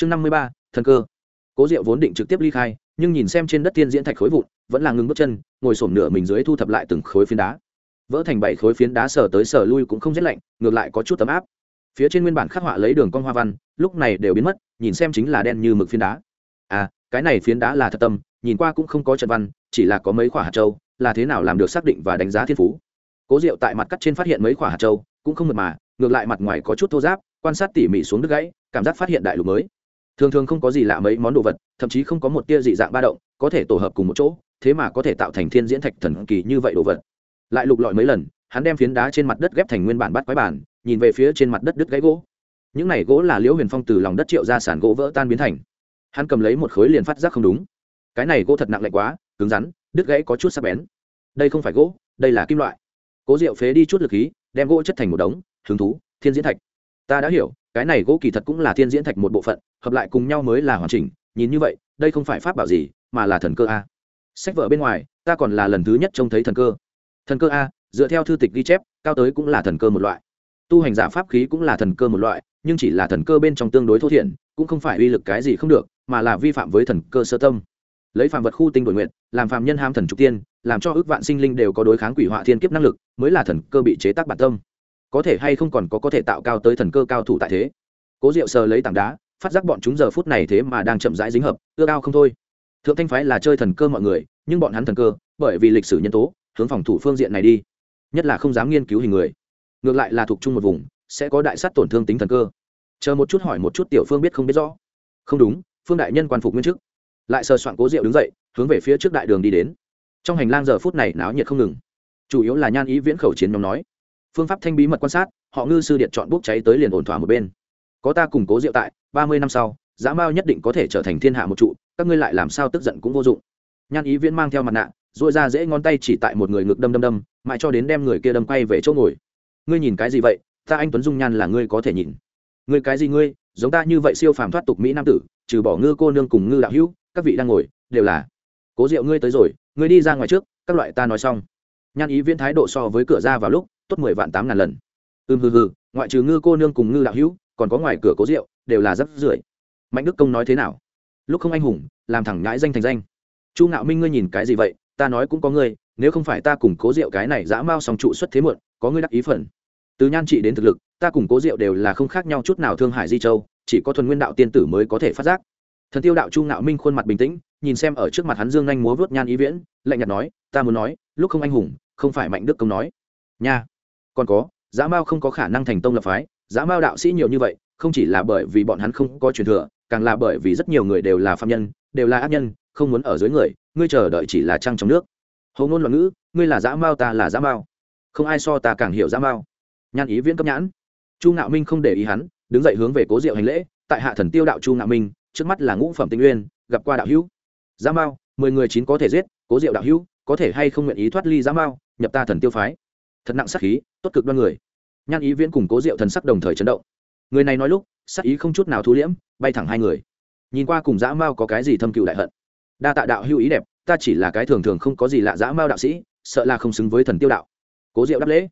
chương năm mươi ba, thần cơ. Cố diệu vốn định trực tiếp ly khai, nhưng nhìn xem trên đất tiên diễn thạch khối vụn, vẫn là ngừng bước chân, ngồi sổm nửa mình dưới thu thập lại từng khối phiến đá. Vỡ thành bảy khối phiến đá sờ tới sờ lui cũng không rét lạnh, ngược lại có chút tấm áp. Phía trên nguyên bản khắc họa lấy đường con hoa văn, lúc này đều biến mất, nhìn xem chính là đen như mực phiến đá. À cái này phiến đá là thật tâm, nhìn qua cũng không có trận văn, chỉ là có mấy quả hạt châu, là thế nào làm được xác định và đánh giá thiên phú. Cố diệu tại mặt cắt trên phát hiện mấy quả hạt châu, cũng không mật mà, ngược lại mặt ngoài có chút thô giáp, quan sát tỉ mỉ xuống đứt gãy, cảm giác phát hiện đại lục mới thường thường không có gì lạ mấy món đồ vật, thậm chí không có một tia dị dạng ba động, có thể tổ hợp cùng một chỗ, thế mà có thể tạo thành thiên diễn thạch thần kỳ như vậy đồ vật. Lại lục lọi mấy lần, hắn đem phiến đá trên mặt đất ghép thành nguyên bản bắt quái bản, nhìn về phía trên mặt đất đứt gãy gỗ. Những này gỗ là liễu huyền phong từ lòng đất triệu ra sản gỗ vỡ tan biến thành. Hắn cầm lấy một khối liền phát giác không đúng. Cái này gỗ thật nặng lạnh quá, cứng rắn, đứt gãy có chút sắc bén. Đây không phải gỗ, đây là kim loại. Cố diệu phế đi chút lực khí, đem gỗ chất thành một đống, hứng thú, thiên diễn thạch. Ta đã hiểu cái này gỗ kỳ thật cũng là thiên diễn thạch một bộ phận hợp lại cùng nhau mới là hoàn chỉnh nhìn như vậy đây không phải pháp bảo gì mà là thần cơ a. Sách vở bên ngoài ta còn là lần thứ nhất trông thấy thần cơ. Thần cơ a dựa theo thư tịch ghi chép cao tới cũng là thần cơ một loại. Tu hành giả pháp khí cũng là thần cơ một loại nhưng chỉ là thần cơ bên trong tương đối thô thiển, cũng không phải uy lực cái gì không được mà là vi phạm với thần cơ sơ tâm. Lấy phạm vật khu tinh đổi nguyện làm phạm nhân ham thần trục tiên làm cho ước vạn sinh linh đều có đối kháng quỷ họa thiên kiếp năng lực mới là thần cơ bị chế tác bản tâm có thể hay không còn có có thể tạo cao tới thần cơ cao thủ tại thế. Cố diệu sờ lấy tảng đá, phát giác bọn chúng giờ phút này thế mà đang chậm rãi dính hợp, ưa cao không thôi. Thượng thanh phái là chơi thần cơ mọi người, nhưng bọn hắn thần cơ, bởi vì lịch sử nhân tố, hướng phòng thủ phương diện này đi, nhất là không dám nghiên cứu hình người. Ngược lại là thuộc chung một vùng, sẽ có đại sát tổn thương tính thần cơ. Chờ một chút hỏi một chút tiểu phương biết không biết rõ. Không đúng, phương đại nhân quan phục nguyên chức. Lại sờ soạn cố diệu đứng dậy, hướng về phía trước đại đường đi đến. Trong hành lang giờ phút này náo nhiệt không ngừng. Chủ yếu là nhan ý viễn khẩu chiến nhóm nói phương pháp thanh bí mật quan sát, họ ngư sư điện chọn bốc cháy tới liền ổn thỏa một bên. Có ta củng cố diệu tại, ba mươi năm sau giá mao nhất định có thể trở thành thiên hạ một trụ, các ngươi lại làm sao tức giận cũng vô dụng. Nhan ý viễn mang theo mặt nạ dội ra dễ ngón tay chỉ tại một người ngực đâm đâm đâm, mãi cho đến đem người kia đâm quay về chỗ ngồi. Ngươi nhìn cái gì vậy? Ta anh tuấn dung nhan là ngươi có thể nhìn. Ngươi cái gì ngươi? Giống ta như vậy siêu phàm thoát tục mỹ nam tử, trừ bỏ ngư cô nương cùng ngư đạo hữu, các vị đang ngồi, đều là. Cố diệu ngươi tới rồi, ngươi đi ra ngoài trước, các loại ta nói xong. Nhan ý viễn thái độ so với cửa ra vào lúc tốt mười vạn tám ngàn lần. Ưm hừ hừ, ngoại trừ ngư cô nương cùng ngư đạo hữu, còn có ngoài cửa cố rượu, đều là rất rưởi. Mạnh đức công nói thế nào? Lúc không anh hùng, làm thẳng nhãi danh thành danh. Chu ngạo minh, ngươi nhìn cái gì vậy? Ta nói cũng có ngươi, nếu không phải ta cùng cố rượu cái này dã mao song trụ xuất thế muộn, có ngươi đắc ý phần. Từ nhan trị đến thực lực, ta cùng cố rượu đều là không khác nhau chút nào thương hải di châu, chỉ có thuần nguyên đạo tiên tử mới có thể phát giác. Thần tiêu đạo chu ngạo minh khuôn mặt bình tĩnh, nhìn xem ở trước mặt hắn dương anh múa vớt nhan ý viễn, lạnh nhạt nói, ta muốn nói, lúc không anh hùng, không phải mạnh đức công nói. Nha còn có dã mao không có khả năng thành tông lập phái dã mao đạo sĩ nhiều như vậy, không chỉ là bởi vì bọn hắn không có truyền thừa, càng là bởi vì rất nhiều người đều là phạm nhân, đều là ác nhân, không muốn ở dưới người, ngươi chờ đợi chỉ là trăng trong nước. Hầu ngôn loạn ngữ, ngươi là dã mao ta là dã mao. Không ai so ta càng hiểu dã mao. Nhan ý viễn cấp nhãn. Chu ngạo minh không để ý hắn, đứng dậy hướng về cố diệu hành lễ, tại hạ thần tiêu đạo chu ngạo minh, trước mắt là ngũ phẩm tinh uyên gặp qua đạo hữu. Dã mao, mười người chín có thể giết, cố diệu đạo hữu, có thể hay không nguyện ý thoát ly dã mao, nhập ta thần tiêu phái. Thật nặng sắc khí tốt cực đoan người. Nhan ý viễn cùng cố diệu thần sắc đồng thời chấn động. Người này nói lúc, sắc ý không chút nào thu liễm, bay thẳng hai người. Nhìn qua cùng dã mao có cái gì thâm cựu đại hận. Đa tạ đạo hữu ý đẹp, ta chỉ là cái thường thường không có gì lạ dã mao đạo sĩ, sợ là không xứng với thần tiêu đạo. Cố diệu đáp lễ.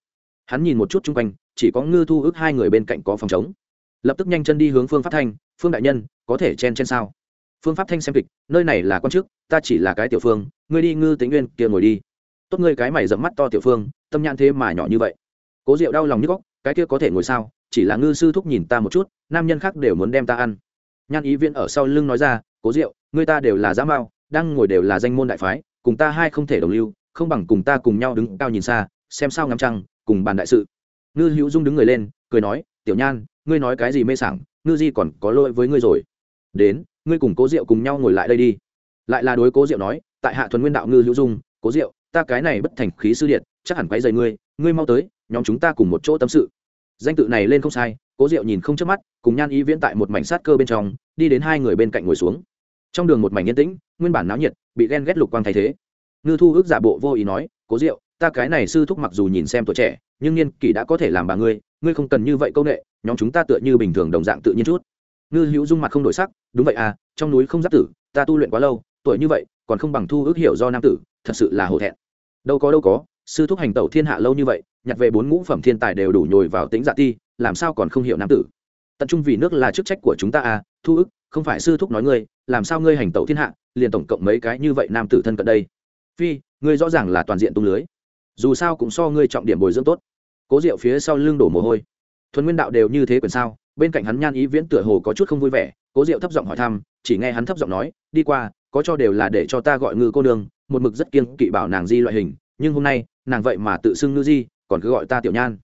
Hắn nhìn một chút chung quanh, chỉ có ngư thu ước hai người bên cạnh có phòng chống lập tức nhanh chân đi hướng phương pháp thanh, phương đại nhân, có thể chen chen sao? Phương pháp thanh xem kịch, nơi này là quan chức, ta chỉ là cái tiểu phương, ngươi đi ngư tính nguyên kia ngồi đi. Tốt ngươi cái mày dẫm mắt to tiểu phương, tâm nhãn thế mà nhỏ như vậy cố diệu đau lòng nhức góc cái kia có thể ngồi sao? Chỉ là ngư sư thúc nhìn ta một chút, nam nhân khác đều muốn đem ta ăn. Nhan ý viễn ở sau lưng nói ra, cố diệu ngươi ta đều là giã mao đang ngồi đều là danh môn đại phái, cùng ta hai không thể đồng lưu, không bằng cùng ta cùng nhau đứng cao nhìn xa, xem sao ngắm trăng, cùng bàn đại sự. Ngư hữu dung đứng người lên, cười nói, tiểu nhan, ngươi nói cái gì mê sảng, ngư di còn có lỗi với ngươi rồi. Đến, ngươi cùng cố diệu cùng nhau ngồi lại đây đi. Lại là đối cố diệu nói, tại hạ thuần nguyên đạo ngư hữu dung, cố diệu, ta cái này bất thành khí sư điện, chắc hẳn quấy dày ngươi ngươi mau tới nhóm chúng ta cùng một chỗ tâm sự. Danh tự này lên không sai, cố diệu nhìn không chớp mắt, cùng nhan ý viễn tại một mảnh sát cơ bên trong, đi đến hai người bên cạnh ngồi xuống. Trong đường một mảnh yên tĩnh, nguyên bản náo nhiệt, bị ghen ghét lục quang thay thế. Ngư thu ước giả bộ vô ý nói, cố diệu, ta cái này sư thúc mặc dù nhìn xem tuổi trẻ, nhưng niên kỷ đã có thể làm bà ngươi ngươi không cần như vậy công nghệ nhóm chúng ta tựa như bình thường đồng dạng tự nhiên chút. Ngư hữu dung mặt không đổi sắc, đúng vậy à trong núi không giáp tử, ta tu luyện quá lâu, tuổi như vậy, còn không bằng thu ước hiểu do nam tử, thật sự là hổ thẹn. Đâu có đâu có sư thúc hành tẩu thiên hạ lâu như vậy, nhặt về bốn ngũ phẩm thiên tài đều đủ nhồi vào tính dạ ti, làm sao còn không hiểu nam tử? Tận trung vì nước là chức trách của chúng ta à thu ức, không phải sư thúc nói ngươi, làm sao ngươi hành tẩu thiên hạ, liền tổng cộng mấy cái như vậy nam tử thân cận đây? Phi, ngươi rõ ràng là toàn diện tung lưới. Dù sao cũng so ngươi trọng điểm bồi dưỡng tốt. Cố diệu phía sau lưng đổ mồ hôi. Thuần nguyên đạo đều như thế quyền sao? Bên cạnh hắn nhan ý viễn tựa hồ có chút không vui vẻ, cố diệu thấp giọng hỏi thăm, chỉ nghe hắn thấp giọng nói, đi qua, có cho đều là để cho ta gọi ngư cô nương, một mực rất kiêng kỵ bảo nàng di loại hình nhưng hôm nay, nàng vậy mà tự xưng ngư di, còn cứ gọi ta tiểu nhan.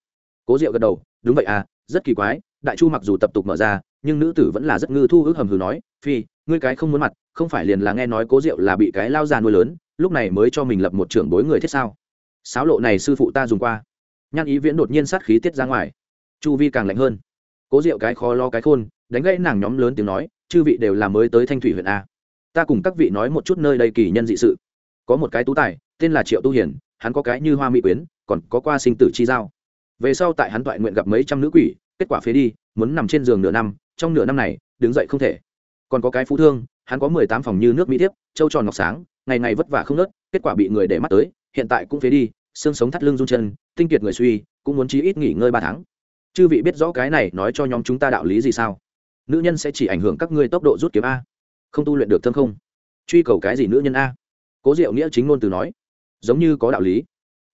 Cố diệu gật đầu, đúng vậy à rất kỳ quái, đại chu mặc dù tập tục mở ra, nhưng nữ tử vẫn là rất ngư thu ước hầm hừ nói, phi, ngươi cái không muốn mặt, không phải liền là nghe nói cố diệu là bị cái lao già nuôi lớn, lúc này mới cho mình lập một trưởng bối người thiết sao? Sáo lộ này sư phụ ta dùng qua. Nhan ý viễn đột nhiên sát khí tiết ra ngoài. Chu vi càng lạnh hơn. Cố diệu cái khó lo cái khôn, đánh gãy nàng nhóm lớn tiếng nói, chư vị đều là mới tới thanh thủy huyện a. Ta cùng các vị nói một chút nơi đây kỳ nhân dị sự. Có một cái tú tài tên là triệu tu Hiền, hắn có cái như hoa mỹ quyến còn có qua sinh tử chi giao. Về sau tại hắn toại nguyện gặp mấy trăm nữ quỷ kết quả phế đi muốn nằm trên giường nửa năm trong nửa năm này đứng dậy không thể. Còn có cái phú thương hắn có mười tám phòng như nước mỹ thiếp châu tròn ngọc sáng ngày ngày vất vả không nớt kết quả bị người để mắt tới hiện tại cũng phế đi xương sống thắt lưng run chân tinh kiệt người suy cũng muốn chí ít nghỉ ngơi ba tháng. Chư vị biết rõ cái này nói cho nhóm chúng ta đạo lý gì sao? Nữ nhân sẽ chỉ ảnh hưởng các ngươi tốc độ rút kiếm a. Không tu luyện được thâm không? Truy cầu cái gì nữ nhân a? Cố diệu nghĩa chính ngôn từ nói giống như có đạo lý.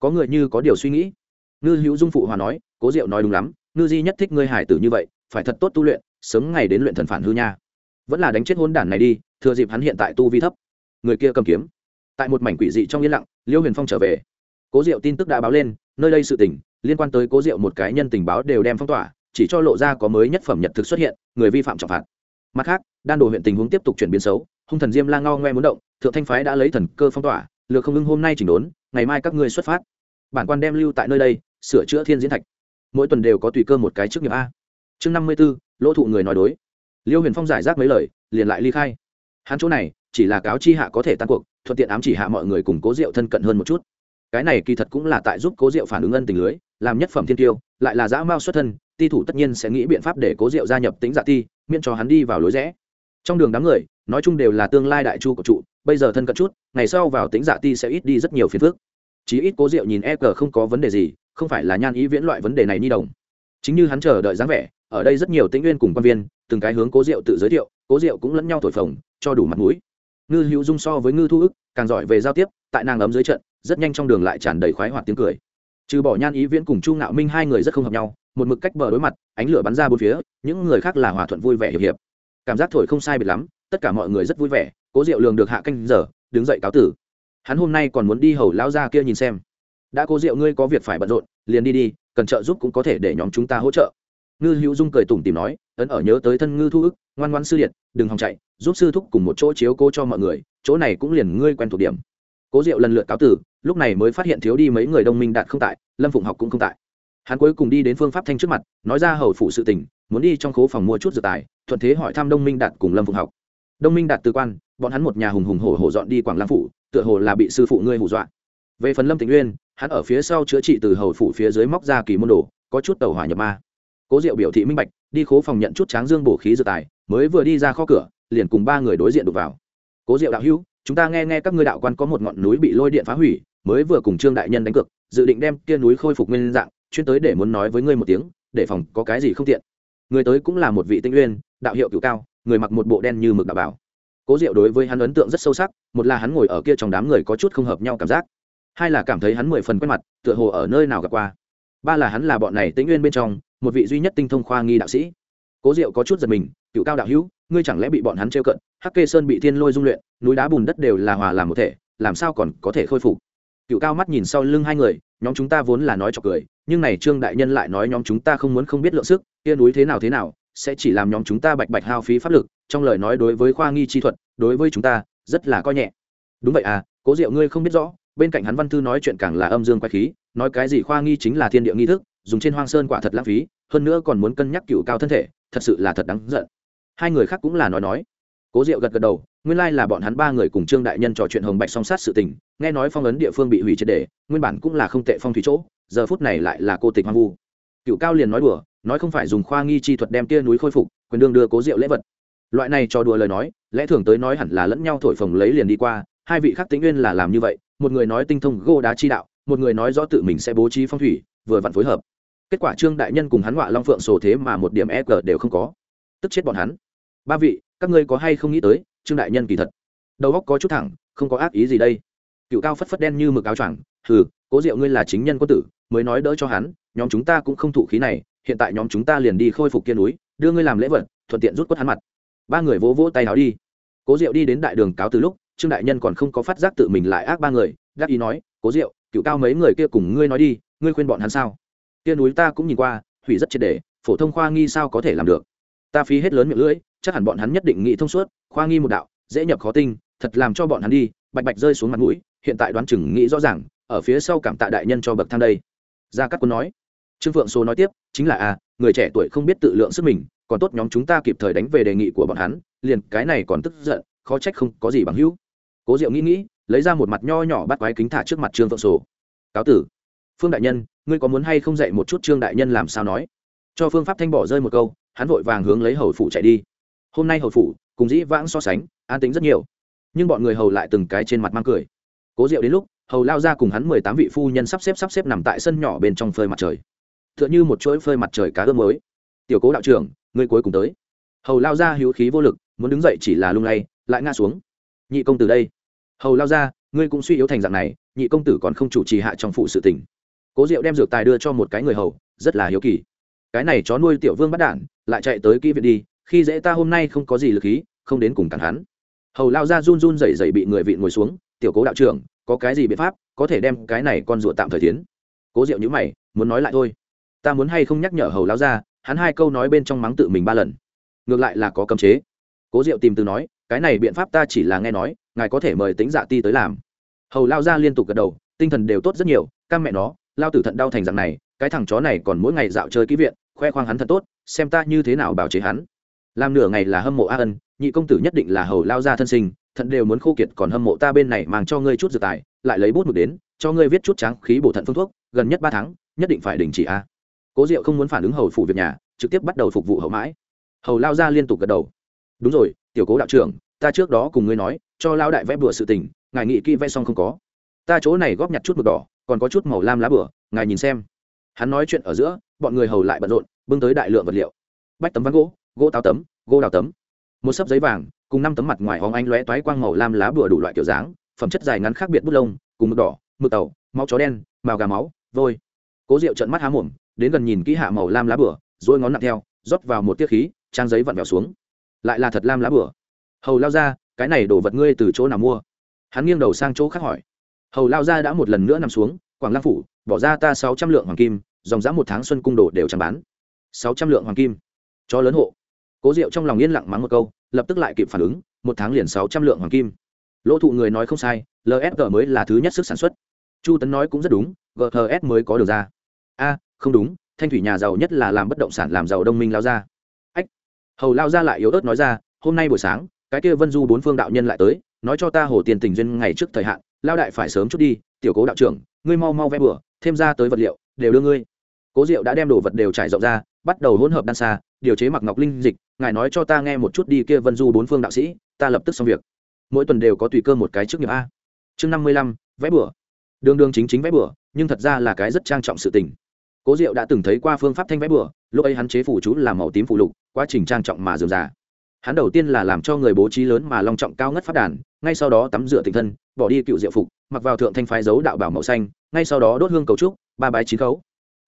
Có người như có điều suy nghĩ. Ngư hữu dung phụ hòa nói, cố diệu nói đúng lắm, ngư di nhất thích ngươi hải tử như vậy, phải thật tốt tu luyện, sớm ngày đến luyện thần phản hư nha. Vẫn là đánh chết hôn đản này đi, thừa dịp hắn hiện tại tu vi thấp. Người kia cầm kiếm. Tại một mảnh quỷ dị trong yên lặng, liêu huyền phong trở về. Cố diệu tin tức đã báo lên, nơi đây sự tình, liên quan tới cố diệu một cái nhân tình báo đều đem phong tỏa, chỉ cho lộ ra có mới nhất phẩm nhật thực xuất hiện, người vi phạm trọng phạt. Mặt khác, đan đồ huyện tình huống tiếp tục chuyển biến xấu, hung thần diêm la ngao ngoe muốn động, thượng thanh phái đã lấy thần cơ phong tỏa lược không ưng hôm nay chỉnh đốn, ngày mai các ngươi xuất phát. Bản quan đem lưu tại nơi đây, sửa chữa thiên diễn thạch. Mỗi tuần đều có tùy cơ một cái chức nghiệp a. Chương năm mươi b ố lỗ thụ người nói đối liêu huyền phong giải rác mấy lời, liền lại ly khai. Hắn chỗ này, chỉ là cáo chi hạ có thể tan cuộc, thuận tiện ám chỉ hạ mọi người cùng cố diệu thân cận hơn một chút. Cái này kỳ thật cũng là tại giúp cố diệu phản ứng ân tình lưới, làm nhất phẩm thiên tiêu, lại là dã mao xuất thân, ti thủ tất nhiên sẽ nghĩ biện pháp để cố diệu gia nhập tính dạ ti, miễn cho hắn đi vào lối rẽ. Trong đường đám người nói chung đều là tương lai đại chu của trụ, bây giờ thân cận chút, ngày sau vào tính dạ ti sẽ ít đi rất nhiều phiền phức. Chí ít cố diệu nhìn e cờ không có vấn đề gì, không phải là nhan ý viễn loại vấn đề này ni đồng. Chính như hắn chờ đợi dáng vẻ, ở đây rất nhiều tĩnh nguyên cùng quan viên, từng cái hướng cố diệu tự giới thiệu, cố diệu cũng lẫn nhau thổi phồng, cho đủ mặt mũi. Ngư hữu dung so với ngư thu ức, càng giỏi về giao tiếp, tại nàng ấm dưới trận, rất nhanh trong đường lại tràn đầy khoái hoạt tiếng cười. Trừ bỏ nhan ý viễn cùng chu ngạo minh hai người rất không hợp nhau, một mực cách bờ đối mặt, ánh lửa bắn ra bốn phía, những người khác là hòa thuận vui vẻ hiệp hiệp. Cảm giác thổi không sai biệt lắm tất cả mọi người rất vui vẻ, cố diệu lường được hạ canh giờ, đứng dậy cáo tử. Hắn hôm nay còn muốn đi hầu lao ra kia nhìn xem. Đã cố diệu ngươi có việc phải bận rộn, liền đi đi, cần trợ giúp cũng có thể để nhóm chúng ta hỗ trợ. Ngư hữu dung cười tủm tìm nói, ấn ở nhớ tới thân ngư thu ức, ngoan ngoan sư điện đừng hòng chạy, giúp sư thúc cùng một chỗ chiếu cố cho mọi người, chỗ này cũng liền ngươi quen thuộc điểm. Cố diệu lần lượt cáo tử, lúc này mới phát hiện thiếu đi mấy người đông minh đạt không tại, lâm phụng học cũng không tại. Hắn cuối cùng đi đến phương pháp thanh trước mặt, nói ra hầu phủ sự tình, muốn đi trong khố phòng mua chút dự tài, thuận thế hỏi thăm đông minh đạt cùng lâm phụng học đông minh đạt tư quan, bọn hắn một nhà hùng hùng hổ hổ dọn đi quảng lăng phủ, tựa hồ là bị sư phụ ngươi hù dọa. Về phần lâm tịnh uyên, hắn ở phía sau chữa trị từ hầu phủ phía dưới móc ra kỳ môn đồ, có chút tàu hỏa nhập ma. Cố diệu biểu thị minh bạch, đi khố phòng nhận chút tráng dương bổ khí dự tài, mới vừa đi ra kho cửa, liền cùng ba người đối diện đục vào. Cố diệu đạo hữu, chúng ta nghe nghe các ngươi đạo quan có một ngọn núi bị lôi điện phá hủy, mới vừa cùng trương đại nhân đánh cược, dự định đem kia núi khôi phục nguyên dạng, chuyên tới để muốn nói với ngươi một tiếng, để phòng có cái gì không tiện. Người tới cũng là một vị tinh uyên, đạo hiệu cựu cao người mặc một bộ đen như mực đạo bảo. Cố diệu đối với hắn ấn tượng rất sâu sắc, một là hắn ngồi ở kia trong đám người có chút không hợp nhau cảm giác, hai là cảm thấy hắn mười phần quen mặt, tựa hồ ở nơi nào gặp qua. Ba là hắn là bọn này tĩnh nguyên bên trong, một vị duy nhất tinh thông khoa nghi đạo sĩ. Cố diệu có chút giật mình, cựu cao đạo hữu, ngươi chẳng lẽ bị bọn hắn trêu cận? Hắc kê sơn bị thiên lôi dung luyện, núi đá bùn đất đều là hòa làm một thể, làm sao còn có thể khôi phục? Cựu cao mắt nhìn sau lưng hai người, nhóm chúng ta vốn là nói cho cười, nhưng này trương đại nhân lại nói nhóm chúng ta không muốn không biết lượng sức, kia núi thế nào thế nào sẽ chỉ làm nhóm chúng ta bạch bạch hao phí pháp lực, trong lời nói đối với khoa nghi chi thuật, đối với chúng ta, rất là coi nhẹ. Đúng vậy à cố diệu ngươi không biết rõ, bên cạnh hắn văn thư nói chuyện càng là âm dương quay khí, nói cái gì khoa nghi chính là thiên địa nghi thức, dùng trên hoang sơn quả thật lãng phí, hơn nữa còn muốn cân nhắc cựu cao thân thể, thật sự là thật đáng giận. Hai người khác cũng là nói nói. Cố diệu gật gật đầu, nguyên lai là bọn hắn ba người cùng trương đại nhân trò chuyện hồng bạch song sát sự tình, nghe nói phong ấn địa phương bị hủy triệt đề nguyên bản cũng là không tệ phong thủy chỗ, giờ phút này lại là cô tịch hoang vu. Cựu cao liền nói đùa nói không phải dùng khoa nghi chi thuật đem tia núi khôi phục, quyền đương đưa cố diệu lễ vật. Loại này cho đùa lời nói, lẽ thường tới nói hẳn là lẫn nhau thổi phồng lấy liền đi qua, hai vị khác tĩnh nguyên là làm như vậy, một người nói tinh thông gô đá chi đạo, một người nói rõ tự mình sẽ bố trí phong thủy, vừa vặn phối hợp. Kết quả trương đại nhân cùng hắn họa long phượng sổ thế mà một điểm e g đều không có. Tức chết bọn hắn. Ba vị, các ngươi có hay không nghĩ tới, trương đại nhân kỳ thật, đầu óc có chút thẳng, không có ác ý gì đây. Cựu cao phất phất đen như mực áo choàng, hừ, cố diệu ngươi là chính nhân quân tử, mới nói đỡ cho hắn, nhóm chúng ta cũng không thụ khí này hiện tại nhóm chúng ta liền đi khôi phục kia núi, đưa ngươi làm lễ vật, thuận tiện rút quất hắn mặt. Ba người vỗ vỗ tay áo đi. Cố diệu đi đến đại đường cáo từ lúc, trương đại nhân còn không có phát giác tự mình lại ác ba người, gác ý nói, cố diệu, cựu cao mấy người kia cùng ngươi nói đi, ngươi khuyên bọn hắn sao? Kia núi ta cũng nhìn qua, hủy rất triệt đề phổ thông khoa nghi sao có thể làm được? Ta phí hết lớn miệng lưỡi, chắc hẳn bọn hắn nhất định nghĩ thông suốt, khoa nghi một đạo, dễ nhập khó tinh, thật làm cho bọn hắn đi, bạch bạch rơi xuống mặt mũi, hiện tại đoán chừng nghĩ rõ ràng, ở phía sau cảm tạ đại nhân cho bậc thang đây. Gia cát quân nói trương phượng số nói tiếp chính là a à, người trẻ tuổi không biết tự lượng sức mình còn tốt nhóm chúng ta kịp thời đánh về đề nghị của bọn hắn liền cái này còn tức giận khó trách không có gì bằng hữu. Cố diệu nghĩ nghĩ lấy ra một mặt nho nhỏ bắt quái kính thả trước mặt trương phượng sổ cáo tử phương đại nhân ngươi có muốn hay không dạy một chút trương đại nhân làm sao nói? Cho phương pháp thanh bỏ rơi một câu hắn vội vàng hướng lấy hầu phủ chạy đi. Hôm nay hầu phủ cùng dĩ vãng so sánh an tính rất nhiều. Nhưng bọn người hầu lại từng cái trên mặt mang cười. Cố diệu đến lúc hầu lao ra cùng hắn mười tám vị phu nhân sắp xếp sắp xếp nằm tại sân nhỏ bên trong phơi mặt trời tựa như một chuỗi phơi mặt trời cá ươm mới. Tiểu cố đạo trưởng, ngươi cuối cùng tới. Hầu lao ra hữu khí vô lực, muốn đứng dậy chỉ là lung lay, lại ngã xuống. Nhị công tử đây. Hầu lao ra ngươi cũng suy yếu thành dạng này, nhị công tử còn không chủ trì hạ trong phụ sự tình. Cố diệu đem dược tài đưa cho một cái người hầu, rất là hiếu kỳ. Cái này chó nuôi tiểu vương bắt đản, lại chạy tới kỹ viện đi, khi dễ ta hôm nay không có gì lực khí, không đến cùng cản hắn. Hầu lao ra run run rẩy rẩy bị người vịn ngồi xuống, tiểu cố đạo trưởng, có cái gì biện pháp có thể đem cái này con ruột tạm thời tiến? Cố diệu nhữ mày, muốn nói lại thôi ta muốn hay không nhắc nhở hầu lao ra hắn hai câu nói bên trong mắng tự mình ba lần. Ngược lại là có cấm chế. Cố diệu tìm từ nói, cái này biện pháp ta chỉ là nghe nói, ngài có thể mời tính dạ ti tới làm. Hầu lao ra liên tục gật đầu, tinh thần đều tốt rất nhiều, cam mẹ nó, lao tử thận đau thành dạng này, cái thằng chó này còn mỗi ngày dạo chơi ký viện, khoe khoang hắn thật tốt, xem ta như thế nào bảo chế hắn. Làm nửa ngày là hâm mộ a ân, nhị công tử nhất định là hầu lao ra thân sinh, thận đều muốn khô kiệt còn hâm mộ ta bên này mang cho ngươi chút dự tài, lại lấy bút mực đến, cho ngươi viết chút tráng khí bổ thận phương thuốc, gần nhất ba tháng, nhất định phải đình chỉ a cố diệu không muốn phản ứng hầu phủ việc nhà, trực tiếp bắt đầu phục vụ hậu mãi. Hầu lao ra liên tục gật đầu. Đúng rồi, tiểu cố đạo trưởng, ta trước đó cùng ngươi nói, cho lao đại vẽ bừa sự tình, ngài nghị kỹ vẽ xong không có. Ta chỗ này góp nhặt chút mực đỏ, còn có chút màu lam lá bừa, ngài nhìn xem. Hắn nói chuyện ở giữa, bọn người hầu lại bận rộn, bưng tới đại lượng vật liệu. Bách tấm ván gỗ gỗ táo tấm, gỗ đào tấm. Một sấp giấy vàng, cùng năm tấm mặt ngoài hóng ánh lóe toái quang màu lam lá bùa đủ loại kiểu dáng, phẩm chất dài ngắn khác biệt bút lông, cùng mực đỏ, mực tàu, máu chó đen, màu gà máu, vôi. Cố rượu trận mắt há mồm đến gần nhìn kỹ hạ màu lam lá bửa, dỗi ngón nặng theo rót vào một tiết khí trang giấy vặn vẹo xuống. Lại là thật lam lá bửa. hầu lao ra cái này đổ vật ngươi từ chỗ nào mua? Hắn nghiêng đầu sang chỗ khác hỏi. Hầu lao ra đã một lần nữa nằm xuống quảng lang phủ bỏ ra ta sáu trăm lượng hoàng kim dòng dã một tháng xuân cung đồ đều chẳng bán. Sáu trăm lượng hoàng kim. Cho lớn hộ. Cố diệu trong lòng yên lặng mắng một câu lập tức lại kịp phản ứng một tháng liền sáu trăm lượng hoàng kim. Lỗ thụ người nói không sai lsg mới là thứ nhất sức sản xuất. Chu tấn nói cũng rất đúng gs mới có được ra. A không đúng, thanh thủy nhà giàu nhất là làm bất động sản làm giàu đông minh lao ra ách, hầu lao ra lại yếu ớt nói ra, hôm nay buổi sáng, cái kia vân du bốn phương đạo nhân lại tới, nói cho ta hồ tiền tình duyên ngày trước thời hạn, lao đại phải sớm chút đi, tiểu cố đạo trưởng, ngươi mau mau vẽ bừa, thêm ra tới vật liệu, đều đưa ngươi. Cố diệu đã đem đồ vật đều trải rộng ra, bắt đầu hỗn hợp đan xa, điều chế mặc ngọc linh dịch, ngài nói cho ta nghe một chút đi kia vân du bốn phương đạo sĩ, ta lập tức xong việc. Mỗi tuần đều có tùy cơ một cái trước nghiệp a. Chương năm mươi lăm, vẽ bửa đường đường chính chính vẽ bửa nhưng thật ra là cái rất trang trọng sự tình cố diệu đã từng thấy qua phương pháp thanh vẽ bửa lúc ấy hắn chế phủ chú làm màu tím phủ lục, quá trình trang trọng mà dườm già. Hắn đầu tiên là làm cho người bố trí lớn mà long trọng cao ngất phát đàn, ngay sau đó tắm rửa tình thân, bỏ đi cựu diệu phục, mặc vào thượng thanh phái dấu đạo bảo màu xanh, ngay sau đó đốt hương cầu trúc, ba bái chín khấu.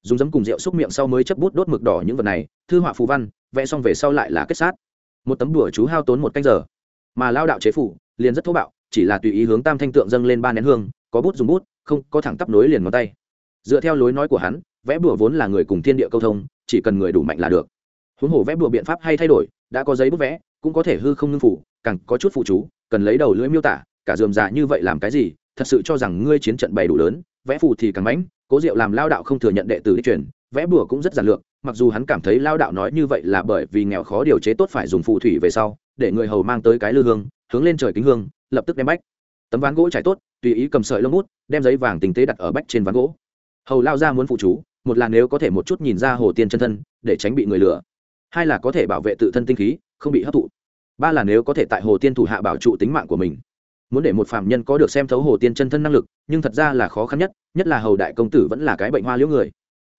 Dùng giấm cùng rượu xúc miệng sau mới chấp bút đốt mực đỏ những vật này, thư họa phù văn, vẽ xong về sau lại là kết sát. Một tấm đùa chú hao tốn một canh giờ. Mà lao đạo chế phủ, liền rất thô bạo, chỉ là tùy ý hướng tam thanh tượng dâng lên ba nén hương, có bút dùng bút, không có thẳng tắp nối liền ngón tay. Dựa theo lối nói của hắn vẽ bùa vốn là người cùng thiên địa câu thông, chỉ cần người đủ mạnh là được. Huống hồ vẽ bùa biện pháp hay thay đổi, đã có giấy bút vẽ, cũng có thể hư không ngưng phủ, càng có chút phụ chú, cần lấy đầu lưỡi miêu tả, cả dườm già như vậy làm cái gì, thật sự cho rằng ngươi chiến trận bày đủ lớn, vẽ phù thì càng mãnh, cố diệu làm lao đạo không thừa nhận đệ tử đi truyền, vẽ bùa cũng rất giản lược, mặc dù hắn cảm thấy lao đạo nói như vậy là bởi vì nghèo khó điều chế tốt phải dùng phù thủy về sau, để người hầu mang tới cái lư hương, hướng lên trời kính hương, lập tức đem bách. Tấm ván gỗ trải tốt, tùy ý cầm sợi lông mút đem giấy vàng tinh tế đặt ở bách trên ván gỗ. Hầu lao ra muốn phụ chú một là nếu có thể một chút nhìn ra hồ tiên chân thân, để tránh bị người lừa. Hai là có thể bảo vệ tự thân tinh khí, không bị hấp thụ. Ba là nếu có thể tại hồ tiên thủ hạ bảo trụ tính mạng của mình. Muốn để một phạm nhân có được xem thấu hồ tiên chân thân năng lực, nhưng thật ra là khó khăn nhất nhất là hầu đại công tử vẫn là cái bệnh hoa liễu người.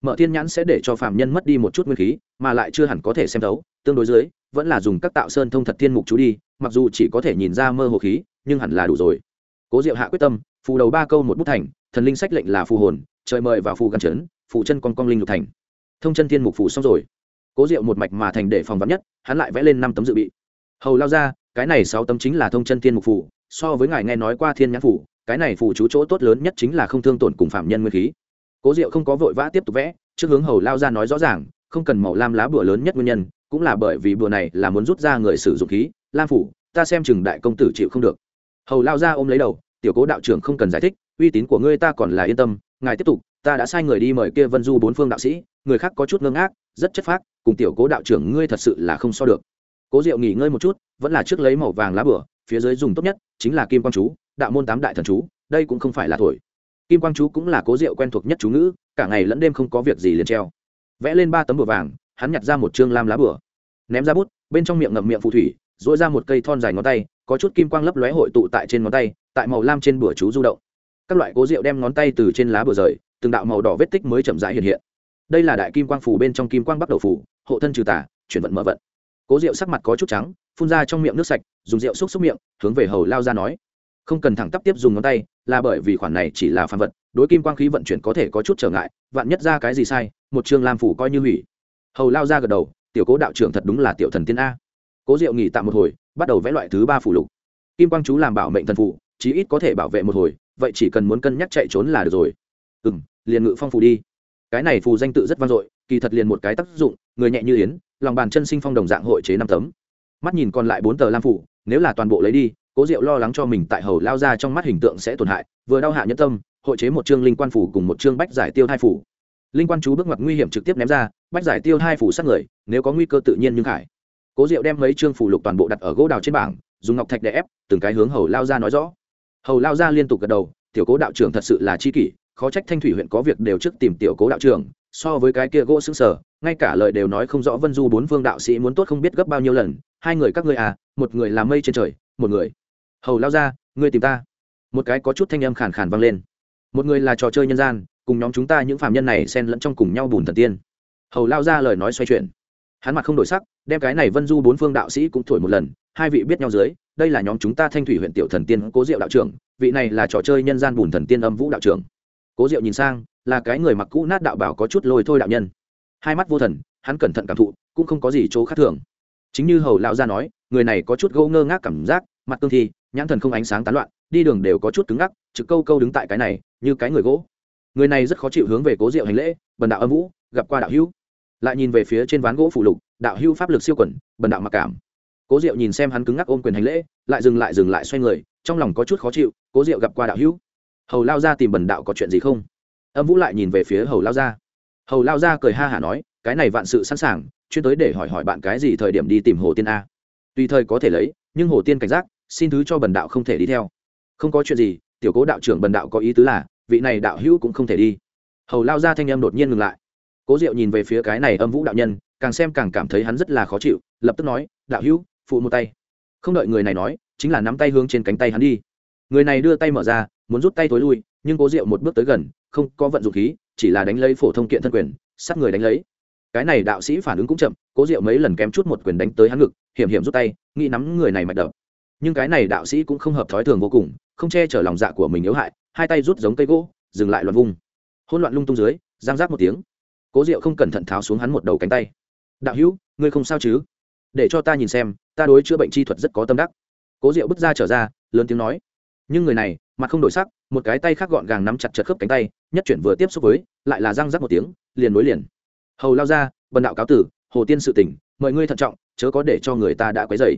Mở tiên nhãn sẽ để cho phạm nhân mất đi một chút nguyên khí, mà lại chưa hẳn có thể xem thấu, tương đối dưới, vẫn là dùng các tạo sơn thông thật thiên mục chú đi, mặc dù chỉ có thể nhìn ra mơ hồ khí, nhưng hẳn là đủ rồi. Cố diệu hạ quyết tâm, phù đầu ba câu một bút thành, thần linh sách lệnh là phù hồn, trời mời vào phù gắn chấn phụ chân con cong linh lục thành. Thông chân thiên mục phủ xong rồi. Cố diệu một mạch mà thành để phòng vắn nhất, hắn lại vẽ lên năm tấm dự bị. Hầu lao ra cái này sáu tấm chính là thông chân thiên mục phủ, so với ngài nghe nói qua thiên nhãn phủ, cái này phủ chú chỗ tốt lớn nhất chính là không thương tổn cùng phạm nhân nguyên khí. Cố diệu không có vội vã tiếp tục vẽ, trước hướng hầu lao ra nói rõ ràng, không cần màu lam lá bùa lớn nhất nguyên nhân, cũng là bởi vì bùa này là muốn rút ra người sử dụng khí, lam phủ, ta xem chừng đại công tử chịu không được. Hầu lao ra ôm lấy đầu, tiểu cố đạo trưởng không cần giải thích, uy tín của ngươi ta còn là yên tâm ngài tiếp tục, ta đã sai người đi mời kia vân du bốn phương đạo sĩ, người khác có chút ngưng ác rất chất phác, cùng tiểu cố đạo trưởng ngươi thật sự là không so được. Cố diệu nghỉ ngơi một chút, vẫn là trước lấy màu vàng lá bửa, phía dưới dùng tốt nhất, chính là kim quang chú, đạo môn tám đại thần chú, đây cũng không phải là thổi. Kim quang chú cũng là cố diệu quen thuộc nhất chú ngữ, cả ngày lẫn đêm không có việc gì liền treo. Vẽ lên ba tấm bửa vàng, hắn nhặt ra một chương lam lá bửa. Ném ra bút, bên trong miệng ngậm miệng phù thủy dỗi ra một cây thon dài ngón tay, có chút kim quang lấp lóe hội tụ tại trên ngón tay, tại màu lam trên bửa chú du động các loại cố rượu đem ngón tay từ trên lá bừa rời, từng đạo màu đỏ vết tích mới chậm rãi hiện hiện. Đây là đại kim quang phủ bên trong kim quang bắt đầu phủ, hộ thân trừ tả chuyển vận mở vận. Cố rượu sắc mặt có chút trắng, phun ra trong miệng nước sạch, dùng rượu xúc xúc miệng, hướng về hầu lao ra nói. Không cần thẳng tắp tiếp dùng ngón tay, là bởi vì khoản này chỉ là phản vật, đối kim quang khí vận chuyển có thể có chút trở ngại, vạn nhất ra cái gì sai, một trường lam phủ coi như hủy. Hầu lao ra gật đầu, tiểu cố đạo trưởng thật đúng là tiểu thần tiên a. Cố diệu nghỉ tạm một hồi, bắt đầu vẽ loại thứ ba phủ lục. Kim quang chú làm bảo mệnh thần phụ chí ít có thể bảo vệ một hồi vậy chỉ cần muốn cân nhắc chạy trốn là được rồi. Ừ m liền ngự phong phù đi. Cái này phù danh tự rất vang dội, kỳ thật liền một cái tác dụng, người nhẹ như yến, lòng bàn chân sinh phong đồng dạng hội chế năm tấm. Mắt nhìn còn lại bốn tờ lam phủ nếu là toàn bộ lấy đi, cố diệu lo lắng cho mình tại hầu lao ra trong mắt hình tượng sẽ tổn hại, vừa đau hạ nhẫn tâm, hội chế một chương linh quan phủ cùng một chương bách giải tiêu hai phủ linh quan chú bước ngoặt nguy hiểm trực tiếp ném ra, bách giải tiêu hai phủ sát người, nếu có nguy cơ tự nhiên nhưng khải cố diệu đem mấy chương phủ lục toàn bộ đặt ở gỗ đào trên bảng, dùng ngọc thạch để ép, từng cái hướng hầu lao ra nói rõ hầu lao ra liên tục gật đầu, tiểu cố đạo trưởng thật sự là chi kỷ, khó trách thanh thủy huyện có việc đều trước tìm tiểu cố đạo trưởng, so với cái kia gỗ xứng sở, ngay cả lời đều nói không rõ vân du bốn phương đạo sĩ muốn tốt không biết gấp bao nhiêu lần, hai người các ngươi à một người làm mây trên trời, một người. Hầu lao ra ngươi tìm ta. Một cái có chút thanh âm khàn khàn vang lên. Một người là trò chơi nhân gian, cùng nhóm chúng ta những phạm nhân này xen lẫn trong cùng nhau bùn thần tiên. Hầu lao ra lời nói xoay chuyển. Hắn mặt không đổi sắc, đem cái này vân du bốn phương đạo sĩ cũng thổi một lần, hai vị biết nhau dưới đây là nhóm chúng ta thanh thủy huyện tiểu thần tiên cố diệu đạo trưởng, vị này là trò chơi nhân gian bùn thần tiên âm vũ đạo trưởng. Cố diệu nhìn sang, là cái người mặc cũ nát đạo bảo có chút lôi thôi đạo nhân. Hai mắt vô thần, hắn cẩn thận cảm thụ, cũng không có gì chỗ khác thường. Chính như hầu lão gia nói, người này có chút gỗ ngơ ngác cảm giác, mặt cương thi, nhãn thần không ánh sáng tán loạn, đi đường đều có chút cứng ngắc, trực câu câu đứng tại cái này, như cái người gỗ. Người này rất khó chịu hướng về cố diệu hành lễ, bần đạo âm vũ, gặp qua đạo hữu. Lại nhìn về phía trên ván gỗ phụ lục, đạo hữu pháp lực siêu quẩn, bần đạo mặc cảm cố diệu nhìn xem hắn cứng ngắc ôm quyền hành lễ, lại dừng lại dừng lại xoay người, trong lòng có chút khó chịu, cố diệu gặp qua đạo hữu. Hầu lao ra tìm bần đạo có chuyện gì không? Âm vũ lại nhìn về phía hầu lao ra hầu lao ra cười ha hả nói, cái này vạn sự sẵn sàng, chuyên tới để hỏi hỏi bạn cái gì thời điểm đi tìm hồ tiên a. Tùy thời có thể lấy, nhưng hồ tiên cảnh giác, xin thứ cho bần đạo không thể đi theo. Không có chuyện gì, tiểu cố đạo trưởng bần đạo có ý tứ là, vị này đạo hữu cũng không thể đi. Hầu lao ra thanh em đột nhiên ngừng lại. Cố diệu nhìn về phía cái này âm vũ đạo nhân, càng xem càng cảm thấy hắn rất là khó chịu, lập tức nói, đạo hữu phụ một tay. Không đợi người này nói, chính là nắm tay hướng trên cánh tay hắn đi. Người này đưa tay mở ra, muốn rút tay thối lui, nhưng cố diệu một bước tới gần, không có vận dụng khí, chỉ là đánh lấy phổ thông kiện thân quyền sát người đánh lấy. Cái này đạo sĩ phản ứng cũng chậm, cố diệu mấy lần kém chút một quyền đánh tới hắn ngực, hiểm hiểm rút tay, nghĩ nắm người này mạch đập. Nhưng cái này đạo sĩ cũng không hợp thói thường vô cùng, không che chở lòng dạ của mình yếu hại, hai tay rút giống cây gỗ, dừng lại loạn vung. Hôn loạn lung tung dưới, giang giác một tiếng. Cố diệu không cẩn thận tháo xuống hắn một đầu cánh tay. Đạo hữu, ngươi không sao chứ? Để cho ta nhìn xem ta đối chữa bệnh chi thuật rất có tâm đắc. Cố diệu bước ra trở ra, lớn tiếng nói, nhưng người này, mặt không đổi sắc, một cái tay khác gọn gàng nắm chặt chật khớp cánh tay, nhất chuyển vừa tiếp xúc với, lại là răng rắc một tiếng, liền nối liền. Hầu lao ra, bần đạo cáo tử, hồ tiên sự tỉnh mời ngươi thận trọng, chớ có để cho người ta đã quấy dày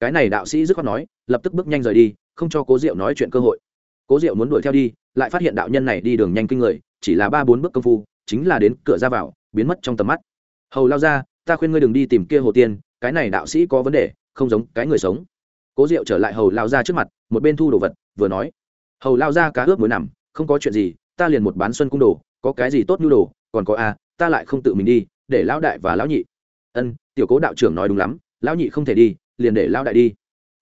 cái này đạo sĩ dứt khoát nói, lập tức bước nhanh rời đi, không cho cố diệu nói chuyện cơ hội. Cố diệu muốn đuổi theo đi, lại phát hiện đạo nhân này đi đường nhanh kinh người, chỉ là ba bốn bước công phu, chính là đến cửa ra vào, biến mất trong tầm mắt. Hầu lao ra, ta khuyên ngươi đừng đi tìm kia hồ tiên, cái này đạo sĩ có vấn đề không giống cái người sống. Cố diệu trở lại hầu lao ra trước mặt, một bên thu đồ vật, vừa nói, hầu lao ra cá ướp mới nằm, không có chuyện gì, ta liền một bán xuân cung đồ, có cái gì tốt nhu đồ, còn có a, ta lại không tự mình đi, để lão đại và lão nhị. Ân, tiểu cố đạo trưởng nói đúng lắm, lão nhị không thể đi, liền để lão đại đi.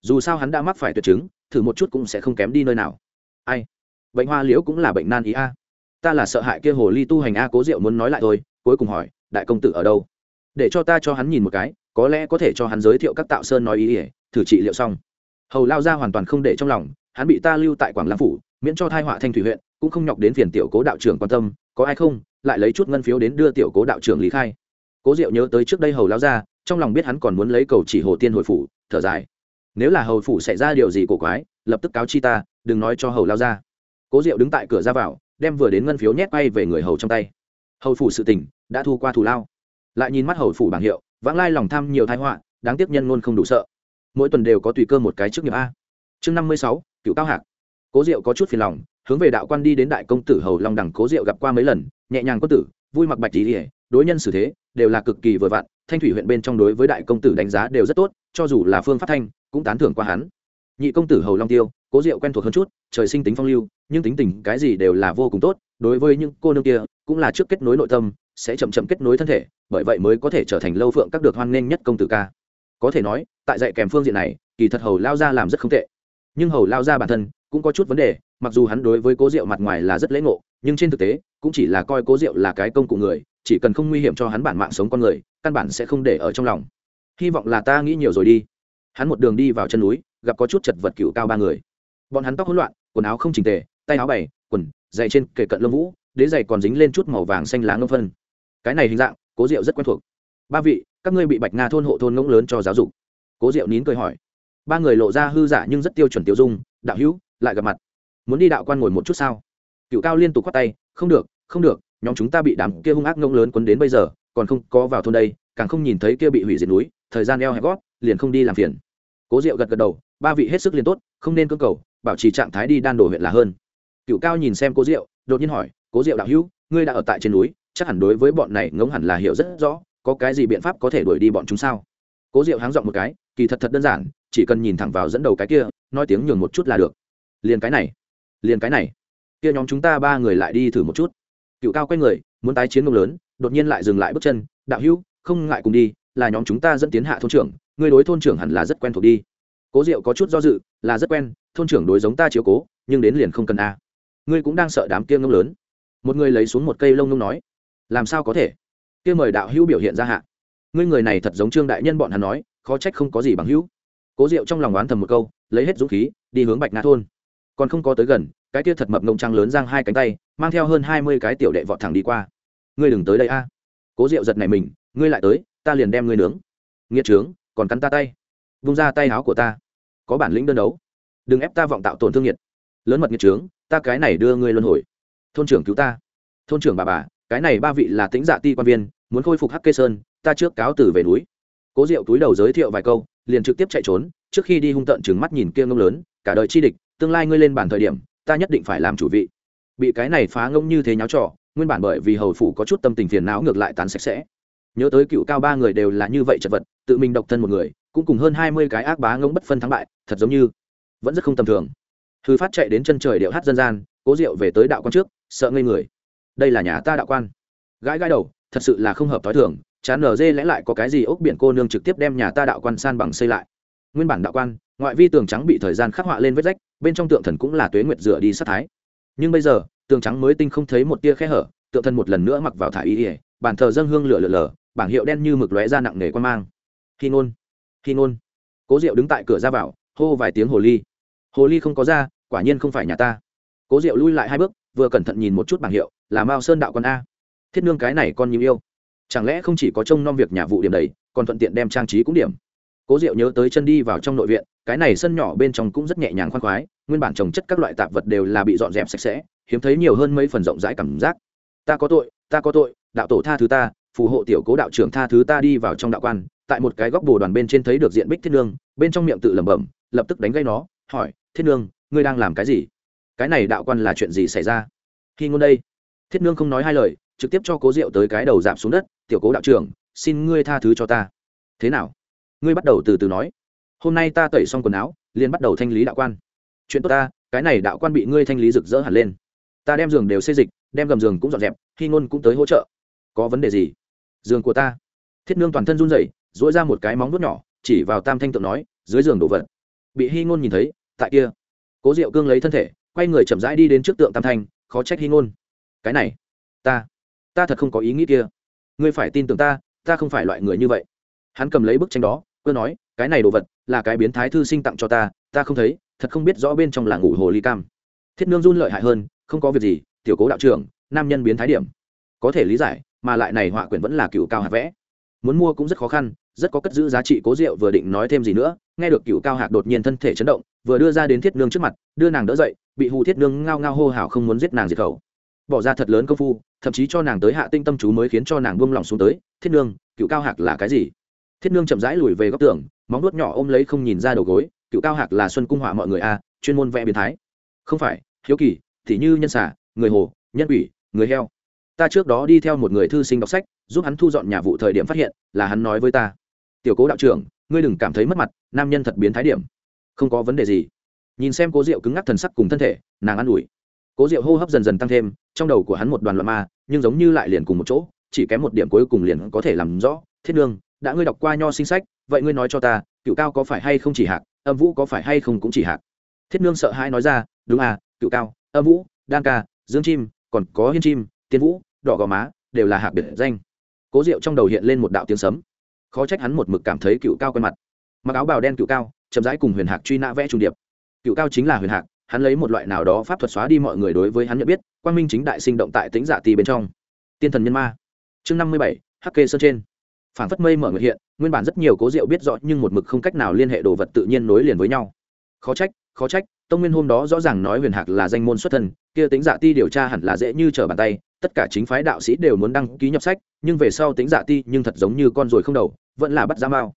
Dù sao hắn đã mắc phải tuyệt chứng, thử một chút cũng sẽ không kém đi nơi nào. Ai? Bệnh hoa liễu cũng là bệnh nan ý a. Ta là sợ hại kia hồ ly tu hành a, cố diệu muốn nói lại thôi, cuối cùng hỏi, đại công tử ở đâu? Để cho ta cho hắn nhìn một cái có lẽ có thể cho hắn giới thiệu các tạo sơn nói ý ỉa, thử trị liệu xong. Hầu lao ra hoàn toàn không để trong lòng, hắn bị ta lưu tại quảng lam phủ, miễn cho thai họa thanh thủy huyện, cũng không nhọc đến phiền tiểu cố đạo trưởng quan tâm, có ai không, lại lấy chút ngân phiếu đến đưa tiểu cố đạo trưởng lý khai. Cố diệu nhớ tới trước đây hầu lao ra trong lòng biết hắn còn muốn lấy cầu chỉ hồ tiên hồi phủ, thở dài. Nếu là hầu phủ xảy ra điều gì cổ quái, lập tức cáo chi ta, đừng nói cho hầu lao ra cố diệu đứng tại cửa ra vào, đem vừa đến ngân phiếu nhét bay về người hầu trong tay. Hầu phủ sự tình, đã thu qua thù lao. Lại nhìn mắt hầu phủ bảng hiệu vãng lai lòng tham nhiều thái họa, đáng tiếc nhân luôn không đủ sợ. Mỗi tuần đều có tùy cơ một cái trước nghiệp a. Chương năm mươi sáu, cựu cao hạc. Cố diệu có chút phiền lòng, hướng về đạo quan đi đến đại công tử hầu long đẳng cố diệu gặp qua mấy lần, nhẹ nhàng có tử, vui mặc bạch tỉ ỉa đối nhân xử thế, đều là cực kỳ vừa vặn, thanh thủy huyện bên trong đối với đại công tử đánh giá đều rất tốt, cho dù là phương pháp thanh, cũng tán thưởng qua hắn. Nhị công tử hầu long tiêu, cố diệu quen thuộc hơn chút, trời sinh tính phong lưu, nhưng tính tình cái gì đều là vô cùng tốt, đối với những cô nương kia, cũng là trước kết nối nội tâm sẽ chậm chậm kết nối thân thể, bởi vậy mới có thể trở thành lâu phượng các được hoan nghênh nhất công tử ca. Có thể nói, tại dạy kèm phương diện này, kỳ thật hầu lao ra làm rất không tệ. Nhưng hầu lao ra bản thân cũng có chút vấn đề, mặc dù hắn đối với cố diệu mặt ngoài là rất lễ ngộ, nhưng trên thực tế, cũng chỉ là coi cố diệu là cái công cụ người, chỉ cần không nguy hiểm cho hắn bản mạng sống con người, căn bản sẽ không để ở trong lòng. Hy vọng là ta nghĩ nhiều rồi đi. Hắn một đường đi vào chân núi, gặp có chút chật vật cựu cao ba người. Bọn hắn tóc hỗn loạn, quần áo không chỉnh tề, tay áo bày, quần dày trên kề cận lông vũ, đế dày còn dính lên chút màu vàng xanh lá ngâm phân cái này hình dạng, cố diệu rất quen thuộc. Ba vị, các ngươi bị bạch nga thôn hộ thôn ngỗng lớn cho giáo dục. Cố diệu nín cười hỏi. Ba người lộ ra hư giả nhưng rất tiêu chuẩn tiêu dung, đạo hữu, lại gặp mặt. Muốn đi đạo quan ngồi một chút sao? Cựu cao liên tục khoát tay, không được không được, nhóm chúng ta bị đám kia hung ác ngông lớn quấn đến bây giờ, còn không có vào thôn đây, càng không nhìn thấy kia bị hủy diệt núi, thời gian eo hẹp gót, liền không đi làm phiền. Cố diệu gật gật đầu, ba vị hết sức liền tốt, không nên cơ cầu, bảo trì trạng thái đi đan đổ huyện là hơn. Cựu cao nhìn xem cố diệu, đột nhiên hỏi, cố diệu đạo hữu, ngươi đã ở tại trên núi chắc hẳn đối với bọn này ngống hẳn là hiểu rất rõ, có cái gì biện pháp có thể đuổi đi bọn chúng sao? Cố diệu háng dọn một cái, kỳ thật thật đơn giản, chỉ cần nhìn thẳng vào dẫn đầu cái kia, nói tiếng nhường một chút là được. Liền cái này, liền cái này. Kia nhóm chúng ta ba người lại đi thử một chút. Cựu cao quay người, muốn tái chiến ngông lớn, đột nhiên lại dừng lại bước chân, đạo hữu, không ngại cùng đi, là nhóm chúng ta dẫn tiến hạ thôn trưởng, ngươi đối thôn trưởng hẳn là rất quen thuộc đi. Cố diệu có chút do dự, là rất quen, thôn trưởng đối giống ta chiếu cố, nhưng đến liền không cần a. Ngươi cũng đang sợ đám kia ngông lớn. Một người lấy xuống một cây lông ngông nói làm sao có thể? Kia mời đạo hữu biểu hiện ra hạ. Ngươi người này thật giống trương đại nhân bọn hắn nói, khó trách không có gì bằng hữu. Cố diệu trong lòng oán thầm một câu, lấy hết dũng khí, đi hướng bạch nga thôn. Còn không có tới gần, cái kia thật mập ngông trăng lớn giang hai cánh tay, mang theo hơn hai mươi cái tiểu đệ vọt thẳng đi qua. Ngươi đừng tới đây a. Cố diệu giật này mình, ngươi lại tới, ta liền đem ngươi nướng. Nghĩa trướng, còn cắn ta tay. Vung ra tay áo của ta. Có bản lĩnh đơn đấu. Đừng ép ta vọng tạo tổn thương nhiệt. Lớn mật nghĩa trướng, ta cái này đưa ngươi luân hồi. Thôn trưởng cứu ta. Thôn trưởng bà bà cái này ba vị là tính dạ ti quan viên, muốn khôi phục hắc kê sơn, ta trước cáo từ về núi. Cố diệu túi đầu giới thiệu vài câu, liền trực tiếp chạy trốn, trước khi đi hung tợn trừng mắt nhìn kia ngông lớn, cả đời chi địch, tương lai ngươi lên bản thời điểm, ta nhất định phải làm chủ vị. Bị cái này phá ngông như thế nháo trò, nguyên bản bởi vì hầu phủ có chút tâm tình phiền não ngược lại tán sạch sẽ. Nhớ tới cựu cao ba người đều là như vậy chật vật, tự mình độc thân một người, cũng cùng hơn hai mươi cái ác bá ngông bất phân thắng bại, thật giống như vẫn rất không tầm thường. Hư phát chạy đến chân trời điệu hát dân gian, cố diệu về tới đạo quan trước, sợ ngây người đây là nhà ta đạo quan. Gãi gãi đầu, thật sự là không hợp t h ó i thường, chán nở dê lẽ lại có cái gì ốc biển cô nương trực tiếp đem nhà ta đạo quan san bằng xây lại. Nguyên bản đạo quan, ngoại vi tường trắng bị thời gian khắc họa lên vết rách, bên trong tượng thần cũng là tuế nguyệt rửa đi sát thái. Nhưng bây giờ, tường trắng mới tinh không thấy một tia khe hở, tượng thần một lần nữa mặc vào thả y ỉa bàn thờ dân hương lửa lửa lở bảng hiệu đen như mực lóe ra nặng nề quan mang. Khi ngôn khi ngôn. Cố diệu đứng tại cửa ra vào, hô vài tiếng hồ ly. Hồ ly không có ra, quả nhiên không phải nhà ta. Cố diệu lui lại hai bước, vừa cẩn thận nhìn một chút bảng hiệu là mao sơn đạo con a thiết nương cái này con nhím yêu chẳng lẽ không chỉ có trông nom việc nhà vụ điểm đấy còn thuận tiện đem trang trí cũng điểm cố diệu nhớ tới chân đi vào trong nội viện cái này sân nhỏ bên trong cũng rất nhẹ nhàng khoan khoái nguyên bản trồng chất các loại tạp vật đều là bị dọn dẹp sạch sẽ hiếm thấy nhiều hơn mấy phần rộng rãi cảm giác ta có tội ta có tội đạo tổ tha thứ ta phù hộ tiểu cố đạo trưởng tha thứ ta đi vào trong đạo quan tại một cái góc bồ đoàn bên trên thấy được diện bích thiết nương bên trong miệng tự lẩm bẩm lập tức đánh gây nó hỏi thiết nương ngươi đang làm cái gì cái này đạo quan là chuyện gì xảy ra khi ngôn đây thiết nương không nói hai lời, trực tiếp cho cố Diệu tới cái đầu giảm xuống đất, tiểu cố đạo trưởng, xin ngươi tha thứ cho ta. Thế nào? Ngươi bắt đầu từ từ nói. Hôm nay ta tẩy xong quần áo, liền bắt đầu thanh lý đạo quan. Chuyện tốt ta, cái này đạo quan bị ngươi thanh lý rực rỡ hẳn lên. Ta đem giường đều xây dịch, đem gầm giường cũng dọn dẹp, khi ngôn cũng tới hỗ trợ. Có vấn đề gì? Giường của ta. Thiết nương toàn thân run rẩy dỗi ra một cái móng vuốt nhỏ, chỉ vào tam thanh tượng nói, dưới giường đổ vật. Bị hy ngôn nhìn thấy, tại kia, cố diệu cương lấy thân thể, quay người chậm rãi đi đến trước tượng tam thanh, khó trách hy ngôn cái này. Ta ta thật không có ý nghĩ kia. Ngươi phải tin tưởng ta ta không phải loại người như vậy. Hắn cầm lấy bức tranh đó cơ nói, cái này đồ vật là cái biến thái thư sinh tặng cho ta ta không thấy, thật không biết rõ bên trong là ngủ hồ ly cam. Thiết nương run lợi hại hơn, không có việc gì, tiểu cố đạo trưởng, nam nhân biến thái điểm. Có thể lý giải, mà lại này họa quyển vẫn là cựu cao hạt vẽ. Muốn mua cũng rất khó khăn, rất có cất giữ giá trị cố rượu vừa định nói thêm gì nữa, nghe được cựu cao hạc đột nhiên thân thể chấn động, vừa đưa ra đến thiết nương trước mặt, đưa nàng đỡ dậy, bị hù thiết nương ngao ngao hô hào không muốn giết nàng diệt khẩu bỏ ra thật lớn công phu, thậm chí cho nàng tới hạ tinh tâm chú mới khiến cho nàng buông lỏng xuống tới, thiết nương, cựu cao hạc là cái gì? Thiết nương chậm rãi lùi về góc tường, móng nuốt nhỏ ôm lấy không nhìn ra đầu gối, cựu cao hạc là xuân cung họa mọi người a chuyên môn vẽ biến thái. Không phải, hiếu kỳ, thì như nhân xả người hồ, nhân ủy người heo. Ta trước đó đi theo một người thư sinh đọc sách, giúp hắn thu dọn nhà vụ thời điểm phát hiện, là hắn nói với ta. Tiểu cố đạo trưởng, ngươi đừng cảm thấy mất mặt, nam nhân thật biến thái điểm. Không có vấn đề gì. Nhìn xem cố diệu cứng ngắc thần sắc cùng thân thể, nàng an ủi cố diệu hô hấp dần dần tăng thêm, trong đầu của hắn một đoàn loạn ma, nhưng giống như lại liền cùng một chỗ, chỉ kém một điểm cuối cùng liền có thể làm rõ. Thiết nương, đã ngươi đọc qua nho sinh sách, vậy ngươi nói cho ta, cựu cao có phải hay không chỉ hạc, âm vũ có phải hay không cũng chỉ hạc? Thiết nương sợ hãi nói ra, đúng à cựu cao, âm vũ, đan ca, dương chim, còn có hiên chim, tiên vũ, đỏ gò má, đều là hạc biệt danh. Cố diệu trong đầu hiện lên một đạo tiếng sấm. Khó trách hắn một mực cảm thấy cựu cao quen mặt. Mặc áo bào đen cựu cao, chậm rãi cùng huyền hạc truy nã vẽ trung điệp. Cựu cao chính là huyền hạc hắn lấy một loại nào đó pháp thuật xóa đi mọi người đối với hắn nhận biết, quang minh chính đại sinh động tại tính giả ti bên trong. Tiên thần nhân ma. Chương năm mươi bảy, hắc kê sơn trên. Phản phất mây mở nguyệt hiện, nguyên bản rất nhiều cố diệu biết rõ nhưng một mực không cách nào liên hệ đồ vật tự nhiên nối liền với nhau. Khó trách khó trách, tông nguyên hôm đó rõ ràng nói huyền hạc là danh môn xuất thân, kia tính giả ti điều tra hẳn là dễ như trở bàn tay, tất cả chính phái đạo sĩ đều muốn đăng ký nhập sách, nhưng về sau tính giả ti nhưng thật giống như con ruồi không đầu, vẫn là bắt giam bao.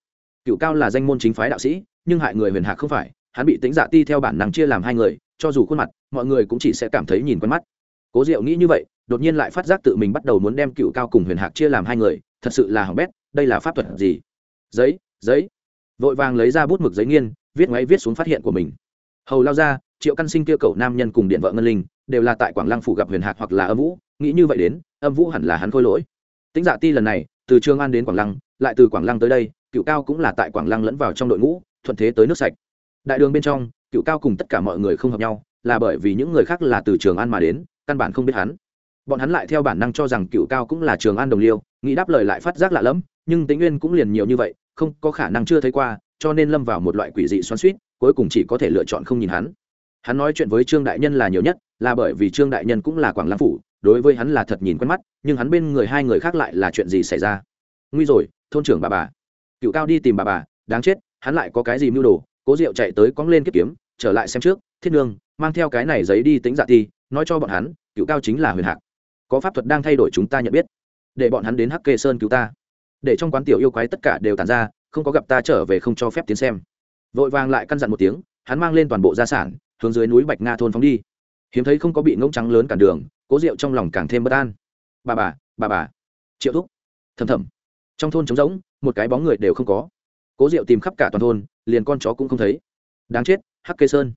Cựu cao là danh môn chính phái đạo sĩ, nhưng hại người huyền hạc không phải hắn bị tính giả ti theo bản năng chia làm hai người, cho dù khuôn mặt, mọi người cũng chỉ sẽ cảm thấy nhìn quen mắt. Cố diệu nghĩ như vậy, đột nhiên lại phát giác tự mình bắt đầu muốn đem cựu cao cùng huyền hạc chia làm hai người, thật sự là hỏng bét, đây là pháp thuật gì? Giấy giấy. Vội vàng lấy ra bút mực giấy nghiên, viết ngoáy viết xuống phát hiện của mình. Hầu lao ra, triệu căn sinh kia cầu nam nhân cùng điện vợ ngân linh, đều là tại quảng lăng phủ gặp huyền hạc hoặc là âm vũ, nghĩ như vậy đến, âm vũ hẳn là hắn khôi lỗi. Tính dạ ti lần này, từ trường an đến quảng lăng, lại từ quảng lăng tới đây, cựu cao cũng là tại quảng lăng lẫn vào trong đội ngũ, thuận thế tới nước sạch đại đường bên trong, cựu cao cùng tất cả mọi người không hợp nhau, là bởi vì những người khác là từ trường an mà đến, căn bản không biết hắn. Bọn hắn lại theo bản năng cho rằng cựu cao cũng là trường an đồng liêu, nghĩ đáp lời lại phát giác lạ lẫm, nhưng tính nguyên cũng liền nhiều như vậy, không có khả năng chưa thấy qua, cho nên lâm vào một loại quỷ dị xoắn suýt cuối cùng chỉ có thể lựa chọn không nhìn hắn. Hắn nói chuyện với trương đại nhân là nhiều nhất, là bởi vì trương đại nhân cũng là quảng lăng phủ, đối với hắn là thật nhìn quen mắt, nhưng hắn bên người hai người khác lại là chuyện gì xảy ra? Nguy rồi, thôn trưởng bà bà. Cựu cao đi tìm bà bà, đáng chết, hắn lại có cái gì mưu đồ? Cố diệu chạy tới cóng lên kiếp kiếm, trở lại xem trước, thiết nương, mang theo cái này giấy đi tính dạ ti nói cho bọn hắn, cựu cao chính là huyền hạc. Có pháp thuật đang thay đổi chúng ta nhận biết. Để bọn hắn đến hắc kê sơn cứu ta. Để trong quán tiểu yêu quái tất cả đều tàn ra, không có gặp ta trở về không cho phép tiến xem. Vội vàng lại căn dặn một tiếng, hắn mang lên toàn bộ gia sản, hướng dưới núi bạch nga thôn phóng đi. Hiếm thấy không có bị ngỗng trắng lớn cản đường, cố Diệu trong lòng càng thêm bất an. Bà bà bà bà. Triệu thúc. Thầm thầm. Trong thôn trống rỗng, một cái bóng người đều không có cố Diệu tìm khắp cả toàn thôn, liền con chó cũng không thấy. Đáng chết, hắc kê sơn.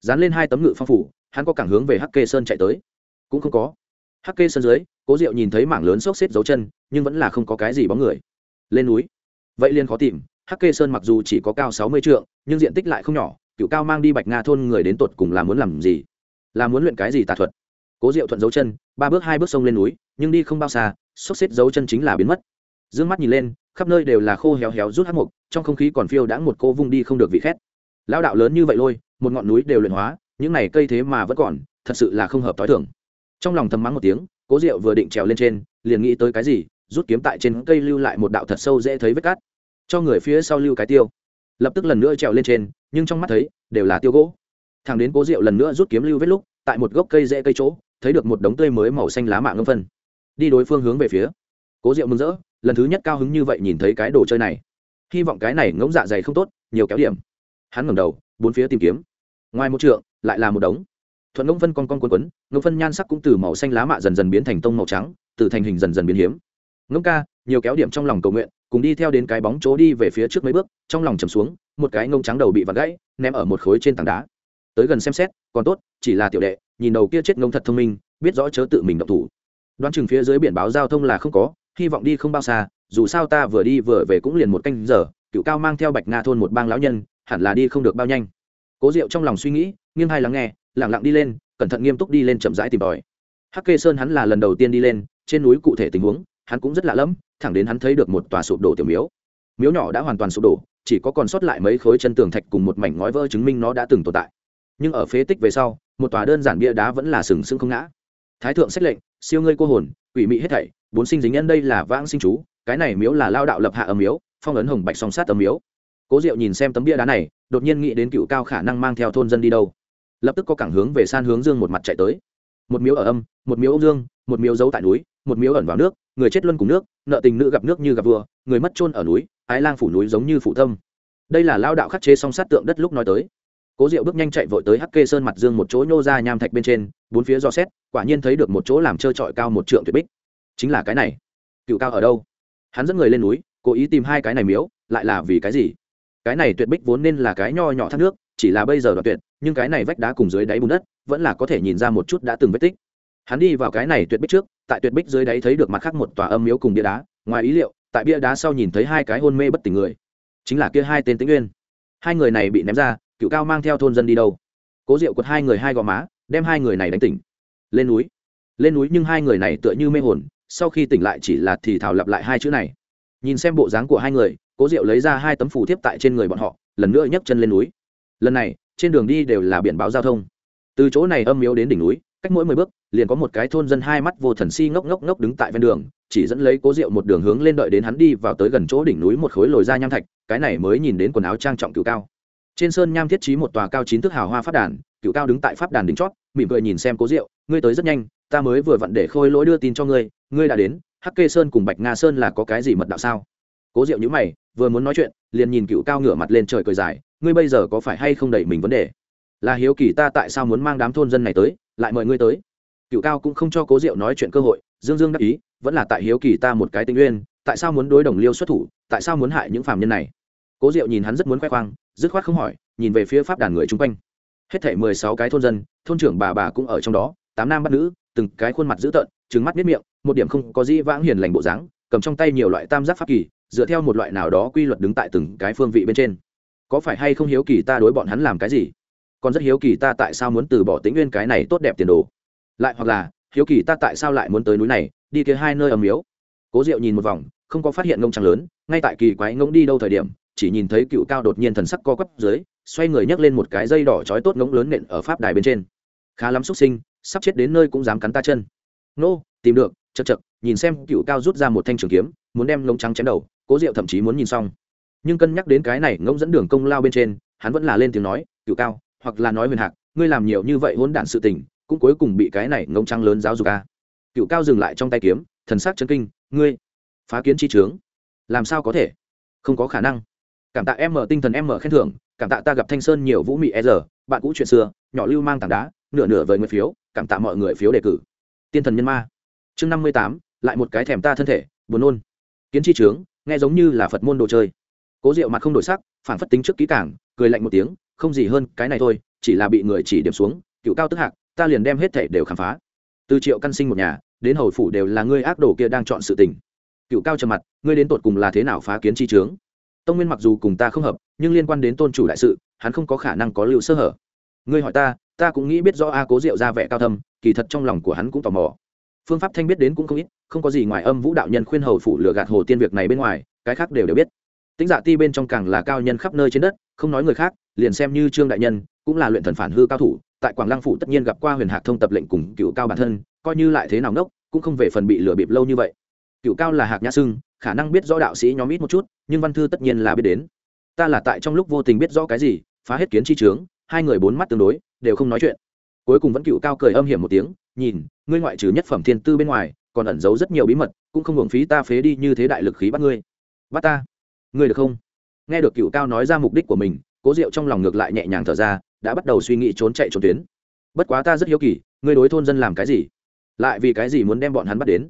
Dán lên hai tấm ngự phong phủ, hắn có cảng hướng về hắc kê sơn chạy tới. Cũng không có. Hắc kê sơn dưới, cố diệu nhìn thấy mảng lớn xốc xếp dấu chân, nhưng vẫn là không có cái gì bóng người. Lên núi. Vậy liền khó tìm, hắc kê sơn mặc dù chỉ có cao sáu mươi trượng, nhưng diện tích lại không nhỏ cựu cao mang đi bạch nga thôn người đến tột cùng là muốn làm gì? Là muốn luyện cái gì tà thuật? Cố diệu thuận dấu chân, ba bước hai bước sông lên núi, nhưng đi không bao xa, xốc xếp dấu chân chính là biến mất d ư ơ n g mắt nhìn lên, khắp nơi đều là khô héo héo rút hát mục, trong không khí còn phiêu đã một cô vung đi không được vị khét. Lao đạo lớn như vậy lôi, một ngọn núi đều luyện hóa, những này cây thế mà vẫn còn, thật sự là không hợp t h i trong lòng thầm mắng một tiếng, cố diệu vừa định trèo lên trên, liền nghĩ tới cái gì, rút kiếm tại trên cây lưu lại một đạo thật sâu dễ thấy vết cát. Cho người phía sau lưu cái tiêu. Lập tức lần nữa trèo lên trên, nhưng trong mắt thấy, đều là tiêu gỗ. Thằng đến cố diệu lần nữa rút kiếm lưu vết lúc, tại một gốc cây dễ cây chỗ, thấy được một đống tươi mới màu xanh lá mạng ngâm phân. Đi đối phương hướng về phía. Cố diệu mừng rỡ lần thứ nhất cao hứng như vậy nhìn thấy cái đồ chơi này. Hy vọng cái này ngỗng dạ dày không tốt, nhiều kéo điểm. Hắn ngẩng đầu, bốn phía tìm kiếm. Ngoài một trượng, lại là một đống. Thuận ngỗng phân con con quấn quấn ngỗng phân nhan sắc cũng từ màu xanh lá mạ dần dần biến thành tông màu trắng, từ thành hình dần dần biến hiếm. Ngỗng ca, nhiều kéo điểm trong lòng cầu nguyện, cùng đi theo đến cái bóng chỗ đi về phía trước mấy bước, trong lòng chầm xuống, một cái ngông trắng đầu bị vặt gãy, ném ở một khối trên tảng đá. Tới gần xem xét, còn tốt, chỉ là tiểu đệ, nhìn đầu kia chết ngông thật thông minh, biết rõ chớ tự mình độc thủ. Đoán chừng phía dưới biển báo giao thông là không có hy vọng đi không bao xa, dù sao ta vừa đi vừa về cũng liền một canh giờ, cựu cao mang theo bạch nga thôn một bang lão nhân, hẳn là đi không được bao nhanh. Cố diệu trong lòng suy nghĩ, nghiêng hai lắng nghe lẳng lặng đi lên, cẩn thận nghiêm túc đi lên chậm rãi tìm tòi. Hắc kê sơn hắn là lần đầu tiên đi lên, trên núi cụ thể tình huống, hắn cũng rất lạ lẫm, thẳng đến hắn thấy được một tòa sụp đổ tiểu miếu. Miếu nhỏ đã hoàn toàn sụp đổ, chỉ có còn sót lại mấy khối chân tường thạch cùng một mảnh ngói vỡ chứng minh nó đã từng tồn tại. Nhưng ở phế tích về sau, một tòa đơn giản bia đá vẫn là sừng sững không ngã. Thái thượng xét lệnh, siêu ngươi cô hồn, quỷ mị hết thảy bốn sinh dính nhân đây là vãng sinh chú, cái này miếu là lao đạo lập hạ âm miếu, phong ấn hồng bạch song sát âm miếu. Cố diệu nhìn xem tấm bia đá này, đột nhiên nghĩ đến cựu cao khả năng mang theo thôn dân đi đâu. Lập tức có cảng hướng về san hướng dương một mặt chạy tới. Một miếu ở âm, một miếu ông dương, một miếu giấu tại núi, một miếu ẩn vào nước, người chết luân cùng nước, nợ tình nữ gặp nước như gặp vua, người mất chôn ở núi, ái lang phủ núi giống như phủ tâm đây là lao đạo khắc chế song sát tượng đất lúc nói tới. Cố diệu bước nhanh chạy vội tới hắc kê sơn mặt dương một chỗ nhô ra nham thạch bên trên, bốn phía do xét, quả nhiên thấy được một chỗ làm trơ trọi cao một trượng tuyệt bích chính là cái này. Cựu cao ở đâu? Hắn dẫn người lên núi, cố ý tìm hai cái này miếu, lại là vì cái gì? Cái này tuyệt bích vốn nên là cái nho nhỏ thác nước, chỉ là bây giờ đoạn tuyệt, nhưng cái này vách đá cùng dưới đáy bùn đất, vẫn là có thể nhìn ra một chút đã từng vết tích. Hắn đi vào cái này tuyệt bích trước, tại tuyệt bích dưới đáy thấy được mặt khác một tòa âm miếu cùng bia đá, ngoài ý liệu, tại bia đá sau nhìn thấy hai cái hôn mê bất tỉnh người. Chính là kia hai tên tĩnh nguyên hai người này bị ném ra, cựu cao mang theo thôn dân đi đâu? Cố diệu quật hai người hai gò má, đem hai người này đánh tỉnh. Lên núi. Lên núi nhưng hai người này tựa như mê hồn sau khi tỉnh lại chỉ là thì thảo lặp lại hai chữ này. Nhìn xem bộ dáng của hai người, cố diệu lấy ra hai tấm phủ thiếp tại trên người bọn họ, lần nữa nhấc chân lên núi. Lần này, trên đường đi đều là biển báo giao thông. Từ chỗ này âm miếu đến đỉnh núi, cách mỗi mười bước, liền có một cái thôn dân hai mắt vô thần si ngốc ngốc ngốc đứng tại ven đường, chỉ dẫn lấy cố diệu một đường hướng lên đợi đến hắn đi vào tới gần chỗ đỉnh núi một khối lồi ra nham thạch, cái này mới nhìn đến quần áo trang trọng cựu cao. Trên sơn nham thiết trí một tòa cao chín thước hào hoa pháp đàn cựu cao đứng tại pháp đàn đỉnh chót, mỉm cười nhìn xem cố diệu, ngươi tới rất nhanh ta mới vừa vặn để khôi lỗi đưa tin cho ngươi ngươi đã đến, hắc kê sơn cùng bạch nga sơn là có cái gì mật đạo sao? Cố diệu nhữ mày, vừa muốn nói chuyện, liền nhìn cựu cao ngửa mặt lên trời cười dài, ngươi bây giờ có phải hay không đẩy mình vấn đề? Là hiếu kỳ ta tại sao muốn mang đám thôn dân này tới, lại mời ngươi tới? Cựu cao cũng không cho cố diệu nói chuyện cơ hội, dương dương đắc ý, vẫn là tại hiếu kỳ ta một cái tinh nguyên, tại sao muốn đối đồng liêu xuất thủ, tại sao muốn hại những phạm nhân này? Cố diệu nhìn hắn rất muốn khoe khoang, dứt khoát không hỏi, nhìn về phía pháp đàn người chung quanh. Hết thể mười sáu cái thôn dân, thôn trưởng bà bà cũng ở trong đó, tám nam bắt nữ từng cái khuôn mặt dữ tợn trứng mắt biết miệng, một điểm không có gì vãng hiền lành bộ dáng, cầm trong tay nhiều loại tam giác pháp kỳ, dựa theo một loại nào đó quy luật đứng tại từng cái phương vị bên trên. Có phải hay không hiếu kỳ ta đối bọn hắn làm cái gì? Còn rất hiếu kỳ ta tại sao muốn từ bỏ tĩnh nguyên cái này tốt đẹp tiền đồ. Lại hoặc là, hiếu kỳ ta tại sao lại muốn tới núi này, đi kia hai nơi ầm miếu. Cố diệu nhìn một vòng, không có phát hiện ngông trắng lớn, ngay tại kỳ quái ngông đi đâu thời điểm, chỉ nhìn thấy cựu cao đột nhiên thần sắc co quắp dưới, xoay người nhấc lên một cái dây đỏ trói tốt ngỗng lớn nện ở pháp đài bên trên. Khá lắm xuất sinh sắp chết đến nơi cũng dám cắn ta chân. Nô, tìm được chật chật nhìn xem cựu cao rút ra một thanh trường kiếm, muốn đem ngông trắng chém đầu, cố diệu thậm chí muốn nhìn xong. Nhưng cân nhắc đến cái này, ngông dẫn đường công lao bên trên, hắn vẫn là lên tiếng nói, cựu cao, hoặc là nói huyền hạc, ngươi làm nhiều như vậy hôn đản sự tình, cũng cuối cùng bị cái này ngông trắng lớn giáo dục ca cựu cao dừng lại trong tay kiếm, thần sắc chân kinh, ngươi, phá kiến chi trướng làm sao có thể? Không có khả năng. Cảm tạ em mở tinh thần em mở khen thưởng, cảm tạ ta gặp thanh sơn nhiều vũ mị e giờ, bạn cũ chuyện xưa, nhỏ lưu mang tảng đá, nửa nửa với nguyên phiếu cảm tạ mọi người phiếu đề cử. Tiên thần nhân ma. Chương năm mươi tám, lại một cái thèm ta thân thể, buồn nôn. Kiến chi trướng, nghe giống như là phật môn đồ chơi. Cố diệu mặt không đổi sắc, phản phất tính trước kỹ cảng cười lạnh một tiếng, không gì hơn cái này thôi, chỉ là bị người chỉ điểm xuống, cựu cao tức hạc, ta liền đem hết thể đều khám phá. Từ triệu căn sinh một nhà, đến hầu phủ đều là ngươi ác đồ kia đang chọn sự tình. Cựu cao trầm mặt, ngươi đến tột cùng là thế nào phá kiến chi trướng? Tông nguyên mặc dù cùng ta không hợp, nhưng liên quan đến tôn chủ đại sự, hắn không có khả năng có lưu sơ hở. Ngươi hỏi ta ta cũng nghĩ biết rõ a cố diệu ra vẻ cao thâm, kỳ thật trong lòng của hắn cũng tò mò. Phương pháp thanh biết đến cũng không ít, không có gì ngoài âm vũ đạo nhân khuyên hầu phủ lừa gạt hồ tiên việc này bên ngoài, cái khác đều đều biết. Tính dạ ti bên trong càng là cao nhân khắp nơi trên đất, không nói người khác, liền xem như trương đại nhân, cũng là luyện thần phản hư cao thủ, tại quảng lăng phủ tất nhiên gặp qua huyền hạc thông tập lệnh cùng cựu cao bản thân, coi như lại thế nào ngốc, cũng không về phần bị lừa bịp lâu như vậy. Cựu cao là hạc nhã sưng, khả năng biết rõ đạo sĩ nhóm ít một chút, nhưng văn thư tất nhiên là biết đến. Ta là tại trong lúc vô tình biết rõ cái gì, phá hết kiến chi trướng hai người bốn mắt tương đối, đều không nói chuyện. Cuối cùng vẫn cựu cao cười âm hiểm một tiếng, nhìn, ngươi ngoại trừ nhất phẩm thiên tư bên ngoài, còn ẩn giấu rất nhiều bí mật, cũng không hưởng phí ta phế đi như thế đại lực khí bắt ngươi. Bắt ta? Ngươi được không? Nghe được cựu cao nói ra mục đích của mình, cố diệu trong lòng ngược lại nhẹ nhàng thở ra, đã bắt đầu suy nghĩ trốn chạy trốn tuyến. Bất quá ta rất hiếu kỳ, ngươi đối thôn dân làm cái gì? Lại vì cái gì muốn đem bọn hắn bắt đến?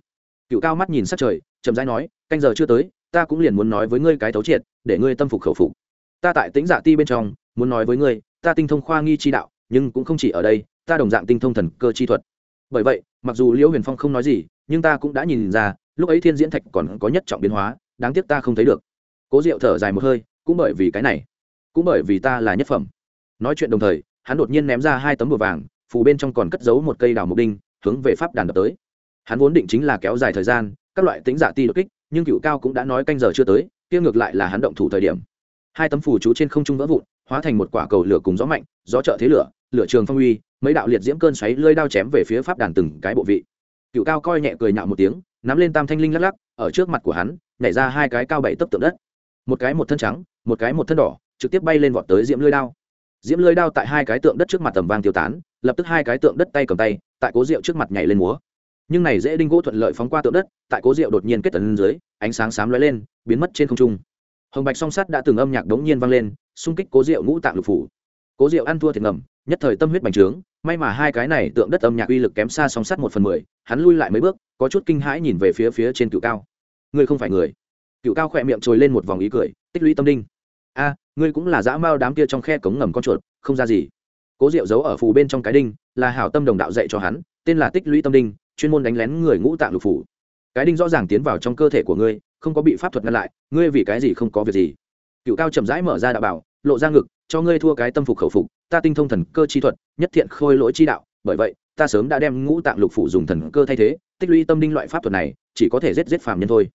Cựu cao mắt nhìn sát trời, chậm rãi nói, canh giờ chưa tới, ta cũng liền muốn nói với ngươi cái thấu triệt, để ngươi tâm phục khẩu phục. Ta tại tính dạ ti bên trong, muốn nói với ngươi ta tinh thông khoa nghi chi đạo, nhưng cũng không chỉ ở đây, ta đồng dạng tinh thông thần cơ chi thuật. Bởi vậy, mặc dù liễu huyền phong không nói gì, nhưng ta cũng đã nhìn ra, lúc ấy thiên diễn thạch còn có nhất trọng biến hóa, đáng tiếc ta không thấy được. Cố diệu thở dài một hơi, cũng bởi vì cái này, cũng bởi vì ta là nhất phẩm. Nói chuyện đồng thời, hắn đột nhiên ném ra hai tấm bùa vàng, phù bên trong còn cất giấu một cây đào mục đinh, hướng về pháp đàn đập tới. Hắn vốn định chính là kéo dài thời gian, các loại tính giả ti đột kích, nhưng cựu cao cũng đã nói canh giờ chưa tới, kia ngược lại là hắn động thủ thời điểm. Hai tấm phù chú trên không trung vỡ vụn hóa thành một quả cầu lửa cùng gió mạnh, gió trợ thế lửa lửa trường phong uy, mấy đạo liệt diễm cơn xoáy lơi đao chém về phía pháp đàn từng cái bộ vị. Cựu cao coi nhẹ cười nhạo một tiếng, nắm lên tam thanh linh lắc lắc, ở trước mặt của hắn, nhảy ra hai cái cao bảy tấp tượng đất. Một cái một thân trắng, một cái một thân đỏ, trực tiếp bay lên vọt tới diễm lưới đao. Diễm lưới đao tại hai cái tượng đất trước mặt tầm vang tiêu tán, lập tức hai cái tượng đất tay cầm tay, tại cố rượu trước mặt nhảy lên múa. Nhưng này dễ đinh gỗ thuận lợi phóng qua tượng đất, tại cố rượu đột nhiên kết tấn dưới, ánh sáng xám lóe lên, biến mất trên không trung hồng bạch song sắt đã từng âm nhạc đống nhiên vang lên, xung kích cố Diệu ngũ tạng lục phủ. Cố Diệu ăn thua thiệt ngầm, nhất thời tâm huyết bành trướng, may mà hai cái này tượng đất âm nhạc uy lực kém xa song sắt một phần mười, hắn lui lại mấy bước, có chút kinh hãi nhìn về phía phía trên cựu cao. Ngươi không phải người. Cựu cao khỏe miệng trồi lên một vòng ý cười, tích lũy tâm đinh. A, ngươi cũng là dã mao đám kia trong khe cống ngầm con chuột, không ra gì. Cố diệu giấu ở phù bên trong cái đinh, là hảo tâm đồng đạo dạy cho hắn, tên là tích lũy tâm đinh, chuyên môn đánh lén người ngũ tạng lục phủ. Cái đinh rõ ràng tiến vào trong cơ thể của ngươi không có bị pháp thuật ngăn lại, ngươi vì cái gì không có việc gì? Cựu cao chậm rãi mở ra đạo bảo, lộ ra ngực, cho ngươi thua cái tâm phục khẩu phục, ta tinh thông thần cơ chi thuật, nhất thiện khôi lỗi chi đạo, bởi vậy, ta sớm đã đem ngũ tạng lục phủ dùng thần cơ thay thế, tích lũy tâm đinh loại pháp thuật này, chỉ có thể giết giết phàm nhân thôi.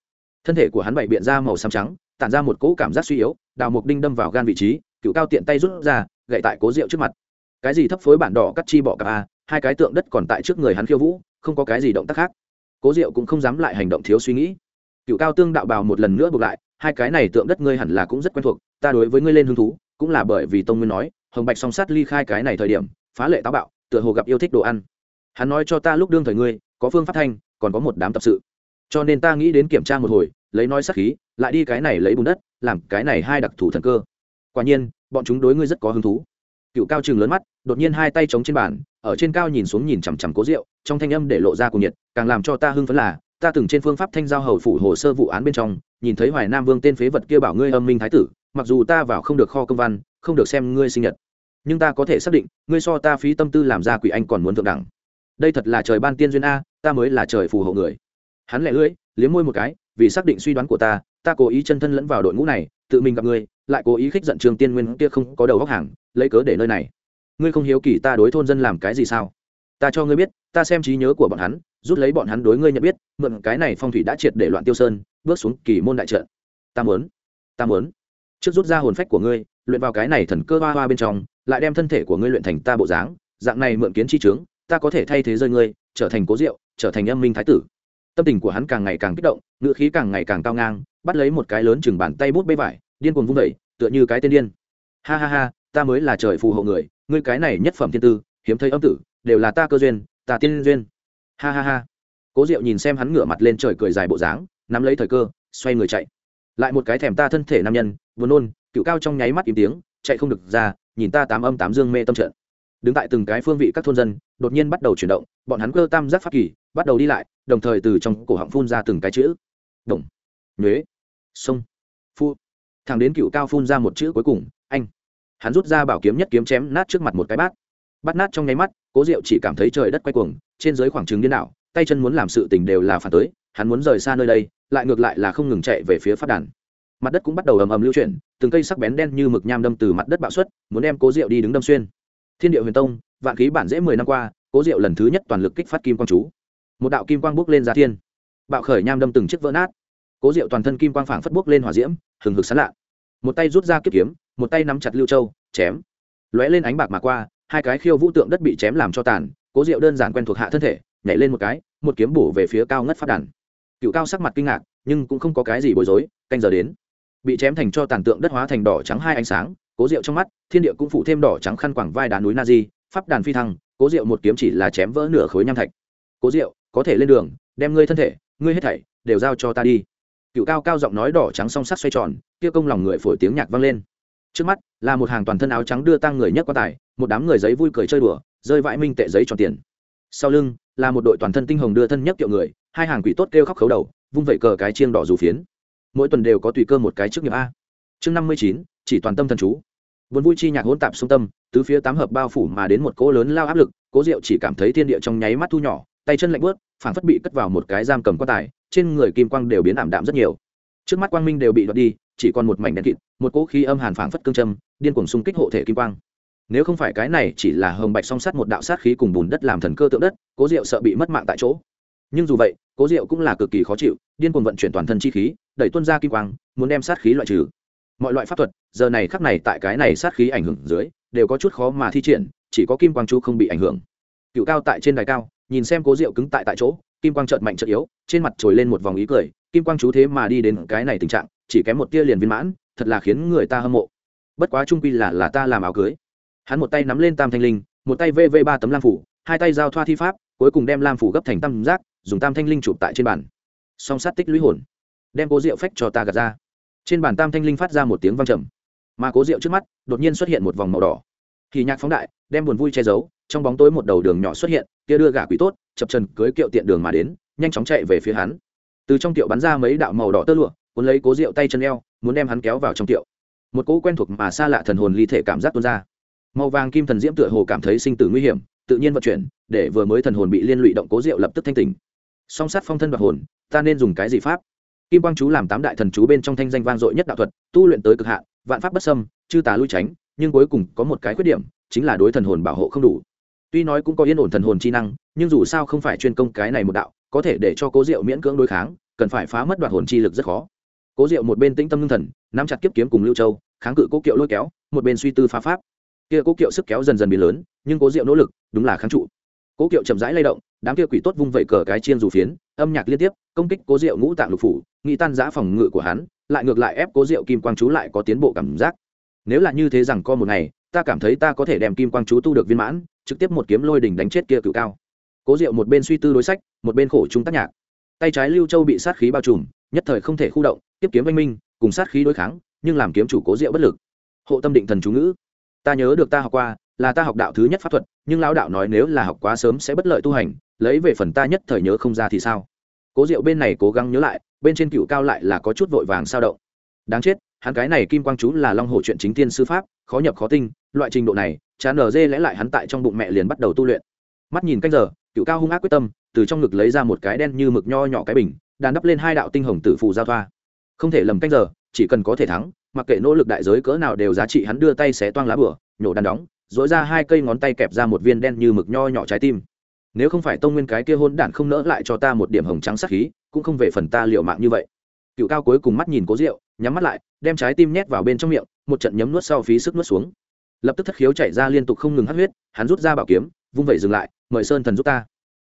Thân thể của hắn bày biện ra màu xám trắng, tản ra một cỗ cảm giác suy yếu, đào mục đinh đâm vào gan vị trí, cựu cao tiện tay rút ra, gậy tại cố rượu trước mặt. Cái gì thấp phối bản đỏ cắt chi bỏ cả a, hai cái tượng đất còn tại trước người hắn khiêu vũ, không có cái gì động tác khác. Cố diệu cũng không dám lại hành động thiếu suy nghĩ cựu cao tương đạo bào một lần nữa buộc lại, hai cái này tượng đất ngươi hẳn là cũng rất quen thuộc, ta đối với ngươi lên hứng thú, cũng là bởi vì tông nguyên nói, hồng bạch song sát ly khai cái này thời điểm, phá lệ táo bạo, tựa hồ gặp yêu thích đồ ăn. Hắn nói cho ta lúc đương thời ngươi, có phương pháp thanh, còn có một đám tập sự. Cho nên ta nghĩ đến kiểm tra một hồi, lấy nói sắc khí, lại đi cái này lấy bùn đất, làm cái này hai đặc thù thần cơ. Quả nhiên, bọn chúng đối ngươi rất có hứng thú. Cựu cao chừng lớn mắt, đột nhiên hai tay chống trên bàn, ở trên cao nhìn xuống nhìn chằm chằm cố rượu, trong thanh âm để lộ ra cuồng nhiệt, càng làm cho ta hưng phấn là ta từng trên phương pháp thanh giao hầu phủ hồ sơ vụ án bên trong, nhìn thấy hoài nam vương tên phế vật kia bảo ngươi âm minh thái tử, mặc dù ta vào không được kho công văn, không được xem ngươi sinh nhật, nhưng ta có thể xác định, ngươi so ta phí tâm tư làm ra quỷ anh còn muốn thượng đẳng. Đây thật là trời ban tiên duyên a, ta mới là trời phù hộ người. Hắn lẹ lưỡi, liếm môi một cái, vì xác định suy đoán của ta ta cố ý chân thân lẫn vào đội ngũ này, tự mình gặp ngươi, lại cố ý khích giận trường tiên nguyên kia không có đầu góc hàng, lấy cớ để nơi này. Ngươi không hiếu kỳ ta đối thôn dân làm cái gì sao? Ta cho ngươi biết, ta xem trí nhớ của bọn hắn rút lấy bọn hắn đối ngươi nhận biết, mượn cái này phong thủy đã triệt để loạn tiêu sơn, bước xuống kỳ môn đại trận. Ta muốn ta muốn. Trước rút ra hồn phách của ngươi, luyện vào cái này thần cơ hoa hoa bên trong, lại đem thân thể của ngươi luyện thành ta bộ dáng, dạng này mượn kiến chi trướng ta có thể thay thế rơi ngươi, trở thành cố diệu, trở thành âm minh thái tử. Tâm tình của hắn càng ngày càng kích động ngựa khí càng ngày càng cao ngang, bắt lấy một cái lớn chừng bàn tay bút bê vải, điên cuồng vung vẩy tựa như cái tên điên. Ha ha ha, ta mới là trời phù hộ người, ngươi cái này nhất phẩm thiên tư, hiếm thấy âm tử, đều là ta cơ duyên, ta tiên duyên ha ha ha. Cố diệu nhìn xem hắn ngửa mặt lên trời cười dài bộ dáng, nắm lấy thời cơ, xoay người chạy. Lại một cái thèm ta thân thể nam nhân vừa nôn, cựu cao trong nháy mắt im tiếng, chạy không được ra, nhìn ta tám âm tám dương mê tâm trận. Đứng tại từng cái phương vị các thôn dân, đột nhiên bắt đầu chuyển động, bọn hắn cơ tam giác pháp kỳ, bắt đầu đi lại, đồng thời từ trong cổ họng phun ra từng cái chữ. Đồng nhuế. Sông. Phu. Thằng đến cựu cao phun ra một chữ cuối cùng, anh. Hắn rút ra bảo kiếm nhất kiếm chém nát trước mặt một cái bát bắt nát trong nháy mắt, cố diệu chỉ cảm thấy trời đất quay cuồng, trên dưới khoảng trứng điên đảo, tay chân muốn làm sự tình đều là phản tới, hắn muốn rời xa nơi đây, lại ngược lại là không ngừng chạy về phía phát đàn. Mặt đất cũng bắt đầu ầm ầm lưu chuyển, từng cây sắc bén đen như mực nham đâm từ mặt đất bạo xuất, muốn đem cố diệu đi đứng đâm xuyên. Thiên địa huyền tông, vạn khí bản dễ mười năm qua, cố diệu lần thứ nhất toàn lực kích phát kim quang chú. Một đạo kim quang bước lên ra thiên. Bạo khởi nham đâm từng chiếc vỡ nát. Cố diệu toàn thân kim quang phảng phất bước lên hỏa diễm, hừng hực sán lạ. Một tay rút ra kiếp kiếm, một tay nắm chặt lưu châu, chém. Lóe lên ánh bạc mà qua hai cái khiêu vũ tượng đất bị chém làm cho tàn, cố diệu đơn giản quen thuộc hạ thân thể, nhảy lên một cái, một kiếm bổ về phía cao ngất phát đàn. Cựu cao sắc mặt kinh ngạc, nhưng cũng không có cái gì bối rối, canh giờ đến. Bị chém thành cho tàn tượng đất hóa thành đỏ trắng hai ánh sáng, cố diệu trong mắt, thiên địa cũng phụ thêm đỏ trắng khăn quảng vai đá núi na di pháp đàn phi thăng, cố diệu một kiếm chỉ là chém vỡ nửa khối nham thạch. Cố diệu, có thể lên đường, đem ngươi thân thể, ngươi hết thảy đều giao cho ta đi. Cựu cao cao giọng nói đỏ trắng song sắc xoay tròn, kia công lòng người phổi tiếng nhạc vang lên. Trước mắt, là một hàng toàn thân áo trắng đưa tăng người nhất quan tài một đám người giấy vui cười chơi đùa, rơi vãi minh tệ giấy tròn tiền. Sau lưng, là một đội toàn thân tinh hồng đưa thân nhất kiệu người, hai hàng quỷ tốt kêu khóc khấu đầu, vung vẩy cờ cái chiêng đỏ dù phiến. Mỗi tuần đều có tùy cơ một cái trước nghiệp a. Chương năm mươi chín, chỉ toàn tâm thần chú. Vốn vui chi nhạc hỗn tạp sung tâm, tứ phía tám hợp bao phủ mà đến một cỗ lớn lao áp lực, cố diệu chỉ cảm thấy thiên địa trong nháy mắt thu nhỏ, tay chân lạnh bớt phảng phất bị cất vào một cái giam cầm quan tài, trên người kim quang đều biến ảm đạm rất nhiều. Trước mắt quang minh đều bị đoạt đi, chỉ còn một mảnh đen kịt, một cỗ khí âm hàn phảng phất cương châm, điên cuồng xung kích hộ thể kim quang nếu không phải cái này chỉ là hồng bạch song sắt một đạo sát khí cùng bùn đất làm thần cơ tượng đất, cố diệu sợ bị mất mạng tại chỗ. Nhưng dù vậy, cố diệu cũng là cực kỳ khó chịu, điên cuồng vận chuyển toàn thân chi khí, đẩy tuân ra kim quang, muốn đem sát khí loại trừ. Mọi loại pháp thuật, giờ này khắc này tại cái này sát khí ảnh hưởng dưới, đều có chút khó mà thi triển, chỉ có kim quang chú không bị ảnh hưởng. Cựu cao tại trên đài cao, nhìn xem cố diệu cứng tại tại chỗ, kim quang trợn mạnh trợn yếu, trên mặt trồi lên một vòng ý cười, kim quang chú thế mà đi đến cái này tình trạng, chỉ kém một tia liền viên mãn, thật là khiến người ta hâm mộ. Bất quá trung quy là là ta làm áo cưới hắn một tay nắm lên tam thanh linh, một tay vv ba tấm lam phủ, hai tay giao thoa thi pháp, cuối cùng đem lam phủ gấp thành tam giác, dùng tam thanh linh chụp tại trên bàn. Song sát tích lũy hồn, đem cố rượu phách cho ta gạt ra. Trên bàn tam thanh linh phát ra một tiếng vang trầm, mà cố rượu trước mắt, đột nhiên xuất hiện một vòng màu đỏ. Thì nhạc phóng đại, đem buồn vui che giấu, trong bóng tối một đầu đường nhỏ xuất hiện, kia đưa gà quỷ tốt, chập trần cưới kiệu tiện đường mà đến, nhanh chóng chạy về phía hắn. Từ trong tiệu bắn ra mấy đạo màu đỏ tơ lụa, cuốn lấy cố rượu tay chân eo, muốn đem hắn kéo vào trong tiệu một cỗ quen thuộc mà xa lạ thần hồn ly thể cảm giác tuôn ra màu vàng kim thần diễm tựa hồ cảm thấy sinh tử nguy hiểm, tự nhiên vận chuyển, để vừa mới thần hồn bị liên lụy động cố diệu lập tức thanh tỉnh. Song sát phong thân đoạt hồn, ta nên dùng cái gì pháp? Kim quang chú làm tám đại thần chú bên trong thanh danh vang dội nhất đạo thuật, tu luyện tới cực hạn, vạn pháp bất xâm, chư tà lui tránh, nhưng cuối cùng có một cái khuyết điểm, chính là đối thần hồn bảo hộ không đủ. Tuy nói cũng có yên ổn thần hồn chi năng, nhưng dù sao không phải chuyên công cái này một đạo, có thể để cho cố diệu miễn cưỡng đối kháng, cần phải phá mất đoạt hồn chi lực rất khó. Cố diệu một bên tĩnh tâm ngưng thần, nắm chặt kiếp kiếm cùng lưu châu, kháng cự cố kiệu lôi kéo, một bên suy tư phá pháp kia cố kiệu sức kéo dần dần biến lớn, nhưng cố diệu nỗ lực, đúng là kháng trụ. Cố kiệu chậm rãi lay động, đám kia quỷ tốt vung vẩy cờ cái chiên dù phiến, âm nhạc liên tiếp, công kích cố diệu ngũ tạng lục phủ nghĩ tan giã phòng ngự của hắn, lại ngược lại ép cố diệu kim quang chú lại có tiến bộ cảm giác. Nếu là như thế rằng có một ngày, ta cảm thấy ta có thể đem kim quang chú tu được viên mãn, trực tiếp một kiếm lôi đỉnh đánh chết kia cự cao. Cố diệu một bên suy tư đối sách, một bên khổ trung tác nhạc. Tay trái lưu châu bị sát khí bao trùm, nhất thời không thể khu động, tiếp kiếm oanh minh, cùng sát khí đối kháng, nhưng làm kiếm chủ cố diệu bất lực. Hộ tâm định thần chú ngữ ta nhớ được ta học qua, là ta học đạo thứ nhất pháp thuật, nhưng lão đạo nói nếu là học quá sớm sẽ bất lợi tu hành, lấy về phần ta nhất thời nhớ không ra thì sao? Cố diệu bên này cố gắng nhớ lại, bên trên cựu cao lại là có chút vội vàng sao động. Đáng chết, hắn cái này kim quang chú là long hồ chuyện chính tiên sư pháp, khó nhập khó tinh, loại trình độ này chán nở dê lẽ lại hắn tại trong bụng mẹ liền bắt đầu tu luyện. Mắt nhìn canh giờ, cựu cao hung ác quyết tâm, từ trong ngực lấy ra một cái đen như mực nho nhỏ cái bình, đàn đắp lên hai đạo tinh hồng tử phù giao thoa. Không thể lầm canh giờ chỉ cần có thể thắng, mặc kệ nỗ lực đại giới cỡ nào đều giá trị hắn đưa tay xé toang lá bửa, nhổ đàn đóng dỗi ra hai cây ngón tay kẹp ra một viên đen như mực nho nhỏ trái tim. Nếu không phải tông nguyên cái kia hôn đản không nỡ lại cho ta một điểm hồng trắng sắc khí, cũng không về phần ta liệu mạng như vậy. Cựu cao cuối cùng mắt nhìn cố rượu nhắm mắt lại, đem trái tim nhét vào bên trong miệng, một trận nhấm nuốt sau phí sức nuốt xuống. Lập tức thất khiếu chạy ra liên tục không ngừng hắt huyết, hắn rút ra bảo kiếm, vung vẩy dừng lại, mời sơn thần giúp ta.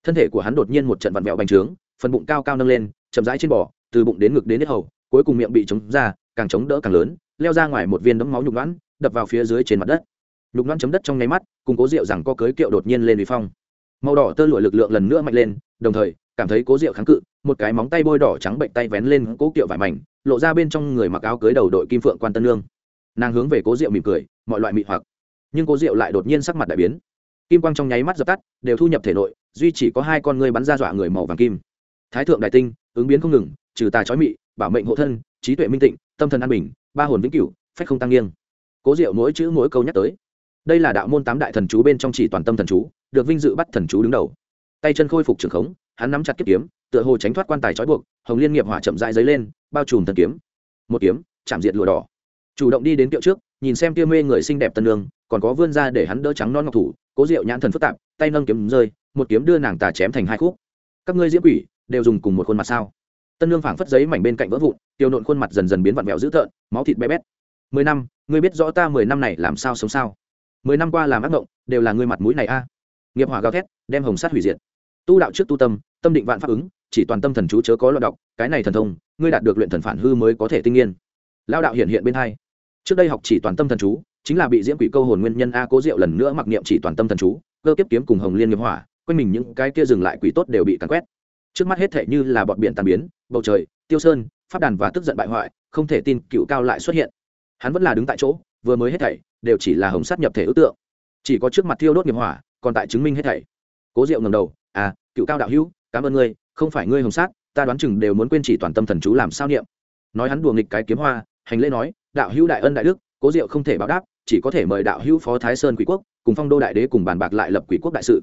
Thân thể của hắn đột nhiên một trận vặn vẹo bành trướng, phần bụng cao cao nâng lên, chậm rãi trên bò, từ bụng đến ngực đến hết hầu cuối cùng miệng bị chống ra, càng chống đỡ càng lớn, leo ra ngoài một viên đấm máu nhục đoán đập vào phía dưới trên mặt đất. Nhục đoán chấm đất trong nháy mắt, cùng cố rượu rằng có cưới kiệu đột nhiên lên vì phong. Màu đỏ tơ lụa lực lượng lần nữa mạnh lên, đồng thời, cảm thấy cố rượu kháng cự, một cái móng tay bôi đỏ trắng bệnh tay vén lên cố kiệu vải mảnh, lộ ra bên trong người mặc áo cưới đầu đội kim phượng quan tân lương. Nàng hướng về cố rượu mỉm cười, mọi loại mị hoặc. Nhưng cố rượu lại đột nhiên sắc mặt đại biến. Kim quang trong nháy mắt dập tắt, đều thu nhập thể nội, duy chỉ có hai con ngươi bắn ra dọa người màu vàng kim. Thái thượng đại tinh, ứng biến không ngừng, trừ tà chói mị bảo mệnh hộ thân, trí tuệ minh tịnh, tâm thần an bình, ba hồn vĩnh cửu, phách không tăng nghiêng. Cố diệu mỗi chữ mỗi câu nhắc tới. Đây là đạo môn tám đại thần chú bên trong chỉ toàn tâm thần chú, được vinh dự bắt thần chú đứng đầu. Tay chân khôi phục trường khống, hắn nắm chặt kiếp kiếm, tựa hồ tránh thoát quan tài trói buộc, hồng liên nghiệp hỏa chậm dại dấy lên, bao trùm thần kiếm. Một kiếm, chạm diệt lụa đỏ. Chủ động đi đến kiệu trước, nhìn xem Tia mê người xinh đẹp tân lương còn có vươn ra để hắn đỡ trắng non ngọc thủ, cố diệu nhãn thần phức tạp, tay nâng kiếm rơi, một kiếm đưa nàng tà chém thành hai khúc. Các ngươi diễm quỷ, đều dùng cùng một khuôn mặt sao? Tân lương phảng phất giấy mảnh bên cạnh vỡ vụn, tiêu nộn khuôn mặt dần dần biến vặn vẹo dữ tợn, máu thịt bé bét. Mười năm, ngươi biết rõ ta mười năm này làm sao sống sao? Mười năm qua làm ác mộng, đều là ngươi mặt mũi này a. Nghiệp hỏa gào thét, đem hồng sát hủy diệt. Tu đạo trước tu tâm tâm định vạn pháp ứng, chỉ toàn tâm thần chú chớ có loạn đọc, cái này thần thông, ngươi đạt được luyện thần phản hư mới có thể tinh nghiên. Lao đạo hiện hiện bên hai. Trước đây học chỉ toàn tâm thần chú, chính là bị diễm quỷ câu hồn nguyên nhân a cố diệu lần nữa mặc niệm chỉ toàn tâm thần chú, cơ tiếp kiếm cùng hồng liên nghiệp hỏa, quanh mình những cái kia dừng lại quỷ tốt đều bị cắn quét trước mắt hết thể như là bọn biển tàn biến, bầu trời, tiêu sơn phát đàn và tức giận bại hoại, không thể tin cựu cao lại xuất hiện. Hắn vẫn là đứng tại chỗ, vừa mới hết thảy đều chỉ là hồng sát nhập thể ước tượng. Chỉ có trước mặt thiêu đốt nghiệp hỏa, còn tại chứng minh hết thảy. Cố diệu ngầm đầu à cựu cao đạo hữu, cảm ơn ngươi, không phải ngươi hồng sát, ta đoán chừng đều muốn quên chỉ toàn tâm thần chú làm sao niệm. Nói hắn đùa nghịch cái kiếm hoa, hành lễ nói, đạo hữu đại ân đại đức, cố diệu không thể báo đáp, chỉ có thể mời đạo hữu phó thái sơn quỷ quốc, cùng phong đô đại đế cùng bàn bạc lại lập quỷ quốc đại sự.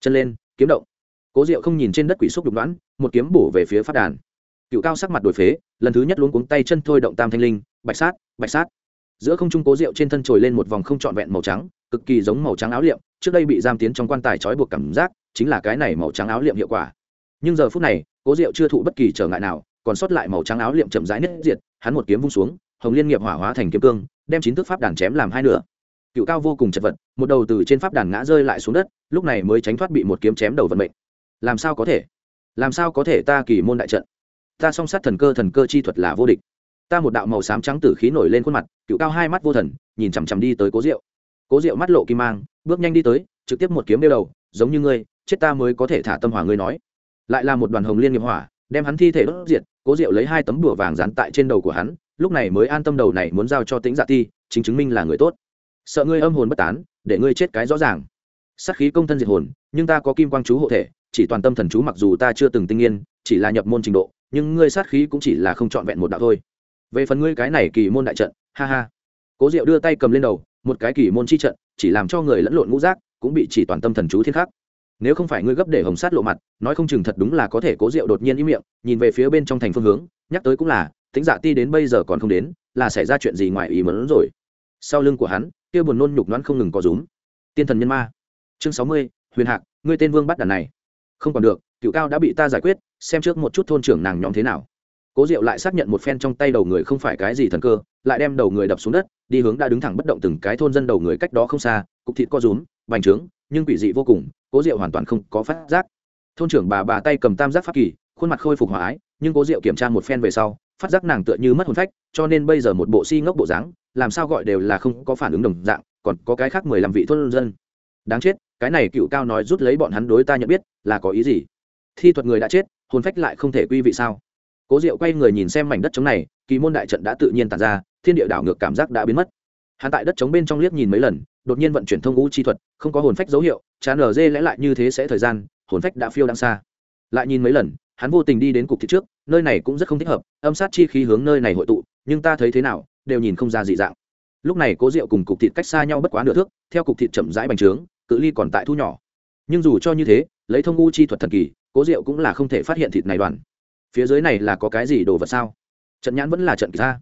Chân lên, kiếm động cố diệu không nhìn trên đất quỷ xúc đục đoán, một kiếm bổ về phía phát đàn. Cựu cao sắc mặt đổi phế, lần thứ nhất luống cuống tay chân thôi động tam thanh linh, bạch sát bạch sát. Giữa không trung cố Diệu trên thân trồi lên một vòng không trọn vẹn màu trắng, cực kỳ giống màu trắng áo liệm, trước đây bị giam tiến trong quan tài trói buộc cảm giác, chính là cái này màu trắng áo liệm hiệu quả. Nhưng giờ phút này, cố Diệu chưa thụ bất kỳ trở ngại nào, còn sót lại màu trắng áo liệm chậm rãi nứt diệt, hắn một kiếm vung xuống, hồng liên nghiệp hỏa hóa thành kiếm cương, đem chín thước pháp đàn chém làm hai nửa. Cựu cao vô cùng chật vật, một đầu từ trên pháp đàn ngã rơi lại xuống đất, lúc này mới tránh thoát bị một kiếm chém đầu vận mệnh làm sao có thể? Làm sao có thể ta kỳ môn đại trận? Ta song sát thần cơ thần cơ chi thuật là vô địch. Ta một đạo màu xám trắng tử khí nổi lên khuôn mặt, cựu cao hai mắt vô thần, nhìn chằm chằm đi tới cố rượu cố rượu mắt lộ kim mang, bước nhanh đi tới, trực tiếp một kiếm đeo đầu, giống như ngươi, chết ta mới có thể thả tâm hỏa ngươi nói. Lại là một đoàn hồng liên nghiệp hỏa, đem hắn thi thể đốt diệt, cố diệu lấy hai tấm đùa vàng dán tại trên đầu của hắn, lúc này mới an tâm đầu này muốn giao cho tính dạ ti, chính chứng minh là người tốt. Sợ ngươi âm hồn bất tán, để ngươi chết cái rõ ràng. Sát khí công thân diệt hồn, nhưng ta có kim quang chú hộ thể chỉ toàn tâm thần chú mặc dù ta chưa từng tinh nghiên, chỉ là nhập môn trình độ, nhưng ngươi sát khí cũng chỉ là không trọn vẹn một đạo thôi. Về phần ngươi cái này kỳ môn đại trận, ha ha. Cố diệu đưa tay cầm lên đầu, một cái kỳ môn chi trận, chỉ làm cho người lẫn lộn ngũ giác, cũng bị chỉ toàn tâm thần chú thiên khắc. Nếu không phải ngươi gấp để hồng sát lộ mặt, nói không chừng thật đúng là có thể cố diệu đột nhiên ý miệng, nhìn về phía bên trong thành phương hướng, nhắc tới cũng là tính dạ ti đến bây giờ còn không đến, là xảy ra chuyện gì ngoài ý mớn rồi? Sau lưng của hắn, kia buồn nôn nhục đoán không ngừng có rúm. Tiên thần nhân ma. Chương sáu mươi, huyền hạc, ngươi tên vương bắt đàn này không còn được cựu cao đã bị ta giải quyết, xem trước một chút thôn trưởng nàng nhóm thế nào. Cố diệu lại xác nhận một phen trong tay đầu người không phải cái gì thần cơ, lại đem đầu người đập xuống đất, đi hướng đã đứng thẳng bất động từng cái thôn dân đầu người cách đó không xa, cục thịt co rúm, bành trướng, nhưng quỷ dị vô cùng, cố diệu hoàn toàn không có phát giác. Thôn trưởng bà bà tay cầm tam giác pháp kỳ, khuôn mặt khôi phục hòa ái, nhưng cố diệu kiểm tra một phen về sau, phát giác nàng tựa như mất hồn phách, cho nên bây giờ một bộ si ngốc bộ dáng, làm sao gọi đều là không có phản ứng đồng dạng, còn có cái khác mười lăm vị thôn dân đáng chết, cái này cựu cao nói rút lấy bọn hắn đối ta nhận biết, là có ý gì? Thi thuật người đã chết, hồn phách lại không thể quy vị sao? Cố diệu quay người nhìn xem mảnh đất trống này, kỳ môn đại trận đã tự nhiên tàn ra, thiên địa đảo ngược cảm giác đã biến mất. Hắn tại đất trống bên trong liếc nhìn mấy lần, đột nhiên vận chuyển thông ngũ chi thuật, không có hồn phách dấu hiệu, chán ở dê lẽ lại như thế sẽ thời gian, hồn phách đã phiêu đang xa. Lại nhìn mấy lần, hắn vô tình đi đến cục thịt trước, nơi này cũng rất không thích hợp, âm sát chi khí hướng nơi này hội tụ, nhưng ta thấy thế nào, đều nhìn không ra dị dạng. Lúc này cố diệu cùng cục thịt cách xa nhau bất quá nửa thước, theo cục thịt chậm rãi bành trướng cự ly còn tại thu nhỏ. Nhưng dù cho như thế, lấy thông u chi thuật thần kỳ, cố diệu cũng là không thể phát hiện thịt này đoàn. Phía dưới này là có cái gì đồ vật sao? Trận nhãn vẫn là trận kỳ ra.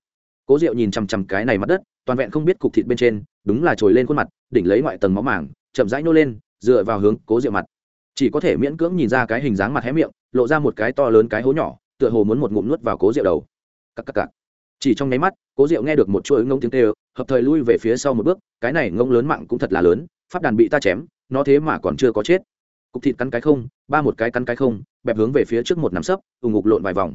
Cố diệu nhìn chằm chằm cái này mặt đất, toàn vẹn không biết cục thịt bên trên, đúng là trồi lên khuôn mặt, đỉnh lấy ngoại tầng máu màng, chậm rãi nô lên, dựa vào hướng cố diệu mặt. Chỉ có thể miễn cưỡng nhìn ra cái hình dáng mặt hé miệng, lộ ra một cái to lớn cái hố nhỏ, tựa hồ muốn một ngụm nuốt vào cố diệu đầu. Cắc cắc cắc. chỉ trong nháy mắt, cố diệu nghe được một chuỗi ngông tiếng tê hợp thời lui về phía sau một bước, cái này ngông lớn mạng cũng thật là lớn pháp đàn bị ta chém, nó thế mà còn chưa có chết. Cục thịt cắn cái không, ba một cái cắn cái không, bẹp hướng về phía trước một nắm sấp, ù ngục lộn vài vòng.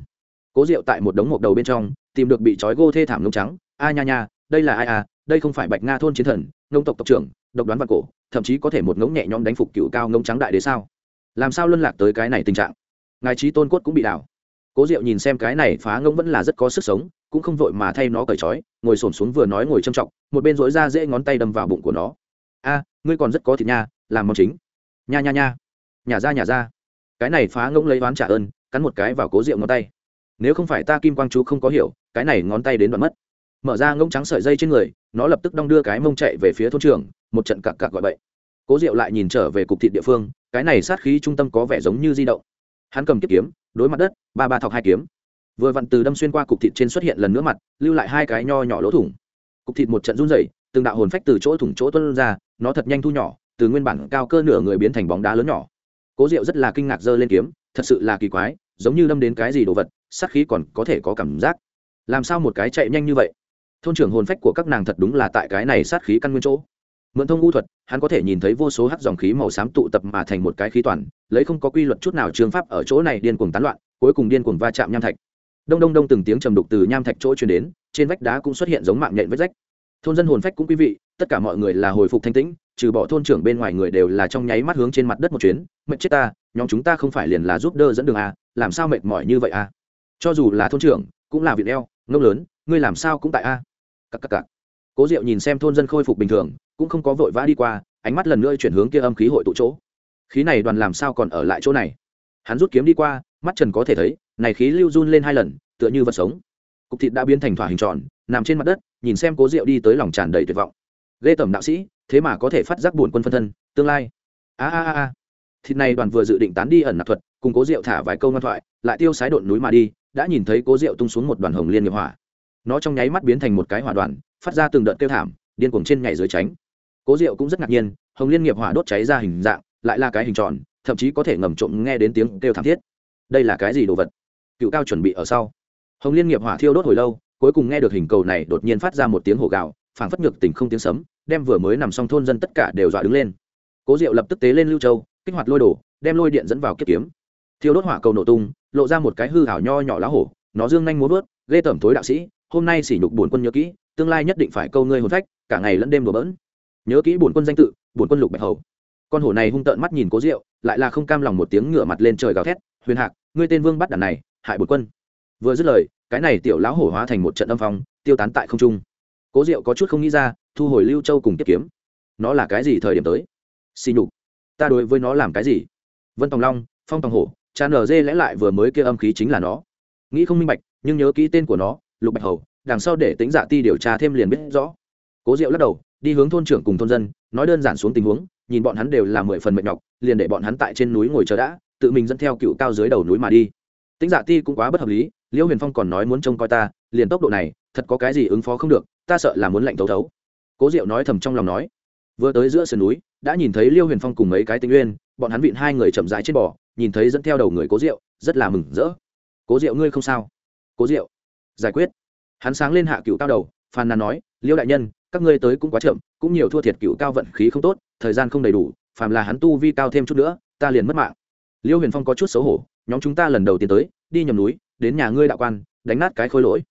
Cố diệu tại một đống mộc đầu bên trong, tìm được bị trói gô thê thảm ngông trắng. A nha nha, đây là ai à? Đây không phải bạch nga thôn chiến thần, ngông tộc tộc trưởng, độc đoán và cổ, thậm chí có thể một ngống nhẹ nhõm đánh phục cựu cao ngông trắng đại đế sao? Làm sao luân lạc tới cái này tình trạng? Ngài trí tôn cốt cũng bị đảo. Cố diệu nhìn xem cái này phá ngông vẫn là rất có sức sống, cũng không vội mà thay nó cởi trói, ngồi xổm xuống vừa nói ngồi trầm trọng, một bên dối ra dễ ngón tay đâm vào bụng của nó a, ngươi còn rất có thịt nha, làm món chính. Nha nha nha. Nhà ra nhà ra. Cái này phá ngỗng lấy oán trả ơn, cắn một cái vào cố rượu ngón tay. Nếu không phải ta kim quang chú không có hiểu, cái này ngón tay đến đoạn mất. Mở ra ngỗng trắng sợi dây trên người, nó lập tức đong đưa cái mông chạy về phía thôn trường một trận cặc cặc gọi bậy. Cố diệu lại nhìn trở về cục thịt địa phương, cái này sát khí trung tâm có vẻ giống như di động. Hắn cầm kiếp kiếm, đối mặt đất, ba ba thọc hai kiếm. Vừa vặn từ đâm xuyên qua cục thịt trên xuất hiện lần nữa mặt, lưu lại hai cái nho nhỏ lỗ thủng. Cục thịt một trận run rẩy, từng đạo hồn phách từ chỗ thủng chỗ tuân ra nó thật nhanh thu nhỏ, từ nguyên bản cao cơ nửa người biến thành bóng đá lớn nhỏ. Cố diệu rất là kinh ngạc giơ lên kiếm, thật sự là kỳ quái, giống như đâm đến cái gì đồ vật, sát khí còn có thể có cảm giác. Làm sao một cái chạy nhanh như vậy? Thôn trưởng hồn phách của các nàng thật đúng là tại cái này sát khí căn nguyên chỗ. Mượn thông u thuật, hắn có thể nhìn thấy vô số hắc dòng khí màu xám tụ tập mà thành một cái khí toàn, lấy không có quy luật chút nào trường pháp ở chỗ này điên cuồng tán loạn, cuối cùng điên cuồng va chạm nham thạch. Đông đông đông từng tiếng trầm đục từ nham thạch chỗ truyền đến, trên vách đá cũng xuất hiện giống mạng nhện vết rách thôn dân hồn phách cũng quý vị tất cả mọi người là hồi phục thanh tĩnh trừ bỏ thôn trưởng bên ngoài người đều là trong nháy mắt hướng trên mặt đất một chuyến mệt chết ta nhóm chúng ta không phải liền là giúp đỡ dẫn đường à, làm sao mệt mỏi như vậy à? cho dù là thôn trưởng cũng là việc đeo ngông lớn ngươi làm sao cũng tại a à? cắc cắc cố diệu nhìn xem thôn dân khôi phục bình thường cũng không có vội vã đi qua ánh mắt lần nữa chuyển hướng kia âm khí hội tụ chỗ khí này đoàn làm sao còn ở lại chỗ này hắn rút kiếm đi qua mắt trần có thể thấy này khí lưu run lên hai lần tựa như vật sống cục thịt đã biến thành thỏa hình tròn nằm trên mặt đất, nhìn xem cố diệu đi tới lòng tràn đầy tuyệt vọng. Ghê tẩm đạo sĩ, thế mà có thể phát giác buồn quân phân thân, tương lai. A a a thịt này đoàn vừa dự định tán đi ẩn nạp thuật, cùng cố diệu thả vài câu ngoan thoại, lại tiêu sái độn núi mà đi, đã nhìn thấy cố diệu tung xuống một đoàn hồng liên nghiệp hỏa. Nó trong nháy mắt biến thành một cái hỏa đoàn, phát ra từng đợt kêu thảm, điên cuồng trên nhảy dưới tránh. Cố diệu cũng rất ngạc nhiên, hồng liên nghiệp hỏa đốt cháy ra hình dạng, lại là cái hình tròn, thậm chí có thể ngầm trộm nghe đến tiếng kêu thảm thiết. Đây là cái gì đồ vật? Cựu cao chuẩn bị ở sau. Hồng liên nghiệp hỏa thiêu đốt hồi lâu cuối cùng nghe được hình cầu này đột nhiên phát ra một tiếng hổ gạo phảng phất nhược tình không tiếng sấm, đem vừa mới nằm xong thôn dân tất cả đều dọa đứng lên. Cố diệu lập tức tế lên lưu châu, kích hoạt lôi đổ, đem lôi điện dẫn vào kiếp kiếm. Thiêu đốt hỏa cầu nổ tung, lộ ra một cái hư hảo nho nhỏ lá hổ, nó dương nhanh muốn vớt ghê tởm thối đạo sĩ, hôm nay sỉ nhục bổn quân nhớ kỹ, tương lai nhất định phải câu ngươi hồn phách, cả ngày lẫn đêm đổ bỡn. Nhớ kỹ bổn quân danh tự, bổn quân lục bạch hầu. Con hổ này hung tợn mắt nhìn cố diệu, lại là không cam lòng một tiếng ngửa mặt lên trời gào thét, huyền hạc, ngươi tên vương bắt đàn này, hại bổn quân. Vừa dứt lời cái này tiểu lão hổ hóa thành một trận âm phong, tiêu tán tại không trung. Cố diệu có chút không nghĩ ra, thu hồi lưu châu cùng tiếp kiếm. Nó là cái gì thời điểm tới? Xì nhục. Ta đối với nó làm cái gì? Vân tòng long, phong tòng hổ cha nở dê lẽ lại vừa mới kia âm khí chính là nó. Nghĩ không minh bạch, nhưng nhớ kỹ tên của nó, lục bạch hầu, đằng sau để tính dạ ti điều tra thêm liền biết rõ. Cố diệu lắc đầu, đi hướng thôn trưởng cùng thôn dân, nói đơn giản xuống tình huống, nhìn bọn hắn đều là mười phần mệt nhọc, liền để bọn hắn tại trên núi ngồi chờ đã, tự mình dẫn theo cựu cao dưới đầu núi mà đi. Tính dạ ti cũng quá bất hợp lý liễu huyền phong còn nói muốn trông coi ta liền tốc độ này thật có cái gì ứng phó không được ta sợ là muốn lạnh thấu thấu. Cố diệu nói thầm trong lòng nói. Vừa tới giữa sườn núi đã nhìn thấy liêu huyền phong cùng mấy cái tinh nguyên, bọn hắn vịn hai người chậm rãi trên bò nhìn thấy dẫn theo đầu người cố diệu rất là mừng rỡ. Cố diệu ngươi không sao? Cố diệu giải quyết. Hắn sáng lên hạ cựu cao đầu phàn nàn nói liêu đại nhân các ngươi tới cũng quá chậm cũng nhiều thua thiệt cựu cao vận khí không tốt thời gian không đầy đủ phàm là hắn tu vi cao thêm chút nữa ta liền mất mạng. Liêu huyền phong có chút xấu hổ nhóm chúng ta lần đầu tiên tới đi nhầm núi đến nhà ngươi đạo quan, đánh nát cái khối lỗi.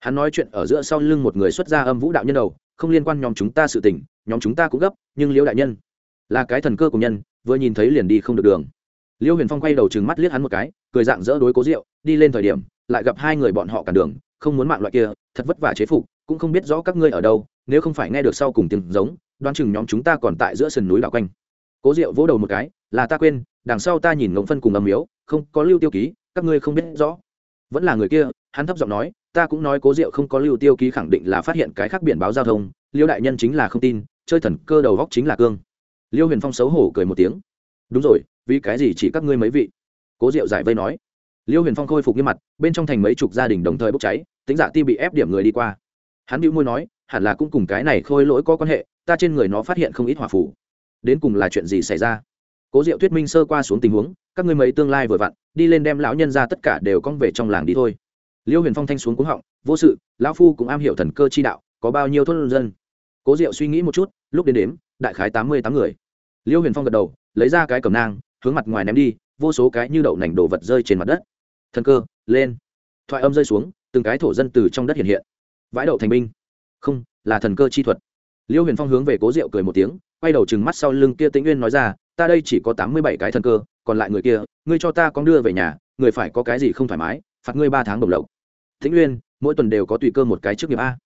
Hắn nói chuyện ở giữa sau lưng một người xuất gia âm vũ đạo nhân đầu, không liên quan nhóm chúng ta sự tình, nhóm chúng ta cũng gấp, nhưng liễu đại nhân là cái thần cơ của nhân, vừa nhìn thấy liền đi không được đường. Liễu huyền phong quay đầu trừng mắt liếc hắn một cái, cười dạng dỡ đối cố rượu đi lên thời điểm, lại gặp hai người bọn họ cản đường, không muốn mạng loại kia, thật vất vả chế phục, cũng không biết rõ các ngươi ở đâu, nếu không phải nghe được sau cùng tiếng giống, đoán chừng nhóm chúng ta còn tại giữa sườn núi đảo quanh. Cố diệu vỗ đầu một cái, là ta quên, đằng sau ta nhìn ngỗng phân cùng âm miếu, không có lưu tiêu ký, các ngươi không biết rõ vẫn là người kia, hắn thấp giọng nói, ta cũng nói cố diệu không có lưu tiêu ký khẳng định là phát hiện cái khác biển báo giao thông, liêu đại nhân chính là không tin, chơi thần cơ đầu góc chính là cương. Liêu huyền phong xấu hổ cười một tiếng. Đúng rồi, vì cái gì chỉ các ngươi mấy vị? Cố diệu giải vây nói. Liêu huyền phong khôi phục nghiêm mặt, bên trong thành mấy chục gia đình đồng thời bốc cháy, tính dạ ti bị ép điểm người đi qua. Hắn bĩu môi nói, hẳn là cũng cùng cái này khôi lỗi có quan hệ, ta trên người nó phát hiện không ít hỏa phủ đến cùng là chuyện gì xảy ra? Cố diệu thuyết minh sơ qua xuống tình huống, các ngươi mấy tương lai vừa vặn, đi lên đem lão nhân ra tất cả đều cong về trong làng đi thôi. Liêu huyền phong thanh xuống cúng họng, vô sự, lão phu cũng am hiểu thần cơ chi đạo, có bao nhiêu thôn dân? Cố diệu suy nghĩ một chút, lúc đến đếm, đại khái tám mươi tám người. Liêu huyền phong gật đầu, lấy ra cái cầm nang, hướng mặt ngoài ném đi, vô số cái như đậu nành đồ vật rơi trên mặt đất. Thần cơ, lên. Thoại âm rơi xuống, từng cái thổ dân từ trong đất hiện hiện. Vãi đậu thành binh. Không, là thần cơ chi thuật. Liêu huyền phong hướng về cố diệu cười một tiếng, quay đầu chừng mắt sau lưng kia tĩnh nguyên nói ra ta đây chỉ có tám mươi bảy cái thần cơ, còn lại người kia, ngươi cho ta con đưa về nhà, người phải có cái gì không thoải mái, phạt ngươi ba tháng đồng lộc. Thính nguyên mỗi tuần đều có tùy cơ một cái trước nghiệp a.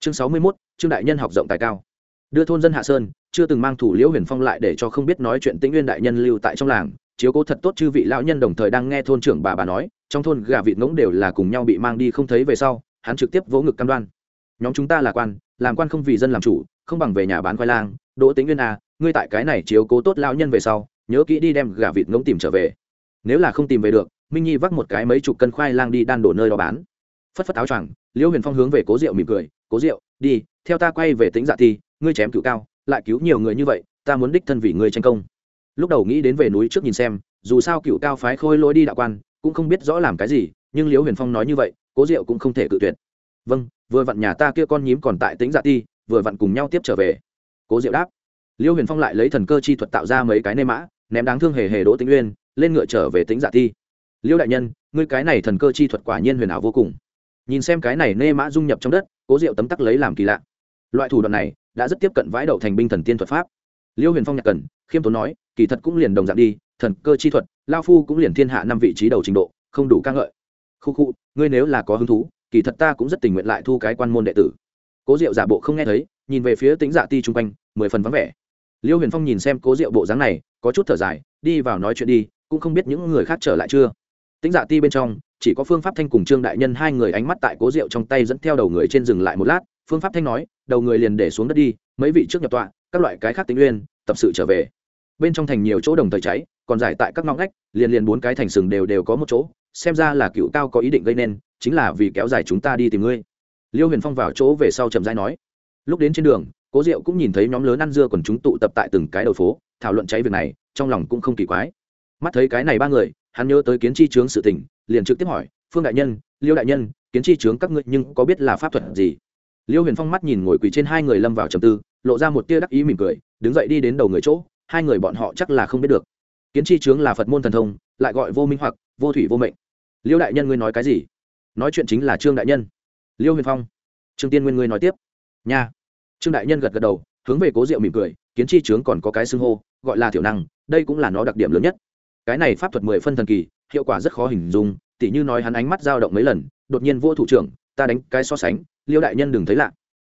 Chương sáu mươi mốt, trương đại nhân học rộng tài cao. Đưa thôn dân hạ sơn, chưa từng mang thủ liễu huyền phong lại để cho không biết nói chuyện tĩnh nguyên đại nhân lưu tại trong làng, chiếu cố thật tốt chư vị lão nhân đồng thời đang nghe thôn trưởng bà bà nói, trong thôn gà vịt ngỗng đều là cùng nhau bị mang đi không thấy về sau, hắn trực tiếp vỗ ngực cam đoan. Nhóm chúng ta là quan, làm quan không vì dân làm chủ, không bằng về nhà bán khoai lang. Đỗ tĩnh nguyên à ngươi tại cái này chiếu cố tốt lão nhân về sau, nhớ kỹ đi đem gà vịt ngỗng tìm trở về. Nếu là không tìm về được, minh nhi vác một cái mấy chục cân khoai lang đi đan đổ nơi đó bán. Phất phất áo choàng, liễu huyền phong hướng về cố diệu mỉm cười, cố diệu, đi, theo ta quay về tính dạ thi ngươi chém cựu cao, lại cứu nhiều người như vậy, ta muốn đích thân vì ngươi tranh công. Lúc đầu nghĩ đến về núi trước nhìn xem, dù sao cựu cao phái khôi lỗi đi đạo quan, cũng không biết rõ làm cái gì, nhưng liễu huyền phong nói như vậy, cố diệu cũng không thể cự tuyệt. Vâng vừa vặn nhà ta kia con nhím còn tại tính dạ ti, vừa vặn cùng nhau tiếp trở về. Cố diệu đáp. Liêu huyền phong lại lấy thần cơ chi thuật tạo ra mấy cái nê mã, ném đáng thương hề hề đỗ tĩnh uyên, lên ngựa trở về tính dạ ti Liêu đại nhân, ngươi cái này thần cơ chi thuật quả nhiên huyền ảo vô cùng. Nhìn xem cái này nê mã dung nhập trong đất, cố diệu tấm tắc lấy làm kỳ lạ. Loại thủ đoạn này đã rất tiếp cận vãi đậu thành binh thần tiên thuật pháp. Liêu huyền phong nhạc cần, khiêm tốn nói, kỳ thật cũng liền đồng dạng đi, thần cơ chi thuật, lao phu cũng liền thiên hạ năm vị trí đầu trình độ, không đủ ca ngợi. Khu khu, ngươi nếu là có hứng thú, kỳ thật ta cũng rất tình nguyện lại thu cái quan môn đệ tử. Cố diệu giả bộ không nghe thấy, nhìn về phía tính dạ ti chung quanh, mười phần vắng vẻ liêu huyền phong nhìn xem cố diệu bộ dáng này, có chút thở dài, đi vào nói chuyện đi, cũng không biết những người khác trở lại chưa. Tính dạ ti bên trong, chỉ có phương pháp thanh cùng trương đại nhân hai người ánh mắt tại cố rượu trong tay dẫn theo đầu người trên dừng lại một lát. Phương pháp thanh nói, đầu người liền để xuống đất đi, mấy vị trước nhập tọa, các loại cái khác tính uyên tập sự trở về. Bên trong thành nhiều chỗ đồng thời cháy, còn giải tại các ngõ ngách, liền liền bốn cái thành sừng đều đều có một chỗ, xem ra là cựu cao có ý định gây nên, chính là vì kéo dài chúng ta đi tìm ngươi. Liêu huyền phong vào chỗ về sau trầm dai nói, lúc đến trên đường cố diệu cũng nhìn thấy nhóm lớn ăn dưa còn chúng tụ tập tại từng cái đầu phố, thảo luận cháy việc này, trong lòng cũng không kỳ quái. Mắt thấy cái này ba người, hắn nhớ tới kiến chi trướng sự tình, liền trực tiếp hỏi, phương đại nhân, liêu đại nhân, kiến chi trướng các ngươi nhưng có biết là pháp thuật gì? Liêu huyền phong mắt nhìn ngồi quỳ trên hai người lâm vào trầm tư, lộ ra một tia đắc ý mỉm cười, đứng dậy đi đến đầu người chỗ, hai người bọn họ chắc là không biết được. Kiến chi trướng là phật môn thần thông, lại gọi vô minh hoặc, vô thủy vô mệnh. Liêu đại nhân ngươi nói cái gì? Nói chuyện chính là trương đại nhân. Liêu huyền phong, trương tiên nguyên ngươi nói tiếp. Nha trương đại nhân gật gật đầu, hướng về cố diệu mỉm cười, kiến chi trướng còn có cái xưng hô, gọi là thiểu năng, đây cũng là nó đặc điểm lớn nhất. Cái này pháp thuật mười phân thần kỳ, hiệu quả rất khó hình dung, tỉ như nói hắn ánh mắt dao động mấy lần, đột nhiên vô thủ trưởng, ta đánh cái so sánh, liêu đại nhân đừng thấy lạ.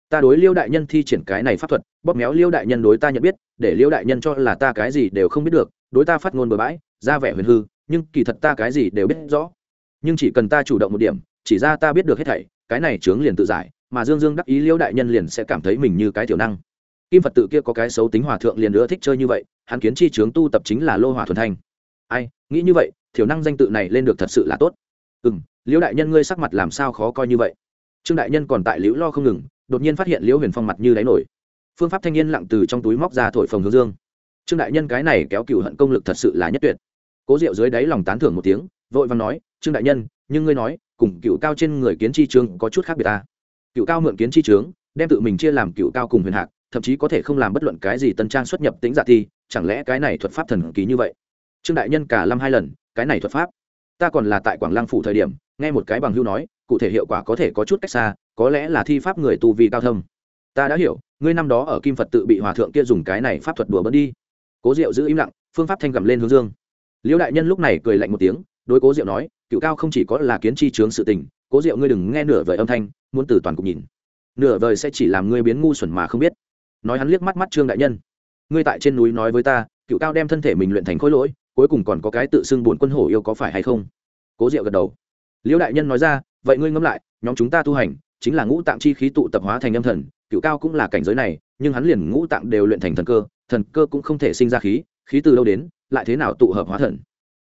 Ta đối liêu đại nhân thi triển cái này pháp thuật, bóp méo liêu đại nhân đối ta nhận biết, để liêu đại nhân cho là ta cái gì đều không biết được, đối ta phát ngôn bừa bãi, ra vẻ huyền hư, nhưng kỳ thật ta cái gì đều biết rõ. Nhưng chỉ cần ta chủ động một điểm, chỉ ra ta biết được hết thảy, cái này chướng liền tự giải mà dương dương đắc ý Liễu đại nhân liền sẽ cảm thấy mình như cái tiểu năng. Kim phật tự kia có cái xấu tính hòa thượng liền nữa thích chơi như vậy, hắn kiến chi trướng tu tập chính là lô hòa thuần thanh. Ai, nghĩ như vậy thiểu năng danh tự này lên được thật sự là tốt. Ừ m liễu đại nhân ngươi sắc mặt làm sao khó coi như vậy? Trương đại nhân còn tại liễu lo không ngừng, đột nhiên phát hiện liễu huyền phong mặt như đáy nổi. Phương pháp thanh niên lặng từ trong túi móc ra thổi phồng hướng dương. Trương đại nhân cái này kéo cựu hận công lực thật sự là nhất tuyệt. Cố diệu dưới đáy lòng tán thưởng một tiếng, vội vàng nói, trương đại nhân, nhưng ngươi nói, cùng cựu cao trên người kiến chi trương có chút khác biệt ta cựu cao mượn kiến chi trướng, đem tự mình chia làm cựu cao cùng huyền hạc, thậm chí có thể không làm bất luận cái gì tân trang xuất nhập tính giả thi, chẳng lẽ cái này thuật pháp thần kỳ như vậy? Trương đại nhân cả năm hai lần, cái này thuật pháp, ta còn là tại quảng lăng phủ thời điểm, nghe một cái bằng hưu nói, cụ thể hiệu quả có thể có chút cách xa, có lẽ là thi pháp người tu vi cao thâm. Ta đã hiểu, ngươi năm đó ở kim phật tự bị hòa thượng kia dùng cái này pháp thuật đùa bỡn đi. Cố diệu giữ im lặng, phương pháp thanh gầm lên hướng dương. Liễu đại nhân lúc này cười lạnh một tiếng, đối cố diệu nói, cựu cao không chỉ có là kiến chi trướng sự tình, cố diệu ngươi đừng nghe nửa vời âm thanh muốn từ toàn cục nhìn. Nửa vời sẽ chỉ làm ngươi biến ngu xuẩn mà không biết. Nói hắn liếc mắt mắt trương đại nhân. Ngươi tại trên núi nói với ta, cựu cao đem thân thể mình luyện thành khối lỗi, cuối cùng còn có cái tự xưng buồn quân hổ yêu có phải hay không? Cố diệu gật đầu. Liễu đại nhân nói ra, vậy ngươi ngẫm lại, nhóm chúng ta tu hành, chính là ngũ tạng chi khí tụ tập hóa thành âm thần, cựu cao cũng là cảnh giới này, nhưng hắn liền ngũ tạng đều luyện thành thần cơ thần cơ cũng không thể sinh ra khí khí từ đâu đến, lại thế nào tụ hợp hóa thần?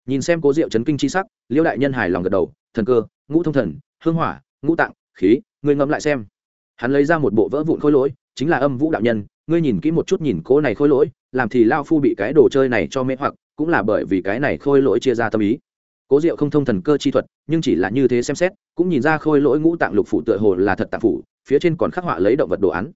Nhìn xem cố diệu chấn kinh chi sắc, liễu đại nhân hài lòng gật đầu, thần cơ, ngũ thông thần, hương hỏa, ngũ tạng khí, ngươi ngẫm lại xem. Hắn lấy ra một bộ vỡ vụn khối lỗi, chính là âm vũ đạo nhân, ngươi nhìn kỹ một chút nhìn cố này khối lỗi, làm thì lao phu bị cái đồ chơi này cho mê hoặc, cũng là bởi vì cái này khôi lỗi chia ra tâm ý. Cố diệu không thông thần cơ chi thuật, nhưng chỉ là như thế xem xét, cũng nhìn ra khôi lỗi ngũ tạng lục phủ tựa hồ là thật tạng phủ, phía trên còn khắc họa lấy động vật đồ án.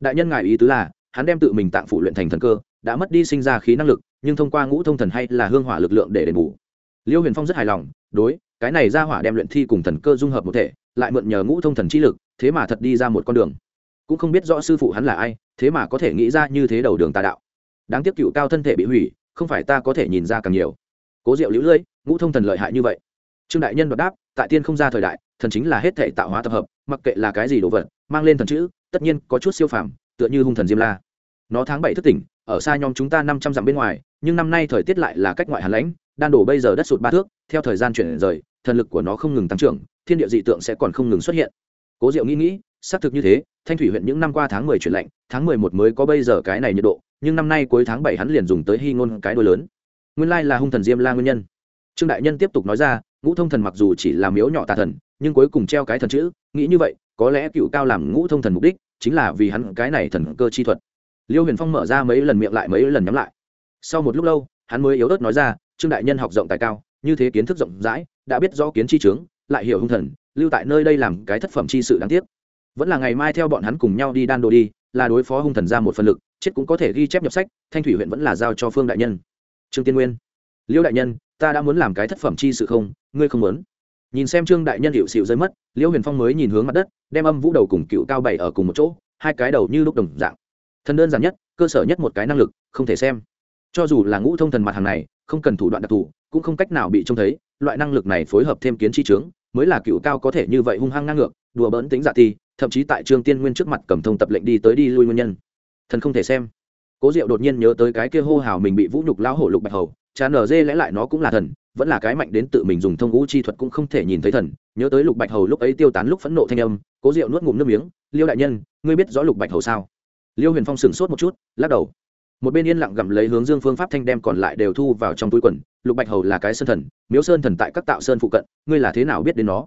Đại nhân ngài ý tứ là, hắn đem tự mình tạng phủ luyện thành thần cơ, đã mất đi sinh ra khí năng lực, nhưng thông qua ngũ thông thần hay là hương hỏa lực lượng để đền bù. Liêu huyền phong rất hài lòng, đối cái này ra hỏa đem luyện thi cùng thần cơ dung hợp một thể, lại mượn nhờ ngũ thông thần chi lực, thế mà thật đi ra một con đường. Cũng không biết rõ sư phụ hắn là ai, thế mà có thể nghĩ ra như thế đầu đường tà đạo. Đáng tiếc cựu cao thân thể bị hủy, không phải ta có thể nhìn ra càng nhiều. Cố diệu lũ lưỡi, ngũ thông thần lợi hại như vậy. Trương đại nhân đoạt đáp, tại tiên không ra thời đại, thần chính là hết thể tạo hóa tập hợp, mặc kệ là cái gì đồ vật, mang lên thần chữ, tất nhiên có chút siêu phàm, tựa như hung thần diêm la. Nó tháng bảy thất tỉnh, ở xa nhóm chúng ta năm trăm dặm bên ngoài, nhưng năm nay thời tiết lại là cách ngoại hàn lãnh, đan đổ bây giờ đất sụt ba thước, theo thời gian chuyển rời thần lực của nó không ngừng tăng trưởng, thiên địa dị tượng sẽ còn không ngừng xuất hiện. Cố diệu nghĩ nghĩ, xác thực như thế, thanh thủy huyện những năm qua tháng mười chuyển lạnh, tháng mười một mới có bây giờ cái này nhiệt độ, nhưng năm nay cuối tháng bảy hắn liền dùng tới hy ngôn cái đôi lớn. Nguyên lai là hung thần diêm la nguyên nhân. Trương đại nhân tiếp tục nói ra, ngũ thông thần mặc dù chỉ là miếu nhỏ tà thần, nhưng cuối cùng treo cái thần chữ, nghĩ như vậy, có lẽ cựu cao làm ngũ thông thần mục đích, chính là vì hắn cái này thần cơ chi thuật. Liêu huyền phong mở ra mấy lần miệng lại, mấy lần nhắm lại. Sau một lúc lâu, hắn mới yếu ớt nói ra, trương đại nhân học rộng tài cao như thế kiến thức rộng rãi, đã biết rõ kiến chi trướng lại hiểu hung thần, lưu tại nơi đây làm cái thất phẩm chi sự đáng tiếc. Vẫn là ngày mai theo bọn hắn cùng nhau đi đan đồ đi, là đối phó hung thần ra một phần lực, chết cũng có thể ghi chép nhập sách, thanh thủy huyện vẫn là giao cho phương đại nhân. Trương tiên nguyên, liêu đại nhân, ta đã muốn làm cái thất phẩm chi sự không? Ngươi không muốn? Nhìn xem trương đại nhân hiệu xịu rơi mất, liêu huyền phong mới nhìn hướng mặt đất, đem âm vũ đầu cùng cựu cao bảy ở cùng một chỗ, hai cái đầu như lúc đồng dạng. Thần đơn giản nhất, cơ sở nhất một cái năng lực, không thể xem. Cho dù là ngũ thông thần mặt hàng này không cần thủ đoạn đặc thù, cũng không cách nào bị trông thấy, loại năng lực này phối hợp thêm kiến chi trướng mới là cựu cao có thể như vậy hung hăng ngang ngược, đùa bỡn tính dạ thi thậm chí tại trương tiên nguyên trước mặt cầm thông tập lệnh đi tới đi lui nguyên nhân. Thần không thể xem. Cố diệu đột nhiên nhớ tới cái kia hô hào mình bị vũ nhục lão hổ lục bạch hầu cha nở dê lẽ lại nó cũng là thần, vẫn là cái mạnh đến tự mình dùng thông ngũ chi thuật cũng không thể nhìn thấy thần. Nhớ tới lục bạch hầu lúc ấy tiêu tán lúc phẫn nộ thanh âm, cố diệu nuốt ngụm nước miếng, liêu đại nhân, ngươi biết rõ lục bạch hầu sao? Liêu huyền phong sửng sốt một chút, lắc đầu một bên yên lặng gặm lấy hướng dương phương pháp thanh đem còn lại đều thu vào trong túi quần, lục bạch hầu là cái sơn thần, miếu sơn thần tại các tạo sơn phụ cận, ngươi là thế nào biết đến nó?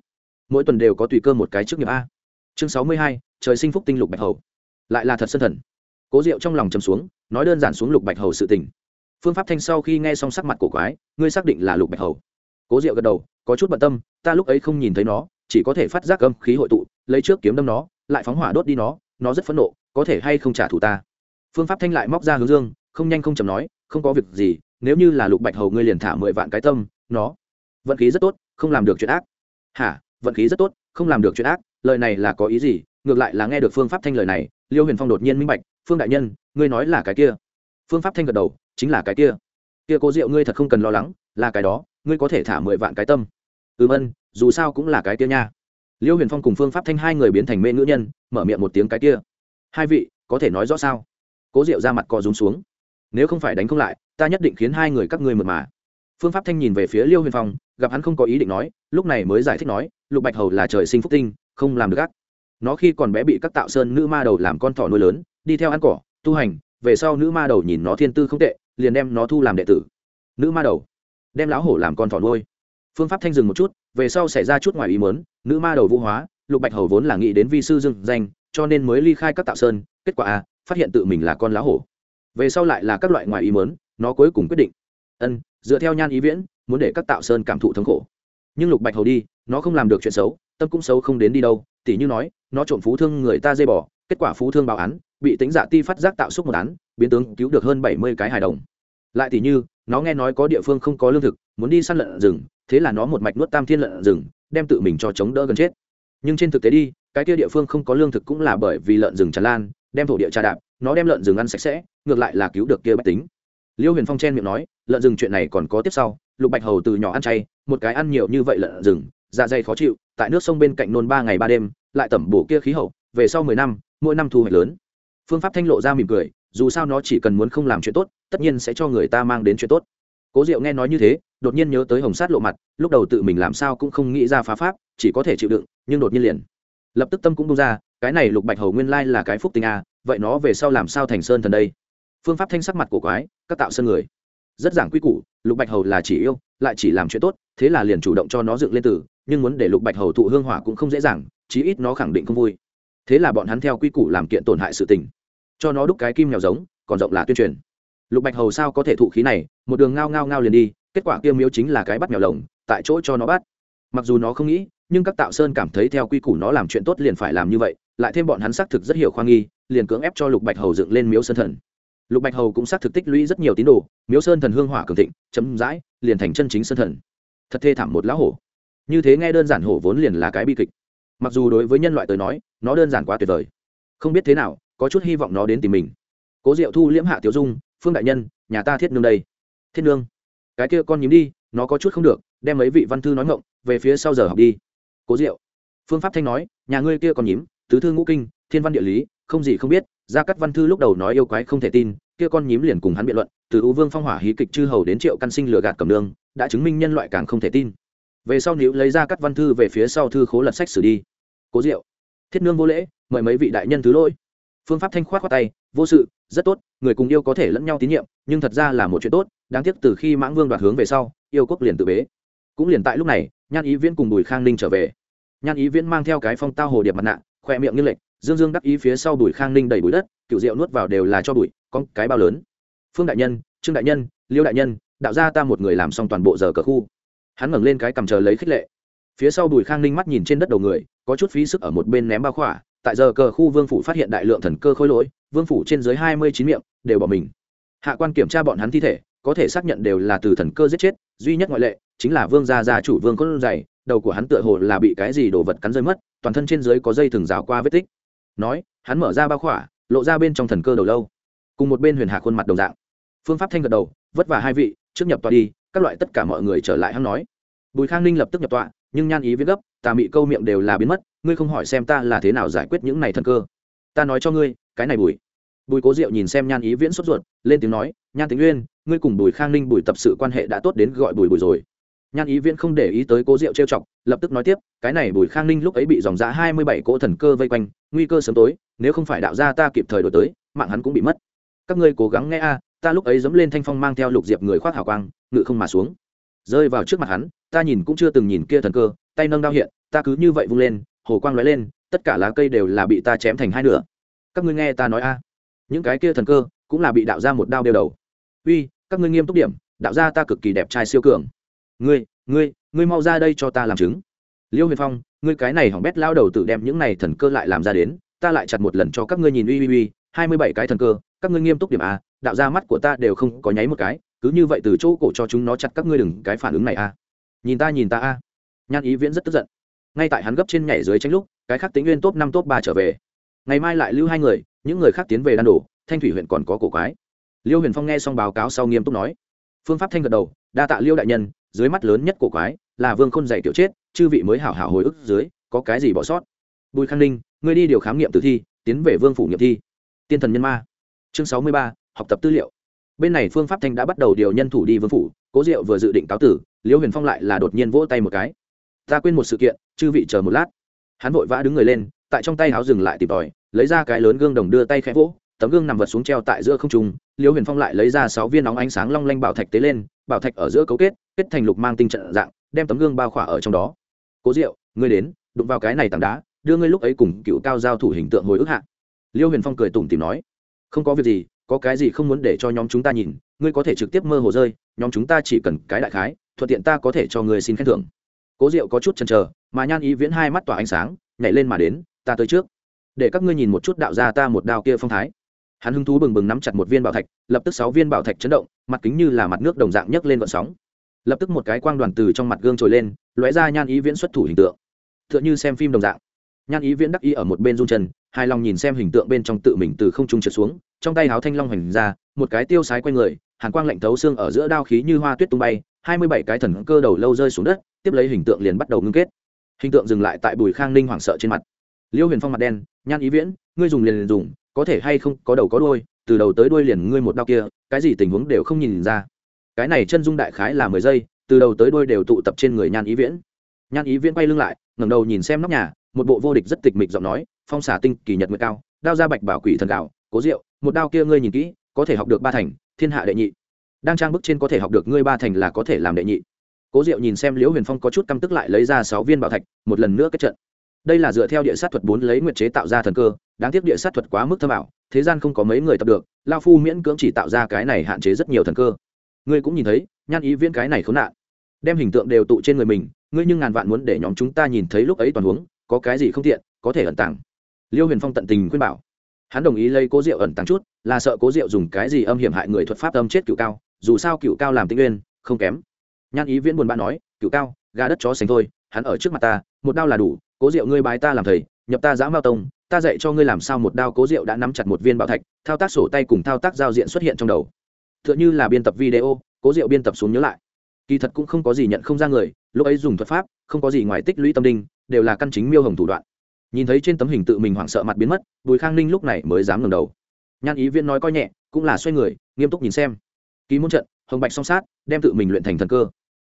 mỗi tuần đều có tùy cơ một cái trước nghiệp a. chương sáu mươi hai, trời sinh phúc tinh lục bạch hầu. lại là thật sơn thần. cố diệu trong lòng chầm xuống, nói đơn giản xuống lục bạch hầu sự tình. phương pháp thanh sau khi nghe xong sắc mặt cổ quái, ngươi xác định là lục bạch hầu. cố diệu gật đầu, có chút bận tâm, ta lúc ấy không nhìn thấy nó, chỉ có thể phát giác âm khí hội tụ, lấy trước kiếm đâm nó, lại phóng hỏa đốt đi nó nó rất phẫn nộ, có thể hay không trả thù ta? Phương pháp thanh lại móc ra hướng dương, không nhanh không chầm nói, không có việc gì, nếu như là lục bạch hầu ngươi liền thả mười vạn cái tâm, nó, vận khí rất tốt, không làm được chuyện ác. Hả? Vận khí rất tốt, không làm được chuyện ác, lời này là có ý gì? Ngược lại là nghe được phương pháp thanh lời này, liêu huyền phong đột nhiên minh bạch, phương đại nhân, ngươi nói là cái kia. Phương pháp thanh gật đầu, chính là cái kia. Kia cố diệu ngươi thật không cần lo lắng, là cái đó, ngươi có thể thả mười vạn cái tâm. Ừm ân, dù sao cũng là cái kia nha. Liêu huyền phong cùng phương pháp thanh hai người biến thành mê ngữ nhân, mở miệng một tiếng cái kia. Hai vị, có thể nói rõ sao? Cố diệu ra mặt co rúm xuống. Nếu không phải đánh không lại, ta nhất định khiến hai người các ngươi mượt mà. Phương pháp thanh nhìn về phía liêu huyền phong, gặp hắn không có ý định nói, lúc này mới giải thích nói, lục bạch hầu là trời sinh phúc tinh, không làm được gác nó khi còn bé bị các tạo sơn nữ ma đầu làm con thỏ nuôi lớn, đi theo ăn cỏ, tu hành, về sau nữ ma đầu nhìn nó thiên tư không tệ, liền đem nó thu làm đệ tử. Nữ ma đầu, đem lão hổ làm con thỏ nuôi. Phương pháp thanh dừng một chút, về sau xảy ra chút ngoài ý mớn nữ ma đầu vũ hóa, lục bạch hầu vốn là nghĩ đến vi sư dừng danh, cho nên mới ly khai các tạo sơn, kết quả à phát hiện tự mình là con lá hổ. Về sau lại là các loại ngoài ý mớn nó cuối cùng quyết định. Ân, dựa theo nhan ý viễn, muốn để các tạo sơn cảm thụ thống khổ. Nhưng lục bạch hầu đi, nó không làm được chuyện xấu, tâm cũng xấu không đến đi đâu. Tỉ như nói, nó trộm phú thương người ta dây bỏ, kết quả phú thương báo án, bị tính dạ ti phát giác tạo xúc một án, biến tướng cứu được hơn bảy mươi cái hài đồng. Lại tỉ như, nó nghe nói có địa phương không có lương thực, muốn đi săn lợn rừng, thế là nó một mạch nuốt tam thiên lợn rừng, đem tự mình cho chống đỡ gần chết. Nhưng trên thực tế đi, cái kia địa phương không có lương thực cũng là bởi vì lợn rừng tràn lan đem thổ địa trà đạp, nó đem lợn rừng ăn sạch sẽ, ngược lại là cứu được kia bách tính. Liêu huyền phong chen miệng nói, lợn rừng chuyện này còn có tiếp sau, lục bạch hầu từ nhỏ ăn chay, một cái ăn nhiều như vậy lợn rừng dạ dày khó chịu, tại nước sông bên cạnh nôn ba ngày ba đêm, lại tẩm bổ kia khí hậu, về sau mười năm, mỗi năm thu hoạch lớn. Phương pháp thanh lộ ra mỉm cười, dù sao nó chỉ cần muốn không làm chuyện tốt, tất nhiên sẽ cho người ta mang đến chuyện tốt. Cố diệu nghe nói như thế, đột nhiên nhớ tới hồng sát lộ mặt, lúc đầu tự mình làm sao cũng không nghĩ ra phá pháp, chỉ có thể chịu đựng, nhưng đột nhiên liền, lập tức tâm cũng bung ra cái này lục bạch hầu nguyên lai là cái phúc tình a, vậy nó về sau làm sao thành sơn thần đây? Phương pháp thanh sắc mặt của quái, các tạo sơn người. Rất giảng quy củ, lục bạch hầu là chỉ yêu, lại chỉ làm chuyện tốt, thế là liền chủ động cho nó dựng lên từ nhưng muốn để lục bạch hầu thụ hương hỏa cũng không dễ dàng, chí ít nó khẳng định không vui. Thế là bọn hắn theo quy củ làm kiện tổn hại sự tình. Cho nó đúc cái kim nhỏ giống, còn rộng là tuyên truyền. Lục bạch hầu sao có thể thụ khí này, một đường ngao ngao ngao liền đi, kết quả kia miếu chính là cái bắt mèo lồng, tại chỗ cho nó bắt. Mặc dù nó không nghĩ nhưng các tạo sơn cảm thấy theo quy củ nó làm chuyện tốt liền phải làm như vậy, lại thêm bọn hắn xác thực rất hiểu khoa nghi, liền cưỡng ép cho lục bạch hầu dựng lên miếu sơn thần. Lục bạch hầu cũng xác thực tích lũy rất nhiều tín đồ, miếu sơn thần hương hỏa cường thịnh, chấm dãi, liền thành chân chính sơn thần. Thật thê thảm một lão hổ. Như thế nghe đơn giản hổ vốn liền là cái bi kịch. Mặc dù đối với nhân loại tới nói, nó đơn giản quá tuyệt vời. Không biết thế nào, có chút hy vọng nó đến tìm mình. Cố diệu thu, liễm hạ tiểu dung, phương đại nhân, nhà ta thiết nương đây. Thiết nương, cái kia con nhím đi, nó có chút không được, đem mấy vị văn thư nói ngộng về phía sau giờ học đi cố diệu. Phương pháp thanh nói, nhà ngươi kia còn nhím, tứ thư ngũ kinh, thiên văn địa lý, không gì không biết, gia cắt văn thư lúc đầu nói yêu quái không thể tin, kia con nhím liền cùng hắn biện luận, từ u vương phong hỏa hí kịch chư hầu đến triệu căn sinh lừa gạt cầm nương, đã chứng minh nhân loại càng không thể tin. Về sau nếu lấy ra các văn thư về phía sau thư khố lật sách xử đi. Cố diệu. Thiết nương vô lễ, mời mấy vị đại nhân thứ lỗi. Phương pháp thanh khoát khoát tay, vô sự, rất tốt, người cùng yêu có thể lẫn nhau tín nhiệm, nhưng thật ra là một chuyện tốt, đáng tiếc từ khi mãng vương đoạt hướng về sau, yêu quốc liền tự bế. Cũng liền tại lúc này nhan ý viễn cùng bùi khang ninh trở về. nhan ý viễn mang theo cái phong tao hồ điệp mặt nạ khoe miệng như lệch, dương dương đắc ý phía sau bùi khang ninh đầy bụi đất cựu rượu nuốt vào đều là cho bụi con cái bao lớn. Phương đại nhân, trương đại nhân, liêu đại nhân, đạo ra ta một người làm xong toàn bộ giờ cờ khu. Hắn ngẩng lên cái cầm chờ lấy khích lệ. Phía sau bùi khang ninh mắt nhìn trên đất đầu người, có chút phí sức ở một bên ném bao khỏa, tại giờ cờ khu vương phủ phát hiện đại lượng thần cơ khôi lỗi, vương phủ trên dưới hai mươi chín miệng, đều bỏ mình. Hạ quan kiểm tra bọn hắn thi thể, có thể xác nhận đều là từ thần cơ giết chết, duy nhất ngoại lệ chính là vương gia gia chủ vương có dày đầu của hắn tựa hồ là bị cái gì đồ vật cắn rơi mất, toàn thân trên dưới có dây thừng rào qua vết tích. Nói, hắn mở ra bao khỏa, lộ ra bên trong thần cơ đầu lâu, cùng một bên huyền hạ khuôn mặt đồng dạng. Phương pháp thanh gật đầu, vất vả hai vị, trước nhập tọa đi, các loại tất cả mọi người trở lại hắn nói. Bùi khang ninh lập tức nhập tọa, nhưng nhan ý viết gấp, tà mị câu miệng đều là biến mất, ngươi không hỏi xem ta là thế nào giải quyết những này thần cơ. Ta nói cho ngươi, cái này bùi. Bùi cố diệu nhìn xem nhan ý viễn sốt ruột, lên tiếng nói, nhan tính uyên, ngươi cùng bùi khang ninh bùi tập sự quan hệ đã tốt đến gọi bùi bùi rồi nhan ý viễn không để ý tới cố diệu trêu chọc, lập tức nói tiếp, cái này bùi khang ninh lúc ấy bị dòng giã hai mươi bảy cỗ thần cơ vây quanh, nguy cơ sớm tối, nếu không phải đạo gia ta kịp thời đổi tới, mạng hắn cũng bị mất. Các ngươi cố gắng nghe a, ta lúc ấy dẫm lên thanh phong mang theo lục diệp người khoác hào quang, ngự không mà xuống. Rơi vào trước mặt hắn, ta nhìn cũng chưa từng nhìn kia thần cơ, tay nâng đao hiện, ta cứ như vậy vung lên, hồ quang lóe lên, tất cả lá cây đều là bị ta chém thành hai nửa. Các ngươi nghe ta nói a. Những cái kia thần cơ cũng là bị đạo ra một đao đeo đầu. Uy, các ngươi nghiêm túc điểm, đạo gia ta cực kỳ đẹp trai siêu cường ngươi ngươi ngươi mau ra đây cho ta làm chứng. Liêu huyền phong, ngươi cái này hỏng bét lao đầu tự đem những này thần cơ lại làm ra đến, ta lại chặt một lần cho các ngươi nhìn uy uy uy, hai mươi bảy cái thần cơ, các ngươi nghiêm túc điểm a, đạo ra mắt của ta đều không có nháy một cái, cứ như vậy từ chỗ cổ cho chúng nó chặt các ngươi đừng cái phản ứng này a. Nhìn ta nhìn ta a. Nhan ý viễn rất tức giận. Ngay tại hắn gấp trên nhảy dưới tranh lúc, cái khác tính nguyên top năm, top ba trở về. Ngày mai lại lưu hai người, những người khác tiến về đan đổ thanh thủy huyện còn có cổ quái. Liêu huyền phong nghe xong báo cáo sau nghiêm túc nói. Phương pháp thanh gật đầu, đa tạ liêu đại nhân dưới mắt lớn nhất cổ quái là vương khôn dạy tiểu chết, chư vị mới hảo hảo hồi ức dưới, có cái gì bỏ sót? Bùi khang ninh, ngươi đi điều khám nghiệm tử thi, tiến về vương phủ nghiệm thi. Tiên thần nhân ma. Chương sáu mươi ba, học tập tư liệu. Bên này phương pháp thanh đã bắt đầu điều nhân thủ đi vương phủ, cố diệu vừa dự định cáo tử liêu huyền phong lại là đột nhiên vỗ tay một cái. Ta quên một sự kiện, chư vị chờ một lát. Hắn vội vã đứng người lên, tại trong tay háo dừng lại tìm tòi, lấy ra cái lớn gương đồng đưa tay khẽ vỗ tấm gương nằm vật xuống treo tại giữa không trung liêu huyền phong lại lấy ra sáu viên nóng ánh sáng long lanh bảo thạch tế lên, bảo thạch ở giữa cấu kết kết thành lục mang tinh trận dạng, đem tấm gương bao khỏa ở trong đó. Cố diệu, ngươi đến, đụng vào cái này tảng đá, đưa ngươi lúc ấy cùng cựu cao giao thủ hình tượng hồi ức hạ. Liêu huyền phong cười tủm tìm nói. Không có việc gì, có cái gì không muốn để cho nhóm chúng ta nhìn, ngươi có thể trực tiếp mơ hồ rơi, nhóm chúng ta chỉ cần cái đại khái, thuận tiện ta có thể cho ngươi xin khen thưởng. Cố diệu có chút chần chờ, mà nhan ý viễn hai mắt tỏa ánh sáng, nhảy lên mà đến, ta tới trước, để các ngươi nhìn một chút đạo ra ta một đao kia phong thái hắn hứng thú bừng bừng nắm chặt một viên bảo thạch lập tức sáu viên bảo thạch chấn động mặt kính như là mặt nước đồng dạng nhấc lên vận sóng. Lập tức một cái quang đoàn từ trong mặt gương trồi lên lóe ra nhan ý viễn xuất thủ hình tượng. T h ư ợ n h ư xem phim đồng dạng. Nhan ý viễn đắc ý ở một bên run chân hài lòng nhìn xem hình tượng bên trong tự mình từ không trung trượt xuống trong tay háo thanh long hành ra một cái tiêu sái q u a n người hàn quang lạnh thấu xương ở giữa đao khí như hoa tuyết tung bay hai mươi bảy cái thần cơ đầu lâu rơi xuống đất tiếp lấy hình tượng liền bắt đầu ngưng kết. Hình tượng dừng lại tại bùi khang ninh hoảng sợ trên mặt. Liêu huyền phong mặt đen nhan ý viễn ngươi dùng liền, liền dùng có thể hay không có đầu có đuôi, từ đầu tới đuôi liền ngươi một đao kia, cái gì tình huống đều không nhìn ra. Cái này chân dung đại khái là mười giây, từ đầu tới đuôi đều tụ tập trên người nhan ý viễn. Nhan ý viễn quay lưng lại, ngẩng đầu nhìn xem nóc nhà, một bộ vô địch rất tịch mịch giọng nói, phong xả tinh, kỳ nhật nguyệt cao, đao ra bạch bảo quỷ thần gạo, cố diệu, một đao kia ngươi nhìn kỹ, có thể học được ba thành, thiên hạ đệ nhị. Đang trang bức trên có thể học được ngươi ba thành là có thể làm đệ nhị. Cố diệu nhìn xem liễu huyền phong có chút căm tức lại lấy ra sáu viên bảo thạch, một lần nữa kết trận đây là dựa theo địa sát thuật bốn lấy nguyệt chế tạo ra thần cơ đáng tiếc địa sát thuật quá mức thâm ảo thế gian không có mấy người tập được lao phu miễn cưỡng chỉ tạo ra cái này hạn chế rất nhiều thần cơ. Ngươi cũng nhìn thấy nhan ý viễn cái này khốn nạn. Đem hình tượng đều tụ trên người mình ngươi nhưng ngàn vạn muốn để nhóm chúng ta nhìn thấy lúc ấy toàn huống có cái gì không tiện có thể ẩn tàng. Liêu huyền phong tận tình khuyên bảo. Hắn đồng ý lấy cố diệu ẩn tàng chút là sợ cố diệu dùng cái gì âm hiểm hại người thuật pháp âm chết cựu cao dù sao cựu cao làm tinh nguyên, không kém. Nhan ý viễn buồn bã nói cựu cao gà đất chó sành thôi hắn ở trước mặt ta một đao là đủ cố diệu ngươi bái ta làm thầy, nhập ta giã mao tông, ta dạy cho ngươi làm sao một đao cố diệu đã nắm chặt một viên bảo thạch, thao tác sổ tay cùng thao tác giao diện xuất hiện trong đầu. T h ư ợ n h ư là biên tập video, cố diệu biên tập xuống nhớ lại. Kỳ thật cũng không có gì nhận không ra người, lúc ấy dùng thuật pháp, không có gì ngoài tích lũy tâm đinh, đều là căn chính miêu hồng thủ đoạn. Nhìn thấy trên tấm hình tự mình hoảng sợ mặt biến mất, bùi khang ninh lúc này mới dám ngầm đầu. Nhan ý viên nói coi nhẹ, cũng là xoay người, nghiêm túc nhìn xem. Ký môn trận, hồng bạch song sát, đem tự mình luyện thành thần cơ.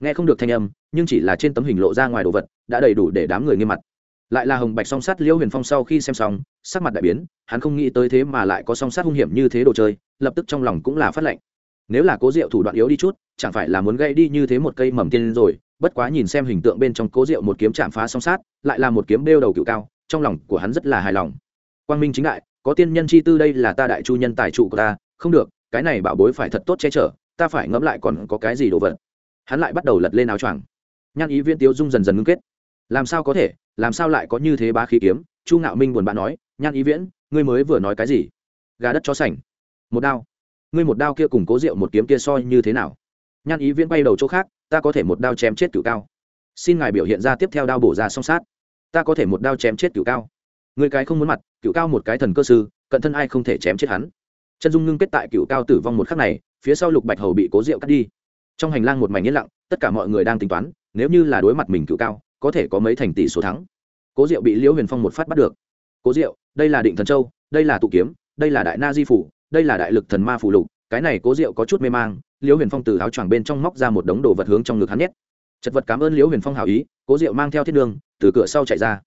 Nghe không được thanh âm nhưng chỉ là trên tấm hình lộ ra ngoài đồ vật, đã đầy đủ để đám người nghiêm mặt. Lại là hồng bạch song sát liễu huyền phong sau khi xem xong, sắc mặt đại biến, hắn không nghĩ tới thế mà lại có song sát hung hiểm như thế đồ chơi, lập tức trong lòng cũng là phát lệnh. Nếu là cố diệu thủ đoạn yếu đi chút, chẳng phải là muốn gây đi như thế một cây mầm tiên rồi, bất quá nhìn xem hình tượng bên trong cố diệu một kiếm chạm phá song sát, lại là một kiếm đeo đầu cựu cao, trong lòng của hắn rất là hài lòng. Quang minh chính đại, có tiên nhân chi tư đây là ta đại chu nhân tài trụ của ta, không được, cái này bảo bối phải thật tốt che chở, ta phải ngẫm lại còn có cái gì đồ vật. Hắn lại bắt đầu lật lên áo choàng nhan ý viên tiêu dung dần dần ngưng kết. Làm sao có thể? Làm sao lại có như thế bá khí kiếm? Chu ngạo minh buồn bã nói, nhan ý viễn, ngươi mới vừa nói cái gì? Gà đất chó sành. Một đao. Ngươi một đao kia cùng cố rượu một kiếm kia soi như thế nào? Nhan ý viễn bay đầu chỗ khác, ta có thể một đao chém chết cửu cao. Xin ngài biểu hiện ra tiếp theo đao bổ ra song sát. Ta có thể một đao chém chết cửu cao. Người cái không muốn mặt, cửu cao một cái thần cơ sư, cận thân ai không thể chém chết hắn. Chân dung ngưng kết tại cửu cao tử vong một khắc này, phía sau lục bạch hầu bị cố rượu cắt đi. Trong hành lang một mảnh yên lặng, tất cả mọi người đang tính toán nếu như là đối mặt mình cựu cao, có thể có mấy thành tỷ số thắng. Cố diệu bị liễu huyền phong một phát bắt được. Cố diệu, đây là định thần châu, đây là tụ kiếm, đây là đại na di phủ, đây là đại lực thần ma phủ lục, cái này cố diệu có chút mê mang, liễu huyền phong từ áo choàng bên trong móc ra một đống đồ vật hướng trong ngực hắn nhét. Chật vật cảm ơn liễu huyền phong hào ý, cố diệu mang theo thiết nương, từ cửa sau chạy ra.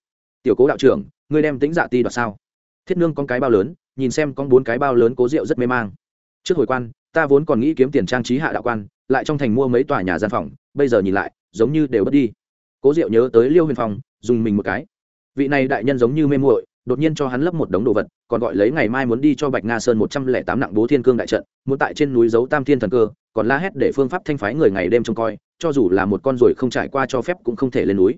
Tiểu cố đạo trưởng, ngươi đem tính dạ ti đoạt sao? Thiết nương con cái bao lớn, nhìn xem con bốn cái bao lớn cố diệu rất mê mang. Trước hồi quan, ta vốn còn nghĩ kiếm tiền trang trí hạ đạo quan, lại trong thành mua mấy tòa nhà gian phòng bây giờ nhìn lại, giống như đều bất đi. Cố diệu nhớ tới liêu huyền phong, dùng mình một cái. Vị này đại nhân giống như mê muội, đột nhiên cho hắn lấp một đống đồ vật, còn gọi lấy ngày mai muốn đi cho bạch nga sơn một trăm lẻ tám nặng bố thiên cương đại trận, muốn tại trên núi giấu tam thiên thần cơ, còn la hét để phương pháp thanh phái người ngày đêm trông coi, cho dù là một con ruồi không trải qua cho phép cũng không thể lên núi.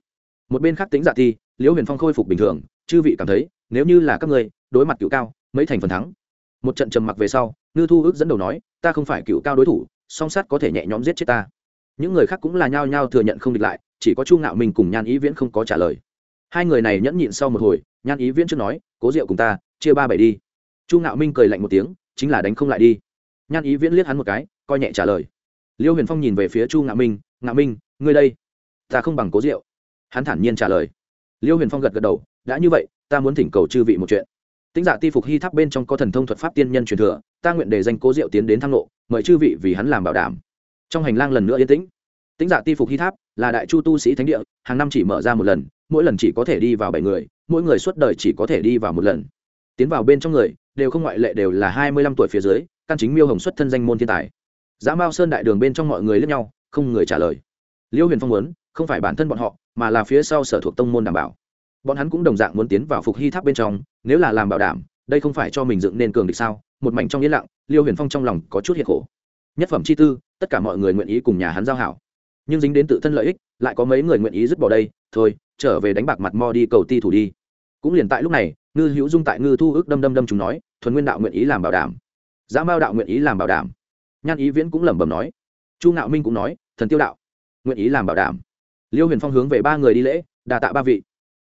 Một bên khác tính dạ thi liễu huyền phong khôi phục bình thường, chư vị cảm thấy, nếu như là các người đối mặt cựu cao, mấy thành phần thắng. Một trận trầm mặc về sau, ngư thu ước dẫn đầu nói, ta không phải cựu cao đối thủ, song sát có thể nhẹ nhõm giết chết ta những người khác cũng là nhao nhao thừa nhận không địch lại, chỉ có chu ngạo minh cùng nhan ý viễn không có trả lời. Hai người này nhẫn nhịn sau một hồi, nhan ý viễn trước nói, cố rượu cùng ta, chia ba bảy đi. Chu ngạo minh cười lạnh một tiếng, chính là đánh không lại đi. Nhan ý viễn liếc hắn một cái, coi nhẹ trả lời. Liêu huyền phong nhìn về phía chu ngạo minh ngạo minh, ngươi đây, ta không bằng cố rượu hắn thản nhiên trả lời. Liêu huyền phong gật gật đầu, đã như vậy, ta muốn thỉnh cầu chư vị một chuyện. Tính giả dạ ti phục hy tháp bên trong có thần thông thuật pháp tiên nhân truyền thừa, ta nguyện để danh cố diệu tiến đến thăng lộ mời chư vị vì hắn làm bảo đảm trong hành lang lần nữa yên tĩnh. Tính giả ti phục hy tháp là đại chu tu sĩ thánh địa, hàng năm chỉ mở ra một lần, mỗi lần chỉ có thể đi vào bảy người, mỗi người suốt đời chỉ có thể đi vào một lần. Tiến vào bên trong người, đều không ngoại lệ đều là hai mươi lăm tuổi phía dưới, căn chính miêu hồng xuất thân danh môn thiên tài. Giá mao sơn đại đường bên trong mọi người lẫn nhau, không người trả lời. Liêu huyền phong muốn, không phải bản thân bọn họ, mà là phía sau sở thuộc tông môn đảm bảo. Bọn hắn cũng đồng dạng muốn tiến vào phục hy tháp bên trong, nếu là làm bảo đảm, đây không phải cho mình dựng nên cường địch sao? Một mảnh trong yên lặng, liêu huyền phong trong lòng có chút hiệt khổ. Nhất phẩm chi tư tất cả mọi người nguyện ý cùng nhà hắn giao hảo. Nhưng dính đến tự thân lợi ích, lại có mấy người nguyện ý dứt bỏ đây, thôi, trở về đánh bạc mặt mo đi cầu ti thủ đi. Cũng liền tại lúc này, ngư hữu dung tại ngư thu ước đâm đâm đâm chúng nói, thuần nguyên đạo nguyện ý làm bảo đảm. Giá mao đạo nguyện ý làm bảo đảm. Nhan ý viễn cũng lẩm bẩm nói. Chu ngạo minh cũng nói, thần tiêu đạo, nguyện ý làm bảo đảm. Liêu huyền phong hướng về ba người đi lễ, đà tạ ba vị.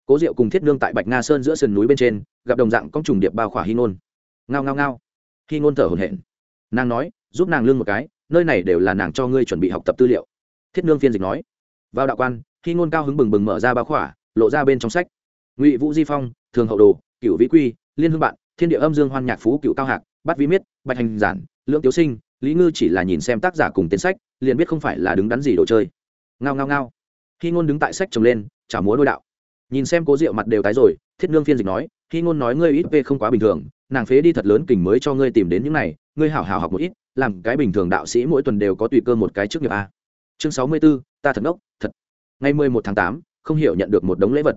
Cố diệu cùng thiết nương tại bạch nga sơn giữa sườn núi bên trên, gặp đồng dạng con trùng điệp bao khỏa hy ngôn. Ngao ngao ngao. Hy ngôn thở hồn hển. Nàng nói, giúp nàng lương một cái nơi này đều là nàng cho ngươi chuẩn bị học tập tư liệu. Thiết nương phiên dịch nói. Vào đạo quan khi ngôn cao hứng bừng bừng mở ra bao khỏa, lộ ra bên trong sách. Ngụy vũ di phong, thường hậu đồ cựu vĩ quy, liên hương bạn, thiên địa âm dương hoan nhạc phú cựu cao hạc bắt vĩ miết, bạch hành giản, lưỡng tiếu sinh, lý ngư chỉ là nhìn xem tác giả cùng tên sách, liền biết không phải là đứng đắn gì đồ chơi. Ngao ngao ngao. Khi ngôn đứng tại sách trồng lên, chả múa đôi đạo. Nhìn xem cố rượu mặt đều tái rồi, thiết nương phiên dịch nói. Khi ngôn nói ngươi ít về không quá bình thường nàng phế đi thật lớn kình mới cho ngươi tìm đến những này ngươi hảo hảo học một ít làm cái bình thường đạo sĩ mỗi tuần đều có tùy cơ một cái trước nghiệp a. Chương sáu mươi 64, ta thật ngốc thật. Ngày mười một tháng tám không hiểu nhận được một đống lễ vật.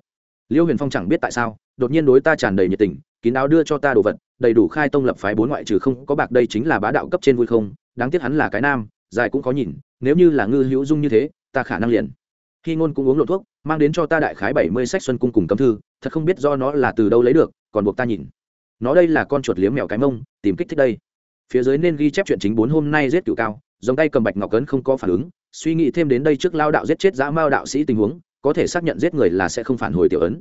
Liêu huyền phong chẳng biết tại sao đột nhiên đối ta tràn đầy nhiệt tình kín áo đưa cho ta đồ vật đầy đủ khai tông lập phái bốn ngoại trừ không có bạc đây chính là bá đạo cấp trên vui không đáng tiếc hắn là cái nam dài cũng có nhìn nếu như là ngư hữu dung như thế ta khả năng liền. Khi ngôn cũng uống lộ thuốc mang đến cho ta đại khái bảy mươi sách xuân cung cùng cấm thư thật không biết do nó là từ đâu lấy được còn buộc ta nhìn nó đây là con chuột liếm mèo cái mông, tìm kích thích đây. Phía dưới nên ghi chép chuyện chính bốn hôm nay giết cựu cao giống tay cầm bạch ngọc cấn không có phản ứng, suy nghĩ thêm đến đây trước lao đạo giết chết dã mao đạo sĩ tình huống, có thể xác nhận giết người là sẽ không phản hồi tiểu ấn.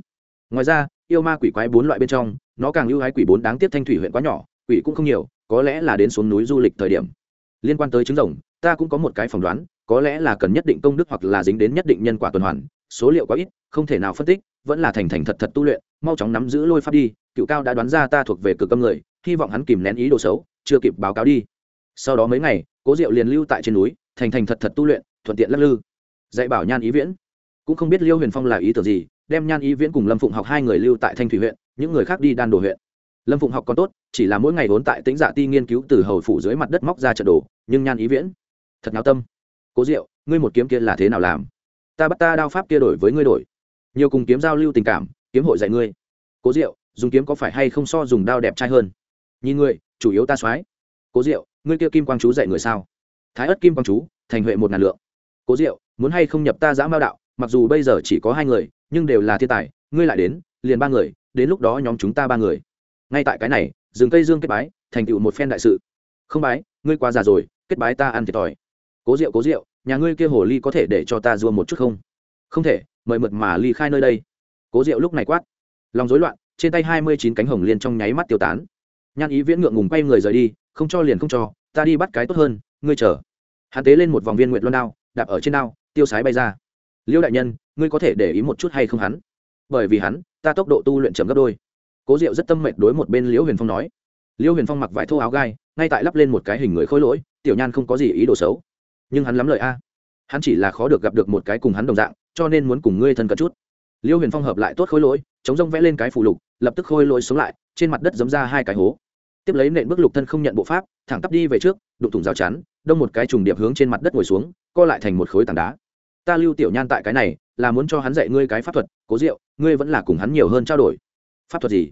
Ngoài ra, yêu ma quỷ quái bốn loại bên trong, nó càng ưu hái quỷ bốn đáng tiếc thanh thủy huyện quá nhỏ, quỷ cũng không nhiều, có lẽ là đến xuống núi du lịch thời điểm. Liên quan tới trứng rồng, ta cũng có một cái phỏng đoán, có lẽ là cần nhất định công đức hoặc là dính đến nhất định nhân quả tuần hoàn, số liệu quá ít, không thể nào phân tích, vẫn là thành thành thật thật tu luyện mau chóng nắm giữ lôi pháp đi, cựu cao đã đoán ra ta thuộc về cực âm người, hy vọng hắn kìm nén ý đồ xấu, chưa kịp báo cáo đi. Sau đó mấy ngày, cố diệu liền lưu tại trên núi, thành thành thật thật tu luyện, thuận tiện lắc lư. Dạy bảo nhan ý viễn. Cũng không biết liêu huyền phong là ý tưởng gì, đem nhan ý viễn cùng lâm phụng học hai người lưu tại thanh thủy huyện, những người khác đi đan đồ huyện. Lâm phụng học còn tốt, chỉ là mỗi ngày vốn tại tính dạ ti nghiên cứu từ hầu phủ dưới mặt đất móc ra trận đồ, nhưng nhan ý viễn, thật náo tâm. Cố diệu, ngươi một kiếm kia là thế nào làm? Ta bắt ta đao pháp kia đổi với ngươi đổi. Nhiều cùng kiếm giao lưu tình cảm kiếm hội dạy ngươi. Cố diệu, dùng kiếm có phải hay không so dùng đao đẹp trai hơn? Nhìn ngươi, chủ yếu ta soái. Cố diệu, ngươi kia kim quang chú dạy người sao? Thái ất kim quang chú, thành huệ một ngàn lượng. Cố diệu, muốn hay không nhập ta giã mao đạo, mặc dù bây giờ chỉ có hai người, nhưng đều là thiên tài, ngươi lại đến, liền ba người, đến lúc đó nhóm chúng ta ba người. Ngay tại cái này, rừng cây dương kết bái, thành tựu một phen đại sự. Không bái, ngươi quá già rồi, kết bái ta ăn thiệt thòi. Cố rượu cố rượu nhà ngươi kia hồ ly có thể để cho ta dua một chút không? Không thể, mời mượt mà ly khai nơi đây cố Diệu lúc này quát. Lòng rối loạn, trên tay hai mươi chín cánh hồng liên trong nháy mắt tiêu tán. Nhan ý viễn ngượng ngùng quay người rời đi, không cho liền không cho, ta đi bắt cái tốt hơn, ngươi chờ. Hắn tế lên một vòng viên nguyện loan đao, đạp ở trên đao, tiêu sái bay ra. Liêu đại nhân, ngươi có thể để ý một chút hay không hắn? Bởi vì hắn, ta tốc độ tu luyện chậm gấp đôi. Cố diệu rất tâm mệnh đối một bên liễu huyền phong nói. Liễu huyền phong mặc vải thô áo gai, ngay tại lắp lên một cái hình người khôi lỗi, tiểu nhan không có gì ý đồ xấu. Nhưng hắn lắm lời a. Hắn chỉ là khó được gặp được một cái cùng hắn đồng dạng, cho nên muốn cùng ngươi thân cận chút. Liêu huyền phong hợp lại tốt khôi lỗi, chống rông vẽ lên cái phù lục, lập tức khôi lỗi xuống lại, trên mặt đất giấm ra hai cái hố. Tiếp lấy nện bước lục thân không nhận bộ pháp, thẳng tắp đi về trước, đụng thủng rào chắn, đông một cái trùng điệp hướng trên mặt đất ngồi xuống, co lại thành một khối tảng đá. Ta lưu tiểu nhan tại cái này, là muốn cho hắn dạy ngươi cái pháp thuật, cố diệu, ngươi vẫn là cùng hắn nhiều hơn trao đổi. Pháp thuật gì?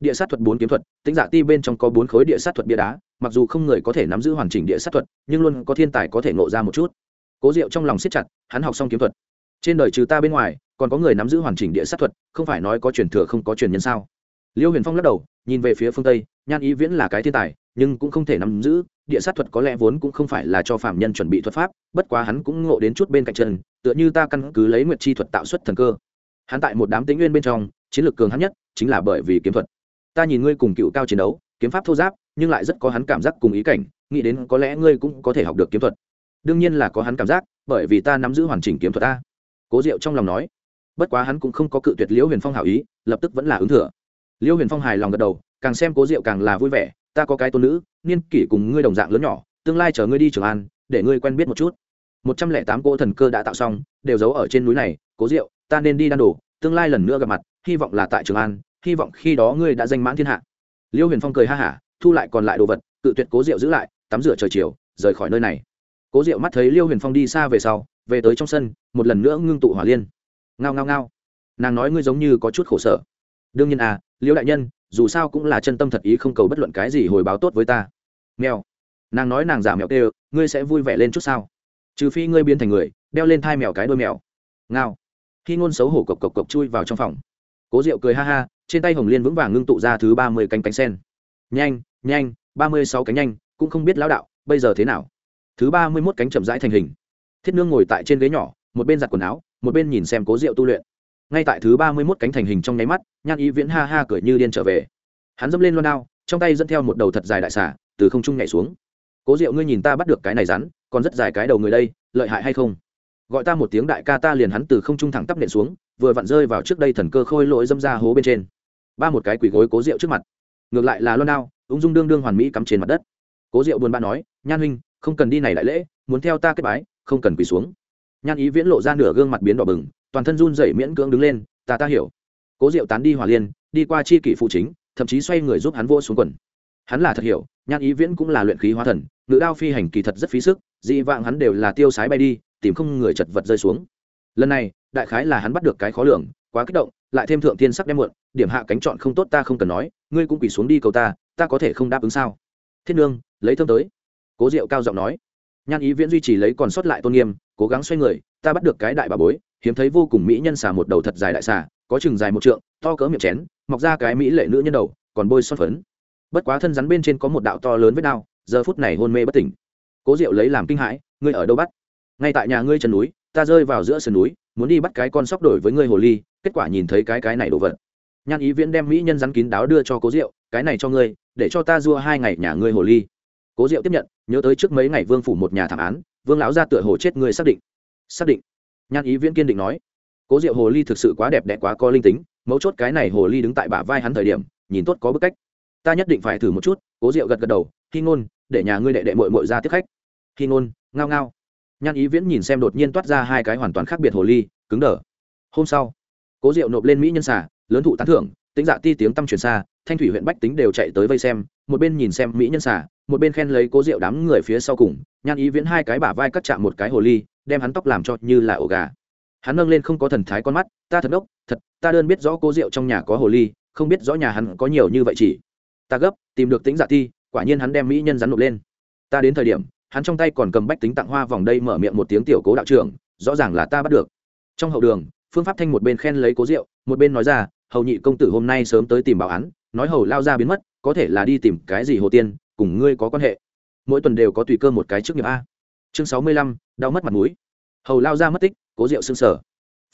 Địa sát thuật bốn kiếm thuật, tính dạ ti bên trong có bốn khối địa sát thuật bia đá, mặc dù không người có thể nắm giữ hoàn chỉnh địa sát thuật, nhưng luôn có thiên tài có thể nộ ra một chút. Cố diệu trong lòng siết chặt, hắn học xong kiếm thuật. Trên đời trừ ta bên ngoài còn có người nắm giữ hoàn chỉnh địa sát thuật, không phải nói có truyền thừa không có truyền nhân sao? Liêu huyền phong lắc đầu, nhìn về phía phương tây, nhan ý viễn là cái thiên tài, nhưng cũng không thể nắm giữ, địa sát thuật có lẽ vốn cũng không phải là cho phạm nhân chuẩn bị thuật pháp, bất quá hắn cũng ngộ đến chút bên cạnh chân, tựa như ta căn cứ lấy nguyệt chi thuật tạo xuất thần cơ. Hắn tại một đám tĩnh nguyên bên trong, chiến lược cường hắn nhất chính là bởi vì kiếm thuật. Ta nhìn ngươi cùng cựu cao chiến đấu, kiếm pháp thô giáp, nhưng lại rất có hắn cảm giác cùng ý cảnh, nghĩ đến có lẽ ngươi cũng có thể học được kiếm thuật. Đương nhiên là có hắn cảm giác, bởi vì ta nắm giữ hoàn chỉnh kiếm thuật ta. Cố diệu trong lòng nói bất quá hắn cũng không có cự tuyệt liễu huyền phong hảo ý, lập tức vẫn là ứng thừa. Liễu huyền phong hài lòng gật đầu, càng xem cố diệu càng là vui vẻ, ta có cái tôn nữ, niên kỷ cùng ngươi đồng dạng lớn nhỏ, tương lai chở ngươi đi trường an, để ngươi quen biết một chút. Một trăm lẻ tám cỗ thần cơ đã tạo xong, đều giấu ở trên núi này, cố diệu, ta nên đi đan đổ tương lai lần nữa gặp mặt, hy vọng là tại trường an, hy vọng khi đó ngươi đã danh mãn thiên hạ. Liễu huyền phong cười ha hả, thu lại còn lại đồ vật, cự tuyệt cố diệu giữ lại, tắm rửa trời chiều, rời khỏi nơi này. Cố diệu mắt thấy liêu huyền phong đi xa về sau, về tới trong sân, một lần nữa ngưng tụ hỏa liên ngao ngao ngao. Nàng nói ngươi giống như có chút khổ sở. Đương nhiên à liễu đại nhân, dù sao cũng là chân tâm thật ý không cầu bất luận cái gì hồi báo tốt với ta. Mèo. Nàng nói nàng giả mèo kêu ngươi sẽ vui vẻ lên chút sao? Trừ phi ngươi biến thành người, đeo lên thai mèo cái đôi mèo. Ngao. Khi ngôn xấu hổ cộc cộc cộc chui vào trong phòng. Cố diệu cười ha ha, trên tay hồng liên vững vàng ngưng tụ ra thứ ba mươi cánh cánh sen. Nhanh nhanh, ba mươi sáu cánh nhanh, cũng không biết lão đạo, bây giờ thế nào? Thứ ba mươi mốt cánh chậm rãi thành hình. Thiết nương ngồi tại trên ghế nhỏ, một bên giặt quần áo một bên nhìn xem cố diệu tu luyện. Ngay tại thứ ba mươi mốt cánh thành hình trong nháy mắt, nhan ý viễn ha ha cười như điên trở về. Hắn dẫm lên loan đao, trong tay dẫn theo một đầu thật dài đại xả từ không trung nhảy xuống. Cố diệu, ngươi nhìn ta bắt được cái này rắn, còn rất dài cái đầu người đây, lợi hại hay không? Gọi ta một tiếng đại ca ta liền hắn từ không trung thẳng tắp nện xuống, vừa vặn rơi vào trước đây thần cơ khôi lỗi dâm ra hố bên trên. Ba một cái quỷ gối cố Diệu trước mặt. Ngược lại là loan đao, ung dung đương đương hoàn mỹ cắm trên mặt đất. Cố Diệu buồn bã nói, nhan huynh, không cần đi này đại lễ, muốn theo ta kết bái, không cần quỳ xuống nhan ý viễn lộ ra nửa gương mặt biến đỏ bừng, toàn thân run rẩy miễn cưỡng đứng lên, ta ta hiểu. Cố diệu tán đi hòa liên, đi qua chi kỷ phụ chính, thậm chí xoay người giúp hắn vô xuống quần. Hắn là thật hiểu, nhan ý viễn cũng là luyện khí hóa thần, ngự đao phi hành kỳ thật rất phí sức, dị vạng hắn đều là tiêu sái bay đi, tìm không người chật vật rơi xuống. Lần này, đại khái là hắn bắt được cái khó lường, quá kích động, lại thêm thượng tiên sắc đem muộn, điểm hạ cánh chọn không tốt ta không cần nói, ngươi cũng quỳ xuống đi cầu ta ta có thể không đáp ứng sao? Thiết nương, lấy thơm tới. Cố diệu cao giọng nói. Nhan ý viễn duy trì lấy còn sót lại tôn nghiêm cố gắng xoay người, ta bắt được cái đại bà bối, hiếm thấy vô cùng mỹ nhân xà một đầu thật dài đại xà, có chừng dài một trượng, to cỡ miệng chén, mọc ra cái mỹ lệ nữ nhân đầu, còn bôi son phấn. Bất quá thân rắn bên trên có một đạo to lớn với đao, giờ phút này hôn mê bất tỉnh. Cố diệu lấy làm kinh hãi, ngươi ở đâu bắt? Ngay tại nhà ngươi chân núi, ta rơi vào giữa sườn núi, muốn đi bắt cái con sóc đổi với ngươi hồ ly. Kết quả nhìn thấy cái cái này đồ vật. Nhan ý viễn đem mỹ nhân rắn kín đáo đưa cho cố diệu, cái này cho ngươi, để cho ta dua hai ngày nhà ngươi hồ ly. Cố diệu tiếp nhận, nhớ tới trước mấy ngày vương phủ một nhà thảm án vương lão ra tựa hồ chết người xác định. Xác định. Nhan ý viễn kiên định nói. Cố diệu hồ ly thực sự quá đẹp đẽ, quá có linh tính, mấu chốt cái này hồ ly đứng tại bả vai hắn thời điểm, nhìn tốt có bức cách. Ta nhất định phải thử một chút, cố diệu gật gật đầu khi ngôn, để nhà ngươi đệ đệ mội mội ra tiếp khách. Khi ngôn, ngao ngao. Nhan ý viễn nhìn xem đột nhiên toát ra hai cái hoàn toàn khác biệt hồ ly, cứng đờ. Hôm sau. Cố diệu nộp lên mỹ nhân xả lớn thụ tán thưởng tính dạ ti tiếng tăm truyền xa, thanh thủy huyện bách tính đều chạy tới vây xem, một bên nhìn xem mỹ nhân xả một bên khen lấy cố diệu đám người phía sau cùng nhan ý viễn hai cái bả vai cắt chạm một cái hồ ly, đem hắn tóc làm cho như là ổ gà. Hắn nâng lên không có thần thái con mắt, ta thật ngốc thật, ta đơn biết rõ cố diệu trong nhà có hồ ly, không biết rõ nhà hắn có nhiều như vậy chỉ. Ta gấp, tìm được tính giả thi. Quả nhiên hắn đem mỹ nhân rắn nộp lên. Ta đến thời điểm, hắn trong tay còn cầm bách tính tặng hoa vòng đây mở miệng một tiếng tiểu cố đạo trưởng, rõ ràng là ta bắt được. Trong hậu đường, phương pháp thanh một bên khen lấy cố rượu, một bên nói ra, hầu nhị công tử hôm nay sớm tới tìm bảo án, nói hầu lao ra biến mất, có thể là đi tìm cái gì hồ tiên, cùng ngươi có quan hệ mỗi tuần đều có tùy cơ một cái trước nghiệp a. Chương sáu mươi lăm, đau mất mặt mũi. Hầu lao ra mất tích, cố rượu xương sở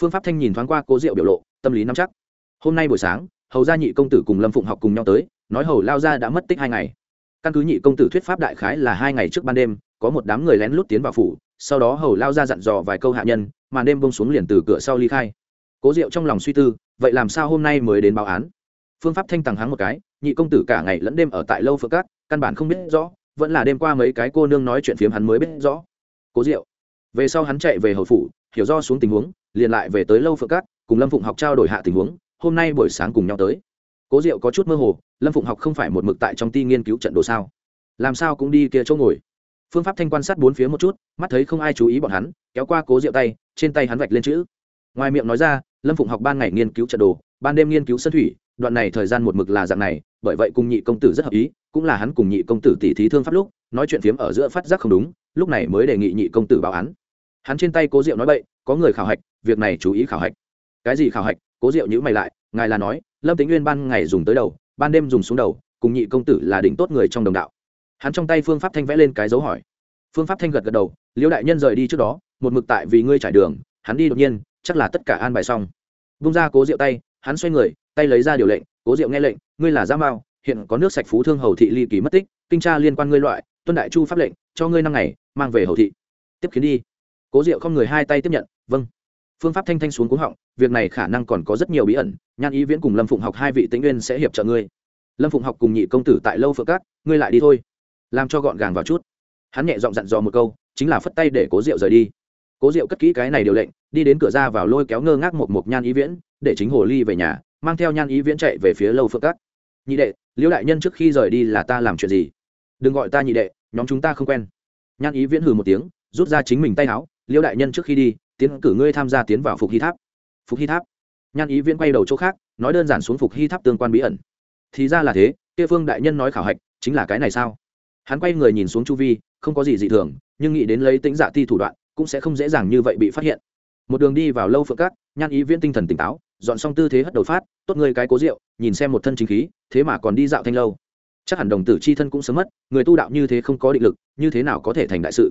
phương pháp thanh nhìn thoáng qua cố rượu biểu lộ, tâm lý nắm chắc. Hôm nay buổi sáng, hầu gia nhị công tử cùng lâm phụng học cùng nhau tới, nói hầu lao ra đã mất tích hai ngày. Căn cứ nhị công tử thuyết pháp đại khái là hai ngày trước ban đêm, có một đám người lén lút tiến vào phủ, sau đó hầu lao ra dặn dò vài câu hạ nhân, màn đêm bông xuống liền từ cửa sau ly khai. Cố diệu trong lòng suy tư, vậy làm sao hôm nay mới đến báo án? Phương pháp thanh tàng hắng một cái, nhị công tử cả ngày lẫn đêm ở tại lâu phượng cát, căn bản không biết rõ vẫn là đêm qua mấy cái cô nương nói chuyện phiếm hắn mới biết rõ. Cố diệu. Về sau hắn chạy về hầu phủ, hiểu do xuống tình huống, liền lại về tới lâu phượng cát, cùng lâm phụng học trao đổi hạ tình huống, hôm nay buổi sáng cùng nhau tới. Cố diệu có chút mơ hồ, lâm phụng học không phải một mực tại trong ti nghiên cứu trận đồ sao? Làm sao cũng đi kia chỗ ngồi. Phương pháp thanh quan sát bốn phía một chút, mắt thấy không ai chú ý bọn hắn, kéo qua cố diệu tay, trên tay hắn vạch lên chữ. Ngoài miệng nói ra, lâm phụng học ban ngày nghiên cứu trận đồ, ban đêm nghiên cứu sân thủy, đoạn này thời gian một mực là dạng này, bởi vậy cùng nhị công tử rất hợp ý cũng là hắn cùng nhị công tử tỷ thí thương pháp lúc, nói chuyện phiếm ở giữa phát giác không đúng, lúc này mới đề nghị nhị công tử báo án. Hắn trên tay cố diệu nói bậy, có người khảo hạch, việc này chú ý khảo hạch. Cái gì khảo hạch? Cố diệu nhữ mày lại, ngài là nói, lâm tính nguyên ban ngày dùng tới đầu, ban đêm dùng xuống đầu, cùng nhị công tử là đỉnh tốt người trong đồng đạo. Hắn trong tay phương pháp thanh vẽ lên cái dấu hỏi. Phương pháp thanh gật gật đầu liễu đại nhân rời đi trước đó, một mực tại vì ngươi trải đường, hắn đi đột nhiên, chắc là tất cả an bài xong. Vung ra cố diệu tay, hắn xoay người, tay lấy ra điều lệnh, cố diệu nghe lệnh, ngươi là giam mao hiện có nước sạch phú thương hầu thị ly kỳ mất tích, kinh tra liên quan ngươi loại, tuân đại chu pháp lệnh, cho ngươi năm ngày, mang về hầu thị. Tiếp kiến đi. Cố diệu không người hai tay tiếp nhận vâng. Phương pháp thanh thanh xuống cúng họng, việc này khả năng còn có rất nhiều bí ẩn, nhan ý viễn cùng lâm phụng học hai vị tĩnh nguyên sẽ hiệp trợ ngươi. Lâm phụng học cùng nhị công tử tại lâu phượng cát, ngươi lại đi thôi. Làm cho gọn gàng vào chút. Hắn nhẹ giọng dặn dò một câu, chính là phất tay để cố diệu rời đi. Cố diệu cất kỹ cái này điều lệnh, đi đến cửa ra vào lôi kéo ngơ ngác một mục nhan ý viễn, để chính hồ ly về nhà, mang theo nhan ý viễn chạy về phía lâu phượng cát. Nhị đệ liễu đại nhân trước khi rời đi là ta làm chuyện gì? Đừng gọi ta nhị đệ, nhóm chúng ta không quen. Nhan ý viễn hừ một tiếng, rút ra chính mình tay áo. Liễu đại nhân trước khi đi, tiến cử ngươi tham gia tiến vào phục hy tháp. Phục hy tháp? Nhan ý viễn quay đầu chỗ khác, nói đơn giản xuống phục hy tháp tương quan bí ẩn. Thì ra là thế, kia phương đại nhân nói khảo hạch, chính là cái này sao? Hắn quay người nhìn xuống chu vi, không có gì dị thường, nhưng nghĩ đến lấy tính dạ ti thủ đoạn, cũng sẽ không dễ dàng như vậy bị phát hiện. Một đường đi vào lâu phượng cát, nhan ý viễn tinh thần tỉnh táo dọn xong tư thế hất đầu phát, tốt người cái cố rượu, nhìn xem một thân chính khí, thế mà còn đi dạo thanh lâu. Chắc hẳn đồng tử c h i thân cũng sớm mất, người tu đạo như thế không có định lực, như thế nào có thể thành đại sự?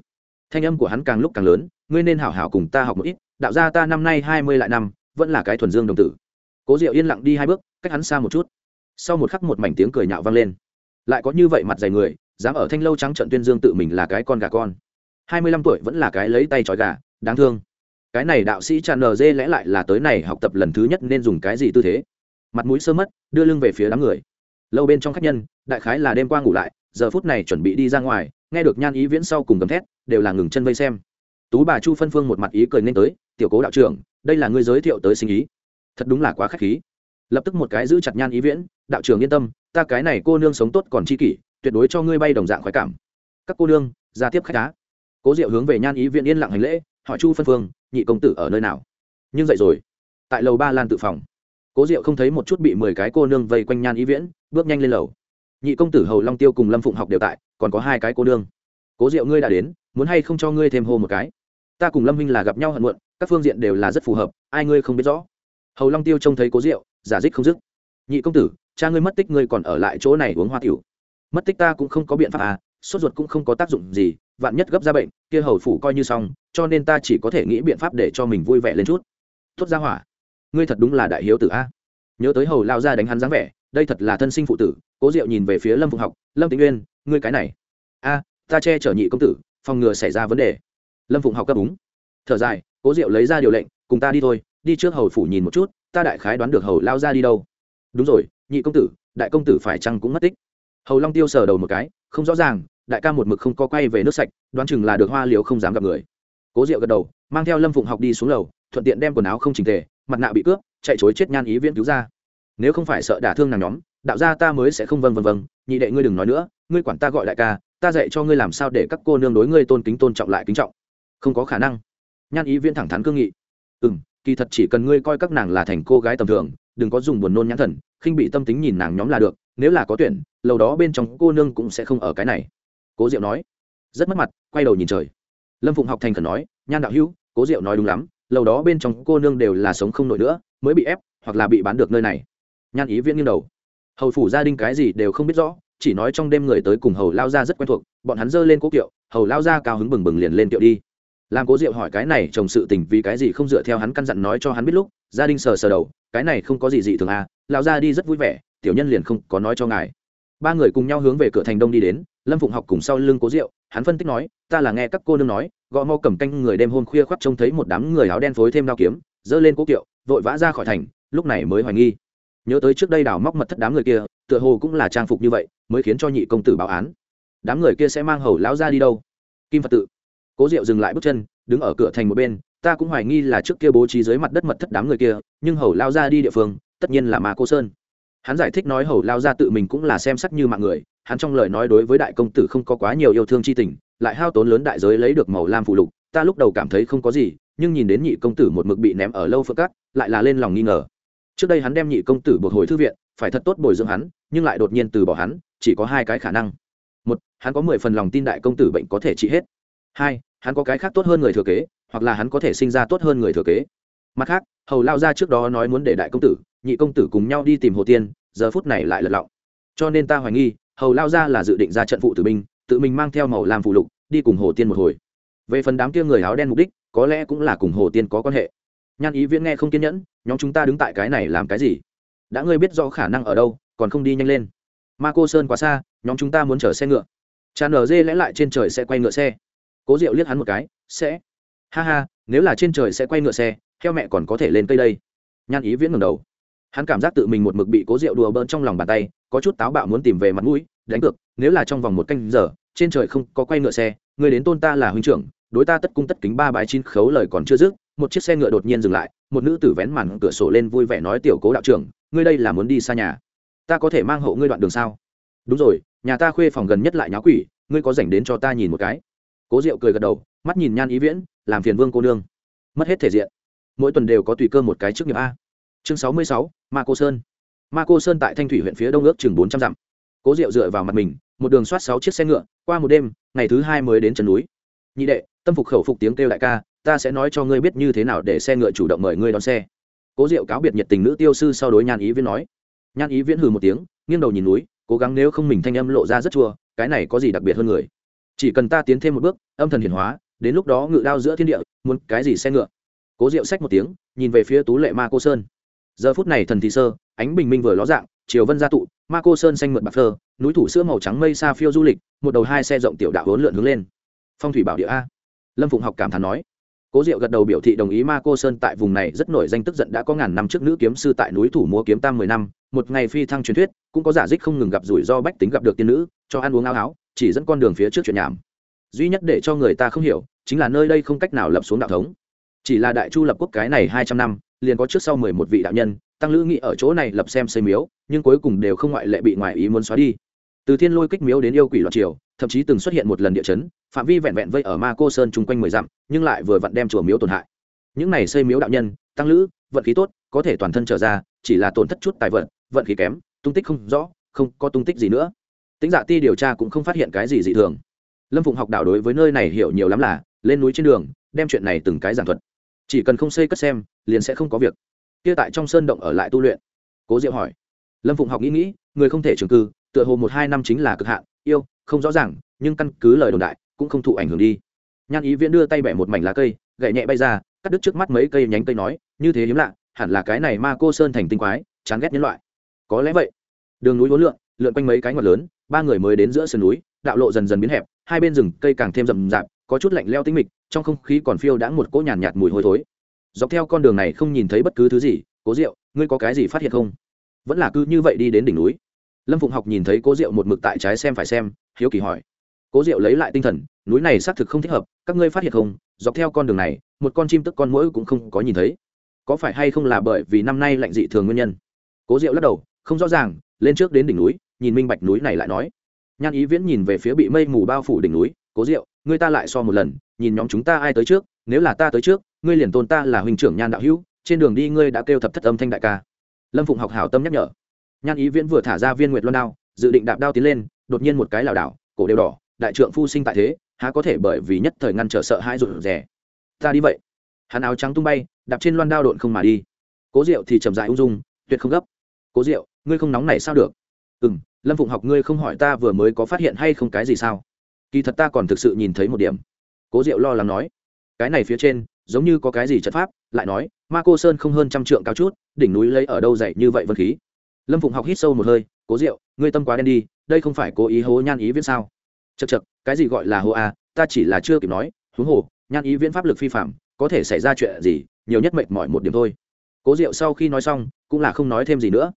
Thanh âm của hắn càng lúc càng lớn, ngươi nên hảo hảo cùng ta học một ít, đạo gia ta năm nay hai mươi lại năm, vẫn là cái thuần dương đồng tử. Cố diệu yên lặng đi hai bước, cách hắn xa một chút. Sau một khắc một mảnh tiếng cười nhạo vang lên. Lại có như vậy mặt dày người, dám ở thanh lâu trắng trận tuyên dương tự mình là cái con gà con. Hai mươi lăm tuổi vẫn là cái lấy tay trói gà, đáng thương cái này đạo sĩ tràn nờ dê lẽ lại là tới này học tập lần thứ nhất nên dùng cái gì tư thế? Mặt mũi sơ mất, đưa lưng về phía đám người. Lâu bên trong khách nhân, đại khái là đêm qua ngủ lại, giờ phút này chuẩn bị đi ra ngoài, nghe được nhan ý viễn sau cùng gầm thét, đều là ngừng chân vây xem. Tú bà chu phân phương một mặt ý cười nên tới, tiểu cố đạo trưởng, đây là ngươi giới thiệu tới sinh ý. Thật đúng là quá khách khí. Lập tức một cái giữ chặt nhan ý viễn, đạo trưởng yên tâm, ta cái này cô nương sống tốt còn chi kỷ, tuyệt đối cho ngươi bay đồng dạng khoái cảm. Các cô nương, ra tiếp khách đá cố diệu hướng về nhan ý viễn yên lặng hành lễ, hỏi chu phân phương nhị công tử ở nơi nào? Nhưng dậy rồi. Tại lầu ba lan tự phòng. Cố diệu không thấy một chút bị mười cái cô nương vây quanh nhan ý viễn, bước nhanh lên lầu. Nhị công tử hầu long tiêu cùng lâm phụng học đều tại, còn có hai cái cô nương. Cố diệu, ngươi đã đến, muốn hay không cho ngươi thêm hô một cái? Ta cùng lâm huynh là gặp nhau hận muộn, các phương diện đều là rất phù hợp, ai ngươi không biết rõ. Hầu long tiêu trông thấy cố diệu, giả dích không dứt. Nhị công tử, cha ngươi mất tích ngươi còn ở lại chỗ này uống hoa tiểu. Mất tích ta cũng không có biện pháp à sốt ruột cũng không có tác dụng gì, vạn nhất gấp ra bệnh, kia hầu phủ coi như xong, cho nên ta chỉ có thể nghĩ biện pháp để cho mình vui vẻ lên chút. Tốt ra hỏa, ngươi thật đúng là đại hiếu tử a. Nhớ tới hầu lao ra đánh hắn dáng vẻ, đây thật là thân sinh phụ tử, cố diệu nhìn về phía lâm phụng học, lâm tĩnh uyên, ngươi cái này. A, ta che chở nhị công tử, phòng ngừa xảy ra vấn đề. Lâm phụng học cấp úng. Thở dài, cố diệu lấy ra điều lệnh, cùng ta đi thôi, đi trước hầu phủ nhìn một chút, ta đại khái đoán được hầu lao ra đi đâu. Đúng rồi, nhị công tử, đại công tử phải chăng cũng mất tích? Hầu long tiêu sờ đầu một cái, không rõ ràng đại ca một mực không có quay về nước sạch, đoán chừng là được hoa liều không dám gặp người. Cố diệu gật đầu, mang theo lâm phụng học đi xuống lầu, thuận tiện đem quần áo không trình tề, mặt nạ bị cướp, chạy chối chết nhan ý viễn cứu ra. Nếu không phải sợ đả thương nàng nhóm, đạo gia ta mới sẽ không vâng vâng vâng nhị đệ ngươi đừng nói nữa, ngươi quản ta gọi đại ca, ta dạy cho ngươi làm sao để các cô nương đối ngươi tôn kính tôn trọng lại kính trọng. Không có khả năng. Nhan ý viễn thẳng thắn cương nghị. Ừ m kỳ thật chỉ cần ngươi coi các nàng là thành cô gái tầm thường, đừng có dùng buồn nôn nhãn thần, khinh bị tâm tính nhìn nàng nhóm là được, nếu là có tuyển lầu đó bên trong cô nương cũng sẽ không ở cái này cố diệu nói rất mất mặt quay đầu nhìn trời lâm phụng học thành khẩn nói nhan đạo hữu cố diệu nói đúng lắm Lâu đó bên trong cô nương đều là sống không nổi nữa mới bị ép hoặc là bị bán được nơi này nhan ý viễn nghiêng đầu hầu phủ gia đình cái gì đều không biết rõ chỉ nói trong đêm người tới cùng hầu lao ra rất quen thuộc bọn hắn dơ lên cố kiệu hầu lao ra cao hứng bừng bừng liền lên kiệu đi làm cố diệu hỏi cái này chồng sự tình vì cái gì không dựa theo hắn căn dặn nói cho hắn biết lúc gia đình sờ sờ đầu cái này không có gì dị thường à lao ra đi rất vui vẻ, tiểu nhân liền không có nói cho ngài. Ba người cùng nhau hướng về cửa thành đông đi đến lâm phụng học cùng sau lưng cố diệu, hắn phân tích nói, ta là nghe các cô nương nói, gõ mau cầm canh người đêm hôm khuya khoác trông thấy một đám người áo đen phối thêm đao kiếm dơ lên cố kiệu, vội vã ra khỏi thành, lúc này mới hoài nghi. Nhớ tới trước đây đào móc mật thất đám người kia, tựa hồ cũng là trang phục như vậy, mới khiến cho nhị công tử báo án. Đám người kia sẽ mang hầu lão ra đi đâu? Kim phật tự. Cố diệu dừng lại bước chân, đứng ở cửa thành một bên, ta cũng hoài nghi là trước kia bố trí dưới mặt đất mật thất đám người kia, nhưng hầu lao ra đi địa phương, tất nhiên là mà cô sơn hắn giải thích nói hầu lao ra tự mình cũng là xem sắc như mạng người, hắn trong lời nói đối với đại công tử không có quá nhiều yêu thương c h i tình, lại hao tốn lớn đại giới lấy được màu lam phụ lục, ta lúc đầu cảm thấy không có gì, nhưng nhìn đến nhị công tử một mực bị ném ở lâu phượng cắt lại là lên lòng nghi ngờ. Trước đây hắn đem nhị công tử buộc hồi thư viện, phải thật tốt bồi dưỡng hắn, nhưng lại đột nhiên từ bỏ hắn, chỉ có hai cái khả năng. Một, hắn có mười phần lòng tin đại công tử bệnh có thể trị hết. Hai, hắn có cái khác tốt hơn người thừa kế, hoặc là hắn có thể sinh ra tốt hơn người thừa kế. Mặt khác, hầu lao ra trước đó nói muốn để đại công tử nhị công tử cùng nhau đi tìm hồ tiên, giờ phút này lại lật lọng. Cho nên ta hoài nghi, hầu lao ra là dự định ra trận phụ tử binh, tự mình mang theo màu làm phụ lục, đi cùng hồ tiên một hồi. Về phần đám kia người áo đen mục đích, có lẽ cũng là cùng hồ tiên có quan hệ. Nhan ý viễn nghe không kiên nhẫn, nhóm chúng ta đứng tại cái này làm cái gì? Đã ngươi biết rõ khả năng ở đâu, còn không đi nhanh lên. Ma cô sơn quá xa, nhóm chúng ta muốn chở xe ngựa. Tràn ở dê lẽ lại trên trời sẽ quay ngựa xe. Cố diệu liếc hắn một cái, sẽ. Ha ha, nếu là trên trời sẽ quay ngựa xe theo mẹ còn có thể lên cây đây. Nhan ý viễn ngầm đầu hắn cảm giác tự mình một mực bị cố rượu đùa bỡn trong lòng bàn tay, có chút táo bạo muốn tìm về mặt mũi, đánh cược, nếu là trong vòng một canh giờ, trên trời không có quay ngựa xe, người đến tôn ta là huynh trưởng, đối ta tất cung tất kính ba bái chín khấu lời còn chưa dứt, một chiếc xe ngựa đột nhiên dừng lại, một nữ tử vén màn cửa sổ lên vui vẻ nói tiểu cố đạo trưởng, ngươi đây là muốn đi xa nhà. Ta có thể mang hộ ngươi đoạn đường sao? Đúng rồi, nhà ta khuê phòng gần nhất lại nháo quỷ, ngươi có dành đến cho ta nhìn một cái. Cố diệu cười gật đầu, mắt nhìn nhan ý viễn, làm phiền vương cô nương. Mất hết thể diện. Mỗi tuần đều có tùy cơ một cái trước nghiệp a chương sáu mươi sáu ma cô sơn. Ma cô sơn tại thanh thủy huyện phía đông ước chừng bốn trăm dặm. Cố diệu dựa vào mặt mình, một đường soát sáu chiếc xe ngựa, qua một đêm, ngày thứ hai mới đến chân núi. Nhị đệ, tâm phục khẩu phục tiếng kêu đại ca, ta sẽ nói cho ngươi biết như thế nào để xe ngựa chủ động mời ngươi đón xe. Cố diệu cáo biệt nhiệt tình nữ tiêu sư sau đối nhan ý viễn nói. Nhan ý viễn hừ một tiếng, nghiêng đầu nhìn núi, cố gắng nếu không mình thanh âm lộ ra rất chua, cái này có gì đặc biệt hơn người? Chỉ cần ta tiến thêm một bước, âm thần hiển hóa, đến lúc đó ngự đao giữa thiên địa, muốn cái gì xe ngựa? Cố diệu xách một tiếng, nhìn về phía tú lệ ma cô sơn giờ phút này thần thị sơ, ánh bình minh vừa ló dạng chiều vân gia tụ, ma cô sơn xanh mượt bạc phơ, núi thủ sữa màu trắng mây xa phiêu du lịch, một đầu hai xe rộng tiểu đạo hỗn lượn hướng lên. Phong thủy bảo địa a. Lâm phụng học cảm thán nói. Cố diệu gật đầu biểu thị đồng ý ma cô sơn tại vùng này rất nổi danh tức giận đã có ngàn năm trước nữ kiếm sư tại núi thủ múa kiếm tam mười năm, một ngày phi thăng truyền thuyết, cũng có giả dích không ngừng gặp rủi do bách tính gặp được tiên nữ, cho ăn uống áo áo, chỉ dẫn con đường phía trước chuyện nhảm. Duy nhất để cho người ta không hiểu, chính là nơi đây không cách nào lập xuống đạo thống. Chỉ là đại chu lập quốc cái này hai trăm năm liền có trước sau mười một vị đạo nhân, tăng lữ nghị ở chỗ này lập xem xây miếu, nhưng cuối cùng đều không ngoại lệ bị ngoại ý muốn xóa đi. Từ thiên lôi kích miếu đến yêu quỷ loạt triều, thậm chí từng xuất hiện một lần địa chấn, phạm vi vẹn vẹn vây ở ma cô sơn chung quanh mười dặm, nhưng lại vừa vặn đem chùa miếu tổn hại. Những này xây miếu đạo nhân, tăng lữ, vận khí tốt, có thể toàn thân trở ra, chỉ là tổn thất chút tài vận vận khí kém, tung tích không rõ, không có tung tích gì nữa. Tính dạ ti điều tra cũng không phát hiện cái gì dị thường. Lâm phụng học đạo đối với nơi này hiểu nhiều lắm là, lên núi trên đường, đem chuyện này từng cái giảng thuật chỉ cần không xây cất xem, liền sẽ không có việc. Kia tại trong sơn động ở lại tu luyện. Cố diệu hỏi. Lâm phụng học nghĩ nghĩ, người không thể trường cư, tựa hồ một hai năm chính là cực hạn, yêu, không rõ ràng, nhưng căn cứ lời đồn đại, cũng không thụ ảnh hưởng đi. Nhan ý viễn đưa tay bẻ một mảnh lá cây, gậy nhẹ bay ra, cắt đứt trước mắt mấy cây nhánh cây nói, như thế hiếm lạ, hẳn là cái này ma cô sơn thành tinh quái, chán ghét nhân loại. Có lẽ vậy. Đường núi vốn lượn lượn quanh mấy cái ngọt lớn, ba người mới đến giữa sườn núi, đạo lộ dần dần biến hẹp, hai bên rừng cây càng thêm rậm rạp có chút lạnh leo tinh mịch trong không khí còn phiêu đã một cỗ nhàn nhạt, nhạt mùi hôi thối. Dọc theo con đường này không nhìn thấy bất cứ thứ gì. Cố diệu ngươi có cái gì phát hiện không? Vẫn là cứ như vậy đi đến đỉnh núi. Lâm phụng học nhìn thấy cố diệu một mực tại trái xem phải xem hiếu kỳ hỏi. Cố diệu lấy lại tinh thần núi này xác thực không thích hợp các ngươi phát hiện không? Dọc theo con đường này một con chim tức con mũi cũng không có nhìn thấy. Có phải hay không là bởi vì năm nay lạnh dị thường nguyên nhân? Cố diệu lắc đầu không rõ ràng lên trước đến đỉnh núi nhìn minh bạch núi này lại nói. Nhan ý viễn nhìn về phía bị mây mù bao phủ đỉnh núi cố diệu, ngươi ta lại so một lần, nhìn nhóm chúng ta ai tới trước, nếu là ta tới trước, ngươi liền tôn ta là huynh trưởng nhan đạo hữu, trên đường đi ngươi đã kêu thập thất âm thanh đại ca. Lâm phụng học hảo tâm nhắc nhở. Nhan ý viễn vừa thả ra viên nguyệt loan đao, dự định đạp đao tiến lên, đột nhiên một cái lảo đảo, cổ đều đỏ, đại trượng phu sinh tại thế, há có thể bởi vì nhất thời ngăn trở sợ hãi rụt rè. Ta đi vậy. Hắn áo trắng tung bay, đạp trên loan đao độn không mà đi. Cố diệu thì chậm dại ung dung, tuyệt không gấp. Cố diệu, ngươi không nóng này sao được? Ừ m lâm phụng học ngươi không hỏi ta vừa mới có phát hiện hay không cái gì sao? Kỳ thật ta còn thực sự nhìn thấy một điểm. Cố diệu lo lắng nói. Cái này phía trên, giống như có cái gì trận pháp, lại nói, ma cô sơn không hơn trăm trượng cao chút, đỉnh núi lấy ở đâu dậy như vậy vân khí? Lâm phụng học hít sâu một hơi, cố diệu, ngươi tâm quá đen đi, đây không phải cố ý hố nhan ý viễn sao? Chật chật cái gì gọi là hô a à, ta chỉ là chưa kịp nói, huống hồ, nhan ý viễn pháp lực phi phạm, có thể xảy ra chuyện gì, nhiều nhất mệt mỏi một điểm thôi. Cố diệu sau khi nói xong, cũng là không nói thêm gì nữa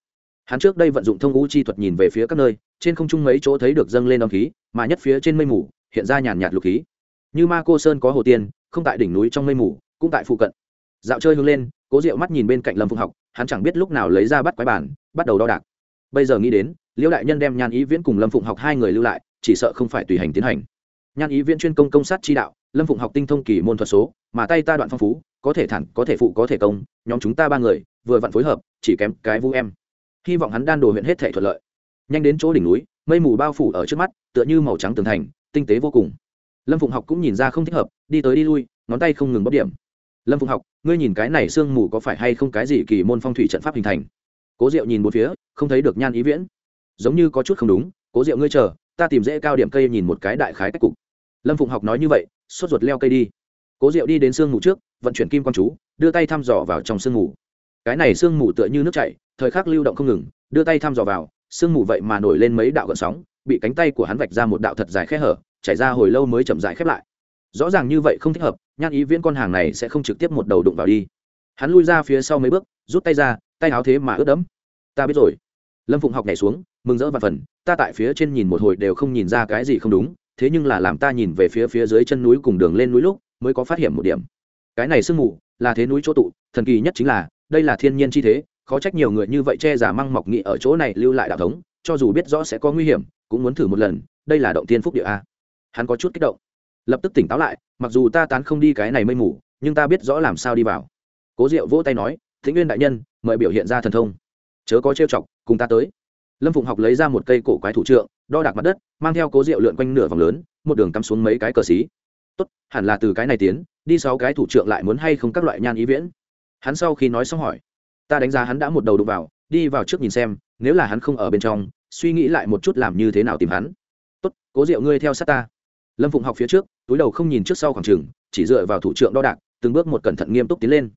hắn trước đây vận dụng thông ngũ chi thuật nhìn về phía các nơi, trên không trung mấy chỗ thấy được dâng lên âm khí, mà nhất phía trên mây mù, hiện ra nhàn nhạt lục khí. Như ma cô sơn có hồ tiên, không tại đỉnh núi trong mây mù, cũng tại phụ cận. Dạo chơi hướng lên, cố diệu mắt nhìn bên cạnh lâm phụng học, hắn chẳng biết lúc nào lấy ra bắt quái bản, bắt đầu đo đạc. Bây giờ nghĩ đến liễu đại nhân đem nhan ý viễn cùng lâm phụng học hai người lưu lại, chỉ sợ không phải tùy hành tiến hành. Nhan ý viễn chuyên công công sát chi đạo, lâm phụng học tinh thông kỳ môn thuật số, mà tay ta đoạn phong phú, có thể thẳng có thể phụ, có thể công, nhóm chúng ta ba người, vừa vặn phối hợp, chỉ kém cái vu em hy vọng hắn đan đồ huyện hết thể thuận lợi. Nhanh đến chỗ đỉnh núi, mây mù bao phủ ở trước mắt, tựa như màu trắng tường thành, tinh tế vô cùng. Lâm phụng học cũng nhìn ra không thích hợp, đi tới đi lui, ngón tay không ngừng bóp điểm. Lâm phụng học, ngươi nhìn cái này sương mù có phải hay không cái gì kỳ môn phong thủy trận pháp hình thành? Cố diệu nhìn một phía, không thấy được nhan ý viễn. Giống như có chút không đúng, cố diệu ngươi chờ, ta tìm dễ cao điểm cây nhìn một cái đại khái cách cục. Lâm phụng học nói như vậy, sốt ruột leo cây đi. Cố diệu đi đến sương mù trước, vận chuyển kim quang chú, đưa tay thăm dò vào trong sương mù. Cái này sương mù tựa như nước chảy thời khắc lưu động không ngừng, đưa tay thăm dò vào, sương mù vậy mà nổi lên mấy đạo gợn sóng, bị cánh tay của hắn vạch ra một đạo thật dài khe hở, chảy ra hồi lâu mới chậm dài khép lại. Rõ ràng như vậy không thích hợp nhan ý viễn con hàng này sẽ không trực tiếp một đầu đụng vào đi. Hắn lui ra phía sau mấy bước, rút tay ra, tay áo thế mà ướt đẫm. Ta biết rồi. Lâm phụng học nhảy xuống, mừng rỡ và phần, ta tại phía trên nhìn một hồi đều không nhìn ra cái gì không đúng, thế nhưng là làm ta nhìn về phía phía dưới chân núi cùng đường lên núi lúc, mới có phát hiện một điểm. Cái này sương mù là thế núi chỗ tụ, thần kỳ nhất chính là, đây là thiên nhiên chi thế khó trách nhiều người như vậy che giả măng mọc nghị ở chỗ này lưu lại đạo thống, cho dù biết rõ sẽ có nguy hiểm, cũng muốn thử một lần, đây là động tiên phúc địa a. Hắn có chút kích động. Lập tức tỉnh táo lại, mặc dù ta tán không đi cái này mây mù, nhưng ta biết rõ làm sao đi vào. Cố diệu vỗ tay nói thính nguyên đại nhân, mời biểu hiện ra thần thông. Chớ có trêu chọc, cùng ta tới. Lâm phụng học lấy ra một cây cổ quái thủ trượng, đo đạc mặt đất, mang theo cố rượu lượn quanh nửa vòng lớn, một đường cắm xuống mấy cái cờ xí. Tốt, hẳn là từ cái này tiến, đi sáu cái thủ trượng lại muốn hay không các loại nhan ý viễn? Hắn sau khi nói xong hỏi ta đánh giá hắn đã một đầu đụng vào đi vào trước nhìn xem nếu là hắn không ở bên trong suy nghĩ lại một chút làm như thế nào tìm hắn. Tốt cố diệu ngươi theo sát ta. Lâm phụng học phía trước túi đầu không nhìn trước sau khoảng trường chỉ dựa vào thủ trưởng đo đạc từng bước một cẩn thận nghiêm túc tiến lên.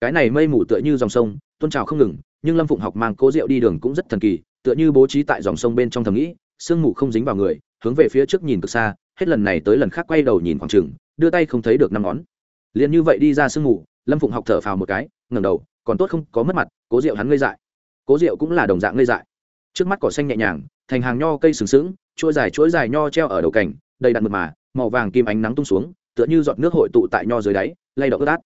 Cái này mây mù tựa như dòng sông tôn trào không ngừng nhưng lâm phụng học mang cố diệu đi đường cũng rất thần kỳ tựa như bố trí tại dòng sông bên trong thầm nghĩ sương mù không dính vào người hướng về phía trước nhìn cực xa hết lần này tới lần khác quay đầu nhìn khoảng trường, đưa tay không thấy được năm ngón. Liền như vậy đi ra sương mù lâm phụng học thở phào một cái ngẩng đầu còn tốt không có mất mặt, cố rượu hắn ngây dại. Cố rượu cũng là đồng dạng ngây dại. Trước mắt cỏ xanh nhẹ nhàng, thành hàng nho cây sừng sững, chuỗi dài chuỗi dài nho treo ở đầu cảnh đầy đặn mượt mà, màu vàng kim ánh nắng tung xuống, tựa như giọt nước hội tụ tại nho dưới đáy, lay động ướt át.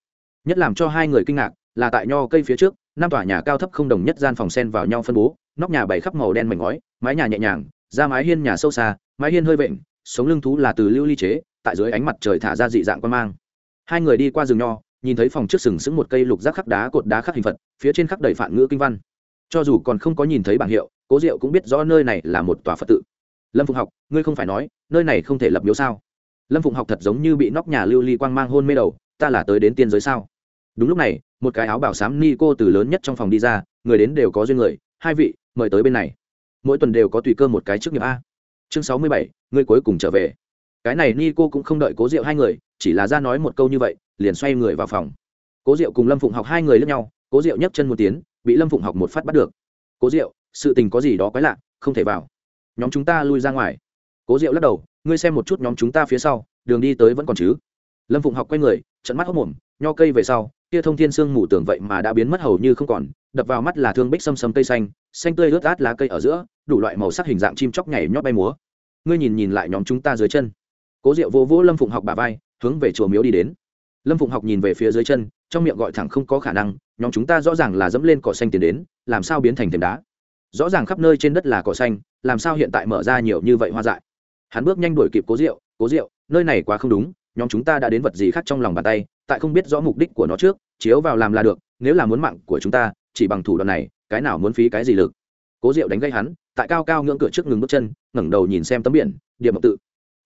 Nhất làm cho hai người kinh ngạc là tại nho cây phía trước, năm tòa nhà cao thấp không đồng nhất gian phòng sen vào nhau phân bố, nóc nhà bày khắp màu đen mảnh ngói, mái nhà nhẹ nhàng ra mái hiên nhà sâu xa, mái hiên hơi vện, sống lưng thú là từ lưu ly chế, tại dưới ánh mặt trời thả ra dị dạng quan mang. Hai người đi qua rừng nho nhìn thấy phòng trước sừng sững một cây lục giác khắc đá cột đá khắc hình phật, phía trên khắc đầy phản ngữ kinh văn. Cho dù còn không có nhìn thấy bảng hiệu, cố diệu cũng biết rõ nơi này là một tòa phật tự. Lâm phụng học, ngươi không phải nói, nơi này không thể lập miếu sao? Lâm phụng học thật giống như bị nóc nhà lưu ly quang mang hôn mê đầu, ta là tới đến tiên giới sao? Đúng lúc này, một cái áo bảo xám ni cô từ lớn nhất trong phòng đi ra, người đến đều có duyên người, hai vị, mời tới bên này. Mỗi tuần đều có tùy cơ một cái trước nghiệp a. Chương sáu mươi bảy, ngươi cuối cùng trở về cái này ni cô cũng không đợi cố diệu hai người, chỉ là ra nói một câu như vậy, liền xoay người vào phòng. Cố diệu cùng lâm phụng học hai người lướt nhau, cố diệu nhấc chân một tiến, bị lâm phụng học một phát bắt được. Cố diệu, sự tình có gì đó quái lạ, không thể vào. Nhóm chúng ta lui ra ngoài. Cố diệu lắc đầu, ngươi xem một chút nhóm chúng ta phía sau, đường đi tới vẫn còn chứ? Lâm phụng học quay người, trận mắt hốc mồm, nho cây về sau, kia thông thiên sương mù tưởng vậy mà đã biến mất hầu như không còn, đập vào mắt là thương bích xâm xâm cây xanh xanh tươi ướt át lá cây ở giữa, đủ loại màu sắc hình dạng chim chóc nhảy nhót bay múa. Ngươi nhìn nhìn lại nhóm chúng ta dưới chân cố diệu vô vỗ lâm phụng học bà vai, hướng về chùa miếu đi đến. Lâm phụng học nhìn về phía dưới chân, trong miệng gọi thẳng không có khả năng, nhóm chúng ta rõ ràng là dẫm lên cỏ xanh tiến đến, làm sao biến thành thềm đá? Rõ ràng khắp nơi trên đất là cỏ xanh, làm sao hiện tại mở ra nhiều như vậy hoa dại? Hắn bước nhanh đuổi kịp cố diệu cố diệu, nơi này quá không đúng, nhóm chúng ta đã đến vật gì khác trong lòng bàn tay, tại không biết rõ mục đích của nó trước, chiếu vào làm là được, nếu là muốn mạng của chúng ta, chỉ bằng thủ đoạn này, cái nào muốn phí cái gì lực? Cố diệu đánh gây hắn, tại cao cao ngưỡng cửa trước ngừng bước chân, ngẩng đầu nhìn xem tấm biển, điểm mộc tự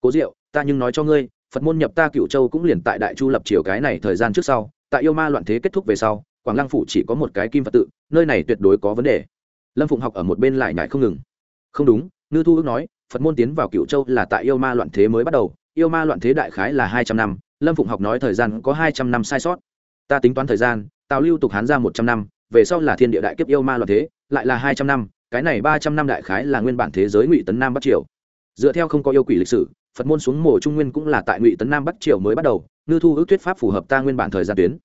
cố diệu, ta nhưng nói cho ngươi, phật môn nhập ta cựu châu cũng liền tại đại chu lập triều cái này thời gian trước sau, tại yêu ma loạn thế kết thúc về sau, quảng lăng phủ chỉ có một cái kim phật tự, nơi này tuyệt đối có vấn đề. Lâm phụng học ở một bên lại nhải không ngừng. Không đúng, ngư thu ước nói, phật môn tiến vào cựu châu là tại yêu ma loạn thế mới bắt đầu, yêu ma loạn thế đại khái là hai trăm năm, lâm phụng học nói thời gian có hai trăm năm sai sót. Ta tính toán thời gian, tào lưu tục hán ra một trăm năm, về sau là thiên địa đại kiếp yêu ma loạn thế, lại là hai trăm năm, cái này ba trăm năm đại khái là nguyên bản thế giới ngụy tấn nam bắt triều. Dựa theo không có yêu quỷ lịch sử phật môn xuống mồ trung nguyên cũng là tại ngụy tấn nam bắc triều mới bắt đầu, ngư thu ước thuyết pháp phù hợp ta nguyên bản thời gian tuyến.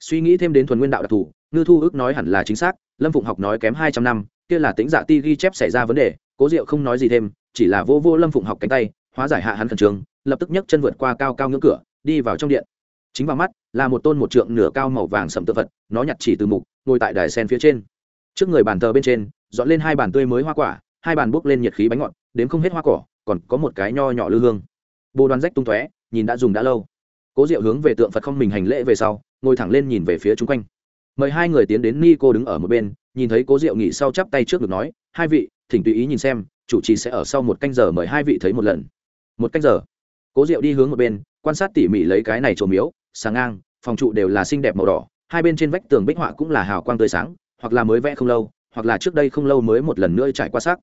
Suy nghĩ thêm đến thuần nguyên đạo đặc thù, ngư thu ước nói hẳn là chính xác, lâm phụng học nói kém hai trăm năm, kia là tính dạ ti ghi chép xảy ra vấn đề, cố diệu không nói gì thêm, chỉ là vô vô lâm phụng học cánh tay, hóa giải hạ hắn khẩn trương, lập tức nhấc chân vượt qua cao cao ngưỡng cửa, đi vào trong điện. Chính vào mắt, là một tôn một trượng nửa cao màu vàng sầm tự vật nó nhặt chỉ từ mục, ngồi tại đài sen phía trên. Trước người bàn thờ bên trên, dọn lên hai bàn tươi mới hoa quả, hai bàn bốc lên nhiệt khí bánh ngọt đến không hết hoa cỏ còn có một cái nho nhỏ lư hương. Bồ đoàn rách tung tóe, nhìn đã dùng đã lâu. Cố diệu hướng về tượng phật không mình hành lễ về sau, ngồi thẳng lên nhìn về phía chung quanh. Mời hai người tiến đến ni cô đứng ở một bên, nhìn thấy cố diệu nghỉ sau chắp tay trước được nói, hai vị, thỉnh tùy ý nhìn xem, chủ trì sẽ ở sau một canh giờ mời hai vị thấy một lần. Một canh giờ. Cố diệu đi hướng một bên, quan sát tỉ mỉ lấy cái này trổ miếu, sáng ngang, phòng trụ đều là xinh đẹp màu đỏ, hai bên trên vách tường bích họa cũng là hào quang tươi sáng, hoặc là mới vẽ không lâu, hoặc là trước đây không lâu mới một lần nữa trải qua sắc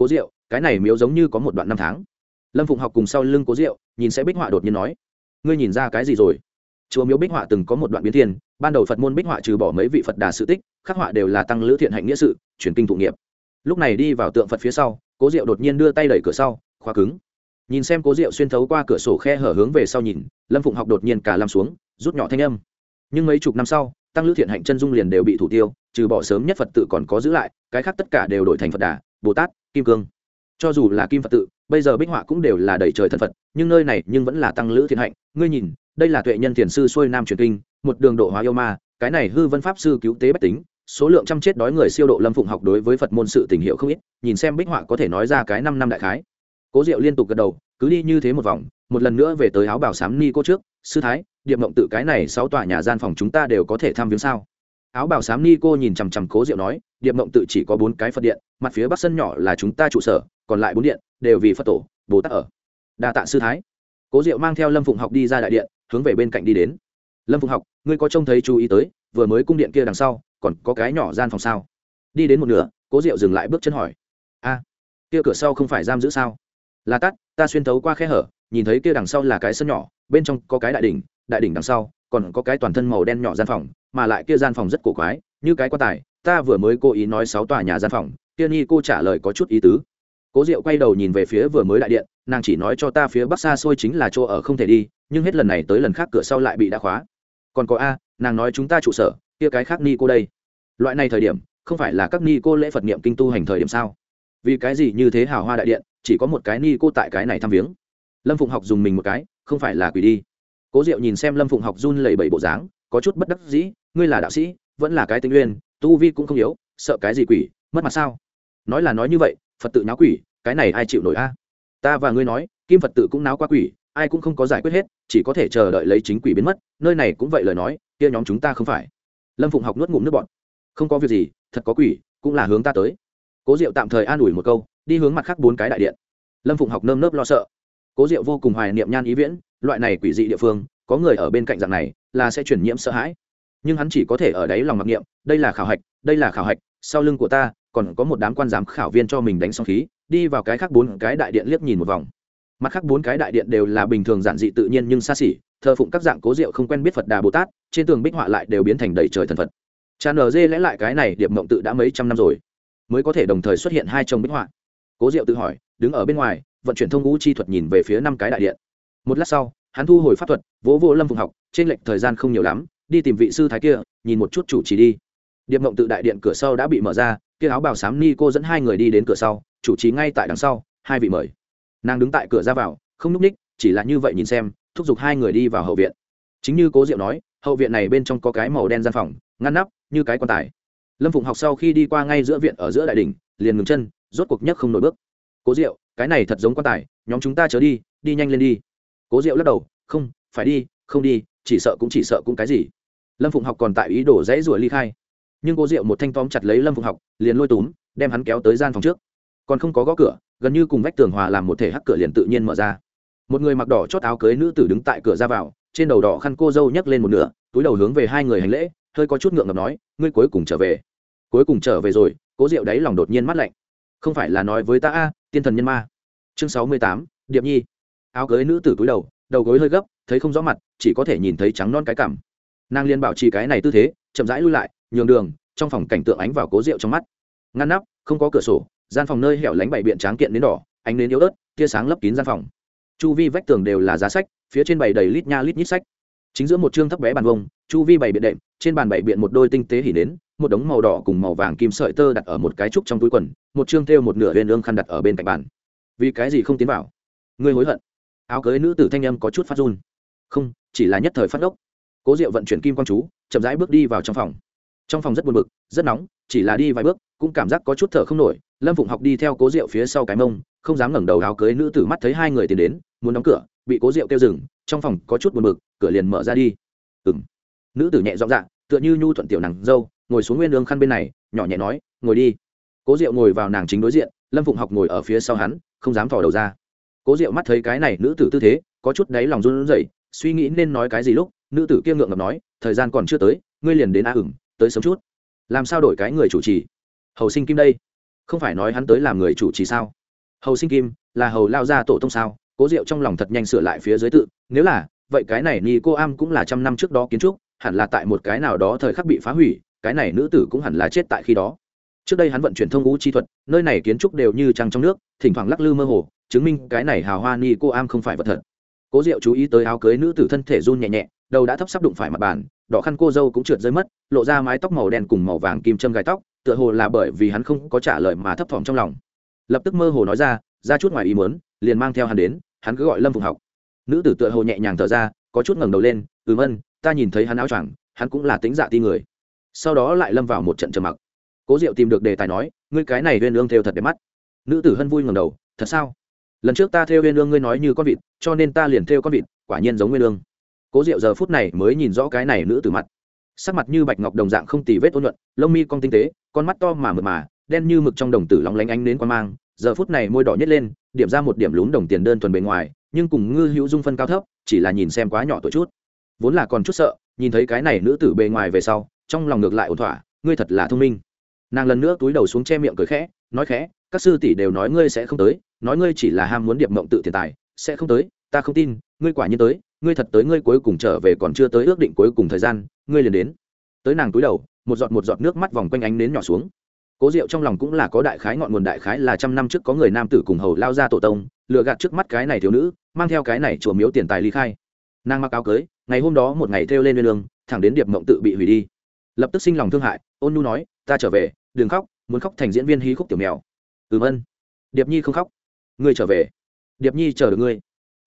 cố diệu, cái này miếu giống như có một đoạn năm tháng. Lâm phụng học cùng sau lưng cố diệu, nhìn sẽ bích họa đột nhiên nói, ngươi nhìn ra cái gì rồi? Chùa miếu bích họa từng có một đoạn biến thiên, ban đầu phật môn bích họa trừ bỏ mấy vị phật đà sự tích, khắc họa đều là tăng lữ thiện hạnh nghĩa sự, chuyển kinh thụ nghiệp. Lúc này đi vào tượng phật phía sau, cố diệu đột nhiên đưa tay đẩy cửa sau, khóa cứng. Nhìn xem cố diệu xuyên thấu qua cửa sổ khe hở hướng về sau nhìn, lâm phụng học đột nhiên cả lâm xuống, rút nhỏ thanh âm. Nhưng mấy chục năm sau, tăng lữ thiện hạnh chân dung liền đều bị thủ tiêu, trừ bỏ sớm nhất phật tự còn có giữ lại, cái khác tất cả đều đổi thành phật đà bồ tát, kim cương. Cho dù là kim phật tự, bây giờ bích họa cũng đều là đầy trời thần phật, nhưng nơi này nhưng vẫn là tăng lữ thiện hạnh. Ngươi nhìn, đây là tuệ nhân thiền sư xuôi nam truyền kinh, một đường độ hóa yêu ma, cái này hư vân pháp sư cứu tế bách tính, số lượng trăm chết đói người siêu độ lâm phụng học đối với phật môn sự tình hiệu không ít, nhìn xem bích họa có thể nói ra cái năm năm đại khái. Cố diệu liên tục gật đầu, cứ đi như thế một vòng, một lần nữa về tới áo bảo sám ni cô trước, sư thái, điệp mộng tự cái này sáu tòa nhà gian phòng chúng ta đều có thể tham viếng sao? Áo bảo sám ni cô nhìn chằm chằm cố diệu nói, điệp mộng tự chỉ có bốn cái phật điện, mặt phía bắc sân nhỏ là chúng ta trụ sở, còn lại bốn điện đều vì phật tổ, bồ tát ở. Đa tạ sư thái. Cố diệu mang theo lâm phụng học đi ra đại điện, hướng về bên cạnh đi đến. Lâm phụng học, ngươi có trông thấy chú ý tới, vừa mới cung điện kia đằng sau, còn có cái nhỏ gian phòng sao? Đi đến một nửa, cố diệu dừng lại bước chân hỏi. A, kia cửa sau không phải giam giữ sao? Là tắt, ta xuyên thấu qua khe hở, nhìn thấy kia đằng sau là cái sân nhỏ, bên trong có cái đại đỉnh đại đỉnh đằng sau còn có cái toàn thân màu đen nhỏ gian phòng, mà lại kia gian phòng rất cổ quái, như cái quan tài, ta vừa mới cố ý nói sáu tòa nhà gian phòng, kia nhi cô trả lời có chút ý tứ. Cố diệu quay đầu nhìn về phía vừa mới đại điện, nàng chỉ nói cho ta phía bắc xa xôi chính là chỗ ở không thể đi, nhưng hết lần này tới lần khác cửa sau lại bị đã khóa. Còn có a, nàng nói chúng ta trụ sở, kia cái khác ni cô đây. Loại này thời điểm, không phải là các ni cô lễ phật niệm kinh tu hành thời điểm sao? Vì cái gì như thế hào hoa đại điện, chỉ có một cái ni cô tại cái này thăm viếng? Lâm phụng học dùng mình một cái, không phải là quỷ đi cố diệu nhìn xem lâm phụng học run lẩy bẩy bộ dáng, có chút bất đắc dĩ, ngươi là đạo sĩ, vẫn là cái tinh nguyên, tu vi cũng không yếu, sợ cái gì quỷ, mất mặt sao? Nói là nói như vậy, phật tự nháo quỷ, cái này ai chịu nổi a? Ta và ngươi nói, kim phật tự cũng náo qua quỷ, ai cũng không có giải quyết hết, chỉ có thể chờ đợi lấy chính quỷ biến mất, nơi này cũng vậy lời nói, kia nhóm chúng ta không phải. Lâm phụng học nuốt ngụm nước bọn không có việc gì, thật có quỷ, cũng là hướng ta tới. Cố diệu tạm thời an ủi một câu, đi hướng mặt khác bốn cái đại điện. Lâm phụng học nơm nớp lo sợ. Cố diệu vô cùng hoài niệm nhan ý viễn loại này quỷ dị địa phương, có người ở bên cạnh dạng này, là sẽ chuyển nhiễm sợ hãi. Nhưng hắn chỉ có thể ở đáy lòng mặc niệm, đây là khảo hạch, đây là khảo hạch, sau lưng của ta, còn có một đám quan giám khảo viên cho mình đánh xong khí, đi vào cái khác bốn cái đại điện liếc nhìn một vòng. Mặt khác bốn cái đại điện đều là bình thường giản dị tự nhiên nhưng xa xỉ, thờ phụng các dạng cố diệu không quen biết phật đà bồ tát, trên tường bích họa lại đều biến thành đầy trời thần phật. Tràn ở dê lẽ lại cái này điệp mộng tự đã mấy trăm năm rồi, mới có thể đồng thời xuất hiện hai chồng bích họa. Cố diệu tự hỏi, đứng ở bên ngoài, vận chuyển thông ngũ chi thuật nhìn về phía năm cái đại điện một lát sau, hắn thu hồi pháp thuật, vỗ vỗ lâm phùng học, trên lệnh thời gian không nhiều lắm, đi tìm vị sư thái kia, nhìn một chút chủ trì đi. Điệp mộng tự đại điện cửa sau đã bị mở ra, kia áo bào xám ni cô dẫn hai người đi đến cửa sau, chủ trì ngay tại đằng sau, hai vị mời. Nàng đứng tại cửa ra vào, không núp ních, chỉ là như vậy nhìn xem, thúc giục hai người đi vào hậu viện. Chính như cố diệu nói, hậu viện này bên trong có cái màu đen gian phòng, ngăn nắp, như cái quan tài. Lâm phụng học sau khi đi qua ngay giữa viện ở giữa đại đình liền ngừng chân, rốt cuộc nhất không nổi bước. Cố diệu, cái này thật giống quan tài, nhóm chúng ta chớ đi đi nhanh lên đi cố diệu lắc đầu, không, phải đi, không đi, chỉ sợ cũng chỉ sợ cũng cái gì. Lâm phụng học còn tại ý đồ dãy ruổi ly khai. Nhưng cố diệu một thanh tóm chặt lấy lâm phụng học, liền lôi túm, đem hắn kéo tới gian phòng trước. Còn không có gõ cửa, gần như cùng vách tường hòa làm một thể hắc cửa liền tự nhiên mở ra. Một người mặc đỏ chót áo cưới nữ tử đứng tại cửa ra vào, trên đầu đỏ khăn cô dâu nhấc lên một nửa, túi đầu hướng về hai người hành lễ, hơi có chút ngượng ngập nói, ngươi cuối cùng trở về. Cuối cùng trở về rồi. Cố diệu đáy lòng đột nhiên mắt lạnh. Không phải là nói với ta a, tiên thần nhân ma. Chương sáu mươi tám, điệp nhi áo cưới nữ tử túi đầu đầu gối hơi gấp, thấy không rõ mặt, chỉ có thể nhìn thấy trắng non cái cảm nàng liên bảo trì cái này tư thế, chậm rãi lui lại, nhường đường, trong phòng cảnh tượng ánh vào cố rượu trong mắt. Ngăn nắp, không có cửa sổ, gian phòng nơi hẻo lánh bảy biện tráng kiện đến đỏ, ánh nến yếu ớt, tia sáng lấp kín gian phòng. Chu vi vách tường đều là giá sách, phía trên bày đầy lít nha lít nhít sách. Chính giữa một chương thấp bé bàn vông chu vi bày biện đệm, trên bàn bày biện một đôi tinh tế hỉ nến, một đống màu đỏ cùng màu vàng kim sợi tơ đặt ở một cái trúc trong túi quần, một chương thêu một nửa huyền lương khăn đặt ở bên cạnh bàn. Vì cái gì không tiến vào? Ngươi hối hận áo cưới nữ tử thanh âm có chút phát run. Không, chỉ là nhất thời phát ốc cố diệu vận chuyển kim quang chú, chậm rãi bước đi vào trong phòng. Trong phòng rất buồn bực, rất nóng, chỉ là đi vài bước, cũng cảm giác có chút thở không nổi. Lâm phụng học đi theo cố diệu phía sau cái mông, không dám ngẩng đầu áo cưới nữ tử mắt thấy hai người tiến đến, muốn đóng cửa, bị cố diệu kêu dừng, trong phòng có chút buồn bực, cửa liền mở ra đi. Ừ m nữ tử nhẹ dọn dạ tựa như nhu thuận tiểu nàng dâu, ngồi xuống nguyên lương khăn bên này, nhỏ nhẹ nói, ngồi đi. Cố diệu ngồi vào nàng chính đối diện, lâm phụng học ngồi ở phía sau hắn, không dám thò đầu ra cố diệu mắt thấy cái này nữ tử tư thế, có chút đáy lòng run rẩy, suy nghĩ nên nói cái gì lúc, nữ tử kia ngượng ngập nói, thời gian còn chưa tới, ngươi liền đến a ửng, tới sớm chút. Làm sao đổi cái người chủ trì? Hầu sinh kim đây. Không phải nói hắn tới làm người chủ trì sao? Hầu sinh kim, là hầu lao ra tổ tông sao? Cố diệu trong lòng thật nhanh sửa lại phía dưới tự, nếu là, vậy cái này ni cô am cũng là trăm năm trước đó kiến trúc, hẳn là tại một cái nào đó thời khắc bị phá hủy, cái này nữ tử cũng hẳn là chết tại khi đó. Trước đây hắn vận chuyển thông ngũ chi thuật, nơi này kiến trúc đều như trăng trong nước, thỉnh thoảng lắc lư mơ hồ chứng minh cái này hào hoa ni cô am không phải vật thật. Cố diệu chú ý tới áo cưới nữ tử thân thể run nhẹ nhẹ, đầu đã thấp sắp đụng phải mặt bàn, đỏ khăn cô dâu cũng trượt rơi mất, lộ ra mái tóc màu đen cùng màu vàng kim châm gai tóc, tựa hồ là bởi vì hắn không có trả lời mà thấp thỏm trong lòng. Lập tức mơ hồ nói ra ra chút ngoài ý muốn, liền mang theo hắn đến, hắn cứ gọi lâm phùng học. Nữ tử tựa hồ nhẹ nhàng thở ra, có chút ngẩng đầu lên, ừm ân, ta nhìn thấy hắn áo choàng, hắn cũng là tính dạ ti người. Sau đó lại lâm vào một trận trầm mặc. Cố diệu tìm được đề tài nói, ngươi cái này huyên ương theo thật đẹp mắt. Nữ tử hân vui ngẩng đầu, thật sao? Lần trước ta theo nguyên lương ngươi nói như con vịt, cho nên ta liền theo con vịt, quả nhiên giống nguyên lương cố diệu giờ phút này mới nhìn rõ cái này nữ tử mặt. Sắc mặt như bạch ngọc đồng dạng không tì vết ôn nhuận, lông mi cong tinh tế, con mắt to mà mượt mà, đen như mực trong đồng tử lóng lánh ánh đến quan mang, giờ phút này môi đỏ nhét lên, điểm ra một điểm lún đồng tiền đơn thuần bề ngoài, nhưng cùng ngư hữu dung phân cao thấp, chỉ là nhìn xem quá nhỏ tuổi chút. Vốn là còn chút sợ, nhìn thấy cái này nữ tử bề ngoài về sau, trong lòng ngược lại ổn thỏa, ngươi thật là thông minh. Nàng lần nữa túi đầu xuống che miệng cười khẽ nói khẽ, các sư tỷ đều nói ngươi sẽ không tới, nói ngươi chỉ là ham muốn điệp mộng tự tiền tài, sẽ không tới, ta không tin, ngươi quả nhiên tới, ngươi thật tới, ngươi cuối cùng trở về còn chưa tới ước định cuối cùng thời gian, ngươi liền đến. Tới nàng túi đầu, một giọt một giọt nước mắt vòng quanh ánh nến nhỏ xuống. Cố diệu trong lòng cũng là có đại khái ngọn nguồn đại khái là trăm năm trước có người nam tử cùng hầu lao ra tổ tông lựa gạt trước mắt cái này thiếu nữ, mang theo cái này chùa miếu tiền tài ly khai. Nàng mặc áo cưới, ngày hôm đó một ngày theo lên lương, thẳng đến điệp mộng tự bị hủy đi. Lập tức sinh lòng thương hại, ôn nu nói, ta trở về, đừng khóc muốn khóc thành diễn viên hí khúc tiểu mèo. Ừm ân điệp nhi không khóc. Ngươi trở về. Điệp nhi chờ được ngươi.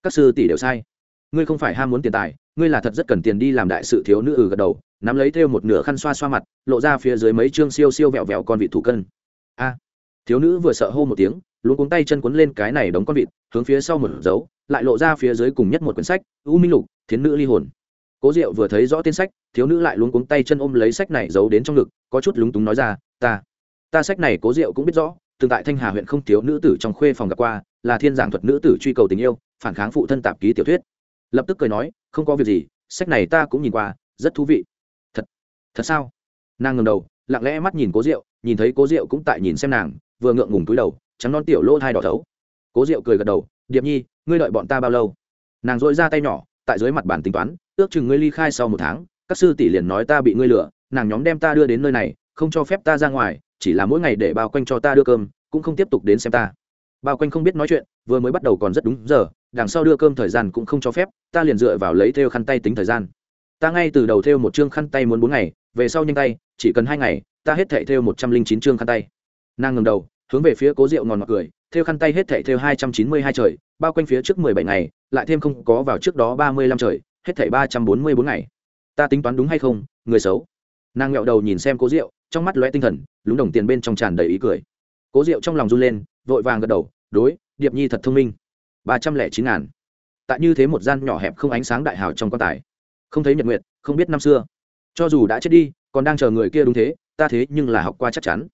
Các sư tỷ đều sai. Ngươi không phải ham muốn tiền tài, ngươi là thật rất cần tiền đi làm đại sự thiếu nữ ừ gật đầu, nắm lấy thêu một nửa khăn xoa xoa mặt, lộ ra phía dưới mấy chương siêu siêu vẹo vẹo con vịt thủ cân. A. Thiếu nữ vừa sợ hô một tiếng luôn cuống tay chân cuốn lên cái này đóng con vịt, hướng phía sau một dấu, lại lộ ra phía dưới cùng nhất một quyển sách, u minh lục, thiến nữ ly hồn. Cố diệu vừa thấy rõ tên sách, thiếu nữ lại luôn cuống tay chân ôm lấy sách này giấu đến trong ngực, có chút lúng túng nói ra, ta ta sách này cố diệu cũng biết rõ, từng tại thanh hà huyện không thiếu nữ tử trong khuê phòng gặp qua, là thiên giảng thuật nữ tử truy cầu tình yêu, phản kháng phụ thân tạp ký tiểu thuyết. Lập tức cười nói, không có việc gì, sách này ta cũng nhìn qua, rất thú vị. Thật thật sao? Nàng ngầm đầu, lặng lẽ mắt nhìn cố diệu, nhìn thấy cố diệu cũng tại nhìn xem nàng, vừa ngượng ngùng túi đầu, trắng non tiểu lỗ thai đỏ thấu. Cố diệu cười gật đầu, điệp nhi, ngươi đợi bọn ta bao lâu? Nàng dội ra tay nhỏ, tại dưới mặt bàn tính toán, ước chừng ngươi ly khai sau một tháng, các sư tỷ liền nói ta bị ngươi lừa, nàng nhóm đem ta đưa đến nơi này, không cho phép ta ra ngoài chỉ là mỗi ngày để bao quanh cho ta đưa cơm, cũng không tiếp tục đến xem ta. Bao quanh không biết nói chuyện, vừa mới bắt đầu còn rất đúng giờ, đằng sau đưa cơm thời gian cũng không cho phép, ta liền dựa vào lấy theo khăn tay tính thời gian. Ta ngay từ đầu theo một chương khăn tay muốn bốn ngày, về sau nhanh tay, chỉ cần hai ngày, ta hết thảy theo một trăm linh chín chương khăn tay. Nàng ngầm đầu, hướng về phía cố rượu ngòn ngọt cười, theo khăn tay hết thảy theo hai trăm chín mươi hai trời, bao quanh phía trước mười bảy ngày, lại thêm không có vào trước đó ba mươi lăm trời, hết thảy ba trăm bốn mươi bốn ngày. Ta tính toán đúng hay không, người xấu. Nàng nghẹo đầu nhìn xem cố rượu trong mắt lóe tinh thần, lúng đồng tiền bên trong tràn đầy ý cười. Cố diệu trong lòng run lên, vội vàng gật đầu, đối, điệp nhi thật thông minh. Ba trăm lẻ chín ngàn. Tại như thế một gian nhỏ hẹp không ánh sáng đại hào trong quan tài. Không thấy nhật nguyệt, không biết năm xưa. Cho dù đã chết đi, còn đang chờ người kia đúng thế, ta thế nhưng là học qua chắc chắn.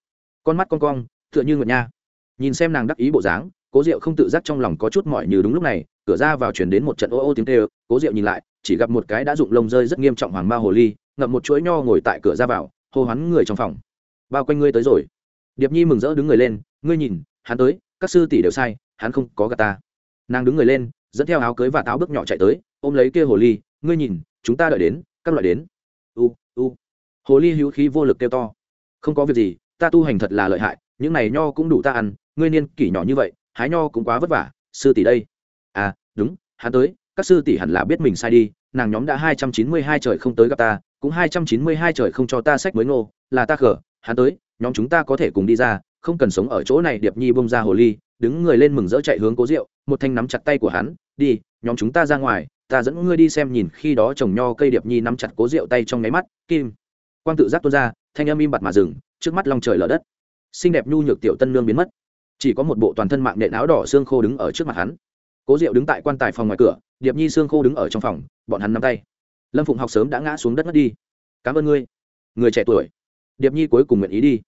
Con mắt con cong, tựa như nguyệt nha. Nhìn xem nàng đắc ý bộ dáng, cố diệu không tự giác trong lòng có chút mỏi như đúng lúc này, cửa ra vào chuyển đến một trận ô ô tiếng tê ơ cố diệu nhìn lại, chỉ gặp một cái đã rụng lông rơi rất nghiêm trọng hoàng ma hồ ly, ngậm một chuỗi nho ngồi tại cửa ra vào hô hoán người trong phòng. Bao quanh ngươi tới rồi. Điệp nhi mừng rỡ đứng người lên, ngươi nhìn, hắn tới, các sư tỷ đều sai, hắn không có gà ta. Nàng đứng người lên, dẫn theo áo cưới và táo bước nhỏ chạy tới, ôm lấy kia hồ ly, ngươi nhìn, chúng ta đợi đến, các loại đến. U u. Hồ ly hữu khí vô lực kêu to. Không có việc gì, ta tu hành thật là lợi hại, những này nho cũng đủ ta ăn, ngươi niên kỷ nhỏ như vậy, hái nho cũng quá vất vả, sư tỷ đây. À đúng, hắn tới, các sư tỷ hẳn là biết mình sai đi, nàng nhóm đã hai trăm chín mươi hai trời không tới gặp ta cũng hai trăm chín mươi hai trời không cho ta sách mới ngô, là ta khở, hắn tới, nhóm chúng ta có thể cùng đi ra, không cần sống ở chỗ này, điệp nhi bông ra hồ ly, đứng người lên mừng rỡ chạy hướng cố rượu, một thanh nắm chặt tay của hắn, đi, nhóm chúng ta ra ngoài, ta dẫn ngươi đi xem nhìn khi đó trồng nho cây. Điệp nhi nắm chặt cố rượu tay trong nháy mắt, kim, quang tự giác tuôn ra, thanh âm im bặt mà dừng, trước mắt long trời lở đất. Xinh đẹp nhu nhược tiểu tân nương biến mất. Chỉ có một bộ toàn thân mạng nện áo đỏ xương khô đứng ở trước mặt hắn. Cố diệu đứng tại quan tài phòng ngoài cửa, điệp nhi xương khô đứng ở trong phòng, bọn hắn nắm tay lâm phụng học sớm đã ngã xuống đất mất đi. Cảm ơn ngươi. Người trẻ tuổi. Điệp nhi cuối cùng nguyện ý đi.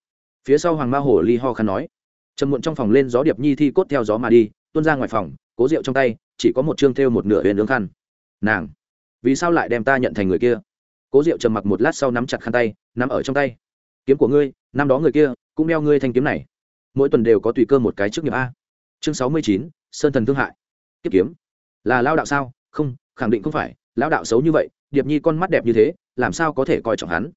Phía sau hoàng ma Hổ ly ho khăn nói, trầm muộn trong phòng lên gió điệp nhi thi cốt theo gió mà đi, tuôn ra ngoài phòng, cố rượu trong tay, chỉ có một chương thêu một nửa huyền nướng khăn. Nàng, vì sao lại đem ta nhận thành người kia? Cố diệu trầm mặc một lát sau nắm chặt khăn tay, nắm ở trong tay. Kiếm của ngươi, năm đó người kia cũng đeo ngươi thanh kiếm này. Mỗi tuần đều có tùy cơ một cái trước nghiệp a. Chương sáu mươi chín, sơn thần thương hại. Kiếp kiếm, là lao đạo sao? Không, khẳng định không phải lao đạo xấu như vậy điệp nhi con mắt đẹp như thế, làm sao có thể coi trọng hắn?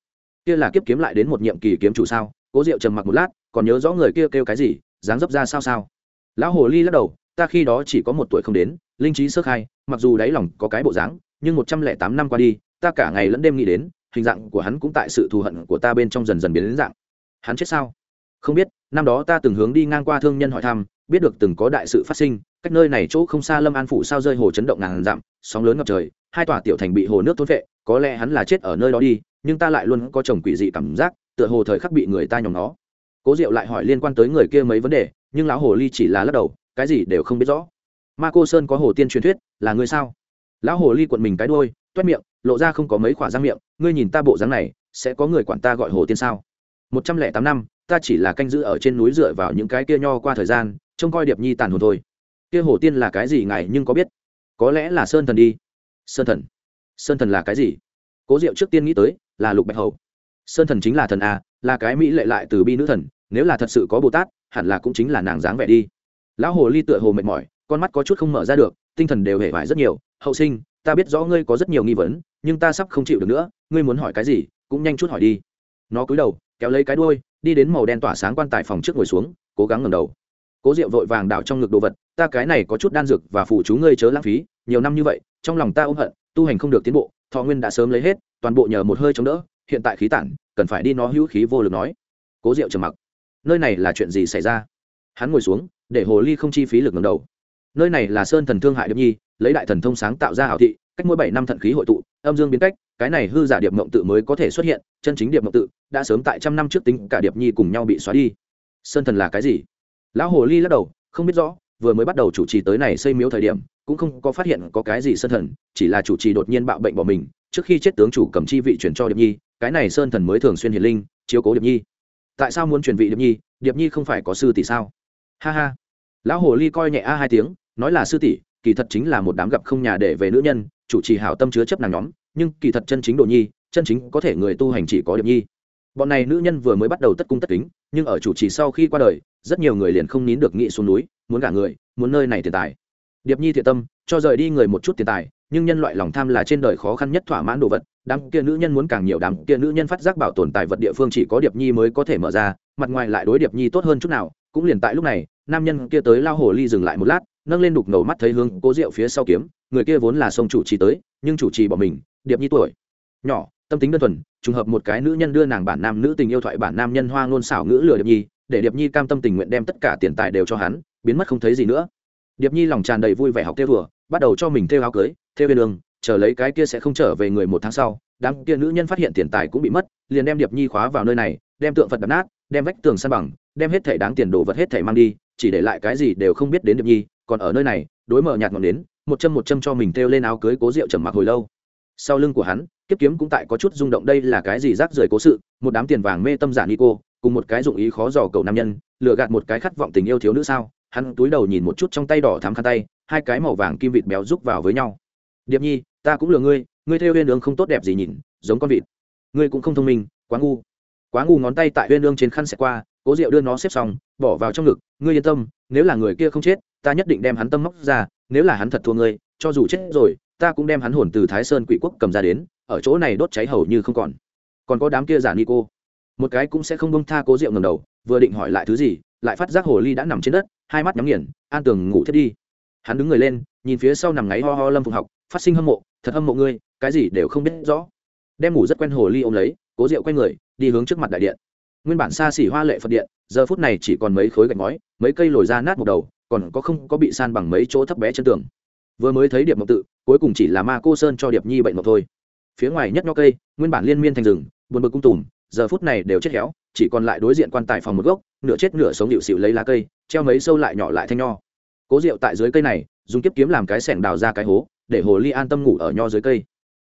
Kia là kiếp kiếm lại đến một nhiệm kỳ kiếm chủ sao? Cố diệu trầm mặc một lát, còn nhớ rõ người kia kêu cái gì, dáng dấp ra sao sao? Lão hồ ly lắc đầu, ta khi đó chỉ có một tuổi không đến, linh trí sơ khai, mặc dù đáy lòng có cái bộ dáng, nhưng một trăm lẻ tám năm qua đi, ta cả ngày lẫn đêm nghĩ đến, hình dạng của hắn cũng tại sự thù hận của ta bên trong dần dần biến đến dạng. Hắn chết sao? Không biết, năm đó ta từng hướng đi ngang qua thương nhân hỏi thăm, biết được từng có đại sự phát sinh, cách nơi này chỗ không xa lâm an phủ sao rơi hồ chấn động ngàn dặm, sóng lớn ngập trời hai tòa tiểu thành bị hồ nước thôn vệ có lẽ hắn là chết ở nơi đó đi, nhưng ta lại luôn có chồng quỷ dị cảm giác, tựa hồ thời khắc bị người ta nhòm nó cố diệu lại hỏi liên quan tới người kia mấy vấn đề, nhưng lão hồ ly chỉ là lắc đầu, cái gì đều không biết rõ. Ma cô sơn có hồ tiên truyền thuyết, là người sao? Lão hồ ly quận mình cái đôi toét miệng, lộ ra không có mấy khỏa răng miệng, ngươi nhìn ta bộ dáng này, sẽ có người quản ta gọi hồ tiên sao? Một trăm lẻ tám năm, ta chỉ là canh giữ ở trên núi dựa vào những cái kia nho qua thời gian, trông coi điệp nhi tàn hồn thôi. Kia hồ tiên là cái gì ngài nhưng có biết? Có lẽ là sơn thần đi sơn thần. Sơn thần là cái gì? Cố diệu trước tiên nghĩ tới, là lục bạch hầu. Sơn thần chính là thần a, là cái mỹ lệ lại từ bi nữ thần, nếu là thật sự có bồ tát, hẳn là cũng chính là nàng dáng vẻ đi. Lão hồ ly tựa hồ mệt mỏi, con mắt có chút không mở ra được, tinh thần đều hề vải rất nhiều. Hậu sinh, ta biết rõ ngươi có rất nhiều nghi vấn, nhưng ta sắp không chịu được nữa, ngươi muốn hỏi cái gì, cũng nhanh chút hỏi đi. Nó cúi đầu, kéo lấy cái đuôi, đi đến màu đen tỏa sáng quan tài phòng trước ngồi xuống, cố gắng ngẩng đầu. Cố diệu vội vàng đảo trong ngực đồ vật, ta cái này có chút đan dược và phụ chú ngươi chớ lãng phí, nhiều năm như vậy trong lòng ta ôm hận, tu hành không được tiến bộ, thọ nguyên đã sớm lấy hết, toàn bộ nhờ một hơi chống đỡ, hiện tại khí tản, cần phải đi nó hữu khí vô lực nói. Cố diệu trầm mặc. Nơi này là chuyện gì xảy ra? Hắn ngồi xuống, để hồ ly không chi phí lực ngầm đầu. Nơi này là sơn thần thương hại điệp nhi, lấy đại thần thông sáng tạo ra hảo thị, cách mỗi bảy năm thận khí hội tụ, âm dương biến cách, cái này hư giả điệp mộng tự mới có thể xuất hiện, chân chính điệp mộng tự, đã sớm tại trăm năm trước tính cả điệp nhi cùng nhau bị xóa đi. Sơn thần là cái gì? Lão hồ ly lắc đầu, không biết rõ vừa mới bắt đầu chủ trì tới này xây miếu thời điểm, cũng không có phát hiện có cái gì sơn thần, chỉ là chủ trì đột nhiên bạo bệnh bỏ mình, trước khi chết tướng chủ cầm chi vị chuyển cho điệp nhi, cái này sơn thần mới thường xuyên hiền linh, chiếu cố điệp nhi. Tại sao muốn truyền vị điệp nhi? Điệp nhi không phải có sư tỷ sao? Ha ha. Lão hồ ly coi nhẹ a hai tiếng, nói là sư tỷ, kỳ thật chính là một đám gặp không nhà để về nữ nhân, chủ trì hảo tâm chứa chấp nàng nhóm, nhưng kỳ thật chân chính đồ nhi, chân chính có thể người tu hành chỉ có điệp nhi. Bọn này nữ nhân vừa mới bắt đầu tất cung tất kính nhưng ở chủ trì sau khi qua đời, rất nhiều người liền không nín được nghĩ xuống núi, muốn gả người, muốn nơi này tiền tài. Điệp nhi thiện tâm, cho rời đi người một chút tiền tài, nhưng nhân loại lòng tham là trên đời khó khăn nhất thỏa mãn đồ vật, đám kia nữ nhân muốn càng nhiều, đám kia nữ nhân phát giác bảo tồn tài vật địa phương chỉ có điệp nhi mới có thể mở ra, mặt ngoài lại đối điệp nhi tốt hơn chút nào, cũng liền tại lúc này, nam nhân kia tới lao hồ ly dừng lại một lát, nâng lên đục ngầu mắt thấy hướng cố rượu phía sau kiếm, người kia vốn là sông chủ trì tới, nhưng chủ trì bỏ mình, điệp nhi tuổi nhỏ tâm tính đơn thuần, trùng hợp một cái nữ nhân đưa nàng bản nam nữ tình yêu thoại bản nam nhân hoa ngôn xảo ngữ lừa điệp nhi, để điệp nhi cam tâm tình nguyện đem tất cả tiền tài đều cho hắn, biến mất không thấy gì nữa. Điệp nhi lòng tràn đầy vui vẻ học theo vừa bắt đầu cho mình theo áo cưới, theo bên đường, chờ lấy cái kia sẽ không trở về người một tháng sau, đám kia nữ nhân phát hiện tiền tài cũng bị mất, liền đem điệp nhi khóa vào nơi này, đem tượng phật đập nát, đem vách tường san bằng, đem hết thẻ đáng tiền đồ vật hết thẻ mang đi, chỉ để lại cái gì đều không biết đến điệp nhi, còn ở nơi này, đối mở nhạt ngọn đến một châm một châm cho mình thêu lên áo cưới cố rượu trầm mặc hồi lâu. Sau lưng của hắn kiếp kiếm cũng tại có chút rung động đây là cái gì rác rưởi cố sự, một đám tiền vàng mê tâm giả Nico, cùng một cái dụng ý khó dò cầu nam nhân, lừa gạt một cái khát vọng tình yêu thiếu nữ sao? Hắn túi đầu nhìn một chút trong tay đỏ thắm khăn tay, hai cái màu vàng kim vịt béo rúc vào với nhau. Điệp nhi, ta cũng lừa ngươi ngươi theo huyên ương không tốt đẹp gì nhìn, giống con vịt. Ngươi cũng không thông minh, quá ngu. Quá ngu ngón tay tại huyên ương trên khăn xẹt qua, cố diệu đưa nó xếp xong, bỏ vào trong ngực, ngươi yên tâm, nếu là người kia không chết, ta nhất định đem hắn tâm móc ra, nếu là hắn thật thua ngươi, cho dù chết rồi, ta cũng đem hắn hồn từ thái sơn quỷ quốc cầm ra đến ở chỗ này đốt cháy hầu như không còn. Còn có đám kia giả ni cô một cái cũng sẽ không bông tha cố rượu ngầm đầu, vừa định hỏi lại thứ gì, lại phát giác hồ ly đã nằm trên đất, hai mắt nhắm nghiền, an tường ngủ thiết đi. Hắn đứng người lên, nhìn phía sau nằm ngáy ho ho lâm phụng học, phát sinh hâm mộ, thật hâm mộ ngươi, cái gì đều không biết rõ. Đem ngủ rất quen hồ ly ôm lấy, cố rượu quay người, đi hướng trước mặt đại điện. Nguyên bản xa xỉ hoa lệ phật điện, giờ phút này chỉ còn mấy khối gạch ngói, mấy cây lồi ra nát một đầu, còn có không có bị san bằng mấy chỗ thấp bé chân tường. Vừa mới thấy điệp mộng tự, cuối cùng chỉ là ma cô sơn cho điệp nhi bệnh mộng thôi phía ngoài nhất nho cây nguyên bản liên miên thành rừng buồn bực cung tùm giờ phút này đều chết héo chỉ còn lại đối diện quan tài phòng một gốc nửa chết nửa sống điệu xịu lấy lá cây treo mấy sâu lại nhỏ lại thanh nho. Cố rượu tại dưới cây này dùng kiếp kiếm làm cái sẻng đào ra cái hố để hồ ly an tâm ngủ ở nho dưới cây.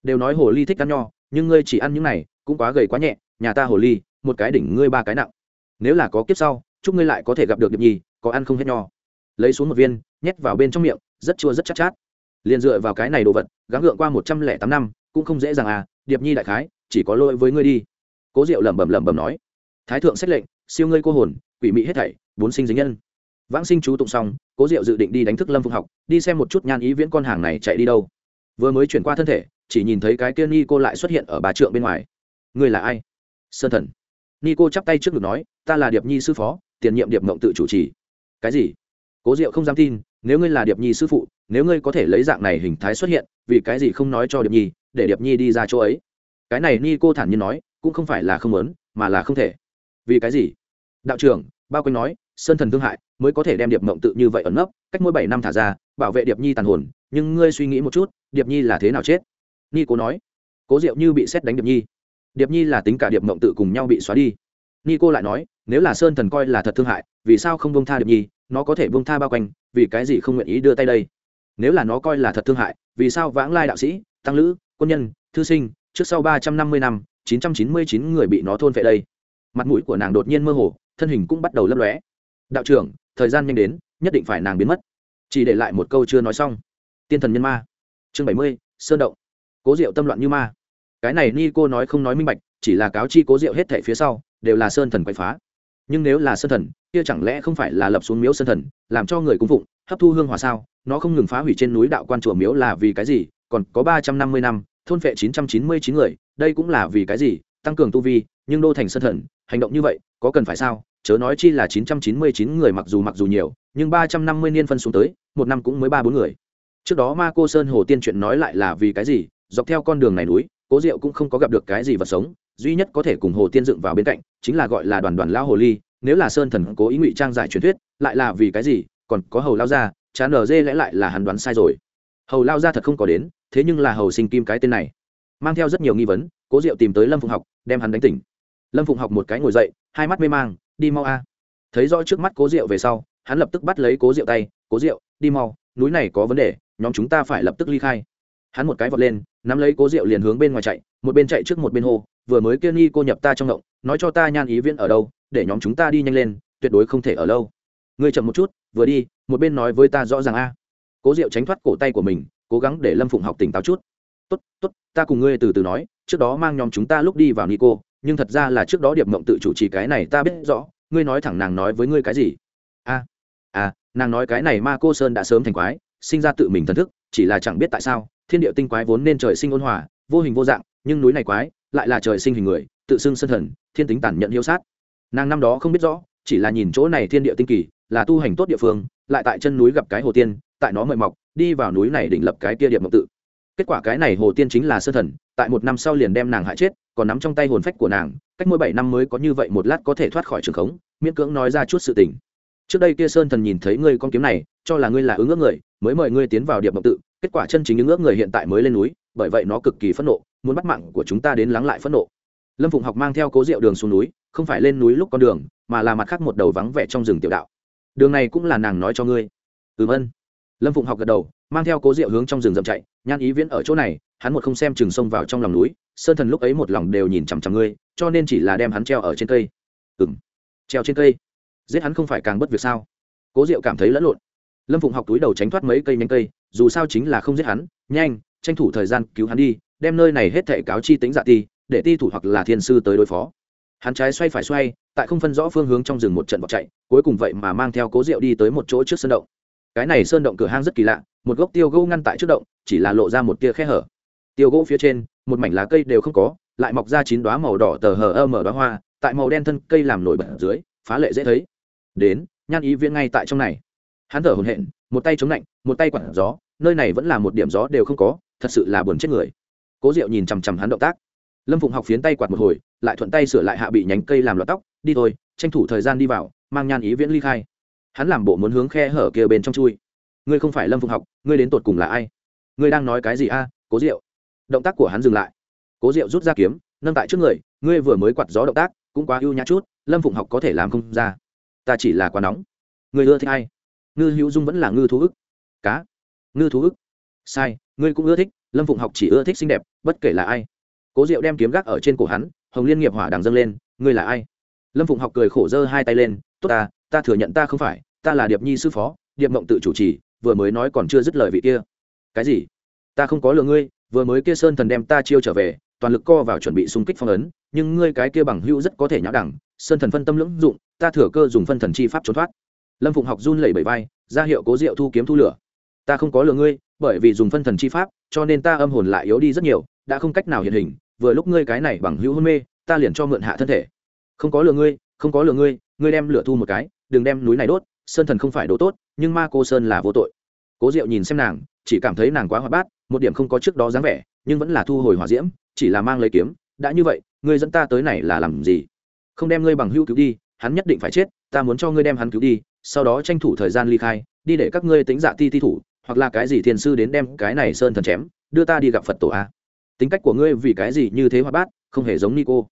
Đều nói hồ ly thích ăn nho nhưng ngươi chỉ ăn những này cũng quá gầy quá nhẹ nhà ta hồ ly một cái đỉnh ngươi ba cái nặng. Nếu là có kiếp sau chúc ngươi lại có thể gặp được điệp nhi có ăn không hết nho. Lấy xuống một viên nhét vào bên trong miệng rất chua rất chắc chát, chát. Liền dựa vào cái này đồ vật gắng gượng qua một trăm lẻ tám năm cũng không dễ dàng à điệp nhi đại khái, chỉ có lỗi với ngươi đi. Cố diệu lẩm bẩm lẩm bẩm nói. Thái thượng xét lệnh, siêu ngươi cô hồn, quỷ mị hết thảy, bốn sinh dính nhân. Vãng sinh chú tụng xong, cố diệu dự định đi đánh thức lâm phụng học, đi xem một chút nhan ý viễn con hàng này chạy đi đâu. Vừa mới chuyển qua thân thể, chỉ nhìn thấy cái kia ni cô lại xuất hiện ở bà trượng bên ngoài. Ngươi là ai? Sơn thần. Ni cô chắp tay trước ngực nói, ta là điệp nhi sư phó, tiền nhiệm điệp mộng tự chủ trì. Cái gì? Cố diệu không dám tin nếu ngươi là điệp nhi sư phụ, nếu ngươi có thể lấy dạng này hình thái xuất hiện, vì cái gì không nói cho điệp nhi, để điệp nhi đi ra chỗ ấy? Cái này ni cô thản nhiên nói, cũng không phải là không muốn, mà là không thể. Vì cái gì? Đạo trưởng bao quanh nói, sơn thần thương hại mới có thể đem điệp mộng tự như vậy ẩn nấp, cách mỗi bảy năm thả ra, bảo vệ điệp nhi tàn hồn. Nhưng ngươi suy nghĩ một chút, điệp nhi là thế nào chết? Ni cố nói, cố diệu như bị xét đánh điệp nhi. Điệp nhi là tính cả điệp mộng tự cùng nhau bị xóa đi ni cô lại nói, nếu là sơn thần coi là thật thương hại, vì sao không bông tha điệp nhi? Nó có thể bông tha bao quanh, vì cái gì không nguyện ý đưa tay đây? Nếu là nó coi là thật thương hại, vì sao vãng lai đạo sĩ, tăng lữ, quân nhân, thư sinh, trước sau ba trăm năm mươi năm, chín trăm chín mươi chín người bị nó thôn vệ đây? Mặt mũi của nàng đột nhiên mơ hồ, thân hình cũng bắt đầu lấp lóe. Đạo trưởng, thời gian nhanh đến, nhất định phải nàng biến mất. Chỉ để lại một câu chưa nói xong. Tiên thần nhân ma. Chương bảy mươi, sơn động. Cố diệu tâm loạn như ma. Cái này ni cô nói không nói minh bạch, chỉ là cáo chi cố diệu hết thệ phía sau đều là sơn thần quậy phá. Nhưng nếu là sơn thần, kia chẳng lẽ không phải là lập xuống miếu sơn thần, làm cho người cung phụng, hấp thu hương hòa sao? Nó không ngừng phá hủy trên núi đạo quan chùa miếu là vì cái gì? Còn có ba trăm năm mươi năm, thôn phệ chín trăm chín mươi chín người, đây cũng là vì cái gì? Tăng cường tu vi, nhưng đô thành sơn thần, hành động như vậy, có cần phải sao? Chớ nói chi là chín trăm chín mươi chín người mặc dù mặc dù nhiều, nhưng ba trăm năm mươi niên phân xuống tới, một năm cũng mới ba bốn người. Trước đó ma cô sơn hồ tiên chuyện nói lại là vì cái gì? Dọc theo con đường này núi, cố diệu cũng không có gặp được cái gì vật sống duy nhất có thể cùng hồ tiên dựng vào bên cạnh, chính là gọi là đoàn đoàn lao hồ ly, nếu là sơn thần cố ý ngụy trang giải truyền thuyết, lại là vì cái gì, còn có hầu lao gia, chán ở dê lẽ lại là hắn đoán sai rồi. Hầu lao gia thật không có đến, thế nhưng là hầu sinh kim cái tên này, mang theo rất nhiều nghi vấn, cố diệu tìm tới lâm phụng học, đem hắn đánh tỉnh. Lâm phụng học một cái ngồi dậy, hai mắt mê mang, đi mau a. À. Thấy rõ trước mắt cố diệu về sau, hắn lập tức bắt lấy cố diệu tay, cố diệu, đi mau, núi này có vấn đề, nhóm chúng ta phải lập tức ly khai. Hắn một cái vọt lên, nắm lấy cố diệu liền hướng bên ngoài chạy, một bên chạy trước một bên hô vừa mới kia nghi cô nhập ta trong ngộng nói cho ta nhan ý viên ở đâu để nhóm chúng ta đi nhanh lên tuyệt đối không thể ở lâu. Ngươi chậm một chút vừa đi một bên nói với ta rõ ràng a. À. Cố diệu tránh thoát cổ tay của mình cố gắng để lâm phụng học tỉnh táo chút. Tốt tốt ta cùng ngươi từ từ nói trước đó mang nhóm chúng ta lúc đi vào nico nhưng thật ra là trước đó điệp mộng tự chủ trì cái này ta biết rõ ngươi nói thẳng nàng nói với ngươi cái gì? A à, à nàng nói cái này ma cô sơn đã sớm thành quái sinh ra tự mình thần thức chỉ là chẳng biết tại sao thiên địa tinh quái vốn nên trời sinh ôn hòa vô hình vô dạng nhưng núi này quái lại là trời sinh hình người, tự xưng sân thần, thiên tính tản nhận hiếu sát. Nàng năm đó không biết rõ, chỉ là nhìn chỗ này thiên địa tinh kỳ, là tu hành tốt địa phương, lại tại chân núi gặp cái hồ tiên, tại nó mời mọc, đi vào núi này định lập cái kia điệp mộng tự. Kết quả cái này hồ tiên chính là sân thần, tại một năm sau liền đem nàng hại chết, còn nắm trong tay hồn phách của nàng, cách mỗi bảy năm mới có như vậy một lát có thể thoát khỏi trường khống, miễn cưỡng nói ra chút sự tình. Trước đây kia sơn thần nhìn thấy ngươi con kiếm này, cho là ngươi là ứng ước người, mới mời ngươi tiến vào điệp mộng tự, kết quả chân chính ứng ước người hiện tại mới lên núi, bởi vậy nó cực kỳ phẫn nộ muốn bắt mạng của chúng ta đến lắng lại phẫn nộ. Lâm phụng học mang theo cố rượu đường xuống núi, không phải lên núi lúc con đường, mà là mặt khác một đầu vắng vẻ trong rừng tiểu đạo. Đường này cũng là nàng nói cho ngươi. Ừm ân. Lâm phụng học gật đầu, mang theo cố diệu hướng trong rừng rậm chạy, nhan ý viễn ở chỗ này, hắn một không xem chừng xông vào trong lòng núi, sơn thần lúc ấy một lòng đều nhìn chằm chằm ngươi, cho nên chỉ là đem hắn treo ở trên cây. Ừ m treo trên cây? Giết hắn không phải càng bất việc sao? Cố diệu cảm thấy lẫn lộn. Lâm phụng học túi đầu tránh thoát mấy cây nhanh cây, dù sao chính là không giết hắn, nhanh, tranh thủ thời gian cứu hắn đi đem nơi này hết thệ cáo chi tính dạ ti, để ti thủ hoặc là thiên sư tới đối phó. Hắn trái xoay phải xoay, tại không phân rõ phương hướng trong rừng một trận bọc chạy, cuối cùng vậy mà mang theo cố rượu đi tới một chỗ trước sân động. Cái này sơn động cửa hang rất kỳ lạ, một gốc tiêu gỗ ngăn tại trước động, chỉ là lộ ra một tia khe hở. Tiêu gỗ phía trên, một mảnh lá cây đều không có, lại mọc ra chín đoá màu đỏ tờ hờ ơ mở đoá hoa, tại màu đen thân cây làm nổi bật dưới, phá lệ dễ thấy. Đến, nhan ý viễn ngay tại trong này. Hắn thở hồn hện một tay chống lạnh, một tay quặn gió, nơi này vẫn là một điểm gió đều không có, thật sự là buồn chết người cố diệu nhìn chằm chằm hắn động tác. Lâm phụng học phiến tay quạt một hồi, lại thuận tay sửa lại hạ bị nhánh cây làm loạt tóc, đi thôi, tranh thủ thời gian đi vào, mang nhan ý viễn ly khai. Hắn làm bộ muốn hướng khe hở kia bên trong chui. Ngươi không phải lâm phụng học, ngươi đến tột cùng là ai? Ngươi đang nói cái gì a, cố diệu? Động tác của hắn dừng lại. Cố diệu rút ra kiếm, nâng tại trước người, ngươi vừa mới quặt gió động tác, cũng quá ưu nhã chút, lâm phụng học có thể làm không ra. Ta chỉ là quá nóng. Ngươi ưa thích ai? Ngư hữu dung vẫn là ngư thú ức. Cá. Ngư thú ức. Sai, ngươi cũng ưa thích lâm phụng học chỉ ưa thích xinh đẹp, bất kể là ai. Cố diệu đem kiếm gác ở trên cổ hắn, hồng liên nghiệp hỏa đằng dâng lên, ngươi là ai? Lâm phụng học cười khổ giơ hai tay lên, tốt ta ta thừa nhận ta không phải, ta là điệp nhi sư phó, điệp mộng tự chủ trì, vừa mới nói còn chưa dứt lời vị kia. Cái gì? Ta không có lừa ngươi, vừa mới kia sơn thần đem ta chiêu trở về, toàn lực co vào chuẩn bị xung kích phong ấn, nhưng ngươi cái kia bằng hữu rất có thể nhã đẳng, sơn thần phân tâm lưỡng dụng, ta thừa cơ dùng phân thần chi pháp trốn thoát. Lâm phụng học run lẩy bẩy vai, ra hiệu cố diệu thu kiếm thu lửa ta không có lừa ngươi, bởi vì dùng phân thần chi pháp, cho nên ta âm hồn lại yếu đi rất nhiều, đã không cách nào hiện hình, vừa lúc ngươi cái này bằng hữu hôn mê, ta liền cho mượn hạ thân thể. Không có lừa ngươi, không có lừa ngươi ngươi đem lửa thu một cái, đừng đem núi này đốt, sơn thần không phải đồ tốt, nhưng ma cô sơn là vô tội. Cố diệu nhìn xem nàng, chỉ cảm thấy nàng quá hoạt bát, một điểm không có trước đó dáng vẻ, nhưng vẫn là thu hồi hỏa diễm, chỉ là mang lấy kiếm, đã như vậy, ngươi dẫn ta tới này là làm gì? Không đem ngươi bằng hữu cứu đi, hắn nhất định phải chết, ta muốn cho ngươi đem hắn cứu đi, sau đó tranh thủ thời gian ly khai, đi để các ngươi tính dạ ti ti thủ hoặc là cái gì thiền sư đến đem cái này sơn thần chém, đưa ta đi gặp phật tổ a. Tính cách của ngươi vì cái gì như thế hoạt bát, không hề giống ni cô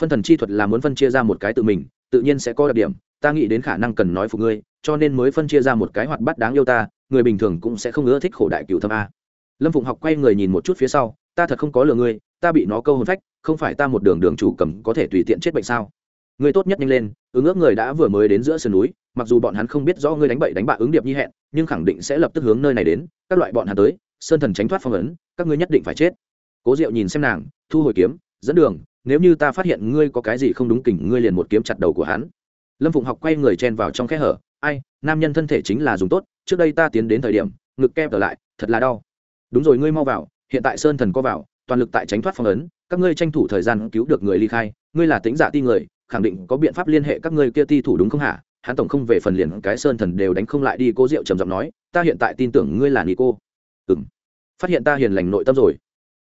phân thần chi thuật là muốn phân chia ra một cái tự mình, tự nhiên sẽ có đặc điểm, ta nghĩ đến khả năng cần nói phục ngươi, cho nên mới phân chia ra một cái hoạt bát đáng yêu ta, người bình thường cũng sẽ không ưa thích khổ đại cựu thâm a. Lâm phụng học quay người nhìn một chút phía sau, ta thật không có lừa ngươi, ta bị nó câu hồn phách, không phải ta một đường đường chủ cầm có thể tùy tiện chết bệnh sao. Ngươi tốt nhất nhanh lên ứng ước người đã vừa mới đến giữa sườn núi, mặc dù bọn hắn không biết rõ ngươi đánh bậy đánh bạ ứng điệp như hẹn, nhưng khẳng định sẽ lập tức hướng nơi này đến, các loại bọn hắn tới, sơn thần tránh thoát phong ấn, các ngươi nhất định phải chết. Cố diệu nhìn xem nàng, thu hồi kiếm, dẫn đường, nếu như ta phát hiện ngươi có cái gì không đúng kỉnh ngươi liền một kiếm chặt đầu của hắn. Lâm phụng học quay người chen vào trong kẽ hở, ai, nam nhân thân thể chính là dùng tốt, trước đây ta tiến đến thời điểm, ngực kẹp trở lại, thật là đau. Đúng rồi, ngươi mau vào, hiện tại sơn thần có vào, toàn lực tại tránh thoát phong ấn, các ngươi tranh thủ thời gian cứu được người ly khai, ngươi là tính giả dạ ti người khẳng định có biện pháp liên hệ các ngươi kia ti thủ đúng không hả? Hắn tổng không về phần liền cái sơn thần đều đánh không lại đi cô diệu trầm giọng nói, ta hiện tại tin tưởng ngươi là ni cô ừ m phát hiện ta hiền lành nội tâm rồi.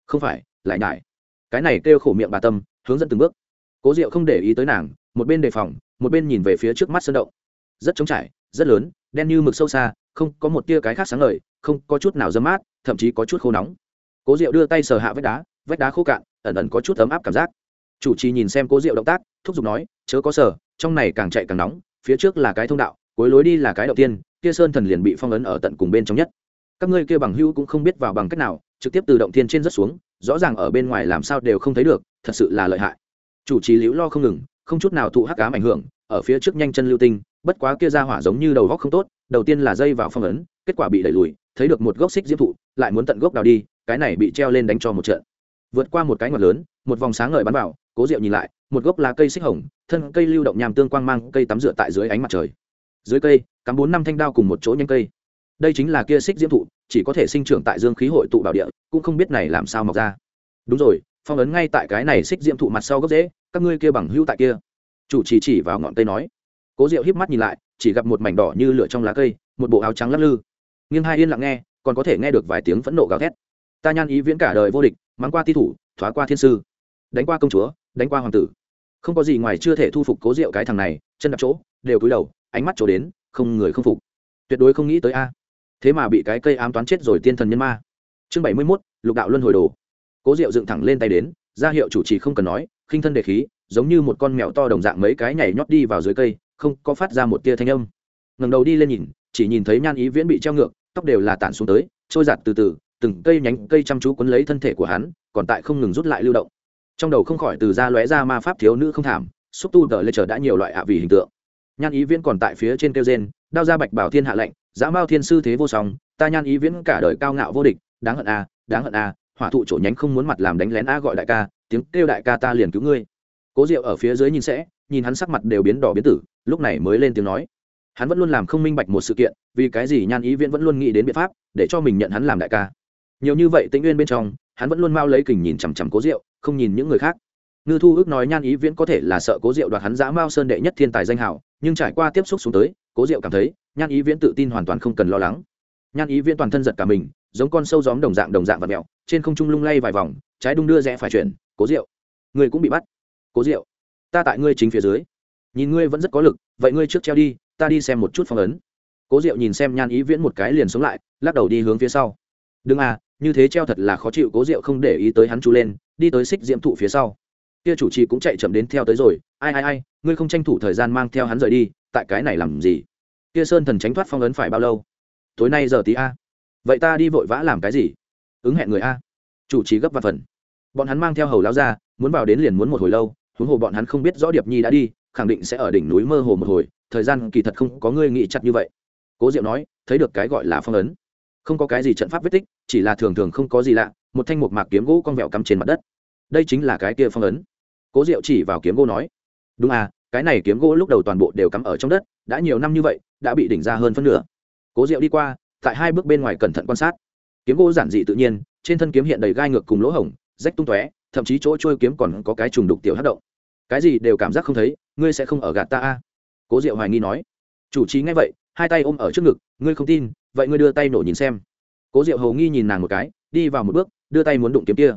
Không phải, lại nhải. Cái này kêu khổ miệng bà tâm, hướng dẫn từng bước. Cố diệu không để ý tới nàng, một bên đề phòng, một bên nhìn về phía trước mắt sơn động. Rất trống trải, rất lớn, đen như mực sâu xa, không có một tia cái khác sáng ngời, không có chút nào dâm mát, thậm chí có chút khô nóng. Cố diệu đưa tay sờ hạ vách đá vách đá khô cạn, ẩn ẩn có chút ấm áp cảm giác chủ trì nhìn xem cố diệu động tác thúc giục nói chớ có sở, trong này càng chạy càng nóng phía trước là cái thông đạo cuối lối đi là cái đầu tiên kia sơn thần liền bị phong ấn ở tận cùng bên trong nhất. Các ngươi kia bằng hữu cũng không biết vào bằng cách nào trực tiếp từ động thiên trên rất xuống rõ ràng ở bên ngoài làm sao đều không thấy được thật sự là lợi hại. Chủ trì liễu lo không ngừng không chút nào thụ hắc ám ảnh hưởng ở phía trước nhanh chân lưu tinh bất quá kia ra hỏa giống như đầu góc không tốt đầu tiên là dây vào phong ấn kết quả bị đẩy lùi thấy được một gốc xích diễm thụ lại muốn tận gốc đào đi cái này bị treo lên đánh cho một trận vượt qua một cái ngọt lớn, một vòng sáng ngời bắn vào, cố diệu nhìn lại, một gốc lá cây xích hồng, thân cây lưu động nhàm tương quang mang cây tắm rửa tại dưới ánh mặt trời. Dưới cây, cắm bốn năm thanh đao cùng một chỗ nhanh cây. Đây chính là kia xích diễm thụ, chỉ có thể sinh trưởng tại dương khí hội tụ bảo địa, cũng không biết này làm sao mọc ra. Đúng rồi, phong ấn ngay tại cái này xích diễm thụ mặt sau gốc dễ các ngươi kia bằng hữu tại kia. Chủ chỉ chỉ vào ngọn cây nói. Cố diệu híp mắt nhìn lại, chỉ gặp một mảnh đỏ như lửa trong lá cây, một bộ áo trắng lắc lư. Nghiêng hai yên lặng nghe, còn có thể nghe được vài tiếng phẫn nộ gào thét. Ta nhan ý viễn cả đời vô địch mắng qua ti thủ, thoá qua thiên sư, đánh qua công chúa, đánh qua hoàng tử. Không có gì ngoài chưa thể thu phục cố diệu cái thằng này, chân đặt chỗ, đều cúi đầu, ánh mắt chỗ đến, không người không phục. Tuyệt đối không nghĩ tới a. Thế mà bị cái cây ám toán chết rồi tiên thần nhân ma. Chương bảy mươi mốt, lục đạo luân hồi đồ. Cố diệu dựng thẳng lên tay đến, ra hiệu chủ trì không cần nói, khinh thân đề khí, giống như một con mèo to đồng dạng mấy cái nhảy nhót đi vào dưới cây, không có phát ra một tia thanh âm. Ngẩng đầu đi lên nhìn, chỉ nhìn thấy nhan ý viễn bị treo ngược, tóc đều là tản xuống tới, trôi giạt từ từ từng cây nhánh cây chăm chú quấn lấy thân thể của hắn, còn tại không ngừng rút lại lưu động. Trong đầu không khỏi từ ra lóe ra ma pháp thiếu nữ không thảm, xúc tu tờ lê chờ đã nhiều loại ạ vì hình tượng. Nhan ý viễn còn tại phía trên kêu gen đao ra bạch bảo thiên hạ lệnh, dã mao thiên sư thế vô song, ta nhan ý viễn cả đời cao ngạo vô địch, đáng hận a đáng hận a hỏa thụ chỗ nhánh không muốn mặt làm đánh lén a gọi đại ca, tiếng kêu đại ca ta liền cứu ngươi. Cố diệu ở phía dưới nhìn sẽ, nhìn hắn sắc mặt đều biến đỏ biến tử, lúc này mới lên tiếng nói. Hắn vẫn luôn làm không minh bạch một sự kiện, vì cái gì nhan ý viễn vẫn luôn nghĩ đến biện pháp, để cho mình nhận hắn làm đại ca nhiều như vậy tĩnh nguyên bên trong, hắn vẫn luôn mau lấy kình nhìn chằm chằm cố diệu, không nhìn những người khác. Ngư thu ước nói nhan ý viễn có thể là sợ cố diệu đoạt hắn giã mao sơn đệ nhất thiên tài danh hảo nhưng trải qua tiếp xúc xuống tới, cố diệu cảm thấy, nhan ý viễn tự tin hoàn toàn không cần lo lắng. Nhan ý viễn toàn thân giật cả mình, giống con sâu gióm đồng dạng đồng dạng và mẹo trên không trung lung lay vài vòng, trái đung đưa rẽ phải chuyển, cố diệu người cũng bị bắt. Cố diệu, ta tại ngươi chính phía dưới. Nhìn ngươi vẫn rất có lực, vậy ngươi trước treo đi, ta đi xem một chút phong ấn. Cố diệu nhìn xem nhan ý viễn một cái liền sống lại, lắc đầu đi hướng phía sau. Đừng à như thế treo thật là khó chịu, cố diệu không để ý tới hắn chú lên, đi tới xích diễm thụ phía sau. Kia chủ trì cũng chạy chậm đến theo tới rồi, ai ai ai, ngươi không tranh thủ thời gian mang theo hắn rời đi, tại cái này làm gì? Kia sơn thần tránh thoát phong ấn phải bao lâu? Tối nay giờ tí a. Vậy ta đi vội vã làm cái gì? Ứng hẹn người a. Chủ trì gấp và phần. Bọn hắn mang theo hầu lao ra muốn vào đến liền muốn một hồi lâu, huống hồ bọn hắn không biết rõ điệp nhi đã đi, khẳng định sẽ ở đỉnh núi mơ hồ một hồi, thời gian kỳ thật không có ngươi nghĩ chặt như vậy. Cố diệu nói, thấy được cái gọi là phong ấn không có cái gì trận pháp vết tích, chỉ là thường thường không có gì lạ, một thanh một mạc kiếm gỗ con vẹo cắm trên mặt đất. Đây chính là cái kia phong ấn. Cố diệu chỉ vào kiếm gỗ nói, đúng à cái này kiếm gỗ lúc đầu toàn bộ đều cắm ở trong đất, đã nhiều năm như vậy, đã bị đỉnh ra hơn phân nửa. Cố diệu đi qua, tại hai bước bên ngoài cẩn thận quan sát. Kiếm gỗ giản dị tự nhiên, trên thân kiếm hiện đầy gai ngược cùng lỗ hổng, rách tung tóe, thậm chí chỗ trôi kiếm còn có cái trùng đục tiểu hát động. Cái gì đều cảm giác không thấy, ngươi sẽ không ở gạt ta a cố diệu hoài nghi nói. Chủ trí ngay vậy, hai tay ôm ở trước ngực, ngươi không tin vậy ngươi đưa tay nổ nhìn xem. Cố diệu hầu nghi nhìn nàng một cái, đi vào một bước, đưa tay muốn đụng kiếm kia.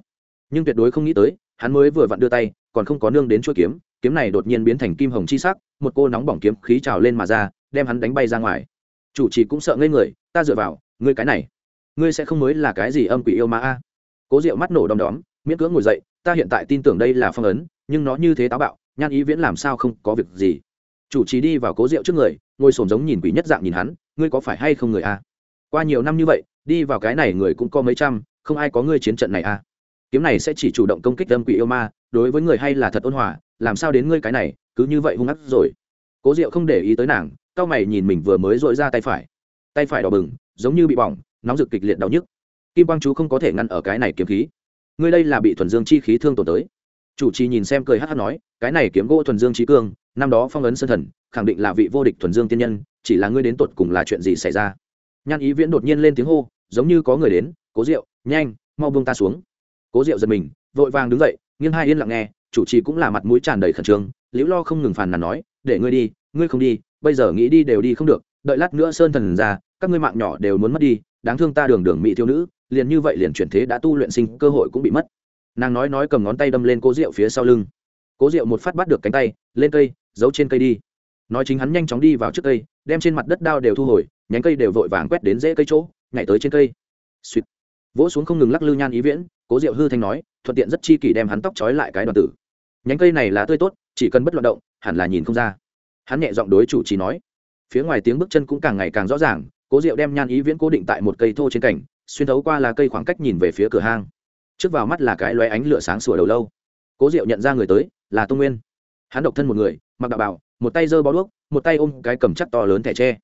Nhưng tuyệt đối không nghĩ tới, hắn mới vừa vặn đưa tay, còn không có nương đến chuôi kiếm kiếm này đột nhiên biến thành kim hồng chi sắc, một cô nóng bỏng kiếm khí trào lên mà ra, đem hắn đánh bay ra ngoài. Chủ trì cũng sợ ngây người, ta dựa vào, ngươi cái này, ngươi sẽ không mới là cái gì âm quỷ yêu ma a? Cố diệu mắt nổ đom đóm, miễn cưỡng ngồi dậy, ta hiện tại tin tưởng đây là phong ấn, nhưng nó như thế táo bạo, nhan ý viễn làm sao không có việc gì. Chủ trì đi vào cố diệu trước người ngồi sồn giống nhìn quỷ nhất dạng nhìn hắn, ngươi có phải hay không người a? Qua nhiều năm như vậy, đi vào cái này người cũng có mấy trăm, không ai có ngươi chiến trận này a. Kiếm này sẽ chỉ chủ động công kích âm quỷ yêu ma, đối với người hay là thật ôn hòa, làm sao đến ngươi cái này, cứ như vậy hung ác rồi. Cố diệu không để ý tới nàng cao mày nhìn mình vừa mới dội ra tay phải. Tay phải đỏ bừng, giống như bị bỏng, nóng rực kịch liệt đau nhức. Kim quang chú không có thể ngăn ở cái này kiếm khí. Ngươi đây là bị thuần dương chi khí thương tổn tới. Chủ trì nhìn xem cười hát hát nói, cái này kiếm gỗ thuần dương trí cương, năm đó phong ấn sân thần khẳng định là vị vô địch thuần dương tiên nhân, chỉ là ngươi đến tột cùng là chuyện gì xảy ra? Nhan ý viễn đột nhiên lên tiếng hô, giống như có người đến, cố diệu, nhanh, mau buông ta xuống. Cố diệu giật mình, vội vàng đứng dậy, nghiêng hai yên lặng nghe, chủ trì cũng là mặt mũi tràn đầy khẩn trương, liễu lo không ngừng phàn nàn nói, để ngươi đi, ngươi không đi, bây giờ nghĩ đi đều đi không được, đợi lát nữa sơn thần ra, các ngươi mạng nhỏ đều muốn mất đi, đáng thương ta đường đường mỹ thiếu nữ, liền như vậy liền chuyển thế đã tu luyện sinh, cơ hội cũng bị mất. Nàng nói nói cầm ngón tay đâm lên cố rượu phía sau lưng. Cố rượu một phát bắt được cánh tay, lên cây, giấu trên cây đi nói chính hắn nhanh chóng đi vào trước cây, đem trên mặt đất đao đều thu hồi, nhánh cây đều vội vàng quét đến dễ cây chỗ, nhảy tới trên cây. Suýt. Vỗ xuống không ngừng lắc lư nhan ý viễn, cố diệu hư thanh nói, thuận tiện rất chi kỷ đem hắn tóc trói lại cái đoàn tử. Nhánh cây này là tươi tốt, chỉ cần bất loạn động, hẳn là nhìn không ra. Hắn nhẹ giọng đối chủ trì nói. Phía ngoài tiếng bước chân cũng càng ngày càng rõ ràng, cố diệu đem nhan ý viễn cố định tại một cây thô trên cảnh xuyên thấu qua là cây khoảng cách nhìn về phía cửa hang. Trước vào mắt là cái loé ánh lửa sáng sủa đầu lâu. Cố diệu nhận ra người tới, là tô nguyên. Hắn độc thân một người, mặc đạo bảo một tay giơ bó đuốc, một tay ôm cái cầm chắc to lớn thẻ tre.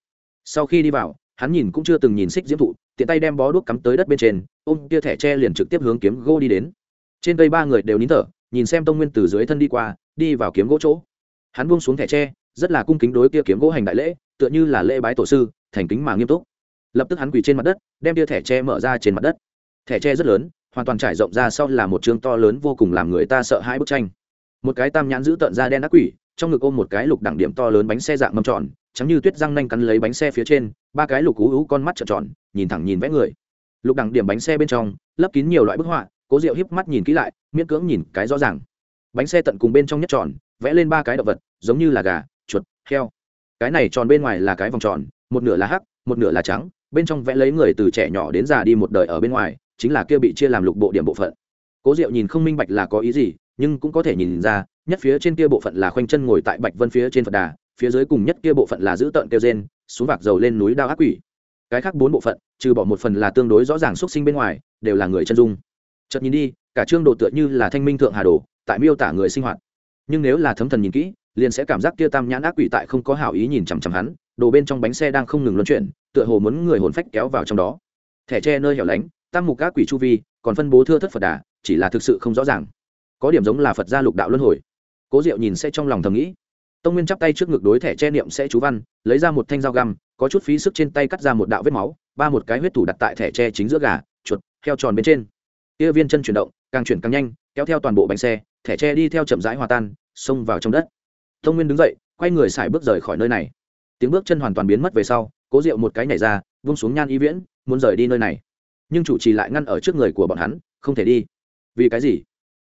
Sau khi đi vào, hắn nhìn cũng chưa từng nhìn xích diễm thụ, tiện tay đem bó đuốc cắm tới đất bên trên, ôm kia thẻ tre liền trực tiếp hướng kiếm gỗ đi đến. Trên cây ba người đều nín thở, nhìn xem tông nguyên từ dưới thân đi qua, đi vào kiếm gỗ chỗ. Hắn buông xuống thẻ tre, rất là cung kính đối kia kiếm gỗ hành đại lễ, tựa như là lễ bái tổ sư, thành kính mà nghiêm túc. Lập tức hắn quỳ trên mặt đất, đem kia thẻ tre mở ra trên mặt đất. Thẻ tre rất lớn, hoàn toàn trải rộng ra sau là một chương to lớn vô cùng làm người ta sợ hãi bức tranh. Một cái tam nhãn giữ tợn da đen ác quỷ trong ngực ôm một cái lục đẳng điểm to lớn bánh xe dạng mâm tròn chấm như tuyết răng nanh cắn lấy bánh xe phía trên, ba cái lục cú ú con mắt trợn tròn, nhìn thẳng nhìn vẽ người. Lục đẳng điểm bánh xe bên trong, lấp kín nhiều loại bức họa, cố rượu híp mắt nhìn kỹ lại, miễn cưỡng nhìn cái rõ ràng. Bánh xe tận cùng bên trong nhất tròn, vẽ lên ba cái động vật, giống như là gà, chuột, heo. Cái này tròn bên ngoài là cái vòng tròn, một nửa là hắc, một nửa là trắng, bên trong vẽ lấy người từ trẻ nhỏ đến già đi một đời ở bên ngoài, chính là kia bị chia làm lục bộ điểm bộ phận. Cố diệu nhìn không minh bạch là có ý gì nhưng cũng có thể nhìn ra, nhất phía trên kia bộ phận là khoanh chân ngồi tại bạch vân phía trên phật đà, phía dưới cùng nhất kia bộ phận là giữ tợn kêu gen xuống vạc dầu lên núi đao ác quỷ. Cái khác bốn bộ phận, trừ bỏ một phần là tương đối rõ ràng xuất sinh bên ngoài, đều là người chân dung. Chợt nhìn đi, cả trương đồ tựa như là thanh minh thượng hà đồ, tại miêu tả người sinh hoạt. Nhưng nếu là thấm thần nhìn kỹ, liền sẽ cảm giác kia tam nhãn ác quỷ tại không có hảo ý nhìn chằm chằm hắn, đồ bên trong bánh xe đang không ngừng luân chuyển, tựa hồ muốn người hồn phách kéo vào trong đó. Thẻ tre nơi hẻo lánh, tam mục ác quỷ chu vi, còn phân bố thưa thất phật đà, chỉ là thực sự không rõ ràng có điểm giống là phật gia lục đạo luân hồi. Cố diệu nhìn sẽ trong lòng thầm nghĩ. Tông nguyên chắp tay trước ngực đối thẻ che niệm sẽ chú văn, lấy ra một thanh dao găm, có chút phí sức trên tay cắt ra một đạo vết máu, ba một cái huyết thủ đặt tại thẻ tre chính giữa gà, chuột, heo tròn bên trên. Tia viên chân chuyển động, càng chuyển càng nhanh, kéo theo toàn bộ bánh xe, thẻ tre đi theo chậm rãi hòa tan, xông vào trong đất. Tông nguyên đứng dậy, quay người xài bước rời khỏi nơi này. Tiếng bước chân hoàn toàn biến mất về sau, cố diệu một cái nhảy ra, vung xuống nhan y viễn, muốn rời đi nơi này. Nhưng chủ trì lại ngăn ở trước người của bọn hắn, không thể đi. Vì cái gì?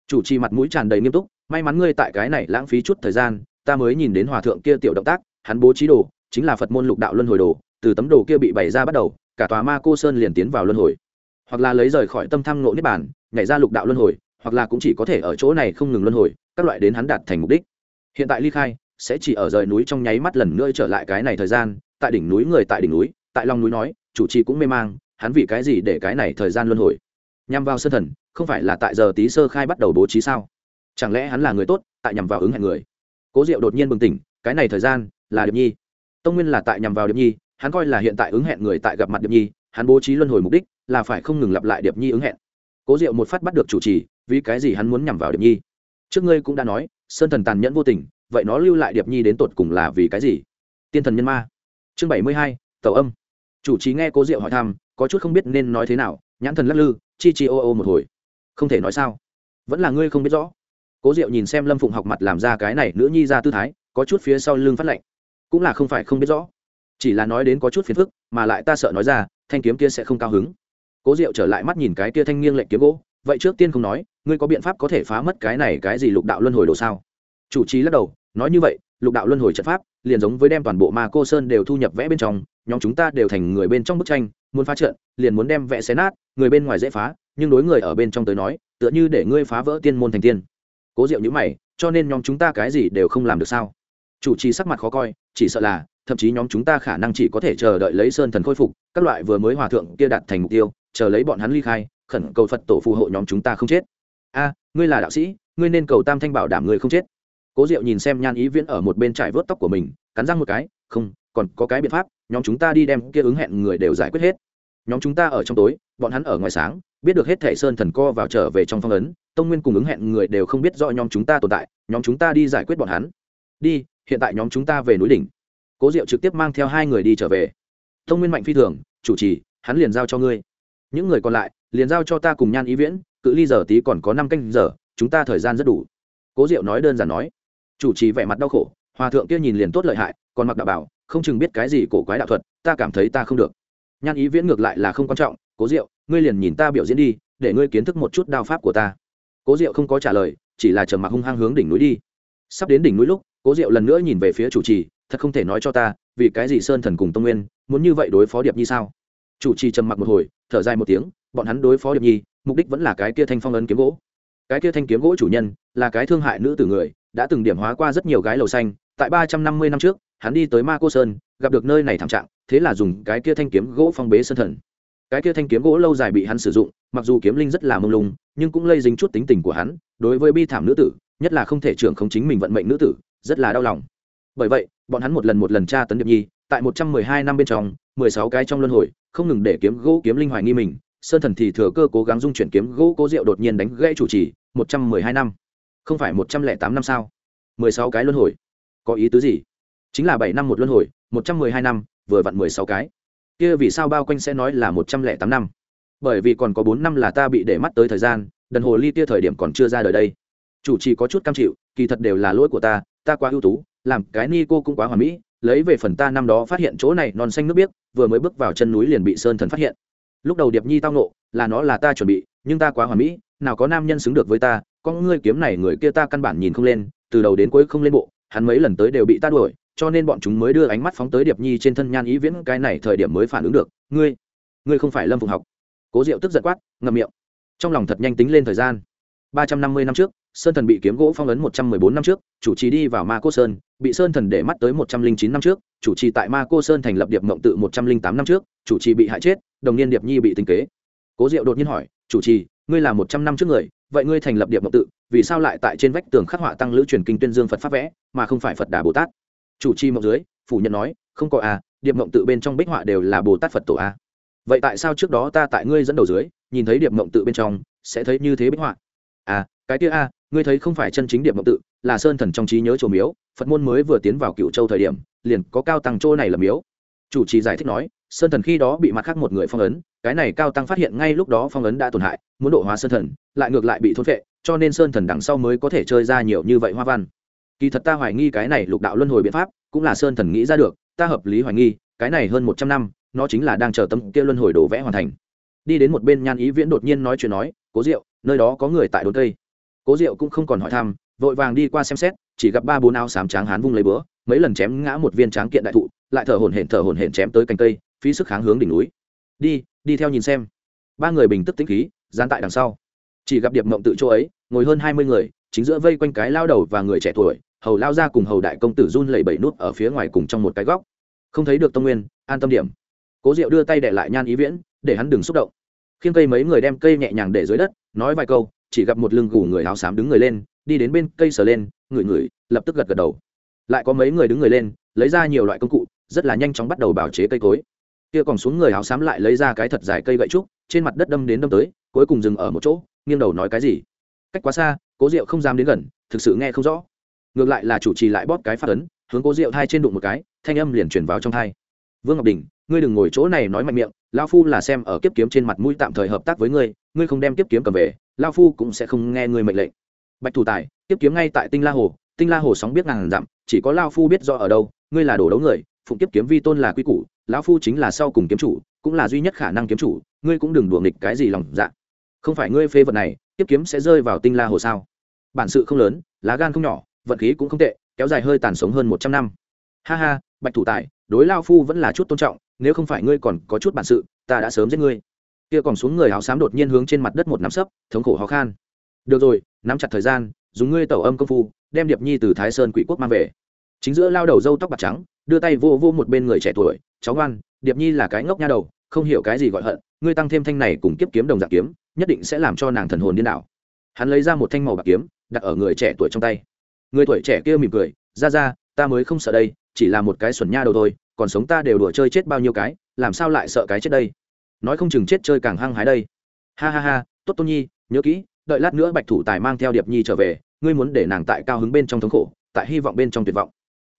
Chủ trì mặt mũi tràn đầy nghiêm túc, may mắn ngươi tại cái này lãng phí chút thời gian, ta mới nhìn đến hòa thượng kia tiểu động tác, hắn bố trí đồ, chính là phật môn lục đạo luân hồi đồ, từ tấm đồ kia bị bày ra bắt đầu, cả tòa ma cô sơn liền tiến vào luân hồi. Hoặc là lấy rời khỏi tâm tham nộ niết bản nhảy ra lục đạo luân hồi, hoặc là cũng chỉ có thể ở chỗ này không ngừng luân hồi, các loại đến hắn đạt thành mục đích. Hiện tại ly khai, sẽ chỉ ở rời núi trong nháy mắt lần nữa trở lại cái này thời gian, tại đỉnh núi người tại đỉnh núi, tại lòng núi nói, chủ trì cũng mê mang, hắn vì cái gì để cái này thời gian luân hồi? Nhằm vào sơn thần, không phải là tại giờ tí sơ khai bắt đầu bố trí sao? Chẳng lẽ hắn là người tốt, tại nhằm vào ứng hẹn người? Cố diệu đột nhiên bừng tỉnh, cái này thời gian là điệp nhi. Tông nguyên là tại nhằm vào điệp nhi, hắn coi là hiện tại ứng hẹn người tại gặp mặt điệp nhi, hắn bố trí luân hồi mục đích là phải không ngừng lặp lại điệp nhi ứng hẹn. Cố diệu một phát bắt được chủ trì, vì cái gì hắn muốn nhằm vào điệp nhi? Trước ngươi cũng đã nói, sơn thần tàn nhẫn vô tình, vậy nó lưu lại điệp nhi đến tột cùng là vì cái gì? Tiên thần nhân ma. Chương bảy mươi hai tàu âm. Chủ trì nghe cố diệu hỏi thăm, có chút không biết nên nói thế nào nhãn thần lắc lư, chi chi ô ô một hồi. Không thể nói sao. Vẫn là ngươi không biết rõ. Cố diệu nhìn xem lâm phụng học mặt làm ra cái này nữ nhi ra tư thái, có chút phía sau lưng phát lệnh cũng là không phải không biết rõ. Chỉ là nói đến có chút phiền phức, mà lại ta sợ nói ra, thanh kiếm kia sẽ không cao hứng. Cố diệu trở lại mắt nhìn cái kia thanh nghiêng lệnh kiếm gỗ, vậy trước tiên không nói, ngươi có biện pháp có thể phá mất cái này cái gì lục đạo luân hồi đồ sao? Chủ trì lắc đầu, nói như vậy lục đạo luân hồi trận pháp, liền giống với đem toàn bộ ma cô sơn đều thu nhập vẽ bên trong, nhóm chúng ta đều thành người bên trong bức tranh, muốn phá trận, liền muốn đem vẽ xé nát, người bên ngoài dễ phá, nhưng đối người ở bên trong tới nói, tựa như để ngươi phá vỡ tiên môn thành tiên. Cố diệu nhữ mày, cho nên nhóm chúng ta cái gì đều không làm được sao? Chủ trì sắc mặt khó coi, chỉ sợ là, thậm chí nhóm chúng ta khả năng chỉ có thể chờ đợi lấy sơn thần khôi phục, các loại vừa mới hòa thượng kia đạt thành mục tiêu, chờ lấy bọn hắn ly khai, khẩn cầu phật tổ phù hộ nhóm chúng ta không chết. A, ngươi là đạo sĩ, ngươi nên cầu tam thanh bảo đảm ngươi không chết cố diệu nhìn xem nhan ý viễn ở một bên trải vớt tóc của mình, cắn răng một cái, không, còn có cái biện pháp, nhóm chúng ta đi đem kia ứng hẹn người đều giải quyết hết. Nhóm chúng ta ở trong tối, bọn hắn ở ngoài sáng, biết được hết thẻ sơn thần co vào trở về trong phong ấn, tông nguyên cùng ứng hẹn người đều không biết rõ nhóm chúng ta tồn tại, nhóm chúng ta đi giải quyết bọn hắn. Đi, hiện tại nhóm chúng ta về núi đỉnh. Cố diệu trực tiếp mang theo hai người đi trở về. Tông nguyên mạnh phi thường, chủ trì, hắn liền giao cho ngươi. Những người còn lại, liền giao cho ta cùng nhan ý viễn, cự ly giờ tí còn có năm canh giờ, chúng ta thời gian rất đủ. Cố diệu nói đơn giản nói chủ trì vẻ mặt đau khổ, hòa thượng kia nhìn liền tốt lợi hại, còn mặc đạo bảo, không chừng biết cái gì cổ quái đạo thuật, ta cảm thấy ta không được. Nhan ý viễn ngược lại là không quan trọng, cố diệu, ngươi liền nhìn ta biểu diễn đi, để ngươi kiến thức một chút đao pháp của ta. Cố diệu không có trả lời, chỉ là trầm mặc hung hăng hướng đỉnh núi đi. Sắp đến đỉnh núi lúc, cố diệu lần nữa nhìn về phía chủ trì, thật không thể nói cho ta, vì cái gì sơn thần cùng tông nguyên, muốn như vậy đối phó điệp nhi sao? Chủ trì trầm mặc một hồi, thở dài một tiếng, bọn hắn đối phó điệp nhi, mục đích vẫn là cái kia thanh phong ấn kiếm gỗ. Cái kia thanh kiếm gỗ chủ nhân, là cái thương hại nữ tử người đã từng điểm hóa qua rất nhiều gái lầu xanh, tại ba trăm năm mươi năm trước, hắn đi tới ma cô sơn, gặp được nơi này thảm trạng, thế là dùng cái kia thanh kiếm gỗ phong bế sơn thần. Cái kia thanh kiếm gỗ lâu dài bị hắn sử dụng, mặc dù kiếm linh rất là mông lung, nhưng cũng lây dính chút tính tình của hắn, đối với bi thảm nữ tử, nhất là không thể trưởng không chính mình vận mệnh nữ tử, rất là đau lòng. Bởi vậy, bọn hắn một lần một lần tra tấn điệp nhi, tại một trăm mười hai năm bên trong, mười sáu cái trong luân hồi, không ngừng để kiếm gỗ kiếm linh hoài nghi mình, sơn thần thì thừa cơ cố gắng dung chuyển kiếm gỗ cố diệu đột nhiên đánh gãy chủ trì, một trăm mười hai năm không phải một trăm lẻ tám năm sao? Mười sáu cái luân hồi. Có ý tứ gì? Chính là bảy năm một luân hồi, một trăm mười hai năm, vừa vặn mười sáu cái. Kia vì sao bao quanh sẽ nói là một trăm lẻ tám năm? Bởi vì còn có bốn năm là ta bị để mắt tới thời gian, đần hồ ly tia thời điểm còn chưa ra đời đây. Chủ trì có chút cam chịu, kỳ thật đều là lỗi của ta ta quá ưu tú, làm cái ni cô cũng quá hoàn mỹ, lấy về phần ta năm đó phát hiện chỗ này non xanh nước biếc, vừa mới bước vào chân núi liền bị sơn thần phát hiện lúc đầu điệp nhi tao nộ là nó là ta chuẩn bị, nhưng ta quá hoà mỹ, nào có nam nhân xứng được với ta, có ngươi kiếm này người kia ta căn bản nhìn không lên, từ đầu đến cuối không lên bộ, hắn mấy lần tới đều bị ta đuổi, cho nên bọn chúng mới đưa ánh mắt phóng tới điệp nhi trên thân nhan ý viễn, cái này thời điểm mới phản ứng được. Ngươi ngươi không phải lâm phùng học. Cố diệu tức giận quát, ngậm miệng. Trong lòng thật nhanh tính lên thời gian. Ba trăm năm mươi năm trước, sơn thần bị kiếm gỗ phong ấn một trăm mười bốn năm trước, chủ trì đi vào ma cô sơn, bị sơn thần để mắt tới một trăm linh chín năm trước, chủ trì tại ma cô sơn thành lập điệp mộng tự một trăm linh tám năm trước, chủ trì bị hại chết đồng niên điệp nhi bị tinh kế. Cố diệu đột nhiên hỏi, chủ trì, ngươi là một trăm năm trước người, vậy ngươi thành lập điệp mộng tự, vì sao lại tại trên vách tường khắc họa tăng lữ truyền kinh tuyên dương phật pháp vẽ, mà không phải phật đà bồ tát? Chủ trì mộng dưới, phủ nhận nói, không có à điệp mộng tự bên trong bích họa đều là bồ tát phật tổ a à. vậy tại sao trước đó ta tại ngươi dẫn đầu dưới, nhìn thấy điệp mộng tự bên trong, sẽ thấy như thế bích họa? À cái kia a ngươi thấy không phải chân chính điệp mộng tự, là sơn thần trong trí nhớ chỗ miếu, phật môn mới vừa tiến vào cựu châu thời điểm, liền có cao tăng chỗ này là miếu. Chủ trì giải thích nói sơn thần khi đó bị mặt khác một người phong ấn, cái này cao tăng phát hiện ngay lúc đó phong ấn đã tổn hại, muốn độ hóa sơn thần, lại ngược lại bị thốt vệ cho nên sơn thần đằng sau mới có thể chơi ra nhiều như vậy hoa văn. Kỳ thật ta hoài nghi cái này lục đạo luân hồi biện pháp cũng là sơn thần nghĩ ra được, ta hợp lý hoài nghi, cái này hơn một trăm năm, nó chính là đang chờ tâm kia luân hồi đổ vẽ hoàn thành. Đi đến một bên nhan ý viễn đột nhiên nói chuyện nói, cố diệu, nơi đó có người tại đồn cây. Cố diệu cũng không còn hỏi thăm, vội vàng đi qua xem xét, chỉ gặp ba bốn áo xám tráng hán vung lấy bữa mấy lần chém ngã một viên tráng kiện đại thụ, lại thở hổn hển thở hổn hển chém tới cành cây phí sức kháng hướng đỉnh núi. Đi đi theo nhìn xem. Ba người bình tức tĩnh khí gian tại đằng sau. Chỉ gặp điệp mộng tự chỗ ấy, ngồi hơn hai mươi người, chính giữa vây quanh cái lao đầu và người trẻ tuổi, hầu lao ra cùng hầu đại công tử run lẩy bẩy nút ở phía ngoài cùng trong một cái góc. Không thấy được tông nguyên, an tâm điểm. Cố diệu đưa tay để lại nhan ý viễn, để hắn đừng xúc động. Khiêng cây mấy người đem cây nhẹ nhàng để dưới đất, nói vài câu, chỉ gặp một lưng gù người áo xám đứng người lên, đi đến bên cây sờ lên, ngửi ngửi, lập tức gật gật đầu. Lại có mấy người đứng người lên, lấy ra nhiều loại công cụ, rất là nhanh chóng bắt đầu bào chế cây cối kia còn xuống người áo xám lại lấy ra cái thật dài cây gậy trúc, trên mặt đất đâm đến đâm tới, cuối cùng dừng ở một chỗ, nghiêng đầu nói cái gì? Cách quá xa, cố diệu không dám đến gần, thực sự nghe không rõ. Ngược lại là chủ trì lại bóp cái phát ấn, hướng cố diệu thai trên đụng một cái, thanh âm liền chuyển vào trong thai. Vương ngọc đình, ngươi đừng ngồi chỗ này nói mạnh miệng lao phu là xem ở kiếp kiếm trên mặt mũi tạm thời hợp tác với ngươi ngươi không đem kiếp kiếm cầm về lao phu cũng sẽ không nghe ngươi mệnh lệnh. Bạch thủ tài, kiếp kiếm ngay tại tinh la hồ, tinh la hồ sóng biết ngàn dặm, chỉ có lao phu biết rõ ở đâu, ngươi là đồ đấu người phụng kiếp kiếm vi tôn là quy củ, lão phu chính là sau cùng kiếm chủ, cũng là duy nhất khả năng kiếm chủ, ngươi cũng đừng đùa nghịch cái gì lòng dạ. Không phải ngươi phê vật này, kiếp kiếm sẽ rơi vào tinh la hồ sao? Bản sự không lớn, lá gan không nhỏ, vận khí cũng không tệ, kéo dài hơi tàn sống hơn một trăm năm. Ha ha, bạch thủ tài, đối lao phu vẫn là chút tôn trọng, nếu không phải ngươi còn có chút bản sự, ta đã sớm giết ngươi. Kia còn xuống người áo xám đột nhiên hướng trên mặt đất một nắm sấp, thống khổ khó khăn được rồi, nắm chặt thời gian, dùng ngươi tẩu âm công phu, đem điệp nhi từ thái sơn quỷ quốc mang về. Chính giữa lao đầu dâu tóc bạc trắng đưa tay vô vô một bên người trẻ tuổi, cháu ngoan, điệp nhi là cái ngốc nha đầu, không hiểu cái gì gọi hận, ngươi tăng thêm thanh này cùng kiếp kiếm đồng dạng kiếm, nhất định sẽ làm cho nàng thần hồn điên đảo. Hắn lấy ra một thanh màu bạc kiếm, đặt ở người trẻ tuổi trong tay. Người tuổi trẻ kia mỉm cười, ra ra, ta mới không sợ đây, chỉ là một cái xuẩn nha đầu thôi, còn sống ta đều đùa chơi chết bao nhiêu cái, làm sao lại sợ cái chết đây? Nói không chừng chết chơi càng hăng hái đây. Ha ha ha, tốt tôn nhi, nhớ kỹ, đợi lát nữa bạch thủ tài mang theo điệp nhi trở về, ngươi muốn để nàng tại cao hứng bên trong thống khổ, tại hy vọng bên trong tuyệt vọng.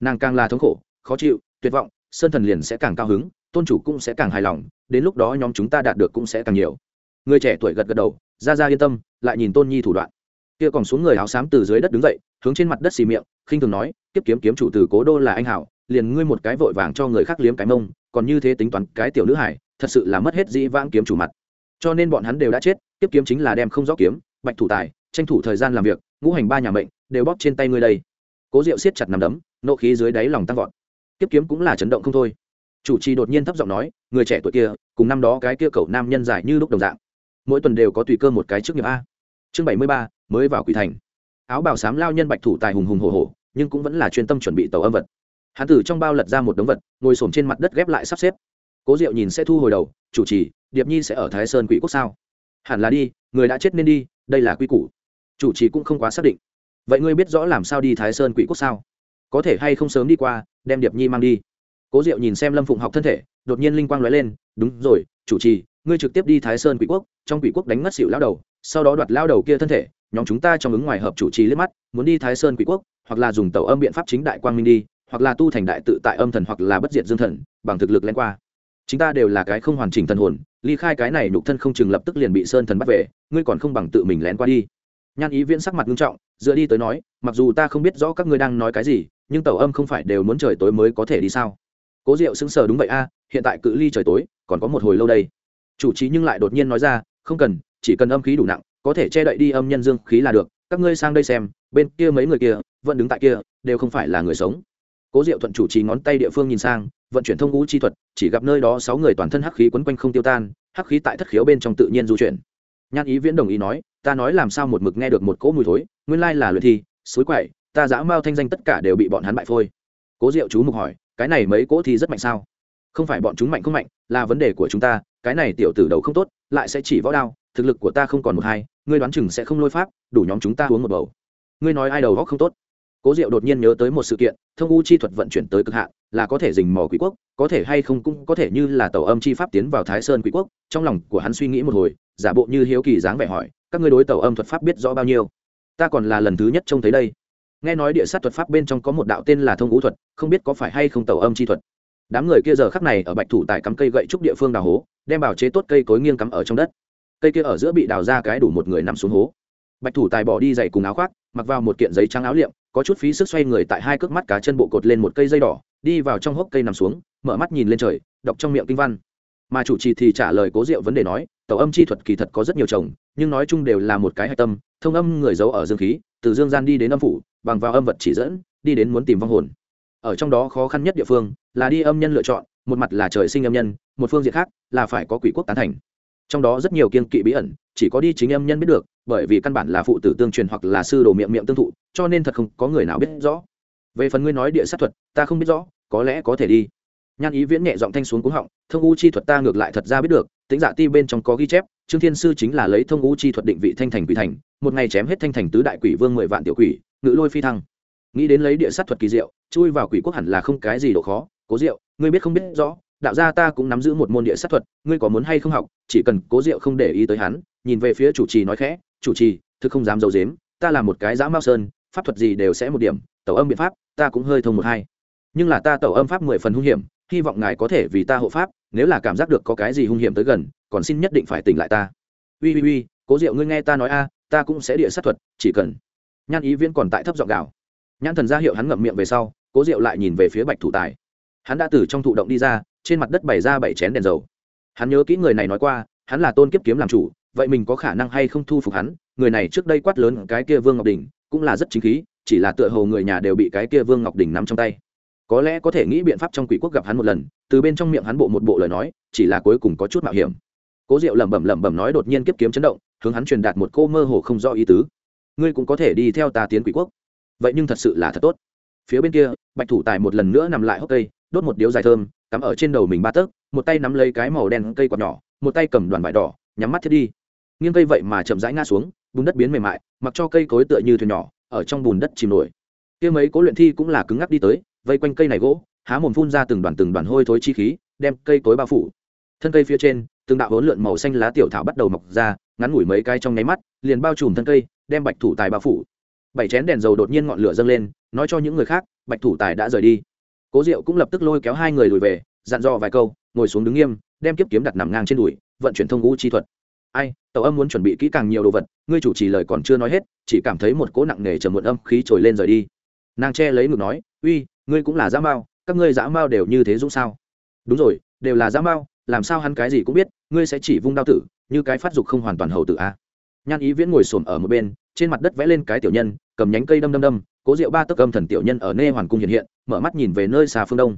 Nàng càng là thống khổ khó chịu, tuyệt vọng, sơn thần liền sẽ càng cao hứng, tôn chủ cũng sẽ càng hài lòng, đến lúc đó nhóm chúng ta đạt được cũng sẽ càng nhiều. Người trẻ tuổi gật gật đầu, ra ra yên tâm, lại nhìn tôn nhi thủ đoạn. Kia còn xuống người áo xám từ dưới đất đứng dậy, hướng trên mặt đất xì miệng, khinh thường nói tiếp kiếm kiếm chủ từ cố đô là anh hảo, liền ngươi một cái vội vàng cho người khác liếm cái mông, còn như thế tính toán cái tiểu nữ hải, thật sự là mất hết dĩ vãng kiếm chủ mặt. Cho nên bọn hắn đều đã chết tiếp kiếm chính là đem không rõ kiếm, bạch thủ tài, tranh thủ thời gian làm việc, ngũ hành ba nhà mệnh, đều bóp trên tay ngươi đây. Cố diệu siết chặt nằm đấm, nộ khí dưới đáy lòng tăng vọt tiếp kiếm cũng là chấn động không thôi. Chủ trì đột nhiên thấp giọng nói, người trẻ tuổi kia, cùng năm đó cái kia cậu nam nhân dài như lúc đồng dạng. Mỗi tuần đều có tùy cơ một cái trước nghiệp a. Chương bảy mươi ba, mới vào quỷ thành. Áo bào xám lao nhân bạch thủ tài hùng hùng hổ hổ, nhưng cũng vẫn là chuyên tâm chuẩn bị tàu âm vật. Hắn tử trong bao lật ra một đống vật, ngồi s trên mặt đất ghép lại sắp xếp. Cố diệu nhìn sẽ thu hồi đầu, chủ trì, điệp nhi sẽ ở thái sơn quỷ quốc sao? Hẳn là đi, người đã chết nên đi, đây là quy củ. Chủ trì cũng không quá xác định. Vậy ngươi biết rõ làm sao đi thái sơn quỷ quốc sao? Có thể hay không sớm đi qua, đem điệp nhi mang đi. Cố diệu nhìn xem lâm phụng học thân thể, đột nhiên linh quang nói lên, đúng rồi, chủ trì, ngươi trực tiếp đi thái sơn quỷ quốc, trong quỷ quốc đánh mất xịu lao đầu, sau đó đoạt lao đầu kia thân thể, nhóm chúng ta trong ứng ngoài hợp chủ trì liếc mắt, muốn đi thái sơn quỷ quốc, hoặc là dùng tàu âm biện pháp chính đại quang minh đi, hoặc là tu thành đại tự tại âm thần hoặc là bất diệt dương thần, bằng thực lực len qua. Chúng ta đều là cái không hoàn chỉnh thần hồn, ly khai cái này nhục thân không chừng lập tức liền bị sơn thần bắt về, ngươi còn không bằng tự mình lén qua đi. Nhan ý viễn sắc mặt nghiêm trọng, dựa đi tới nói, mặc dù ta không biết rõ các ngươi đang nói cái gì nhưng tàu âm không phải đều muốn trời tối mới có thể đi sao? Cố diệu sững sờ đúng vậy a, hiện tại cự ly trời tối, còn có một hồi lâu đây. Chủ trì nhưng lại đột nhiên nói ra, không cần, chỉ cần âm khí đủ nặng, có thể che đậy đi âm nhân dương khí là được, các ngươi sang đây xem, bên kia mấy người kia, vẫn đứng tại kia, đều không phải là người sống. Cố diệu thuận chủ trì ngón tay địa phương nhìn sang, vận chuyển thông ngũ chi thuật, chỉ gặp nơi đó sáu người toàn thân hắc khí quấn quanh không tiêu tan, hắc khí tại thất khiếu bên trong tự nhiên du chuyển. Nhan ý viễn đồng ý nói, ta nói làm sao một mực nghe được một cỗ mùi thối, nguyên lai là luyện thi, suối quậy ta dã mao thanh danh tất cả đều bị bọn hắn bại phôi. Cố diệu chú mục hỏi, cái này mấy cỗ thi rất mạnh sao? Không phải bọn chúng mạnh không mạnh, là vấn đề của chúng ta, cái này tiểu tử đầu không tốt, lại sẽ chỉ võ đao, thực lực của ta không còn một hai, ngươi đoán chừng sẽ không lôi pháp, đủ nhóm chúng ta uống một bầu. Ngươi nói ai đầu góc không tốt? Cố diệu đột nhiên nhớ tới một sự kiện, thông u chi thuật vận chuyển tới cực hạn, là có thể dình mò quý quốc, có thể hay không cũng có thể như là tàu âm chi pháp tiến vào thái sơn Quý quốc, trong lòng của hắn suy nghĩ một hồi, giả bộ như hiếu kỳ dáng vẻ hỏi, các ngươi đối tàu âm thuật pháp biết rõ bao nhiêu? Ta còn là lần thứ nhất trông thấy đây nghe nói địa sát thuật pháp bên trong có một đạo tên là thông ngũ thuật, không biết có phải hay không tàu âm chi thuật. Đám người kia giờ khắc này ở bạch thủ tại cắm cây gậy trúc địa phương đào hố, đem bảo chế tốt cây cối nghiêng cắm ở trong đất. Cây kia ở giữa bị đào ra cái đủ một người nằm xuống hố. Bạch thủ tài bỏ đi giày cùng áo khoác, mặc vào một kiện giấy trắng áo liệm, có chút phí sức xoay người tại hai cước mắt cá chân bộ cột lên một cây dây đỏ, đi vào trong hốc cây nằm xuống, mở mắt nhìn lên trời, đọc trong miệng kinh văn mà chủ trì thì trả lời cố diệu vấn đề nói tàu âm chi thuật kỳ thật có rất nhiều chồng, nhưng nói chung đều là một cái hạch tâm, thông âm người giấu ở dương khí, từ dương gian đi đến âm phủ, bằng vào âm vật chỉ dẫn, đi đến muốn tìm vong hồn. Ở trong đó khó khăn nhất địa phương là đi âm nhân lựa chọn, một mặt là trời sinh âm nhân, một phương diện khác là phải có quỷ quốc tán thành. Trong đó rất nhiều kiên kỵ bí ẩn, chỉ có đi chính âm nhân biết được, bởi vì căn bản là phụ tử tương truyền hoặc là sư đồ miệng miệng tương thụ, cho nên thật không có người nào biết rõ. Về phần ngươi nói địa sát thuật, ta không biết rõ, có lẽ có thể đi nhan ý viễn nhẹ giọng thanh xuống cúng họng, thông u chi thuật ta ngược lại thật ra biết được, tính dạ ti bên trong có ghi chép, trương thiên sư chính là lấy thông u chi thuật định vị thanh thành quỷ thành, một ngày chém hết thanh thành tứ đại quỷ vương mười vạn tiểu quỷ, ngự lôi phi thăng. Nghĩ đến lấy địa sát thuật kỳ diệu, chui vào quỷ quốc hẳn là không cái gì độ khó, cố diệu, ngươi biết không biết rõ, đạo gia ta cũng nắm giữ một môn địa sát thuật, ngươi có muốn hay không học, chỉ cần cố diệu không để ý tới hắn, nhìn về phía chủ trì nói khẽ, chủ trì, thực không dám d i ấ u dếm ta là một cái dã mao sơn, pháp thuật gì đều sẽ một điểm, tẩu âm biện pháp, ta cũng hơi thông một hai. Nhưng là ta tẩu âm pháp mười phần hung hiểm hy vọng ngài có thể vì ta hộ pháp, nếu là cảm giác được có cái gì hung hiểm tới gần, còn xin nhất định phải tỉnh lại ta. Ui ui ui, cố diệu ngươi nghe ta nói a, ta cũng sẽ địa sát thuật, chỉ cần. Nhan ý viễn còn tại thấp giọng gạo nhãn thần ra hiệu hắn ngậm miệng về sau, cố diệu lại nhìn về phía bạch thủ tài. Hắn đã từ trong thụ động đi ra, trên mặt đất bày ra bảy chén đèn dầu. Hắn nhớ kỹ người này nói qua, hắn là tôn kiếp kiếm làm chủ, vậy mình có khả năng hay không thu phục hắn? Người này trước đây quát lớn cái kia vương ngọc đình cũng là rất chính khí, chỉ là tựa hồ người nhà đều bị cái kia vương ngọc đình nắm trong tay có lẽ có thể nghĩ biện pháp trong quỷ quốc gặp hắn một lần, từ bên trong miệng hắn bộ một bộ lời nói, chỉ là cuối cùng có chút mạo hiểm. Cố diệu lẩm bẩm lẩm bẩm nói đột nhiên kiếp kiếm chấn động, hướng hắn truyền đạt một cô mơ hồ không rõ ý tứ. Ngươi cũng có thể đi theo ta tiến quỷ quốc. Vậy nhưng thật sự là thật tốt. Phía bên kia, bạch thủ tài một lần nữa nằm lại hốc cây, đốt một điếu dài thơm, cắm ở trên đầu mình ba tấc, một tay nắm lấy cái màu đen cây quạt nhỏ, một tay cầm đoàn vải đỏ, nhắm mắt thiết đi. Nghiêng cây vậy mà chậm rãi ngã xuống, bùn đất biến mềm mại, mặc cho cây cối tựa như thuyền nhỏ, ở trong bùn đất chìm nổi. Kia mấy cố luyện thi cũng là cứng ngắc đi tới vây quanh cây này gỗ, há mồm phun ra từng đoàn từng đoàn hôi thối chi khí, đem cây cối bao phủ. Thân cây phía trên, từng đạo hỗn lượn màu xanh lá tiểu thảo bắt đầu mọc ra, ngắn ngủi mấy cái trong nháy mắt, liền bao trùm thân cây, đem bạch thủ tài bao phủ. Bảy chén đèn dầu đột nhiên ngọn lửa dâng lên, nói cho những người khác, bạch thủ tài đã rời đi. Cố diệu cũng lập tức lôi kéo hai người lùi về, dặn dò vài câu, ngồi xuống đứng nghiêm, đem kiếp kiếm đặt nằm ngang trên đùi, vận chuyển thông ngũ chi thuật. Ai, tàu âm muốn chuẩn bị kỹ càng nhiều đồ vật, ngươi chủ trì lời còn chưa nói hết, chỉ cảm thấy một cỗ nặng nề trầm muộn âm khí trồi lên rời đi. Nàng che lấy ngực nói, uy ngươi cũng là dã mao, các ngươi dã mao đều như thế dũng sao? Đúng rồi, đều là dã mao, làm sao hắn cái gì cũng biết, ngươi sẽ chỉ vung đao tử, như cái phát dục không hoàn toàn hầu tử a nhan ý viễn ngồi xổm ở một bên, trên mặt đất vẽ lên cái tiểu nhân, cầm nhánh cây đâm đâm đâm, cố diệu ba tấc âm thần tiểu nhân ở nê hoàn cung hiện hiện, mở mắt nhìn về nơi xa phương đông.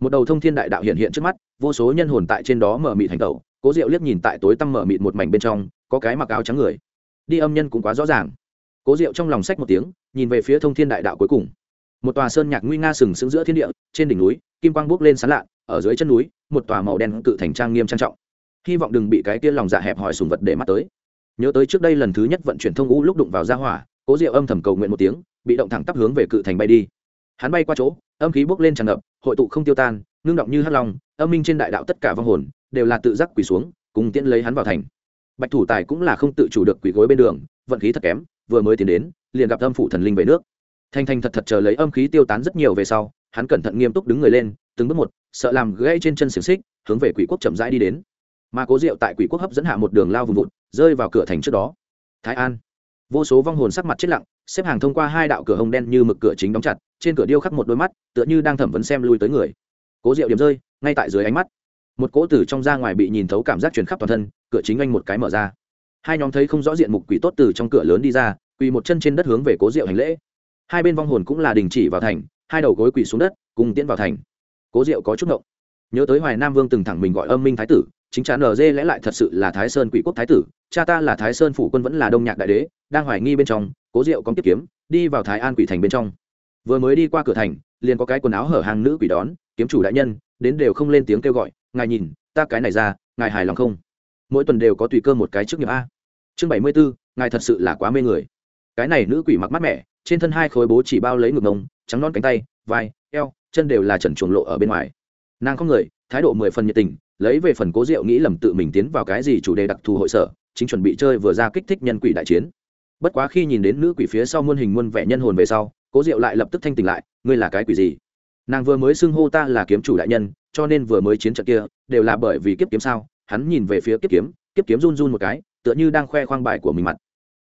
Một đầu thông thiên đại đạo hiện hiện trước mắt, vô số nhân hồn tại trên đó mở mịt thành tẩu, cố diệu liếc nhìn tại tối tăm mở mịt một mảnh bên trong, có cái mặc áo trắng người. Đi âm nhân cũng quá rõ ràng. Cố diệu trong lòng sách một tiếng, nhìn về phía thông thiên đại đạo cuối cùng một tòa sơn nhạc nguy nga sừng sững giữa thiên địa, trên đỉnh núi, kim quang bốc lên sán lạ, ở dưới chân núi, một tòa màu đen cự thành trang nghiêm trang trọng. Hy vọng đừng bị cái kia lòng dạ hẹp hòi sùng vật để mắt tới. Nhớ tới trước đây lần thứ nhất vận chuyển thông ngũ lúc đụng vào gia hỏa, cố diệu âm thầm cầu nguyện một tiếng, bị động thẳng tắp hướng về cự thành bay đi. Hắn bay qua chỗ, âm khí bốc lên tràn ngập, hội tụ không tiêu tan, ngưng động như hắc long, âm minh trên đại đạo tất cả vong hồn, đều là tự giác quỳ xuống, cùng tiễn lấy hắn vào thành. Bạch thủ tài cũng là không tự chủ được quỳ gối bên đường, vận khí thật kém, vừa mới tiến đến, liền gặp âm phủ thần linh về nước thanh thanh thật thật chờ lấy âm khí tiêu tán rất nhiều về sau, hắn cẩn thận nghiêm túc đứng người lên, từng bước một, sợ làm gãy trên chân xiềng xích, hướng về quỷ quốc chậm rãi đi đến. Mà cố diệu tại quỷ quốc hấp dẫn hạ một đường lao vùng vụt, rơi vào cửa thành trước đó. Thái an. Vô số vong hồn sắc mặt chết lặng, xếp hàng thông qua hai đạo cửa hồng đen như mực cửa chính đóng chặt, trên cửa điêu khắc một đôi mắt, tựa như đang thẩm vấn xem lui tới người. Cố diệu điểm rơi, ngay tại dưới ánh mắt. Một cỗ tử trong ra ngoài bị nhìn thấu cảm giác truyền khắp toàn thân, cửa chính anh một cái mở ra. Hai nhóm thấy không rõ diện mục quỷ tốt từ trong cửa lớn đi ra, quỳ một chân trên đất hướng về cố diệu hành lễ hai bên vong hồn cũng là đình chỉ vào thành, hai đầu gối quỳ xuống đất, cùng tiễn vào thành. Cố diệu có chút ngộng. Nhớ tới hoài nam vương từng thẳng mình gọi âm minh thái tử, chính trả nở dê lẽ lại thật sự là thái sơn quỷ quốc thái tử, cha ta là thái sơn phủ quân vẫn là đông nhạc đại đế, đang hoài nghi bên trong, cố diệu có tiếp kiếm, đi vào thái an quỷ thành bên trong. Vừa mới đi qua cửa thành, liền có cái quần áo hở hàng nữ quỷ đón, kiếm chủ đại nhân, đến đều không lên tiếng kêu gọi, ngài nhìn, ta cái này ra, ngài hài lòng không? Mỗi tuần đều có tùy cơ một cái trước nghiệp a. Chương bảy mươi bốn ngài thật sự là quá mê người. Cái này nữ quỷ mặc mát mẻ trên thân hai khối bố chỉ bao lấy ngực ngông trắng non cánh tay, vai, eo, chân đều là trần chuồng lộ ở bên ngoài. Nàng không người, thái độ mười phần nhiệt tình, lấy về phần cố diệu nghĩ lầm tự mình tiến vào cái gì chủ đề đặc thù hội sở, chính chuẩn bị chơi vừa ra kích thích nhân quỷ đại chiến. Bất quá khi nhìn đến nữ quỷ phía sau muôn hình muôn vẻ nhân hồn về sau, cố diệu lại lập tức thanh tỉnh lại, ngươi là cái quỷ gì? Nàng vừa mới xưng hô ta là kiếm chủ đại nhân, cho nên vừa mới chiến trận kia, đều là bởi vì kiếp kiếm sao? Hắn nhìn về phía kiếp kiếm kiếp kiếm run run một cái, tựa như đang khoe khoang bài của mình mặt.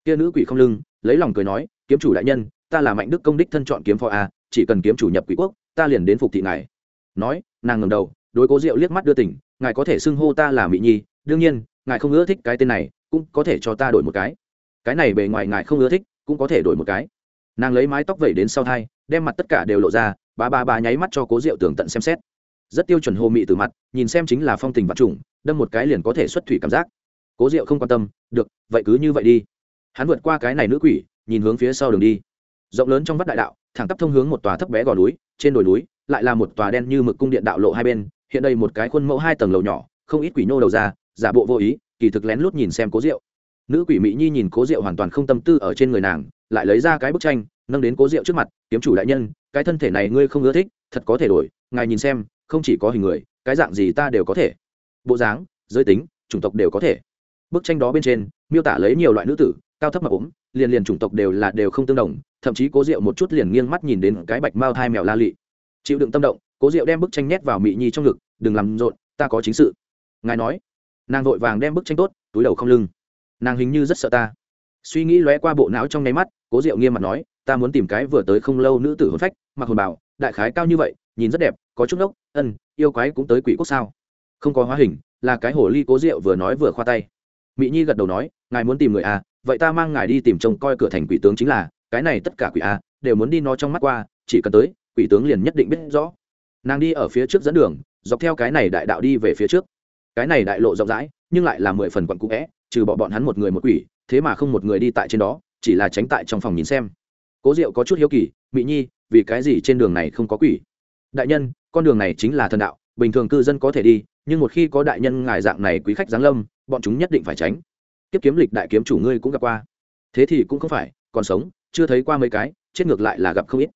Kia nữ quỷ không lưng, lấy lòng cười nói kiếm chủ đại nhân, ta là mạnh đức công đích thân chọn kiếm phò a, chỉ cần kiếm chủ nhập quỷ quốc, ta liền đến phục thị ngài. Nói, nàng ngầm đầu, đối cố diệu liếc mắt đưa tỉnh ngài có thể xưng hô ta là mỹ nhi, đương nhiên, ngài không ưa thích cái tên này, cũng có thể cho ta đổi một cái. Cái này bề ngoài ngài không ưa thích, cũng có thể đổi một cái. Nàng lấy mái tóc vẩy đến sau thai, đem mặt tất cả đều lộ ra ba ba ba nháy mắt cho cố diệu tường tận xem xét. Rất tiêu chuẩn hồ mị từ mặt, nhìn xem chính là phong tình vật trùng, đâm một cái liền có thể xuất thủy cảm giác. Cố diệu không quan tâm, được, vậy cứ như vậy đi. Hắn vượt qua cái này nữ quỷ nhìn hướng phía sau đường đi. Rộng lớn trong vắt đại đạo, thẳng tắp thông hướng một tòa thấp bé gò núi, trên đồi núi lại là một tòa đen như mực cung điện đạo lộ hai bên, hiện đây một cái khuôn mẫu hai tầng lầu nhỏ, không ít quỷ nô đầu ra, giả bộ vô ý, kỳ thực lén lút nhìn xem cố diệu nữ quỷ mỹ nhi nhìn cố diệu hoàn toàn không tâm tư ở trên người nàng, lại lấy ra cái bức tranh, nâng đến cố rượu trước mặt, kiếm chủ đại nhân, cái thân thể này ngươi không ưa thích, thật có thể đổi, ngài nhìn xem, không chỉ có hình người, cái dạng gì ta đều có thể. Bộ dáng, giới tính, chủng tộc đều có thể. Bức tranh đó bên trên, miêu tả lấy nhiều loại nữ tử, cao thấp mà ốm liền liền chủng tộc đều là đều không tương đồng, thậm chí cố diệu một chút liền nghiêng mắt nhìn đến cái bạch mao thai mèo la lị. Chịu đựng tâm động, cố diệu đem bức tranh nhét vào mị nhi trong ngực, đừng làm rộn, ta có chính sự. Ngài nói. Nàng vội vàng đem bức tranh tốt, túi đầu không lưng. Nàng hình như rất sợ ta. Suy nghĩ lóe qua bộ não trong nháy mắt, cố diệu nghiêm mặt nói, ta muốn tìm cái vừa tới không lâu nữ tử hồn phách, mặc hồn bảo, đại khái cao như vậy, nhìn rất đẹp, có chút nốc ân, yêu quái cũng tới quỷ quốc sao? Không có hóa hình, là cái hồ ly cố diệu vừa nói vừa khoa tay. Mỹ nhi gật đầu nói, ngài muốn tìm người à vậy ta mang ngài đi tìm trông coi cửa thành quỷ tướng chính là, cái này tất cả quỷ a, đều muốn đi nó trong mắt qua, chỉ cần tới, quỷ tướng liền nhất định biết rõ. Nàng đi ở phía trước dẫn đường, dọc theo cái này đại đạo đi về phía trước. Cái này đại lộ rộng rãi, nhưng lại là mười phần quận cũ vẽ, trừ bỏ bọn hắn một người một quỷ, thế mà không một người đi tại trên đó, chỉ là tránh tại trong phòng nhìn xem. Cố diệu có chút hiếu kỳ mỹ nhi, vì cái gì trên đường này không có quỷ? Đại nhân, con đường này chính là thần đạo, bình thường cư dân có thể đi, nhưng một khi có đại nhân ngài dạng này quý khách giáng lâm, bọn chúng nhất định phải tránh kiếp kiếm lịch đại kiếm chủ ngươi cũng gặp qua. Thế thì cũng không phải, còn sống, chưa thấy qua mấy cái, chết ngược lại là gặp không ít.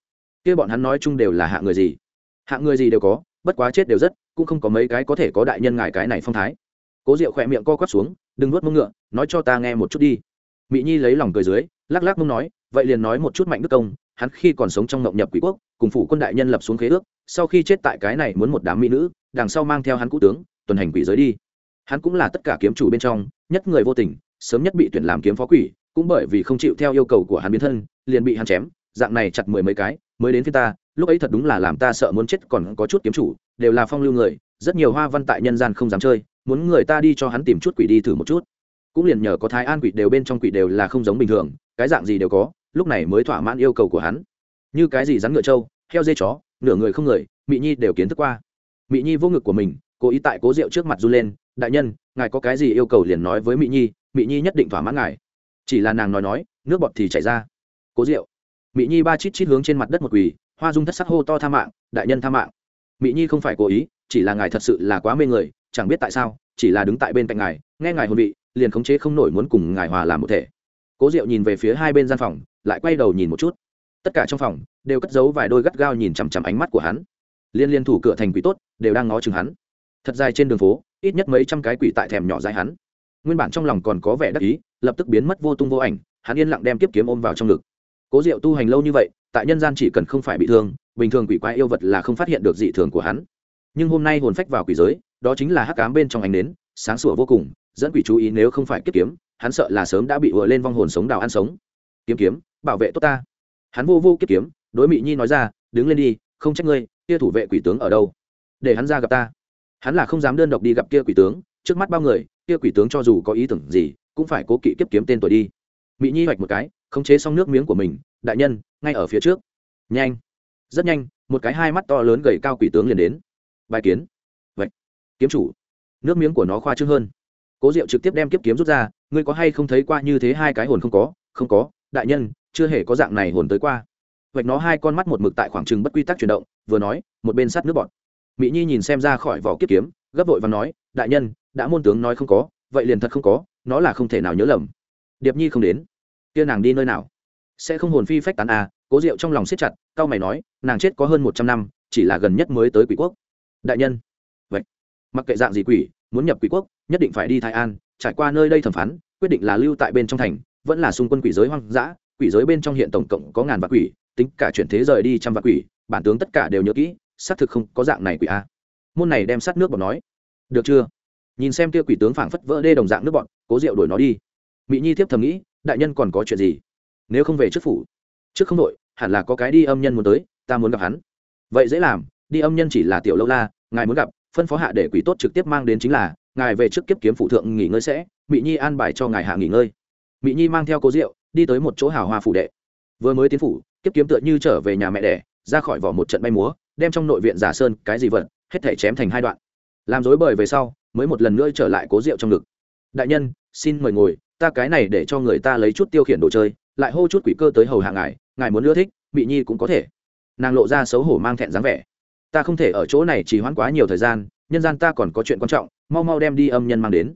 Kia bọn hắn nói chung đều là hạ người gì? Hạ người gì đều có, bất quá chết đều rất, cũng không có mấy cái có thể có đại nhân ngài cái này phong thái. Cố diệu khỏe miệng co quắp xuống, đừng nuốt mông ngựa, nói cho ta nghe một chút đi. Mỹ nhi lấy lòng cười dưới, lắc lắc mông nói, vậy liền nói một chút mạnh đức công, hắn khi còn sống trong ngộng nhập quỷ quốc, cùng phủ quân đại nhân lập xuống khế ước, sau khi chết tại cái này muốn một đám mỹ nữ, đằng sau mang theo hắn cũ tướng, tuần hành quỷ giới đi. Hắn cũng là tất cả kiếm chủ bên trong, nhất người vô tình sớm nhất bị tuyển làm kiếm phó quỷ, cũng bởi vì không chịu theo yêu cầu của hắn biến thân, liền bị hắn chém, dạng này chặt mười mấy cái, mới đến phía ta, lúc ấy thật đúng là làm ta sợ muốn chết còn có chút kiếm chủ, đều là phong lưu người, rất nhiều hoa văn tại nhân gian không dám chơi, muốn người ta đi cho hắn tìm chút quỷ đi thử một chút. Cũng liền nhờ có thái an quỷ đều bên trong quỷ đều là không giống bình thường, cái dạng gì đều có, lúc này mới thỏa mãn yêu cầu của hắn. Như cái gì rắn ngựa trâu, heo dê chó, nửa người không người mỹ nhi đều kiến thức qua. Mỹ nhi vô ngực của mình, cố ý tại cố rượu trước mặt run lên, đại nhân, ngài có cái gì yêu cầu liền nói với mỹ nhi mỹ nhi nhất định thỏa mãn ngài. Chỉ là nàng nói nói, nước bọt thì chảy ra. Cố rượu mỹ nhi ba chít chít hướng trên mặt đất một quỳ, hoa dung thất sắc hô to tha mạng, đại nhân tha mạng. Mỹ nhi không phải cố ý, chỉ là ngài thật sự là quá mê người, chẳng biết tại sao, chỉ là đứng tại bên cạnh ngài, nghe ngài hồn vị, liền khống chế không nổi muốn cùng ngài hòa làm một thể. Cố diệu nhìn về phía hai bên gian phòng, lại quay đầu nhìn một chút. Tất cả trong phòng đều cất giấu vài đôi gắt gao nhìn chằm chằm ánh mắt của hắn. Liên liên thủ cửa thành quỷ tốt, đều đang ngó chừng hắn. Thật dài trên đường phố, ít nhất mấy trăm cái quỷ tại thèm nhỏ dài hắn nguyên bản trong lòng còn có vẻ đắc ý, lập tức biến mất vô tung vô ảnh, hắn yên lặng đem kiếp kiếm ôm vào trong ngực. Cố diệu tu hành lâu như vậy, tại nhân gian chỉ cần không phải bị thương, bình thường quỷ quái yêu vật là không phát hiện được dị thường của hắn. Nhưng hôm nay hồn phách vào quỷ giới, đó chính là hắc cám bên trong ánh nến, sáng sủa vô cùng, dẫn quỷ chú ý nếu không phải kiếp kiếm, hắn sợ là sớm đã bị vừa lên vong hồn sống đào ăn sống. Kiếm kiếm, bảo vệ tốt ta. Hắn vô vô kiếp kiếm, đối mị nhi nói ra, đứng lên đi, không trách ngươi, kia thủ vệ quỷ tướng ở đâu? Để hắn ra gặp ta hắn là không dám đơn độc đi gặp kia quỷ tướng, trước mắt bao người, kia quỷ tướng cho dù có ý tưởng gì, cũng phải cố kỵ kiếp kiếm tên tuổi đi. Mỹ nhi hoạch một cái, khống chế xong nước miếng của mình, đại nhân, ngay ở phía trước. Nhanh. Rất nhanh, một cái hai mắt to lớn gầy cao quỷ tướng liền đến. Bài kiến. Vậy kiếm chủ. Nước miếng của nó khoa trương hơn. Cố diệu trực tiếp đem kiếp kiếm rút ra, ngươi có hay không thấy qua như thế hai cái hồn không có? Không có, đại nhân, chưa hề có dạng này hồn tới qua. Vạch nó hai con mắt một mực tại khoảng trừng bất quy tắc chuyển động, vừa nói, một bên sắt nước bọt mỹ nhi nhìn xem ra khỏi vỏ kiếp kiếm, gấp vội và nói, đại nhân, đã môn tướng nói không có, vậy liền thật không có, nó là không thể nào nhớ lầm. Điệp nhi không đến. Kia nàng đi nơi nào? Sẽ không hồn phi phách tán à cố diệu trong lòng siết chặt, cao mày nói, nàng chết có hơn một trăm năm, chỉ là gần nhất mới tới quỷ quốc. Đại nhân. Vậy, mặc kệ dạng gì quỷ, muốn nhập quỷ quốc, nhất định phải đi thái an, trải qua nơi đây thẩm phán, quyết định là lưu tại bên trong thành, vẫn là xung quân quỷ giới hoang dã, quỷ giới bên trong hiện tổng cộng có ngàn vạn quỷ, tính cả chuyển thế rời đi trăm vạn quỷ, bản tướng tất cả đều nhớ kỹ xác thực không có dạng này quỷ a. Môn này đem sát nước bọn nói. Được chưa? Nhìn xem kia quỷ tướng phảng phất vỡ đê đồng dạng nước bọn cố rượu đuổi nó đi. Mỹ nhi tiếp thầm nghĩ, đại nhân còn có chuyện gì? Nếu không về trước phủ, trước không đội, hẳn là có cái đi âm nhân muốn tới, ta muốn gặp hắn. Vậy dễ làm, đi âm nhân chỉ là tiểu lâu la, ngài muốn gặp, phân phó hạ để quỷ tốt trực tiếp mang đến chính là, ngài về trước kiếp kiếm phụ thượng nghỉ ngơi sẽ mỹ nhi an bài cho ngài hạ nghỉ ngơi. Mỹ nhi mang theo cố rượu đi tới một chỗ hào hoa phủ đệ. Vừa mới tiến phủ kiếp kiếm tựa như trở về nhà mẹ đẻ, ra khỏi vỏ một trận bay múa, đem trong nội viện giả sơn, cái gì vật, hết thể chém thành hai đoạn. Làm dối bời về sau, mới một lần nữa trở lại cố rượu trong ngực. Đại nhân, xin mời ngồi, ta cái này để cho người ta lấy chút tiêu khiển đồ chơi, lại hô chút quỷ cơ tới hầu hạ ngài ngài muốn ưa thích mỹ nhi cũng có thể. Nàng lộ ra xấu hổ mang thẹn dáng vẻ. Ta không thể ở chỗ này chỉ hoãn quá nhiều thời gian, nhân gian ta còn có chuyện quan trọng, mau mau đem đi âm nhân mang đến.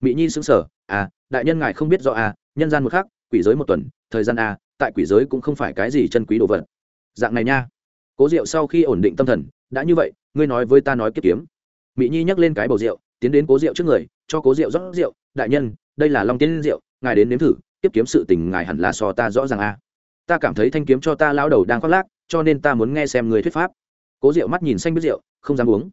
Mỹ nhi xứng sở à đại nhân ngài không biết rõ à nhân gian một khác quỷ giới một tuần, thời gian a, tại quỷ giới cũng không phải cái gì chân quý đồ vật. Dạng này nha. Cố diệu sau khi ổn định tâm thần, đã như vậy, ngươi nói với ta nói kiếp kiếm. Mỹ nhi nhắc lên cái bầu rượu, tiến đến cố rượu trước người, cho cố rượu rót rượu. Đại nhân, đây là long tiến rượu, ngài đến nếm thử, kiếp kiếm sự tình ngài hẳn là so ta rõ ràng a. Ta cảm thấy thanh kiếm cho ta lao đầu đang khoác lác, cho nên ta muốn nghe xem người thuyết pháp. Cố rượu mắt nhìn xanh biết rượu, không dám uống.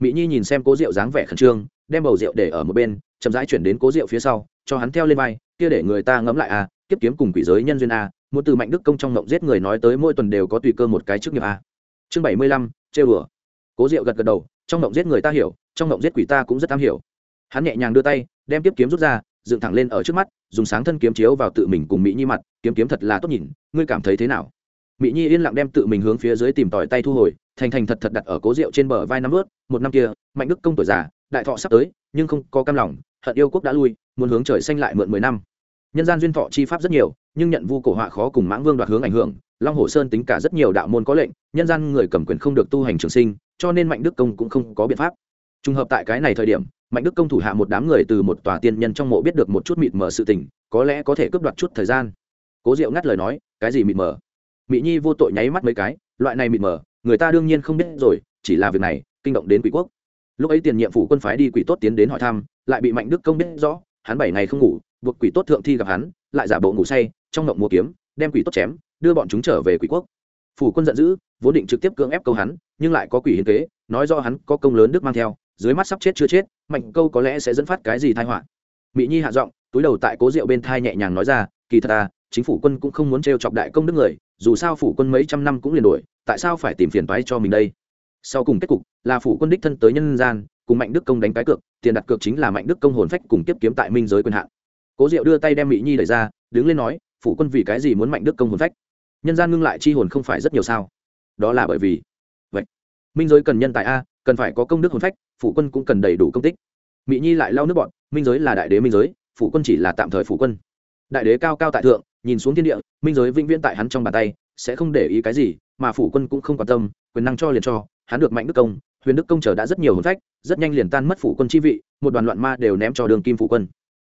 Mỹ nhi nhìn xem cố rượu dáng vẻ khẩn trương, đem bầu rượu để ở một bên, chậm rãi chuyển đến cố rượu phía sau, cho hắn theo lên vai, kia để người ta ngẫm lại à kiếp kiếm cùng quỷ giới nhân duyên a, muốn từ mạnh đức công trong ngộng giết người nói tới mỗi tuần đều có tùy cơ một cái chức nghiệp a. Chương bảy mươi lăm, trêu đùa. Cố diệu gật gật đầu, trong ngộng giết người ta hiểu, trong ngộng giết quỷ ta cũng rất am hiểu. Hắn nhẹ nhàng đưa tay, đem tiếp kiếm rút ra, dựng thẳng lên ở trước mắt, dùng sáng thân kiếm chiếu vào tự mình cùng mỹ nhi mặt, kiếm kiếm thật là tốt nhìn, ngươi cảm thấy thế nào? Mỹ nhi yên lặng đem tự mình hướng phía dưới tìm tòi tay thu hồi, thành thành thật thật đặt ở cố rượu trên bờ vai năm ướt một năm kia, mạnh đức công tuổi già, đại thọ sắp tới, nhưng không có cam lòng, hận yêu quốc đã lui, muốn hướng trời xanh lại mượn mười năm nhân gian duyên thọ chi pháp rất nhiều, nhưng nhận vu cổ họa khó cùng mãng vương đoạt hướng ảnh hưởng. Long hồ sơn tính cả rất nhiều đạo môn có lệnh, nhân gian người cầm quyền không được tu hành trường sinh, cho nên mạnh đức công cũng không có biện pháp. Trùng hợp tại cái này thời điểm, mạnh đức công thủ hạ một đám người từ một tòa tiên nhân trong mộ biết được một chút mịt mờ sự tình, có lẽ có thể cướp đoạt chút thời gian. Cố diệu ngắt lời nói, cái gì mịt mờ? Mỹ nhi vô tội nháy mắt mấy cái, loại này mịt mờ, người ta đương nhiên không biết rồi, chỉ là việc này, kinh động đến quỷ quốc. Lúc ấy tiền nhiệm phủ quân phái đi quỷ tốt tiến đến hỏi thăm, lại bị mạnh đức công biết rõ, hắn bảy ngày không ngủ buộc quỷ tốt thượng thi gặp hắn, lại giả bộ ngủ say, trong ngộng mua kiếm, đem quỷ tốt chém, đưa bọn chúng trở về quỷ quốc. Phủ quân giận dữ, vốn định trực tiếp cưỡng ép câu hắn, nhưng lại có quỷ hiến kế, nói do hắn có công lớn đức mang theo, dưới mắt sắp chết chưa chết, mạnh câu có lẽ sẽ dẫn phát cái gì thai họa. Mỹ nhi hạ giọng, túi đầu tại cố rượu bên thai nhẹ nhàng nói ra, kỳ thật ta chính phủ quân cũng không muốn trêu chọc đại công đức người, dù sao phủ quân mấy trăm năm cũng liền đổi tại sao phải tìm phiền toái cho mình đây? Sau cùng kết cục là phủ quân đích thân tới nhân gian, cùng mạnh đức công đánh cái cược, tiền đặt cược chính là mạnh đức công hồn phách cùng tiếp kiếm tại minh giới quyền hạn cố diệu đưa tay đem mỹ nhi đẩy ra, đứng lên nói, phủ quân vì cái gì muốn mạnh đức công hồn phách? Nhân gian ngưng lại chi hồn không phải rất nhiều sao? Đó là bởi vì vậy, minh giới cần nhân tài a, cần phải có công đức hồn phách, phủ quân cũng cần đầy đủ công tích. Mỹ nhi lại lau nước bọn minh giới là đại đế minh giới, phủ quân chỉ là tạm thời phủ quân. Đại đế cao cao tại thượng, nhìn xuống thiên địa, minh giới vĩnh viễn tại hắn trong bàn tay, sẽ không để ý cái gì, mà phủ quân cũng không quan tâm, quyền năng cho liền cho, hắn được mạnh đức công, huyền đức công chờ đã rất nhiều hồn phách, rất nhanh liền tan mất phủ quân chi vị, một đoàn loạn ma đều ném cho đường kim phủ quân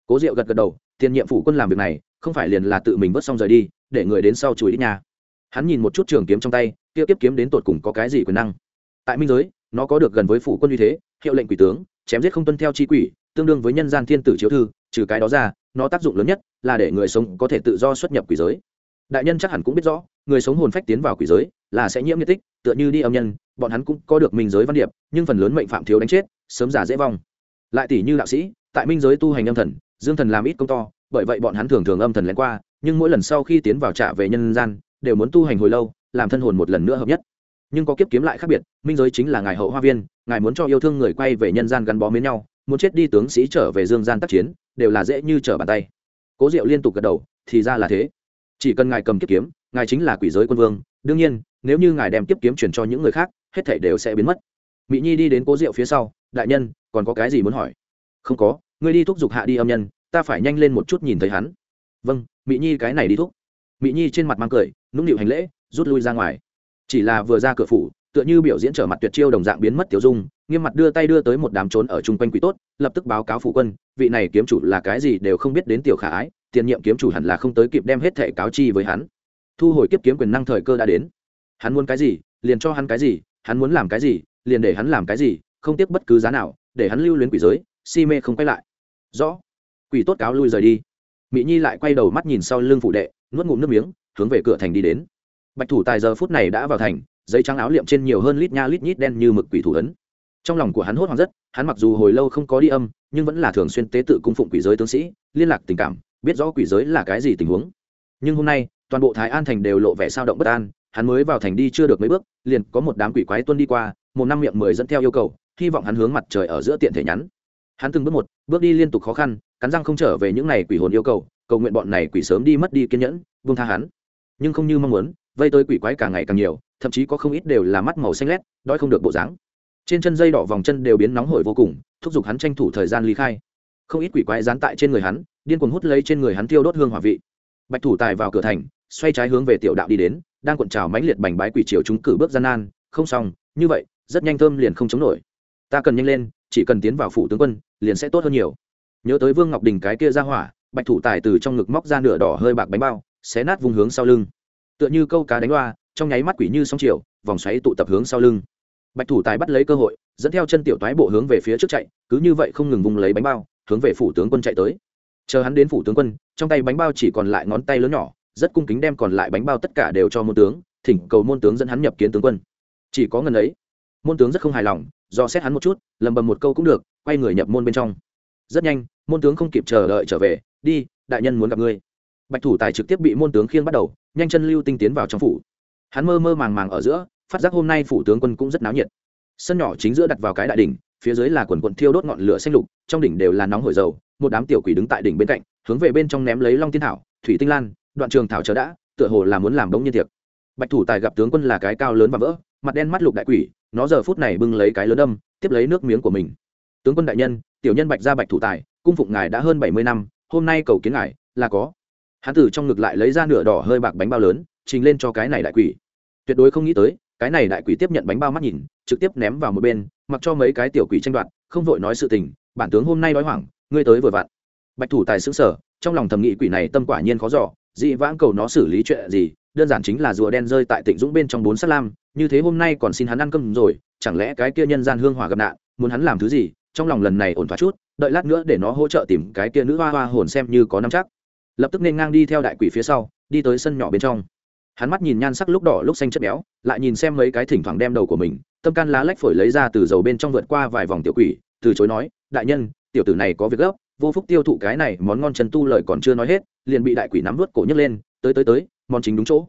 cố diệu gật gật đầu, tiền nhiệm phủ quân làm việc này, không phải liền là tự mình vớt xong rời đi, để người đến sau chùi đi nhà. Hắn nhìn một chút trường kiếm trong tay, kia tiếp kiếm đến tột cùng có cái gì quyền năng. Tại minh giới, nó có được gần với phủ quân như thế, hiệu lệnh quỷ tướng, chém giết không tuân theo chi quỷ, tương đương với nhân gian thiên tử chiếu thư, trừ cái đó ra, nó tác dụng lớn nhất là để người sống có thể tự do xuất nhập quỷ giới. Đại nhân chắc hẳn cũng biết rõ, người sống hồn phách tiến vào quỷ giới là sẽ nhiễm nhiệt tích, tựa như đi âm nhân, bọn hắn cũng có được minh giới văn điệp, nhưng phần lớn mệnh phạm thiếu đánh chết, sớm già dễ vong. Lại tỷ như đạo sĩ, tại minh giới tu hành âm thần dương thần làm ít công to, bởi vậy bọn hắn thường thường âm thần lén qua, nhưng mỗi lần sau khi tiến vào trả về nhân gian, đều muốn tu hành hồi lâu, làm thân hồn một lần nữa hợp nhất. Nhưng có kiếp kiếm lại khác biệt, minh giới chính là ngài hậu hoa viên, ngài muốn cho yêu thương người quay về nhân gian gắn bó mến nhau, muốn chết đi tướng sĩ trở về dương gian tác chiến, đều là dễ như trở bàn tay. Cố diệu liên tục gật đầu, thì ra là thế. Chỉ cần ngài cầm kiếp kiếm, ngài chính là quỷ giới quân vương, đương nhiên, nếu như ngài đem kiếp kiếm chuyển cho những người khác, hết thảy đều sẽ biến mất. Mỹ nhi đi đến cố diệu phía sau, đại nhân, còn có cái gì muốn hỏi? Không có ngươi đi thúc giục hạ đi âm nhân, ta phải nhanh lên một chút nhìn thấy hắn. Vâng mỹ nhi cái này đi thúc. Mỹ nhi trên mặt mang cười, nũng nịu hành lễ, rút lui ra ngoài. Chỉ là vừa ra cửa phủ, tựa như biểu diễn trở mặt tuyệt chiêu đồng dạng biến mất tiểu dung, nghiêm mặt đưa tay đưa tới một đám trốn ở chung quanh quỷ tốt, lập tức báo cáo phụ quân, vị này kiếm chủ là cái gì đều không biết đến tiểu khả ái, tiền nhiệm kiếm chủ hẳn là không tới kịp đem hết thẻ cáo chi với hắn. Thu hồi kiếp kiếm quyền năng thời cơ đã đến. Hắn muốn cái gì, liền cho hắn cái gì, hắn muốn làm cái gì, liền để hắn làm cái gì, không tiếc bất cứ giá nào, để hắn lưu luyến quỷ giới, si mê không quay lại rõ. Quỷ tốt cáo lui rời đi. Mỹ nhi lại quay đầu mắt nhìn sau lưng phụ đệ, nuốt ngụm nước miếng, hướng về cửa thành đi đến. Bạch thủ tài giờ phút này đã vào thành, giấy trắng áo liệm trên nhiều hơn lít nha lít nhít đen như mực quỷ thủ ấn. Trong lòng của hắn hốt hoảng rất, hắn mặc dù hồi lâu không có đi âm, nhưng vẫn là thường xuyên tế tự cung phụng quỷ giới tướng sĩ, liên lạc tình cảm, biết rõ quỷ giới là cái gì tình huống. Nhưng hôm nay, toàn bộ thái an thành đều lộ vẻ sao động bất an, hắn mới vào thành đi chưa được mấy bước, liền có một đám quỷ quái tuân đi qua, một năm miệng mười dẫn theo yêu cầu, hy vọng hắn hướng mặt trời ở giữa tiện thể nhắn hắn từng bước một, bước đi liên tục khó khăn, cắn răng không trở về những này quỷ hồn yêu cầu cầu nguyện bọn này quỷ sớm đi mất đi kiên nhẫn vương tha hắn. Nhưng không như mong muốn, vây tới quỷ quái càng ngày càng nhiều, thậm chí có không ít đều là mắt màu xanh lét, đói không được bộ dáng. Trên chân dây đỏ vòng chân đều biến nóng hổi vô cùng, thúc giục hắn tranh thủ thời gian ly khai. Không ít quỷ quái dán tại trên người hắn, điên cuồng hút lấy trên người hắn tiêu đốt hương hỏa vị. Bạch thủ tài vào cửa thành, xoay trái hướng về tiểu đạo đi đến, đang cuộn trào mãnh liệt bành bái quỷ triều chúng cử bước gian nan. Không xong, như vậy, rất nhanh thơm liền không chống nổi. Ta cần nhanh lên, chỉ cần tiến vào phủ tướng quân liền sẽ tốt hơn nhiều. Nhớ tới vương ngọc đình cái kia ra hỏa, bạch thủ tài từ trong ngực móc ra nửa đỏ hơi bạc bánh bao, xé nát vùng hướng sau lưng. Tựa như câu cá đánh loa, trong nháy mắt quỷ như sóng chiều, vòng xoáy tụ tập hướng sau lưng. Bạch thủ tài bắt lấy cơ hội, dẫn theo chân tiểu toái bộ hướng về phía trước chạy, cứ như vậy không ngừng vùng lấy bánh bao, hướng về phủ tướng quân chạy tới. Chờ hắn đến phủ tướng quân, trong tay bánh bao chỉ còn lại ngón tay lớn nhỏ, rất cung kính đem còn lại bánh bao tất cả đều cho môn tướng, thỉnh cầu môn tướng dẫn hắn nhập kiến tướng quân. Chỉ có ngần ấy, môn tướng rất không hài lòng do xét hắn một chút, lầm bầm một câu cũng được, quay người nhập môn bên trong. Rất nhanh, môn tướng không kịp chờ đợi trở về, đi, đại nhân muốn gặp ngươi. Bạch thủ tài trực tiếp bị môn tướng khiêng bắt đầu, nhanh chân lưu tinh tiến vào trong phủ. Hắn mơ mơ màng màng ở giữa, phát giác hôm nay phủ tướng quân cũng rất náo nhiệt. Sân nhỏ chính giữa đặt vào cái đại đỉnh, phía dưới là quần quận thiêu đốt ngọn lửa xanh lục, trong đỉnh đều là nóng hổi dầu, một đám tiểu quỷ đứng tại đỉnh bên cạnh, hướng về bên trong ném lấy long tiên thảo, thủy tinh lan, đoạn trường thảo chờ đã, tựa hồ là muốn làm đống nhiên tiệc. Bạch thủ tài gặp tướng quân là cái cao lớn và vỡ mặt đen mắt lục đại quỷ, nó giờ phút này bưng lấy cái lớn âm, tiếp lấy nước miếng của mình. Tướng quân đại nhân, tiểu nhân bạch ra bạch thủ tài, cung phụng ngài đã hơn bảy mươi năm, hôm nay cầu kiến ngài, là có. Hán tử trong ngực lại lấy ra nửa đỏ hơi bạc bánh bao lớn, trình lên cho cái này đại quỷ. Tuyệt đối không nghĩ tới, cái này đại quỷ tiếp nhận bánh bao mắt nhìn, trực tiếp ném vào một bên, mặc cho mấy cái tiểu quỷ tranh đoạt, không vội nói sự tình, bản tướng hôm nay nói hoảng, ngươi tới vừa vặn. Bạch thủ tài xứng sở trong lòng thầm nghị quỷ này tâm quả nhiên khó giỏ dị vãng cầu nó xử lý chuyện gì đơn giản chính là rùa đen rơi tại tịnh dũng bên trong bốn sát lam, như thế hôm nay còn xin hắn ăn cơm rồi, chẳng lẽ cái kia nhân gian hương hỏa gặp nạn, muốn hắn làm thứ gì? Trong lòng lần này ổn thoát chút, đợi lát nữa để nó hỗ trợ tìm cái kia nữ hoa hoa hồn xem như có năm chắc. Lập tức nên ngang đi theo đại quỷ phía sau, đi tới sân nhỏ bên trong. Hắn mắt nhìn nhan sắc lúc đỏ lúc xanh chất béo, lại nhìn xem mấy cái thỉnh thoảng đem đầu của mình, tâm can lá lách phổi lấy ra từ dầu bên trong vượt qua vài vòng tiểu quỷ, từ chối nói, đại nhân, tiểu tử này có việc gấp, vô phúc tiêu thụ cái này món ngon chân tu lời còn chưa nói hết, liền bị đại quỷ nắm vớt cổ nhấc lên, tới tới tới món chính đúng chỗ.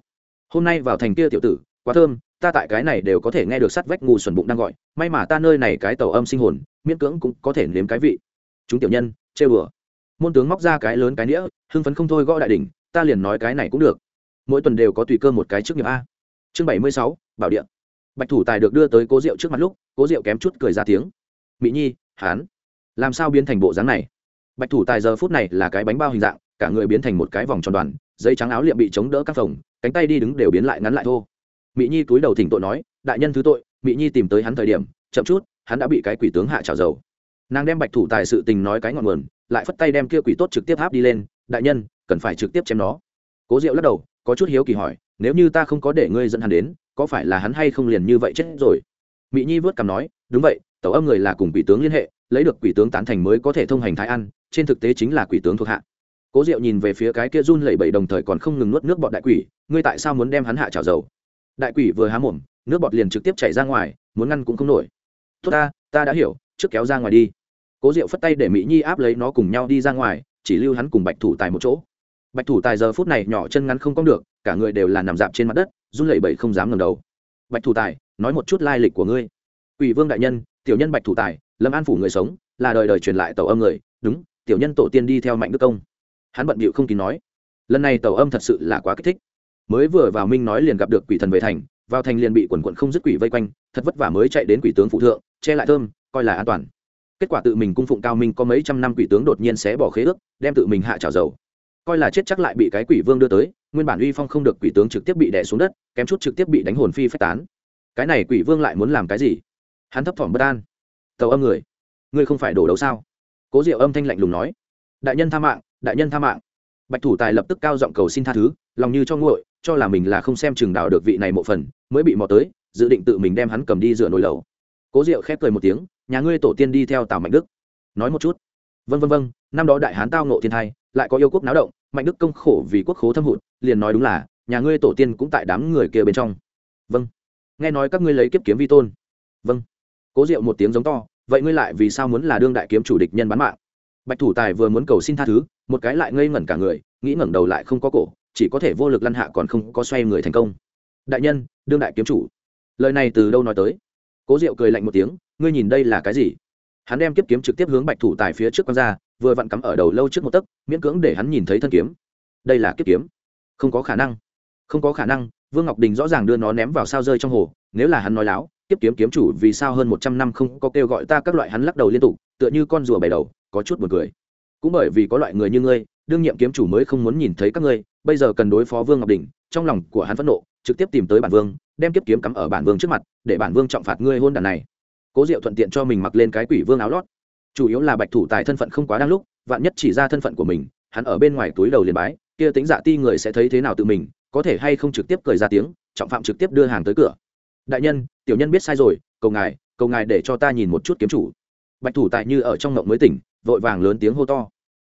Hôm nay vào thành kia tiểu tử, quá thơm, ta tại cái này đều có thể nghe được sắt vách ngu xuẩn bụng đang gọi, may mà ta nơi này cái tàu âm sinh hồn, miễn cưỡng cũng có thể nếm cái vị. Chúng tiểu nhân chê bừa môn tướng móc ra cái lớn cái nĩa, hưng phấn không thôi gõ đại đỉnh, ta liền nói cái này cũng được. Mỗi tuần đều có tùy cơ một cái trước nghiệp a. Chương bảy mươi sáu, bảo điện bạch thủ tài được đưa tới cố rượu trước mặt lúc, cố rượu kém chút cười ra tiếng. Mỹ nhi, hán, làm sao biến thành bộ dáng này? Bạch thủ tài giờ phút này là cái bánh bao hình dạng, cả người biến thành một cái vòng tròn đoàn dây trắng áo liệm bị chống đỡ các phòng, cánh tay đi đứng đều biến lại ngắn lại thô. Mỹ nhi cúi đầu thỉnh tội nói, đại nhân thứ tội mỹ nhi tìm tới hắn thời điểm, chậm chút, hắn đã bị cái quỷ tướng hạ trào dầu. Nàng đem bạch thủ tài sự tình nói cái ngọn nguồn, lại phất tay đem kia quỷ tốt trực tiếp áp đi lên, đại nhân, cần phải trực tiếp chém nó. Cố diệu lắc đầu, có chút hiếu kỳ hỏi, nếu như ta không có để ngươi dẫn hắn đến, có phải là hắn hay không liền như vậy chết rồi? Mỹ nhi vớt cằm nói, đúng vậy tàu âm người là cùng quỷ tướng liên hệ, lấy được quỷ tướng tán thành mới có thể thông hành thái ăn trên thực tế chính là quỷ tướng thuộc hạ cố diệu nhìn về phía cái kia run lẩy bẩy đồng thời còn không ngừng nuốt nước bọt đại quỷ, ngươi tại sao muốn đem hắn hạ trào dầu? Đại quỷ vừa há mồm, nước bọt liền trực tiếp chảy ra ngoài, muốn ngăn cũng không nổi. Tốt ta ta đã hiểu, trước kéo ra ngoài đi. Cố diệu phất tay để mỹ nhi áp lấy nó cùng nhau đi ra ngoài, chỉ lưu hắn cùng bạch thủ tài một chỗ. Bạch thủ tài giờ phút này nhỏ chân ngắn không cong được, cả người đều là nằm dạp trên mặt đất, run lẩy bẩy không dám ngầm đầu. Bạch thủ tài, nói một chút lai lịch của ngươi. Ủy vương đại nhân, tiểu nhân bạch thủ tài, lâm an phủ người sống, là đời đời truyền lại tàu âm người. Đúng, tiểu nhân tổ tiên đi theo mạnh đức công hắn bận bịu không kín nói, lần này tàu âm thật sự là quá kích thích. Mới vừa vào minh nói liền gặp được quỷ thần về thành, vào thành liền bị quần quận không dứt quỷ vây quanh, thật vất vả mới chạy đến quỷ tướng phụ thượng, che lại thơm, coi là an toàn. Kết quả tự mình cung phụng cao minh có mấy trăm năm quỷ tướng đột nhiên xé bỏ khế ước, đem tự mình hạ trào dầu. Coi là chết chắc lại bị cái quỷ vương đưa tới, nguyên bản uy phong không được quỷ tướng trực tiếp bị đè xuống đất, kém chút trực tiếp bị đánh hồn phi phách tán. Cái này quỷ vương lại muốn làm cái gì? Hắn thấp thỏm bất an. Tàu âm người, ngươi không phải đổ đấu sao? Cố diệu âm thanh lạnh lùng nói. Đại nhân tha mạng đại nhân tha mạng. Bạch thủ tài lập tức cao giọng cầu xin tha thứ, lòng như cho nguội, cho là mình là không xem chừng đào được vị này một phần, mới bị mò tới, dự định tự mình đem hắn cầm đi rửa nồi lầu cố diệu khép cười một tiếng, nhà ngươi tổ tiên đi theo tào mạnh đức. Nói một chút. Vân vân vân năm đó đại hán tao nộ thiên thai, lại có yêu quốc náo động, mạnh đức công khổ vì quốc khố thâm hụt, liền nói đúng là, nhà ngươi tổ tiên cũng tại đám người kia bên trong. Vâng. Nghe nói các ngươi lấy kiếp kiếm vi tôn. Vâng. Cố diệu một tiếng giống to, vậy ngươi lại vì sao muốn là đương đại kiếm chủ địch nhân bán mạng? Bạch thủ tài vừa muốn cầu xin tha thứ, một cái lại ngây ngẩn cả người, nghĩ ngẩng đầu lại không có cổ, chỉ có thể vô lực lăn hạ còn không có xoay người thành công. Đại nhân, đương đại kiếm chủ. Lời này từ đâu nói tới? Cố diệu cười lạnh một tiếng, ngươi nhìn đây là cái gì? Hắn đem kiếp kiếm trực tiếp hướng bạch thủ tài phía trước q ra, vừa vặn cắm ở đầu lâu trước một tấc, miễn cưỡng để hắn nhìn thấy thân kiếm. Đây là kiếp kiếm. Không có khả năng. Không có khả năng, vương ngọc đình rõ ràng đưa nó ném vào sao rơi trong hồ, nếu là hắn nói láo kiếp kiếm kiếm chủ vì sao hơn một trăm năm không có kêu gọi ta các loại hắn lắc đầu liên tục, tựa như con rùa bày đầu, có chút buồn cười. Cũng bởi vì có loại người như ngươi, đương nhiệm kiếm chủ mới không muốn nhìn thấy các ngươi, bây giờ cần đối phó vương ngọc đình trong lòng của hắn phẫn nộ, trực tiếp tìm tới bản vương, đem kiếp kiếm cắm ở bản vương trước mặt, để bản vương trọng phạt ngươi hôn đàn này. Cố diệu thuận tiện cho mình mặc lên cái quỷ vương áo lót. Chủ yếu là bạch thủ tài thân phận không quá đáng lúc, vạn nhất chỉ ra thân phận của mình, hắn ở bên ngoài túi đầu liền bái, kia tính dạ ti người sẽ thấy thế nào tự mình, có thể hay không trực tiếp cười ra tiếng, trọng phạm trực tiếp đưa hàng tới cửa đại nhân, tiểu nhân biết sai rồi, cầu ngài cầu ngài để cho ta nhìn một chút kiếm chủ. Bạch thủ tại như ở trong ngộng mới tỉnh, vội vàng lớn tiếng hô to.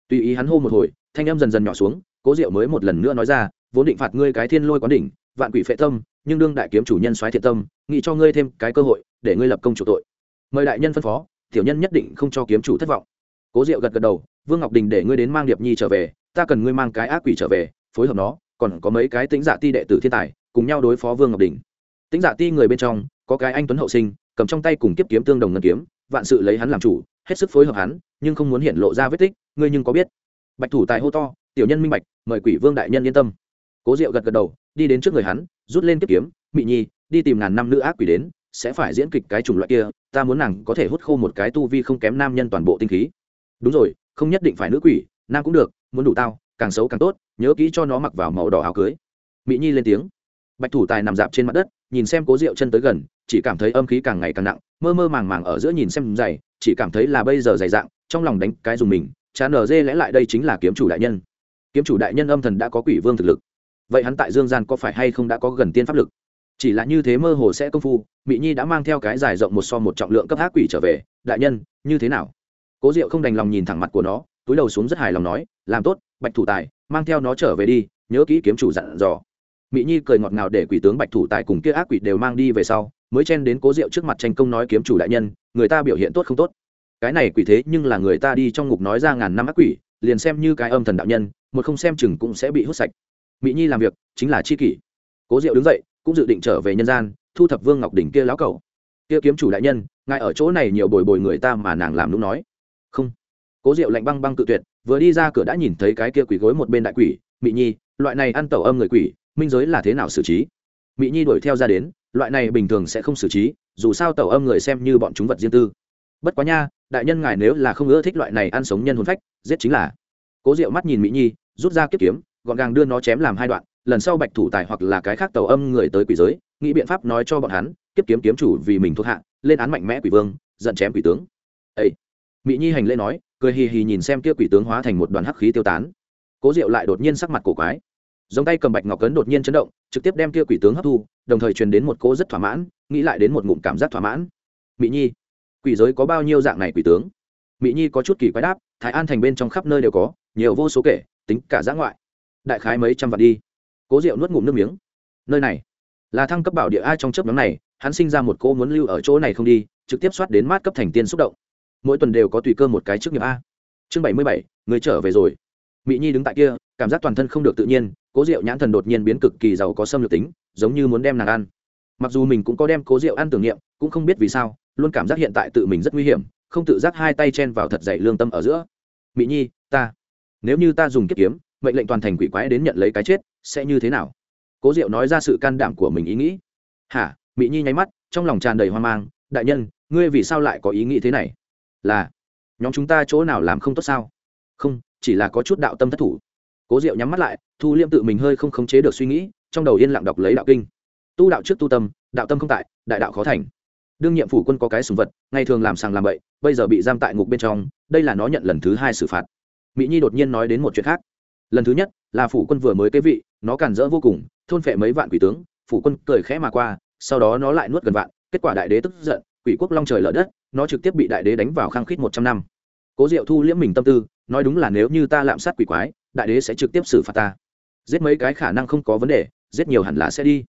Tùy ý hắn hô một hồi, thanh âm dần dần nhỏ xuống, cố diệu mới một lần nữa nói ra, vốn định phạt ngươi cái thiên lôi quán đỉnh, vạn quỷ phệ tâm, nhưng đương đại kiếm chủ nhân xoáy thiện tâm, nghĩ cho ngươi thêm cái cơ hội, để ngươi lập công chủ tội. Mời đại nhân phân phó, tiểu nhân nhất định không cho kiếm chủ thất vọng. Cố diệu gật gật đầu, vương ngọc đình để ngươi đến mang điệp nhi trở về, ta cần ngươi mang cái ác quỷ trở về, phối hợp nó, còn có mấy cái tính giả ti đệ tử thiên tài, cùng nhau đối phó vương ngọc đình tính dạ ti người bên trong, có cái anh tuấn hậu sinh, cầm trong tay cùng kiếp kiếm tương đồng ngân kiếm, vạn sự lấy hắn làm chủ, hết sức phối hợp hắn, nhưng không muốn hiện lộ ra vết tích, ngươi nhưng có biết. Bạch thủ tại hô to, tiểu nhân minh bạch, mời quỷ vương đại nhân yên tâm. Cố diệu gật gật đầu, đi đến trước người hắn, rút lên kiếp kiếm, mị nhi, đi tìm ngàn năm nữ ác quỷ đến, sẽ phải diễn kịch cái chủng loại kia, ta muốn nàng có thể hút khô một cái tu vi không kém nam nhân toàn bộ tinh khí. Đúng rồi, không nhất định phải nữ quỷ, nam cũng được, muốn đủ tao, càng xấu càng tốt, nhớ kỹ cho nó mặc vào màu đỏ áo cưới. Mỹ nhi lên tiếng. Bạch thủ tài nằm dạp trên mặt đất nhìn xem cố rượu chân tới gần, chỉ cảm thấy âm khí càng ngày càng nặng, mơ mơ màng màng ở giữa nhìn xem dày, chỉ cảm thấy là bây giờ dày dạng, trong lòng đánh cái dùng mình, chán nở dê lẽ lại đây chính là kiếm chủ đại nhân. Kiếm chủ đại nhân âm thần đã có quỷ vương thực lực. Vậy hắn tại dương gian có phải hay không đã có gần tiên pháp lực? Chỉ là như thế mơ hồ sẽ công phu mỹ nhi đã mang theo cái dài rộng một so một trọng lượng cấp ác quỷ trở về, đại nhân, như thế nào? Cố diệu không đành lòng nhìn thẳng mặt của nó, túi đầu xuống rất hài lòng nói, làm tốt, bạch thủ tài, mang theo nó trở về đi, nhớ kỹ kiếm chủ dặn dò mỹ nhi cười ngọt ngào để quỷ tướng bạch thủ tài cùng kia ác quỷ đều mang đi về sau, mới chen đến cố diệu trước mặt tranh công nói kiếm chủ đại nhân, người ta biểu hiện tốt không tốt? Cái này quỷ thế nhưng là người ta đi trong ngục nói ra ngàn năm ác quỷ, liền xem như cái âm thần đạo nhân, một không xem chừng cũng sẽ bị hút sạch. Mỹ nhi làm việc, chính là chi kỷ. Cố diệu đứng dậy, cũng dự định trở về nhân gian, thu thập vương ngọc đỉnh kia lão cầu kia kiếm chủ đại nhân, ngài ở chỗ này nhiều bồi bồi người ta mà nàng làm đúng nói. Không. Cố diệu lạnh băng băng cự tuyệt, vừa đi ra cửa đã nhìn thấy cái kia quỷ gối một bên đại quỷ, mỹ nhi, loại này ăn tẩu âm người quỷ minh giới là thế nào xử trí? Mỹ nhi đuổi theo ra đến, loại này bình thường sẽ không xử trí, dù sao tẩu âm người xem như bọn chúng vật riêng tư. Bất quá nha, đại nhân ngài nếu là không ưa thích loại này ăn sống nhân hồn phách, giết chính là. Cố diệu mắt nhìn mỹ nhi, rút ra kiếp kiếm, gọn gàng đưa nó chém làm hai đoạn, lần sau bạch thủ tài hoặc là cái khác tàu âm người tới quỷ giới, nghĩ biện pháp nói cho bọn hắn, kiếp kiếm kiếm chủ vì mình thuộc hạ, lên án mạnh mẽ quỷ vương, giận chém quỷ tướng. Ây mỹ nhi hành lễ nói, cười hì hì nhìn xem kia quỷ tướng hóa thành một đoàn hắc khí tiêu tán. Cố diệu lại đột nhiên sắc mặt cổ quái giống tay cầm bạch ngọc cấn đột nhiên chấn động, trực tiếp đem kia quỷ tướng hấp thu, đồng thời truyền đến một cô rất thỏa mãn, nghĩ lại đến một ngụm cảm giác thỏa mãn. Mỹ nhi, quỷ giới có bao nhiêu dạng này quỷ tướng? Mỹ nhi có chút kỳ quái đáp, thái an thành bên trong khắp nơi đều có, nhiều vô số kể, tính cả giã ngoại. Đại khái mấy trăm vạn đi. Cố diệu nuốt ngụm nước miếng. Nơi này là thăng cấp bảo địa ai trong chấp nhóm này, hắn sinh ra một cô muốn lưu ở chỗ này không đi, trực tiếp soát đến mát cấp thành tiên xúc động. Mỗi tuần đều có tùy cơ một cái trước nghiệp a. Chương bảy mươi bảy, người trở về rồi. Mỹ nhi đứng tại kia cảm giác toàn thân không được tự nhiên, cố diệu nhãn thần đột nhiên biến cực kỳ giàu có xâm lược tính, giống như muốn đem nàng ăn. Mặc dù mình cũng có đem cố diệu ăn tưởng niệm, cũng không biết vì sao, luôn cảm giác hiện tại tự mình rất nguy hiểm, không tự giác hai tay chen vào thật dậy lương tâm ở giữa. Mỹ nhi, ta, nếu như ta dùng kiếp kiếm, mệnh lệnh toàn thành quỷ quái đến nhận lấy cái chết, sẽ như thế nào? Cố diệu nói ra sự can đảm của mình ý nghĩ. Hả mỹ nhi nháy mắt, trong lòng tràn đầy hoang mang, đại nhân, ngươi vì sao lại có ý nghĩ thế này? Là, nhóm chúng ta chỗ nào làm không tốt sao? Không, chỉ là có chút đạo tâm thất thủ cố diệu nhắm mắt lại, thu liêm tự mình hơi không khống chế được suy nghĩ, trong đầu yên lặng đọc lấy đạo kinh. Tu đạo trước tu tâm, đạo tâm không tại, đại đạo khó thành. Đương nhiệm phủ quân có cái sùng vật, ngày thường làm sàng làm bậy, bây giờ bị giam tại ngục bên trong, đây là nó nhận lần thứ hai xử phạt. Mỹ nhi đột nhiên nói đến một chuyện khác. Lần thứ nhất, là phủ quân vừa mới kế vị, nó càn rỡ vô cùng, thôn phệ mấy vạn quỷ tướng, phủ quân cười khẽ mà qua, sau đó nó lại nuốt gần vạn, kết quả đại đế tức giận, quỷ quốc long trời lở đất, nó trực tiếp bị đại đế đánh vào khang khít một trăm năm cố diệu thu liễm mình tâm tư, nói đúng là nếu như ta lạm sát quỷ quái, đại đế sẽ trực tiếp xử phạt ta. Giết mấy cái khả năng không có vấn đề, giết nhiều hẳn là sẽ đi.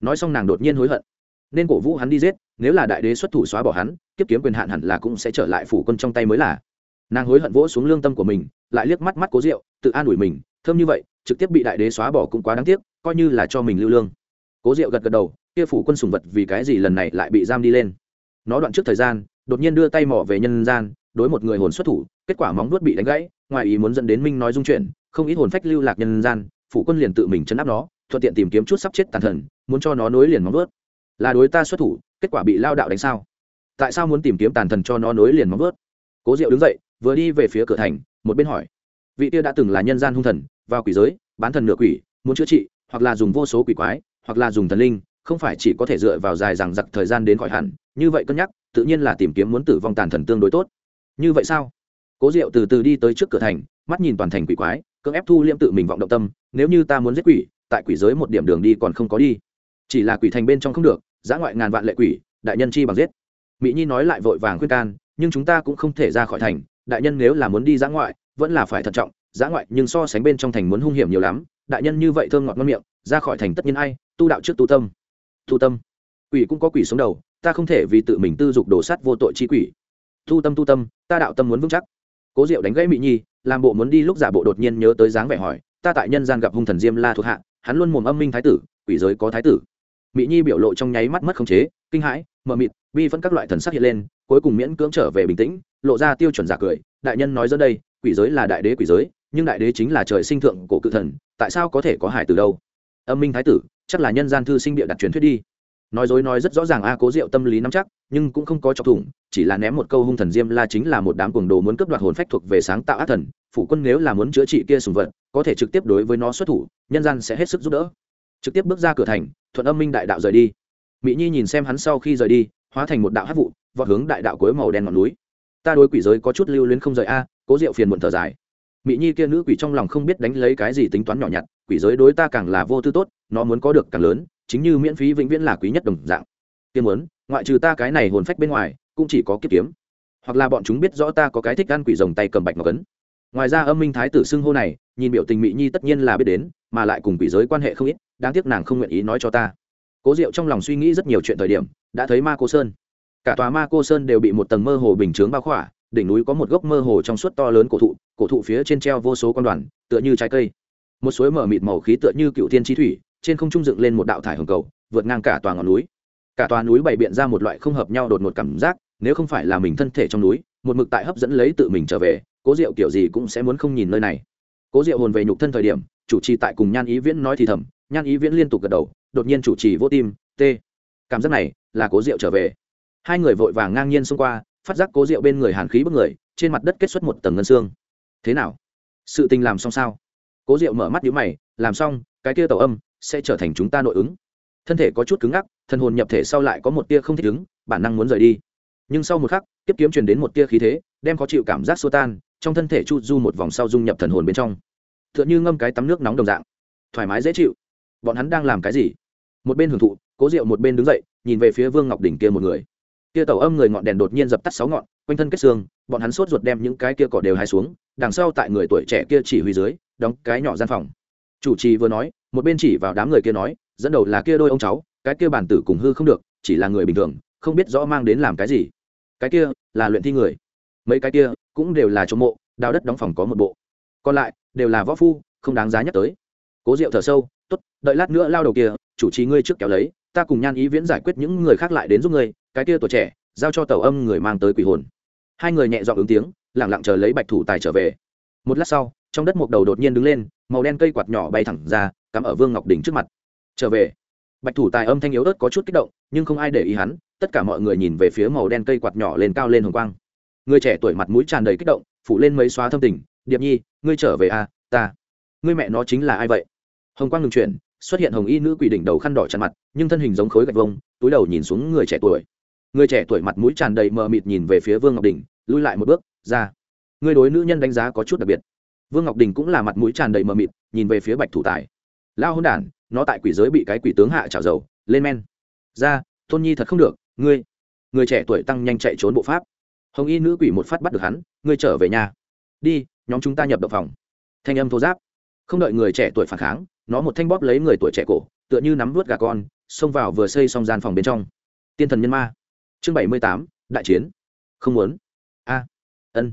Nói xong nàng đột nhiên hối hận. Nên cổ vũ hắn đi giết, nếu là đại đế xuất thủ xóa bỏ hắn, kiếp kiếm quyền hạn hẳn là cũng sẽ trở lại phủ quân trong tay mới là. Nàng hối hận vỗ xuống lương tâm của mình, lại liếc mắt mắt cố rượu tự an ủi mình, thơm như vậy, trực tiếp bị đại đế xóa bỏ cũng quá đáng tiếc, coi như là cho mình lưu lương. Cố diệu gật gật đầu, kia phủ quân sùng vật vì cái gì lần này lại bị giam đi lên. Nó đoạn trước thời gian, đột nhiên đưa tay mỏ về nhân gian đối một người hồn xuất thủ, kết quả móng vuốt bị đánh gãy, ngoài ý muốn dẫn đến minh nói dung chuyện không ít hồn phách lưu lạc nhân gian, phủ quân liền tự mình chấn áp nó, thuận tiện tìm kiếm chút sắp chết tàn thần, muốn cho nó nối liền móng vuốt. Là đối ta xuất thủ, kết quả bị lao đạo đánh sao? Tại sao muốn tìm kiếm tàn thần cho nó nối liền móng vuốt? Cố diệu đứng dậy, vừa đi về phía cửa thành, một bên hỏi. Vị kia đã từng là nhân gian hung thần, vào quỷ giới, bán thần nửa quỷ, muốn chữa trị, hoặc là dùng vô số quỷ quái, hoặc là dùng thần linh, không phải chỉ có thể dựa vào dài rằng giặc thời gian đến khỏi hẳn, như vậy cân nhắc, tự nhiên là tìm kiếm muốn tử vong tàn thần tương đối tốt như vậy sao? Cố diệu từ từ đi tới trước cửa thành, mắt nhìn toàn thành quỷ quái, cưỡng ép thu liễm tự mình vọng động tâm, nếu như ta muốn giết quỷ, tại quỷ giới một điểm đường đi còn không có đi. Chỉ là quỷ thành bên trong không được, giã ngoại ngàn vạn lệ quỷ, đại nhân chi bằng giết. Mỹ nhi nói lại vội vàng khuyên can, nhưng chúng ta cũng không thể ra khỏi thành, đại nhân nếu là muốn đi giã ngoại, vẫn là phải thận trọng, giã ngoại nhưng so sánh bên trong thành muốn hung hiểm nhiều lắm, đại nhân như vậy thơm ngọt ngon miệng, ra khỏi thành tất nhiên ai, tu đạo trước tu tâm. Tu tâm. Quỷ cũng có quỷ sống đầu, ta không thể vì tự mình tư dục đổ sát vô tội chi quỷ tu tâm tu tâm, ta đạo tâm muốn vững chắc. Cố diệu đánh gãy mỹ nhi, làm bộ muốn đi lúc giả bộ đột nhiên nhớ tới dáng vẻ hỏi, ta tại nhân gian gặp hung thần diêm la thuộc hạ, hắn luôn mồm âm minh thái tử, quỷ giới có thái tử. Mỹ nhi biểu lộ trong nháy mắt mất khống chế, kinh hãi, mờ mịt, bi vẫn các loại thần sắc hiện lên, cuối cùng miễn cưỡng trở về bình tĩnh, lộ ra tiêu chuẩn giả cười, đại nhân nói dẫn đây, quỷ giới là đại đế quỷ giới, nhưng đại đế chính là trời sinh thượng cổ cự thần, tại sao có thể có hải từ đâu? Âm minh thái tử, chắc là nhân gian thư sinh địa đặt truyền thuyết đi nói dối nói rất rõ ràng a, cố diệu tâm lý nắm chắc, nhưng cũng không có chọc thủng, chỉ là ném một câu hung thần diêm la chính là một đám cuồng đồ muốn cướp đoạt hồn phách thuộc về sáng tạo ác thần, phủ quân nếu là muốn chữa trị kia sùng vật, có thể trực tiếp đối với nó xuất thủ, nhân gian sẽ hết sức giúp đỡ. Trực tiếp bước ra cửa thành, thuận âm minh đại đạo rời đi. Mỹ nhi nhìn xem hắn sau khi rời đi, hóa thành một đạo hát vụ, vọt hướng đại đạo cuối màu đen ngọn núi. Ta đối quỷ giới có chút lưu luyến không rời a, cố diệu phiền muộn thở dài. Mỹ nhi kia nữ quỷ trong lòng không biết đánh lấy cái gì tính toán nhỏ nhặt, quỷ giới đối ta càng là vô tư tốt, nó muốn có được càng lớn chính như miễn phí vĩnh viễn là quý nhất đồng dạng. Kiếm muốn, ngoại trừ ta cái này hồn phách bên ngoài, cũng chỉ có kiếp kiếm. Hoặc là bọn chúng biết rõ ta có cái thích ăn quỷ rồng tay cầm bạch ngọc ấn. Ngoài ra âm minh thái tử xưng hô này, nhìn biểu tình mỹ nhi tất nhiên là biết đến, mà lại cùng quỷ giới quan hệ không ít, đáng tiếc nàng không nguyện ý nói cho ta. Cố diệu trong lòng suy nghĩ rất nhiều chuyện thời điểm, đã thấy ma cô sơn. Cả tòa ma cô sơn đều bị một tầng mơ hồ bình chướng bao khỏa, đỉnh núi có một gốc mơ hồ trong suốt to lớn cổ thụ cổ thụ phía trên treo vô số con đoàn, tựa như trái cây. Một suối mở mịt màu khí tựa như cựu thiên chi thủy trên không trung dựng lên một đạo thải hồng cầu, vượt ngang cả tòa ngọn núi. Cả tòa núi bày biện ra một loại không hợp nhau đột ngột cảm giác, nếu không phải là mình thân thể trong núi, một mực tại hấp dẫn lấy tự mình trở về, cố diệu kiểu gì cũng sẽ muốn không nhìn nơi này. Cố diệu hồn về nhục thân thời điểm, chủ trì tại cùng nhan ý viễn nói thì thầm, nhan ý viễn liên tục gật đầu, đột nhiên chủ trì vô tim t cảm giác này là cố diệu trở về. Hai người vội vàng ngang nhiên xông qua, phát giác cố diệu bên người hàn khí bức người, trên mặt đất kết xuất một tầng ngân xương. Thế nào? Sự tình làm xong sao? Cố diệu mở mắt nhíu mày, làm xong, cái kia tàu âm sẽ trở thành chúng ta nội ứng. Thân thể có chút cứng ngắc thân hồn nhập thể sau lại có một tia không thích ứng, bản năng muốn rời đi. Nhưng sau một khắc, tiếp kiếm truyền đến một tia khí thế, đem có chịu cảm giác xô tan, trong thân thể chu du một vòng sau dung nhập thần hồn bên trong. T h ư ợ n h ư ngâm cái tắm nước nóng đồng dạng. Thoải mái dễ chịu. Bọn hắn đang làm cái gì? Một bên hưởng thụ, cố rượu một bên đứng dậy, nhìn về phía vương ngọc đỉnh kia một người. Kia tàu âm người ngọn đèn đột nhiên dập tắt sáu ngọn, quanh thân kết xương, bọn hắn sốt ruột đem những cái kia cỏ đều hai xuống, đằng sau tại người tuổi trẻ kia chỉ huy dưới, đóng cái nhỏ gian phòng. Chủ trì vừa nói một bên chỉ vào đám người kia nói, dẫn đầu là kia đôi ông cháu, cái kia bản tử cùng hư không được, chỉ là người bình thường, không biết rõ mang đến làm cái gì. Cái kia là luyện thi người. Mấy cái kia cũng đều là chỗ mộ, đào đất đóng phòng có một bộ. Còn lại đều là võ phu, không đáng giá nhắc tới. Cố rượu thở sâu t ố t đợi lát nữa lao đầu kia, chủ trì ngươi trước kéo lấy, ta cùng nhan ý viễn giải quyết những người khác lại đến giúp ngươi, cái kia tuổi trẻ, giao cho tàu âm người mang tới quỷ hồn. Hai người nhẹ dọn ứng tiếng lẳng lặng chờ lấy bạch thủ tài trở về. Một lát sau, trong đất một đầu đột nhiên đứng lên màu đen cây quạt nhỏ bay thẳng ra, cắm ở vương ngọc đỉnh trước mặt. Trở về. Bạch thủ tài âm thanh yếu ớt có chút kích động, nhưng không ai để ý hắn, tất cả mọi người nhìn về phía màu đen cây quạt nhỏ lên cao lên hồng quang. Người trẻ tuổi mặt mũi tràn đầy kích động, phủ lên mấy xóa thâm tình, điệp nhi, ngươi trở về à ta, ngươi mẹ nó chính là ai vậy? Hồng quang ngừng chuyển, xuất hiện hồng y nữ quỷ đỉnh đầu khăn đỏ chặn mặt, nhưng thân hình giống khối gạch vông túi đầu nhìn xuống người trẻ tuổi. Người trẻ tuổi mặt mũi tràn đầy mờ mịt nhìn về phía vương ngọc đình, lui lại một bước, ra người đối nữ nhân đánh giá có chút đặc biệt vương ngọc đình cũng là mặt mũi tràn đầy mờ mịt, nhìn về phía bạch thủ tài. Lao hôn đản, nó tại quỷ giới bị cái quỷ tướng hạ trào dầu, lên men. Ra, tôn nhi thật không được, ngươi, người trẻ tuổi tăng nhanh chạy trốn bộ pháp. Hồng y nữ quỷ một phát bắt được hắn, ngươi trở về nhà. Đi, nhóm chúng ta nhập động phòng. Thanh âm thô giáp. Không đợi người trẻ tuổi phản kháng, nó một thanh bóp lấy người tuổi trẻ cổ, tựa như nắm vớt gà con, xông vào vừa xây xong gian phòng bên trong. Tiên thần nhân ma. Chương bảy mươi tám, đại chiến. Không muốn. A, ân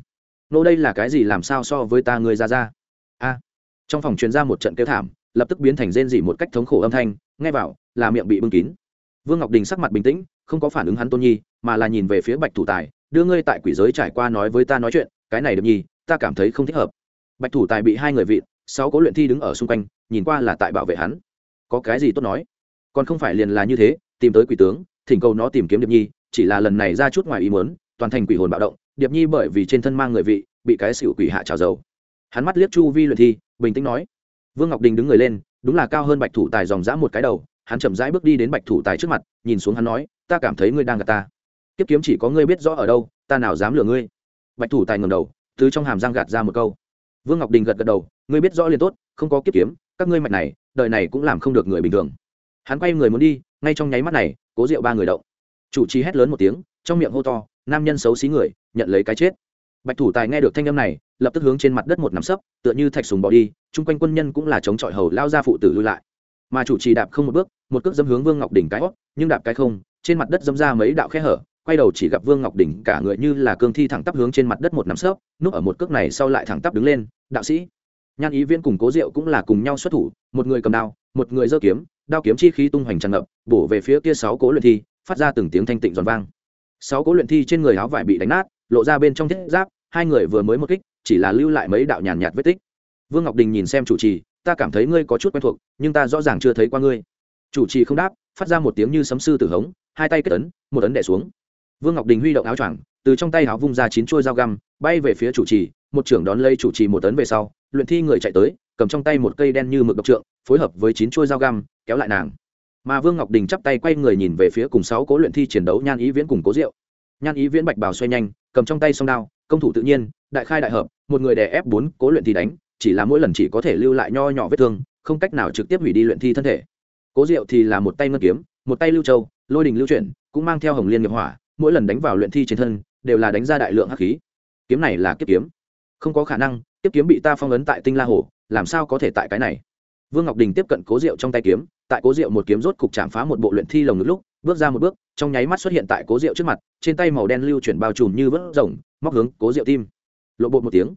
nô đây là cái gì làm sao so với ta người ra ra? A. Trong phòng truyền ra một trận kêu thảm, lập tức biến thành rên rỉ một cách thống khổ âm thanh, nghe vào, là miệng bị bưng kín. Vương ngọc đình sắc mặt bình tĩnh, không có phản ứng hắn tôn nhi, mà là nhìn về phía bạch thủ tài, đưa ngươi tại quỷ giới trải qua nói với ta nói chuyện, cái này được nhi ta cảm thấy không thích hợp. Bạch thủ tài bị hai người vị sáu cố luyện thi đứng ở xung quanh, nhìn qua là tại bảo vệ hắn. Có cái gì tốt nói? Còn không phải liền là như thế, tìm tới quỷ tướng, thỉnh cầu nó tìm kiếm điệp nhi chỉ là lần này ra chút ngoài ý muốn, toàn thành quỷ hồn bạo động điệp nhi bởi vì trên thân mang người vị, bị cái xỉu quỷ hạ trào dầu. Hắn mắt liếc chu vi luyện thi, bình tĩnh nói. Vương ngọc đình đứng người lên, đúng là cao hơn bạch thủ tài dòng dã một cái đầu. Hắn chậm rãi bước đi đến bạch thủ tài trước mặt, nhìn xuống hắn nói, ta cảm thấy ngươi đang gạt ta. Kiếp kiếm chỉ có ngươi biết rõ ở đâu, ta nào dám lừa ngươi. Bạch thủ tài ngầm đầu, từ trong hàm răng gạt ra một câu. Vương ngọc đình gật gật đầu, ngươi biết rõ liền tốt, không có kiếp kiếm, các ngươi mạch này, đời này cũng làm không được người bình thường. Hắn quay người muốn đi, ngay trong nháy mắt này, cố rượu ba người động. Chủ trì hét lớn một tiếng, trong miệng hô to nam nhân xấu xí người, nhận lấy cái chết. Bạch thủ tài nghe được thanh âm này, lập tức hướng trên mặt đất một nắm sấp, tựa như thạch sùng bỏ đi, chung quanh quân nhân cũng là chống chọi hầu lao ra phụ tử lui lại. Mà chủ trì đạp không một bước, một cước dâm hướng vương ngọc đỉnh cái hót, nhưng đạp cái không, trên mặt đất dâm ra mấy đạo khe hở, quay đầu chỉ gặp vương ngọc đỉnh cả người như là cương thi thẳng tắp hướng trên mặt đất một nắm sấp, núp ở một cước này sau lại thẳng tắp đứng lên, đạo sĩ. Nhan ý viên cùng cố diệu cũng là cùng nhau xuất thủ, một người cầm đao, một người giơ kiếm, đao kiếm chi khí tung hoành tràn ngập, bổ về phía kia sáu cố luyện thi, phát ra từng tiếng thanh tịnh giòn vang sáu cố luyện thi trên người áo vải bị đánh nát, lộ ra bên trong thiết giáp, hai người vừa mới một kích, chỉ là lưu lại mấy đạo nhàn nhạt vết tích. Vương ngọc đình nhìn xem chủ trì, ta cảm thấy ngươi có chút quen thuộc, nhưng ta rõ ràng chưa thấy qua ngươi. Chủ trì không đáp, phát ra một tiếng như sấm sư tử hống, hai tay kết ấn, một ấn đẻ xuống. Vương ngọc đình huy động áo choàng, từ trong tay áo vung ra chín chuôi dao găm, bay về phía chủ trì, một trưởng đón lấy chủ trì một tấn về sau, luyện thi người chạy tới, cầm trong tay một cây đen như mực độc trượng, phối hợp với chín chuôi dao găm, kéo lại nàng mà vương ngọc đình chắp tay quay người nhìn về phía cùng sáu cố luyện thi chiến đấu nhan ý viễn cùng cố diệu. Nhan ý viễn bạch bào xoay nhanh, cầm trong tay song đao, công thủ tự nhiên, đại khai đại hợp, một người đè ép bốn cố luyện thi đánh, chỉ là mỗi lần chỉ có thể lưu lại nho nhỏ vết thương, không cách nào trực tiếp hủy đi luyện thi thân thể. Cố diệu thì là một tay ngân kiếm, một tay lưu châu, lôi đình lưu chuyển, cũng mang theo hồng liên nghiệp hỏa, mỗi lần đánh vào luyện thi trên thân, đều là đánh ra đại lượng hắc khí. Kiếm này là kiếp kiếm. Không có khả năng, kiếp kiếm bị ta phong ấn tại tinh la hồ, làm sao có thể tại cái này? Vương ngọc đình tiếp cận cố diệu trong tay kiếm, tại cố diệu một kiếm rốt cục chạm phá một bộ luyện thi lồng ngực lúc, bước ra một bước, trong nháy mắt xuất hiện tại cố diệu trước mặt, trên tay màu đen lưu chuyển bao trùm như vớt rồng, móc hướng cố diệu tim. Lộ bộ một tiếng.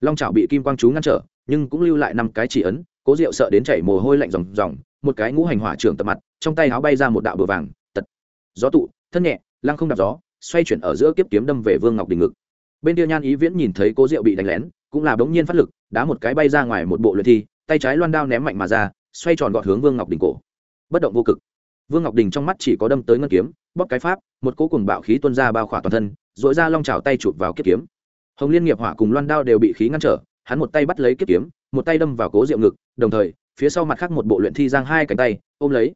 Long chảo bị kim quang chú ngăn trở, nhưng cũng lưu lại năm cái chỉ ấn, cố diệu sợ đến chảy mồ hôi lạnh ròng ròng, một cái ngũ hành hỏa trưởng tập mặt, trong tay áo bay ra một đạo bờ vàng, tật. Gió tụ, thân nhẹ, lăng không đạp gió, xoay chuyển ở giữa kiếp kiếm đâm về vương ngọc đình ngực. Bên tiêu nhan ý viễn nhìn thấy cố diệu bị đánh lén, cũng là bỗng nhiên phát lực, đá một cái bay ra ngoài một bộ luyện thi tay trái loan đao ném mạnh mà ra, xoay tròn gọt hướng vương ngọc đình cổ. Bất động vô cực. Vương ngọc đình trong mắt chỉ có đâm tới ngân kiếm, bóp cái pháp, một cỗ cùng bạo khí tuôn ra bao khỏa toàn thân dội ra long trào tay chụp vào kiếp kiếm. Hồng liên nghiệp hỏa cùng loan đao đều bị khí ngăn trở, hắn một tay bắt lấy kiếp kiếm, một tay đâm vào cố diệu ngực, đồng thời, phía sau mặt khác một bộ luyện thi giang hai cánh tay, ôm lấy.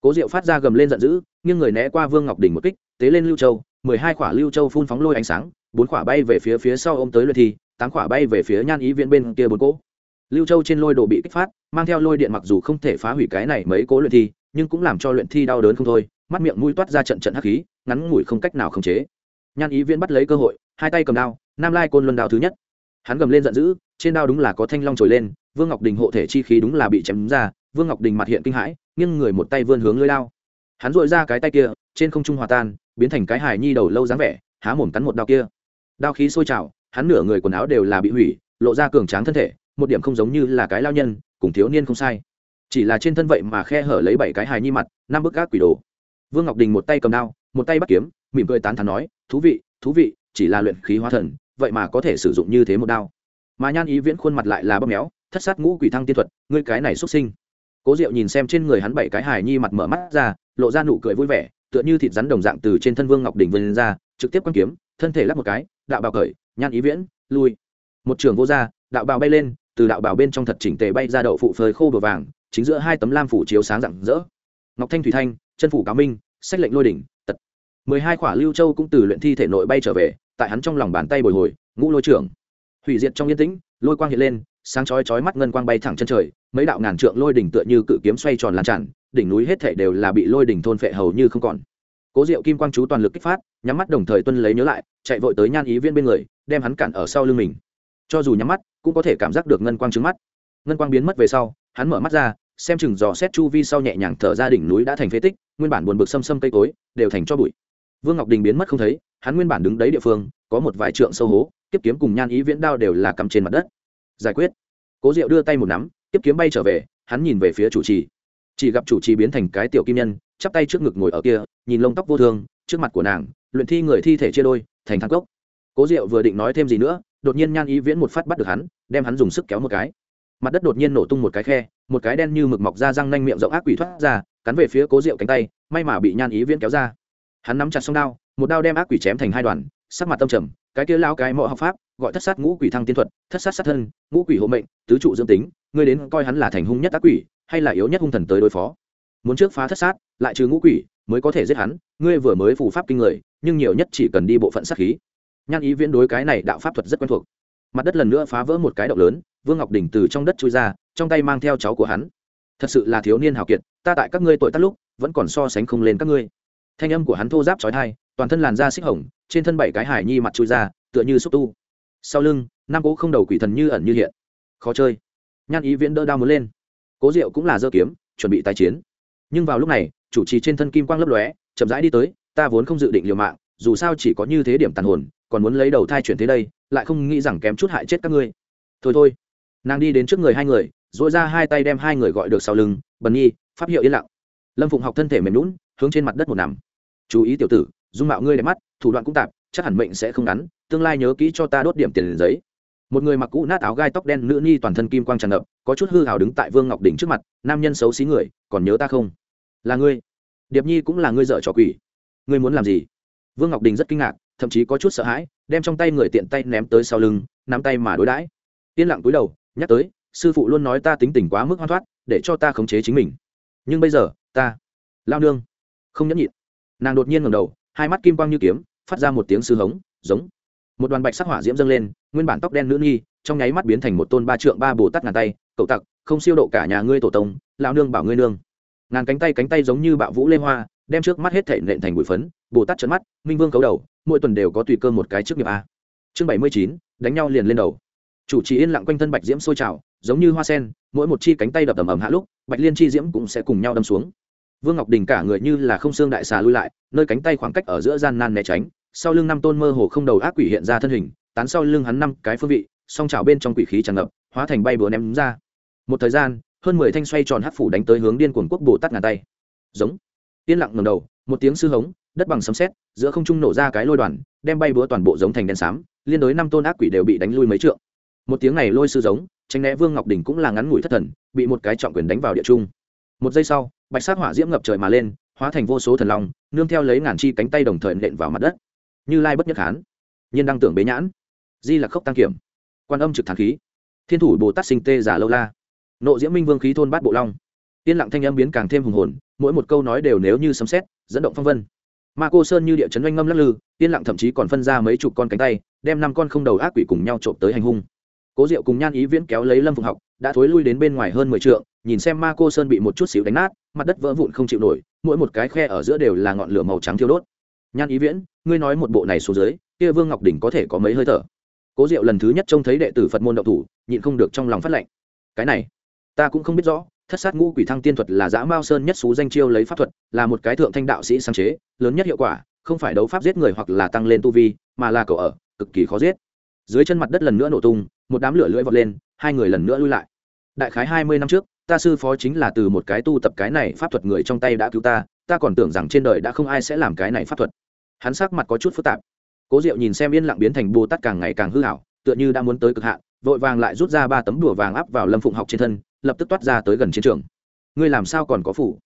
Cố diệu phát ra gầm lên giận dữ nhưng người né qua vương ngọc đình một kích, tế lên lưu châu, mười hai khỏa lưu châu phun phóng lôi ánh sáng, bốn khỏa bay về phía phía sau ôm tới luyện thi, tám khỏa bay về phía nhan ý viện bên kia bốn cỗ lưu châu trên lôi đồ bị kích phát, mang theo lôi điện mặc dù không thể phá hủy cái này mấy cố luyện thi, nhưng cũng làm cho luyện thi đau đớn không thôi, mắt miệng mũi toát ra trận trận hắc khí, ngắn ngủi không cách nào khống chế. Nhan ý viễn bắt lấy cơ hội, hai tay cầm đao, nam lai côn luân đao thứ nhất. Hắn gầm lên giận dữ, trên đao đúng là có thanh long trồi lên, vương ngọc đình hộ thể chi khí đúng là bị chém ra, vương ngọc đình mặt hiện kinh hãi nhưng người một tay vươn hướng lưới đao. Hắn dội ra cái tay kia, trên không trung hòa tan, biến thành cái hài nhi đầu lâu dáng vẻ, há mồm cắn một đao kia. Đao khí sôi trào, hắn nửa người quần áo đều là bị hủy, lộ ra cường tráng thân thể một điểm không giống như là cái lao nhân, cùng thiếu niên không sai. Chỉ là trên thân vậy mà khe hở lấy bảy cái hài nhi mặt, năm bức gác quỷ đồ. Vương ngọc đình một tay cầm đao, một tay bắt kiếm, mỉm cười tán thán nói, thú vị thú vị, chỉ là luyện khí hóa thần, vậy mà có thể sử dụng như thế một đao. Mà nhan ý viễn khuôn mặt lại là bóp méo, thất sát ngũ quỷ thăng tiên thuật, ngươi cái này xuất sinh. Cố diệu nhìn xem trên người hắn bảy cái hài nhi mặt mở mắt ra, lộ ra nụ cười vui vẻ, tựa như thịt rắn đồng dạng từ trên thân vương ngọc đình vươn ra, trực tiếp quăng kiếm, thân thể lắp một cái, đạo bào cởi, nhan ý viễn, lui. Một trường vô ra, đạo bào bay lên từ đạo bảo bên trong thật chỉnh tề bay ra đậu phụ phơi khô bờ vàng, chính giữa hai tấm lam phủ chiếu sáng rạng rỡ. Ngọc thanh thủy thanh, chân phủ cáo minh, sách lệnh lôi đỉnh, tật. Mười hai khỏa lưu châu cũng từ luyện thi thể nội bay trở về, tại hắn trong lòng bàn tay bồi hồi, ngũ lôi trưởng. Hủy diệt trong yên tĩnh, lôi quang hiện lên, sáng chói chói mắt ngân quang bay thẳng chân trời, mấy đạo ngàn trượng lôi đỉnh tựa như cự kiếm xoay tròn lan tràn, đỉnh núi hết thể đều là bị lôi đỉnh thôn phệ hầu như không còn. Cố diệu kim quang chú toàn lực kích phát, nhắm mắt đồng thời tuân lấy nhớ lại, chạy vội tới nhan ý viên bên người, đem hắn cản ở sau lưng mình. Cho dù nhắm mắt cũng có thể cảm giác được ngân quang trứng mắt. Ngân quang biến mất về sau, hắn mở mắt ra, xem chừng dò xét chu vi sau nhẹ nhàng thở ra đỉnh núi đã thành phế tích, nguyên bản buồn bực xâm xâm cây cối, đều thành cho bụi. Vương ngọc đình biến mất không thấy, hắn nguyên bản đứng đấy địa phương, có một vài trượng sâu hố tiếp kiếm cùng nhan ý viễn đao đều là cắm trên mặt đất. Giải quyết. Cố diệu đưa tay một nắm tiếp kiếm bay trở về, hắn nhìn về phía chủ trì. Chỉ gặp chủ trì biến thành cái tiểu kim nhân, chắp tay trước ngực ngồi ở kia, nhìn lông tóc vô thương, trước mặt của nàng, luyện thi người thi thể chia đôi, thành thang cốc. Cố diệu vừa định nói thêm gì nữa đột nhiên nhan ý viễn một phát bắt được hắn, đem hắn dùng sức kéo một cái. Mặt đất đột nhiên nổ tung một cái khe, một cái đen như mực mọc ra răng nanh miệng rộng ác quỷ thoát ra, cắn về phía cố diệu cánh tay, may mà bị nhan ý viễn kéo ra. Hắn nắm chặt song đao, một đao đem ác quỷ chém thành hai đoàn, sắc mặt tâm trầm, cái kia lao cái mọ học pháp, gọi thất sát ngũ quỷ thăng tiên thuật, thất sát sát thân, ngũ quỷ hộ mệnh, tứ trụ dương tính, ngươi đến coi hắn là thành hung nhất ác quỷ, hay là yếu nhất hung thần tới đối phó. Muốn trước phá thất sát, lại trừ ngũ quỷ, mới có thể giết hắn, ngươi vừa mới phù pháp kinh người, nhưng nhiều nhất chỉ cần đi bộ phận sát khí nhan ý viễn đối cái này đạo pháp thuật rất quen thuộc. Mặt đất lần nữa phá vỡ một cái động lớn, vương ngọc đình từ trong đất chui ra, trong tay mang theo cháu của hắn. Thật sự là thiếu niên hào kiệt, ta tại các ngươi tội tắt lúc, vẫn còn so sánh không lên các ngươi. Thanh âm của hắn thô giáp trói thai toàn thân làn da xích hồng, trên thân bảy cái hải nhi mặt chui ra, tựa như xúc tu. Sau lưng nam cố không đầu quỷ thần như ẩn như hiện. Khó chơi. Nhan ý viễn đỡ đao muốn lên. Cố diệu cũng là dơ kiếm, chuẩn bị tái chiến. Nhưng vào lúc này, chủ trì trên thân kim quang lấp lóe, chậm rãi đi tới, ta vốn không dự định liều mạng, dù sao chỉ có như thế điểm tàn hồn còn muốn lấy đầu thai chuyển thế đây, lại không nghĩ rằng kém chút hại chết các ngươi. Thôi thôi. Nàng đi đến trước người hai người dội ra hai tay đem hai người gọi được sau lưng, bần nhi, pháp hiệu yên lặng. Lâm phụng học thân thể mềm lún hướng trên mặt đất một nằm. Chú ý tiểu tử, dung mạo ngươi đẹp mắt, thủ đoạn cũng tạp, chắc hẳn mệnh sẽ không ngắn, tương lai nhớ kỹ cho ta đốt điểm tiền giấy. Một người mặc cũ nát áo gai tóc đen nữ nhi toàn thân kim quang tràn ngập, có chút hư hào đứng tại vương ngọc đỉnh trước mặt, nam nhân xấu xí người, còn nhớ ta không? Là ngươi. Điệp nhi cũng là ngươi dợ trò quỷ. Ngươi muốn làm gì? Vương ngọc đình rất kinh ngạc thậm chí có chút sợ hãi, đem trong tay người tiện tay ném tới sau lưng, nắm tay mà đối đãi. Yên lặng cúi đầu, nhắc tới, sư phụ luôn nói ta tính tình quá mức hoan thoát, để cho ta khống chế chính mình. Nhưng bây giờ, ta, lao nương, không nhẫn nhịn. Nàng đột nhiên ngầm đầu, hai mắt kim quang như kiếm, phát ra một tiếng sư hống, giống. Một đoàn bạch sắc hỏa diễm dâng lên, nguyên bản tóc đen nữ nghi trong nháy mắt biến thành một tôn ba trượng ba bồ tát ngàn tay, cậu tặc, không siêu độ cả nhà ngươi tổ tông lao nương bảo ngươi nương. Ngàn cánh tay cánh tay giống như bạo vũ lê hoa đem trước mắt hết thể nện thành bụi phấn, bồ tát trấn mắt, minh vương cấu đầu, mỗi tuần đều có tùy cơ một cái trước nghiệp a. Chương bảy mươi chín, đánh nhau liền lên đầu. Chủ trì yên lặng quanh thân bạch diễm sôi trào, giống như hoa sen, mỗi một chi cánh tay đập tầm ầm hạ lúc, bạch liên chi diễm cũng sẽ cùng nhau đâm xuống. Vương ngọc đình cả người như là không xương đại xà lui lại, nơi cánh tay khoảng cách ở giữa gian nan né tránh, sau lưng năm tôn mơ hồ không đầu ác quỷ hiện ra thân hình, tán sau lưng hắn năm cái phương vị, song trào bên trong quỷ khí tràn ngập, hóa thành bay búa ném ra. Một thời gian, hơn mười thanh xoay tròn hát phủ đánh tới hướng điên cuồng quốc bồ tát ngàn tay. Giống yên lặng ngầm đầu, một tiếng sư hống, đất bằng sấm sét, giữa không trung nổ ra cái lôi đoàn, đem bay búa toàn bộ giống thành đen xám, liên đối năm tôn ác quỷ đều bị đánh lui mấy trượng. Một tiếng này lôi sư giống, tránh né vương ngọc đình cũng là ngắn ngủi thất thần, bị một cái trọng quyền đánh vào địa trung. Một giây sau, bạch sát hỏa diễm ngập trời mà lên, hóa thành vô số thần long, nương theo lấy ngàn chi cánh tay đồng thời nện vào mặt đất. Như lai bất nhất hán nhiên đăng tưởng bế nhãn. Di là khốc tăng kiểm. Quan âm trực thản khí. Thiên thủ bồ tát sinh tê giả lâu la. Nộ diễm minh vương khí thôn bát bộ long. Yên lặng thanh âm biến càng thêm hùng hồn mỗi một câu nói đều nếu như sấm xét dẫn động phong vân. Ma cô sơn như địa chấn oanh ngâm lắc lư, yên lặng thậm chí còn phân ra mấy chục con cánh tay, đem năm con không đầu ác quỷ cùng nhau trộm tới hành hung. Cố diệu cùng nhan ý viễn kéo lấy lâm phụng học, đã thối lui đến bên ngoài hơn mười t nhìn xem ma cô sơn bị một chút xíu đánh nát, mặt đất vỡ vụn không chịu nổi, mỗi một cái khe ở giữa đều là ngọn lửa màu trắng thiêu đốt. Nhan ý viễn, ngươi nói một bộ này xuống dưới, kia vương ngọc đỉnh có thể có mấy hơi thở? Cố diệu lần thứ nhất trông thấy đệ tử phật môn đậu thủ, nhịn không được trong lòng phát lệnh. Cái này, ta cũng không biết rõ thất sát ngũ quỷ thăng tiên thuật là giã mao sơn nhất xú danh chiêu lấy pháp thuật, là một cái thượng thanh đạo sĩ sáng chế, lớn nhất hiệu quả, không phải đấu pháp giết người hoặc là tăng lên tu vi, mà là cậu ở, cực kỳ khó giết. Dưới chân mặt đất lần nữa nổ tung, một đám lửa lưỡi vọt lên, hai người lần nữa lui lại. Đại khái hai mươi năm trước, ta sư phó chính là từ một cái tu tập cái này pháp thuật người trong tay đã cứu ta ta còn tưởng rằng trên đời đã không ai sẽ làm cái này pháp thuật. Hắn sắc mặt có chút phức tạp. Cố diệu nhìn xem yên lặng biến thành bồ tát càng ngày càng hư hảo tựa như đã muốn tới cực hạn, vội vàng lại rút ra ba tấm đùa vàng áp vào lâm phụng học trên thân lập tức toát ra tới gần chiến trường. Ngươi làm sao còn có phủ?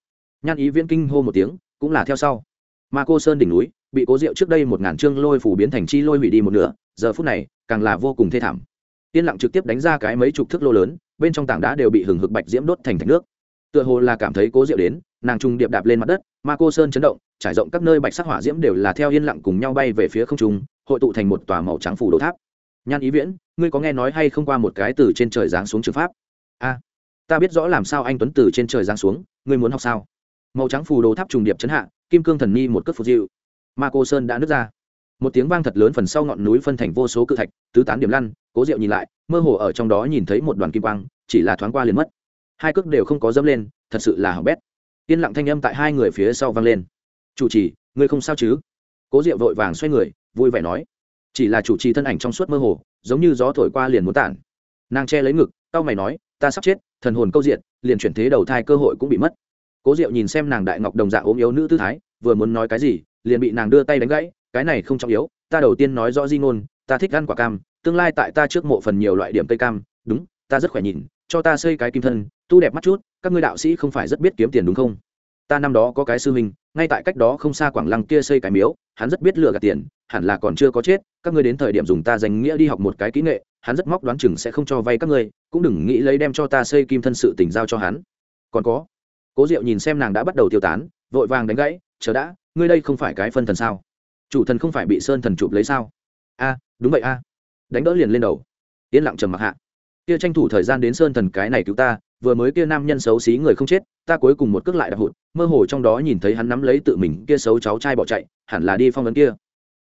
Nhan ý viễn kinh hô một tiếng, cũng là theo sau. Mà cô sơn đỉnh núi, bị cố diệu trước đây một ngàn chương lôi phủ biến thành chi lôi hủy đi một nửa, giờ phút này, càng là vô cùng thê thảm. Yên lặng trực tiếp đánh ra cái mấy chục thước lô lớn, bên trong tảng đá đều bị hừng hực bạch diễm đốt thành thạch nước. Tựa hồ là cảm thấy cố diệu đến, nàng trung điệp đạp lên mặt đất mà cô sơn chấn động, trải rộng các nơi bạch sắc hỏa diễm đều là theo yên lặng cùng nhau bay về phía không trung, hội tụ thành một tòa màu trắng phủ đồ tháp. Nhan ý viễn, ngươi có nghe nói hay không qua một cái từ trên trời giáng xuống trường pháp? A ta biết rõ làm sao anh tuấn từ trên trời giáng xuống, ngươi muốn học sao? Màu trắng phù đồ tháp trùng điệp chấn hạ, kim cương thần ni một cất phục dịu. Ma cô sơn đã nứt ra. Một tiếng vang thật lớn phần sau ngọn núi phân thành vô số cự thạch, tứ tán điểm lăn, cố diệu nhìn lại, mơ hồ ở trong đó nhìn thấy một đoàn kim quang, chỉ là thoáng qua liền mất. Hai cước đều không có dâm lên, thật sự là hỏng bét. Yên lặng thanh âm tại hai người phía sau vang lên. Chủ trì, ngươi không sao chứ? Cố diệu vội vàng xoay người, vui vẻ nói. Chỉ là chủ trì thân ảnh trong suốt mơ hồ, giống như gió thổi qua liền muốn tản. Nàng che lấy ngực tao mày nói, ta sắp chết thần hồn câu diện, liền chuyển thế đầu thai cơ hội cũng bị mất. Cố diệu nhìn xem nàng đại ngọc đồng dạng ốm yếu nữ tư thái, vừa muốn nói cái gì, liền bị nàng đưa tay đánh gãy, cái này không trọng yếu, ta đầu tiên nói rõ di ngôn, ta thích ăn quả cam, tương lai tại ta trước mộ phần nhiều loại điểm cây cam, đúng, ta rất khỏe nhìn, cho ta xây cái kim thân, tu đẹp mắt chút, các ngươi đạo sĩ không phải rất biết kiếm tiền đúng không? Ta năm đó có cái sư huynh, ngay tại cách đó không xa quảng lăng kia xây cái miếu, hắn rất biết lựa gạt tiền, hẳn là còn chưa có chết, các ngươi đến thời điểm dùng ta danh nghĩa đi học một cái kỹ nghệ hắn rất móc đoán chừng sẽ không cho vay các ngươi, cũng đừng nghĩ lấy đem cho ta xây kim thân sự tình giao cho hắn. Còn có, cố diệu nhìn xem nàng đã bắt đầu tiêu tán, vội vàng đánh gãy, chờ đã, ngươi đây không phải cái phân thần sao? Chủ thần không phải bị sơn thần chụp lấy sao? A, đúng vậy a. Đánh đỡ liền lên đầu. Yên lặng trầm mặc hạ. Kia tranh thủ thời gian đến sơn thần cái này cứu ta, vừa mới kia nam nhân xấu xí người không chết, ta cuối cùng một cước lại đạp hụt, mơ hồ trong đó nhìn thấy hắn nắm lấy tự mình, kia xấu cháu trai bỏ chạy, hẳn là đi phong ấn kia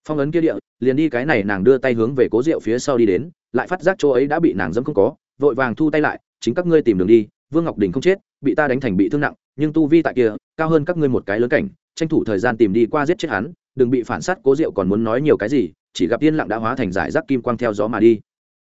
phong ấn kia địa, liền đi cái này nàng đưa tay hướng về cố rượu phía sau đi đến, lại phát giác chỗ ấy đã bị nàng dẫm không có, vội vàng thu tay lại, chính các ngươi tìm đường đi, vương ngọc đình không chết, bị ta đánh thành bị thương nặng, nhưng tu vi tại kia, cao hơn các ngươi một cái lớn cảnh, tranh thủ thời gian tìm đi qua giết chết hắn, đừng bị phản sát, cố rượu còn muốn nói nhiều cái gì, chỉ gặp yên lặng đã hóa thành giải rác kim quang theo gió mà đi.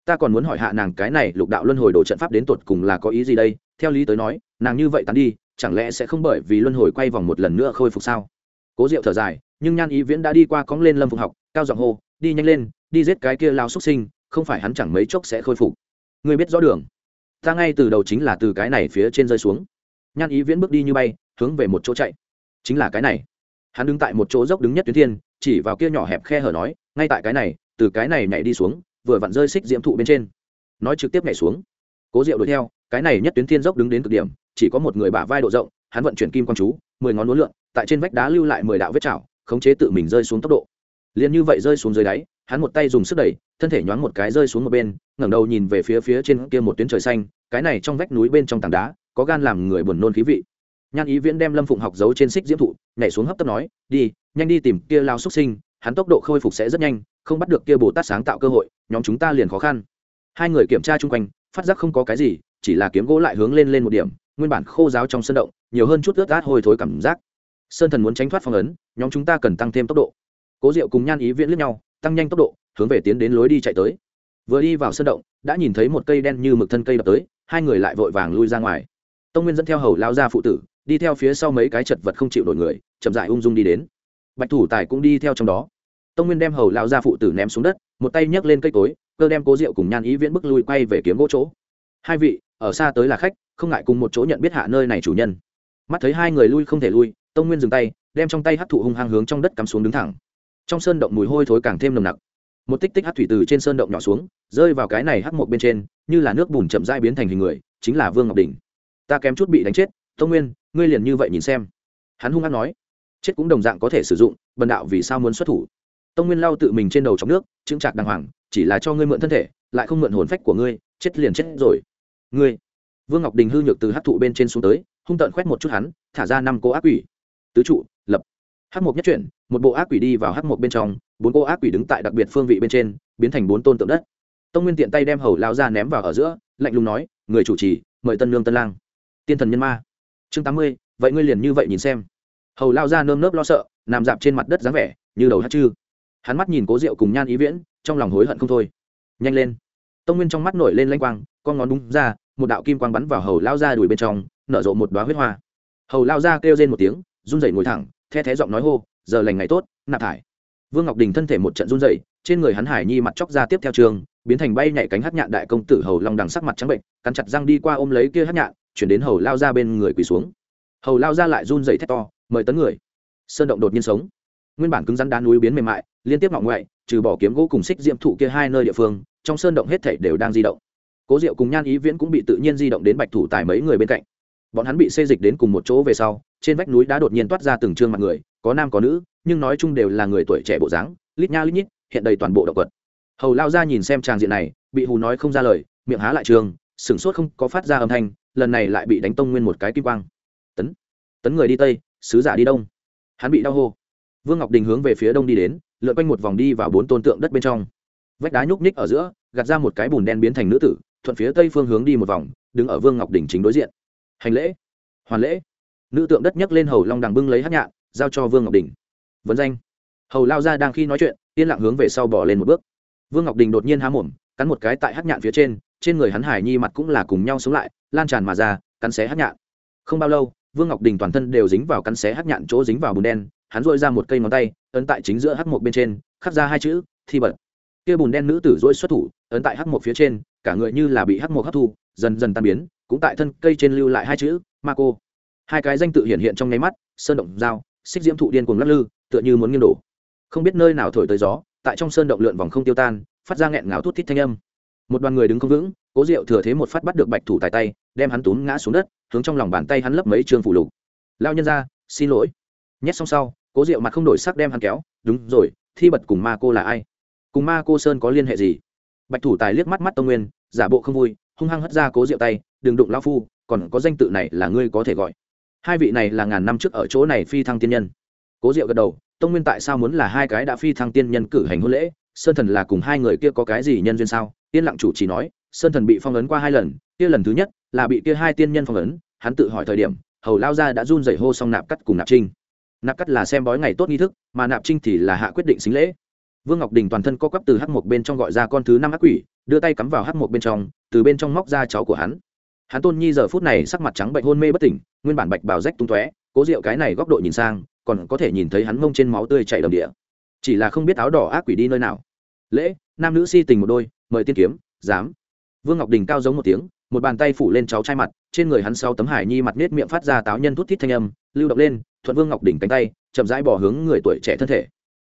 Ta còn muốn hỏi hạ nàng cái này lục đạo luân hồi đồ trận pháp đến tột cùng là có ý gì đây? Theo lý tới nói, nàng như vậy tán đi, chẳng lẽ sẽ không bởi vì luân hồi quay vòng một lần nữa khôi phục sao? Cố diệu thở dài nhưng nhan ý viễn đã đi qua cóng lên lâm phục học, cao giọng hô, đi nhanh lên, đi giết cái kia lao xuất sinh, không phải hắn chẳng mấy chốc sẽ khôi phục. Người biết rõ đường. Ta ngay từ đầu chính là từ cái này phía trên rơi xuống. Nhan ý viễn bước đi như bay, hướng về một chỗ chạy. Chính là cái này. Hắn đứng tại một chỗ dốc đứng nhất tuyến thiên, chỉ vào kia nhỏ hẹp khe hở nói, ngay tại cái này, từ cái này nhảy đi xuống, vừa vặn rơi xích diễm thụ bên trên. Nói trực tiếp nhảy xuống. Cố diệu đuổi theo, cái này nhất tuyến thiên dốc đứng đến cực điểm, chỉ có một người bả vai độ rộng, hắn vận chuyển kim quang chú, mười ngón lúa lượn, tại trên vách đá lưu lại mười đạo vết chảo khống chế tự mình rơi xuống tốc độ. Liền như vậy rơi xuống dưới đáy, hắn một tay dùng sức đẩy, thân thể nhoáng một cái rơi xuống một bên, ngẩng đầu nhìn về phía phía trên kia một tuyến trời xanh, cái này trong vách núi bên trong tảng đá, có gan làm người buồn nôn khí vị. Nhan ý viễn đem lâm phụng học giấu trên xích diễm thụ, nhảy xuống hấp tấp nói, đi, nhanh đi tìm kia lao xuất sinh, hắn tốc độ khôi phục sẽ rất nhanh, không bắt được kia bồ tát sáng tạo cơ hội, nhóm chúng ta liền khó khăn. Hai người kiểm tra chung quanh, phát giác không có cái gì, chỉ là kiếm gỗ lại hướng lên lên một điểm, nguyên bản khô giáo trong sân động, nhiều hơn chút ướt át hôi thối cảm giác sơn thần muốn tránh thoát phong ấn, nhóm chúng ta cần tăng thêm tốc độ. Cố diệu cùng nhan ý viễn lướt nhau, tăng nhanh tốc độ, hướng về tiến đến lối đi chạy tới. Vừa đi vào sân động, đã nhìn thấy một cây đen như mực thân cây đập tới, hai người lại vội vàng lui ra ngoài. Tông nguyên dẫn theo hầu lao ra phụ tử, đi theo phía sau mấy cái chật vật không chịu đổi người, chậm dại ung dung đi đến. Bạch thủ tài cũng đi theo trong đó. Tông nguyên đem hầu lao ra phụ tử ném xuống đất, một tay nhấc lên cây cối, cơ đem cố Diệu cùng nhan ý viễn bức lui quay về kiếm gỗ chỗ. Hai vị, ở xa tới là khách, không ngại cùng một chỗ nhận biết hạ nơi này chủ nhân. Mắt thấy hai người lui không thể lui tông nguyên dừng tay, đem trong tay hát thụ hung hăng hướng trong đất cắm xuống đứng thẳng. Trong sơn động mùi hôi thối càng thêm nồng nặc. Một tích tích hát thủy từ trên sơn động nhỏ xuống, rơi vào cái này hát một bên trên, như là nước bùn chậm dai biến thành hình người, chính là vương ngọc đình ta kém chút bị đánh chết, tông nguyên, ngươi liền như vậy nhìn xem. Hắn hung hăng nói. Chết cũng đồng dạng có thể sử dụng, bần đạo vì sao muốn xuất thủ? Tông nguyên lau tự mình trên đầu trong nước, chững chạc đàng hoàng, chỉ là cho ngươi mượn thân thể, lại không mượn hồn phách của ngươi, chết liền chết rồi. Ngươi. Vương ngọc đình hư nhược từ hát thụ bên trên xuống tới, hung tợn khoét một chút hắn, thả ra năm cô ác quỷ tứ trụ, lập. Hát mục nhất chuyển, một bộ ác quỷ đi vào hát mục bên trong, bốn cô ác quỷ đứng tại đặc biệt phương vị bên trên, biến thành bốn tôn tượng đất. Tông nguyên tiện tay đem hầu lao ra ném vào ở giữa, lạnh lùng nói, người chủ trì, mời tân lương tân lang. Tiên thần nhân ma. Chương tám mươi, vậy ngươi liền như vậy nhìn xem. Hầu lao ra nơm nớp lo sợ, nằm dạp trên mặt đất dáng vẻ, như đầu hát chư. Hắn mắt nhìn cố rượu cùng nhan ý viễn, trong lòng hối hận không thôi. Nhanh lên. Tông nguyên trong mắt nổi lên lanh quang, con ngón đúng ra, một đạo kim quang bắn vào hầu lao ra đùi bên trong, nở rộ một đoá huyết hoa. Hầu lao ra kêu lên một tiếng run rẩy ngồi thẳng, the thé giọng nói hô, giờ lành ngày tốt, nạp thải. Vương ngọc đình thân thể một trận run rẩy, trên người hắn hải nhi mặt chóc ra tiếp theo trường, biến thành bay nhảy cánh hát nhạn đại công tử hầu long đằng sắc mặt trắng bệnh, cắn chặt răng đi qua ôm lấy kia hát nhạn, chuyển đến hầu lao ra bên người quỳ xuống. Hầu lao ra lại run rẩy thét to, mời tấn người. Sơn động đột nhiên sống. Nguyên bản cứng rắn đá núi biến mềm mại, liên tiếp ngọng ngoại, trừ bỏ kiếm gỗ cùng xích diễm thụ kia hai nơi địa phương, trong sơn động hết thảy đều đang di động. Cố diệu cùng nhan ý viễn cũng bị tự nhiên di động đến bạch thủ tài mấy người bên cạnh bọn hắn bị xê dịch đến cùng một chỗ về sau, trên vách núi đã đột nhiên toát ra từng trương mặt người, có nam có nữ, nhưng nói chung đều là người tuổi trẻ bộ dáng, lít nha lít nhít, hiện đầy toàn bộ động vật. Hầu lao ra nhìn xem tràng diện này, bị hù nói không ra lời, miệng há lại trường, sửng sốt không có phát ra âm thanh, lần này lại bị đánh tông nguyên một cái kim quang. Tấn tấn người đi tây, sứ giả đi đông. Hắn bị đau hô. Vương ngọc đình hướng về phía đông đi đến, lượn quanh một vòng đi vào bốn tôn tượng đất bên trong. Vách đá nhúc ních ở giữa, gạt ra một cái bùn đen biến thành nữ tử, thuận phía tây phương hướng đi một vòng, đứng ở vương ngọc đình chính đối diện hành lễ, hoàn lễ. Nữ tượng đất nhấc lên hầu long đằng bưng lấy hát nhạn, giao cho vương ngọc đình. Vấn danh. Hầu lao ra đang khi nói chuyện, yên lặng hướng về sau bỏ lên một bước. Vương ngọc đình đột nhiên há mồm, cắn một cái tại hát nhạn phía trên trên người hắn hải nhi mặt cũng là cùng nhau sống lại, lan tràn mà ra, cắn xé hát nhạn. Không bao lâu, vương ngọc đình toàn thân đều dính vào cắn xé hát nhạn chỗ dính vào bùn đen, hắn dội ra một cây ngón tay, ấn tại chính giữa hát một bên trên, khắc ra hai chữ, thi bật. Kia bùn đen nữ tử dỗi xuất thủ, ấn tại hát một phía trên cả người như là bị hắc mộc hấp thu, dần dần tan biến, cũng tại thân cây trên lưu lại hai chữ ma cô hai cái danh tự hiện hiện trong nháy mắt, sơn động dao xích diễm thụ điên cuồng lắc lư, tựa như muốn nghiêng đổ. Không biết nơi nào thổi tới gió, tại trong sơn động lượn vòng không tiêu tan, phát ra nghẹn ngào thút thít thanh âm. Một đoàn người đứng không vững, cố diệu thừa thế một phát bắt được bạch thủ tài tay, đem hắn túm ngã xuống đất, hướng trong lòng bàn tay hắn lấp mấy trường phủ lục. Lao nhân ra xin lỗi. Nhét xong sau, cố diệu mặt không đổi sắc đem hắn kéo, đúng rồi, thi bật cùng ma cô là ai? Cùng ma cô sơn có liên hệ gì? Bạch thủ tài liếc mắt mắt tông nguyên giả bộ không vui, hung hăng hất ra cố rượu tay, đừng đụng lao phu, còn có danh tự này là ngươi có thể gọi. Hai vị này là ngàn năm trước ở chỗ này phi thăng tiên nhân. Cố diệu gật đầu, tông nguyên tại sao muốn là hai cái đã phi thăng tiên nhân cử hành hôn lễ? Sơn thần là cùng hai người kia có cái gì nhân duyên sao? Yên lặng chủ chỉ nói, sơn thần bị phong ấn qua hai lần, kia lần thứ nhất là bị kia hai tiên nhân phong ấn, hắn tự hỏi thời điểm, hầu lao ra đã run dày hô xong nạp cắt cùng nạp trinh. Nạp cắt là xem bói ngày tốt nghi thức, mà nạp trinh thì là hạ quyết định xính lễ vương ngọc đình toàn thân co quắp từ hắc một bên trong gọi ra con thứ năm ác quỷ, đưa tay cắm vào hắc một bên trong, từ bên trong móc ra cháu của hắn. Hắn tôn nhi giờ phút này sắc mặt trắng bệnh hôn mê bất tỉnh, nguyên bản bạch bào rách tung tóe, cố rượu cái này góc độ nhìn sang, còn có thể nhìn thấy hắn mông trên máu tươi chảy đầm địa. Chỉ là không biết áo đỏ ác quỷ đi nơi nào. Lễ, nam nữ si tình một đôi, mời tiên kiếm dám vương ngọc đình cao giống một tiếng, một bàn tay phủ lên cháu trai mặt, trên người hắn sau tấm hải nhi mặt nết miệng phát ra táo nhân thút thít thanh âm, lưu động lên, thuận vương ngọc đình cánh tay, chậm rãi bỏ hướng người tuổi trẻ thân thể.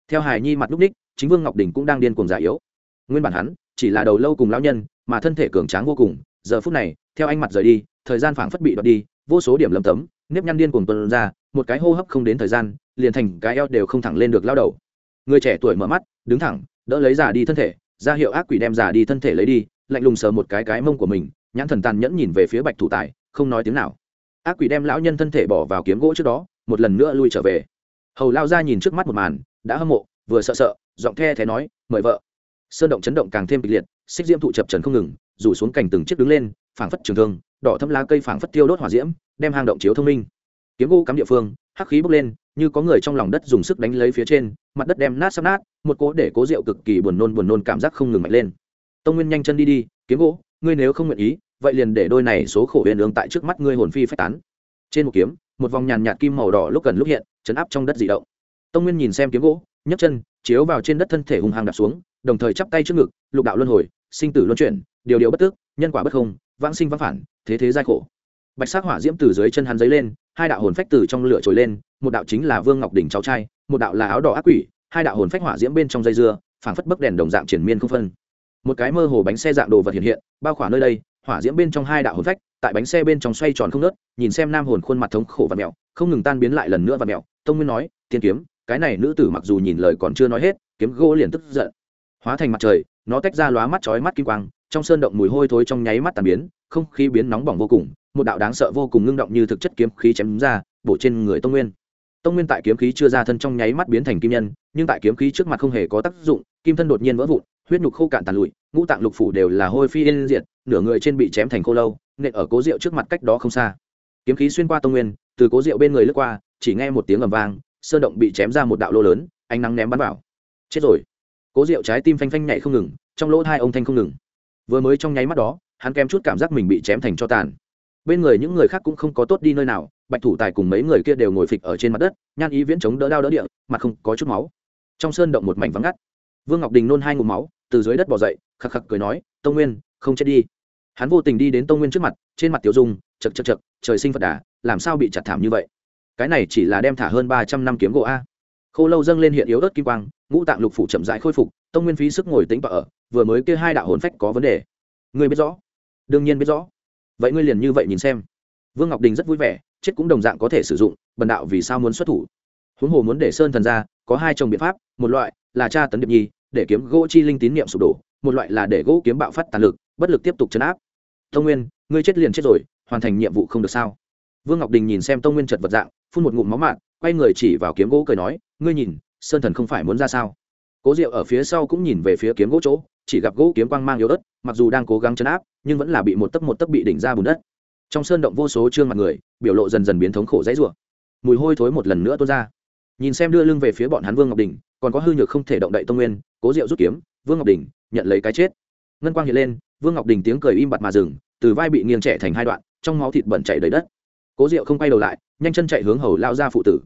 Theo hải nhi mặt núp ních chính vương ngọc đình cũng đang điên cuồng già yếu. Nguyên bản hắn chỉ là đầu lâu cùng lão nhân, mà thân thể cường tráng vô cùng. Giờ phút này, theo anh mặt rời đi, thời gian phảng phất bị đoạt đi, vô số điểm lầm tấm, nếp nhăn điên cuồng tuần ra, một cái hô hấp không đến thời gian, liền thành cái eo đều không thẳng lên được lao đầu. Người trẻ tuổi mở mắt, đứng thẳng, đỡ lấy giả đi thân thể ra hiệu ác quỷ đem giả đi thân thể lấy đi, lạnh lùng sờ một cái cái mông của mình, nhãn thần tàn nhẫn nhìn về phía bạch thủ tài, không nói tiếng nào. Ác quỷ đem lão nhân thân thể bỏ vào kiếm gỗ trước đó, một lần nữa lui trở về. Hầu lao ra nhìn trước mắt một màn, đã hâm mộ, vừa sợ sợ giọng the thé nói, mời vợ. Sơn động chấn động càng thêm kịch liệt, xích diễm thụ chập trần không ngừng, rủ xuống cành từng chiếc đứng lên, phảng phất trường thương, đỏ thâm lá cây phảng phất tiêu đốt hỏa diễm, đem hang động chiếu thông minh. Kiếm gỗ cắm địa phương, hắc khí bốc lên, như có người trong lòng đất dùng sức đánh lấy phía trên, mặt đất đem nát sắp nát, một cố để cố rượu cực kỳ buồn nôn buồn nôn cảm giác không ngừng mạnh lên. Tông nguyên nhanh chân đi đi, kiếm gỗ, ngươi nếu không nguyện ý, vậy liền để đôi này số khổ huyền ương tại trước mắt ngươi hồn phi phách tán. Trên một kiếm, một vòng nhàn nhạt kim màu đỏ lúc gần lúc hiện, chấn áp trong đất dị động. Tông nguyên nhìn xem kiếm gỗ nhấc chân chiếu vào trên đất thân thể hùng hàng đạp xuống đồng thời chắp tay trước ngực lục đạo luân hồi sinh tử luân chuyển điều điều bất tức nhân quả bất không vãng sinh vãng phản thế thế giai khổ bạch sắc hỏa diễm từ dưới chân hắn giấy lên hai đạo hồn phách từ trong lửa trồi lên một đạo chính là vương ngọc đỉnh cháu trai một đạo là áo đỏ ác quỷ hai đạo hồn phách hỏa diễm bên trong dây dưa phảng phất bấc đèn đồng dạng triển miên không phân một cái mơ hồ bánh xe dạng đồ vật hiện hiện bao khỏa nơi đây hỏa diễm bên trong hai đạo hồn phách tại bánh xe bên trong xoay tròn không nớt nhìn xem nam hồn khuôn mặt thống khổ và mèo, không ngừng tan biến lại lần nữa và mèo. tông nguyên nói tiên kiếm cái này nữ tử mặc dù nhìn lời còn chưa nói hết, kiếm gỗ liền tức giận. Hóa thành mặt trời, nó tách ra lóa mắt chói mắt kim quang, trong sơn động mùi hôi thối trong nháy mắt tàn biến, không khí biến nóng bỏng vô cùng, một đạo đáng sợ vô cùng ngưng động như thực chất kiếm khí chém ra, bổ trên người tông nguyên. Tông nguyên tại kiếm khí chưa ra thân trong nháy mắt biến thành kim nhân, nhưng tại kiếm khí trước mặt không hề có tác dụng, kim thân đột nhiên vỡ vụn, huyết nhục khô cạn tàn lụi, ngũ tạng lục phủ đều là hôi phi yên diệt, nửa người trên bị chém thành khô lâu, nện ở cố rượu trước mặt cách đó không xa. Kiếm khí xuyên qua tông nguyên, từ cố rượu bên người lướt qua, chỉ nghe một tiếng ầm vang sơn động bị chém ra một đạo lô lớn, ánh nắng ném bắn vào. Chết rồi. Cố rượu trái tim phanh phanh nhảy không ngừng, trong lỗ hai ông thanh không ngừng. Vừa mới trong nháy mắt đó, hắn kém chút cảm giác mình bị chém thành cho tàn. Bên người những người khác cũng không có tốt đi nơi nào, bạch thủ tài cùng mấy người kia đều ngồi phịch ở trên mặt đất, nhan ý viễn chống đỡ đao đỡ địa, mặt không có chút máu. Trong sơn động một mảnh vắng ngắt. Vương ngọc đình nôn hai ngụm máu, từ dưới đất bỏ dậy khắc khắc cười nói, tông nguyên, không chết đi. Hắn vô tình đi đến tông nguyên trước mặt, trên mặt tiểu dung, chật chật chật, trời sinh phật đà, làm sao bị chặt thảm như vậy? Cái này chỉ là đem thả hơn ba trăm năm kiếm gỗ a. Khô lâu dâng lên hiện yếu ớt kim quang, ngũ tạng lục phủ chậm rãi khôi phục, tông nguyên phí sức ngồi tính tọa ở, vừa mới kia hai đạo hồn phách có vấn đề. Ngươi biết rõ. Đương nhiên biết rõ. Vậy ngươi liền như vậy nhìn xem. Vương ngọc đình rất vui vẻ, chết cũng đồng dạng có thể sử dụng, bần đạo vì sao muốn xuất thủ? Huống hồ muốn để sơn thần ra, có hai chồng biện pháp, một loại là tra tấn điệp nhi, để kiếm gỗ chi linh tín niệm sụp đổ, một loại là để gỗ kiếm bạo phát tàn lực, bất lực tiếp tục chấn áp. Tông nguyên, ngươi chết liền chết rồi, hoàn thành nhiệm vụ không được sao? Vương ngọc đình nhìn xem tông nguyên chật vật dạng phun một ngụm máu mạn quay người chỉ vào kiếm gỗ cười nói, ngươi nhìn, sơn thần không phải muốn ra sao? Cố diệu ở phía sau cũng nhìn về phía kiếm gỗ chỗ, chỉ gặp gỗ kiếm quang mang yếu ớt, mặc dù đang cố gắng chấn áp, nhưng vẫn là bị một tấc một tấc bị đỉnh ra bùn đất. Trong sơn động vô số trương mặt người, biểu lộ dần dần biến thống khổ dãy rủa. Mùi hôi thối một lần nữa tuôn ra. Nhìn xem đưa lưng về phía bọn hắn vương ngọc đình, còn có hư nhược không thể động đậy tông nguyên, cố diệu rút kiếm, vương ngọc đình, nhận lấy cái chết. Ngân quang hiện lên, vương ngọc đình tiếng cười im bặt mà dừng, từ vai bị nghiêng trẻ thành hai đoạn, trong máu thịt bẩn chảy đầy đất. Cố diệu không quay đầu lại nhanh chân chạy hướng hầu lao ra phụ tử.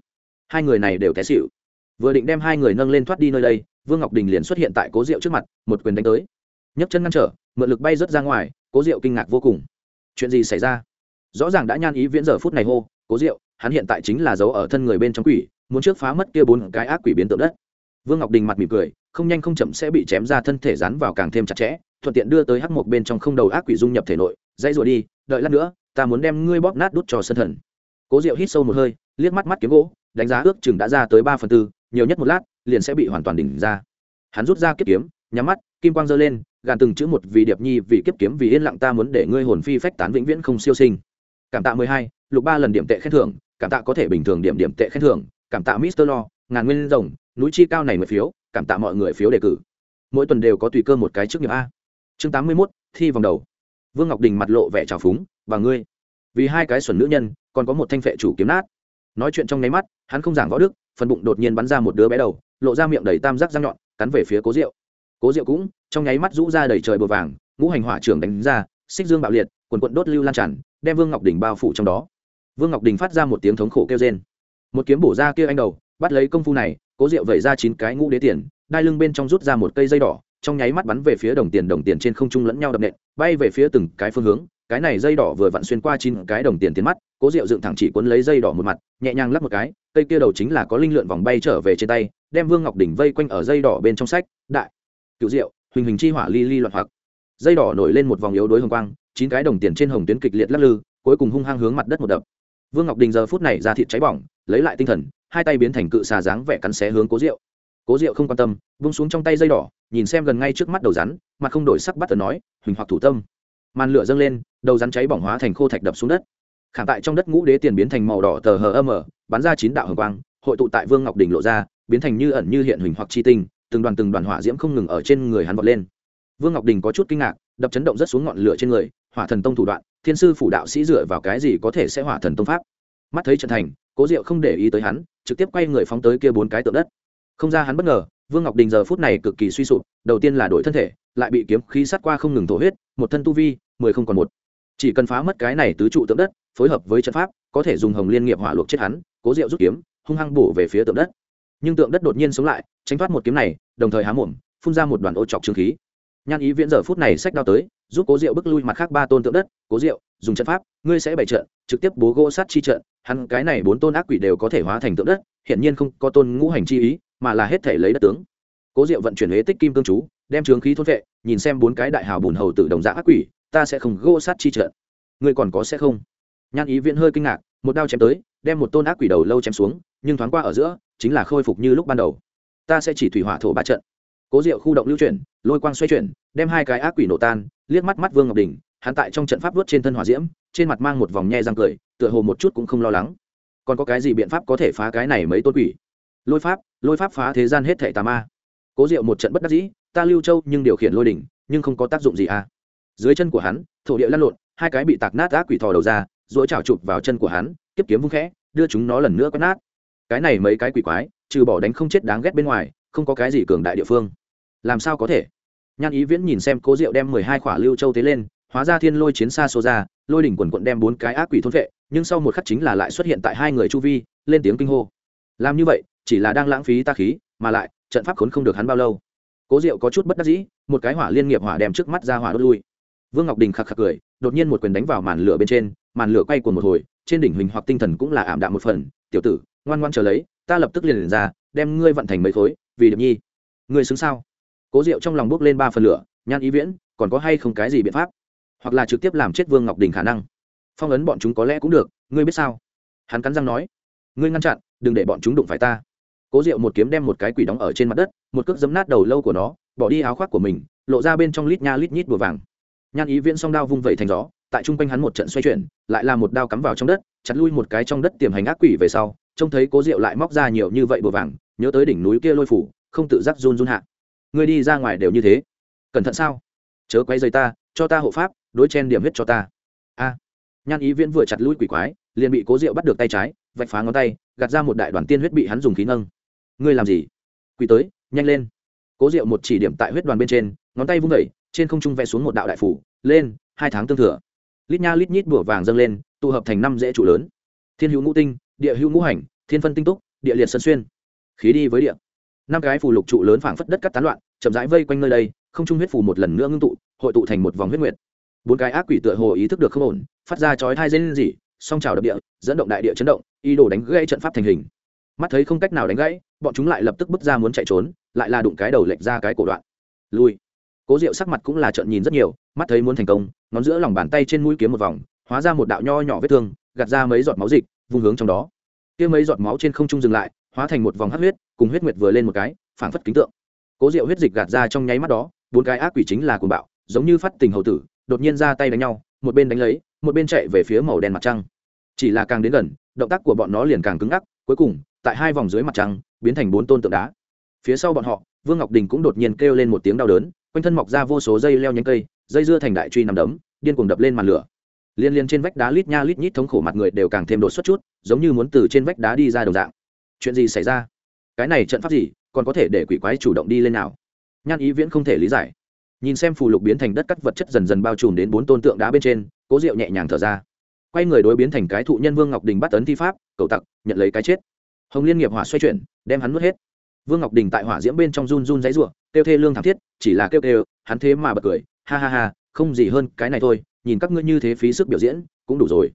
Hai người này đều té xịu vừa định đem hai người nâng lên thoát đi nơi đây, vương ngọc đình liền xuất hiện tại cố diệu trước mặt, một quyền đánh tới. Nhấc chân ngăn trở, mượn lực bay rớt ra ngoài, cố diệu kinh ngạc vô cùng. Chuyện gì xảy ra? Rõ ràng đã nhan ý viễn giờ phút này hô, cố diệu, hắn hiện tại chính là dấu ở thân người bên trong quỷ, muốn trước phá mất kia bốn cái ác quỷ biến tượng đất. Vương ngọc đình mặt mỉm cười, không nhanh không chậm sẽ bị chém ra thân thể rắn vào càng thêm chặt chẽ, thuận tiện đưa tới hắc một bên trong không đầu ác quỷ dung nhập thể nội, dãy rồi đi, đợi lát nữa, ta muốn đem ngươi bóp nát đút cho sân thần cố diệu hít sâu một hơi, liếc mắt mắt kiếm gỗ, đánh giá ước chừng đã ra tới ba phần tư, nhiều nhất một lát, liền sẽ bị hoàn toàn đỉnh ra. Hắn rút ra kiếp kiếm, nhắm mắt, kim quang giơ lên, gàn từng chữ một vì điệp nhi, vì kiếp kiếm, vì yên lặng ta muốn để ngươi hồn phi phách tán vĩnh viễn không siêu sinh. Cảm tạ mười hai, lục ba lần điểm tệ khen thưởng, cảm tạ có thể bình thường điểm điểm tệ khen thưởng, cảm tạ mister lo, ngàn nguyên rồng, núi chi cao này mười phiếu, cảm tạ mọi người phiếu đề cử. Mỗi tuần đều có tùy cơ một cái trước nghiệp a. Chương tám mươi mốt, thi vòng đầu. Vương ngọc đình mặt lộ vẻ trào phúng và ngươi vì hai cái xuẩn nữ nhân, còn có một thanh phệ chủ kiếm nát. Nói chuyện trong nháy mắt, hắn không giảng võ đức, phần bụng đột nhiên bắn ra một đứa bé đầu, lộ ra miệng đầy tam giác răng nhọn, cắn về phía cố rượu cố rượu cũng, trong nháy mắt rũ ra đầy trời bờ vàng, ngũ hành hỏa trưởng đánh ra, xích dương bạo liệt, quần quận đốt lưu lan tràn, đem vương ngọc đình bao phủ trong đó. Vương ngọc đình phát ra một tiếng thống khổ kêu trên một kiếm bổ ra kia anh đầu, bắt lấy công phu này, cố rượu vẩy ra chín cái ngũ đế tiền, đai lưng bên trong rút ra một cây dây đỏ, trong nháy mắt bắn về phía đồng tiền đồng tiền trên không trung lẫn nhau đập nện, bay về phía từng cái phương hướng cái này dây đỏ vừa vặn xuyên qua chín cái đồng tiền tiến mắt cố diệu dựng thẳng chỉ cuốn lấy dây đỏ một mặt nhẹ nhàng lắp một cái cây kia đầu chính là có linh lượn vòng bay trở về trên tay đem vương ngọc đỉnh vây quanh ở dây đỏ bên trong sách đại cựu diệu, huỳnh huỳnh chi hỏa ly ly loạn hoặc. Dây đỏ nổi lên một vòng yếu đối hồng quang chín cái đồng tiền trên hồng tuyến kịch liệt lắc lư cuối cùng hung hăng hướng mặt đất một đập. Vương ngọc đình giờ phút này ra thịt cháy bỏng lấy lại tinh thần hai tay biến thành cự xà dáng vẻ cắn xé hướng cố rượu cố rượu không quan tâm vung xuống trong tay dây đỏ nhìn xem gần ngay trước mắt đầu rắn mặt không đổi sắc bắt tờ nói huỳnh hoặc thủ tâm. Màn lửa dâng lên đầu rắn cháy bỏng hóa thành khô thạch đập xuống đất. Khảm tại trong đất ngũ đế tiền biến thành màu đỏ tờ hờ âm ở bắn ra chín đạo hồng quang, hội tụ tại vương ngọc đỉnh lộ ra, biến thành như ẩn như hiện hình hoặc chi tinh, từng đoàn từng đoàn hỏa diễm không ngừng ở trên người hắn vọt lên. Vương ngọc đình có chút kinh ngạc, đập chấn động rất xuống ngọn lửa trên người, hỏa thần tông thủ đoạn, thiên sư phủ đạo sĩ dựa vào cái gì có thể sẽ hỏa thần tông pháp? Mắt thấy trận thành, cố diệu không để ý tới hắn, trực tiếp quay người phóng tới kia bốn cái tượng đất. Không ra hắn bất ngờ, vương ngọc đình giờ phút này cực kỳ suy sụp, đầu tiên là đổi thân thể, lại bị kiếm khí sát qua không ngừng thổ huyết, một thân tu vi, mười không còn một chỉ cần phá mất cái này tứ trụ tượng đất, phối hợp với trận pháp, có thể dùng hồng liên nghiệp hỏa luộc chết hắn, cố diệu rút kiếm, hung hăng bổ về phía tượng đất. Nhưng tượng đất đột nhiên sống lại, tránh thoát một kiếm này, đồng thời há mồm, phun ra một đoàn ô chọc trương khí. Nhan ý viễn giờ phút này sách đao tới, giúp cố diệu bức lui mặt khác ba tôn tượng đất. Cố diệu, dùng trận pháp, ngươi sẽ bày trận, trực tiếp bố gỗ sát chi trận. Hắn cái này bốn tôn ác quỷ đều có thể hóa thành tượng đất hiện nhiên không có tôn ngũ hành chi ý, mà là hết thể lấy đất tướng. Cố diệu vận chuyển huế tích kim cương chú, đem trướng khí thôn vệ, nhìn xem bốn cái đại hào bùn hầu tự đồng dạng ác quỷ ta sẽ không gỗ sát chi trận. Ngươi còn có sẽ không? Nhan ý viễn hơi kinh ngạc, một đao chém tới, đem một tôn ác quỷ đầu lâu chém xuống, nhưng thoáng qua ở giữa, chính là khôi phục như lúc ban đầu. Ta sẽ chỉ thủy hỏa thổ ba trận. Cố diệu khu động lưu chuyển, lôi quang xoay chuyển, đem hai cái ác quỷ nổ tan, liếc mắt mắt vương ngọc đình, hắn tại trong trận pháp vớt trên thân hỏa diễm, trên mặt mang một vòng nhe răng cười, tựa hồ một chút cũng không lo lắng. Còn có cái gì biện pháp có thể phá cái này mấy tôn quỷ? Lôi pháp lôi pháp phá thế gian hết thể tà ma. Cố diệu một trận bất đắc dĩ, ta lưu châu nhưng điều khiển lôi đỉnh, nhưng không có tác dụng gì à? Dưới chân của hắn, thổ địa lăn lộn, hai cái bị tạc nát ác quỷ thò đầu ra dỗi chảo chụp vào chân của hắn tiếp kiếm vung khẽ, đưa chúng nó lần nữa quét nát. Cái này mấy cái quỷ quái, trừ bỏ đánh không chết đáng ghét bên ngoài, không có cái gì cường đại địa phương. Làm sao có thể? Nhan ý viễn nhìn xem cố diệu đem mười hai khỏa lưu châu tế lên, hóa ra thiên lôi chiến xa xô ra, lôi đỉnh quần quận đem bốn cái ác quỷ thôn vệ, nhưng sau một khắc chính là lại xuất hiện tại hai người chu vi, lên tiếng kinh hô. Làm như vậy, chỉ là đang lãng phí ta khí, mà lại, trận pháp khốn không được hắn bao lâu. Cố diệu có chút bất đắc dĩ, một cái hỏa liên nghiệp hỏa đem trước mắt ra hỏa đốt lui vương ngọc đình khạc khạc cười đột nhiên một quyền đánh vào màn lửa bên trên màn lửa quay cuồng một hồi trên đỉnh huỳnh hoặc tinh thần cũng là ảm đạm một phần. Tiểu tử ngoan ngoan chờ lấy ta lập tức liền, liền ra đem ngươi vận thành mấy khối vì điệp nhi. Ngươi xứng sao? Cố diệu trong lòng bốc lên ba phần lửa nhan ý viễn còn có hay không cái gì biện pháp? Hoặc là trực tiếp làm chết vương ngọc đình khả năng? Phong ấn bọn chúng có lẽ cũng được ngươi biết sao? Hắn cắn răng nói ngươi ngăn chặn đừng để bọn chúng đụng phải ta. Cố diệu một kiếm đem một cái quỷ đóng ở trên mặt đất một cước giấm nát đầu lâu của nó bỏ đi áo khoác của mình lộ ra bên trong lít nha lít nhít bùa vàng nhan ý viễn song đao vung vẩy thành gió, tại chung quanh hắn một trận xoay chuyển, lại là một đao cắm vào trong đất, chặt lui một cái trong đất tiềm hành ác quỷ về sau, trông thấy cố diệu lại móc ra nhiều như vậy bùa vàng, nhớ tới đỉnh núi kia lôi phủ, không tự giác run run hạ. Ngươi đi ra ngoài đều như thế. Cẩn thận sao? Chớ quay dây ta, cho ta hộ pháp, đối chen điểm huyết cho ta. A. Nhan ý viễn vừa chặt lui quỷ quái, liền bị cố diệu bắt được tay trái, vạch phá ngón tay, gạt ra một đại đoàn tiên huyết bị hắn dùng khí nâng. Ngươi làm gì? Quỷ tới, nhanh lên. Cố diệu một chỉ điểm tại huyết đoàn bên trên, ngón tay vung vẩy trên không trung vẽ xuống một đạo đại phủ, lên, hai tháng tương thừa. Lít nha lít nhít bùa vàng dâng lên, tụ hợp thành năm dễ trụ lớn. Thiên hữu ngũ tinh, địa hữu ngũ hành, thiên phân tinh túc, địa liệt sân xuyên. Khí đi với địa. Năm cái phù lục trụ lớn phảng phất đất cắt tán loạn, chậm rãi vây quanh nơi đây, không trung huyết phù một lần nữa ngưng tụ, hội tụ thành một vòng huyết nguyệt. Bốn cái ác quỷ tựa hồ ý thức được không ổn, phát ra chói hai dây gì song trào đập địa, dẫn động đại địa chấn động, ý đồ đánh gãy trận pháp thành hình. Mắt thấy không cách nào đánh gãy, bọn chúng lại lập tức bước ra muốn chạy trốn, lại là đụng cái đầu lệch ra cái cổ đoạn. Lui cố diệu sắc mặt cũng là trợn nhìn rất nhiều, mắt thấy muốn thành công, ngón giữa lòng bàn tay trên mũi kiếm một vòng, hóa ra một đạo nho nhỏ vết thương, gạt ra mấy giọt máu dịch, vung hướng trong đó. Kia mấy giọt máu trên không trung dừng lại, hóa thành một vòng hát huyết, cùng huyết nguyệt vừa lên một cái, phảng phất kính tượng. Cố diệu huyết dịch gạt ra trong nháy mắt đó, bốn cái ác quỷ chính là cuồng bạo, giống như phát tình hầu tử, đột nhiên ra tay đánh nhau, một bên đánh lấy, một bên chạy về phía màu đen mặt trăng. Chỉ là càng đến gần, động tác của bọn nó liền càng cứng ngắc, cuối cùng, tại hai vòng dưới mặt trăng, biến thành bốn tôn tượng đá. Phía sau bọn họ, vương ngọc đình cũng đột nhiên kêu lên một tiếng đau đớn quanh thân mọc ra vô số dây leo nhánh cây, dây dưa thành đại truy nằm đấm, điên cuồng đập lên màn lửa. Liên liên trên vách đá lít nha lít nhít thống khổ mặt người đều càng thêm đột xuất chút, giống như muốn từ trên vách đá đi ra đồng dạng. Chuyện gì xảy ra? Cái này trận pháp gì, còn có thể để quỷ quái chủ động đi lên nào? Nhan ý viễn không thể lý giải. Nhìn xem phù lục biến thành đất cắt vật chất dần dần bao trùm đến bốn tôn tượng đá bên trên, cố diệu nhẹ nhàng thở ra. Quay người đối biến thành cái thụ nhân vương ngọc đình bắt tấn thi pháp, cầu tặc, nhận lấy cái chết. Hồng liên nghiệp hỏa xoay chuyển, đem hắn nuốt hết. Vương ngọc đình tại hỏa diễm bên trong run run dãy ruộng kêu thê lương thảm thiết, chỉ là kêu kêu, hắn thế mà bật cười, ha ha ha, không gì hơn cái này thôi, nhìn các ngươi như thế phí sức biểu diễn, cũng đủ rồi.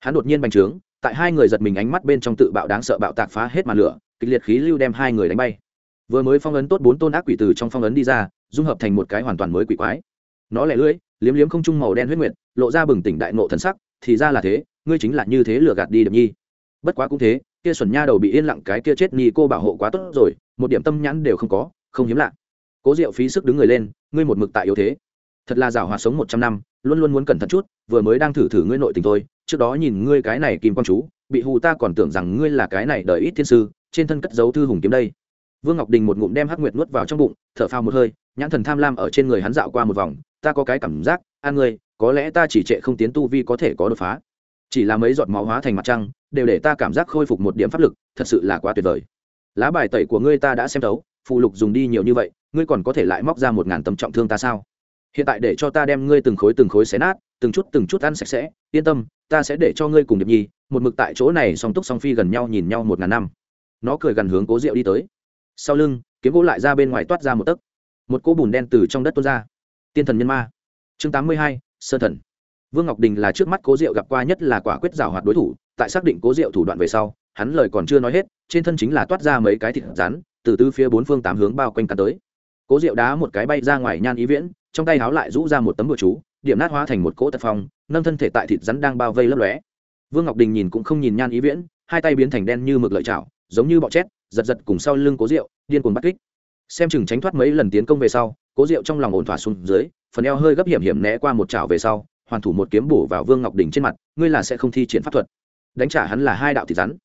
Hắn đột nhiên bành trướng, tại hai người giật mình ánh mắt bên trong tự bạo đáng sợ bạo tạc phá hết màn lửa, kịch liệt khí lưu đem hai người đánh bay. Vừa mới phong ấn tốt bốn tôn ác quỷ từ trong phong ấn đi ra, dung hợp thành một cái hoàn toàn mới quỷ quái. Nó lẻ lưỡi, liếm liếm không trung màu đen huyết nguyệt, lộ ra bừng tỉnh đại nộ thần sắc, thì ra là thế, ngươi chính là như thế lừa gạt đi điệp nhi. Bất quá cũng thế, kia xuẩn nha đầu bị yên lặng cái kia chết nhi cô bảo hộ quá tốt rồi, một điểm tâm nhãn đều không có, không hiếm lạ cố diệu phí sức đứng người lên, ngươi một mực tại yếu thế. Thật là giảo hòa sống một trăm năm, luôn luôn muốn cẩn thận chút, vừa mới đang thử thử ngươi nội tình thôi, trước đó nhìn ngươi cái này kim quang chú, bị hù ta còn tưởng rằng ngươi là cái này đợi ít thiên sư, trên thân cất dấu thư hùng kiếm đây. Vương ngọc đình một ngụm đem hắc nguyệt nuốt vào trong bụng, thở phao một hơi, nhãn thần tham lam ở trên người hắn dạo qua một vòng, ta có cái cảm giác an ngươi, có lẽ ta chỉ trệ không tiến tu vi có thể có đột phá. Chỉ là mấy giọt máu hóa thành mặt trăng, đều để ta cảm giác khôi phục một điểm pháp lực, thật sự là quá tuyệt vời. Lá bài tẩy của ngươi ta đã xem thấu phụ lục dùng đi nhiều như vậy, ngươi còn có thể lại móc ra một ngàn tấm trọng thương ta sao? Hiện tại để cho ta đem ngươi từng khối từng khối xé nát, từng chút từng chút ăn sạch sẽ, yên tâm, ta sẽ để cho ngươi cùng điệp nhi, một mực tại chỗ này song túc song phi gần nhau nhìn nhau một ngàn năm. Nó cười gần hướng cố rượu đi tới. Sau lưng, kiếm gỗ lại ra bên ngoài toát ra một tấc. Một cỗ bùn đen từ trong đất tuôn ra. Tiên thần nhân ma. Chương tám mươi hai, sơ thần. Vương ngọc đình là trước mắt cố diệu gặp qua nhất là quả quyết giảo hoạt đối thủ, tại xác định cố diệu thủ đoạn về sau, hắn lời còn chưa nói hết, trên thân chính là toát ra mấy cái thịt rắn từ tứ phía bốn phương tám hướng bao quanh cả tới. Cố diệu đá một cái bay ra ngoài nhan ý viễn trong tay háo lại rũ ra một tấm bừa chú điểm nát hóa thành một cỗ tật phong nâng thân thể tại thịt rắn đang bao vây lấp lóe. Vương ngọc đình nhìn cũng không nhìn nhan ý viễn hai tay biến thành đen như mực lợi chảo giống như bọ chét giật giật cùng sau lưng cố Diệu, điên cuồng bắt kích. Xem chừng tránh thoát mấy lần tiến công về sau cố Diệu trong lòng ổn thỏa xuống dưới phần eo hơi gấp hiểm hiểm né qua một chảo về sau hoàn thủ một kiếm bổ vào vương ngọc đình trên mặt ngươi là sẽ không thi triển pháp thuật. Đánh trả hắn là hai đạo thịt rắn.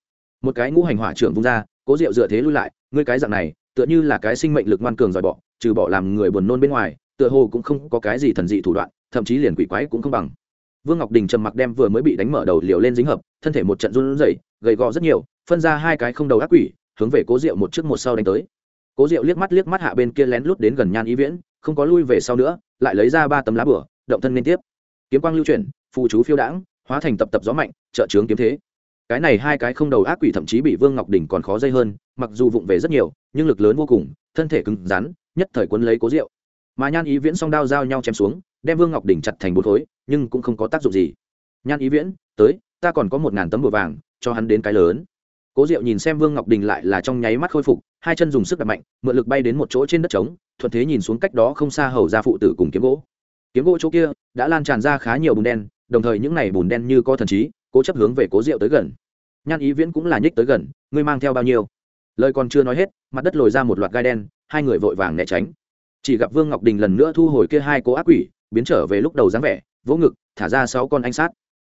Một cái ngũ hành hỏa trưởng vung ra cố Diệu dựa thế lui lại ngươi cái dạng này, tựa như là cái sinh mệnh lực ngoan cường dòi bọ trừ bỏ làm người buồn nôn bên ngoài, tựa hồ cũng không có cái gì thần dị thủ đoạn, thậm chí liền quỷ quái cũng không bằng. Vương ngọc đình trầm mặc đem vừa mới bị đánh mở đầu liều lên dính hợp, thân thể một trận run rẩy, gầy gò rất nhiều, phân ra hai cái không đầu ác quỷ, hướng về cố diệu một trước một sau đánh tới. Cố diệu liếc mắt liếc mắt hạ bên kia lén lút đến gần nhan ý viễn, không có lui về sau nữa, lại lấy ra ba tấm lá bửa, động thân liên tiếp. Kiếm quang lưu chuyển, phù chú phiêu đãng, hóa thành tập tập gió mạnh, trợ trướng kiếm thế cái này hai cái không đầu ác quỷ thậm chí bị vương ngọc đình còn khó dây hơn, mặc dù vụng về rất nhiều, nhưng lực lớn vô cùng, thân thể cứng rắn, nhất thời quấn lấy cố diệu mà nhan ý viễn song đao giao nhau chém xuống, đem vương ngọc đình chặt thành bột khối, nhưng cũng không có tác dụng gì. Nhan ý viễn, tới, ta còn có một ngàn tấm bùa vàng, cho hắn đến cái lớn. Cố diệu nhìn xem vương ngọc đình lại là trong nháy mắt khôi phục, hai chân dùng sức đập mạnh, mượn lực bay đến một chỗ trên đất trống, thuận thế nhìn xuống cách đó không xa hầu ra phụ tử cùng kiếm gỗ. Kiếm gỗ chỗ kia đã lan tràn ra khá nhiều bùn đen, đồng thời những này bùn đen như có thần trí cố chấp hướng về cố diệu tới gần. Nhan ý viễn cũng là nhích tới gần, ngươi mang theo bao nhiêu? Lời còn chưa nói hết, mặt đất lồi ra một loạt gai đen, hai người vội vàng né tránh. Chỉ gặp vương ngọc đình lần nữa thu hồi kia hai cố ác quỷ, biến trở về lúc đầu dáng vẻ, vỗ ngực, thả ra sáu con anh sát.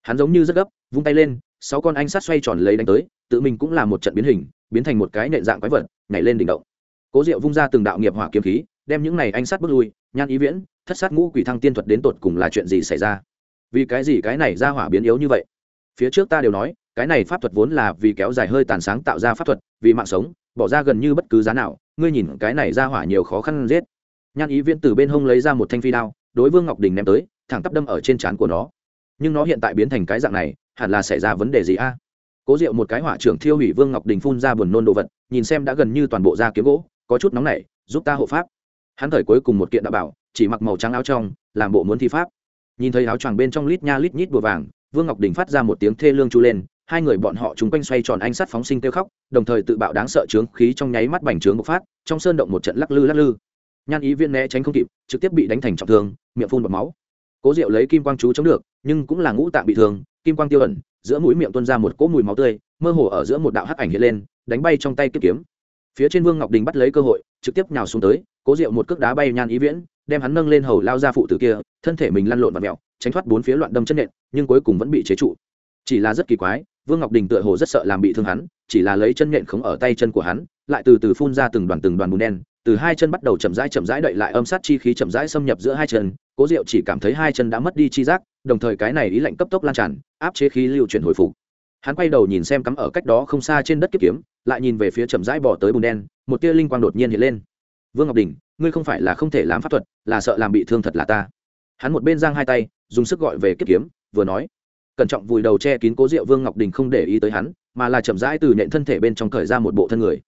Hắn giống như rất gấp, vung tay lên, sáu con anh sát xoay tròn lấy đánh tới, tự mình cũng là một trận biến hình, biến thành một cái nệ dạng quái vật, nhảy lên đỉnh động. Cố diệu vung ra từng đạo nghiệp hỏa kiếm khí, đem những này anh sát bước lui, nhan ý viễn, thất sát ngũ quỷ thăng tiên thuật đến tột cùng là chuyện gì xảy ra? Vì cái gì cái này ra hỏa biến yếu như vậy? Phía trước ta đều nói, cái này pháp thuật vốn là vì kéo dài hơi tàn sáng tạo ra pháp thuật, vì mạng sống, bỏ ra gần như bất cứ giá nào, ngươi nhìn cái này ra hỏa nhiều khó khăn giết. Nhan ý viễn từ bên hông lấy ra một thanh phi đao, đối vương ngọc đình ném tới, thẳng tắp đâm ở trên trán của nó. Nhưng nó hiện tại biến thành cái dạng này, hẳn là xảy ra vấn đề gì a? Cố diệu một cái hỏa trưởng thiêu hủy vương ngọc đình phun ra buồn nôn đồ vật, nhìn xem đã gần như toàn bộ da kiếm gỗ, có chút nóng nảy, giúp ta hộ pháp. Hắn thời cuối cùng một kiện đạo bảo, chỉ mặc màu trắng áo trong, làm bộ muốn thi pháp. Nhìn thấy áo choàng bên trong lít nha lít nhít bùa vàng vương ngọc đình phát ra một tiếng thê lương chu lên, hai người bọn họ chúng quanh xoay tròn anh sắt phóng sinh kêu khóc, đồng thời tự bạo đáng sợ trướng khí trong nháy mắt bành trướng bộc phát, trong sơn động một trận lắc lư lắc lư. Nhan ý viên né tránh không kịp, trực tiếp bị đánh thành trọng thương, miệng phun bọt máu. Cố diệu lấy kim quang chú chống được, nhưng cũng là ngũ tạng bị thương, kim quang tiêu ẩn, giữa mũi miệng tuôn ra một cỗ mùi máu tươi, mơ hồ ở giữa một đạo hắc ảnh hiện lên, đánh bay trong tay kiếm kiếm. Phía trên vương ngọc đình bắt lấy cơ hội trực tiếp nhào xuống tới, cố diệu một cước đá bay nhan ý viễn, đem hắn nâng lên hầu lao ra phụ tử kia, thân thể mình lăn lộn và mẹo, tránh thoát bốn phía loạn đâm chân nện, nhưng cuối cùng vẫn bị chế trụ. Chỉ là rất kỳ quái, vương ngọc đình tựa hồ rất sợ làm bị thương hắn, chỉ là lấy chân nện khống ở tay chân của hắn, lại từ từ phun ra từng đoàn từng đoàn bùn đen, từ hai chân bắt đầu chậm rãi chậm rãi đậy lại âm sát chi khí chậm rãi xâm nhập giữa hai chân, cố diệu chỉ cảm thấy hai chân đã mất đi chi giác, đồng thời cái này ý lạnh cấp tốc lan tràn, áp chế khí lưu chuyển hồi phục hắn quay đầu nhìn xem cắm ở cách đó không xa trên đất kiếp kiếm, lại nhìn về phía chậm rãi bỏ tới bùn đen, một tia linh quang đột nhiên hiện lên. Vương ngọc đình, ngươi không phải là không thể làm pháp thuật, là sợ làm bị thương thật là ta. Hắn một bên giang hai tay, dùng sức gọi về kiếp kiếm, vừa nói, cẩn trọng vùi đầu che kín cố diệu vương ngọc đình không để ý tới hắn, mà là chậm rãi từ nhện thân thể bên trong cởi ra một bộ thân người.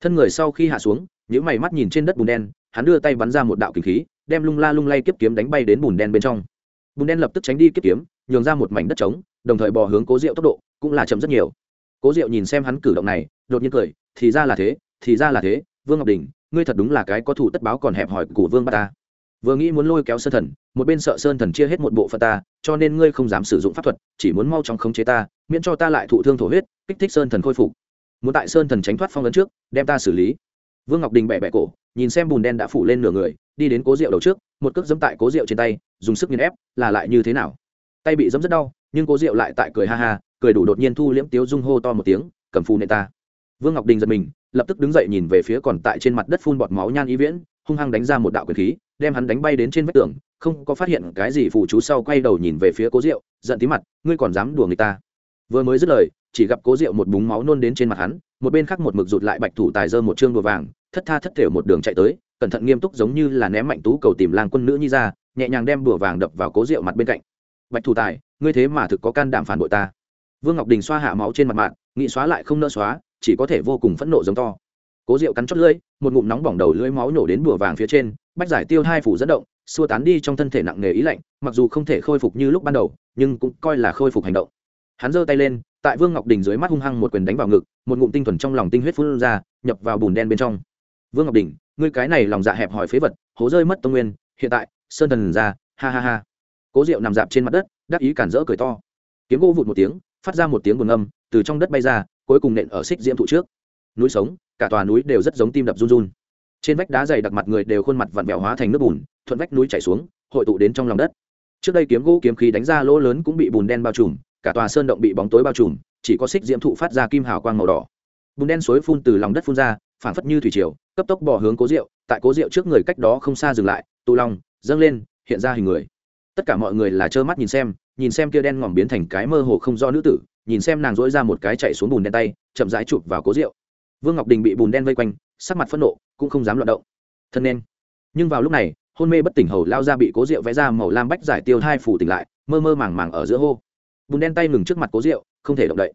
Thân người sau khi hạ xuống những mày mắt nhìn trên đất bùn đen, hắn đưa tay bắn ra một đạo kinh khí, đem lung la lung lay kiếp kiếm đánh bay đến bùn đen bên trong. Bùn đen lập tức tránh đi kiếp kiếm, nhường ra một mảnh đất trống, đồng thời bò hướng cố diệu tốc độ cũng là chậm rất nhiều. Cố diệu nhìn xem hắn cử động này, đột nhiên cười, thì ra là thế, thì ra là thế, vương ngọc đình, ngươi thật đúng là cái có thủ tất báo còn hẹp hòi của vương ba ta. Vừa nghĩ muốn lôi kéo sơn thần, một bên sợ sơn thần chia hết một bộ phận ta, cho nên ngươi không dám sử dụng pháp thuật, chỉ muốn mau chóng khống chế ta, miễn cho ta lại thụ thương thổ huyết, kích thích sơn thần khôi phục. Muốn tại sơn thần tránh thoát phong ấn trước, đem ta xử lý. Vương ngọc đình bẹ bẹ cổ, nhìn xem bùn đen đã phủ lên nửa người, đi đến cố rượu đầu trước, một cước dẫm tại cố rượu trên tay, dùng sức nghiền ép, là lại như thế nào? Tay bị dẫm rất đau, nhưng cố rượu lại tại cười ha ha cười đủ đột nhiên thu liễm tiếu dung hô to một tiếng, cầm phù nệ ta. Vương ngọc đình giật mình, lập tức đứng dậy nhìn về phía còn tại trên mặt đất phun bọt máu nhan ý viễn, hung hăng đánh ra một đạo quyền khí, đem hắn đánh bay đến trên vách tường, không có phát hiện cái gì phù chú sau quay đầu nhìn về phía cố diệu, giận tí mặt, ngươi còn dám đùa người ta? Vừa mới dứt lời, chỉ gặp cố diệu một búng máu nôn đến trên mặt hắn, một bên khác một mực rụt lại bạch thủ tài dơ một chương đùa vàng, thất tha thất thể một đường chạy tới, cẩn thận nghiêm túc giống như là ném mạnh tú cầu tìm lang quân nữ nhi ra, nhẹ nhàng đem đùa vàng đập vào cố diệu mặt bên cạnh. Bạch thủ tài, ngươi thế mà thực có can đảm phản bội ta? Vương ngọc đình xoa hạ máu trên mặt mạng nghị xóa lại không nỡ xóa, chỉ có thể vô cùng phẫn nộ giống to. Cố rượu cắn chót lưỡi, một ngụm nóng bỏng đầu lưỡi máu nổ đến bùa vàng phía trên, bách giải tiêu hai phủ dẫn động, xua tán đi trong thân thể nặng nề ý lạnh, mặc dù không thể khôi phục như lúc ban đầu, nhưng cũng coi là khôi phục hành động. Hắn giơ tay lên, tại vương ngọc đình dưới mắt hung hăng một quyền đánh vào ngực, một ngụm tinh thuần trong lòng tinh huyết phun ra, nhập vào bùn đen bên trong. Vương ngọc đình, ngươi cái này lòng dạ hẹp hòi phế vật, hố rơi mất tông nguyên, hiện tại, sơn thần ra, ha ha ha. Cố diệu nằm dạp trên mặt đất, đắc ý cản rỡ cười to. Kiếm gỗ vụt một tiếng phát ra một tiếng buồn âm từ trong đất bay ra, cuối cùng nện ở xích diễm thụ trước. Núi sống, cả tòa núi đều rất giống tim đập run run. Trên vách đá dày đặc mặt người đều khuôn mặt vặn vẹo hóa thành nước bùn, thuận vách núi chảy xuống, hội tụ đến trong lòng đất. Trước đây kiếm gỗ kiếm khí đánh ra lỗ lớn cũng bị bùn đen bao trùm, cả tòa sơn động bị bóng tối bao trùm, chỉ có xích diễm thụ phát ra kim hào quang màu đỏ. Bùn đen suối phun từ lòng đất phun ra phản phất như thủy triều, cấp tốc bỏ hướng cố rượu, tại cố rượu trước người cách đó không xa dừng lại, tụ long dâng lên, hiện ra hình người. Tất cả mọi người là trơ mắt nhìn xem nhìn xem kia đen ngòm biến thành cái mơ hồ không do nữ tử, nhìn xem nàng dỗi ra một cái chạy xuống bùn đen tay, chậm rãi chụp vào cố rượu. Vương ngọc đình bị bùn đen vây quanh, sắc mặt phẫn nộ, cũng không dám loạt động. Thân nên. Nhưng vào lúc này, hôn mê bất tỉnh hầu lao ra bị cố rượu vẽ ra màu lam bách giải tiêu hai phủ tỉnh lại, mơ mơ màng màng ở giữa hô. Bùn đen tay ngừng trước mặt cố rượu, không thể động đậy.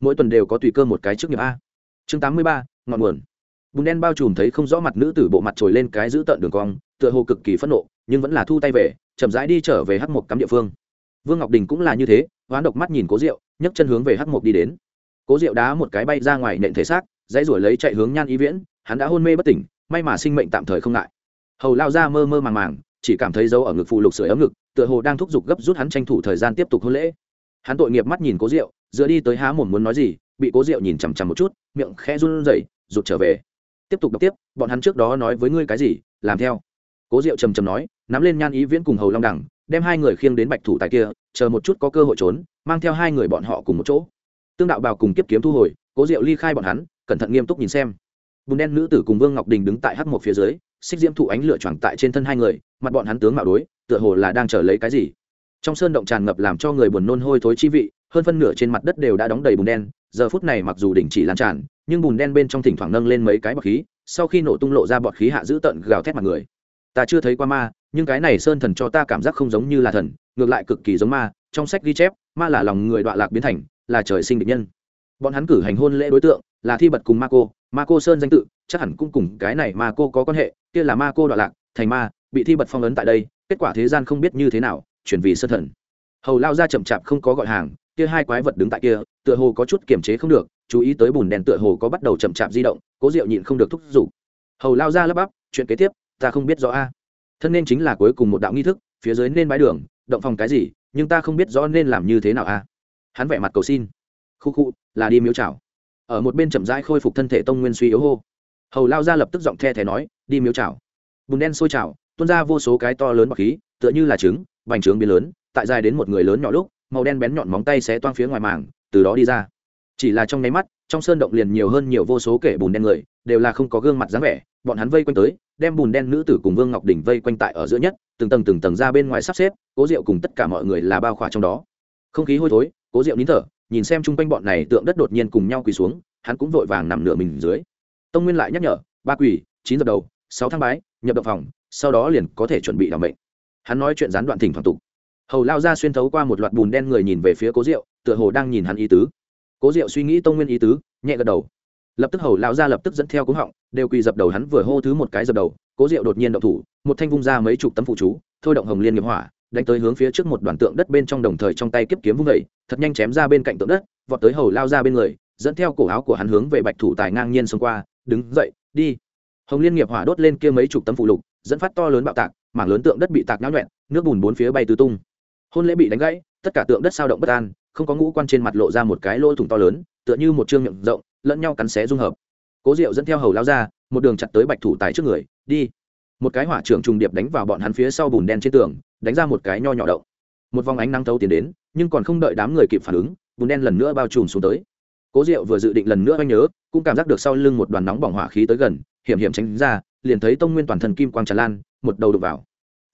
Mỗi tuần đều có tùy cơ một cái trước nghiệp a. Chương tám mươi ba, ngọn nguồn. Bùn đen bao trùm thấy không rõ mặt nữ tử bộ mặt trồi lên cái giữ tợn đường cong, tựa hồ cực kỳ phẫn nộ, nhưng vẫn là thu tay về, chậm rãi đi trở về hắc một cắm địa phương vương ngọc đình cũng là như thế hoán độc mắt nhìn cố Diệu, nhấc chân hướng về hắc mộc đi đến. Cố Diệu đá một cái bay ra ngoài nện thể xác dãy ruổi lấy chạy hướng nhan y viễn hắn đã hôn mê bất tỉnh may mà sinh mệnh tạm thời không ngại. Hầu lao ra mơ mơ màng màng chỉ cảm thấy dấu ở ngực phụ lục sưởi ấm ngực tựa hồ đang thúc giục gấp rút hắn tranh thủ thời gian tiếp tục hôn lễ. Hắn tội nghiệp mắt nhìn cố Diệu, dựa đi tới há mồm muốn nói gì bị cố Diệu nhìn chằm chằm một chút miệng khẽ run rẩy rụt trở về. Tiếp tục đọc tiếp bọn hắn trước đó nói với ngươi cái gì làm theo. Cố diệu trầm trầm nói nắm lên nhan ý viễn cùng hầu long đẳng đem hai người khiêng đến bạch thủ tài kia, chờ một chút có cơ hội trốn, mang theo hai người bọn họ cùng một chỗ. Tương đạo bào cùng kiếp kiếm thu hồi, cố diệu ly khai bọn hắn, cẩn thận nghiêm túc nhìn xem. Bùn đen nữ tử cùng vương ngọc đình đứng tại hắc một phía dưới, xích diễm thụ ánh lửa choàng tại trên thân hai người, mặt bọn hắn tướng mạo đối, tựa hồ là đang chờ lấy cái gì. Trong sơn động tràn ngập làm cho người buồn nôn hôi thối chi vị, hơn phân nửa trên mặt đất đều đã đóng đầy bùn đen, giờ phút này mặc dù đình chỉ lan tràn, nhưng bùn đen bên trong thỉnh thoảng nâng lên mấy cái bọt khí, sau khi nổ tung lộ ra bọt khí hạ giữ tận gào thét mặt người. Ta chưa thấy qua ma nhưng cái này sơn thần cho ta cảm giác không giống như là thần, ngược lại cực kỳ giống ma, trong sách ghi chép, ma là lòng người đoạn lạc biến thành, là trời sinh địch nhân. Bọn hắn cử hành hôn lễ đối tượng, là thi bật cùng ma cô ma cô sơn danh tự, chắc hẳn cũng cùng cái này ma cô có quan hệ, kia là ma cô đoạn lạc, thành ma, bị thi bật phong ấn tại đây, kết quả thế gian không biết như thế nào, chuyển vì sơn thần. Hầu lao ra chậm chạp không có gọi hàng, kia hai quái vật đứng tại kia, tựa hồ có chút kiềm chế không được, chú ý tới bùn đèn tựa hồ có bắt đầu chậm chạp di động, cố diệu nhịn không được thúc giục. Hầu lao ra lắp bắp, chuyện kế tiếp, ta không biết rõ a thân nên chính là cuối cùng một đạo nghi thức, phía dưới nên bãi đường, động phòng cái gì, nhưng ta không biết rõ nên làm như thế nào a hắn vẻ mặt cầu xin. Khu khu, là đi miếu chào ở một bên chậm rãi khôi phục thân thể tông nguyên suy yếu hô. Hầu lao ra lập tức giọng the thé nói, đi miếu chào bùn đen sôi trào, tuôn ra vô số cái to lớn bọc khí, tựa như là trứng vành trướng biến lớn, tại dài đến một người lớn nhỏ lúc, màu đen bén nhọn móng tay xé toang phía ngoài màng, từ đó đi ra. Chỉ là trong nháy mắt, trong sơn động liền nhiều hơn nhiều vô số kể bùn đen người, đều là không có gương mặt dáng vẻ bọn hắn vây quanh tới, đem bùn đen nữ tử cùng vương ngọc đỉnh vây quanh tại ở giữa nhất, từng tầng từng tầng ra bên ngoài sắp xếp, cố diệu cùng tất cả mọi người là bao khỏa trong đó. Không khí hôi thối, cố diệu nín thở, nhìn xem chung quanh bọn này tượng đất đột nhiên cùng nhau quỳ xuống, hắn cũng vội vàng nằm nửa mình dưới. Tông nguyên lại nhắc nhở, ba quỳ, chín giờ đầu, sáu tháng bái, nhập động phòng, sau đó liền có thể chuẩn bị làm bệnh hắn nói chuyện gián đoạn thỉnh thoảng tục. Hầu lao ra xuyên thấu qua một loạt bùn đen người nhìn về phía cố diệu tựa hồ đang nhìn hắn ý tứ. Cố diệu suy nghĩ tông nguyên ý tứ, nhẹ gật đầu. Lập tức hầu lao ra lập tức dẫn theo cúng họng đều quỳ dập đầu hắn vừa hô thứ một cái dập đầu, cố diệu đột nhiên động thủ, một thanh vung ra mấy chục tấm phụ chú, thôi động hồng liên nghiệp hỏa, đánh tới hướng phía trước một đoàn tượng đất bên trong đồng thời trong tay kiếp kiếm vung vẩy thật nhanh chém ra bên cạnh tượng đất, vọt tới hầu lao ra bên người, dẫn theo cổ áo của hắn hướng về bạch thủ tài ngang nhiên xông qua, đứng dậy, đi. Hồng liên nghiệp hỏa đốt lên kia mấy chục tấm phụ lục, dẫn phát to lớn bạo tạc, mảng lớn tượng đất bị tạc nhão nhuẹn nước bùn bốn phía bay tứ tung. Hôn lễ bị đánh gãy, tất cả tượng đất sao động bất an, không có ngũ quan trên mặt lộ ra một cái lỗ thủng to lớn, tựa như một chương miệng rộng, lẫn nhau cắn xé dung hợp cố diệu dẫn theo hầu lao ra, một đường chặt tới bạch thủ tài trước người, đi. Một cái hỏa trưởng trùng điệp đánh vào bọn hắn phía sau bùn đen trên tường, đánh ra một cái nho nhỏ động. Một vòng ánh nắng thấu tiến đến, nhưng còn không đợi đám người kịp phản ứng, bùn đen lần nữa bao trùm xuống tới. Cố diệu vừa dự định lần nữa anh nhớ, cũng cảm giác được sau lưng một đoàn nóng bỏng hỏa khí tới gần, hiểm hiểm tránh ra, liền thấy tông nguyên toàn thân kim quang tràn lan, một đầu đục vào.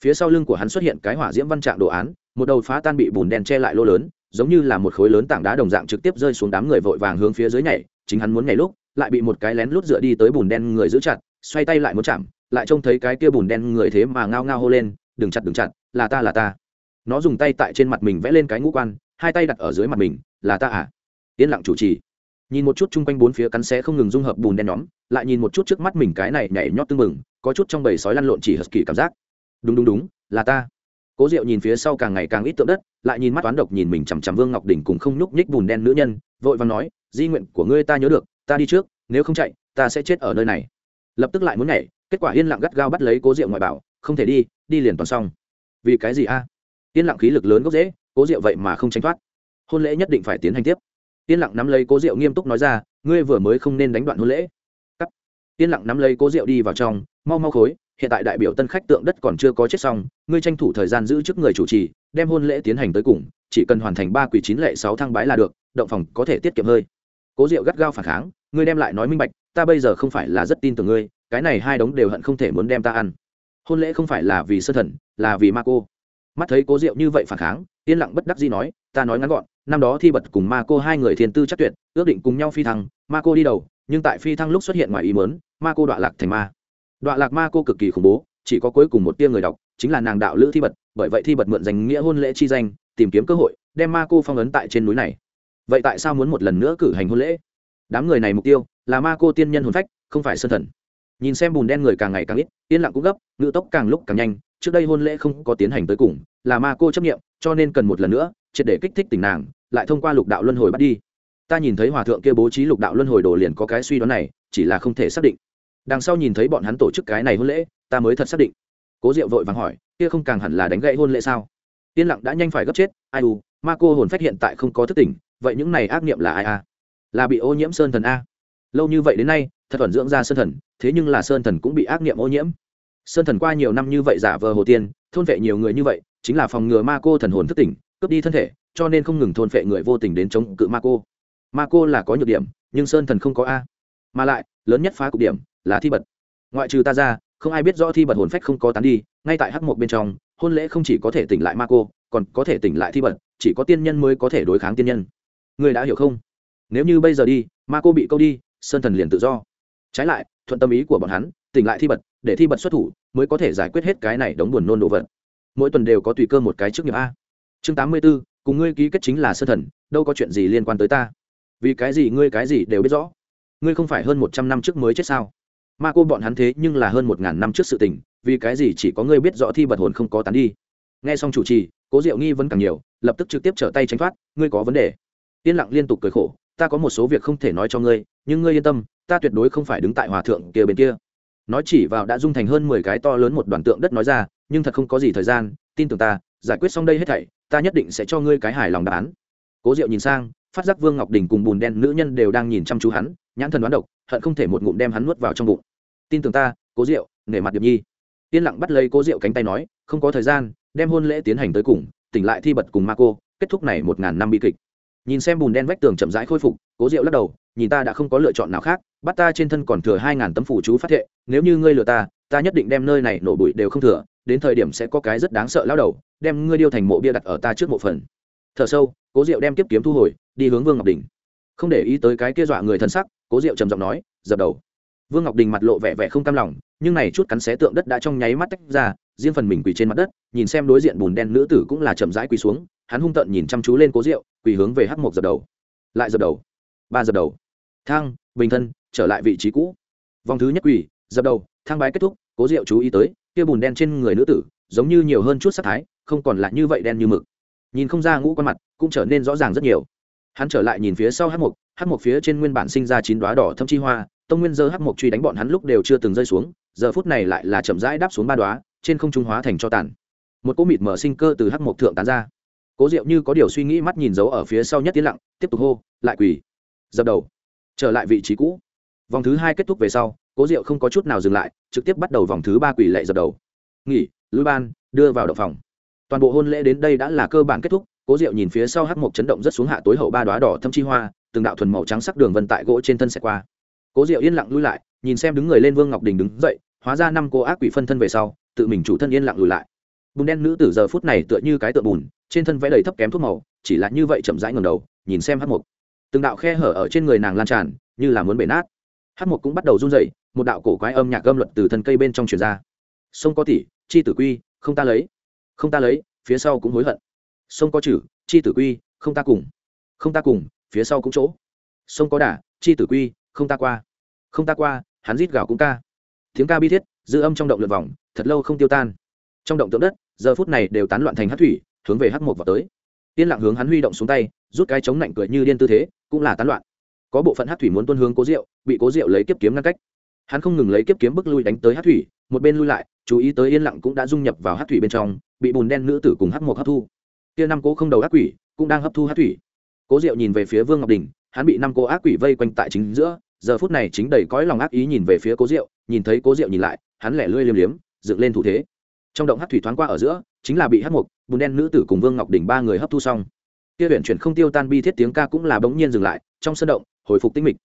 Phía sau lưng của hắn xuất hiện cái hỏa diễm văn trạng đồ án, một đầu phá tan bị bùn đen che lại lô lớn, giống như là một khối lớn tảng đá đồng dạng trực tiếp rơi xuống đám người vội vàng hướng phía dưới nhảy, chính hắn muốn nhảy lúc lại bị một cái lén lút dựa đi tới bùn đen người giữ chặt, xoay tay lại muốn chạm, lại trông thấy cái kia bùn đen người thế mà ngao ngao hô lên, đừng chặt đừng chặt, là ta là ta. Nó dùng tay tại trên mặt mình vẽ lên cái ngũ quan, hai tay đặt ở dưới mặt mình, là ta à? Yên lặng chủ trì. Nhìn một chút chung quanh bốn phía cắn xé không ngừng dung hợp bùn đen nhóm, lại nhìn một chút trước mắt mình cái này nhảy nhót tưng mừng có chút trong bầy sói lăn lộn chỉ hờ kỳ cảm giác. Đúng đúng đúng, là ta. Cố diệu nhìn phía sau càng ngày càng ít tượng đất, lại nhìn mắt toán độc nhìn mình chằm chằm vương ngọc đỉnh cùng không nhúc nhích bùn đen nữ nhân, vội và nói, di nguyện của ngươi ta nhớ được ta đi trước, nếu không chạy, ta sẽ chết ở nơi này. Lập tức lại muốn nhảy, kết quả yên lặng gắt gao bắt lấy cố diệu ngoại bảo, không thể đi đi liền toàn xong. Vì cái gì a? Yên lặng khí lực lớn gốc dễ cố diệu vậy mà không tránh thoát. Hôn lễ nhất định phải tiến hành tiếp. Yên lặng nắm lấy cố diệu nghiêm túc nói ra, ngươi vừa mới không nên đánh đoạn hôn lễ. Cắt. Yên lặng nắm lấy cố diệu đi vào trong, mau mau khối, hiện tại đại biểu tân khách tượng đất còn chưa có chết xong, ngươi tranh thủ thời gian giữ chức người chủ trì, đem hôn lễ tiến hành tới cùng, chỉ cần hoàn thành ba quỷ chín lệ sáu thăng bái là được, động phòng có thể tiết kiệm hơi. Cố diệu gắt gao phản kháng ngươi đem lại nói minh bạch, ta bây giờ không phải là rất tin tưởng ngươi, cái này hai đống đều hận không thể muốn đem ta ăn. Hôn lễ không phải là vì sơ thần, là vì ma cô. Mắt thấy cố diệu như vậy phản kháng, yên lặng bất đắc dĩ nói, ta nói ngắn gọn, năm đó thi bật cùng ma cô hai người thiên tư chắc tuyệt, ước định cùng nhau phi thăng, ma cô đi đầu, nhưng tại phi thăng lúc xuất hiện ngoài ý mớn ma cô đọa lạc thành ma. Đọa lạc ma cô cực kỳ khủng bố, chỉ có cuối cùng một tia người đọc, chính là nàng đạo lữ thi bật, bởi vậy thi bật mượn danh nghĩa hôn lễ chi danh, tìm kiếm cơ hội, đem ma cô phong ấn tại trên núi này. Vậy tại sao muốn một lần nữa cử hành hôn lễ? Đám người này mục tiêu là ma cô tiên nhân hồn phách, không phải sơn thần. Nhìn xem bùn đen người càng ngày càng ít, yên lặng cũng gấp, ngự tốc càng lúc càng nhanh, trước đây hôn lễ không có tiến hành tới cùng, là ma cô chấp nghiệm cho nên cần một lần nữa, triệt để kích thích tình nàng, lại thông qua lục đạo luân hồi bắt đi. Ta nhìn thấy hòa thượng kia bố trí lục đạo luân hồi đồ liền có cái suy đoán này, chỉ là không thể xác định. Đằng sau nhìn thấy bọn hắn tổ chức cái này hôn lễ, ta mới thật xác định. Cố diệu vội vàng hỏi, kia không càng hẳn là đánh gậy hôn lễ sao? Yên lặng đã nhanh phải gấp chết, ai u, ma cô hồn phách hiện tại không có thức tỉnh, vậy những này ác niệm là ai a? Là bị ô nhiễm sơn thần a. Lâu như vậy đến nay, thật thuận dưỡng ra sơn thần, thế nhưng là sơn thần cũng bị ác niệm ô nhiễm. Sơn thần qua nhiều năm như vậy giả vờ hồ tiên, thôn vệ nhiều người như vậy, chính là phòng ngừa ma cô thần hồn thức tỉnh, cướp đi thân thể, cho nên không ngừng thôn vệ người vô tình đến chống cự ma cô. Ma cô là có nhược điểm, nhưng sơn thần không có a. Mà lại, lớn nhất phá cục điểm là thi bật. Ngoại trừ ta ra, không ai biết rõ thi bật hồn phách không có tán đi, ngay tại hắc một bên trong, hôn lễ không chỉ có thể tỉnh lại ma cô, còn có thể tỉnh lại thi bật, chỉ có tiên nhân mới có thể đối kháng tiên nhân. Người đã hiểu không? Nếu như bây giờ đi, ma cô bị câu đi, sơn thần liền tự do. Trái lại, thuận tâm ý của bọn hắn, tỉnh lại thi bật, để thi bật xuất thủ, mới có thể giải quyết hết cái này đóng buồn nôn đồ vật. Mỗi tuần đều có tùy cơ một cái trước nghiệp a. Chương tám mươi b ố cùng ngươi ký kết chính là sơ thần, đâu có chuyện gì liên quan tới ta. Vì cái gì ngươi cái gì đều biết rõ. Ngươi không phải hơn một trăm năm trước mới chết sao? Ma cô bọn hắn thế nhưng là hơn một ngàn năm trước sự tình, vì cái gì chỉ có ngươi biết rõ thi bật hồn không có tán đi? Nghe xong chủ trì, cố diệu nghi vẫn càng nhiều, lập tức trực tiếp trở tay tránh thoát, ngươi có vấn đề. Yên lặng liên tục cười khổ ta có một số việc không thể nói cho ngươi, nhưng ngươi yên tâm, ta tuyệt đối không phải đứng tại hòa thượng kia bên kia. Nói chỉ vào đã dung thành hơn mười cái to lớn một đoàn tượng đất nói ra, nhưng thật không có gì thời gian, tin tưởng ta, giải quyết xong đây hết thảy, ta nhất định sẽ cho ngươi cái hài lòng đáp án. Cố diệu nhìn sang, phát giác vương ngọc đình cùng bùn đen nữ nhân đều đang nhìn chăm chú hắn, nhãn thần đoán độc, hận không thể một ngụm đem hắn nuốt vào trong bụng. Tin tưởng ta, cố diệu, nể mặt điệp nhi. Yên lặng bắt lấy cố diệu cánh tay nói, không có thời gian, đem hôn lễ tiến hành tới cùng, tỉnh lại thi bật cùng ma cô kết thúc này một ngàn năm bi kịch nhìn xem bùn đen vách tường chậm rãi khôi phục, cố diệu lắc đầu, nhìn ta đã không có lựa chọn nào khác, bắt ta trên thân còn thừa hai ngàn tấm phủ chú phát thệ, nếu như ngươi lừa ta ta nhất định đem nơi này nổ bụi đều không thừa, đến thời điểm sẽ có cái rất đáng sợ lao đầu, đem ngươi điêu thành mộ bia đặt ở ta trước mộ phần. Thở sâu, cố diệu đem tiếp kiếm thu hồi, đi hướng vương ngọc đình. Không để ý tới cái kia dọa người thân sắc, cố diệu trầm giọng nói, dập đầu. Vương ngọc đình mặt lộ vẻ vẻ không cam lòng, nhưng này chút cắn xé tượng đất đã trong nháy mắt tách ra, riêng phần mình quỳ trên mặt đất, nhìn xem đối diện bùn đen nữ tử cũng là chậm rãi quỳ xuống hắn hung tợn nhìn chăm chú lên cố diệu, quỳ hướng về hắc một dập đầu. Lại dập đầu. Ba dập đầu. Thang, bình thân, trở lại vị trí cũ. Vòng thứ nhất quỳ, dập đầu, thang bái kết thúc, cố diệu chú ý tới, kia bùn đen trên người nữ tử, giống như nhiều hơn chút sắc thái, không còn lại như vậy đen như mực. Nhìn không ra ngũ con mặt, cũng trở nên rõ ràng rất nhiều. Hắn trở lại nhìn phía sau hát mục hát mục phía trên nguyên bản sinh ra chín đoá đỏ thâm chi hoa, tông nguyên dơ hát mục truy đánh bọn hắn lúc đều chưa từng rơi xuống, giờ phút này lại là chậm rãi đáp xuống ba đoá trên không trung hóa thành cho tàn. Một cỗ mịt mở sinh cơ từ hát mục thượng tán ra cố diệu như có điều suy nghĩ mắt nhìn dấu ở phía sau nhất tiến lặng, tiếp tục hô, lại quỳ. Dập đầu, trở lại vị trí cũ. Vòng thứ hai kết thúc về sau, cố diệu không có chút nào dừng lại, trực tiếp bắt đầu vòng thứ ba quỳ lệ dập đầu. Nghỉ, lui ban, đưa vào đậu phòng. Toàn bộ hôn lễ đến đây đã là cơ bản kết thúc, cố diệu nhìn phía sau hắc mộc chấn động rất xuống hạ tối hậu ba đoá đỏ thâm chi hoa, từng đạo thuần màu trắng sắc đường vân tại gỗ trên thân sẽ qua. Cố diệu yên lặng lui lại, nhìn xem đứng người lên vương ngọc đình đứng dậy, hóa ra năm cô ác quỷ phân thân về sau, tự mình chủ thân yên lặng lùi lại. Bùn đen nữ tử giờ phút này tựa như cái tượng bùn trên thân vẽ đầy thấp kém thuốc màu, chỉ là như vậy chậm rãi ngầm đầu, nhìn xem hắc Mục. từng đạo khe hở ở trên người nàng lan tràn, như là muốn bể nát. Hắc Mục cũng bắt đầu run rẩy, một đạo cổ quái âm nhạc gâm luật từ thân cây bên trong truyền ra. Sông có tỷ, chi tử quy, không ta lấy. Không ta lấy, phía sau cũng hối hận. Sông có chử chi tử quy, không ta cùng. Không ta cùng, phía sau cũng chỗ. Sông có đả, chi tử quy, không ta qua. Không ta qua, hắn rít gào cũng ca. Tiếng ca bi thiết, dư âm trong động lượt vòng, thật lâu không tiêu tan. Trong động tượng đất, giờ phút này đều tán loạn thành hát thủy hướng về hắc một vào tới. Yên lặng hướng hắn huy động xuống tay rút cái chống lạnh cười như điên tư thế cũng là tán loạn. Có bộ phận hát thủy muốn tuân hướng cố diệu, bị cố diệu lấy kiếp kiếm ngăn cách. Hắn không ngừng lấy kiếp kiếm bức lui đánh tới hát thủy một bên lui lại chú ý tới yên lặng cũng đã dung nhập vào hát thủy bên trong bị bùn đen nữ tử cùng hát một hấp thu. Kia năm cố không đầu ác quỷ cũng đang hấp thu hát thủy. Cố diệu nhìn về phía vương ngọc đình hắn bị năm cô ác quỷ vây quanh tại chính giữa giờ phút này chính đầy cõi lòng ác ý nhìn về phía cố diệu nhìn thấy cố diệu nhìn lại hắn lẻ lươi liêm liếm dựng lên thủ thế. Trong động hát thủy thoáng qua ở giữa chính là bị hát mục bùn đen nữ tử cùng vương ngọc đỉnh ba người hấp thu xong. Kia huyện chuyển không tiêu tan bi thiết tiếng ca cũng là bỗng nhiên dừng lại, trong sân động, hồi phục tinh mịch.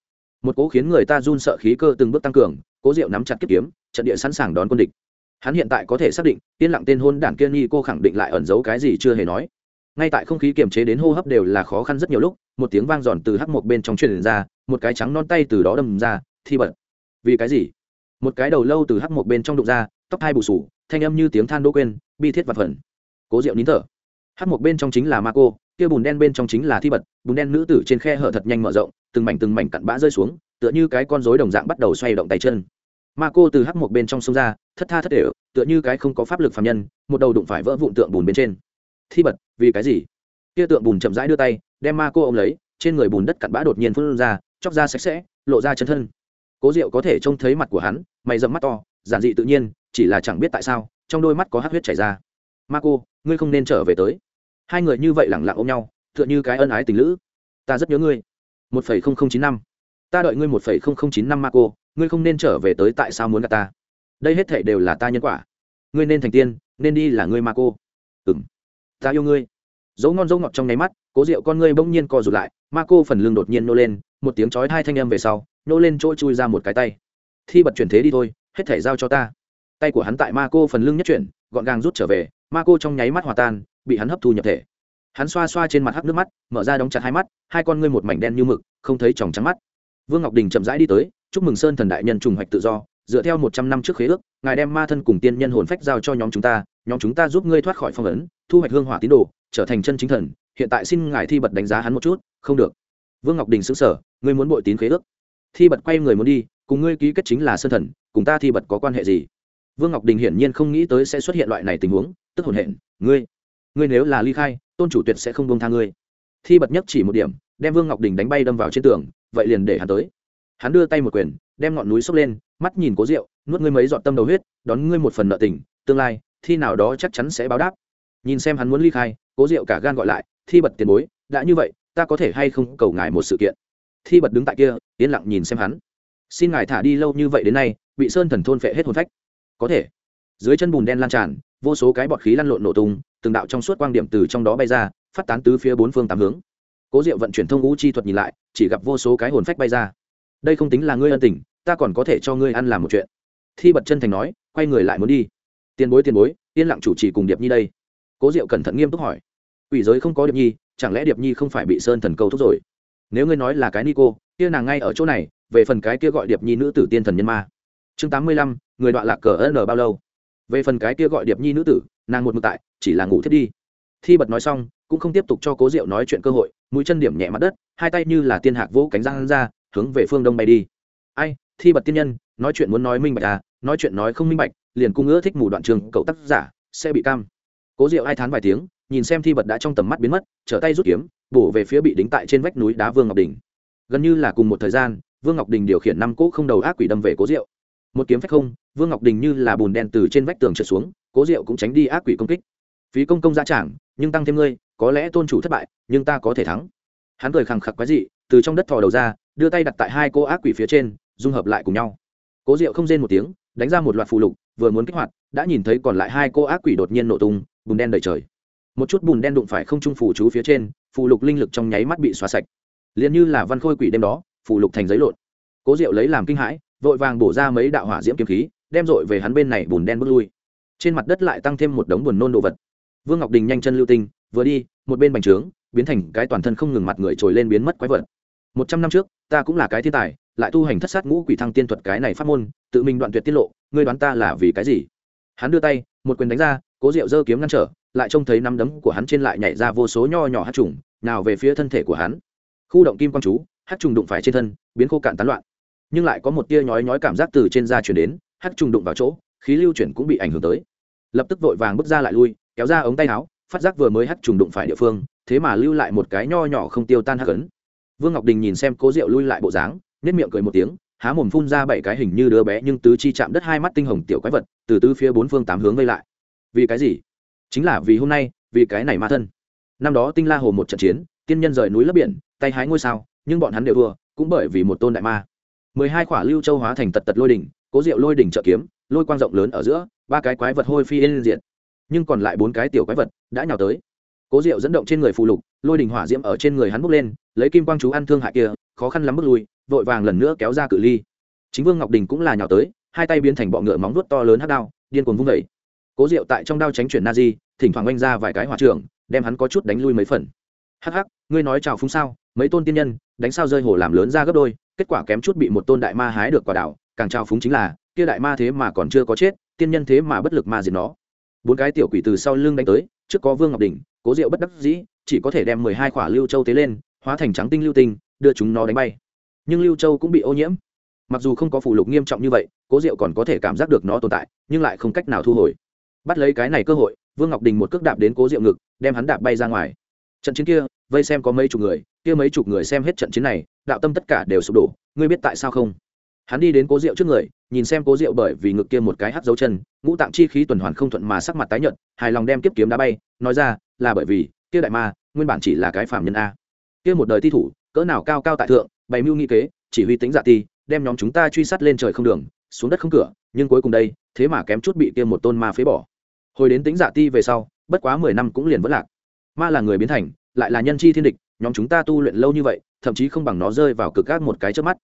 Một cố khiến người ta run sợ khí cơ từng bước tăng cường, cố diệu nắm chặt kiếp kiếm, trận địa sẵn sàng đón quân địch. Hắn hiện tại có thể xác định, yên lặng tên hôn đảng kiên nghi cô khẳng định lại ẩn giấu cái gì chưa hề nói. Ngay tại không khí kiềm chế đến hô hấp đều là khó khăn rất nhiều lúc, một tiếng vang giòn từ hắc một bên trong truyền ra, một cái trắng non tay từ đó đâm ra, thi bật. Vì cái gì? Một cái đầu lâu từ hắc một bên trong đụng ra, tóc hai bù sù, thanh âm như tiếng than đỗ quên, bi thiết và phần cố diệu nín thở. Hát một bên trong chính là ma cô kia bùn đen bên trong chính là thi bật, bùn đen nữ tử trên khe hở thật nhanh mở rộng, từng mảnh từng mảnh cặn bã rơi xuống, tựa như cái con rối đồng dạng bắt đầu xoay động tay chân. Ma cô từ hắc một bên trong sông ra, thất tha thất để tựa như cái không có pháp lực phạm nhân, một đầu đụng phải vỡ vụn tượng bùn bên trên. Thi bật, vì cái gì? Kia tượng bùn chậm rãi đưa tay, đem ma cô ôm lấy, trên người bùn đất cặn bã đột nhiên phun ra, chóc ra sạch sẽ, lộ ra chân thân. Cố diệu có thể trông thấy mặt của hắn, mày dầm mắt to, giản dị tự nhiên, chỉ là chẳng biết tại sao, trong đôi mắt có hát huyết chảy ra ma cô, ngươi không nên trở về tới. Hai người như vậy lẳng lặng ôm nhau, tựa như cái ân ái tình lữ. Ta rất nhớ ngươi. Một phẩy không không chín năm. Ta đợi ngươi một phẩy không không chín năm, ma cô. Ngươi không nên trở về tới tại sao muốn gặp ta? Đây hết thể đều là ta nhân quả. Ngươi nên thành tiên, nên đi là ngươi, ma cô. Ừng ta yêu ngươi. Dấu ngon dấu ngọt trong nháy mắt, cố rượu con ngươi bỗng nhiên co rụt lại, ma cô phần lưng đột nhiên nô lên, một tiếng chói hai thanh âm về sau, nô lên chỗ chui ra một cái tay. Thi bật chuyển thế đi thôi, hết thể giao cho ta. Tay của hắn tại ma cô phần lưng nhất chuyển, gọn gàng rút trở về ma cô trong nháy mắt hòa tan, bị hắn hấp thu nhập thể. Hắn xoa xoa trên mặt hắc nước mắt, mở ra đóng chặt hai mắt, hai con ngươi một mảnh đen như mực, không thấy tròng trắng mắt. Vương ngọc đình chậm rãi đi tới, chúc mừng sơn thần đại nhân trùng hoạch tự do, dựa theo một trăm năm trước khế ước, ngài đem ma thân cùng tiên nhân hồn phách giao cho nhóm chúng ta, nhóm chúng ta giúp ngươi thoát khỏi phong ấn, thu hoạch hương hỏa tín đồ, trở thành chân chính thần, hiện tại xin ngài thi bật đánh giá hắn một chút, không được. Vương ngọc đình xứng sở ngươi muốn bội tín khế ước. Thi bật quay người muốn đi, cùng ngươi ký kết chính là sơn thần, cùng ta thi bật có quan hệ gì? Vương ngọc đình hiển nhiên không nghĩ tới sẽ xuất hiện loại này tình huống tức hồn hện ngươi ngươi nếu là ly khai, tôn chủ tuyệt sẽ không bông tha ngươi. Thi bật nhất chỉ một điểm, đem vương ngọc đình đánh bay đâm vào trên tường, vậy liền để hắn tới. Hắn đưa tay một quyền, đem ngọn núi xốc lên, mắt nhìn cố rượu nuốt ngươi mấy dọn tâm đầu huyết, đón ngươi một phần nợ tình, tương lai, thi nào đó chắc chắn sẽ báo đáp. Nhìn xem hắn muốn ly khai, cố rượu cả gan gọi lại, thi bật tiền bối, đã như vậy, ta có thể hay không cầu ngài một sự kiện? Thi bật đứng tại kia, yên lặng nhìn xem hắn. Xin ngài thả đi lâu như vậy đến nay, bị sơn thần thôn phệ hết hồn phách. Có thể. Dưới chân bùn đen lan tràn vô số cái bọt khí lăn lộn nổ tung, từng đạo trong suốt quang điểm từ trong đó bay ra, phát tán tứ phía bốn phương tám hướng. Cố diệu vận chuyển thông ngũ chi thuật nhìn lại, chỉ gặp vô số cái hồn phách bay ra. Đây không tính là ngươi ân tình, ta còn có thể cho ngươi ăn làm một chuyện. Thi bật chân thành nói, quay người lại muốn đi. Tiền bối tiền bối, yên lặng chủ trì cùng điệp nhi đây. Cố diệu cẩn thận nghiêm túc hỏi. Ủy giới không có điệp nhi, chẳng lẽ điệp nhi không phải bị sơn thần câu thúc rồi? Nếu ngươi nói là cái ni cô kia nàng ngay ở chỗ này, về phần cái kia gọi điệp nhi nữ tử tiên thần nhân ma. Chương tám mươi lăm, người đoạn lạc cờ n bao lâu? Về phần cái kia gọi điệp nhi nữ tử, nàng một mực tại, chỉ là ngủ thiết đi. Thi bật nói xong, cũng không tiếp tục cho cố diệu nói chuyện cơ hội, mũi chân điểm nhẹ mặt đất, hai tay như là tiên hạc vỗ cánh răng ra, hướng về phương đông bay đi. Ai, thi bật tiên nhân, nói chuyện muốn nói minh bạch à nói chuyện nói không minh bạch, liền cung ngữ thích mù đoạn trường cậu tác giả, sẽ bị cam. Cố diệu ai thán vài tiếng, nhìn xem thi bật đã trong tầm mắt biến mất, trở tay rút kiếm, bổ về phía bị đính tại trên vách núi đá vương ngọc đình. Gần như là cùng một thời gian, vương ngọc đình điều khiển năm cỗ không đầu ác quỷ đâm về cố diệu. Một kiếm phách không vương ngọc đình như là bùn đen từ trên vách tường trượt xuống, cố diệu cũng tránh đi ác quỷ công kích. Phí công công ra trảng, nhưng tăng thêm ngươi, có lẽ tôn chủ thất bại, nhưng ta có thể thắng. Hắn cười khẳng khặc quái dị, từ trong đất thò đầu ra, đưa tay đặt tại hai cô ác quỷ phía trên, dung hợp lại cùng nhau. Cố diệu không rên một tiếng, đánh ra một loạt phù lục, vừa muốn kích hoạt, đã nhìn thấy còn lại hai cô ác quỷ đột nhiên nổ tung, bùn đen đầy trời. Một chút bùn đen đụng phải không trung phù chú phía trên, phù lục linh lực trong nháy mắt bị xóa sạch. Liền như là văn khôi quỷ đêm đó, phù lục thành giấy lộn. Cố diệu lấy làm kinh hãi, vội vàng bổ ra mấy đạo hỏa diễm kiếm khí đem dội về hắn bên này bùn đen bước lui. Trên mặt đất lại tăng thêm một đống buồn nôn đồ vật. Vương ngọc đình nhanh chân lưu tinh, vừa đi, một bên bành trướng, biến thành cái toàn thân không ngừng mặt người trồi lên biến mất quái vật. Một trăm năm trước, ta cũng là cái thiên tài, lại tu hành thất sát ngũ quỷ thăng tiên thuật cái này phát môn, tự mình đoạn tuyệt tiết lộ, ngươi đoán ta là vì cái gì? Hắn đưa tay, một quyền đánh ra, cố diệu giơ kiếm ngăn trở, lại trông thấy nắm đấm của hắn trên lại nhảy ra vô số nho nhỏ hát trùng, nào về phía thân thể của hắn. Khu động kim quang chú, hát trùng đụng phải trên thân, biến khô cạn tán loạn. Nhưng lại có một tia nhói nhói cảm giác từ trên da chuyển đến hắc trùng đụng vào chỗ, khí lưu chuyển cũng bị ảnh hưởng tới. Lập tức vội vàng bước ra lại lui, kéo ra ống tay áo, phát giác vừa mới hắc trùng đụng phải địa phương, thế mà lưu lại một cái nho nhỏ không tiêu tan hắc ấn. Vương ngọc đình nhìn xem cố diệu lui lại bộ dáng nhất miệng cười một tiếng, há mồm phun ra bảy cái hình như đứa bé nhưng tứ chi chạm đất hai mắt tinh hồng tiểu quái vật, từ tứ phía bốn phương tám hướng vây lại. Vì cái gì? Chính là vì hôm nay, vì cái này ma thân. Năm đó tinh la hồ một trận chiến, tiên nhân rời núi lấp biển, tay hái ngôi sao, nhưng bọn hắn đều thua, cũng bởi vì một tôn đại ma. Mười hai khỏa lưu châu hóa thành tật tật lôi đỉnh cố diệu lôi đỉnh trợ kiếm, lôi quang rộng lớn ở giữa, ba cái quái vật hôi phi lên diện nhưng còn lại bốn cái tiểu quái vật đã nhào tới. Cố diệu dẫn động trên người phù lục, lôi đỉnh hỏa diễm ở trên người hắn bốc lên, lấy kim quang chú ăn thương hại kia, khó khăn lắm bước lui, vội vàng lần nữa kéo ra cự ly. Chính vương ngọc đình cũng là nhào tới, hai tay biến thành bọ ngựa móng vuốt to lớn hắc đao, điên cuồng vung vẩy cố diệu tại trong đao tránh chuyển na di, thỉnh thoảng oanh ra vài cái hỏa trưởng, đem hắn có chút đánh lui mấy phần. Hắc hắc, ngươi nói chào phúng sao? Mấy tôn tiên nhân, đánh sao rơi hồ làm lớn ra gấp đôi, kết quả kém chút bị một tôn đại ma hái được quả đảo càng trao phúng chính là, kia đại ma thế mà còn chưa có chết, tiên nhân thế mà bất lực ma diệt nó. Bốn cái tiểu quỷ từ sau lưng đánh tới, trước có vương ngọc đình cố diệu bất đắc dĩ, chỉ có thể đem mười hai khỏa lưu châu tế lên, hóa thành trắng tinh lưu tinh, đưa chúng nó đánh bay. Nhưng lưu châu cũng bị ô nhiễm. Mặc dù không có phủ lục nghiêm trọng như vậy, cố diệu còn có thể cảm giác được nó tồn tại, nhưng lại không cách nào thu hồi. Bắt lấy cái này cơ hội, vương ngọc đình một cước đạp đến cố diệu ngực, đem hắn đạp bay ra ngoài. Trận chiến kia, vây xem có mấy chục người, kia mấy chục người xem hết trận chiến này, đạo tâm tất cả đều sụp đổ, ngươi biết tại sao không? Hắn đi đến cố diệu trước người, nhìn xem cố diệu bởi vì ngực kia một cái hắt dấu chân, ngũ tạng chi khí tuần hoàn không thuận mà sắc mặt tái nhợt, hài lòng đem kiếp kiếm đá bay, nói ra, là bởi vì, kia đại ma, nguyên bản chỉ là cái phạm nhân a. Kia một đời thi thủ, cỡ nào cao cao tại thượng, bày mưu nghị kế, chỉ huy tính dạ ti, đem nhóm chúng ta truy sát lên trời không đường, xuống đất không cửa, nhưng cuối cùng đây, thế mà kém chút bị kia một tôn ma phế bỏ. Hồi đến tính dạ ti về sau, bất quá mười năm cũng liền vất lạc. Ma là người biến thành, lại là nhân chi thiên địch, nhóm chúng ta tu luyện lâu như vậy, thậm chí không bằng nó rơi vào cực gác một cái trước mắt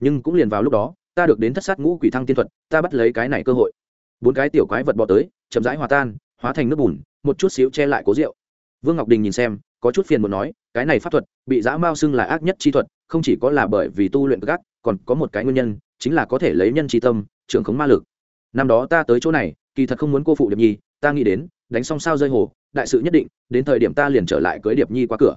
nhưng cũng liền vào lúc đó, ta được đến thất sát ngũ quỷ thăng tiên thuật, ta bắt lấy cái này cơ hội. Bốn cái tiểu quái vật bỏ tới, chậm rãi hòa tan, hóa thành nước bùn, một chút xíu che lại cố rượu. Vương ngọc đình nhìn xem, có chút phiền muốn nói, cái này pháp thuật, bị dã mao xưng là ác nhất chi thuật, không chỉ có là bởi vì tu luyện gác còn có một cái nguyên nhân, chính là có thể lấy nhân tri tâm, trưởng khống ma lực. Năm đó ta tới chỗ này, kỳ thật không muốn cô phụ điệp nhi, ta nghĩ đến, đánh xong sao rơi hồ, đại sự nhất định, đến thời điểm ta liền trở lại cưới điệp nhi qua cửa.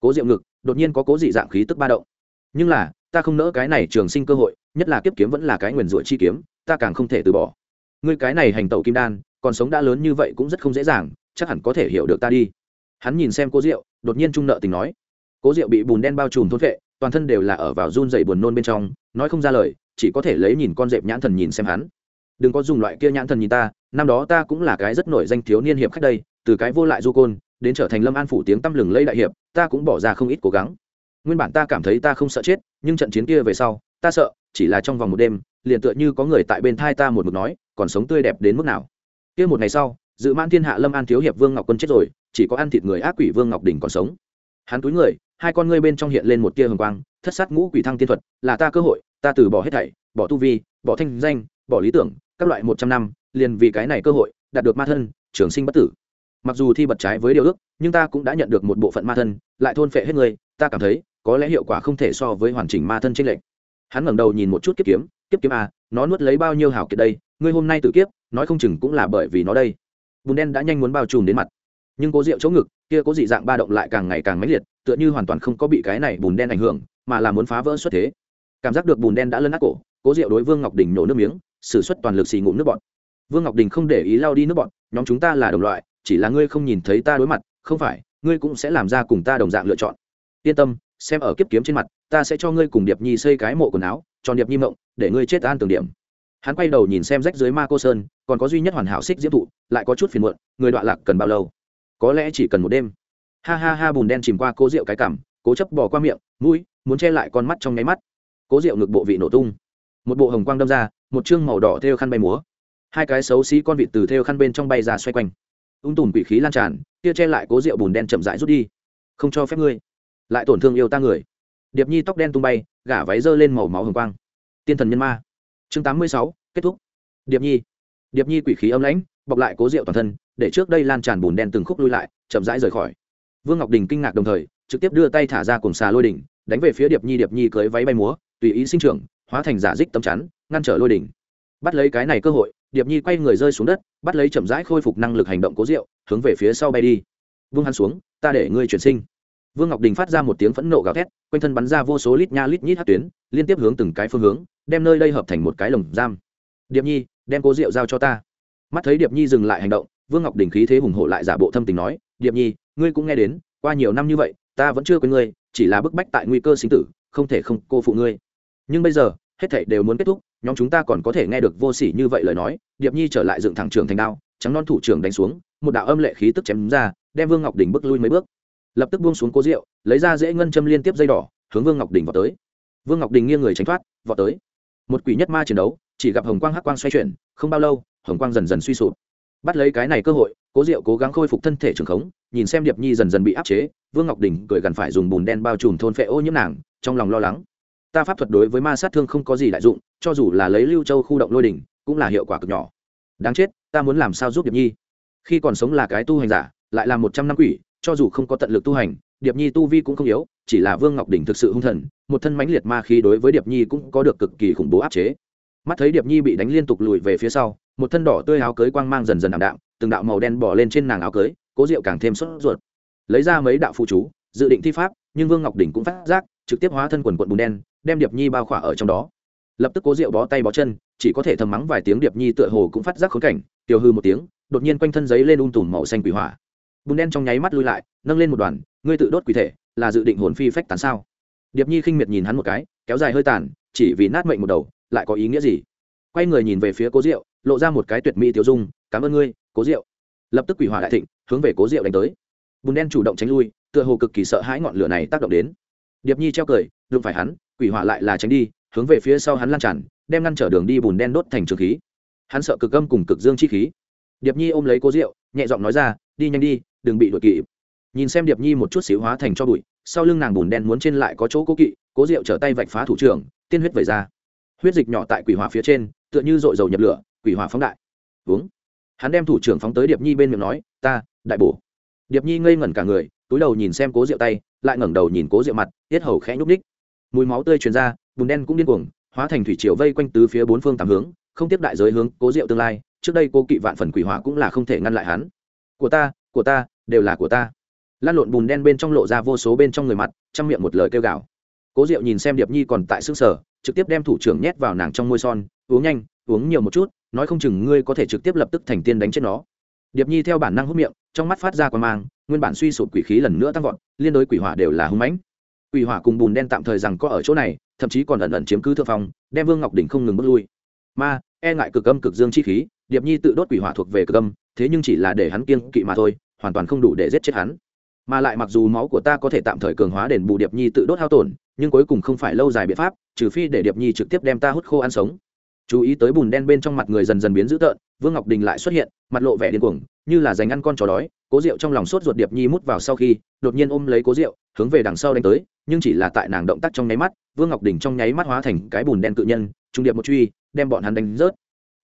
Cố diệu ngực, đột nhiên có cố dị dạng khí tức ba động nhưng là, ta không nỡ cái này trường sinh cơ hội, nhất là kiếp kiếm vẫn là cái nguyền rủa chi kiếm, ta càng không thể từ bỏ. Ngươi cái này hành tẩu kim đan, còn sống đã lớn như vậy cũng rất không dễ dàng, chắc hẳn có thể hiểu được ta đi. Hắn nhìn xem cô diệu, đột nhiên trung nợ tình nói. Cố diệu bị bùn đen bao trùm thốt vệ, toàn thân đều là ở vào run dày buồn nôn bên trong, nói không ra lời, chỉ có thể lấy nhìn con dẹp nhãn thần nhìn xem hắn. Đừng có dùng loại kia nhãn thần nhìn ta, năm đó ta cũng là cái rất nổi danh thiếu niên hiệp khách đây, từ cái vô lại du côn, đến trở thành lâm an phủ tiếng tăm lừng lây đại hiệp, ta cũng bỏ ra không ít cố gắng nguyên bản ta cảm thấy ta không sợ chết, nhưng trận chiến kia về sau, ta sợ, chỉ là trong vòng một đêm, liền tựa như có người tại bên thai ta một mực nói, còn sống tươi đẹp đến mức nào. Kia một ngày sau, dự mãn thiên hạ lâm an thiếu hiệp vương ngọc quân chết rồi, chỉ có ăn thịt người ác quỷ vương ngọc đình còn sống. Hắn túi người, hai con ngươi bên trong hiện lên một tia hồng quang, thất sát ngũ quỷ thăng tiên thuật, là ta cơ hội, ta từ bỏ hết thảy, bỏ tu vi, bỏ thanh danh, bỏ lý tưởng, các loại một trăm năm, liền vì cái này cơ hội, đạt được ma thân, trường sinh bất tử. Mặc dù thi bật trái với điều ước, nhưng ta cũng đã nhận được một bộ phận ma thân, lại thôn phệ hết người ta cảm thấy, có lẽ hiệu quả không thể so với hoàn chỉnh ma thân trên lệnh hắn ngẩng đầu nhìn một chút kiếp kiếm kiếp kiếm à nó nuốt lấy bao nhiêu hảo kiệt đây, ngươi hôm nay tự kiếp, nói không chừng cũng là bởi vì nó đây. Bùn đen đã nhanh muốn bao trùm đến mặt. Nhưng cố rượu chỗ ngực, kia có dị dạng ba động lại càng ngày càng mãnh liệt, tựa như hoàn toàn không có bị cái này bùn đen ảnh hưởng, mà là muốn phá vỡ xuất thế. Cảm giác được bùn đen đã lấn át cổ, cố rượu đối vương ngọc đình nổ nước miếng, sử xuất toàn lực xì ngụm nước bọt. Vương ngọc đình không để ý lao đi nước bọt, nhóm chúng ta là đồng loại, chỉ là ngươi không nhìn thấy ta đối mặt, không phải, ngươi cũng sẽ làm ra cùng ta đồng dạng lựa chọn yên tâm, xem ở kiếp kiếm trên mặt, ta sẽ cho ngươi cùng điệp nhi xây cái mộ quần áo, cho điệp nhi mộng, để ngươi chết an tường điểm. Hắn quay đầu nhìn xem rách dưới ma cô sơn, còn có duy nhất hoàn hảo xích diễm thụ, lại có chút phiền muộn, người đoạn lạc cần bao lâu? Có lẽ chỉ cần một đêm. Ha ha ha, bùn đen chìm qua cố rượu cái cảm, cố chấp bỏ qua miệng, mũi, muốn che lại con mắt trong nháy mắt. Cố rượu ngực bộ vị nổ tung. Một bộ hồng quang đâm ra, một chương màu đỏ theo khăn bay múa. Hai cái xấu xí con vịt từ theo khăn bên trong bay ra xoay quanh. Ung tùm quỷ khí lan tràn, kia che lại cố rượu bùn đen chậm rãi rút đi. Không cho phép ngươi lại tổn thương yêu ta người. Điệp nhi tóc đen tung bay, gả váy dơ lên màu máu hồng quang. Tiên thần nhân ma. Chương tám mươi sáu, kết thúc. Điệp nhi. Điệp nhi quỷ khí âm lãnh, bọc lại cố rượu toàn thân, để trước đây lan tràn bùn đen từng khúc lui lại, chậm rãi rời khỏi. Vương ngọc đình kinh ngạc đồng thời, trực tiếp đưa tay thả ra cùng xà lôi đỉnh, đánh về phía điệp nhi. Điệp nhi cưới váy bay múa, tùy ý sinh trưởng, hóa thành giả dích tấm chắn, ngăn trở lôi đỉnh. Bắt lấy cái này cơ hội, điệp nhi quay người rơi xuống đất, bắt lấy chậm rãi khôi phục năng lực hành động cố rượu, hướng về phía sau bay đi. Vương hắn xuống, ta để ngươi chuyển sinh vương ngọc đình phát ra một tiếng phẫn nộ gào thét, quanh thân bắn ra vô số lít nha lít nhít hát tuyến, liên tiếp hướng từng cái phương hướng, đem nơi đây hợp thành một cái lồng giam. Điệp nhi, đem cố rượu giao cho ta. Mắt thấy điệp nhi dừng lại hành động, vương ngọc đình khí thế hùng hổ lại giả bộ thâm tình nói, điệp nhi, ngươi cũng nghe đến, qua nhiều năm như vậy, ta vẫn chưa quên ngươi, chỉ là bức bách tại nguy cơ sinh tử, không thể không cô phụ ngươi. Nhưng bây giờ, hết thảy đều muốn kết thúc, nhóm chúng ta còn có thể nghe được vô sỉ như vậy lời nói. Điệp nhi trở lại dựng thẳng trường thành đao, trắng non thủ trưởng đánh xuống, một đạo âm lệ khí tức chém ra, đem vương ngọc đình bước lui mấy bước lập tức buông xuống cố rượu, lấy ra dễ ngân châm liên tiếp dây đỏ, hướng vương ngọc đình vào tới. Vương ngọc đình nghiêng người tránh thoát vào tới. Một quỷ nhất ma chiến đấu, chỉ gặp hồng quang hắc quang xoay chuyển, không bao lâu, hồng quang dần dần suy sụp. Bắt lấy cái này cơ hội, cố diệu cố gắng khôi phục thân thể trường khống, nhìn xem điệp nhi dần dần bị áp chế, vương ngọc đình cười gần phải dùng bùn đen bao trùm thôn phệ ô nhiễm nàng, trong lòng lo lắng. Ta pháp thuật đối với ma sát thương không có gì đại dụng, cho dù là lấy lưu châu khu động lôi đỉnh, cũng là hiệu quả cực nhỏ. Đáng chết, ta muốn làm sao giúp điệp nhi? Khi còn sống là cái tu hành giả, lại là một trăm năm quỷ cho dù không có tận lực tu hành, điệp nhi tu vi cũng không yếu, chỉ là vương ngọc đình thực sự hung thần, một thân mãnh liệt ma khí đối với điệp nhi cũng có được cực kỳ khủng bố áp chế. Mắt thấy điệp nhi bị đánh liên tục lùi về phía sau, một thân đỏ tươi áo cưới quang mang dần dần ảm đạm, từng đạo màu đen bỏ lên trên nàng áo cưới, cố rượu càng thêm sốt ruột. Lấy ra mấy đạo phụ chú, dự định thi pháp, nhưng vương ngọc đình cũng phát giác, trực tiếp hóa thân quần quận bùn đen, đem điệp nhi bao khỏa ở trong đó. Lập tức cố rượu bó tay bó chân, chỉ có thể thầm mắng vài tiếng điệp nhi tựa hồ cũng phát giác khốn cảnh tiêu hư một tiếng, đột nhiên quanh thân giấy lên un tùm màu xanh quỷ hỏa bùn đen trong nháy mắt lui lại, nâng lên một đoàn, ngươi tự đốt quỷ thể, là dự định hồn phi phách tán sao? Điệp nhi khinh miệt nhìn hắn một cái, kéo dài hơi tàn, chỉ vì nát mệnh một đầu, lại có ý nghĩa gì? Quay người nhìn về phía cố diệu, lộ ra một cái tuyệt mỹ tiêu dung, cảm ơn ngươi, cố diệu. Lập tức quỷ hỏa đại thịnh, hướng về cố diệu đánh tới. Bùn đen chủ động tránh lui, tựa hồ cực kỳ sợ hãi ngọn lửa này tác động đến. Điệp nhi treo cười, đụng phải hắn, quỷ hỏa lại là tránh đi, hướng về phía sau hắn lan tràn, đem ngăn trở đường đi bùn đen đốt thành trường khí. Hắn sợ cực âm cùng cực dương chi khí. Điệp nhi ôm lấy cố diệu, nhẹ giọng nói ra, đi nhanh đi đừng bị đuổi kỵ nhìn xem điệp nhi một chút xíu hóa thành cho bụi, sau lưng nàng bùn đen muốn trên lại có chỗ cố kỵ, cố diệu trở tay vạch phá thủ trưởng, tiên huyết vẩy ra. Huyết dịch nhỏ tại quỷ hỏa phía trên, tựa như dội dầu nhập lửa, quỷ hỏa phóng đại. Uống hắn đem thủ trưởng phóng tới điệp nhi bên miệng nói, ta, đại bổ. Điệp nhi ngây ngẩn cả người, túi đầu nhìn xem cố rượu tay, lại ngẩng đầu nhìn cố rượu mặt, tiết hầu khẽ nhúc ních mùi máu tươi truyền ra, bùn đen cũng điên cuồng, hóa thành thủy triều vây quanh tứ phía bốn phương tám hướng, không tiếp đại giới hướng cố rượu tương lai, trước đây cô kỵ vạn phần quỷ hỏa cũng là không thể ngăn lại hắn. Của ta của ta, đều là của ta. Lan lộn bùn đen bên trong lộ ra vô số bên trong người mặt, chăm miệng một lời kêu gào. Cố diệu nhìn xem điệp nhi còn tại xương sở trực tiếp đem thủ trưởng nhét vào nàng trong môi son, uống nhanh, uống nhiều một chút, nói không chừng ngươi có thể trực tiếp lập tức thành tiên đánh chết nó. Điệp nhi theo bản năng hút miệng, trong mắt phát ra quan mang, nguyên bản suy sụp quỷ khí lần nữa tăng vọt, liên đối quỷ hỏa đều là hung mãnh. Quỷ hỏa cùng bùn đen tạm thời rằng có ở chỗ này, thậm chí còn ẩn ẩn chiếm cứ thượng phong, đem vương ngọc đỉnh không ngừng bước lui. Ma e ngại cực âm cực dương chi khí, điệp nhi tự đốt quỷ hỏa thuộc về cực âm thế nhưng chỉ là để hắn kiêng kỵ mà thôi, hoàn toàn không đủ để giết chết hắn. Mà lại mặc dù máu của ta có thể tạm thời cường hóa đền bù điệp nhi tự đốt hao tổn, nhưng cuối cùng không phải lâu dài biện pháp, trừ phi để điệp nhi trực tiếp đem ta hút khô ăn sống. Chú ý tới bùn đen bên trong mặt người dần dần biến dữ tợn, vương ngọc đình lại xuất hiện, mặt lộ vẻ điên cuồng, như là dành ăn con chó đói, cố rượu trong lòng sốt ruột điệp nhi mút vào sau khi, đột nhiên ôm lấy cố rượu, hướng về đằng sau đánh tới, nhưng chỉ là tại nàng động tác trong nháy mắt, vương ngọc đình trong nháy mắt hóa thành cái bùn đen cự nhân, trung điệp một truy, đem bọn hắn đánh rớt.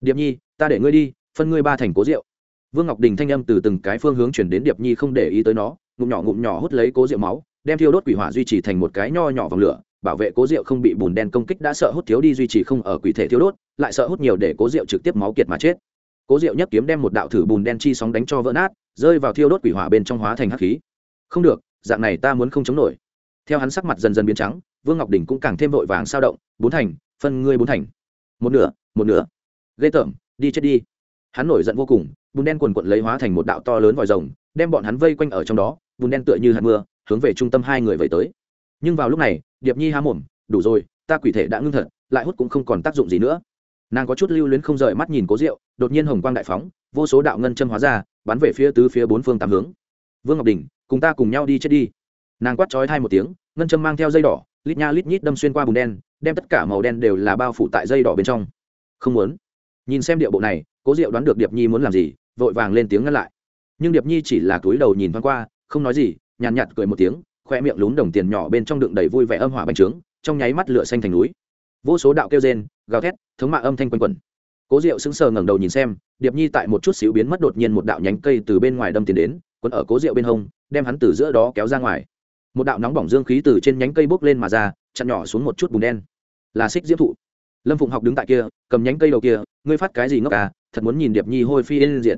Điệp nhi, ta để ngươi đi, phân ngươi ba thành cố rượu vương ngọc đình thanh âm từ từng cái phương hướng chuyển đến điệp nhi không để ý tới nó, ngụm nhỏ ngụm nhỏ hút lấy cố rượu máu, đem thiêu đốt quỷ hỏa duy trì thành một cái nho nhỏ vòng lửa, bảo vệ cố rượu không bị bùn đen công kích đã sợ hút thiếu đi duy trì không ở quỷ thể thiêu đốt, lại sợ hút nhiều để cố rượu trực tiếp máu kiệt mà chết. Cố diệu nhất kiếm đem một đạo thử bùn đen chi sóng đánh cho vỡ nát, rơi vào thiêu đốt quỷ hỏa bên trong hóa thành hắc khí. Không được, dạng này ta muốn không chống nổi. Theo hắn sắc mặt dần dần biến trắng, vương ngọc đình cũng càng thêm vội vàng sao động, bốn thành, phân ngươi bốn thành. Một nửa một nửa. Ghê tởm, đi chết đi. Hắn nổi giận vô cùng bùn đen quần quận lấy hóa thành một đạo to lớn vòi rồng, đem bọn hắn vây quanh ở trong đó, bùn đen tựa như hạt mưa, hướng về trung tâm hai người vẩy tới. Nhưng vào lúc này, điệp nhi há mồm, đủ rồi, ta quỷ thể đã ngưng thật, lại hút cũng không còn tác dụng gì nữa. Nàng có chút lưu luyến không rời mắt nhìn cố rượu đột nhiên hồng quang đại phóng, vô số đạo ngân châm hóa ra, bắn về phía tứ phía bốn phương tám hướng. Vương ngọc đình, cùng ta cùng nhau đi chết đi. Nàng quát trói thai một tiếng, ngân châm mang theo dây đỏ, lít nha lít nhít đâm xuyên qua bùn đen, đem tất cả màu đen đều là bao phủ tại dây đỏ bên trong. Không muốn. Nhìn xem điệu bộ này, cố diệu đoán được điệp nhi muốn làm gì vội vàng lên tiếng ngăn lại. Nhưng điệp nhi chỉ là túi đầu nhìn thoáng qua không nói gì nhàn nhạt, cười một tiếng khoe miệng lún đồng tiền nhỏ bên trong đựng đầy vui vẻ âm hỏa bánh trướng trong nháy mắt lửa xanh thành núi. Vô số đạo kêu rên gào thét thống mạ âm thanh quanh quẩn. Cố diệu sững sờ ngẩng đầu nhìn xem điệp nhi tại một chút xíu biến mất đột nhiên một đạo nhánh cây từ bên ngoài đâm tiền đến quấn ở cố diệu bên hông đem hắn từ giữa đó kéo ra ngoài. Một đạo nóng bỏng dương khí từ trên nhánh cây bốc lên mà ra chặn nhỏ xuống một chút bùn đen. Là xích diễm thụ. Lâm phụng học đứng tại kia cầm nhánh cây đầu kia ngươi phát cái gì ngốc à thật muốn nhìn điệp nhi hôi phi lên diện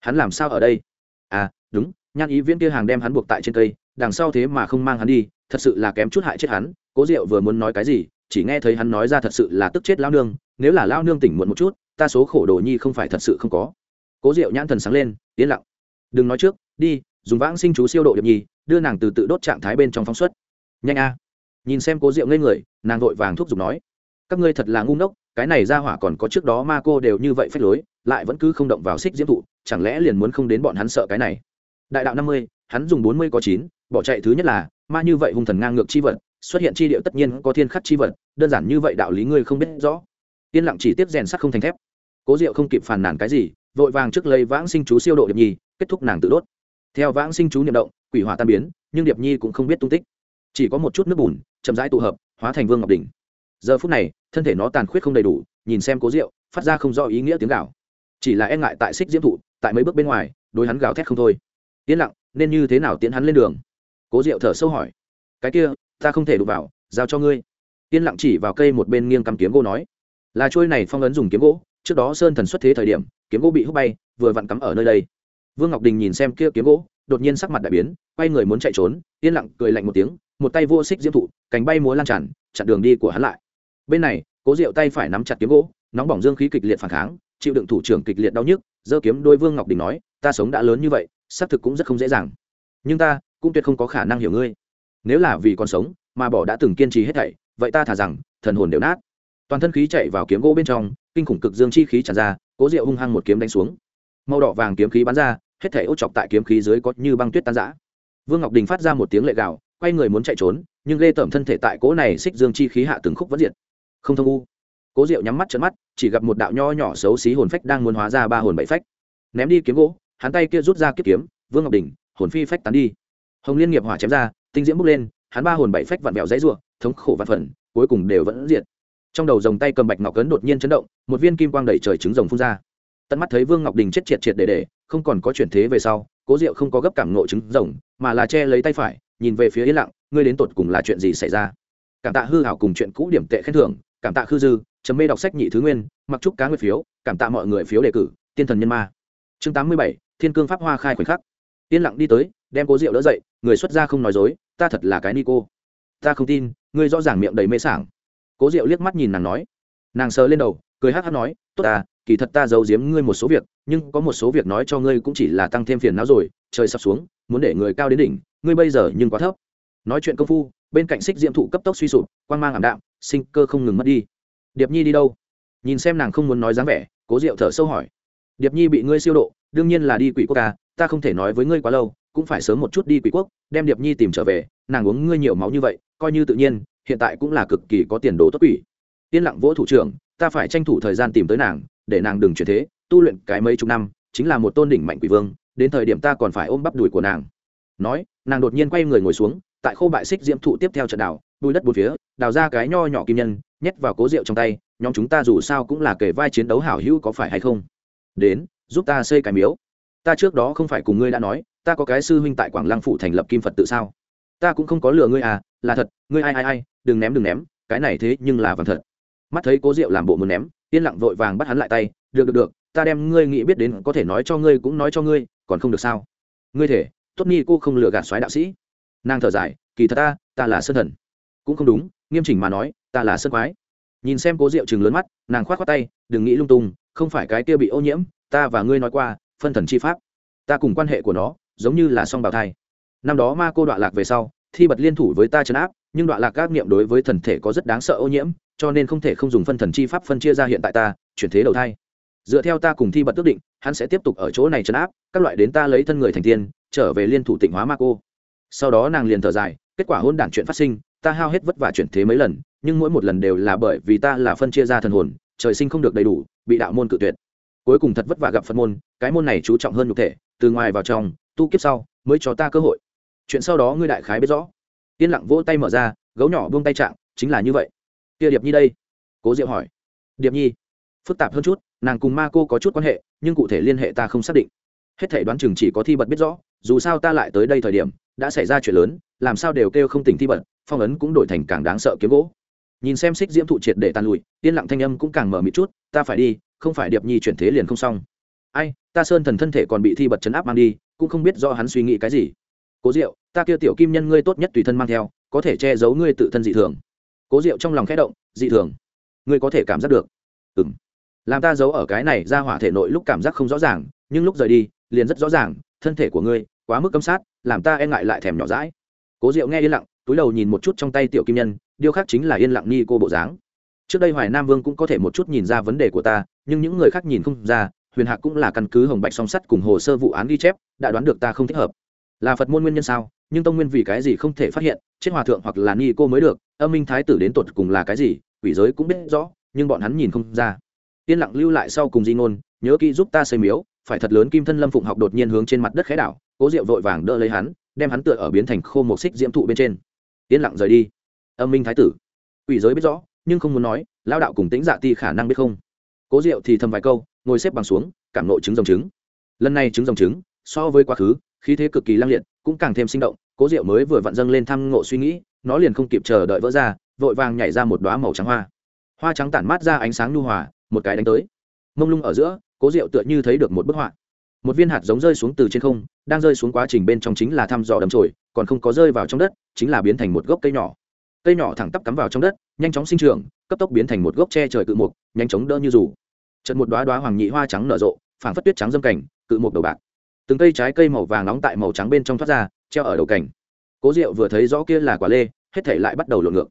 hắn làm sao ở đây? À đúng, nhan ý viễn kia hàng đem hắn buộc tại trên cây, đằng sau thế mà không mang hắn đi, thật sự là kém chút hại chết hắn, cố diệu vừa muốn nói cái gì, chỉ nghe thấy hắn nói ra thật sự là tức chết lao nương, nếu là lao nương tỉnh muộn một chút, ta số khổ đồ nhi không phải thật sự không có. Cố diệu nhãn thần sáng lên, yên lặng. Đừng nói trước, đi, dùng vãng sinh chú siêu độ điệp nhi đưa nàng từ tự đốt trạng thái bên trong phóng xuất. Nhanh a. Nhìn xem cố diệu ngây người, nàng vội vàng thúc giục nói. Các ngươi thật là ngu ngốc, cái này ra hỏa còn có trước đó ma cô đều như vậy phách lối lại vẫn cứ không động vào xích diễm thụ, chẳng lẽ liền muốn không đến bọn hắn sợ cái này? Đại đạo năm mươi, hắn dùng bốn mươi có chín, bỏ chạy thứ nhất là, ma như vậy hung thần ngang ngược chi vật, xuất hiện chi điệu tất nhiên có thiên khắc chi vật, đơn giản như vậy đạo lý ngươi không biết rõ. Yên lặng chỉ tiếp rèn sắt không thành thép. Cố diệu không kịp phàn nàn cái gì, vội vàng trước lấy vãng sinh chú siêu độ điệp nhi, kết thúc nàng tự đốt. Theo vãng sinh chú niệm động, quỷ hỏa tan biến, nhưng điệp nhi cũng không biết tung tích. Chỉ có một chút nước bùn, chậm rãi tụ hợp, hóa thành vương ngọc đỉnh. Giờ phút này, thân thể nó tàn khuyết không đầy đủ, nhìn xem cố diệu, phát ra không rõ ý nghĩa tiếng gạo chỉ là e ngại tại xích diễm thụ, tại mấy bước bên ngoài, đối hắn gào thét không thôi. Yên lặng, nên như thế nào tiến hắn lên đường? Cố diệu thở sâu hỏi. Cái kia, ta không thể đụng vào, giao cho ngươi. Yên lặng chỉ vào cây một bên nghiêng cắm kiếm gỗ nói. Là trôi này phong ấn dùng kiếm gỗ, trước đó sơn thần xuất thế thời điểm, kiếm gỗ bị hút bay, vừa vặn cắm ở nơi đây. Vương ngọc đình nhìn xem kia kiếm gỗ, đột nhiên sắc mặt đại biến, quay người muốn chạy trốn, yên lặng cười lạnh một tiếng, một tay vô xích diễm thụ, cánh bay múa lan tràn, chặn đường đi của hắn lại. Bên này, cố diệu tay phải nắm chặt kiếm gỗ, nóng bỏng dương khí kịch liệt phản kháng chịu đựng thủ trưởng kịch liệt đau nhức, giơ kiếm đôi vương ngọc đình nói, ta sống đã lớn như vậy, xác thực cũng rất không dễ dàng. Nhưng ta cũng tuyệt không có khả năng hiểu ngươi. Nếu là vì còn sống mà bỏ đã từng kiên trì hết thảy, vậy ta thả rằng thần hồn đều nát. Toàn thân khí chạy vào kiếm gỗ bên trong, kinh khủng cực dương chi khí tràn ra, cố diệu hung hăng một kiếm đánh xuống. Màu đỏ vàng kiếm khí bắn ra, hết thảy ốt chọc tại kiếm khí dưới có như băng tuyết tan rã. Vương ngọc đình phát ra một tiếng lệ gào, quay người muốn chạy trốn, nhưng lê tẩm thân thể tại cố này xích dương chi khí hạ từng khúc vẫn diệt. Không thông u cố diệu nhắm mắt trận mắt, chỉ gặp một đạo nho nhỏ xấu xí hồn phách đang muốn hóa ra ba hồn bảy phách. Ném đi kiếm gỗ, hắn tay kia rút ra kiếp kiếm, vương ngọc đình hồn phi phách tán đi. Hồng liên nghiệp hỏa chém ra, tinh diễm bốc lên, hắn ba hồn bảy phách vặn vẹo dãy ruộng thống khổ vạn phần, cuối cùng đều vẫn diệt. Trong đầu dòng tay cầm bạch ngọc cấn đột nhiên chấn động, một viên kim quang đẩy trời trứng rồng phun ra. Tận mắt thấy vương ngọc đình chết triệt triệt để để, không còn có chuyển thế về sau, cố diệu không có gấp cảm nộ trứng rồng, mà là che lấy tay phải, nhìn về phía yên lặng, ngươi đến tột cùng là chuyện gì xảy ra? Cảm tạ hư hảo cùng chuyện cũ điểm tệ khen thưởng, cảm tạ khư dư chấm mê đọc sách nhị thứ nguyên, mặc trúc cá nguyệt phiếu, cảm tạ mọi người phiếu đề cử, tiên thần nhân ma. Chương tám mươi bảy, thiên cương pháp hoa khai khoảnh khắc. Yên lặng đi tới, đem cố rượu đỡ dậy, người xuất gia không nói dối, ta thật là cái ni cô. Ta không tin, ngươi rõ ràng miệng đầy mê sảng. Cố diệu liếc mắt nhìn nàng nói. Nàng sờ lên đầu, cười hát hát nói, tốt à kỳ thật ta giấu giếm ngươi một số việc, nhưng có một số việc nói cho ngươi cũng chỉ là tăng thêm phiền não rồi, trời sập xuống, muốn để người cao đến đỉnh, ngươi bây giờ nhưng quá thấp. Nói chuyện công phu, bên cạnh xích diễm thụ cấp tốc suy sụp quan g mang ảm đạm, sinh cơ không ngừng mất đi điệp nhi đi đâu? Nhìn xem nàng không muốn nói dáng vẻ, cố diệu thở sâu hỏi. Điệp nhi bị ngươi siêu độ, đương nhiên là đi quỷ quốc ca ta không thể nói với ngươi quá lâu, cũng phải sớm một chút đi quỷ quốc, đem điệp nhi tìm trở về, nàng uống ngươi nhiều máu như vậy, coi như tự nhiên, hiện tại cũng là cực kỳ có tiền đồ tốt quỷ. Yên lặng vỗ thủ trưởng, ta phải tranh thủ thời gian tìm tới nàng, để nàng đừng chuyển thế, tu luyện cái mấy chục năm, chính là một tôn đỉnh mạnh quỷ vương, đến thời điểm ta còn phải ôm bắp đùi của nàng. Nói, nàng đột nhiên quay người ngồi xuống, tại khô bại xích diễm thụ tiếp theo trận đào bùi đất bùn phía, đào ra cái nho nhỏ kim nhân nhét vào cố rượu trong tay, nhóm chúng ta dù sao cũng là kể vai chiến đấu hảo hữu có phải hay không? Đến, giúp ta xây cái miếu. Ta trước đó không phải cùng ngươi đã nói, ta có cái sư huynh tại quảng lăng phủ thành lập kim phật tự sao? Ta cũng không có lừa ngươi à là thật, ngươi ai ai ai, đừng ném đừng ném, cái này thế nhưng là vàng thật. Mắt thấy cố rượu làm bộ muốn ném, yên lặng vội vàng bắt hắn lại tay, được được được, ta đem ngươi nghĩ biết đến có thể nói cho ngươi cũng nói cho ngươi, còn không được sao? Ngươi thể, tốt nhi, cô không lừa gạt soái đạo sĩ. Nàng thở dài, kỳ thật ta ta là sơn thần. Cũng không đúng nghiêm chỉnh mà nói, ta là sân quái nhìn xem cố Diệu chừng lớn mắt, nàng khoát khoát tay, đừng nghĩ lung tung, không phải cái kia bị ô nhiễm, ta và ngươi nói qua, phân thần chi pháp. Ta cùng quan hệ của nó, giống như là song bào thai. Năm đó ma cô đoạn lạc về sau, thi bật liên thủ với ta chấn áp, nhưng đoạn lạc các niệm đối với thần thể có rất đáng sợ ô nhiễm, cho nên không thể không dùng phân thần chi pháp phân chia ra hiện tại ta, chuyển thế đầu thai. Dựa theo ta cùng thi bật tước định, hắn sẽ tiếp tục ở chỗ này chấn áp, các loại đến ta lấy thân người thành tiên, trở về liên thủ tịnh hóa ma cô. Sau đó nàng liền thở dài, kết quả hôn đản chuyện phát sinh ta hao hết vất vả chuyển thế mấy lần, nhưng mỗi một lần đều là bởi vì ta là phân chia ra thần hồn, trời sinh không được đầy đủ, bị đạo môn cự tuyệt. Cuối cùng thật vất vả gặp phật môn, cái môn này chú trọng hơn nhục thể, từ ngoài vào trong, tu kiếp sau, mới cho ta cơ hội. Chuyện sau đó ngươi đại khái biết rõ. Yên lặng vỗ tay mở ra, gấu nhỏ buông tay trạng, chính là như vậy. Kia điệp nhi đây. Cố diệu hỏi. Điệp nhi, phức tạp hơn chút, nàng cùng ma cô có chút quan hệ, nhưng cụ thể liên hệ ta không xác định. Hết thể đoán chừng chỉ có thi bật biết rõ, dù sao ta lại tới đây thời điểm, đã xảy ra chuyện lớn, làm sao đều kêu không tỉnh thi bật phong ấn cũng đổi thành càng đáng sợ kiếm gỗ. Nhìn xem xích diễm thụ triệt để tàn lụi, yên lặng thanh âm cũng càng mở mịt chút, ta phải đi, không phải điệp nhi chuyển thế liền không xong. Ai, ta sơn thần thân thể còn bị thi bật chấn áp mang đi, cũng không biết do hắn suy nghĩ cái gì. Cố diệu, ta kia tiểu kim nhân ngươi tốt nhất tùy thân mang theo, có thể che giấu ngươi tự thân dị thường. Cố diệu trong lòng khẽ động, dị thường? Ngươi có thể cảm giác được. Ừ m làm ta giấu ở cái này ra hỏa thể nội lúc cảm giác không rõ ràng, nhưng lúc rời đi, liền rất rõ ràng, thân thể của ngươi quá mức cấm sát, làm ta e ngại lại thèm nhỏ rãi cố diệu nghe yên lặng túi đầu nhìn một chút trong tay tiểu kim nhân, điều khác chính là yên lặng ni cô bộ dáng. Trước đây hoài nam vương cũng có thể một chút nhìn ra vấn đề của ta, nhưng những người khác nhìn không ra, huyền hạc cũng là căn cứ hồng bạch song sắt cùng hồ sơ vụ án ghi chép, đã đoán được ta không thích hợp. Là phật môn nguyên nhân sao? Nhưng tông nguyên vì cái gì không thể phát hiện, chết hòa thượng hoặc là ni cô mới được, âm minh thái tử đến tột cùng là cái gì, quỷ giới cũng biết rõ, nhưng bọn hắn nhìn không ra. Yên lặng lưu lại sau cùng di ngôn, nhớ kỹ giúp ta xây miếu, phải thật lớn kim thân lâm phụng học đột nhiên hướng trên mặt đất khẽ đảo, cố diệu vội vàng đỡ lấy hắn, đem hắn tựa ở biến thành khô một xích diễm thụ bên trên yên lặng rời đi. Âm minh thái tử, quỷ giới biết rõ, nhưng không muốn nói lao đạo cùng tính dạ ti khả năng biết không? Cố diệu thì thầm vài câu, ngồi xếp bằng xuống, cảm nộ trứng dòng trứng lần này trứng dòng trứng so với quá khứ, khí thế cực kỳ lang liệt, cũng càng thêm sinh động, cố diệu mới vừa vặn dâng lên thăm ngộ suy nghĩ, nó liền không kịp chờ đợi vỡ ra, vội vàng nhảy ra một đoá màu trắng hoa. Hoa trắng tản mát ra ánh sáng nhu hòa, một cái đánh tới. Mông lung ở giữa, cố diệu tựa như thấy được một bức họa. Một viên hạt giống rơi xuống từ trên không, đang rơi xuống quá trình bên trong chính là thăm dò đầm trồi còn không có rơi vào trong đất, chính là biến thành một gốc cây nhỏ. Cây nhỏ thẳng tắp cắm vào trong đất, nhanh chóng sinh trưởng, cấp tốc biến thành một gốc tre trời cự mục, nhanh chóng đỡ như rủ. Trận một đoá đoá hoàng nhị hoa trắng nở rộ, phảng phất tuyết trắng dâm cảnh, cự mục đầu bạc. Từng cây trái cây màu vàng nóng tại màu trắng bên trong thoát ra, treo ở đầu cảnh. Cố diệu vừa thấy rõ kia là quả lê, hết thể lại bắt đầu lộn ngược.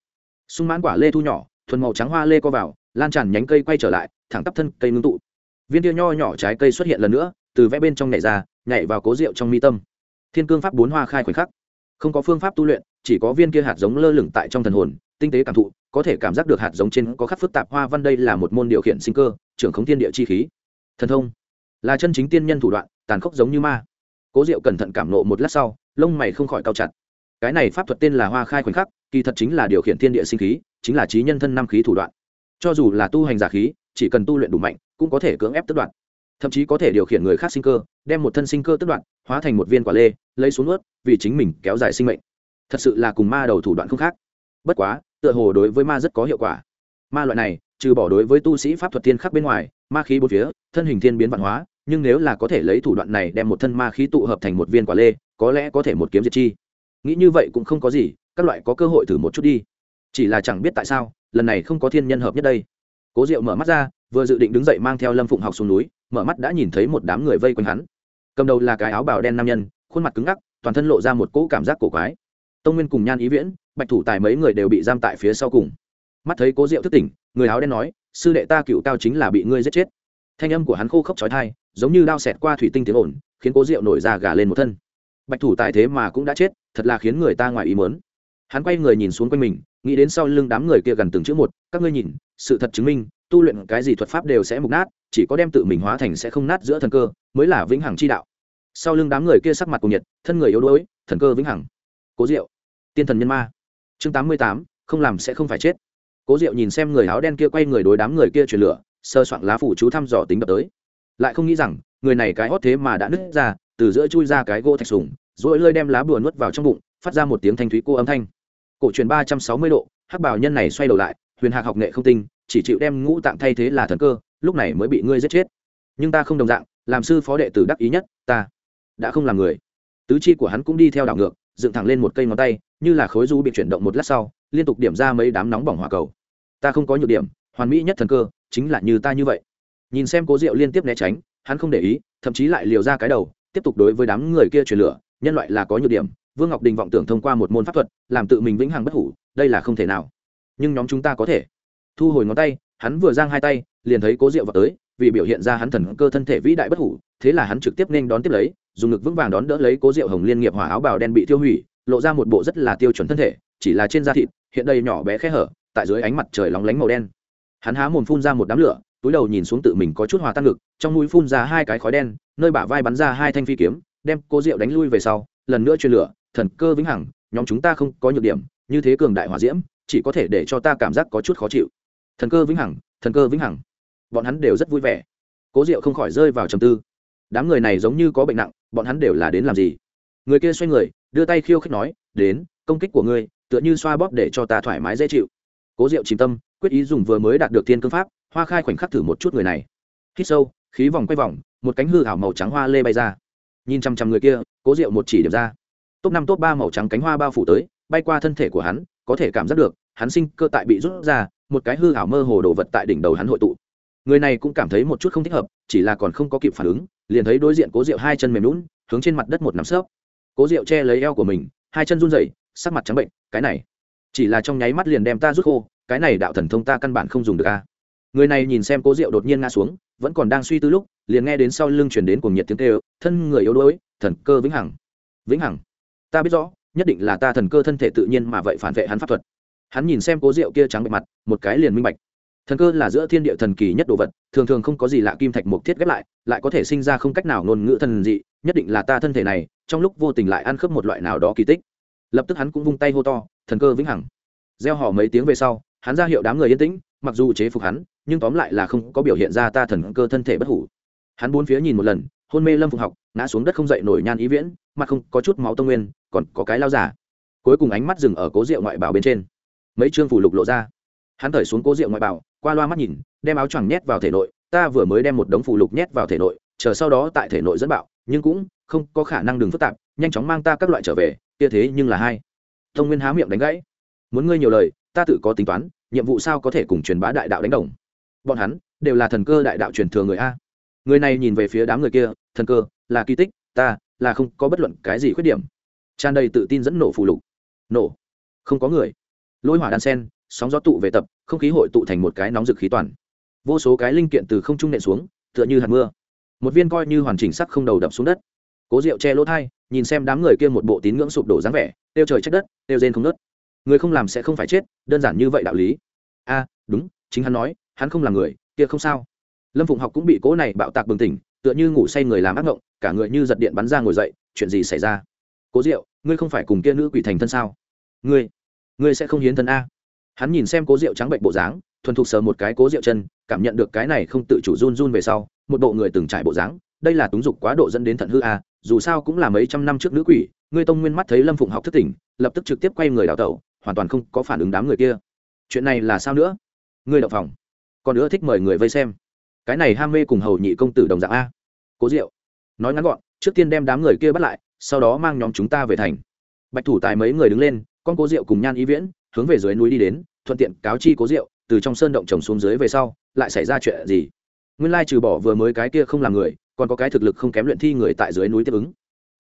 Sung mãn quả lê thu nhỏ, thuần màu trắng hoa lê co vào, lan tràn nhánh cây quay trở lại, thẳng tắp thân cây ngưng tụ. Viên tia nho nhỏ trái cây xuất hiện lần nữa, từ vẽ bên trong nhảy ra, nhảy vào cố rượu trong mi tâm. Thiên cương pháp bốn hoa khai khoảnh khắc không có phương pháp tu luyện, chỉ có viên kia hạt giống lơ lửng tại trong thần hồn, tinh tế cảm thụ, có thể cảm giác được hạt giống trên có khắc phức tạp hoa văn đây là một môn điều khiển sinh cơ, trưởng khống thiên địa chi khí. Thần thông là chân chính tiên nhân thủ đoạn, tàn khốc giống như ma. Cố diệu cẩn thận cảm nộ một lát sau, lông mày không khỏi cao chặt. Cái này pháp thuật tên là hoa khai khoảnh khắc, kỳ thật chính là điều khiển thiên địa sinh khí, chính là trí nhân thân năm khí thủ đoạn. Cho dù là tu hành giả khí, chỉ cần tu luyện đủ mạnh, cũng có thể cưỡng ép tất đoạn thậm chí có thể điều khiển người khác sinh cơ, đem một thân sinh cơ tất đoạn hóa thành một viên quả lê, lấy xuống ướt vì chính mình kéo dài sinh mệnh. Thật sự là cùng ma đầu thủ đoạn không khác. Bất quá, tựa hồ đối với ma rất có hiệu quả. Ma loại này, trừ bỏ đối với tu sĩ pháp thuật thiên khắc bên ngoài, ma khí bốn phía, thân hình thiên biến văn hóa, nhưng nếu là có thể lấy thủ đoạn này đem một thân ma khí tụ hợp thành một viên quả lê, có lẽ có thể một kiếm diệt chi. Nghĩ như vậy cũng không có gì, các loại có cơ hội thử một chút đi. Chỉ là chẳng biết tại sao, lần này không có thiên nhân hợp nhất đây. Cố diệu mở mắt ra, vừa dự định đứng dậy mang theo lâm phụng học xuống núi mở mắt đã nhìn thấy một đám người vây quanh hắn. Cầm đầu là cái áo bào đen nam nhân, khuôn mặt cứng ngắc, toàn thân lộ ra một cỗ cảm giác cổ quái. Tông nguyên cùng nhan ý viễn, bạch thủ tài mấy người đều bị giam tại phía sau cùng. Mắt thấy cố diệu thức tỉnh, người áo đen nói, sư đệ ta cựu cao chính là bị ngươi giết chết. Thanh âm của hắn khô khốc trói thai giống như đao xẹt qua thủy tinh tiếng ồn, khiến cố diệu nổi ra gà lên một thân. Bạch thủ tài thế mà cũng đã chết, thật là khiến người ta ngoài ý mớn hắn quay người nhìn xuống quanh mình, nghĩ đến sau lưng đám người kia gần từng chữ một, các ngươi nhìn, sự thật chứng minh, tu luyện cái gì thuật pháp đều sẽ mục nát chỉ có đem tự mình hóa thành sẽ không nát giữa thần cơ, mới là vĩnh hằng chi đạo. Sau lưng đám người kia sắc mặt cùng nhiệt, thân người yếu đuối, thần cơ vĩnh hằng. Cố diệu, tiên thần nhân ma. Chương tám mươi tám, không làm sẽ không phải chết. Cố diệu nhìn xem người áo đen kia quay người đối đám người kia truyền lửa, sơ soạn lá phủ chú thăm dò tính đập tới. Lại không nghĩ rằng, người này cái hót thế mà đã nứt ra, từ giữa chui ra cái gỗ thạch sùng rồi lơi đem lá bùa nuốt vào trong bụng, phát ra một tiếng thanh thúy cô âm thanh. Cổ truyền ba trăm sáu mươi độ, hắc bảo nhân này xoay đầu lại, huyền hạc học nghệ không tinh, chỉ chịu đem ngũ tạng thay thế là thần cơ lúc này mới bị ngươi giết chết. Nhưng ta không đồng dạng, làm sư phó đệ tử đắc ý nhất, ta đã không làm người. Tứ chi của hắn cũng đi theo đảo ngược, dựng thẳng lên một cây ngón tay, như là khối du bị chuyển động một lát sau, liên tục điểm ra mấy đám nóng bỏng hỏa cầu. Ta không có nhược điểm, hoàn mỹ nhất thần cơ, chính là như ta như vậy. Nhìn xem cố diệu liên tiếp né tránh, hắn không để ý, thậm chí lại liều ra cái đầu, tiếp tục đối với đám người kia truyền lửa, nhân loại là có nhược điểm, vương ngọc đình vọng tưởng thông qua một môn pháp thuật, làm tự mình vĩnh hằng bất hủ, đây là không thể nào. Nhưng nhóm chúng ta có thể. Thu hồi ngón tay, hắn vừa giang hai tay liền thấy cố diệu vào tới, vì biểu hiện ra hắn thần cơ thân thể vĩ đại bất hủ, thế là hắn trực tiếp nên đón tiếp lấy, dùng ngực vững vàng đón đỡ lấy cố diệu hồng liên nghiệp hỏa áo bào đen bị tiêu hủy, lộ ra một bộ rất là tiêu chuẩn thân thể, chỉ là trên da thịt, hiện đây nhỏ bé khe hở, tại dưới ánh mặt trời lóng lánh màu đen. Hắn há mồm phun ra một đám lửa, túi đầu nhìn xuống tự mình có chút hòa tan ngực, trong mũi phun ra hai cái khói đen, nơi bả vai bắn ra hai thanh phi kiếm, đem cô diệu đánh lui về sau, lần nữa truyền lửa, thần cơ vĩnh hằng, nhóm chúng ta không có nhược điểm, như thế cường đại hỏa diễm, chỉ có thể để cho ta cảm giác có chút khó chịu. Thần cơ vĩnh hằng, thần cơ vĩnh hằng bọn hắn đều rất vui vẻ. Cố diệu không khỏi rơi vào trầm tư. Đám người này giống như có bệnh nặng, bọn hắn đều là đến làm gì? Người kia xoay người, đưa tay khiêu khích nói, đến, công kích của ngươi, tựa như xoa bóp để cho ta thoải mái dễ chịu. Cố diệu chìm tâm, quyết ý dùng vừa mới đạt được thiên cương pháp, hoa khai khoảnh khắc thử một chút người này. Hít sâu, khí vòng quay vòng, một cánh hư ảo màu trắng hoa lê bay ra. Nhìn chằm chằm người kia, cố diệu một chỉ điểm ra. Top năm, top ba màu trắng cánh hoa bao phủ tới, bay qua thân thể của hắn, có thể cảm giác được, hắn sinh cơ tại bị rút ra, một cái hư ảo mơ hồ đồ vật tại đỉnh đầu hắn hội tụ người này cũng cảm thấy một chút không thích hợp, chỉ là còn không có kịp phản ứng, liền thấy đối diện cố diệu hai chân mềm lún hướng trên mặt đất một nắm sấp. Cố diệu che lấy eo của mình, hai chân run rẩy, sắc mặt trắng bệnh, cái này, chỉ là trong nháy mắt liền đem ta rút khô, cái này đạo thần thông ta căn bản không dùng được a người này nhìn xem cố diệu đột nhiên ngã xuống, vẫn còn đang suy tư lúc, liền nghe đến sau lưng chuyển đến cùng nhiệt tiếng kêu, thân người yếu đuối, thần cơ vĩnh hằng vĩnh hằng. Ta biết rõ, nhất định là ta thần cơ thân thể tự nhiên mà vậy phản vệ hắn pháp thuật. Hắn nhìn xem cố diệu kia trắng bệ mặt, một cái liền minh bạch thần cơ là giữa thiên địa thần kỳ nhất đồ vật, thường thường không có gì lạ kim thạch mục thiết ghép lại lại có thể sinh ra không cách nào ngôn ngữ thần dị, nhất định là ta thân thể này, trong lúc vô tình lại ăn khớp một loại nào đó kỳ tích. Lập tức hắn cũng vung tay hô to, thần cơ vĩnh hằng. Gieo họ mấy tiếng về sau, hắn ra hiệu đám người yên tĩnh, mặc dù chế phục hắn, nhưng tóm lại là không có biểu hiện ra ta thần cơ thân thể bất hủ. Hắn bốn phía nhìn một lần, hôn mê lâm phục học, ngã xuống đất không dậy nổi nhan ý viễn, mặt không có chút máu tông nguyên, còn có cái lao giả cuối cùng ánh mắt dừng ở cố rượu ngoại bảo bên trên. Mấy chương phủ lục lộ ra. Hắn thởi xuống cố rượu ngoại bảo qua loa mắt nhìn, đem áo choàng nhét vào thể nội, ta vừa mới đem một đống phụ lục nhét vào thể nội, chờ sau đó tại thể nội dẫn bạo, nhưng cũng không có khả năng đường phức tạp, nhanh chóng mang ta các loại trở về, kia thế nhưng là hai thông nguyên há miệng đánh gãy. Muốn ngươi nhiều lời, ta tự có tính toán, nhiệm vụ sao có thể cùng truyền bá đại đạo đánh đồng? Bọn hắn đều là thần cơ đại đạo truyền thừa người a. Người này nhìn về phía đám người kia, thần cơ, là kỳ tích, ta là không có bất luận cái gì khuyết điểm. Tràn đầy tự tin dẫn nổ phù lục. Nổ. Không có người. Lôi hỏa đan sen sóng gió tụ về tập, không khí hội tụ thành một cái nóng rực khí toàn. Vô số cái linh kiện từ không trung nện xuống, tựa như hạt mưa. Một viên coi như hoàn chỉnh sắc không đầu đập xuống đất. Cố rượu che lỗ thai, nhìn xem đám người kia một bộ tín ngưỡng sụp đổ dáng vẻ tiêu trời trách đất tiêu rên không nớt người không làm sẽ không phải chết, đơn giản như vậy đạo lý. A, đúng, chính hắn nói, hắn không làm người, kia không sao. Lâm phụng học cũng bị cố này bạo tạc bừng tỉnh, tựa như ngủ say người làm ác ngộng, cả người như giật điện bắn ra ngồi dậy, chuyện gì xảy ra? Cố diệu, ngươi không phải cùng kia nữ quỷ thành thân sao? Ngươi ngươi sẽ không hiến thân a hắn nhìn xem cố diệu trắng bệnh bộ dáng, thuần thục sờ một cái cố diệu chân, cảm nhận được cái này không tự chủ run run về sau, một bộ người từng trải bộ dáng, đây là túng dục quá độ dẫn đến thận hư a, dù sao cũng là mấy trăm năm trước nữ quỷ, ngươi tông nguyên mắt thấy lâm phụng học thất tỉnh, lập tức trực tiếp quay người đào tẩu, hoàn toàn không có phản ứng đám người kia. Chuyện này là sao nữa? Ngươi đậu phòng. Còn nữa thích mời người vây xem. Cái này ham mê cùng hầu nhị công tử đồng dạng a. Cố diệu, nói ngắn gọn, trước tiên đem đám người kia bắt lại, sau đó mang nhóm chúng ta về thành. Bạch thủ tài mấy người đứng lên, con cố diệu cùng nhan ý viễn, hướng về dưới núi đi đến thuận tiện cáo chi cố diệu từ trong sơn động trồng xuống dưới về sau, lại xảy ra chuyện gì? Nguyên lai trừ bỏ vừa mới cái kia không làm người, còn có cái thực lực không kém luyện thi người tại dưới núi tiếp ứng.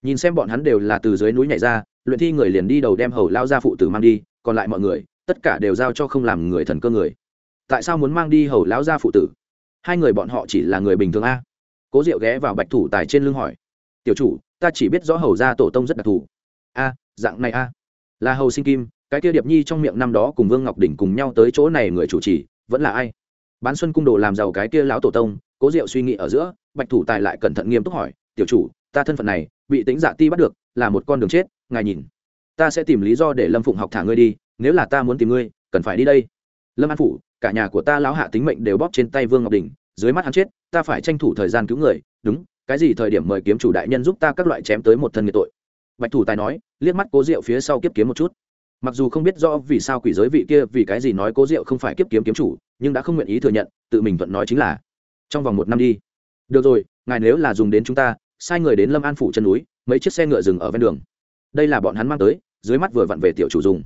Nhìn xem bọn hắn đều là từ dưới núi nhảy ra, luyện thi người liền đi đầu đem hầu lao ra phụ tử mang đi, còn lại mọi người, tất cả đều giao cho không làm người thần cơ người. Tại sao muốn mang đi hầu lão gia phụ tử? Hai người bọn họ chỉ là người bình thường a. Cố diệu ghé vào bạch thủ tài trên lưng hỏi. Tiểu chủ, ta chỉ biết rõ hầu gia tổ tông rất đặc thù. A, dạng này a. Là hầu sinh kim cái kia điệp nhi trong miệng năm đó cùng vương ngọc đỉnh cùng nhau tới chỗ này người chủ trì, vẫn là ai? Bán xuân cung đồ làm giàu cái kia lão tổ tông, cố diệu suy nghĩ ở giữa, bạch thủ tài lại cẩn thận nghiêm túc hỏi, tiểu chủ, ta thân phận này, bị tính giả ti bắt được, là một con đường chết, ngài nhìn. Ta sẽ tìm lý do để lâm phụng học thả ngươi đi, nếu là ta muốn tìm ngươi, cần phải đi đây. Lâm an phủ, cả nhà của ta lão hạ tính mệnh đều bóp trên tay vương ngọc đình dưới mắt hắn chết, ta phải tranh thủ thời gian cứu người, đúng, cái gì thời điểm mời kiếm chủ đại nhân giúp ta các loại chém tới một thân người tội? Bạch thủ tài nói, liếc mắt cố diệu phía sau kiếp kiếm một chút mặc dù không biết rõ vì sao quỷ giới vị kia vì cái gì nói cố diệu không phải kiếp kiếm kiếm chủ, nhưng đã không nguyện ý thừa nhận, tự mình thuận nói chính là, trong vòng một năm đi. Được rồi, ngài nếu là dùng đến chúng ta, sai người đến lâm an phủ chân núi, mấy chiếc xe ngựa dừng ở ven đường. Đây là bọn hắn mang tới, dưới mắt vừa vặn về tiểu chủ dùng.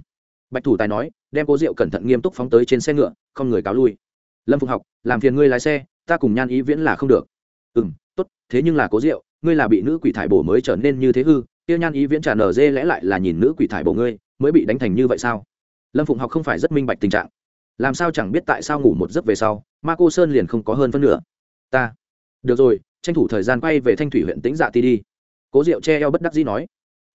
Bạch thủ tài nói, đem cố diệu cẩn thận nghiêm túc phóng tới trên xe ngựa, không người cáo lui. Lâm phục học, làm phiền ngươi lái xe, ta cùng nhan ý viễn là không được. Ừ m tốt, thế nhưng là cố diệu, ngươi là bị nữ quỷ thải bổ mới trở nên như thế hư tiêu nhan ý viễn trả nở dê lẽ lại là nhìn nữ quỷ thải bổ ngươi mới bị đánh thành như vậy sao? Lâm phụng học không phải rất minh bạch tình trạng. Làm sao chẳng biết tại sao ngủ một giấc về sau, ma cô sơn liền không có hơn phân nửa. Ta. Được rồi, tranh thủ thời gian quay về thanh thủy huyện tĩnh dạ ti đi. Cố diệu che eo bất đắc dĩ nói.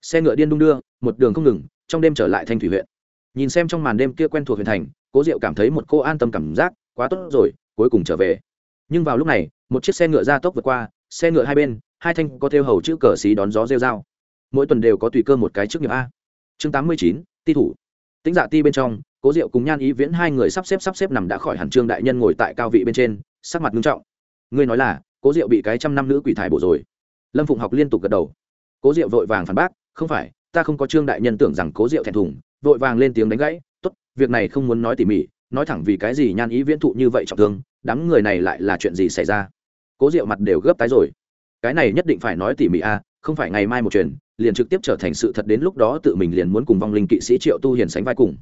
Xe ngựa điên đung đưa, một đường không ngừng, trong đêm trở lại thanh thủy huyện. Nhìn xem trong màn đêm kia quen thuộc huyện thành, cố diệu cảm thấy một cô an tâm cảm giác, quá tốt rồi, cuối cùng trở về. Nhưng vào lúc này, một chiếc xe ngựa ra tốc vượt qua, xe ngựa hai bên, hai thanh có theo hầu chữ cờ xí đón gió rêu dao mỗi tuần đều có tùy cơ một cái trước nghiệp a chương tám mươi chín, ti thủ. Tính dạ ti bên trong, cố diệu cùng nhan ý viễn hai người sắp xếp sắp xếp nằm đã khỏi hẳn trương đại nhân ngồi tại cao vị bên trên, sắc mặt nghiêm trọng. Ngươi nói là, cố diệu bị cái trăm năm nữ quỷ thải bổ rồi. Lâm phụng học liên tục gật đầu. Cố diệu vội vàng phản bác, không phải, ta không có trương đại nhân tưởng rằng cố diệu thẹn thùng. Vội vàng lên tiếng đánh gãy, tốt, việc này không muốn nói tỉ mỉ, nói thẳng vì cái gì nhan ý viễn thụ như vậy trọng thương, đám người này lại là chuyện gì xảy ra? Cố diệu mặt đều gấp tái rồi. Cái này nhất định phải nói tỉ mỉ a không phải ngày mai một chuyện liền trực tiếp trở thành sự thật đến lúc đó tự mình liền muốn cùng vong linh kỵ sĩ triệu tu hiền sánh vai cùng.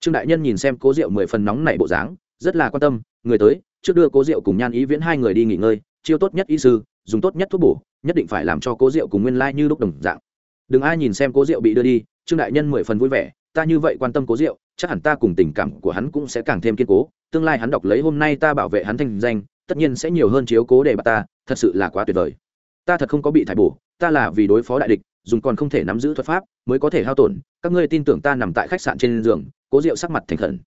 Trương đại nhân nhìn xem cố diệu mười phần nóng nảy bộ dáng, rất là quan tâm, người tới, trước đưa cố diệu cùng nhan ý viễn hai người đi nghỉ ngơi, chiêu tốt nhất y sư, dùng tốt nhất thuốc bổ, nhất định phải làm cho cố diệu cùng nguyên lai như lúc đồng dạng. Đừng ai nhìn xem cố diệu bị đưa đi, trương đại nhân mười phần vui vẻ, ta như vậy quan tâm cố diệu, chắc hẳn ta cùng tình cảm của hắn cũng sẽ càng thêm kiên cố, tương lai hắn đọc lấy hôm nay ta bảo vệ hắn thành danh, tất nhiên sẽ nhiều hơn chiếu cố để bà ta, thật sự là quá tuyệt vời. Ta thật không có bị thải bổ, ta là vì đối phó đại địch dùng còn không thể nắm giữ thuật pháp, mới có thể hao tổn. Các ngươi tin tưởng ta nằm tại khách sạn trên giường, cố diệu sắc mặt thành khẩn.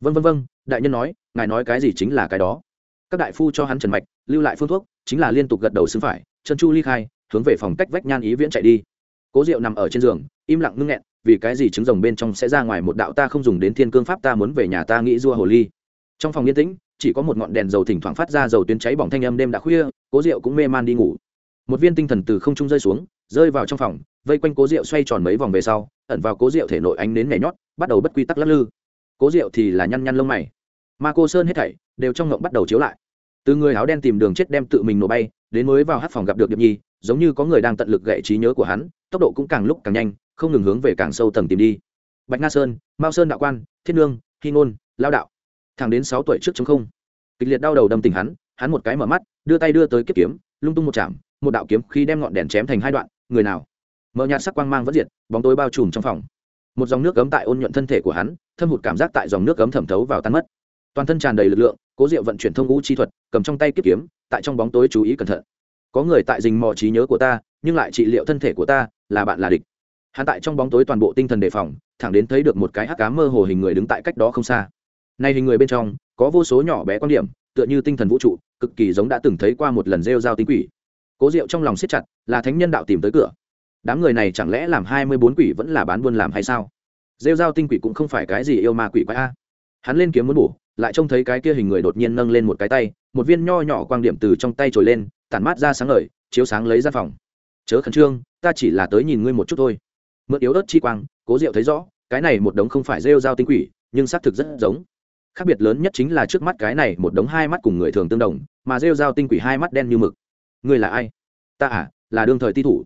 Vân vân vân đại nhân nói, ngài nói cái gì chính là cái đó. Các đại phu cho hắn trần mạch, lưu lại phương thuốc, chính là liên tục gật đầu xứng phải. Chân chu ly khai, hướng về phòng cách vách nhan ý viễn chạy đi. Cố diệu nằm ở trên giường, im lặng ngưng nghẹn, vì cái gì trứng rồng bên trong sẽ ra ngoài một đạo ta không dùng đến thiên cương pháp ta muốn về nhà ta nghĩ dua hồ ly. Trong phòng yên tĩnh, chỉ có một ngọn đèn dầu thỉnh thoảng phát ra dầu tuyến cháy bỏng thanh âm đêm đã khuya, cố diệu cũng mê man đi ngủ. Một viên tinh thần từ không trung rơi xuống rơi vào trong phòng, vây quanh cố diệu xoay tròn mấy vòng về sau, ẩn vào cố diệu thể nội ánh đến nhảy nhót, bắt đầu bất quy tắc lắc lư. Cố diệu thì là nhăn nhăn lông mày. Ma cô sơn hết thảy đều trong ngộng bắt đầu chiếu lại. Từ người áo đen tìm đường chết đem tự mình nổ bay, đến mới vào hát phòng gặp được điệp nhi, giống như có người đang tận lực gậy trí nhớ của hắn, tốc độ cũng càng lúc càng nhanh, không ngừng hướng về càng sâu tầng tìm đi. Bạch nga sơn, mao sơn đạo quan thiên nương, hy ngôn, lao đạo. Thẳng đến sáu tuổi trước chống không, kịch liệt đau đầu đâm tình hắn hắn một cái mở mắt, đưa tay đưa tới kiếp kiếm, lung tung một chạm, một đạo kiếm khi đem ngọn đèn chém thành hai đoạn người nào? Mở nhạt sắc quang mang vẫn diệt, bóng tối bao trùm trong phòng. Một dòng nước cấm tại ôn nhuận thân thể của hắn, thâm hụt cảm giác tại dòng nước cấm thẩm thấu vào tan mất. Toàn thân tràn đầy lực lượng, cố diệu vận chuyển thông ngũ chi thuật, cầm trong tay kiếp kiếm, tại trong bóng tối chú ý cẩn thận. Có người tại dình mò trí nhớ của ta, nhưng lại trị liệu thân thể của ta, là bạn là địch. Hắn tại trong bóng tối toàn bộ tinh thần đề phòng, thẳng đến thấy được một cái hắc cá mơ hồ hình người đứng tại cách đó không xa. Nay hình người bên trong, có vô số nhỏ bé quan điểm, tựa như tinh thần vũ trụ, cực kỳ giống đã từng thấy qua một lần rêu giao tính quỷ cố diệu trong lòng siết chặt, là thánh nhân đạo tìm tới cửa. Đám người này chẳng lẽ làm hai mươi bốn quỷ vẫn là bán buôn làm hay sao? Rêu dao tinh quỷ cũng không phải cái gì yêu ma quỷ quái a. Hắn lên kiếm muốn bổ, lại trông thấy cái kia hình người đột nhiên nâng lên một cái tay, một viên nho nhỏ quang điểm từ trong tay trồi lên, tản mát ra sáng ngời, chiếu sáng lấy ra phòng. Chớ khẩn trương, ta chỉ là tới nhìn ngươi một chút thôi. Mượn yếu ớt chi quang, cố diệu thấy rõ, cái này một đống không phải rêu dao tinh quỷ, nhưng xác thực rất giống. Khác biệt lớn nhất chính là trước mắt cái này một đống hai mắt cùng người thường tương đồng, mà rêu dao tinh quỷ hai mắt đen như mực ngươi là ai? Ta à là đương thời ti thủ.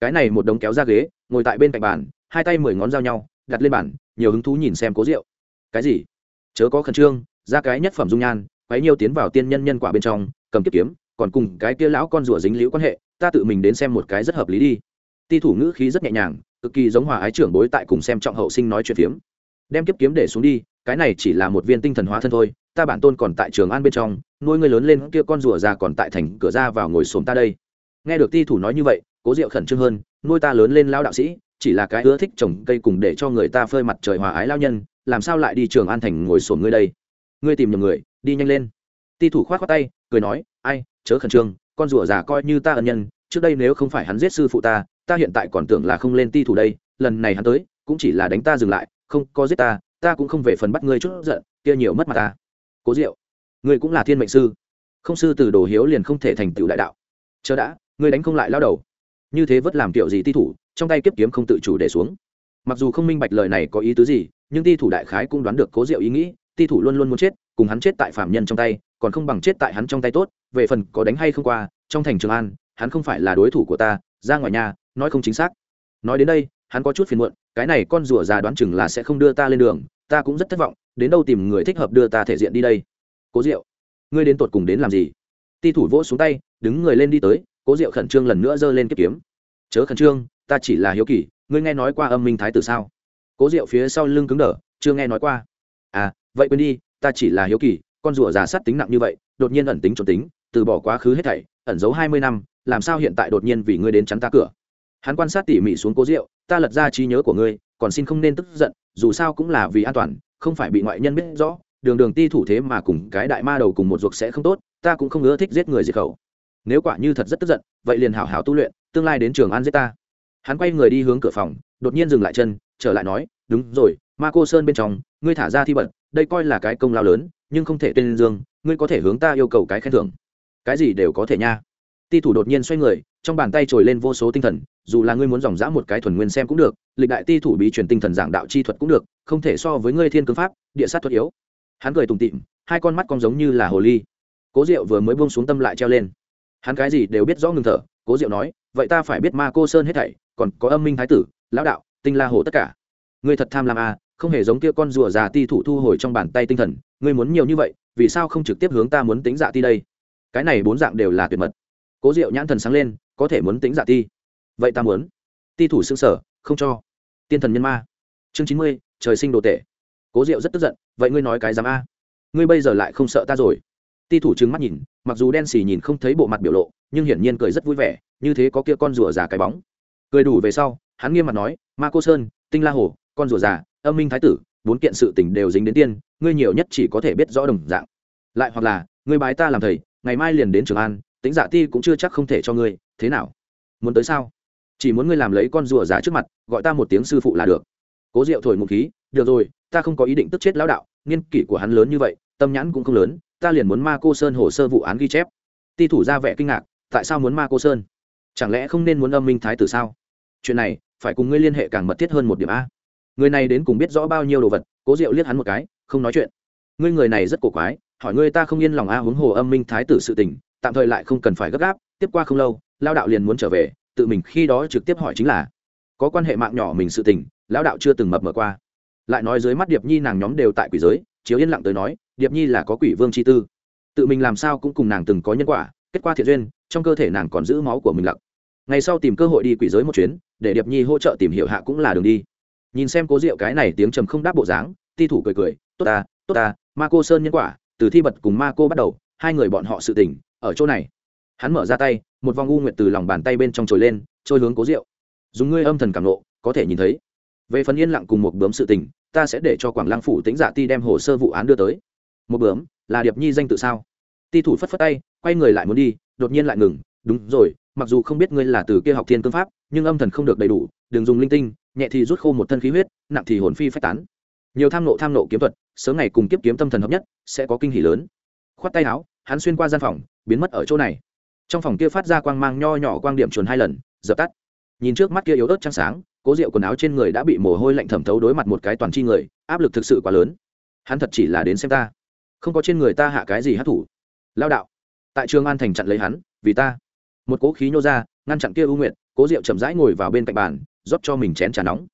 Cái này một đống kéo ra ghế, ngồi tại bên cạnh bàn, hai tay mười ngón dao nhau, đặt lên bàn, nhiều hứng thú nhìn xem cố rượu cái gì? Chớ có khẩn trương, ra cái nhất phẩm dung nhan, quấy nhiêu tiến vào tiên nhân nhân quả bên trong, cầm kiếp kiếm, còn cùng cái kia lão con rùa dính liễu quan hệ, ta tự mình đến xem một cái rất hợp lý đi. Ti thủ ngữ khí rất nhẹ nhàng, cực kỳ giống hòa ái trưởng bối tại cùng xem trọng hậu sinh nói chuyện phiếm. Đem kiếp kiếm để xuống đi, cái này chỉ là một viên tinh thần hóa thân thôi ta bản tôn còn tại trường an bên trong, nuôi người lớn lên kia con rùa già còn tại thành cửa ra vào ngồi xổm ta đây. Nghe được ti thủ nói như vậy, cố diệu khẩn trương hơn, nuôi ta lớn lên lao đạo sĩ, chỉ là cái ưa thích trồng cây cùng để cho người ta phơi mặt trời hòa ái lao nhân, làm sao lại đi trường an thành ngồi xổm ngươi đây? Ngươi tìm nhầm người, đi nhanh lên. Ti thủ khoát khoát tay, cười nói, ai, chớ khẩn trương, con rùa già coi như ta ân nhân, trước đây nếu không phải hắn giết sư phụ ta ta hiện tại còn tưởng là không lên ti thủ đây, lần này hắn tới, cũng chỉ là đánh ta dừng lại, không có giết ta ta cũng không về phần bắt ngươi chút giận, kia nhiều mất mặt ta cố diệu, ngươi cũng là thiên mệnh sư. Không sư từ đồ hiếu liền không thể thành tựu đại đạo. Chờ đã, ngươi đánh không lại lao đầu. Như thế vất làm kiểu gì ti thủ, trong tay kiếp kiếm không tự chủ để xuống. Mặc dù không minh bạch lời này có ý tứ gì, nhưng ti thủ đại khái cũng đoán được cố diệu ý nghĩ, ti thủ luôn luôn muốn chết, cùng hắn chết tại phạm nhân trong tay, còn không bằng chết tại hắn trong tay tốt, về phần có đánh hay không qua, trong thành trường an, hắn không phải là đối thủ của ta, ra ngoài nhà, nói không chính xác. Nói đến đây, hắn có chút phiền muộn, cái này con rùa già đoán chừng là sẽ không đưa ta lên đường ta cũng rất thất vọng, đến đâu tìm người thích hợp đưa ta thể diện đi đây? Cố diệu, ngươi đến tột cùng đến làm gì? Ti thủ vỗ xuống tay, đứng người lên đi tới, cố diệu khẩn trương lần nữa giơ lên kiếp kiếm. Chớ khẩn trương, ta chỉ là hiếu kỳ, ngươi nghe nói qua âm minh thái tử sao? Cố diệu phía sau lưng cứng đờ, chưa nghe nói qua. À vậy quên đi, ta chỉ là hiếu kỳ, con rùa già sát tính nặng như vậy, đột nhiên ẩn tính trốn tính, từ bỏ quá khứ hết thảy, ẩn giấu hai mươi năm, làm sao hiện tại đột nhiên vì ngươi đến chắn ta cửa? Hắn quan sát tỉ mỉ xuống cố diệu, ta lật ra trí nhớ của ngươi còn xin không nên tức giận, dù sao cũng là vì an toàn, không phải bị ngoại nhân biết rõ, đường đường ti thủ thế mà cùng cái đại ma đầu cùng một ruột sẽ không tốt, ta cũng không ưa thích giết người diệt khẩu. Nếu quả như thật rất tức giận, vậy liền hảo hảo tu luyện, tương lai đến trường an giết ta. Hắn quay người đi hướng cửa phòng, đột nhiên dừng lại chân, trở lại nói, đúng rồi, ma cô sơn bên trong, ngươi thả ra thi bật đây coi là cái công lao lớn, nhưng không thể tên dương, ngươi có thể hướng ta yêu cầu cái khen thưởng. Cái gì đều có thể nha. Ti thủ đột nhiên xoay người, trong bàn tay trồi lên vô số tinh thần dù là ngươi muốn dòng dã một cái thuần nguyên xem cũng được, lịch đại ti thủ bí truyền tinh thần giảng đạo chi thuật cũng được, không thể so với ngươi thiên cương pháp, địa sát thuật yếu. Hắn cười tùng tịm hai con mắt con giống như là hồ ly. Cố diệu vừa mới buông xuống tâm lại treo lên. Hắn cái gì đều biết rõ ngừng thở, cố diệu nói, vậy ta phải biết ma cô sơn hết thảy, còn có âm minh thái tử, lão đạo, tinh la hồ tất cả. Ngươi thật tham lam à không hề giống kia con rùa già ti thủ thu hồi trong bàn tay tinh thần, ngươi muốn nhiều như vậy, vì sao không trực tiếp hướng ta muốn tính dạ ti đây? Cái này bốn dạng đều là tuyệt mật. Cố diệu nhãn thần sáng lên, có thể muốn tính dạ ti vậy ta muốn. Ti thủ xương sở, không cho. Tiên thần nhân ma. Chương chín mươi, trời sinh đồ tệ cố diệu rất tức giận, vậy ngươi nói cái dám a. Ngươi bây giờ lại không sợ ta rồi. Ti thủ trừng mắt nhìn, mặc dù đen xì nhìn không thấy bộ mặt biểu lộ, nhưng hiển nhiên cười rất vui vẻ, như thế có kia con rùa già cái bóng. Cười đủ về sau, hắn nghiêm mặt nói, ma cô sơn, tinh la hồ, con rùa già, âm minh thái tử, bốn kiện sự tình đều dính đến tiên, ngươi nhiều nhất chỉ có thể biết rõ đồng dạng. Lại hoặc là, ngươi bái ta làm thầy, ngày mai liền đến trường an, tính giả ti cũng chưa chắc không thể cho ngươi, thế nào? Muốn tới sao? Chỉ muốn ngươi làm lấy con rùa giá trước mặt, gọi ta một tiếng sư phụ là được. Cố diệu thổi một khí, được rồi, ta không có ý định tức chết lão đạo niên kỷ của hắn lớn như vậy, tâm nhãn cũng không lớn, ta liền muốn ma cô sơn hồ sơ vụ án ghi chép. Ti thủ ra vẻ kinh ngạc, tại sao muốn ma cô sơn? Chẳng lẽ không nên muốn âm minh thái tử sao? Chuyện này, phải cùng ngươi liên hệ càng mật thiết hơn một điểm a. Người này đến cùng biết rõ bao nhiêu đồ vật, cố diệu liếc hắn một cái, không nói chuyện. Ngươi người này rất cổ quái, hỏi ngươi ta không yên lòng a, huống hồ âm minh thái tử sự tình, tạm thời lại không cần phải gấp gáp, tiếp qua không lâu lao đạo liền muốn trở về tự mình khi đó trực tiếp hỏi chính là, có quan hệ mạng nhỏ mình sự tình, lão đạo chưa từng mập mờ qua. Lại nói dưới mắt điệp nhi nàng nhóm đều tại quỷ giới, chiếu yên lặng tới nói, điệp nhi là có quỷ vương chi tư. Tự mình làm sao cũng cùng nàng từng có nhân quả, kết quả thiện duyên, trong cơ thể nàng còn giữ máu của mình lặng. Ngày sau tìm cơ hội đi quỷ giới một chuyến, để điệp nhi hỗ trợ tìm hiểu hạ cũng là đường đi. Nhìn xem cố diệu cái này tiếng trầm không đáp bộ dáng, ti thủ cười cười, tốt ta tốt ta, ma cô sơn nhân quả, từ thi bật cùng ma cô bắt đầu, hai người bọn họ sự tỉnh ở chỗ này hắn mở ra tay, một vòng u nguyệt từ lòng bàn tay bên trong trồi lên, trôi hướng cố diệu. Dùng ngươi âm thần cảm nộ có thể nhìn thấy. Về phần yên lặng cùng một bướm sự tình, ta sẽ để cho quảng lăng phủ tính giả ti đem hồ sơ vụ án đưa tới. Một bướm, là điệp nhi danh tự sao? Ti thủ phất phất tay, quay người lại muốn đi, đột nhiên lại ngừng. Đúng rồi, mặc dù không biết ngươi là từ kia học thiên cương pháp, nhưng âm thần không được đầy đủ, đừng dùng linh tinh, nhẹ thì rút khô một thân khí huyết, nặng thì hồn phi phách tán. Nhiều tham nộ tham nộ kiếm thuật, sớm ngày cùng kiếp kiếm tâm thần hợp nhất, sẽ có kinh hỉ lớn. Khoát tay áo, hắn xuyên qua gian phòng, biến mất ở chỗ này trong phòng kia phát ra quang mang nho nhỏ quang điểm chuồn hai lần, dập tắt. Nhìn trước mắt kia yếu ớt trắng sáng, cố rượu quần áo trên người đã bị mồ hôi lạnh thẩm thấu đối mặt một cái toàn chi người, áp lực thực sự quá lớn. Hắn thật chỉ là đến xem ta. Không có trên người ta hạ cái gì hát thủ lao đạo. Tại trường an thành chặn lấy hắn, vì ta. Một cố khí nhô ra, ngăn chặn kia ưu nguyện cố rượu chậm rãi ngồi vào bên cạnh bàn, rót cho mình chén trà nóng.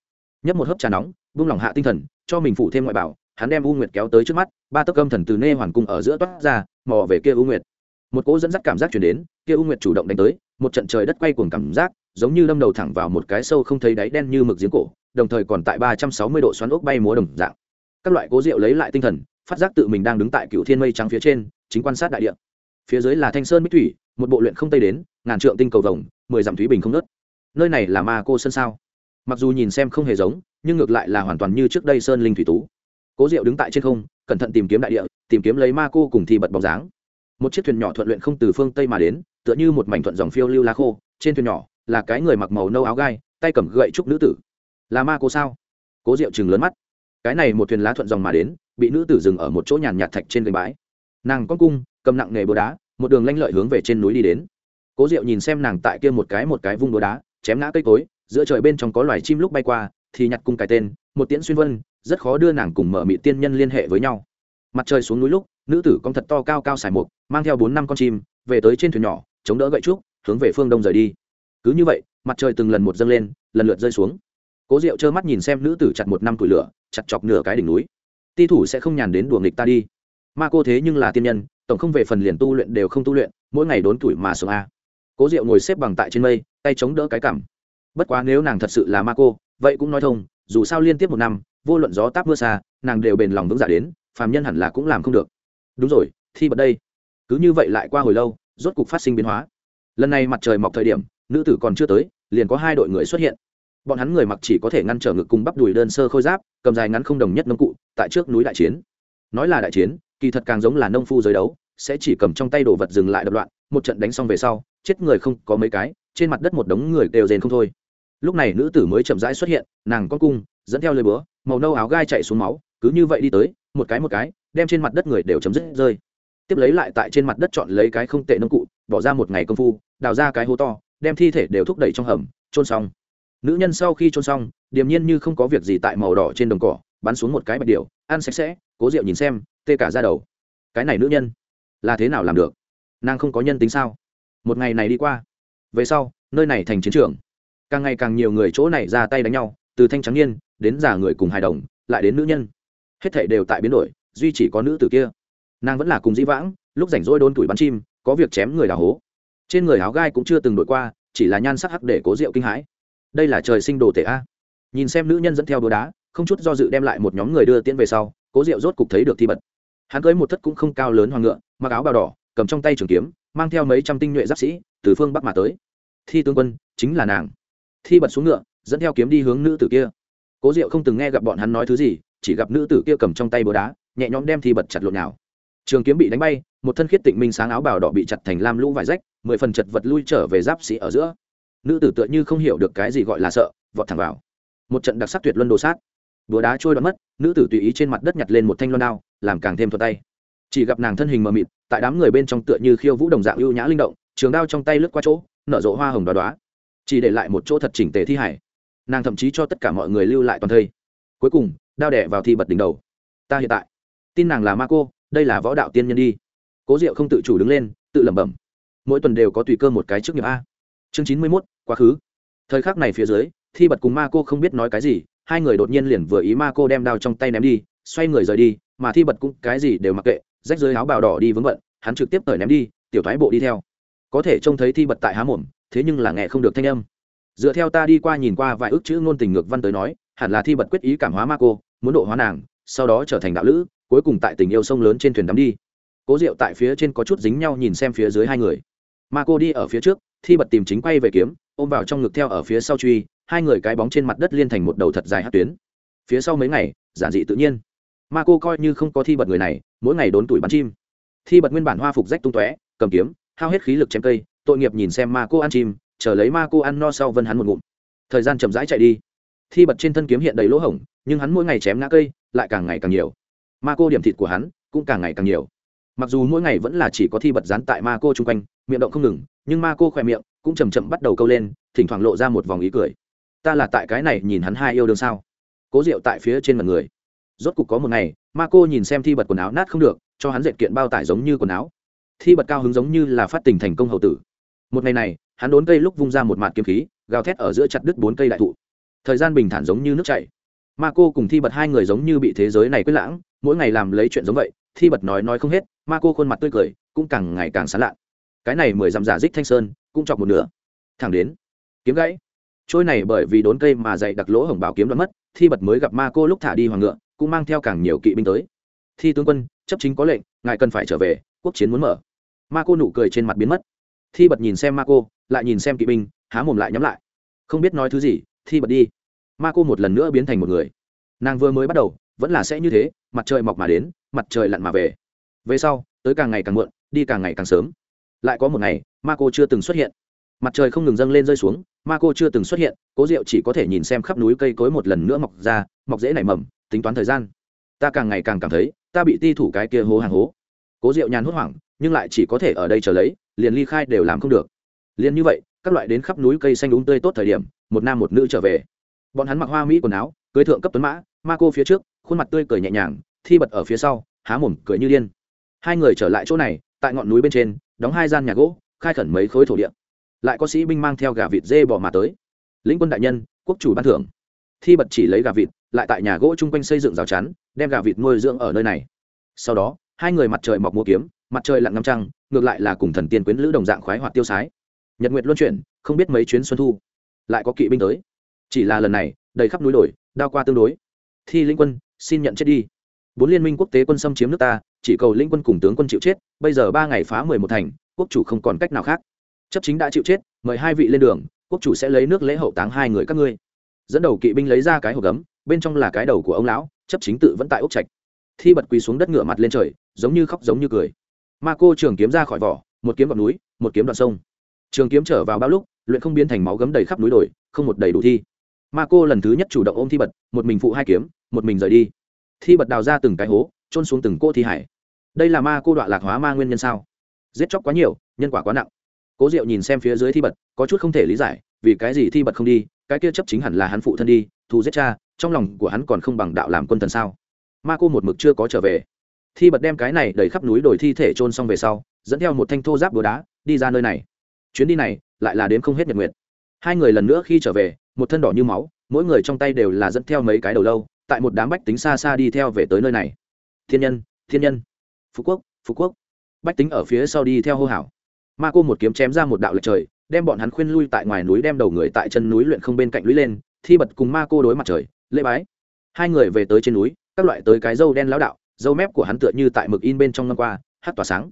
Nhấp một hớp trà nóng buông lỏng hạ tinh thần, cho mình phủ thêm ngoại bảo, hắn đem u nguyệt kéo tới trước mắt, ba tấc âm thần từ nê hoàn cung ở giữa toát ra, mò về kia u nguyệt một cỗ dẫn dắt cảm giác chuyển đến, kia u nguyệt chủ động đánh tới, một trận trời đất quay cuồng cảm giác, giống như lâm đầu thẳng vào một cái sâu không thấy đáy đen như mực giếng cổ, đồng thời còn tại ba trăm sáu mươi độ xoắn ốc bay múa đồng dạng. Các loại cố rượu lấy lại tinh thần, phát giác tự mình đang đứng tại cựu thiên mây trắng phía trên, chính quan sát đại địa. Phía dưới là thanh sơn bích thủy, một bộ luyện không tây đến, ngàn trượng tinh cầu vồng, mười dặm thúy bình không nớt nơi này là ma cô sơn sao? Mặc dù nhìn xem không hề giống, nhưng ngược lại là hoàn toàn như trước đây sơn linh thủy tú. Cố diệu đứng tại trên không, cẩn thận tìm kiếm đại địa, tìm kiếm lấy ma cô cùng thi bật bóng dáng một chiếc thuyền nhỏ thuận luyện không từ phương tây mà đến, tựa như một mảnh thuận dòng phiêu lưu lá khô, trên thuyền nhỏ là cái người mặc màu nâu áo gai, tay cầm gậy trúc nữ tử. Là ma cô sao? Cố diệu chừng lớn mắt. Cái này một thuyền lá thuận dòng mà đến, bị nữ tử dừng ở một chỗ nhàn nhạt thạch trên gành bãi. Nàng con cung, cầm nặng nghề búa đá, một đường lanh lợi hướng về trên núi đi đến. Cố diệu nhìn xem nàng tại kia một cái một cái vung búa đá, chém ngã cây cối, giữa trời bên trong có loài chim lúc bay qua, thì nhặt cung cái tên, một tiễn xuyên vân, rất khó đưa nàng cùng mở mị tiên nhân liên hệ với nhau. Mặt trời xuống núi lúc nữ tử con thật to cao cao xài mục, mang theo bốn năm con chim, về tới trên thuyền nhỏ, chống đỡ gậy trúc, hướng về phương đông rời đi. Cứ như vậy, mặt trời từng lần một dâng lên, lần lượt rơi xuống. Cố diệu trơ mắt nhìn xem nữ tử chặt một năm tuổi lửa, chặt chọc nửa cái đỉnh núi. Ti thủ sẽ không nhàn đến đùa nghịch ta đi. Ma cô thế nhưng là tiên nhân, tổng không về phần liền tu luyện đều không tu luyện, mỗi ngày đốn tuổi mà sống a. Cố diệu ngồi xếp bằng tại trên mây, tay chống đỡ cái cảm bất quá nếu nàng thật sự là ma cô, vậy cũng nói thông, dù sao liên tiếp một năm, vô luận gió táp mưa xa, nàng đều bền lòng vững dạ đến, phàm nhân hẳn là cũng làm không được đúng rồi, thi bật đây. Cứ như vậy lại qua hồi lâu, rốt cục phát sinh biến hóa. Lần này mặt trời mọc thời điểm, nữ tử còn chưa tới, liền có hai đội người xuất hiện. Bọn hắn người mặc chỉ có thể ngăn trở ngực cùng bắp đùi đơn sơ khôi giáp, cầm dài ngắn không đồng nhất nông cụ, tại trước núi đại chiến. Nói là đại chiến, kỳ thật càng giống là nông phu giới đấu, sẽ chỉ cầm trong tay đồ vật dừng lại đập loạn, một trận đánh xong về sau, chết người không có mấy cái, trên mặt đất một đống người đều rền không thôi. Lúc này nữ tử mới chậm rãi xuất hiện, nàng có cung, dẫn theo lời bữa màu nâu áo gai chạy xuống máu, cứ như vậy đi tới, một cái một cái đem trên mặt đất người đều chấm dứt rơi. Tiếp lấy lại tại trên mặt đất chọn lấy cái không tệ nông cụ, bỏ ra một ngày công phu, đào ra cái hố to, đem thi thể đều thúc đẩy trong hầm trôn xong. Nữ nhân sau khi trôn xong, điềm nhiên như không có việc gì tại màu đỏ trên đồng cỏ, bắn xuống một cái bạch điệu ăn sạch sẽ, cố rượu nhìn xem, tê cả ra đầu. Cái này nữ nhân, là thế nào làm được? Nàng không có nhân tính sao? Một ngày này đi qua. Về sau, nơi này thành chiến trường. Càng ngày càng nhiều người chỗ này ra tay đánh nhau, từ thanh trắng niên đến già người cùng hài đồng, lại đến nữ nhân. Hết thảy đều tại biến đổi duy chỉ có nữ tử kia. Nàng vẫn là cùng dĩ vãng, lúc rảnh rỗi đôn tuổi bắn chim, có việc chém người đào hố. Trên người áo gai cũng chưa từng đổi qua, chỉ là nhan sắc hắc để cố rượu kinh hãi. Đây là trời sinh đồ thể a. Nhìn xem nữ nhân dẫn theo đồ đá, không chút do dự đem lại một nhóm người đưa tiễn về sau, cố rượu rốt cục thấy được thi bật. Hắn cưới một thất cũng không cao lớn hoàng ngựa, mặc áo bào đỏ, cầm trong tay trường kiếm, mang theo mấy trăm tinh nhuệ giáp sĩ, từ phương bắc mà tới. Thi tướng quân, chính là nàng. Thi bật xuống ngựa, dẫn theo kiếm đi hướng nữ tử kia. Cố diệu không từng nghe gặp bọn hắn nói thứ gì, chỉ gặp nữ tử kia cầm trong tay búa đá nhẹ nhõm đem thi bật chặt lộn nào. Trường kiếm bị đánh bay, một thân khiết tịnh minh sáng áo bào đỏ bị chặt thành lam lũ vải rách, mười phần chật vật lui trở về giáp sĩ ở giữa. Nữ tử tựa như không hiểu được cái gì gọi là sợ, vọt thẳng vào. Một trận đặc sắc tuyệt luân đồ sát. Búa đá trôi đoạn mất, nữ tử tùy ý trên mặt đất nhặt lên một thanh loan đao, làm càng thêm thuật tay. Chỉ gặp nàng thân hình mờ mịt, tại đám người bên trong tựa như khiêu vũ đồng dạng ưu nhã linh động, trường đao trong tay lướt qua chỗ, nở rộ hoa hồng đoá đoá chỉ để lại một chỗ thật chỉnh tề thi hải. Nàng thậm chí cho tất cả mọi người lưu lại toàn thây. Cuối cùng, đao đẻ vào thi bật đỉnh đầu. Ta hiện tại tin nàng là ma cô, đây là võ đạo tiên nhân đi. Cố diệu không tự chủ đứng lên, tự lẩm bẩm. Mỗi tuần đều có tùy cơ một cái trước nghiệp a. Chương chín mươi mốt, quá khứ. Thời khắc này phía dưới, thi bật cùng ma cô không biết nói cái gì, hai người đột nhiên liền vừa ý ma cô đem đao trong tay ném đi, xoay người rời đi, mà thi bật cũng cái gì đều mặc kệ, rách dưới áo bào đỏ đi vướng bận, hắn trực tiếp tởi ném đi, tiểu thoái bộ đi theo. Có thể trông thấy thi bật tại há mồm, thế nhưng là nghe không được thanh âm. Dựa theo ta đi qua nhìn qua vài ước chữ ngôn tình ngược văn tới nói, hẳn là thi bật quyết ý cảm hóa ma cô, muốn độ hóa nàng, sau đó trở thành đạo lữ cuối cùng tại tình yêu sông lớn trên thuyền đắm đi. Cố diệu tại phía trên có chút dính nhau nhìn xem phía dưới hai người. Ma cô đi ở phía trước, thi bật tìm chính quay về kiếm, ôm vào trong ngực theo ở phía sau truy, hai người cái bóng trên mặt đất liên thành một đầu thật dài hát tuyến. Phía sau mấy ngày, giản dị tự nhiên. Ma cô coi như không có thi bật người này, mỗi ngày đốn tuổi bắn chim. Thi bật nguyên bản hoa phục rách tung tóe, cầm kiếm, hao hết khí lực chém cây, tội nghiệp nhìn xem ma cô ăn chim, chờ lấy ma cô ăn no sau vân hắn một ngụm. Thời gian chậm rãi chạy đi. Thi bật trên thân kiếm hiện đầy lỗ hổng, nhưng hắn mỗi ngày chém ngã cây, lại càng ngày càng nhiều ma cô điểm thịt của hắn cũng càng ngày càng nhiều. Mặc dù mỗi ngày vẫn là chỉ có thi bật dán tại ma cô chung quanh, miệng động không ngừng, nhưng ma cô khỏe miệng cũng chầm chậm bắt đầu câu lên, thỉnh thoảng lộ ra một vòng ý cười. Ta là tại cái này nhìn hắn hai yêu đương sao? Cố rượu tại phía trên mặt người. Rốt cục có một ngày, ma cô nhìn xem thi bật quần áo nát không được, cho hắn dệt kiện bao tải giống như quần áo. Thi bật cao hứng giống như là phát tình thành công hậu tử. Một ngày này, hắn đốn cây lúc vung ra một mạt kiếm khí, gào thét ở giữa chặt đứt bốn cây đại thụ. Thời gian bình thản giống như nước chảy. Ma cô cùng thi bật hai người giống như bị thế giới này quyết lãng mỗi ngày làm lấy chuyện giống vậy, thi bật nói nói không hết, ma cô khuôn mặt tươi cười, cũng càng ngày càng sán lạ cái này mười dặm giả dích thanh sơn, cũng chọc một nửa. Thẳng đến, kiếm gãy. Trôi này bởi vì đốn cây mà dày đặc lỗ hổng bảo kiếm đã mất, thi bật mới gặp ma cô lúc thả đi hoàng ngựa, cũng mang theo càng nhiều kỵ binh tới. Thi tướng quân, chấp chính có lệnh, ngài cần phải trở về, quốc chiến muốn mở. Ma cô nụ cười trên mặt biến mất. Thi bật nhìn xem ma cô, lại nhìn xem kỵ binh, há mồm lại nhắm lại. Không biết nói thứ gì, thi bật đi. Ma cô một lần nữa biến thành một người. Nàng vừa mới bắt đầu vẫn là sẽ như thế, mặt trời mọc mà đến, mặt trời lặn mà về. Về sau, tới càng ngày càng muộn, đi càng ngày càng sớm. Lại có một ngày ma cô chưa từng xuất hiện. Mặt trời không ngừng dâng lên rơi xuống ma cô chưa từng xuất hiện, cố diệu chỉ có thể nhìn xem khắp núi cây cối một lần nữa mọc ra, mọc dễ nảy mầm, tính toán thời gian. Ta càng ngày càng cảm thấy, ta bị ti thủ cái kia hố hàng hố. Cố diệu nhàn hốt hoảng, nhưng lại chỉ có thể ở đây chờ lấy, liền ly khai đều làm không được. Liền như vậy, các loại đến khắp núi cây xanh đúng tươi tốt thời điểm, một nam một nữ trở về. Bọn hắn mặc hoa mỹ quần áo, cưới thượng cấp tuấn mã ma cô phía trước khuôn mặt tươi cười nhẹ nhàng thi bật ở phía sau há mồm cười như điên. Hai người trở lại chỗ này tại ngọn núi bên trên đóng hai gian nhà gỗ khai khẩn mấy khối thổ địa. Lại có sĩ binh mang theo gà vịt dê bỏ mà tới. Lĩnh quân đại nhân quốc chủ ban thưởng. Thi bật chỉ lấy gà vịt lại tại nhà gỗ chung quanh xây dựng rào chắn đem gà vịt nuôi dưỡng ở nơi này. Sau đó hai người mặt trời mọc mua kiếm mặt trời lặn ngắm trăng ngược lại là cùng thần tiên quyến lữ đồng dạng khoái hoạt tiêu sái. Nhật nguyệt luân chuyển không biết mấy chuyến xuân thu. Lại có kỵ binh tới. Chỉ là lần này đầy khắp núi đồi, đao qua tương đối thi linh quân, xin nhận chết đi. Bốn liên minh quốc tế quân xâm chiếm nước ta, chỉ cầu linh quân cùng tướng quân chịu chết, bây giờ ba ngày phá mười một thành, quốc chủ không còn cách nào khác. Chấp chính đã chịu chết, mời hai vị lên đường, quốc chủ sẽ lấy nước lễ hậu táng hai người các ngươi. Dẫn đầu kỵ binh lấy ra cái hộp gấm, bên trong là cái đầu của ông lão, chấp chính tự vẫn tại úc trạch. Thi bật quỳ xuống đất ngửa mặt lên trời, giống như khóc giống như cười. Ma cô trường kiếm ra khỏi vỏ, một kiếm đoạn núi, một kiếm đoạn sông. Trường kiếm trở vào bao lúc, luyện không biến thành máu gấm đầy khắp núi đồi, không một đầy đủ thi. Ma cô lần thứ nhất chủ động ôm thi bật, một mình phụ hai kiếm một mình rời đi. Thi bật đào ra từng cái hố trôn xuống từng cô thi hải. Đây là ma cô đoạn lạc hóa ma nguyên nhân sao? Giết chóc quá nhiều, nhân quả quá nặng. Cố diệu nhìn xem phía dưới thi bật, có chút không thể lý giải, vì cái gì thi bật không đi, cái kia chấp chính hẳn là hắn phụ thân đi, thù giết cha, trong lòng của hắn còn không bằng đạo làm quân thần sao? Ma cô một mực chưa có trở về. Thi bật đem cái này đẩy khắp núi đồi thi thể trôn xong về sau, dẫn theo một thanh thô giáp búa đá, đi ra nơi này. Chuyến đi này, lại là đến không hết nhật nguyệt. Hai người lần nữa khi trở về, một thân đỏ như máu, mỗi người trong tay đều là dẫn theo mấy cái đầu lâu tại một đám bách tính xa xa đi theo về tới nơi này. Thiên nhân thiên nhân. Phú quốc phú quốc. Bách tính ở phía sau đi theo hô hào. Ma cô một kiếm chém ra một đạo lệch trời, đem bọn hắn khuyên lui tại ngoài núi, đem đầu người tại chân núi luyện không bên cạnh lũy lên, thi bật cùng ma cô đối mặt trời, lễ bái. Hai người về tới trên núi, các loại tới cái dâu đen lão đạo, dâu mép của hắn tựa như tại mực in bên trong năm qua, hát tỏa sáng.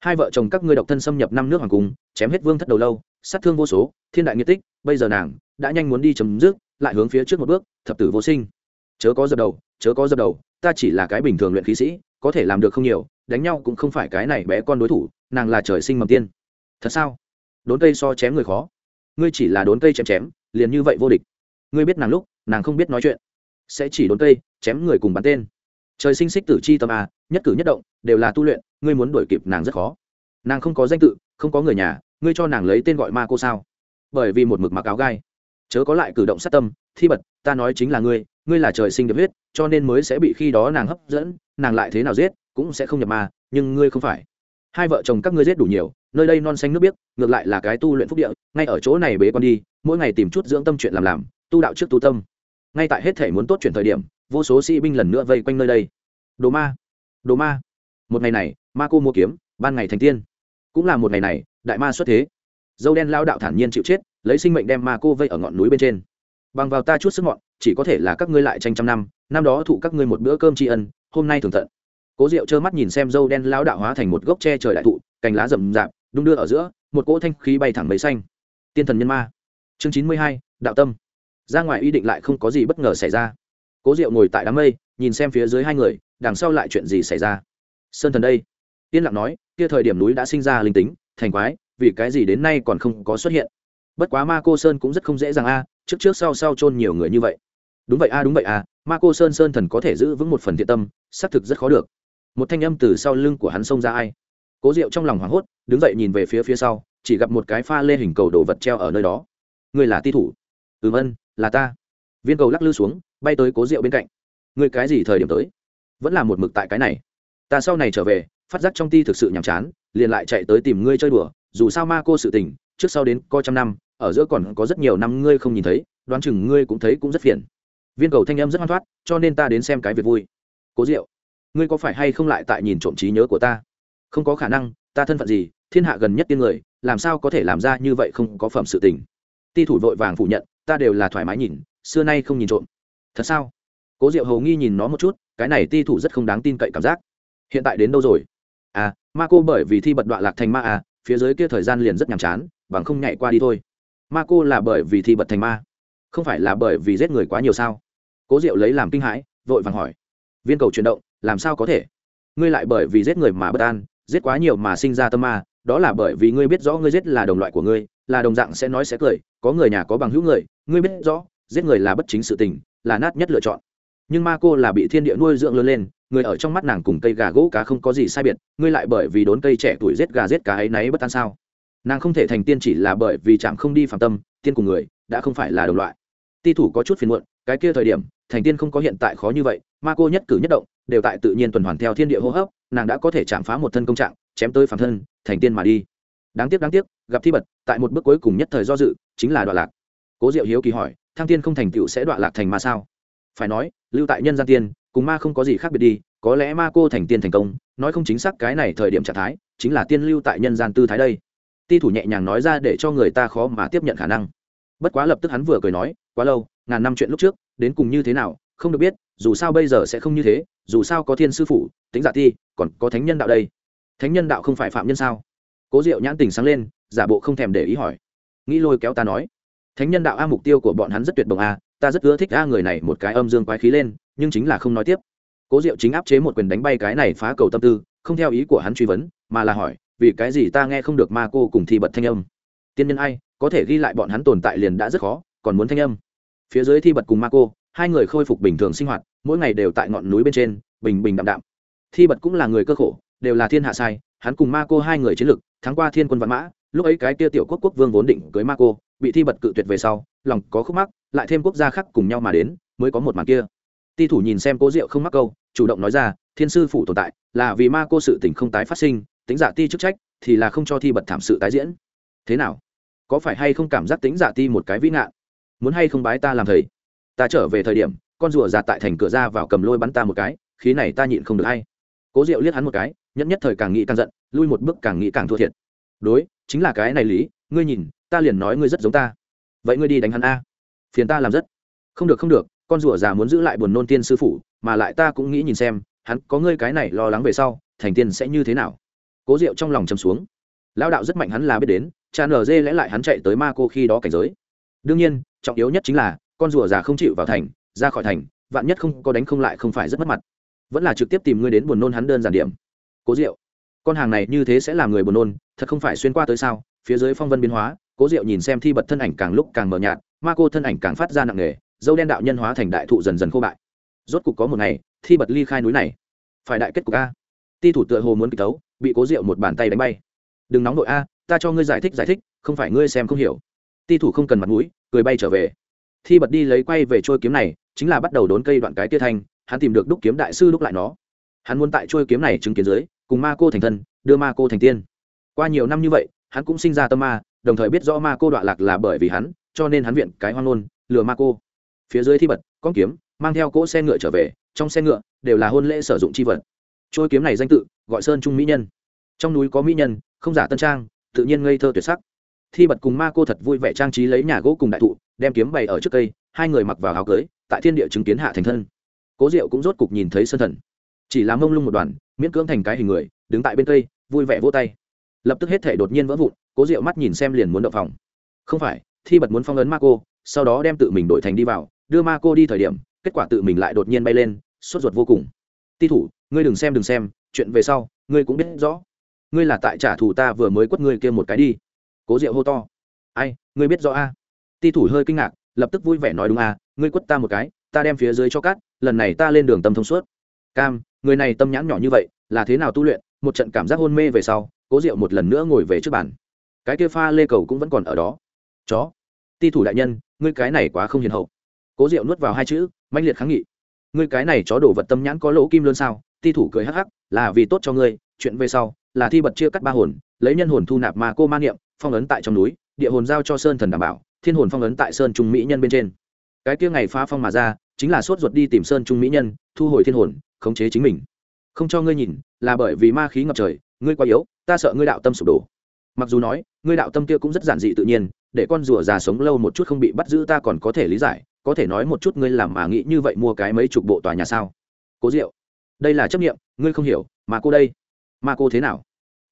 Hai vợ chồng các ngươi độc thân xâm nhập năm nước hoàng cung, chém hết vương thất đầu lâu, sát thương vô số, thiên đại nghĩa tích, bây giờ nàng đã nhanh muốn đi chấm dứt, lại hướng phía trước một bước, thập tử vô sinh chớ có dập đầu chớ có dập đầu ta chỉ là cái bình thường luyện khí sĩ có thể làm được không nhiều đánh nhau cũng không phải cái này bé con đối thủ nàng là trời sinh mầm tiên. Thật sao? Đốn cây so chém người khó. Ngươi chỉ là đốn cây chém chém liền như vậy vô địch. Ngươi biết nàng lúc nàng không biết nói chuyện. Sẽ chỉ đốn cây chém người cùng bắn tên. Trời sinh xích tử chi tâm à, nhất cử nhất động đều là tu luyện ngươi muốn đuổi kịp nàng rất khó. Nàng không có danh tự không có người nhà ngươi cho nàng lấy tên gọi ma cô sao? Bởi vì một mực mặc áo gai. Chớ có lại cử động sát tâm thi bật ta nói chính là ngươi ngươi là trời sinh được huyết, cho nên mới sẽ bị khi đó nàng hấp dẫn, nàng lại thế nào giết, cũng sẽ không nhập ma, nhưng ngươi không phải. Hai vợ chồng các ngươi giết đủ nhiều, nơi đây non xanh nước biếc, ngược lại là cái tu luyện phúc địa, ngay ở chỗ này bế con đi, mỗi ngày tìm chút dưỡng tâm chuyện làm làm, tu đạo trước tu tâm. Ngay tại hết thể muốn tốt chuyển thời điểm, vô số sĩ binh lần nữa vây quanh nơi đây. Đồ ma đồ ma. Một ngày này, ma cô mua kiếm, ban ngày thành tiên. Cũng là một ngày này, đại ma xuất thế. Dâu đen lao đạo thản nhiên chịu chết, lấy sinh mệnh đem ma cô vây ở ngọn núi bên trên bằng vào ta chút sức ngọn chỉ có thể là các ngươi lại tranh trăm năm năm đó thụ các ngươi một bữa cơm tri ân, hôm nay thường tận cố diệu trơ mắt nhìn xem dâu đen lao đạo hóa thành một gốc tre trời đại thụ, cành lá rậm rạp, đung đưa ở giữa, một cỗ thanh khí bay thẳng mấy xanh. Tiên thần nhân ma. Chương chín mươi hai, đạo tâm. Ra ngoài ý định lại không có gì bất ngờ xảy ra. Cố diệu ngồi tại đám mây, nhìn xem phía dưới hai người, đằng sau lại chuyện gì xảy ra? Sơn thần đây. Tiên lặng nói, kia thời điểm núi đã sinh ra linh tính, thành quái, vì cái gì đến nay còn không có xuất hiện? Bất quá ma cô sơn cũng rất không dễ dàng a trước trước sau sau chôn nhiều người như vậy. Đúng vậy a, đúng vậy a ma cô sơn sơn thần có thể giữ vững một phần thiện tâm, xác thực rất khó được. Một thanh âm từ sau lưng của hắn xông ra ai. Cố diệu trong lòng hoảng hốt, đứng dậy nhìn về phía phía sau, chỉ gặp một cái pha lê hình cầu đồ vật treo ở nơi đó. Người là ti thủ. Ừm ân, là ta. Viên cầu lắc lư xuống, bay tới cố diệu bên cạnh. Người cái gì thời điểm tới? Vẫn là một mực tại cái này. Ta sau này trở về, phát giác trong ti thực sự nhàm chán, liền lại chạy tới tìm ngươi chơi đùa, dù sao ma cô sự tình, trước sau đến coi trăm năm ở giữa còn có rất nhiều năm ngươi không nhìn thấy, đoán chừng ngươi cũng thấy cũng rất phiền. Viên cầu thanh em rất hoan thoát, cho nên ta đến xem cái việc vui. Cố diệu, ngươi có phải hay không lại tại nhìn trộm trí nhớ của ta? Không có khả năng, ta thân phận gì, thiên hạ gần nhất tiên người, làm sao có thể làm ra như vậy không có phẩm sự tình. Ti thủ vội vàng phủ nhận, ta đều là thoải mái nhìn, xưa nay không nhìn trộm. Thật sao? Cố diệu hầu nghi nhìn nó một chút, cái này ti thủ rất không đáng tin cậy cảm giác. Hiện tại đến đâu rồi? À ma cô bởi vì thi bật đoạn lạc thành ma à phía dưới kia thời gian liền rất nhàm chán, bằng không nhảy qua đi thôi ma cô là bởi vì thi bật thành ma, không phải là bởi vì giết người quá nhiều sao? Cố diệu lấy làm kinh hãi, vội vàng hỏi. Viên cầu chuyển động, làm sao có thể? Ngươi lại bởi vì giết người mà bất an, giết quá nhiều mà sinh ra tâm ma, đó là bởi vì ngươi biết rõ ngươi giết là đồng loại của ngươi, là đồng dạng sẽ nói sẽ cười, có người nhà có bằng hữu người, ngươi biết rõ, giết người là bất chính sự tình, là nát nhất lựa chọn. Nhưng ma cô là bị thiên địa nuôi dưỡng lớn lên, người ở trong mắt nàng cùng cây gà gỗ cá không có gì sai biệt, ngươi lại bởi vì đốn cây trẻ tuổi giết gà giết cá ấy náy bất an sao? Nàng không thể thành tiên chỉ là bởi vì chạm không đi phạm tâm, tiên cùng người, đã không phải là đồng loại. Ti thủ có chút phiền muộn, cái kia thời điểm, thành tiên không có hiện tại khó như vậy, ma cô nhất cử nhất động, đều tại tự nhiên tuần hoàn theo thiên địa hô hấp, nàng đã có thể chạm phá một thân công trạng, chém tới phạm thân, thành tiên mà đi. Đáng tiếc đáng tiếc, gặp thi bật, tại một bước cuối cùng nhất thời do dự, chính là đoạn lạc. Cố diệu hiếu kỳ hỏi, thăng tiên không thành tựu sẽ đoạn lạc thành ma sao? Phải nói, lưu tại nhân gian tiên, cùng ma không có gì khác biệt đi, có lẽ ma cô thành tiên thành công, nói không chính xác cái này thời điểm trạng thái, chính là tiên lưu tại nhân gian tư thái đây ti thủ nhẹ nhàng nói ra để cho người ta khó mà tiếp nhận khả năng. Bất quá lập tức hắn vừa cười nói, quá lâu, ngàn năm chuyện lúc trước, đến cùng như thế nào, không được biết, dù sao bây giờ sẽ không như thế, dù sao có thiên sư phụ tính giả ti, còn có thánh nhân đạo đây. Thánh nhân đạo không phải phạm nhân sao? Cố diệu nhãn tình sáng lên, giả bộ không thèm để ý hỏi. Nghĩ lôi kéo ta nói, thánh nhân đạo a, mục tiêu của bọn hắn rất tuyệt bồng a, ta rất ưa thích a người này một cái âm dương quái khí lên, nhưng chính là không nói tiếp. Cố diệu chính áp chế một quyền đánh bay cái này phá cầu tâm tư, không theo ý của hắn truy vấn, mà là hỏi vì cái gì ta nghe không được ma cô cùng thi bật thanh âm? Tiên nhân ai, có thể ghi lại bọn hắn tồn tại liền đã rất khó, còn muốn thanh âm? Phía dưới thi bật cùng ma cô, hai người khôi phục bình thường sinh hoạt, mỗi ngày đều tại ngọn núi bên trên, bình bình đạm đạm. Thi bật cũng là người cơ khổ, đều là thiên hạ sai, hắn cùng ma cô hai người chiến lực thắng qua thiên quân văn mã, lúc ấy cái kia tiểu quốc quốc vương vốn định cưới ma cô, bị thi bật cự tuyệt về sau, lòng có khúc mắc, lại thêm quốc gia khác cùng nhau mà đến, mới có một màn kia. Ti thủ nhìn xem cố diệu không mắc câu, chủ động nói ra, thiên sư phủ tồn tại, là vì ma cô sự tình không tái phát sinh tính giả ti chức trách thì là không cho thi bật thảm sự tái diễn. Thế nào? Có phải hay không cảm giác tính giả ti một cái vĩ ngạn? Muốn hay không bái ta làm thầy? Ta trở về thời điểm, con rùa giạt tại thành cửa ra vào cầm lôi bắn ta một cái, khí này ta nhịn không được hay. Cố diệu liếc hắn một cái, nhẫn nhất thời càng nghĩ càng giận, lui một bước càng nghĩ càng thua thiệt. Đối, chính là cái này lý, ngươi nhìn, ta liền nói ngươi rất giống ta. Vậy ngươi đi đánh hắn a. Phiền ta làm rất. Không được không được, con rùa già muốn giữ lại buồn nôn tiên sư phụ, mà lại ta cũng nghĩ nhìn xem, hắn có ngươi cái này lo lắng về sau, thành tiên sẽ như thế nào? Cố diệu trong lòng chầm xuống. Lao đạo rất mạnh hắn là biết đến, cha nở dê lẽ lại hắn chạy tới ma cô khi đó cảnh giới. Đương nhiên, trọng yếu nhất chính là, con rùa già không chịu vào thành, ra khỏi thành, vạn nhất không có đánh không lại không phải rất mất mặt. Vẫn là trực tiếp tìm ngươi đến buồn nôn hắn đơn giản điểm. Cố diệu, con hàng này như thế sẽ làm người buồn nôn, thật không phải xuyên qua tới sao? Phía dưới phong vân biến hóa, cố diệu nhìn xem thi bật thân ảnh càng lúc càng mờ nhạt, ma cô thân ảnh càng phát ra nặng nề, dâu đen đạo nhân hóa thành đại thụ dần dần khô bại. Rốt cục có một ngày, thi bật ly khai núi này. Phải đại kết cục a. Ti thủ tựa hồ muốn kịch tấu bị cố diệu một bàn tay đánh bay. Đừng nóng nội a, ta cho ngươi giải thích giải thích, không phải ngươi xem không hiểu. Ti thủ không cần mặt mũi, cười bay trở về. Thi bật đi lấy quay về trôi kiếm này, chính là bắt đầu đốn cây đoạn cái tia thanh, hắn tìm được đúc kiếm đại sư đúc lại nó. Hắn muốn tại trôi kiếm này chứng kiến dưới, cùng ma cô thành thân, đưa ma cô thành tiên. Qua nhiều năm như vậy, hắn cũng sinh ra tâm ma, đồng thời biết rõ ma cô đoạn lạc là bởi vì hắn, cho nên hắn viện cái hoang ngôn, lừa ma cô. Phía dưới thi bật, con kiếm, mang theo cỗ xe ngựa trở về, trong xe ngựa, đều là hôn lễ sử dụng chi vật trôi kiếm này danh tự, gọi sơn trung mỹ nhân. Trong núi có mỹ nhân, không giả tân trang, tự nhiên ngây thơ tuyệt sắc. Thi bật cùng ma cô thật vui vẻ trang trí lấy nhà gỗ cùng đại thụ, đem kiếm bày ở trước cây, hai người mặc vào áo cưới, tại thiên địa chứng kiến hạ thành thân. Cố diệu cũng rốt cục nhìn thấy sơn thần. Chỉ là mông lung một đoàn, miễn cưỡng thành cái hình người, đứng tại bên cây, vui vẻ vỗ tay. Lập tức hết thể đột nhiên vỡ vụn, cố diệu mắt nhìn xem liền muốn động phòng. Không phải, thi bật muốn phong ấn ma cô, sau đó đem tự mình đổi thành đi vào, đưa ma cô đi thời điểm, kết quả tự mình lại đột nhiên bay lên, sốt ruột vô cùng. Ti thủ ngươi đừng xem đừng xem, chuyện về sau, ngươi cũng biết rõ. Ngươi là tại trả thù ta vừa mới quất ngươi kia một cái đi. Cố diệu hô to. Ai, ngươi biết rõ a? Ti thủ hơi kinh ngạc, lập tức vui vẻ nói đúng a, ngươi quất ta một cái, ta đem phía dưới cho cát lần này ta lên đường tâm thông suốt. Cam, người này tâm nhãn nhỏ như vậy, là thế nào tu luyện, một trận cảm giác hôn mê về sau, cố diệu một lần nữa ngồi về trước bàn. Cái kia pha lê cầu cũng vẫn còn ở đó. Chó. Ti thủ đại nhân, ngươi cái này quá không hiền hậu. Cố diệu nuốt vào hai chữ manh liệt kháng nghị ngươi cái này chó đổ vật tâm nhãn có lỗ kim luôn sao? Ti thủ cười hắc hắc, là vì tốt cho ngươi, chuyện về sau, là thi bật chia cắt ba hồn, lấy nhân hồn thu nạp mà cô ma niệm, phong ấn tại trong núi, địa hồn giao cho sơn thần đảm bảo, thiên hồn phong ấn tại sơn trung mỹ nhân bên trên. Cái kia ngày phá phong mà ra, chính là sốt ruột đi tìm sơn trung mỹ nhân, thu hồi thiên hồn, khống chế chính mình. Không cho ngươi nhìn, là bởi vì ma khí ngập trời, ngươi quá yếu, ta sợ ngươi đạo tâm sụp đổ. Mặc dù nói, ngươi đạo tâm kia cũng rất giản dị tự nhiên, để con rùa già sống lâu một chút không bị bắt giữ ta còn có thể lý giải có thể nói một chút ngươi làm mà nghĩ như vậy mua cái mấy chục bộ tòa nhà sao? Cố diệu, đây là chấp nghiệm ngươi không hiểu, mà cô đây, mà cô thế nào?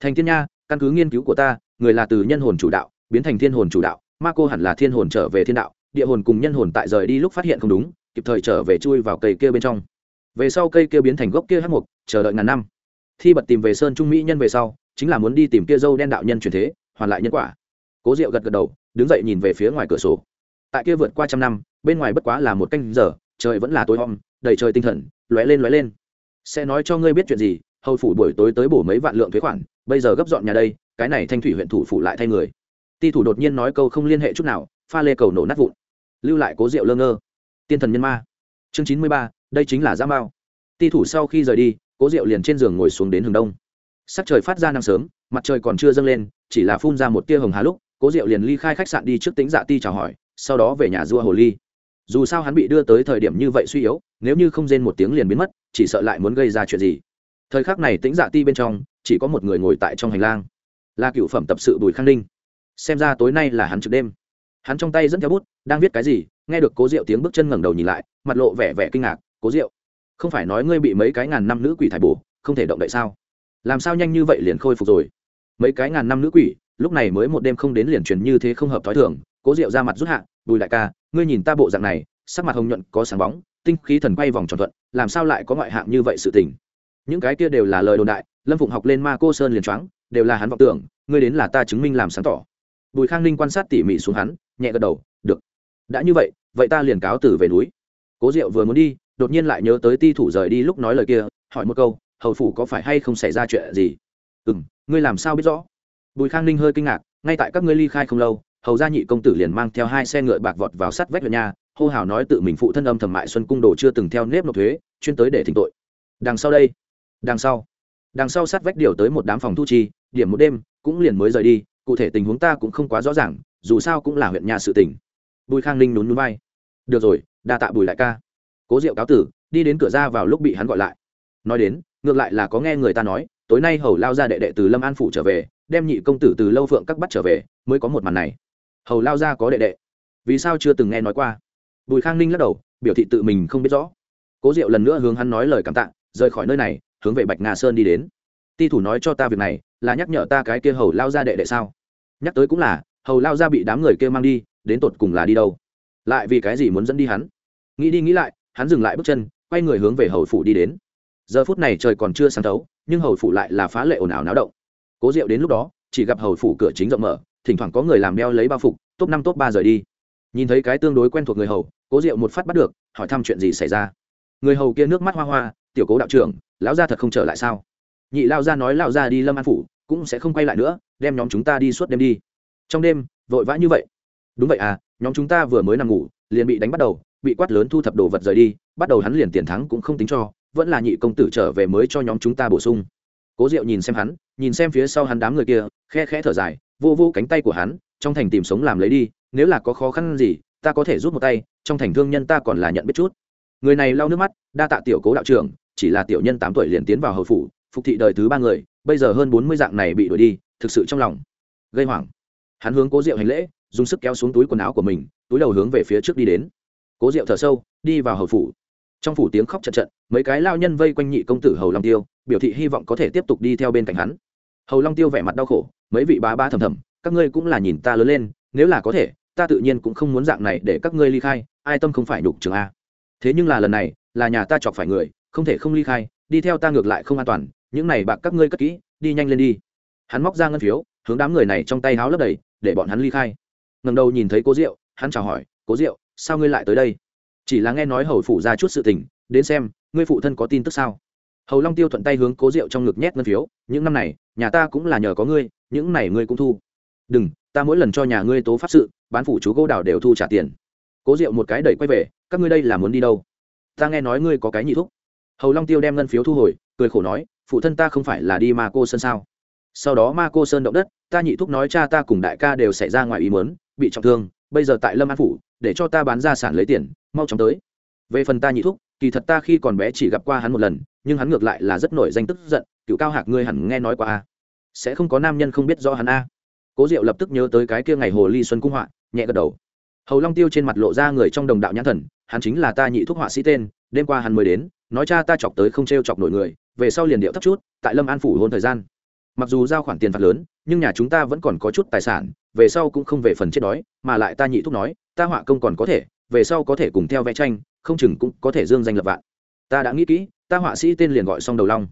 Thành thiên nha, căn cứ nghiên cứu của ta, người là từ nhân hồn chủ đạo, biến thành thiên hồn chủ đạo, ma cô hẳn là thiên hồn trở về thiên đạo, địa hồn cùng nhân hồn tại rời đi lúc phát hiện không đúng, kịp thời trở về chui vào cây kia bên trong. Về sau cây kia biến thành gốc kia hát mục, chờ đợi ngàn năm. Thi bật tìm về sơn trung mỹ nhân về sau, chính là muốn đi tìm kia dâu đen đạo nhân truyền thế, hoàn lại nhân quả. Cố diệu gật gật đầu, đứng dậy nhìn về phía ngoài cửa sổ. Tại kia vượt qua trăm năm bên ngoài bất quá là một canh giờ, trời vẫn là tối om, đầy trời tinh thần, lóe lên lóe lên. Sẽ nói cho ngươi biết chuyện gì, hầu phủ buổi tối tới bổ mấy vạn lượng thuế khoản, bây giờ gấp dọn nhà đây, cái này thanh thủy huyện thủ phủ lại thay người. Ti thủ đột nhiên nói câu không liên hệ chút nào, pha lê cầu nổ nát vụn. Lưu lại cố rượu lơ ngơ. Tiên thần nhân ma. Chương chín mươi ba, đây chính là giã bao ti thủ sau khi rời đi, cố rượu liền trên giường ngồi xuống đến hướng đông. Sắc trời phát ra nắng sớm, mặt trời còn chưa dâng lên, chỉ là phun ra một tia hồng hà lúc, cố rượu liền ly khai khách sạn đi trước tính dạ ti chào hỏi, sau đó về nhà dua hồ ly dù sao hắn bị đưa tới thời điểm như vậy suy yếu, nếu như không rên một tiếng liền biến mất, chỉ sợ lại muốn gây ra chuyện gì. Thời khắc này tính dạ ti bên trong, chỉ có một người ngồi tại trong hành lang. Là cựu phẩm tập sự bùi khang ninh. Xem ra tối nay là hắn trực đêm. Hắn trong tay dẫn theo bút, đang viết cái gì, nghe được cố diệu tiếng bước chân ngẩng đầu nhìn lại, mặt lộ vẻ vẻ kinh ngạc, cố diệu, không phải nói ngươi bị mấy cái ngàn năm nữ quỷ thải bổ, không thể động đậy sao? Làm sao nhanh như vậy liền khôi phục rồi? Mấy cái ngàn năm nữ quỷ, lúc này mới một đêm không đến liền truyền như thế không hợp thói thường cố diệu ra mặt rút hạ, bùi đại ca, ngươi nhìn ta bộ dạng này, sắc mặt hồng nhuận, có sáng bóng, tinh khí thần quay vòng tròn thuận, làm sao lại có ngoại hạng như vậy sự tình? Những cái kia đều là lời đồn đại, lâm phụng học lên ma cô sơn liền choáng, đều là hắn vọng tưởng, ngươi đến là ta chứng minh làm sáng tỏ. Bùi khang ninh quan sát tỉ mỉ xuống hắn, nhẹ gật đầu, được. Đã như vậy vậy ta liền cáo từ về núi. Cố diệu vừa muốn đi, đột nhiên lại nhớ tới ti thủ rời đi lúc nói lời kia, hỏi một câu, hầu phủ có phải hay không xảy ra chuyện gì? Ừ m ngươi làm sao biết rõ? Bùi khang ninh hơi kinh ngạc, ngay tại các ngươi ly khai không lâu hầu gia nhị công tử liền mang theo hai xe ngựa bạc vọt vào sắt vách huyện nhà, hô hào nói tự mình phụ thân âm thầm mại xuân cung đồ chưa từng theo nếp nộp thuế, chuyên tới để thỉnh tội. Đằng sau đây, đằng sau đằng sau sát vách điều tới một đám phòng thu chi, điểm một đêm, cũng liền mới rời đi, cụ thể tình huống ta cũng không quá rõ ràng, dù sao cũng là huyện nhà sự tỉnh bùi khang ninh nhún núi bay được rồi, đa tạ bùi lại ca. Cố diệu cáo tử, đi đến cửa ra vào lúc bị hắn gọi lại. Nói đến, ngược lại là có nghe người ta nói, tối nay hầu lao ra đệ đệ từ lâm an phủ trở về, đem nhị công tử từ lâu phượng các bắt trở về, mới có một màn này hầu lao gia có đệ đệ. Vì sao chưa từng nghe nói qua? Bùi khang ninh lắc đầu, biểu thị tự mình không biết rõ. Cố diệu lần nữa hướng hắn nói lời cảm tạ, rời khỏi nơi này, hướng về bạch nga sơn đi đến. Ti thủ nói cho ta việc này, là nhắc nhở ta cái kia hầu lao gia đệ đệ sao? Nhắc tới cũng là, hầu lao gia bị đám người kia mang đi, đến tột cùng là đi đâu? Lại vì cái gì muốn dẫn đi hắn? Nghĩ đi nghĩ lại, hắn dừng lại bước chân, quay người hướng về hầu phủ đi đến. Giờ phút này trời còn chưa sáng thấu, nhưng hầu phủ lại là phá lệ ồn ào náo động. Cố diệu đến lúc đó, chỉ gặp hầu phủ cửa chính rộng mở thỉnh thoảng có người làm đeo lấy bao phục, top năm, top ba rời đi. Nhìn thấy cái tương đối quen thuộc người hầu, cố diệu một phát bắt được, hỏi thăm chuyện gì xảy ra. Người hầu kia nước mắt hoa hoa, tiểu cố đạo trưởng, lão gia thật không trở lại sao? Nhị lao gia nói lao gia đi lâm an phủ, cũng sẽ không quay lại nữa, đem nhóm chúng ta đi suốt đêm đi. Trong đêm, vội vã như vậy. Đúng vậy à nhóm chúng ta vừa mới nằm ngủ, liền bị đánh bắt đầu, bị quát lớn thu thập đồ vật rời đi, bắt đầu hắn liền tiền thắng cũng không tính cho, vẫn là nhị công tử trở về mới cho nhóm chúng ta bổ sung. Cố diệu nhìn xem hắn, nhìn xem phía sau hắn đám người kia, khe khẽ thở dài vô vô cánh tay của hắn, trong thành tìm sống làm lấy đi, nếu là có khó khăn gì, ta có thể rút một tay, trong thành thương nhân ta còn là nhận biết chút. Người này lau nước mắt, đa tạ tiểu cố đạo trưởng, chỉ là tiểu nhân tám tuổi liền tiến vào hầu phủ, phục thị đời thứ ba người, bây giờ hơn bốn mươi dạng này bị đuổi đi, thực sự trong lòng gây hoảng. Hắn hướng cố diệu hành lễ, dùng sức kéo xuống túi quần áo của mình, túi đầu hướng về phía trước đi đến. Cố diệu thở sâu, đi vào hầu phủ. Trong phủ tiếng khóc chật trận mấy cái lao nhân vây quanh nhị công tử hầu long tiêu, biểu thị hy vọng có thể tiếp tục đi theo bên cạnh hắn hầu long tiêu vẻ mặt đau khổ, mấy vị bá ba thầm thầm, các ngươi cũng là nhìn ta lớn lên, nếu là có thể, ta tự nhiên cũng không muốn dạng này để các ngươi ly khai, ai tâm không phải đục trường a? Thế nhưng là lần này, là nhà ta chọc phải người, không thể không ly khai, đi theo ta ngược lại không an toàn, những này bạc các ngươi cất kỹ, đi nhanh lên đi. Hắn móc ra ngân phiếu, hướng đám người này trong tay háo lấp đầy, để bọn hắn ly khai. Ngần đầu nhìn thấy cố diệu, hắn chào hỏi, cố diệu, sao ngươi lại tới đây? Chỉ là nghe nói hầu phủ ra chút sự tình, đến xem, ngươi phụ thân có tin tức sao? Hầu long tiêu thuận tay hướng cố diệu trong ngực nhét ngân phiếu, những năm này nhà ta cũng là nhờ có ngươi, những này ngươi cũng thu. Đừng, ta mỗi lần cho nhà ngươi tố pháp sự, bán phủ chú gỗ đào đều thu trả tiền. Cố diệu một cái đẩy quay về, các ngươi đây là muốn đi đâu? Ta nghe nói ngươi có cái nhị thúc. Hầu long tiêu đem ngân phiếu thu hồi, cười khổ nói, phụ thân ta không phải là đi ma cô sơn sao? Sau đó ma cô sơn động đất, ta nhị thúc nói cha ta cùng đại ca đều xảy ra ngoài ý mớn bị trọng thương, bây giờ tại lâm an phủ, để cho ta bán ra sản lấy tiền, mau chóng tới. Về phần ta nhị thúc, kỳ thật ta khi còn bé chỉ gặp qua hắn một lần, nhưng hắn ngược lại là rất nổi danh tức giận cựu cao hạc ngươi hẳn nghe nói qua a. Sẽ không có nam nhân không biết do hắn a. Cố diệu lập tức nhớ tới cái kia ngày hồ ly xuân cung họa, nhẹ gật đầu. Hầu long tiêu trên mặt lộ ra người trong đồng đạo nhãn thần, hắn chính là ta nhị thúc họa sĩ tên, đêm qua hắn mới đến, nói cha ta chọc tới không t r e o chọc nổi người, về sau liền điệu thấp chút, tại lâm an phủ hôn thời gian. Mặc dù giao khoản tiền phạt lớn, nhưng nhà chúng ta vẫn còn có chút tài sản, về sau cũng không về phần chết đói, mà lại ta nhị thúc nói, ta họa công còn có thể, về sau có thể cùng theo vẽ tranh, không chừng cũng có thể dương danh lập vạn. Ta đã nghĩ kỹ, ta họa sĩ tên liền gọi xong đầu long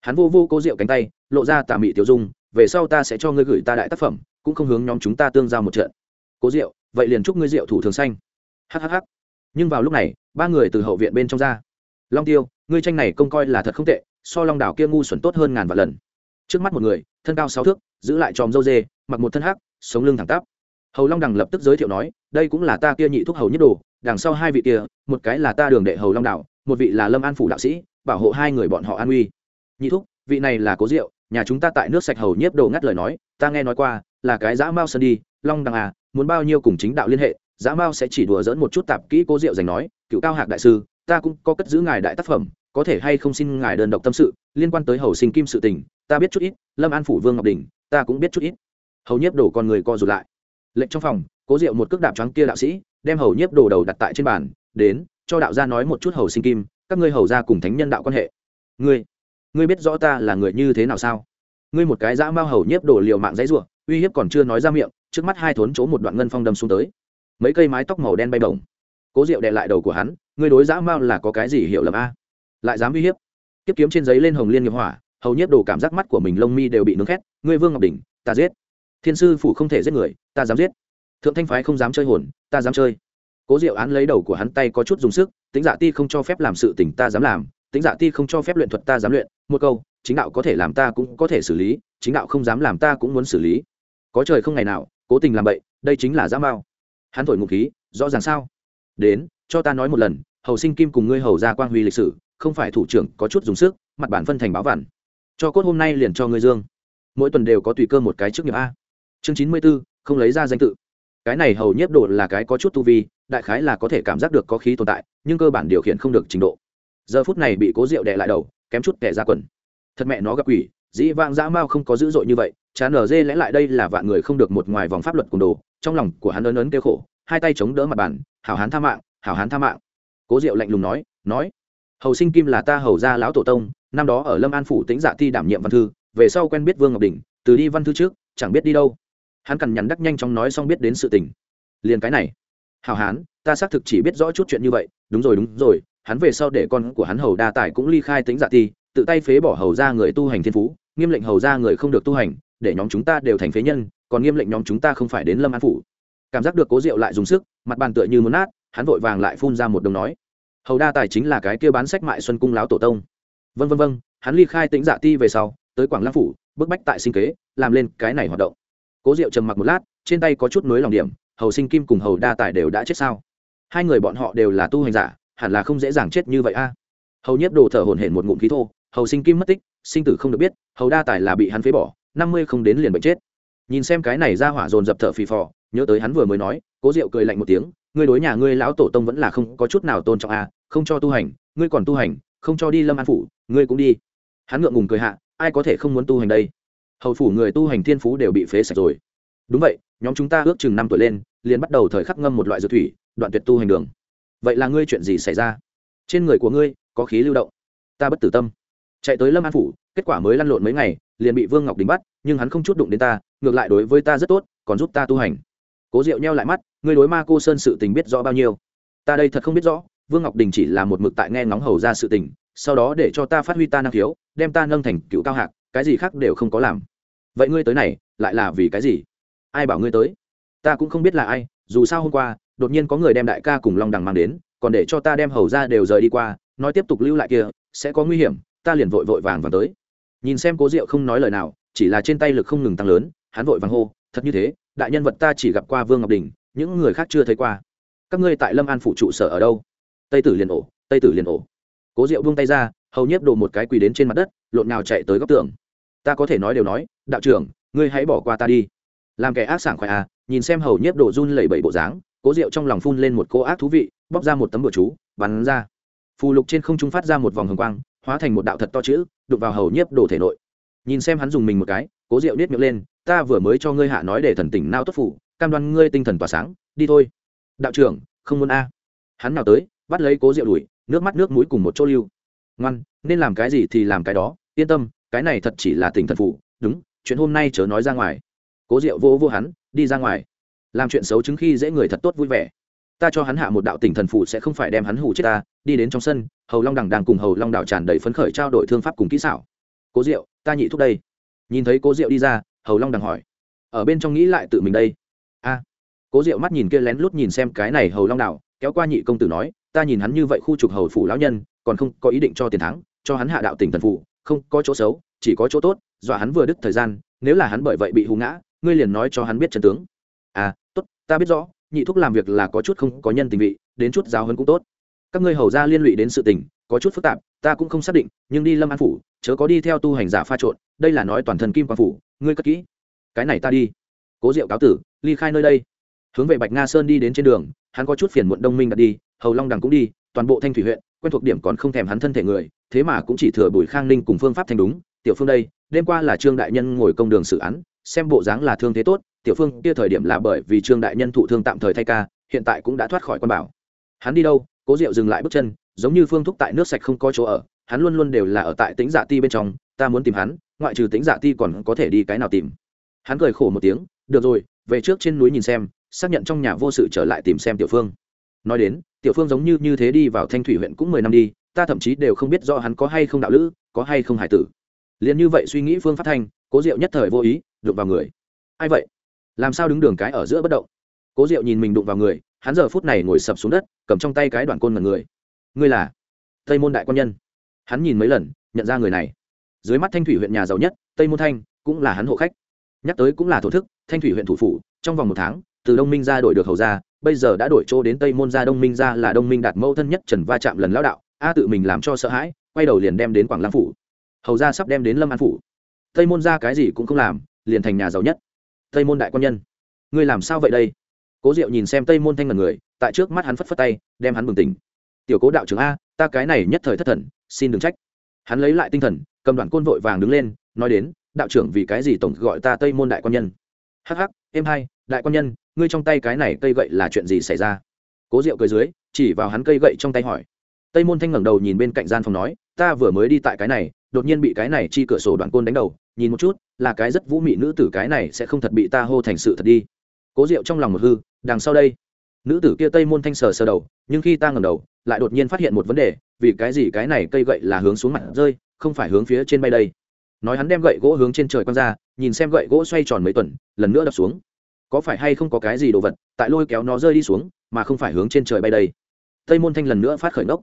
hắn vô vô cố rượu cánh tay lộ ra tà mị tiểu dung về sau ta sẽ cho ngươi gửi ta đại tác phẩm cũng không hướng nhóm chúng ta tương giao một trận. Cố rượu vậy liền chúc ngươi rượu thủ thường xanh. Hhh nhưng vào lúc này ba người từ hậu viện bên trong ra. Long tiêu ngươi tranh này công coi là thật không tệ so long đảo kia ngu xuẩn tốt hơn ngàn vạn lần. Trước mắt một người thân cao sáu thước giữ lại tròm dâu dê mặc một thân hắc sống lưng thẳng tắp. Hầu long đằng lập tức giới thiệu nói đây cũng là ta kia nhị thúc hầu nhất đồ đằng sau hai vị kia một cái là ta đường đệ hầu long đảo, một vị là lâm an phủ đạo sĩ bảo hộ hai người bọn họ an uy nhị thúc, vị này là cố diệu, nhà chúng ta tại nước sạch hầu nhiếp đồ ngắt lời nói, ta nghe nói qua, là cái dã mao sơn đi, long đằng à muốn bao nhiêu cùng chính đạo liên hệ, dã mao sẽ chỉ đùa dỡn một chút tạp kỹ cố diệu dành nói, cựu cao hạc đại sư, ta cũng có cất giữ ngài đại tác phẩm, có thể hay không xin ngài đơn độc tâm sự, liên quan tới hầu sinh kim sự tình, ta biết chút ít, lâm an phủ vương ngọc đình ta cũng biết chút ít. Hầu nhiếp đổ con người co rụt lại. Lệnh trong phòng, cố diệu một cước đạp trắng kia đạo sĩ, đem hầu nhiếp đồ đầu đặt tại trên bàn, đến, cho đạo gia nói một chút hầu sinh kim, các ngươi hầu gia cùng thánh nhân đạo quan hệ. Ngươi ngươi biết rõ ta là người như thế nào sao? Ngươi một cái dã mao hầu nhiếp đổ liều mạng dãy ruộng uy hiếp còn chưa nói ra miệng, trước mắt hai thốn chỗ một đoạn ngân phong đâm xuống tới. Mấy cây mái tóc màu đen bay bổng. Cố diệu đệ lại đầu của hắn, ngươi đối dã mao là có cái gì hiểu lầm a? Lại dám uy hiếp. Tiếp kiếm trên giấy lên hồng liên nghiệp hỏa, hầu nhiếp đổ cảm giác mắt của mình lông mi đều bị nướng khét, ngươi vương ngọc đỉnh, ta giết. Thiên sư phủ không thể giết người, ta dám giết. Thượng thanh phái không dám chơi hồn, ta dám chơi. Cố diệu án lấy đầu của hắn tay có chút dùng sức, tính dạ ti không cho phép làm sự tỉnh ta dám làm tính dạ ti không cho phép luyện thuật ta dám luyện, một câu, chính đạo có thể làm ta cũng có thể xử lý, chính đạo không dám làm ta cũng muốn xử lý. Có trời không ngày nào, cố tình làm bậy, đây chính là dã mao. Hắn thổi ngục khí, rõ ràng sao? Đến, cho ta nói một lần, hầu sinh kim cùng ngươi hầu ra quang huy lịch sử, không phải thủ trưởng, có chút dùng sức, mặt bản phân thành báo vản. cho cốt hôm nay liền cho ngươi dương. Mỗi tuần đều có tùy cơ một cái trước nghiệp a. Chương chín mươi b ố không lấy ra danh tự. Cái này hầu nhiếp độ là cái có chút tu vi, đại khái là có thể cảm giác được có khí tồn tại, nhưng cơ bản điều khiển không được trình độ giờ phút này bị cố rượu đè lại đầu, kém chút kẻ ra quần. Thật mẹ nó gặp quỷ, dĩ vang dã mao không có dữ dội như vậy chán ở dê lẽ lại đây là vạn người không được một ngoài vòng pháp luật cùng đồ, trong lòng của hắn ấn ấn kêu khổ, hai tay chống đỡ mặt bàn, hảo hán tha mạng, hảo hán tha mạng. Cố diệu lạnh lùng nói nói, hầu sinh kim là ta hầu gia lão tổ tông, năm đó ở lâm an phủ tĩnh dạ thi đảm nhiệm văn thư, về sau quen biết vương ngọc đình từ đi văn thư trước, chẳng biết đi đâu. Hắn cằn nhằn đắc nhanh chóng nói xong biết đến sự tình. Liền cái này, hảo hán, ta xác thực chỉ biết rõ chút chuyện như vậy, đúng rồi đúng rồi hắn về sau để con của hắn hầu đa tài cũng ly khai tính dạ ti, tự tay phế bỏ hầu ra người tu hành thiên phú, nghiêm lệnh hầu ra người không được tu hành, để nhóm chúng ta đều thành phế nhân, còn nghiêm lệnh nhóm chúng ta không phải đến lâm an phủ. Cảm giác được cố diệu lại dùng sức, mặt bàn tựa như muốn nát, hắn vội vàng lại phun ra một đồng nói, hầu đa tài chính là cái kia bán sách mại xuân cung láo tổ tông. Vân vân vân hắn ly khai tính dạ ti về sau, tới quảng lăng phủ, bức bách tại sinh kế, làm lên cái này hoạt động. Cố diệu trầm mặc một lát, trên tay có chút nối lòng điểm, hầu sinh kim cùng hầu đa tài đều đã chết sao? Hai người bọn họ đều là tu hành giả hẳn là không dễ dàng chết như vậy a. Hầu nhất đồ thở hổn hển một ngụm khí thô, hầu sinh kim mất tích, sinh tử không được biết, hầu đa tài là bị hắn phế bỏ, năm mươi không đến liền bệnh chết. Nhìn xem cái này ra hỏa dồn dập thở phì phò, nhớ tới hắn vừa mới nói, cố diệu cười lạnh một tiếng, ngươi đối nhà ngươi lão tổ tông vẫn là không có chút nào tôn trọng a, không cho tu hành, ngươi còn tu hành, không cho đi lâm an phủ, ngươi cũng đi. Hắn ngượng ngùng cười hạ, ai có thể không muốn tu hành đây? Hầu phủ người tu hành thiên phú đều bị phế sạch rồi. Đúng vậy, nhóm chúng ta ước chừng năm tuổi lên, liền bắt đầu thời khắc ngâm một loại dược thủy, đoạn tuyệt tu hành đường vậy là ngươi chuyện gì xảy ra? Trên người của ngươi, có khí lưu động. Ta bất tử tâm. Chạy tới lâm an phủ, kết quả mới lăn lộn mấy ngày, liền bị vương ngọc đình bắt, nhưng hắn không chút đụng đến ta, ngược lại đối với ta rất tốt, còn giúp ta tu hành. Cố diệu nheo lại mắt, ngươi đối ma cô sơn sự tình biết rõ bao nhiêu? Ta đây thật không biết rõ, vương ngọc đình chỉ là một mực tại nghe ngóng hầu ra sự tình, sau đó để cho ta phát huy ta năng khiếu, đem ta nâng thành cựu cao hạc, cái gì khác đều không có làm. Vậy ngươi tới này, lại là vì cái gì? Ai bảo ngươi tới? Ta cũng không biết là ai, dù sao hôm qua đột nhiên có người đem đại ca cùng long đằng mang đến, còn để cho ta đem hầu ra đều rời đi qua, nói tiếp tục lưu lại kia, sẽ có nguy hiểm, ta liền vội vội vàng vàng tới. Nhìn xem cố diệu không nói lời nào, chỉ là trên tay lực không ngừng tăng lớn, hắn vội vàng hô, thật như thế, đại nhân vật ta chỉ gặp qua vương ngọc đình, những người khác chưa thấy qua. Các ngươi tại lâm an phụ trụ sở ở đâu? Tây tử liền ổ, tây tử liền ổ. Cố diệu buông tay ra, hầu nhiếp đổ một cái quỳ đến trên mặt đất, lộn nào chạy tới góc tường. Ta có thể nói đều nói, đạo trưởng, ngươi hãy bỏ qua ta đi. Làm kẻ ác sảng khỏe à nhìn xem hầu nhiếp đổ run lẩy bẩy bộ dáng cố rượu trong lòng phun lên một cô ác thú vị, bóc ra một tấm bửa chú, bắn ra. Phù lục trên không trung phát ra một vòng hồng quang, hóa thành một đạo thật to chữ đục vào hầu nhiếp đồ thể nội. Nhìn xem hắn dùng mình một cái, cố rượu nết miệng lên, ta vừa mới cho ngươi hạ nói để thần tỉnh nao tốt phủ, cam đoan ngươi tinh thần tỏa sáng, đi thôi. Đạo trưởng, không muốn a. Hắn nào tới, bắt lấy cố rượu đuổi, nước mắt nước mũi cùng một chỗ lưu. Ngoan, nên làm cái gì thì làm cái đó, yên tâm, cái này thật chỉ là tỉnh thần phụ đúng, chuyện hôm nay chớ nói ra ngoài. Cố diệu vô vô hắn, đi ra ngoài làm chuyện xấu chứng khi dễ người thật tốt vui vẻ. Ta cho hắn hạ một đạo tỉnh thần phụ sẽ không phải đem hắn hủ chết ta, đi đến trong sân, hầu long đằng đang cùng hầu long đảo tràn đầy phấn khởi trao đổi thương pháp cùng kỹ xảo. Cố diệu, ta nhị thúc đây. Nhìn thấy cố diệu đi ra, hầu long đằng hỏi, ở bên trong nghĩ lại tự mình đây? A. Cố diệu mắt nhìn kia lén lút nhìn xem cái này hầu long đảo, kéo qua nhị công tử nói, ta nhìn hắn như vậy khu trục hầu phủ lão nhân, còn không có ý định cho tiền thắng, cho hắn hạ đạo tỉnh thần phụ không có chỗ xấu, chỉ có chỗ tốt, dọa hắn vừa đứt thời gian, nếu là hắn bởi vậy bị hú ngã, ngươi liền nói cho hắn biết chân tướng à tốt, ta biết rõ, nhị thúc làm việc là có chút không có nhân tình vị, đến chút giáo hơn cũng tốt. Các ngươi hầu ra liên lụy đến sự tình, có chút phức tạp, ta cũng không xác định, nhưng đi lâm an phủ, chớ có đi theo tu hành giả pha trộn, đây là nói toàn thân kim quang phủ, ngươi cất kỹ. Cái này ta đi. Cố diệu cáo tử, ly khai nơi đây. Hướng về bạch nga sơn đi đến trên đường, hắn có chút phiền muộn đông minh đặt đi, hầu long đằng cũng đi, toàn bộ thanh thủy huyện, quen thuộc điểm còn không thèm hắn thân thể người, thế mà cũng chỉ thừa bùi khang ninh cùng phương pháp thành đúng. Tiểu phương đây, đêm qua là trương đại nhân ngồi công đường xử án, xem bộ dáng là thương thế tốt tiểu phương kia thời điểm là bởi vì trương đại nhân thụ thương tạm thời thay ca, hiện tại cũng đã thoát khỏi quan bảo. Hắn đi đâu, cố diệu dừng lại bước chân, giống như phương thúc tại nước sạch không có chỗ ở, hắn luôn luôn đều là ở tại tính dạ ti bên trong, ta muốn tìm hắn, ngoại trừ tính dạ ti còn có thể đi cái nào tìm. Hắn cười khổ một tiếng, được rồi, về trước trên núi nhìn xem, xác nhận trong nhà vô sự trở lại tìm xem tiểu phương. Nói đến, tiểu phương giống như như thế đi vào thanh thủy huyện cũng mười năm đi, ta thậm chí đều không biết do hắn có hay không đạo lữ, có hay không hải tử. Liền như vậy suy nghĩ phương phát thanh, cố diệu nhất thời vô ý, đụng vào người. Ai vậy? Làm sao đứng đường cái ở giữa bất động? Cố diệu nhìn mình đụng vào người, hắn giờ phút này ngồi sập xuống đất, cầm trong tay cái đoạn côn mật người. Ngươi là tây môn đại quan nhân. Hắn nhìn mấy lần, nhận ra người này. Dưới mắt thanh thủy huyện nhà giàu nhất, tây môn thanh, cũng là hắn hộ khách. Nhắc tới cũng là thổ thức, thanh thủy huyện thủ phủ, trong vòng một tháng, từ đông minh ra đổi được hầu ra bây giờ đã đổi chỗ đến tây môn ra đông minh ra là đông minh đạt mẫu thân nhất trần va chạm lần lão đạo, a tự mình làm cho sợ hãi, quay đầu liền đem đến quảng lăng phủ. Hầu ra sắp đem đến lâm an phủ. Tây môn ra cái gì cũng không làm, liền thành nhà giàu nhất tây môn đại quan nhân ngươi làm sao vậy đây cố diệu nhìn xem tây môn thanh ngần người tại trước mắt hắn phất phất tay đem hắn bừng tỉnh tiểu cố đạo trưởng a ta cái này nhất thời thất thần xin đừng trách hắn lấy lại tinh thần cầm đoạn côn vội vàng đứng lên nói đến đạo trưởng vì cái gì tổng gọi ta tây môn đại quan nhân hắc hắc em hai đại quan nhân ngươi trong tay cái này cây gậy là chuyện gì xảy ra cố diệu cười dưới chỉ vào hắn cây gậy trong tay hỏi tây môn thanh ngẩng đầu nhìn bên cạnh gian phòng nói ta vừa mới đi tại cái này đột nhiên bị cái này chi cửa sổ đoạn côn đánh đầu, nhìn một chút, là cái rất vũ mị nữ tử, cái này sẽ không thật bị ta hô thành sự thật đi. Cố diệu trong lòng một hư, đằng sau đây. Nữ tử kia tây môn thanh sờ sờ đầu, nhưng khi ta ngẩng đầu, lại đột nhiên phát hiện một vấn đề, vì cái gì cái này cây gậy là hướng xuống mặt rơi, không phải hướng phía trên bay đây? Nói hắn đem gậy gỗ hướng trên trời quăng ra, nhìn xem gậy gỗ xoay tròn mấy tuần, lần nữa đập xuống. Có phải hay không có cái gì đồ vật, tại lôi kéo nó rơi đi xuống, mà không phải hướng trên trời bay đây? Tây môn thanh lần nữa phát khởi nốc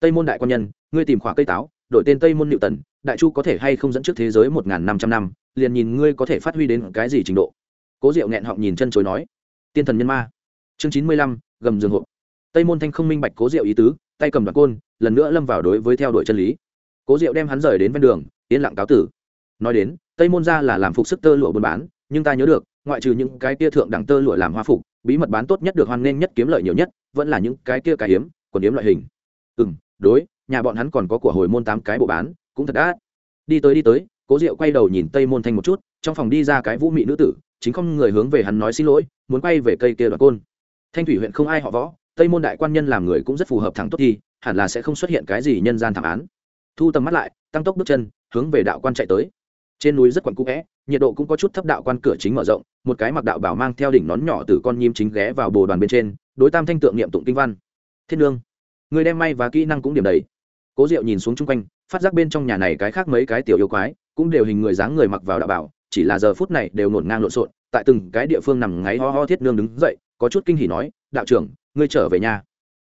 tây môn đại quan nhân, ngươi tìm khỏa cây táo đổi tên tây môn nịu tần, đại chu có thể hay không dẫn trước thế giới một n g h n năm trăm năm, liền nhìn ngươi có thể phát huy đến cái gì trình độ. Cố diệu nghẹn họng nhìn chân chối nói, tiên thần nhân ma. Chương chín mươi lăm, gầm giường hộp tây môn thanh không minh bạch cố diệu ý tứ, tay cầm đoạn côn, lần nữa lâm vào đối với theo đuổi chân lý. Cố diệu đem hắn rời đến ven đường, yên lặng cáo tử. Nói đến, tây môn ra là làm phục sức tơ lụa buôn bán, nhưng ta nhớ được, ngoại trừ những cái kia thượng đẳng tơ lụa làm hoa phục, bí mật bán tốt nhất được hoan nghênh nhất kiếm lợi nhiều nhất, vẫn là những cái kia cái hiếm còn hiếm loại hình. Ừ đối nhà bọn hắn còn có của hồi môn tám cái bộ bán, cũng thật đã. Đi tới đi tới, cố diệu quay đầu nhìn tây môn thanh một chút, trong phòng đi ra cái vũ mị nữ tử, chính không người hướng về hắn nói xin lỗi, muốn quay về cây kia đoạn côn. Thanh thủy huyện không ai họ võ, tây môn đại quan nhân làm người cũng rất phù hợp thẳng tốt thì, hẳn là sẽ không xuất hiện cái gì nhân gian thảm án. Thu tầm mắt lại, tăng tốc bước chân, hướng về đạo quan chạy tới. Trên núi rất quặn cũ vẽ, nhiệt độ cũng có chút thấp, đạo quan cửa chính mở rộng, một cái mặc đạo bảo mang theo đỉnh nón nhỏ từ con nhím chính ghé vào bồ đoàn bên trên, đối tam thanh tượng niệm tụng kinh văn. Thiên lương người đem may và kỹ năng cũng điểm đầy cố diệu nhìn xuống chung quanh, phát giác bên trong nhà này cái khác mấy cái tiểu yêu quái, cũng đều hình người dáng người mặc vào đạo bảo, chỉ là giờ phút này đều ngổn ngang lộn xộn, tại từng cái địa phương nằm ngáy ho ho thiết nương đứng dậy, có chút kinh hỉ nói, đạo trưởng, ngươi trở về nhà.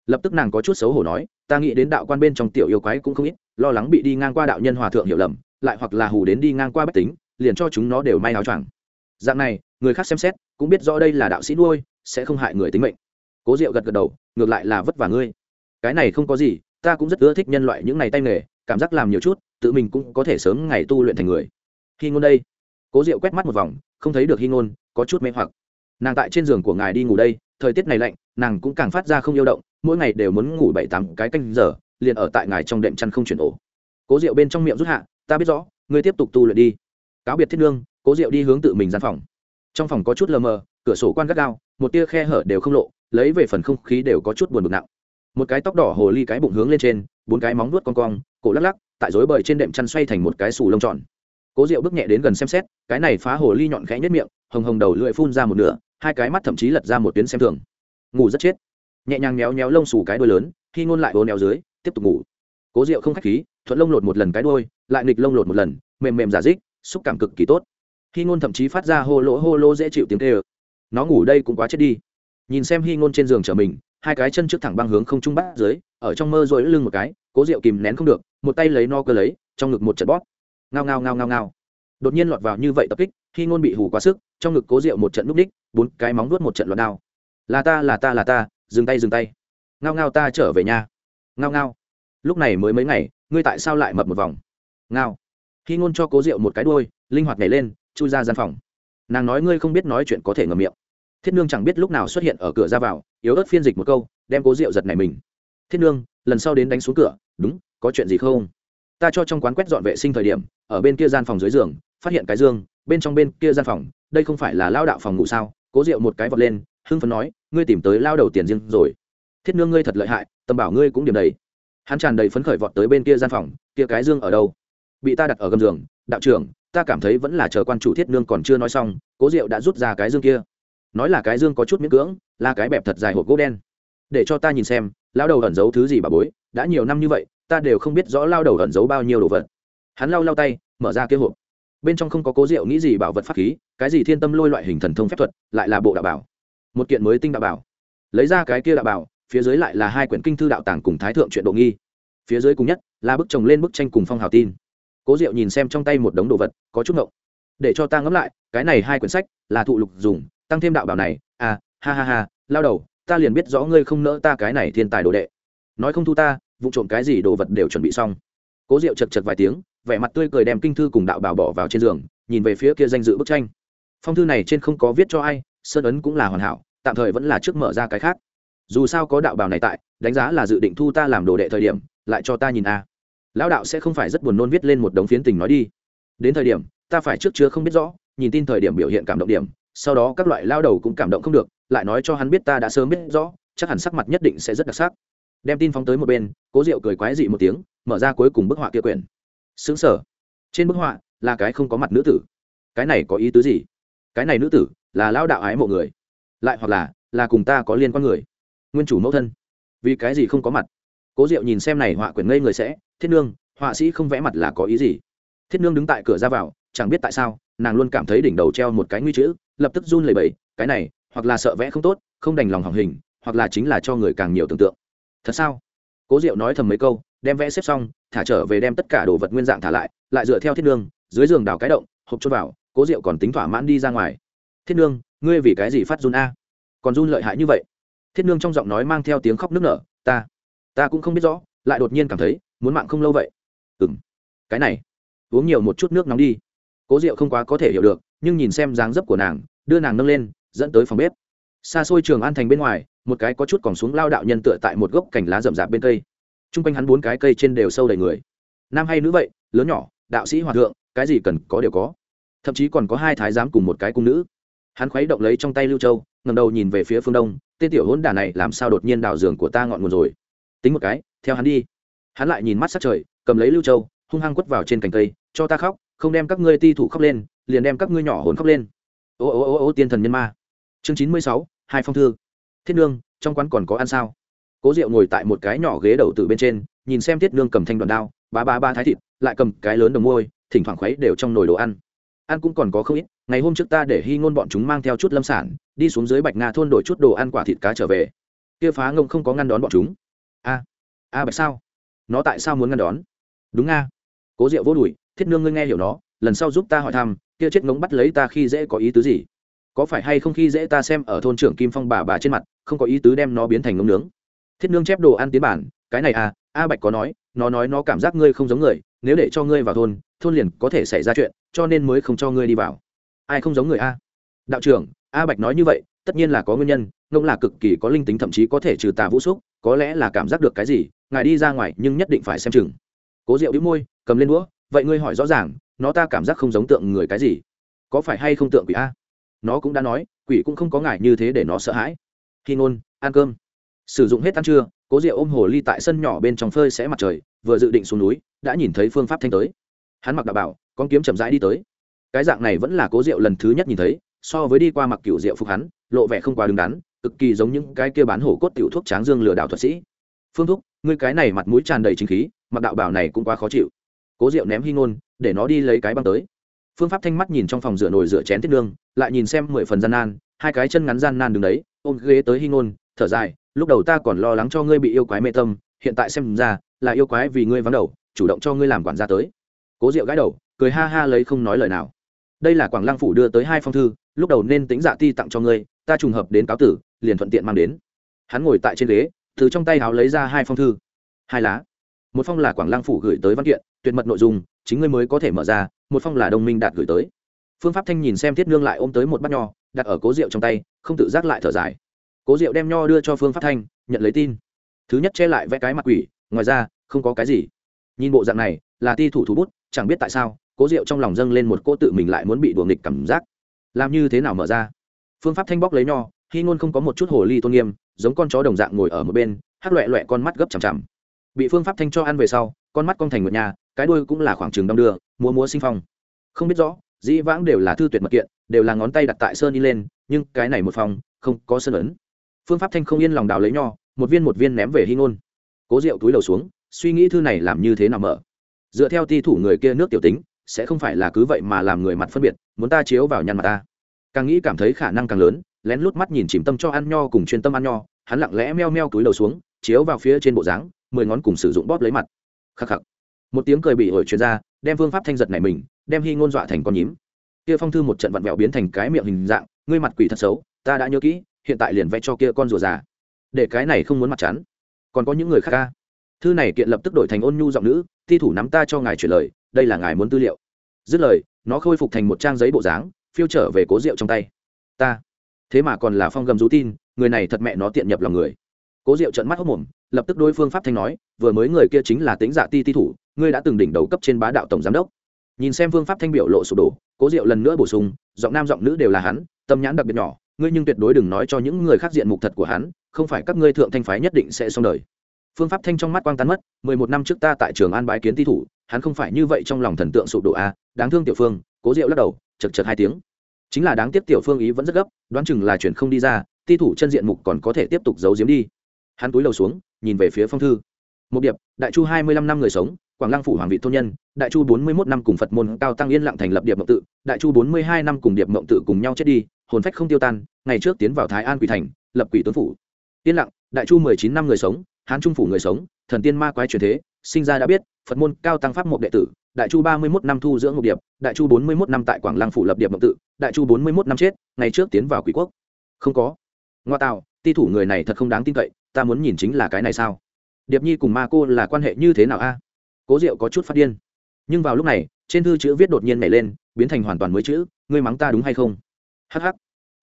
Lập tức nàng có chút xấu hổ nói, ta nghĩ đến đạo quan bên trong tiểu yêu quái cũng không ít, lo lắng bị đi ngang qua đạo nhân hòa thượng hiểu lầm, lại hoặc là hù đến đi ngang qua bách tính, liền cho chúng nó đều may áo choàng. Dạng này, người khác xem xét, cũng biết rõ đây là đạo sĩ nuôi, sẽ không hại người tính mệnh. Cố diệu gật gật đầu, ngược lại là vất vả ngươi. Cái này không có gì ta cũng rất ưa thích nhân loại những này tay nghề, cảm giác làm nhiều chút, tự mình cũng có thể sớm ngày tu luyện thành người. Khi ngôn đây. Cố diệu quét mắt một vòng, không thấy được hy ngôn, có chút mê hoặc. Nàng tại trên giường của ngài đi ngủ đây, thời tiết này lạnh, nàng cũng càng phát ra không yêu động, mỗi ngày đều muốn ngủ bảy tám cái canh giờ, liền ở tại ngài trong đệm chăn không chuyển ổ. Cố diệu bên trong miệng rút hạ, ta biết rõ, ngươi tiếp tục tu luyện đi. Cáo biệt thiết nương, cố diệu đi hướng tự mình gian phòng. Trong phòng có chút lờ mờ, cửa sổ quan gắt gao, một tia khe hở đều không lộ, lấy về phần không khí đều có chút buồn bực nặng một cái tóc đỏ hồ ly cái bụng hướng lên trên, bốn cái móng nuốt con cong, cổ lắc lắc, tại rối bời trên đệm chăn xoay thành một cái sù lông tròn. Cố diệu bước nhẹ đến gần xem xét, cái này phá hồ ly nhọn khẽ nhất miệng, hồng hồng đầu lưỡi phun ra một nửa, hai cái mắt thậm chí lật ra một tuyến xem thường. Ngủ rất chết. Nhẹ nhàng méo méo lông xù cái đuôi lớn, khi ngôn lại bố neo dưới, tiếp tục ngủ. Cố diệu không khách khí, thuận lông lột một lần cái đôi lại nghịch lông lột một lần, mềm mềm giả dích, xúc cảm cực kỳ tốt. Khi ngôn thậm chí phát ra hô lỗ hô lỗ dễ chịu tiếng tê nó ngủ đây cũng quá chết đi. Nhìn xem hy ngôn trên giường chở mình hai cái chân trước thẳng băng hướng không trung bắt dưới, ở trong mơ rồi lưng một cái, cố rượu kìm nén không được, một tay lấy no cơ lấy, trong ngực một trận bóp. Ngao ngao ngao ngao ngao. Đột nhiên lọt vào như vậy tập kích, khi ngôn bị hù quá sức, trong ngực cố rượu một trận núp đích, bốn cái móng nuốt một trận loạn đao. Là ta là ta là ta, dừng tay dừng tay. Ngao ngao ta trở về nhà. Ngao ngao. Lúc này mới mấy ngày, ngươi tại sao lại mập một vòng? Ngao. Khi ngôn cho cố rượu một cái đôi linh hoạt nhảy lên, chui ra gian phòng. Nàng nói ngươi không biết nói chuyện có thể ngầm miệng thiết nương chẳng biết lúc nào xuất hiện ở cửa ra vào, yếu ớt phiên dịch một câu, đem cố rượu giật này mình. Thiết nương, lần sau đến đánh xuống cửa, đúng, có chuyện gì không? Ta cho trong quán quét dọn vệ sinh thời điểm, ở bên kia gian phòng dưới giường, phát hiện cái dương, bên trong bên kia gian phòng, đây không phải là lao đạo phòng ngủ sao? Cố rượu một cái vọt lên, hưng phấn nói, ngươi tìm tới lao đầu tiền riêng rồi. Thiết nương, ngươi thật lợi hại, tầm bảo ngươi cũng điểm đầy. Hắn tràn đầy phấn khởi vọt tới bên kia gian phòng, kia cái dương ở đâu? Bị ta đặt ở gầm giường, đạo trưởng, ta cảm thấy vẫn là chờ quan chủ thiết nương còn chưa nói xong, cố diệu đã rút ra cái dương kia nói là cái dương có chút miễn cưỡng, là cái bẹp thật dài hộp gỗ đen. Để cho ta nhìn xem, lao đầu ẩn giấu thứ gì bà bối, đã nhiều năm như vậy, ta đều không biết rõ lao đầu ẩn giấu bao nhiêu đồ vật. Hắn lau lau tay, mở ra kế hộp. Bên trong không có cố rượu nghĩ gì bảo vật pháp khí, cái gì thiên tâm lôi loại hình thần thông phép thuật, lại là bộ đạo bảo. Một kiện mới tinh đạo bảo. Lấy ra cái kia đạo bảo, phía dưới lại là hai quyển kinh thư đạo tàng cùng thái thượng chuyện độ nghi. Phía dưới cùng nhất, là bức chồng lên bức tranh cùng phong hào tin. Cố diệu nhìn xem trong tay một đống đồ vật, có chút ngộng. Để cho ta ngẫm lại, cái này hai quyển sách, là thụ lục dùng tăng thêm đạo bảo này à ha ha ha, lao đầu, ta liền biết rõ ngươi không nỡ ta cái này thiên tài đồ đệ. Nói không thu ta, vụ trộm cái gì đồ vật đều chuẩn bị xong. Cố diệu chật chật vài tiếng, vẻ mặt tươi cười đem kinh thư cùng đạo bảo bỏ vào trên giường, nhìn về phía kia danh dự bức tranh. Phong thư này trên không có viết cho ai, sơn ấn cũng là hoàn hảo, tạm thời vẫn là trước mở ra cái khác. Dù sao có đạo bảo này tại, đánh giá là dự định thu ta làm đồ đệ thời điểm, lại cho ta nhìn a. Lão đạo sẽ không phải rất buồn nôn viết lên một đống phiến tình nói đi. Đến thời điểm, ta phải trước chưa không biết rõ, nhìn tin thời điểm biểu hiện cảm động điểm sau đó các loại lao đầu cũng cảm động không được, lại nói cho hắn biết ta đã sớm biết rõ, chắc hẳn sắc mặt nhất định sẽ rất đặc sắc. Đem tin phóng tới một bên, cố diệu cười quái dị một tiếng, mở ra cuối cùng bức họa kia quyển. Xứng sở. Trên bức họa là cái không có mặt nữ tử. Cái này có ý tứ gì? Cái này nữ tử là lao đạo ái mộ người. Lại hoặc là là cùng ta có liên quan người. Nguyên chủ mẫu thân. Vì cái gì không có mặt? Cố diệu nhìn xem này họa quyển ngây người sẽ, thiết nương, họa sĩ không vẽ mặt là có ý gì? Thiết nương đứng tại cửa ra vào, chẳng biết tại sao, nàng luôn cảm thấy đỉnh đầu treo một cái nguy chữ lập tức run lẩy bẩy, cái này, hoặc là sợ vẽ không tốt, không đành lòng hỏng hình, hoặc là chính là cho người càng nhiều tưởng tượng. Thật sao? Cố diệu nói thầm mấy câu, đem vẽ xếp xong, thả trở về đem tất cả đồ vật nguyên dạng thả lại lại dựa theo thiết nương, dưới giường đào cái động, hộp chôn vào, cố diệu còn tính thỏa mãn đi ra ngoài. Thiết nương, ngươi vì cái gì phát run a? Còn run lợi hại như vậy? Thiết nương trong giọng nói mang theo tiếng khóc nức nở, ta ta cũng không biết rõ, lại đột nhiên cảm thấy, muốn mạng không lâu vậy. Ừ m cái này, uống nhiều một chút nước nóng đi. Cố diệu không quá có thể hiểu được, nhưng nhìn xem dáng dấp của nàng đưa nàng nâng lên, dẫn tới phòng bếp. Xa xôi trường an thành bên ngoài, một cái có chút còn xuống lao đạo nhân tựa tại một gốc cành lá rậm rạp bên cây. T r u n g quanh hắn bốn cái cây trên đều sâu đầy người. Nam hay nữ vậy, lớn nhỏ, đạo sĩ hòa thượng, cái gì cần có đều có. Thậm chí còn có hai thái giám cùng một cái cung nữ. Hắn khuấy động lấy trong tay lưu châu ngầm đầu nhìn về phía phương đông, tên tiểu hôn đà này làm sao đột nhiên đào giường của ta ngọn nguồn rồi? Tính một cái, theo hắn đi. Hắn lại nhìn mắt sát trời, cầm lấy lưu châu, hung hăng quất vào trên cành cây, cho ta khóc, không đem các ngươi ti thủ khóc lên, liền đem các ngươi nhỏ hồn khóc lên ô ô ô ô, tiên thần nhân ma. Chương chín mươi sáu, hai phong thư. Thiết nương, trong quán còn có ăn sao? Cố diệu ngồi tại một cái nhỏ ghế đầu từ bên trên, nhìn xem thiết nương cầm thanh đoàn đao, ba ba ba thái thịt, lại cầm cái lớn đồng môi, thỉnh thoảng khuấy đều trong nồi đồ ăn. Ăn cũng còn có không ít, ngày hôm trước ta để hy ngôn bọn chúng mang theo chút lâm sản, đi xuống dưới bạch nga thôn đổi chút đồ ăn quả thịt cá trở về. Kia phá ngông không có ngăn đón bọn chúng. A a bạch sao? Nó tại sao muốn ngăn đón? Đúng nga cố diệu vô đùi, thiết nương ngươi nghe hiểu nó, lần sau giúp ta hỏi thăm kia chết ngống bắt lấy ta khi dễ có ý tứ gì? Có phải hay không khi dễ ta xem ở thôn trưởng kim phong bà bà trên mặt, không có ý tứ đem nó biến thành ngống nướng? Thiết nương chép đồ ăn tiến bản, cái này à a bạch có nói, nó nói nó cảm giác ngươi không giống người, nếu để cho ngươi vào thôn thôn liền có thể xảy ra chuyện, cho nên mới không cho ngươi đi vào. Ai không giống người a? Đạo trưởng, a bạch nói như vậy, tất nhiên là có nguyên nhân, ngông là cực kỳ có linh tính, thậm chí có thể trừ tà vũ xúc, có lẽ là cảm giác được cái gì, ngài đi ra ngoài nhưng nhất định phải xem chừng. Cố rượu đĩu môi, cầm lên đũa, vậy ngươi hỏi rõ ràng nó ta cảm giác không giống tượng người cái gì. Có phải hay không tượng quỷ a? Nó cũng đã nói, quỷ cũng không có ngại như thế để nó sợ hãi. Khi ngôn, ăn cơm. Sử dụng hết ăn trưa, cố diệu ôm hồ ly tại sân nhỏ bên trong phơi sẽ mặt trời, vừa dự định xuống núi, đã nhìn thấy phương pháp thanh tới. Hắn mặc đạo bảo, con kiếm chậm rãi đi tới. Cái dạng này vẫn là cố diệu lần thứ nhất nhìn thấy, so với đi qua mặc cựu diệu phục hắn, lộ vẻ không quá đứng đắn, cực kỳ giống những cái kia bán hổ cốt tiểu thuốc tráng dương lừa đảo thuật sĩ. Phương thúc, ngươi cái này mặt mũi tràn đầy chính khí, mặc đạo bảo này cũng quá khó chịu cố diệu ném hy ngôn, để nó đi lấy cái băng tới. Phương pháp thanh mắt nhìn trong phòng rửa nồi rửa chén tiết nương, lại nhìn xem mười phần gian nan, hai cái chân ngắn gian nan đứng đấy, ôm ghế tới hy ngôn, thở dài, lúc đầu ta còn lo lắng cho ngươi bị yêu quái mê tâm, hiện tại xem ra là yêu quái vì ngươi vắng đầu, chủ động cho ngươi làm quản gia tới. Cố diệu gãi đầu, cười ha ha lấy không nói lời nào. Đây là quảng lăng phủ đưa tới hai phong thư, lúc đầu nên tính dạ ti tặng cho ngươi, ta trùng hợp đến cáo tử, liền thuận tiện mang đến. Hắn ngồi tại trên ghế, từ trong tay háo lấy ra hai phong thư. Hai lá. Một phong là quảng lăng phủ gửi tới văn kiện tuyệt mật nội dung, chính ngươi mới có thể mở ra, một phong là đồng minh đạt gửi tới. Phương pháp thanh nhìn xem thiết nương lại ôm tới một bát nho, đặt ở cố rượu trong tay, không tự giác lại thở dài. Cố rượu đem nho đưa cho phương pháp thanh, nhận lấy tin. Thứ nhất che lại vẽ cái mặt quỷ, ngoài ra, không có cái gì. Nhìn bộ dạng này, là ti thủ thủ bút, chẳng biết tại sao, cố rượu trong lòng dâng lên một cô tự mình lại muốn bị đùa nghịch cảm giác. Làm như thế nào mở ra? Phương pháp thanh bóc lấy nho, hy ngôn không có một chút hồ ly tôn nghiêm, giống con chó đồng dạng ngồi ở một bên hát loẹ loẹ con mắt gấp chằm chằm bị phương pháp thanh cho ăn về sau, con mắt con thành một nhà, cái đuôi cũng là khoảng trường đong đưa, múa múa sinh phong. Không biết rõ, dĩ vãng đều là thư tuyệt mật kiện, đều là ngón tay đặt tại sơn đi lên, nhưng cái này một phòng không có sơn ấn. Phương pháp thanh không yên lòng đào lấy nho, một viên một viên ném về hy ngôn. Cố rượu túi đầu xuống, suy nghĩ thư này làm như thế nào mở. Dựa theo ti thủ người kia nước tiểu tính, sẽ không phải là cứ vậy mà làm người mặt phân biệt, muốn ta chiếu vào nhăn mặt ta. Càng nghĩ cảm thấy khả năng càng lớn, lén lút mắt nhìn chìm tâm cho ăn nho cùng chuyên tâm ăn nho, hắn lặng lẽ meo meo túi đầu xuống, chiếu vào phía trên bộ dáng mười ngón cùng sử dụng bóp lấy mặt. Khắc khắc. Một tiếng cười bị ổi truyền ra, đem phương pháp thanh giật này mình, đem hy ngôn dọa thành con nhím. Kia phong thư một trận vặn vẹo biến thành cái miệng hình dạng, ngươi mặt quỷ thật xấu, ta đã nhớ kỹ, hiện tại liền vẽ cho kia con rùa già. Để cái này không muốn mặt chắn còn có những người khác ca thư này kiện lập tức đổi thành ôn nhu giọng nữ, thi thủ nắm ta cho ngài chuyển lời, đây là ngài muốn tư liệu. Dứt lời, nó khôi phục thành một trang giấy bộ dáng, phiêu trở về cố rượu trong tay. Ta. Thế mà còn là phong gầm rú tin, người này thật mẹ nó tiện nhập lòng người cố diệu trận mắt hốc mồm, lập tức đối phương pháp thanh nói, vừa mới người kia chính là tính dạ ti ti thủ, ngươi đã từng đỉnh đầu cấp trên bá đạo tổng giám đốc. Nhìn xem phương pháp thanh biểu lộ sụp đổ, cố diệu lần nữa bổ sung, giọng nam giọng nữ đều là hắn, tâm nhãn đặc biệt nhỏ, ngươi nhưng tuyệt đối đừng nói cho những người khác diện mục thật của hắn, không phải các ngươi thượng thanh phái nhất định sẽ xong đời. Phương pháp thanh trong mắt quang tán mất, mười một năm trước ta tại trường an bái kiến ti thủ, hắn không phải như vậy trong lòng thần tượng sụp đổ a đáng thương tiểu phương, cố diệu lắc đầu, chật chật hai tiếng. Chính là đáng tiếc tiểu phương ý vẫn rất gấp, đoán chừng là chuyển không đi ra, ti thủ chân diện mục còn có thể tiếp tục giấu giếm đi hắn túi lầu xuống, nhìn về phía phong thư. Một điệp, đại chu hai mươi lăm năm người sống, quảng lăng phủ hoàng vị thôn nhân, đại chu bốn mươi mốt năm cùng phật môn cao tăng yên lặng thành lập điệp mộng tự, đại chu bốn mươi hai năm cùng điệp mộng tự cùng nhau chết đi, hồn phách không tiêu tan, ngày trước tiến vào thái an quỷ thành, lập quỷ tuấn phủ. Yên lặng, đại chu mười chín năm người sống, hán trung phủ người sống, thần tiên ma quái truyền thế, sinh ra đã biết, phật môn cao tăng pháp một đệ tử, đại chu ba mươi mốt năm thu dưỡng một điệp, đại chu bốn mươi mốt năm tại quảng lăng phủ lập điệp mộng tự, đại chu bốn mươi mốt năm chết, ngày trước tiến vào quỷ quốc. Không có. Ngoa tạo, ti thủ người này thật không đáng tin cậy ta muốn nhìn chính là cái này sao? Điệp nhi cùng ma cô là quan hệ như thế nào a? Cố diệu có chút phát điên. Nhưng vào lúc này, trên thư chữ viết đột nhiên nảy lên, biến thành hoàn toàn mới chữ, ngươi mắng ta đúng hay không? Hh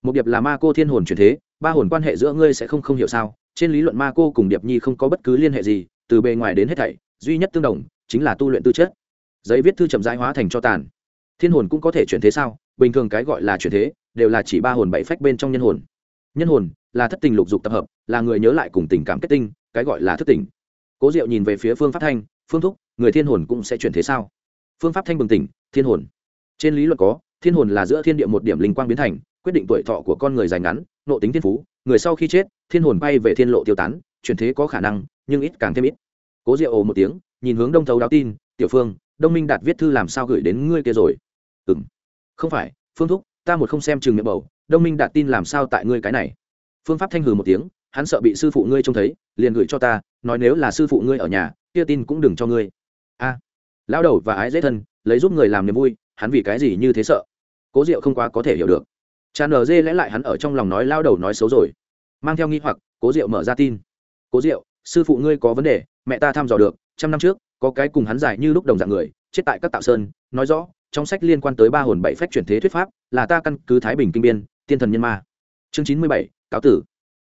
một điệp là ma cô thiên hồn truyền thế, ba hồn quan hệ giữa ngươi sẽ không không hiểu sao? Trên lý luận ma cô cùng điệp nhi không có bất cứ liên hệ gì, từ bề ngoài đến hết thảy, duy nhất tương đồng chính là tu luyện tư chất. Giấy viết thư chậm rãi hóa thành cho tàn. Thiên hồn cũng có thể chuyển thế sao? Bình thường cái gọi là chuyển thế, đều là chỉ ba hồn bảy phách bên trong nhân hồn nhân hồn là thất tình lục dục tập hợp, là người nhớ lại cùng tình cảm kết tinh, cái gọi là thất tình. Cố diệu nhìn về phía phương pháp thanh, phương thúc, người thiên hồn cũng sẽ chuyển thế sao? Phương pháp thanh bừng tỉnh, thiên hồn. Trên lý luận có, thiên hồn là giữa thiên địa một điểm linh quang biến thành, quyết định tuổi thọ của con người dài ngắn, nộ tính thiên phú, người sau khi chết, thiên hồn bay về thiên lộ tiêu tán, chuyển thế có khả năng, nhưng ít càng thêm ít. Cố diệu ồ một tiếng, nhìn hướng đông thấu đáo tin, tiểu phương, đông minh đạt viết thư làm sao gửi đến ngươi kia rồi? Ừ m không phải, phương thúc ta một không xem chừng miệng bầu đông minh đạt tin làm sao tại ngươi cái này? Phương pháp thanh hừ một tiếng hắn sợ bị sư phụ ngươi trông thấy liền gửi cho ta nói nếu là sư phụ ngươi ở nhà kia tin cũng đừng cho ngươi. A. À, đầu và ái dễ thân lấy giúp người làm niềm vui hắn vì cái gì như thế sợ? Cố diệu không quá có thể hiểu được. Cha nờ dê lẽ lại hắn ở trong lòng nói lao đầu nói xấu rồi. Mang theo nghi hoặc cố diệu mở ra tin. Cố diệu sư phụ ngươi có vấn đề mẹ ta thăm dò được trăm năm trước có cái cùng hắn giải như lúc đồng dạng người chết tại các tạo sơn nói rõ trong sách liên quan tới ba hồn bảy phách chuyển thế thuyết pháp, là ta căn cứ thái bình kinh biên, tiên thần nhân ma. Chương chín mươi bảy, cáo tử.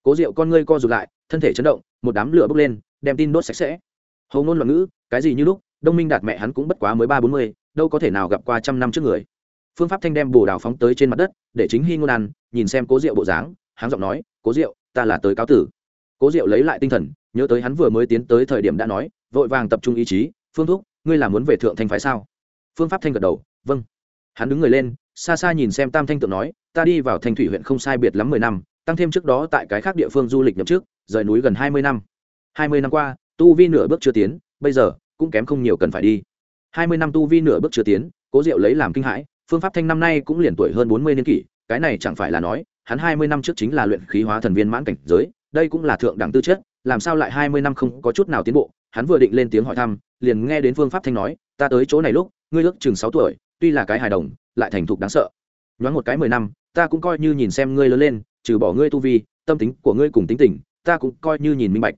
Cố diệu con ngươi co rụt lại, thân thể chấn động, một đám lửa bốc lên, đem tin đốt sạch sẽ. Hầu ngôn loạn ngữ, cái gì như lúc, đông minh đạt mẹ hắn cũng bất quá mới ba bốn mươi, đâu có thể nào gặp qua trăm năm trước người. Phương pháp thanh đem bồ đào phóng tới trên mặt đất, để chính hy ngôn ăn, nhìn xem cố diệu bộ dáng hắn giọng nói, cố diệu, ta là tới cáo tử. Cố diệu lấy lại tinh thần, nhớ tới hắn vừa mới tiến tới thời điểm đã nói, vội vàng tập trung ý chí, phương thúc, ngươi là muốn về thượng thanh phái sao? Phương pháp thanh gật đầu vâng. Hắn đứng người lên, xa xa nhìn xem tam thanh tượng nói, ta đi vào thanh thủy huyện không sai biệt lắm mười năm, tăng thêm trước đó tại cái khác địa phương du lịch nhậm trước rời núi gần hai mươi năm. Hai mươi năm qua, tu vi nửa bước chưa tiến, bây giờ cũng kém không nhiều cần phải đi. Hai mươi năm tu vi nửa bước chưa tiến, cố diệu lấy làm kinh hãi, phương pháp thanh năm nay cũng liền tuổi hơn bốn mươi niên kỷ, cái này chẳng phải là nói, hắn hai mươi năm trước chính là luyện khí hóa thần viên mãn cảnh giới, đây cũng là thượng đẳng tư chất, làm sao lại hai mươi năm không có chút nào tiến bộ? Hắn vừa định lên tiếng hỏi thăm, liền nghe đến phương pháp thanh nói, ta tới chỗ này lúc, ngươi ước chừng sáu tuổi tuy là cái hài đồng, lại thành thục đáng sợ. Nhoáng một cái mười năm, ta cũng coi như nhìn xem ngươi lớn lên, trừ bỏ ngươi tu vi, tâm tính của ngươi cùng tính tình, ta cũng coi như nhìn minh bạch.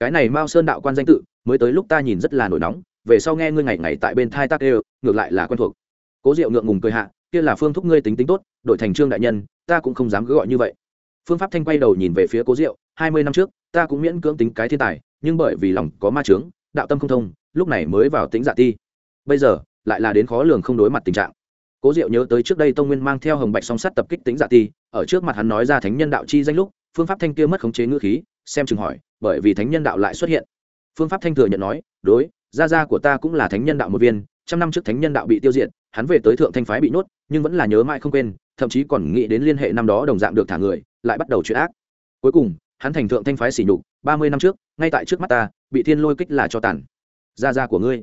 Cái này mao sơn đạo quan danh tự, mới tới lúc ta nhìn rất là nổi nóng, về sau nghe ngươi ngày ngày tại bên thai tác đều ngược lại là quen thuộc. Cố diệu ngượng ngùng cười hạ, kia là phương thúc ngươi tính tính tốt đội thành trương đại nhân, ta cũng không dám cứ gọi như vậy. Phương pháp thanh quay đầu nhìn về phía cố diệu, hai mươi năm trước, ta cũng miễn cưỡng tính cái thiên tài, nhưng bởi vì lòng có ma trướng đạo tâm không thông, lúc này mới vào tính dạ ti. Bây giờ lại là đến khó lường không đối mặt tình trạng. Cố diệu nhớ tới trước đây tông nguyên mang theo hồng bạch song sắt tập kích tính dạ ti, ở trước mặt hắn nói ra thánh nhân đạo chi danh lúc, phương pháp thanh kia mất khống chế ngữ khí, xem chừng hỏi, bởi vì thánh nhân đạo lại xuất hiện. Phương pháp thanh thừa nhận nói, đối, gia gia của ta cũng là thánh nhân đạo một viên, trăm năm trước thánh nhân đạo bị tiêu diệt, hắn về tới thượng thanh phái bị nuốt nhưng vẫn là nhớ mãi không quên, thậm chí còn nghĩ đến liên hệ năm đó đồng dạng được thả người, lại bắt đầu chuyện ác. Cuối cùng, hắn thành thượng thanh phái xỉ nhục, ba mươi năm trước, ngay tại trước mắt ta, bị thiên lôi kích là cho tàn. Gia gia của ngươi,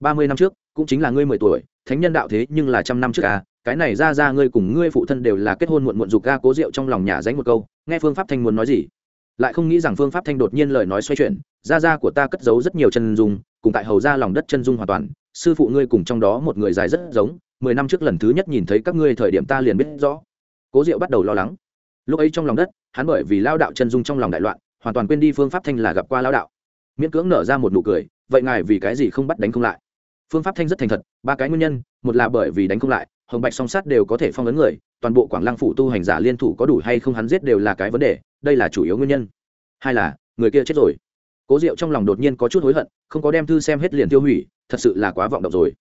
ba mươi năm trước cũng chính là ngươi mười tuổi, thánh nhân đạo thế nhưng là trăm năm trước à cái này ra ra ngươi cùng ngươi phụ thân đều là kết hôn muộn muộn dục ga cố rượu trong lòng nhà dánh một câu, nghe phương pháp thanh muốn nói gì? Lại không nghĩ rằng phương pháp thanh đột nhiên lời nói xoay chuyển gia gia của ta cất giấu rất nhiều chân dung, cùng tại hầu ra lòng đất chân dung hoàn toàn, sư phụ ngươi cùng trong đó một người dài rất giống, mười năm trước lần thứ nhất nhìn thấy các ngươi thời điểm ta liền biết rõ. Cố diệu bắt đầu lo lắng. Lúc ấy trong lòng đất, hắn bởi vì lao đạo chân dung trong lòng đại loạn, hoàn toàn quên đi phương pháp thanh là gặp qua lao đạo. Miễn cưỡng nở ra một nụ cười, vậy ngài vì cái gì không bắt đánh không lại? Phương pháp thanh rất thành thật, ba cái nguyên nhân, một là bởi vì đánh không lại, hồng bạch song sát đều có thể phong ấn người, toàn bộ quảng lăng phủ tu hành giả liên thủ có đủ hay không hắn giết đều là cái vấn đề, đây là chủ yếu nguyên nhân. Hai là, người kia chết rồi. Cố diệu trong lòng đột nhiên có chút hối hận, không có đem thư xem hết liền tiêu hủy, thật sự là quá vọng động rồi.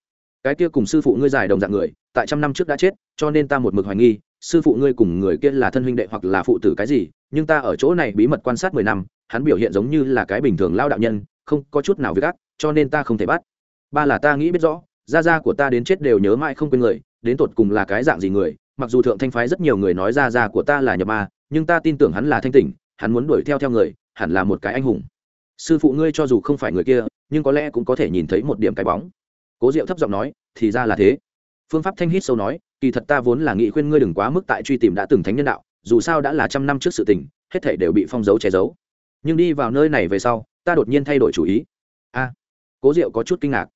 Cái kia cùng sư phụ ngươi giải đồng dạng người, tại trăm năm trước đã chết, cho nên ta một mực hoài nghi, sư phụ ngươi cùng người kia là thân huynh đệ hoặc là phụ tử cái gì, nhưng ta ở chỗ này bí mật quan sát mười năm, hắn biểu hiện giống như là cái bình thường lao đạo nhân, không có chút nào với gác cho nên ta không thể bắt ba là ta nghĩ biết rõ, gia gia của ta đến chết đều nhớ mãi không quên người, đến tột cùng là cái dạng gì người, mặc dù thượng thanh phái rất nhiều người nói gia gia của ta là nhập ma, nhưng ta tin tưởng hắn là thanh tỉnh, hắn muốn đuổi theo theo người, hẳn là một cái anh hùng. Sư phụ ngươi cho dù không phải người kia, nhưng có lẽ cũng có thể nhìn thấy một điểm cái bóng. Cố diệu thấp giọng nói, thì ra là thế. Phương pháp thanh hít sâu nói, kỳ thật ta vốn là nghĩ khuyên ngươi đừng quá mức tại truy tìm đã từng thánh nhân đạo, dù sao đã là trăm năm trước sự tình, hết thể đều bị phong dấu che giấu. Nhưng đi vào nơi này về sau, ta đột nhiên thay đổi chủ ý. A, cố diệu có chút kinh ngạc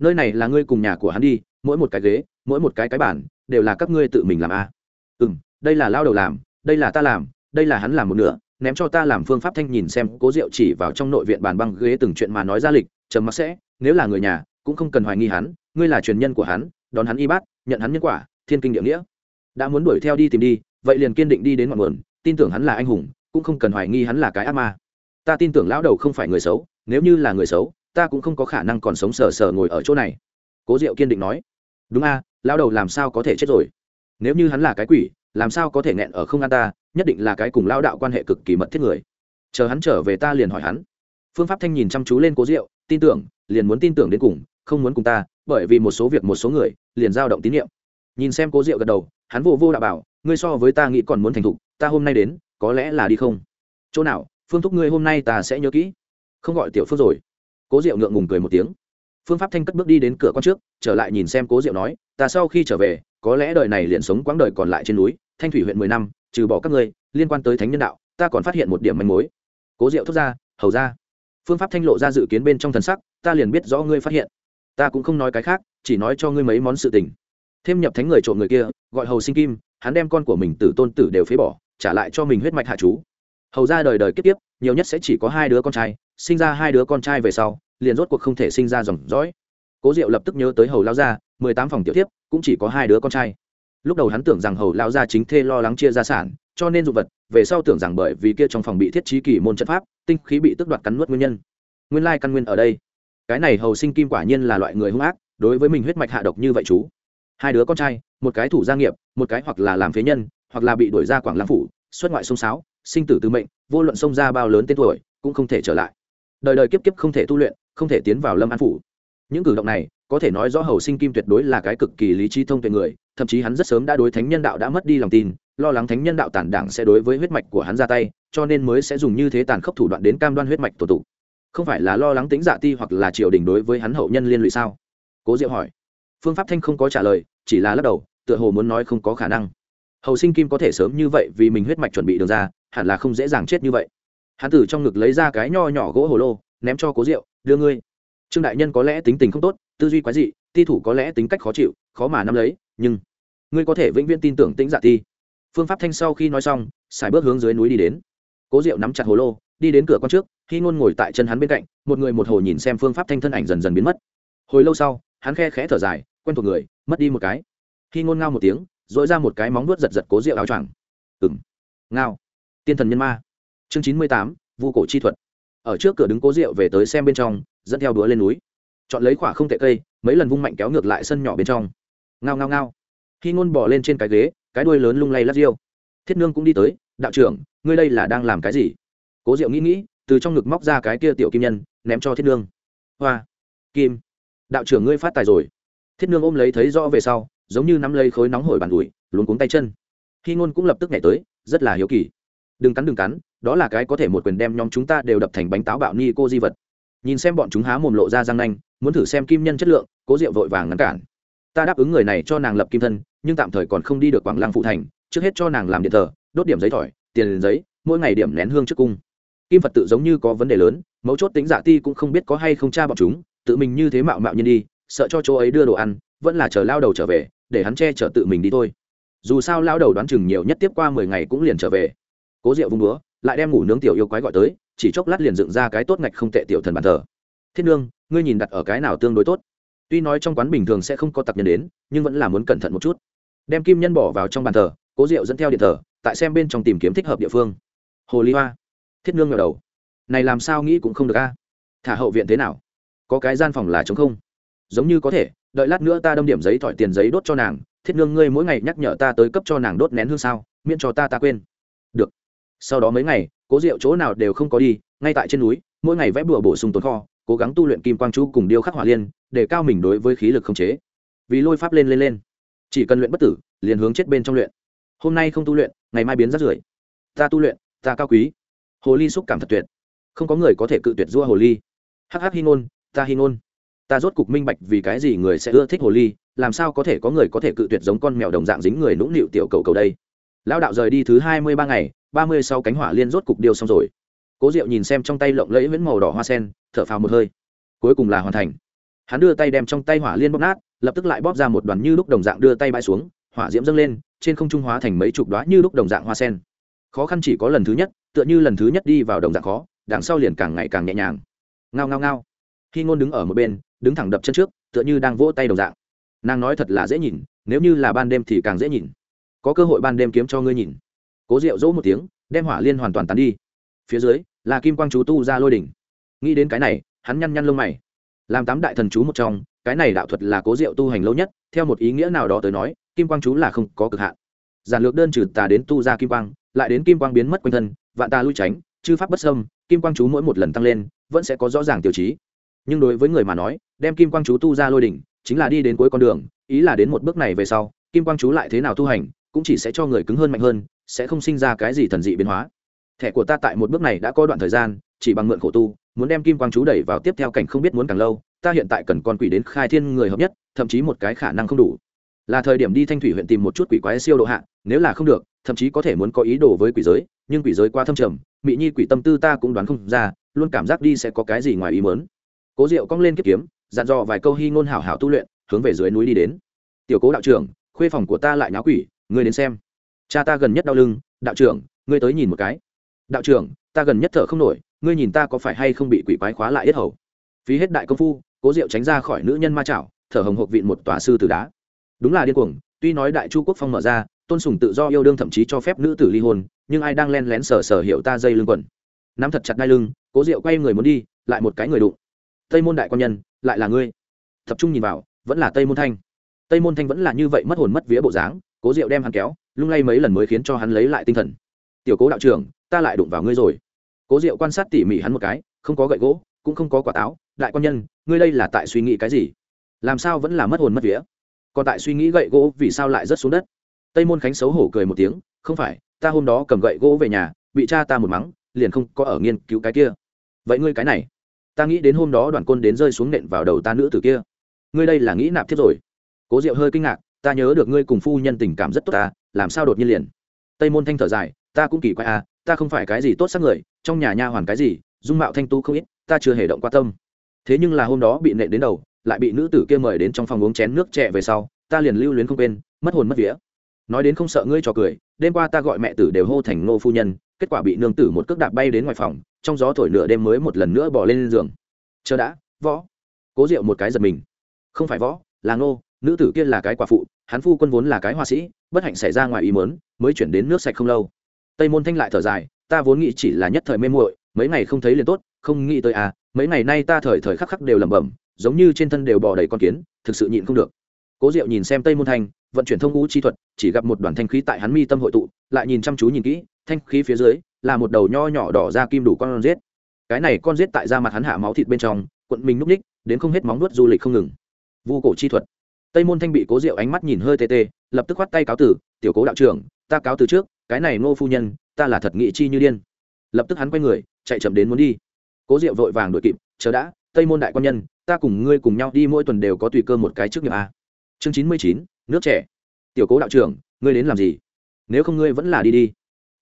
nơi này là ngươi cùng nhà của hắn đi, mỗi một cái ghế, mỗi một cái cái bản đều là các ngươi tự mình làm a à. ừ m đây là lao đầu làm, đây là ta làm, đây là hắn làm một nửa, ném cho ta làm phương pháp thanh nhìn xem, cố diệu chỉ vào trong nội viện bàn băng ghế từng chuyện mà nói ra lịch, trầm mặc sẽ, nếu là người nhà, cũng không cần hoài nghi hắn, ngươi là truyền nhân của hắn, đón hắn y bát, nhận hắn nhân quả, thiên kinh địa nghĩa đã muốn đuổi theo đi tìm đi, vậy liền kiên định đi đến ngọn nguồn, tin tưởng hắn là anh hùng, cũng không cần hoài nghi hắn là cái ác ma ta tin tưởng lão đầu không phải người xấu, nếu như là người xấu ta cũng không có khả năng còn sống sờ sờ ngồi ở chỗ này. Cố diệu kiên định nói. Đúng a, lão đầu làm sao có thể chết rồi? Nếu như hắn là cái quỷ, làm sao có thể nghẹn ở không an ta, nhất định là cái cùng lao đạo quan hệ cực kỳ mật thiết người. Chờ hắn trở về ta liền hỏi hắn. Phương pháp thanh nhìn chăm chú lên cố diệu, tin tưởng, liền muốn tin tưởng đến cùng, không muốn cùng ta, bởi vì một số việc một số người, liền dao động tín nhiệm nhìn xem cố diệu gật đầu, hắn vô vô đạo bảo, ngươi so với ta nghĩ còn muốn thành thục, ta hôm nay đến, có lẽ là đi không? Chỗ nào, phương thúc ngươi hôm nay ta sẽ nhớ kỹ. Không gọi tiểu phương rồi cố diệu ngượng ngùng cười một tiếng. Phương pháp thanh cất bước đi đến cửa con trước, trở lại nhìn xem cố diệu nói, ta sau khi trở về, có lẽ đời này liền sống quãng đời còn lại trên núi, thanh thủy huyện mười năm, trừ bỏ các ngươi, liên quan tới thánh nhân đạo, ta còn phát hiện một điểm manh mối. Cố diệu thốt ra, hầu ra. Phương pháp thanh lộ ra dự kiến bên trong thần sắc, ta liền biết rõ ngươi phát hiện. Ta cũng không nói cái khác, chỉ nói cho ngươi mấy món sự tình. Thêm nhập thánh người trộm người kia, gọi hầu sinh kim, hắn đem con của mình tử tôn tử đều phế bỏ, trả lại cho mình huyết mạch hạ chú. Hầu ra đời đời kiếp tiếp nhiều nhất sẽ chỉ có hai đứa con trai sinh ra hai đứa con trai về sau, liền rốt cuộc không thể sinh ra dòng dõi. Cố diệu lập tức nhớ tới hầu lao gia, mười tám phòng tiểu tiếp cũng chỉ có hai đứa con trai. Lúc đầu hắn tưởng rằng hầu lao gia chính thê lo lắng chia gia sản, cho nên dụng vật, về sau tưởng rằng bởi vì kia trong phòng bị thiết trí kỳ môn trận pháp, tinh khí bị tức đoạt cắn nuốt nguyên nhân. Nguyên lai căn nguyên ở đây. Cái này hầu sinh kim quả nhiên là loại người hung ác, đối với mình huyết mạch hạ độc như vậy chú. Hai đứa con trai, một cái thủ gia nghiệp, một cái hoặc là làm phế nhân, hoặc là bị đuổi ra quảng lãng phủ, xuất ngoại sông sáo sinh tử tư mệnh, vô luận sông ra bao lớn tên tuổi, cũng không thể trở lại đời đời kiếp kiếp không thể tu luyện, không thể tiến vào lâm an phủ. Những cử động này, có thể nói rõ hầu sinh kim tuyệt đối là cái cực kỳ lý trí thông tuệ người, thậm chí hắn rất sớm đã đối thánh nhân đạo đã mất đi lòng tin, lo lắng thánh nhân đạo tản đảng sẽ đối với huyết mạch của hắn ra tay, cho nên mới sẽ dùng như thế tàn khốc thủ đoạn đến cam đoan huyết mạch tổ tụ. Không phải là lo lắng tính dạ ti hoặc là triều đình đối với hắn hậu nhân liên lụy sao? Cố diệu hỏi. Phương pháp thanh không có trả lời, chỉ là lắc đầu, tựa hồ muốn nói không có khả năng. Hầu sinh kim có thể sớm như vậy vì mình huyết mạch chuẩn bị đường ra, hẳn là không dễ dàng chết như vậy hắn từ trong ngực lấy ra cái nho nhỏ gỗ hồ lô, ném cho cố rượu đưa ngươi. Trương đại nhân có lẽ tính tình không tốt, tư duy quái dị, ti thủ có lẽ tính cách khó chịu, khó mà nắm lấy, nhưng ngươi có thể vĩnh viễn tin tưởng tĩnh dạ ti. Phương pháp thanh sau khi nói xong xài bước hướng dưới núi đi đến. Cố diệu nắm chặt hồ lô, đi đến cửa con trước, khi ngôn ngồi tại chân hắn bên cạnh, một người một hồ nhìn xem phương pháp thanh thân ảnh dần dần biến mất. Hồi lâu sau, hắn khe khẽ thở dài, quen thuộc người, mất đi một cái. Khi ngôn ngao một tiếng dội ra một cái móng nuốt giật giật cố Diệu áo choàng. Ừng ngao. Tiên thần nhân ma chương chín mươi tám, vu cổ chi thuật. Ở trước cửa đứng cố rượu về tới xem bên trong, dẫn theo đũa lên núi. Chọn lấy quả không tệ cây, mấy lần vung mạnh kéo ngược lại sân nhỏ bên trong. Ngao ngao ngao. Khi ngôn bỏ lên trên cái ghế, cái đuôi lớn lung lay lắc riêu. Thiết nương cũng đi tới, đạo trưởng, ngươi đây là đang làm cái gì? Cố diệu nghĩ nghĩ, từ trong ngực móc ra cái kia tiểu kim nhân, ném cho thiết nương. Hoa, kim. Đạo trưởng ngươi phát tài rồi. Thiết nương ôm lấy thấy rõ về sau, giống như nắm lấy khối nóng hổi bàn ủi luống cuống tay chân. Khi ngôn cũng lập tức nhảy tới, rất là hiếu kỳ đừng cắn đừng cắn, đó là cái có thể một quyền đem nhóm chúng ta đều đập thành bánh táo bạo ni cô di vật. Nhìn xem bọn chúng há mồm lộ ra răng nanh, muốn thử xem kim nhân chất lượng, cố diệu vội vàng ngăn cản. Ta đáp ứng người này cho nàng lập kim thân, nhưng tạm thời còn không đi được quảng lăng phụ thành, trước hết cho nàng làm điện thờ, đốt điểm giấy thỏi, tiền giấy, mỗi ngày điểm nén hương trước cung. Kim phật tự giống như có vấn đề lớn, mấu chốt tính dạ ti cũng không biết có hay không cha bọn chúng, tự mình như thế mạo mạo nhiên đi, sợ cho chỗ ấy đưa đồ ăn, vẫn là chờ lao đầu trở về, để hắn che chở tự mình đi thôi. Dù sao lao đầu đoán chừng nhiều nhất tiếp qua mười ngày cũng liền trở về cố Diệu vung búa, lại đem ngủ nướng tiểu yêu quái gọi tới, chỉ chốc lát liền dựng ra cái tốt ngạch không tệ tiểu thần bàn thờ. Thiết nương, ngươi nhìn đặt ở cái nào tương đối tốt? Tuy nói trong quán bình thường sẽ không có tặc nhân đến, nhưng vẫn là muốn cẩn thận một chút. Đem kim nhân bỏ vào trong bàn thờ, cố Diệu dẫn theo điện thờ, tại xem bên trong tìm kiếm thích hợp địa phương. Hồ ly hoa. Thiết nương ngờ đầu. Này làm sao nghĩ cũng không được a. Thả hậu viện thế nào? Có cái gian phòng là chống không? Giống như có thể, đợi lát nữa ta đâm điểm giấy thỏi tiền giấy đốt cho nàng. Thiết nương, ngươi mỗi ngày nhắc nhở ta tới cấp cho nàng đốt nén hương sao? Miễn cho ta ta quên. Được sau đó mấy ngày, cố diệu chỗ nào đều không có đi, ngay tại trên núi, mỗi ngày vẽ bùa bổ sung tồn kho, cố gắng tu luyện kim quang chú cùng điêu khắc hỏa liên, để cao mình đối với khí lực không chế. Vì lôi pháp lên lên lên. Chỉ cần luyện bất tử, liền hướng chết bên trong luyện. Hôm nay không tu luyện, ngày mai biến rắt rưởi. Ta tu luyện, ta cao quý. Hồ ly xúc cảm thật tuyệt. Không có người có thể cự tuyệt dua hồ ly. Hắc hắc hi ngôn, ta hi ngôn. Ta rốt cục minh bạch vì cái gì người sẽ ưa thích hồ ly, làm sao có thể có người có thể cự tuyệt giống con mèo đồng dạng dính người nũng nịu tiểu cầu cầu đây? Lão đạo rời đi thứ hai mươi ba ngày, ba mươi sau cánh hỏa liên rốt cục điêu xong rồi. Cố diệu nhìn xem trong tay lộng lẫy viễn màu đỏ hoa sen, thở phào một hơi. Cuối cùng là hoàn thành. Hắn đưa tay đem trong tay hỏa liên bóp nát, lập tức lại bóp ra một đoàn như lúc đồng dạng đưa tay bãi xuống, hỏa diễm dâng lên, trên không trung hóa thành mấy chục đoá như lúc đồng dạng hoa sen. Khó khăn chỉ có lần thứ nhất, tựa như lần thứ nhất đi vào đồng dạng khó, đằng sau liền càng ngày càng nhẹ nhàng. Ngao ngao ngao. Khi ngôn đứng ở một bên, đứng thẳng đập chân trước, tựa như đang vỗ tay đồng dạng. Nàng nói thật là dễ nhìn, nếu như là ban đêm thì càng dễ nhìn có cơ hội ban đêm kiếm cho ngươi nhìn. Cố Diệu dỗ một tiếng, đem hỏa liên hoàn toàn tán đi. Phía dưới, là kim quang chú tu ra lôi đỉnh. Nghĩ đến cái này, hắn nhăn nhăn lông mày. Làm tám đại thần chú một trong, cái này đạo thuật là cố diệu tu hành lâu nhất, theo một ý nghĩa nào đó tới nói, kim quang chú là không có cực hạn. Giản lược đơn trừ tà đến tu ra kim quang, lại đến kim quang biến mất quanh thân, vạn ta lui tránh, chư pháp bất sâm kim quang chú mỗi một lần tăng lên, vẫn sẽ có rõ ràng tiêu chí. Nhưng đối với người mà nói, đem kim quang chú tu ra lôi đỉnh, chính là đi đến cuối con đường, ý là đến một bước này về sau, kim quang chú lại thế nào tu hành cũng chỉ sẽ cho người cứng hơn mạnh hơn, sẽ không sinh ra cái gì thần dị biến hóa. Thẻ của ta tại một bước này đã có đoạn thời gian, chỉ bằng mượn khổ tu, muốn đem kim quang chú đẩy vào tiếp theo cảnh không biết muốn càng lâu, ta hiện tại cần con quỷ đến khai thiên người hợp nhất, thậm chí một cái khả năng không đủ. Là thời điểm đi thanh thủy huyện tìm một chút quỷ quái siêu độ hạ, nếu là không được, thậm chí có thể muốn có ý đồ với quỷ giới, nhưng quỷ giới quá thâm trầm, mỹ nhi quỷ tâm tư ta cũng đoán không ra, luôn cảm giác đi sẽ có cái gì ngoài ý mớn cố diệu cong lên kiếp kiếm, dặn dò vài câu hy ngôn hảo hảo tu luyện, hướng về dưới núi đi đến. Tiểu cố đạo trưởng, khuê phòng của ta lại nháo quỷ ngươi đến xem. Cha ta gần nhất đau lưng, đạo trưởng, ngươi tới nhìn một cái. Đạo trưởng, ta gần nhất thở không nổi, ngươi nhìn ta có phải hay không bị quỷ quái khóa lại yết hầu? Phí hết đại công phu, cố diệu tránh ra khỏi nữ nhân ma chảo, thở hồng hộc vịn một tòa sư tử đá. Đúng là điên cuồng, tuy nói đại chu quốc phong mở ra, tôn sùng tự do yêu đương thậm chí cho phép nữ tử ly hôn, nhưng ai đang len lén sờ sờ hiểu ta dây lưng quần. Nắm thật chặt đai lưng, cố diệu quay người muốn đi, lại một cái người đụng. Tây môn đại quan nhân, lại là ngươi. Tập trung nhìn vào, vẫn là tây môn thanh. Tây môn thanh vẫn là như vậy mất hồn mất vía bộ dáng cố diệu đem hắn kéo, lung lay mấy lần mới khiến cho hắn lấy lại tinh thần. Tiểu cố đạo trưởng, ta lại đụng vào ngươi rồi. Cố diệu quan sát tỉ mỉ hắn một cái, không có gậy gỗ, cũng không có quả táo. Đại quan nhân, ngươi đây là tại suy nghĩ cái gì? Làm sao vẫn là mất hồn mất vía? Còn tại suy nghĩ gậy gỗ vì sao lại rớt xuống đất? Tây môn khánh xấu hổ cười một tiếng, không phải, ta hôm đó cầm gậy gỗ về nhà, bị cha ta một mắng, liền không có ở nghiên cứu cái kia. Vậy ngươi cái này, ta nghĩ đến hôm đó đoàn côn đến rơi xuống nện vào đầu ta nữ tử kia. Ngươi đây là nghĩ nạp thiết rồi. Cố diệu hơi kinh ngạc ta nhớ được ngươi cùng phu nhân tình cảm rất tốt ta, làm sao đột nhiên liền? Tây môn thanh thở dài, ta cũng kỳ quái à ta không phải cái gì tốt sắc người, trong nhà nha hoàn cái gì, dung mạo thanh tu không ít, ta chưa hề động qua tâm. Thế nhưng là hôm đó bị nện đến đầu, lại bị nữ tử kia mời đến trong phòng uống chén nước trẻ về sau, ta liền lưu luyến không quên, mất hồn mất vía. Nói đến không sợ ngươi trò cười, đêm qua ta gọi mẹ tử đều hô thành ngô phu nhân, kết quả bị nương tử một cước đạp bay đến ngoài phòng, trong gió thổi nửa đêm mới một lần nữa bỏ lên giường. Chờ đã, võ. Cố diệu một cái giật mình. Không phải võ, là ngô nữ tử kia là cái quả phụ, hắn phu quân vốn là cái họa sĩ, bất hạnh xảy ra ngoài ý mớn mới chuyển đến nước sạch không lâu. Tây môn thanh lại thở dài, ta vốn nghĩ chỉ là nhất thời mê muội, mấy ngày không thấy liền tốt, không nghĩ tới à mấy ngày nay ta thời thời khắc khắc đều lẩm bẩm, giống như trên thân đều bỏ đầy con kiến, thực sự nhịn không được. Cố diệu nhìn xem tây môn thanh, vận chuyển thông ngũ chi thuật, chỉ gặp một đoàn thanh khí tại hắn mi tâm hội tụ, lại nhìn chăm chú nhìn kỹ, thanh khí phía dưới, là một đầu nho nhỏ đỏ ra kim đủ con rết cái này con rết tại da mặt hắn hạ máu thịt bên trong quận mình núp ních, đến không hết móng nuốt du lịch không ngừng. Vu cổ chi thuật tây môn thanh bị cố diệu ánh mắt nhìn hơi tê tê, lập tức khoát tay cáo tử tiểu cố đạo trưởng, ta cáo từ trước, cái này ngô phu nhân, ta là thật nghị chi như điên. Lập tức hắn quay người, chạy chậm đến muốn đi. Cố diệu vội vàng đuổi kịp, chờ đã, tây môn đại quan nhân, ta cùng ngươi cùng nhau đi mỗi tuần đều có tùy cơ một cái trước nghiệp a. Chương chín mươi chín, nước trẻ. Tiểu cố đạo trưởng, ngươi đến làm gì? Nếu không ngươi vẫn là đi đi.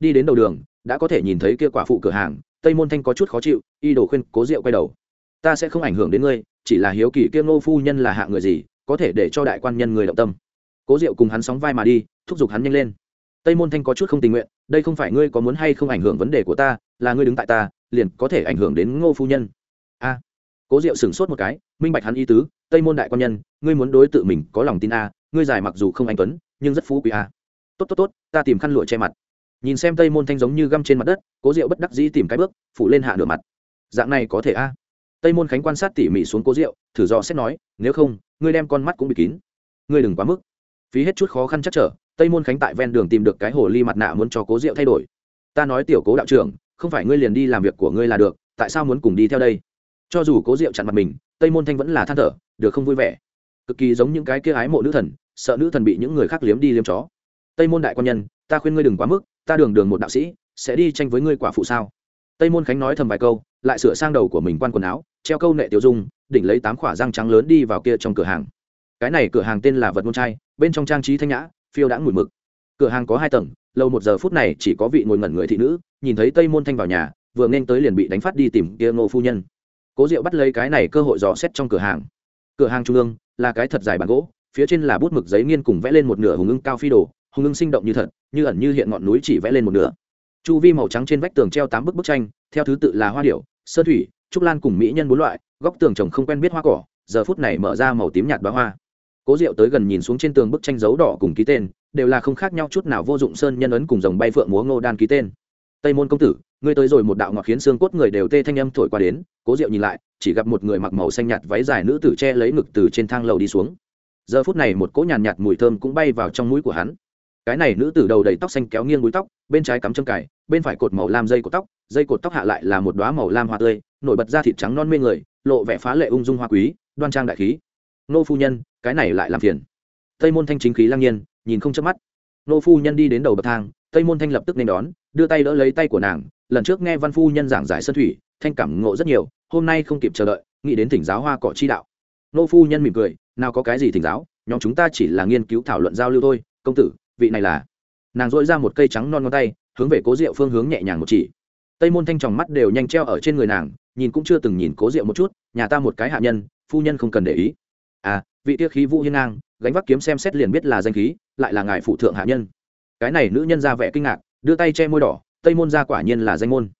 Đi đến đầu đường, đã có thể nhìn thấy kia quả phụ cửa hàng, tây môn thanh có chút khó chịu, y đồ khuyên cố diệu quay đầu. Ta sẽ không ảnh hưởng đến ngươi, chỉ là hiếu kỳ kia ngô phu nhân là hạ người gì có thể để cho đại quan nhân người động tâm. Cố diệu cùng hắn sóng vai mà đi, thúc giục hắn nhanh lên. Tây môn thanh có chút không tình nguyện, đây không phải ngươi có muốn hay không ảnh hưởng vấn đề của ta, là ngươi đứng tại ta, liền có thể ảnh hưởng đến ngô phu nhân. A. Cố diệu sửng sốt một cái, minh bạch hắn y tứ, tây môn đại quan nhân, ngươi muốn đối tự mình có lòng tin a, ngươi dài mặc dù không anh tuấn, nhưng rất phú quý a. Tốt tốt tốt, ta tìm khăn lụa che mặt. Nhìn xem tây môn thanh giống như găm trên mặt đất, cố diệu bất đắc dĩ tìm cái bước, phủ lên hạ nửa mặt. Dạng này có thể a. Tây môn khánh quan sát tỉ mỉ xuống cố diệu, thử dò xét nói, nếu không ngươi đem con mắt cũng bị kín. Ngươi đừng quá mức. Phí hết chút khó khăn chắc trở, tây môn khánh tại ven đường tìm được cái hồ ly mặt nạ muốn cho cố diệu thay đổi. Ta nói tiểu cố đạo trưởng, không phải ngươi liền đi làm việc của ngươi là được, tại sao muốn cùng đi theo đây? Cho dù cố diệu chặn mặt mình, tây môn thanh vẫn là than thở, được không vui vẻ. Cực kỳ giống những cái kia ái mộ nữ thần, sợ nữ thần bị những người khác liếm đi liếm chó. Tây môn đại quan nhân, ta khuyên ngươi đừng quá mức, ta đường đường một đạo sĩ, sẽ đi tranh với ngươi quả phụ sao? Tây môn khánh nói thầm vài câu, lại sửa sang đầu của mình quan quần áo treo câu nệ tiêu dung, đỉnh lấy tám khỏa răng trắng lớn đi vào kia trong cửa hàng. Cái này cửa hàng tên là vật môn trai bên trong trang trí thanh nhã, phiêu đãng mùi mực. Cửa hàng có hai tầng, lâu một giờ phút này chỉ có vị ngồi ngẩn người thị nữ, nhìn thấy tây môn thanh vào nhà, vừa nên tới liền bị đánh phát đi tìm kia ngô phu nhân. Cố diệu bắt lấy cái này cơ hội dò xét trong cửa hàng. Cửa hàng trung ương là cái thật dài bàn gỗ, phía trên là bút mực giấy nghiên cùng vẽ lên một nửa hùng ưng cao phi đồ, hùng ưng sinh động như thật, như ẩn như hiện ngọn núi chỉ vẽ lên một nửa. Chu vi màu trắng trên vách tường treo tám bức bức tranh, theo thứ tự là hoa điểu sơ thủy trúc lan cùng mỹ nhân bốn loại góc tường trồng không quen biết hoa cỏ giờ phút này mở ra màu tím nhạt bá hoa. Cố diệu tới gần nhìn xuống trên tường bức tranh dấu đỏ cùng ký tên đều là không khác nhau chút nào vô dụng sơn nhân ấn cùng dòng bay phượng múa ngô đan ký tên. Tây môn công tử ngươi tới rồi một đạo ngọt khiến xương cốt người đều tê thanh âm thổi qua đến cố diệu nhìn lại chỉ gặp một người mặc màu xanh nhạt váy dài nữ tử che lấy ngực từ trên thang lầu đi xuống. Giờ phút này một cỗ nhàn nhạt, nhạt mùi thơm cũng bay vào trong mũi của hắn. Cái này nữ tử đầu đầy tóc xanh kéo nghiêng búi tóc bên trái cắm châm cài bên phải cột màu lam dây của tóc dây cột tóc hạ lại là một đoá màu lam hoa tươi, nổi bật ra thịt trắng non mê người, lộ vẻ phá lệ ung dung hoa quý, đoan trang đại khí. Nô phu nhân, cái này lại làm phiền. Tây môn thanh chính khí lang nhiên, nhìn không chớp mắt. Nô phu nhân đi đến đầu bậc thang, tây môn thanh lập tức nên đón, đưa tay đỡ lấy tay của nàng. Lần trước nghe văn phu nhân giảng giải sân thủy, thanh cảm ngộ rất nhiều, hôm nay không kịp chờ đợi, nghĩ đến thỉnh giáo hoa cỏ chi đạo. Nô phu nhân mỉm cười, nào có cái gì thỉnh giáo, nhóm chúng ta chỉ là nghiên cứu thảo luận giao lưu thôi, công tử, vị này là. Nàng dội ra một cây trắng non ngón tay, hướng về cố diệu phương hướng nhẹ nhàng một chỉ tây môn thanh tròng mắt đều nhanh treo ở trên người nàng, nhìn cũng chưa từng nhìn cố diệu một chút, nhà ta một cái hạ nhân, phu nhân không cần để ý. À vị tia khí vũ hiên ngang, gánh vác kiếm xem xét liền biết là danh khí, lại là ngài phụ thượng hạ nhân. Cái này nữ nhân ra vẻ kinh ngạc, đưa tay che môi đỏ, tây môn ra quả nhiên là danh môn.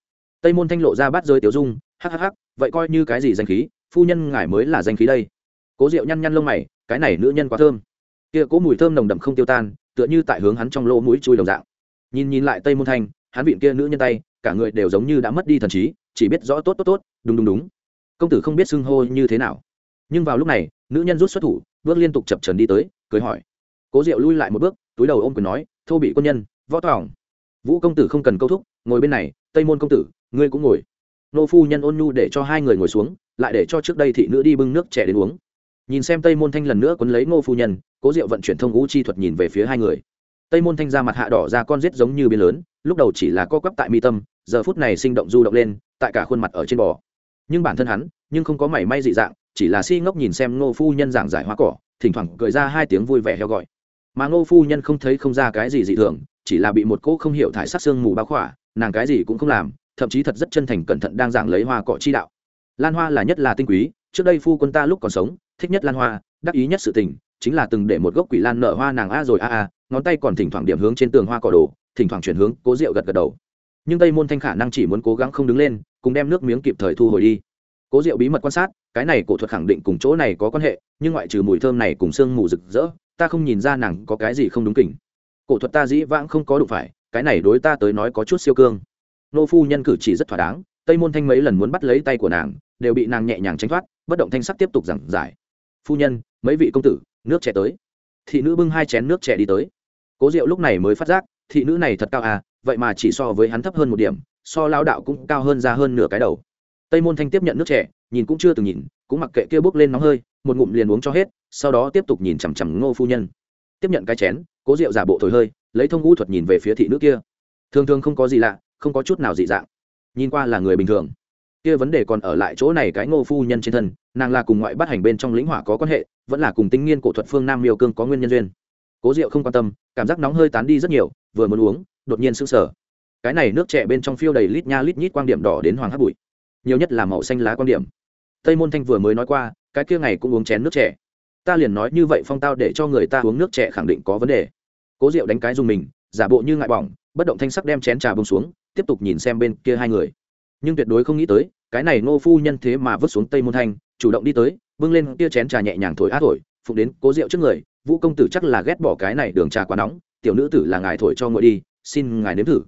Tây môn thanh lộ ra bắt rơi tiểu dung hhh vậy coi như cái gì danh khí, phu nhân ngài mới là danh khí đây. Cố diệu nhăn nhăn lông mày, cái này nữ nhân quá thơm. Kia cố mùi thơm nồng đậm không tiêu tan, tựa như tại hướng hắn trong lỗ mũi chui đồng dạng. Nhìn nhìn lại tây môn thanh, hắn vịn kia nữ nhân tay cả người đều giống như đã mất đi thần trí, chỉ biết rõ tốt tốt tốt, đúng đúng đúng. Công tử không biết xưng hô như thế nào. Nhưng vào lúc này, nữ nhân rút xuất thủ, bước liên tục chập trần đi tới, cười hỏi. Cố diệu lui lại một bước, túi đầu ôm quyền nói, thô bị quân nhân, võ tỏng vũ công tử không cần câu thúc, ngồi bên này, tây môn công tử, ngươi cũng ngồi. Nô phu nhân ôn nhu để cho hai người ngồi xuống, lại để cho trước đây thị nữ đi bưng nước trẻ đến uống. Nhìn xem tây môn thanh lần nữa quấn lấy ngô phu nhân, cố diệu vận chuyển thông ngũ chi thuật nhìn về phía hai người tây môn thanh ra mặt hạ đỏ ra con rết giống như biên lớn, lúc đầu chỉ là co quắp tại mi tâm, giờ phút này sinh động du động lên, tại cả khuôn mặt ở trên bò. Nhưng bản thân hắn, nhưng không có mảy may dị dạng, chỉ là si ngốc nhìn xem ngô phu nhân giảng giải hoa cỏ, thỉnh thoảng cười ra hai tiếng vui vẻ heo gọi. Mà ngô phu nhân không thấy không ra cái gì dị thường, chỉ là bị một cỗ không hiểu thải sắc xương mù bao khỏa, nàng cái gì cũng không làm, thậm chí thật rất chân thành cẩn thận đang giảng lấy hoa cỏ chi đạo. Lan hoa là nhất là tinh quý, trước đây phu quân ta lúc còn sống, thích nhất lan hoa, đắc ý nhất sự tình chính là từng để một gốc quỷ lan nở hoa nàng a rồi a a, ngón tay còn thỉnh thoảng điểm hướng trên tường hoa cỏ đồ, thỉnh thoảng chuyển hướng cố rượu gật gật đầu. Nhưng tây môn thanh khả năng chỉ muốn cố gắng không đứng lên, cùng đem nước miếng kịp thời thu hồi đi. Cố diệu bí mật quan sát, cái này cổ thuật khẳng định cùng chỗ này có quan hệ, nhưng ngoại trừ mùi thơm này cùng sương mù rực rỡ, ta không nhìn ra nàng có cái gì không đúng kỉnh. Cổ thuật ta dĩ vãng không có đụng phải, cái này đối ta tới nói có chút siêu cương. Nô phu nhân cử chỉ rất thỏa đáng, tây môn thanh mấy lần muốn bắt lấy tay của nàng, đều bị nàng nhẹ nhàng tránh thoát, bất động thanh sắc tiếp tục giảng giải. Phu nhân, mấy vị công tử nước trẻ tới. Thị nữ bưng hai chén nước trẻ đi tới. Cố diệu lúc này mới phát giác, thị nữ này thật cao à vậy mà chỉ so với hắn thấp hơn một điểm, so lao đạo cũng cao hơn ra hơn nửa cái đầu. Tây môn thanh tiếp nhận nước trẻ, nhìn cũng chưa từng nhìn, cũng mặc kệ kia bước lên nóng hơi, một ngụm liền uống cho hết, sau đó tiếp tục nhìn chằm chằm ngô phu nhân. Tiếp nhận cái chén, cố Diệu giả bộ thổi hơi, lấy thông ngũ thuật nhìn về phía thị nữ kia. Thường thường không có gì lạ, không có chút nào dị dạng. Nhìn qua là người bình thường kia vấn đề còn ở lại chỗ này cái ngô phu nhân trên thân, nàng là cùng ngoại bắt hành bên trong lĩnh hỏa có quan hệ, vẫn là cùng tinh nghiên cổ thuật phương nam miêu cương có nguyên nhân duyên. Cố diệu không quan tâm, cảm giác nóng hơi tán đi rất nhiều, vừa muốn uống, đột nhiên sững sờ. Cái này nước trẻ bên trong phiêu đầy lít nha lít nhít quang điểm đỏ đến hoàng hắc bụi. Nhiều nhất là màu xanh lá quang điểm. Tây môn thanh vừa mới nói qua, cái kia ngày cũng uống chén nước trẻ ta liền nói như vậy phong tao để cho người ta uống nước trẻ khẳng định có vấn đề. Cố diệu đánh cái dùng mình, giả bộ như ngại bỏng, bất động thanh sắc đem chén trà bông xuống, tiếp tục nhìn xem bên kia hai người nhưng tuyệt đối không nghĩ tới, cái này ngô phu nhân thế mà vứt xuống tây môn thanh, chủ động đi tới, bưng lên tia chén trà nhẹ nhàng thổi át thổi phục đến cố rượu trước người, vũ công tử chắc là ghét bỏ cái này đường trà quá nóng, tiểu nữ tử là ngài thổi cho ngồi đi, xin ngài nếm thử.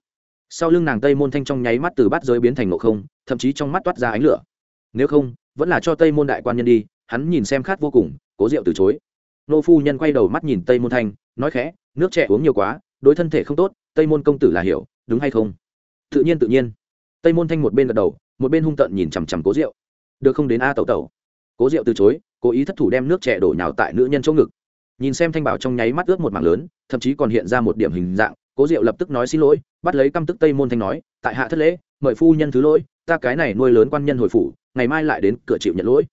Sau lưng nàng tây môn thanh trong nháy mắt từ bát giới biến thành ngộ không, thậm chí trong mắt toát ra ánh lửa. Nếu không, vẫn là cho tây môn đại quan nhân đi, hắn nhìn xem khát vô cùng, cố rượu từ chối. Nô phu nhân quay đầu mắt nhìn tây môn thanh, nói khẽ, nước trẻ uống nhiều quá, đối thân thể không tốt, tây môn công tử là hiểu, đúng hay không? Tự nhiên tự nhiên tây môn thanh một bên gật đầu, một bên hung tợn nhìn chằm chằm cố rượu được không đến a tẩu tẩu. Cố rượu từ chối, cố ý thất thủ đem nước trẻ đổ nhào tại nữ nhân chỗ ngực. Nhìn xem thanh bảo trong nháy mắt ướt một mảng lớn, thậm chí còn hiện ra một điểm hình dạng, cố diệu lập tức nói xin lỗi, bắt lấy căm tức tây môn thanh nói, tại hạ thất lễ, mời phu nhân thứ lỗi, ta cái này nuôi lớn quan nhân hồi phủ, ngày mai lại đến cửa chịu nhận lỗi.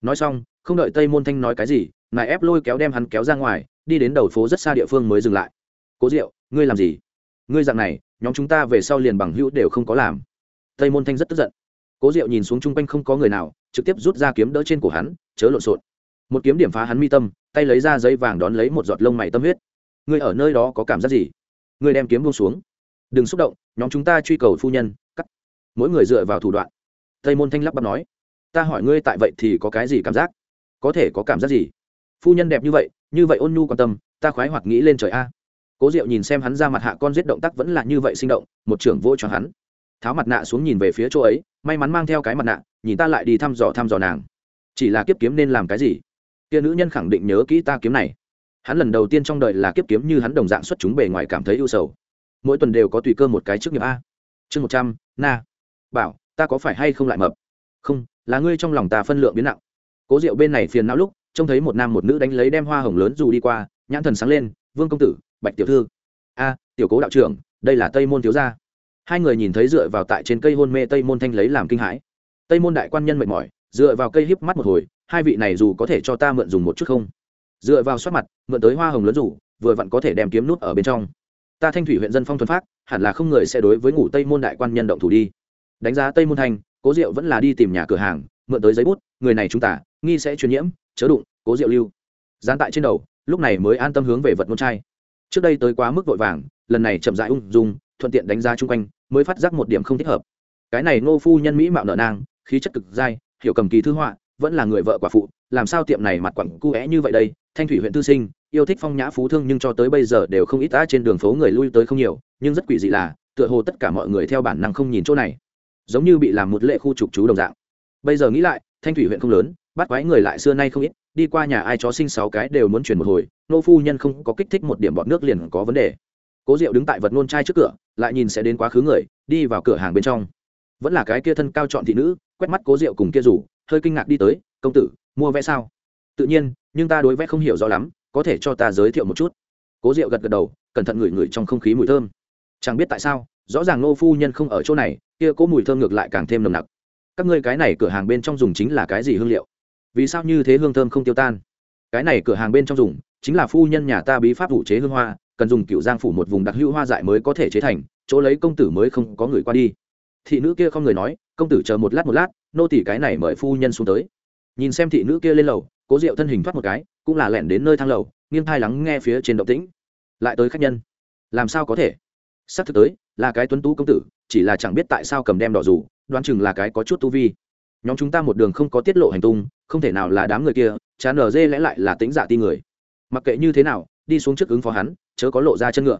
Nói xong, không đợi tây môn thanh nói cái gì, ngài ép lôi kéo đem hắn kéo ra ngoài, đi đến đầu phố rất xa địa phương mới dừng lại. Cố diệu, ngươi làm gì? Ngươi dạng này, nhóm chúng ta về sau liền bằng hữu đều không có làm tây môn thanh rất tức giận. Cố diệu nhìn xuống chung quanh không có người nào, trực tiếp rút ra kiếm đỡ trên cổ hắn, chớ lộn xộn. Một kiếm điểm phá hắn mi tâm, tay lấy ra giấy vàng đón lấy một giọt lông mày tâm huyết. Ngươi ở nơi đó có cảm giác gì? Ngươi đem kiếm buông xuống. Đừng xúc động, nhóm chúng ta truy cầu phu nhân, cắt. Mỗi người dựa vào thủ đoạn. Tây môn thanh lắp bắp nói. Ta hỏi ngươi tại vậy thì có cái gì cảm giác? Có thể có cảm giác gì? Phu nhân đẹp như vậy như vậy ôn nhu quan tâm, ta khoái hoặc nghĩ lên trời a. Cố diệu nhìn xem hắn ra mặt hạ con giết động tác vẫn là như vậy sinh động, một trưởng vô cho hắn tháo mặt nạ xuống nhìn về phía chỗ ấy, may mắn mang theo cái mặt nạ, nhìn ta lại đi thăm dò thăm dò nàng. Chỉ là kiếp kiếm nên làm cái gì? Kia nữ nhân khẳng định nhớ kỹ ta kiếm này. Hắn lần đầu tiên trong đời là kiếp kiếm như hắn đồng dạng xuất chúng bề ngoài cảm thấy ưu sầu. Mỗi tuần đều có tùy cơ một cái trước nghiệp a. Chương một trăm, na. Bảo, ta có phải hay không lại mập? Không, là ngươi trong lòng ta phân lượng biến nặng. Cố diệu bên này phiền não lúc, trông thấy một nam một nữ đánh lấy đem hoa hồng lớn dù đi qua, nhãn thần sáng lên, vương công tử, bạch tiểu thư. A, tiểu cố đạo trưởng, đây là tây môn thiếu gia hai người nhìn thấy dựa vào tại trên cây hôn mê tây môn thanh lấy làm kinh hãi. Tây môn đại quan nhân mệt mỏi, dựa vào cây híp mắt một hồi, hai vị này dù có thể cho ta mượn dùng một chút không? Dựa vào soát mặt, mượn tới hoa hồng lớn rủ, vừa vặn có thể đem kiếm nút ở bên trong. Ta thanh thủy huyện dân phong thuần phát hẳn là không người sẽ đối với ngủ tây môn đại quan nhân động thủ đi. Đánh giá tây môn thanh, cố diệu vẫn là đi tìm nhà cửa hàng, mượn tới giấy bút, người này chúng ta, nghi sẽ truyền nhiễm, chớ đụng, cố diệu lưu. Dán tại trên đầu, lúc này mới an tâm hướng về vật môn trai. Trước đây tới quá mức vội vàng, lần này chậm dại ung dung, thuận tiện đánh giá chung quanh mới phát giác một điểm không thích hợp. Cái này ngô phu nhân mỹ mạo nợ nang, khí chất cực dai, hiểu cầm kỳ thư họa, vẫn là người vợ quả phụ, làm sao tiệm này mặt quẳng cu é như vậy đây? Thanh thủy huyện tư sinh, yêu thích phong nhã phú thương nhưng cho tới bây giờ đều không ít ta trên đường phố người lui tới không nhiều, nhưng rất quỷ dị là, tựa hồ tất cả mọi người theo bản năng không nhìn chỗ này. Giống như bị làm một lệ khu trục chú đồng dạng. Bây giờ nghĩ lại, thanh thủy huyện không lớn, bắt quái người lại xưa nay không ít, đi qua nhà ai chó sinh sáu cái đều muốn chuyển một hồi nô phu nhân không có kích thích một điểm bọn nước liền có vấn đề cố diệu đứng tại vật nôn trai trước cửa, lại nhìn sẽ đến quá khứ người, đi vào cửa hàng bên trong. Vẫn là cái kia thân cao chọn thị nữ, quét mắt cố diệu cùng kia rủ, hơi kinh ngạc đi tới, công tử, mua vẽ sao? Tự nhiên, nhưng ta đối vẽ không hiểu rõ lắm, có thể cho ta giới thiệu một chút. Cố diệu gật gật đầu, cẩn thận ngửi ngửi trong không khí mùi thơm. Chẳng biết tại sao, rõ ràng nô phu nhân không ở chỗ này, kia cố mùi thơm ngược lại càng thêm nồng nặc. Các ngươi cái này cửa hàng bên trong dùng chính là cái gì hương liệu? Vì sao như thế hương thơm không tiêu tan? Cái này cửa hàng bên trong dùng, chính là phu nhân nhà ta bí pháp vụ chế hương hoa cần dùng cựu giang phủ một vùng đặc hữu hoa dại mới có thể chế thành, chỗ lấy công tử mới không có người qua đi. Thị nữ kia không người nói, công tử chờ một lát một lát, nô tỷ cái này mời phu nhân xuống tới. Nhìn xem thị nữ kia lên lầu, cố diệu thân hình thoát một cái, cũng là lẻn đến nơi thang lầu, nghiêng thai lắng nghe phía trên động tĩnh. Lại tới khách nhân, làm sao có thể? Sắp thực tới, là cái tuấn tú công tử, chỉ là chẳng biết tại sao cầm đem đỏ rủ đoán chừng là cái có chút tu vi. Nhóm chúng ta một đường không có tiết lộ hành tung, không thể nào là đám người kia, chán ở dê lẽ lại là tính giả ti người. Mặc kệ như thế nào đi xuống trước ứng phó hắn, chớ có lộ ra chân ngựa.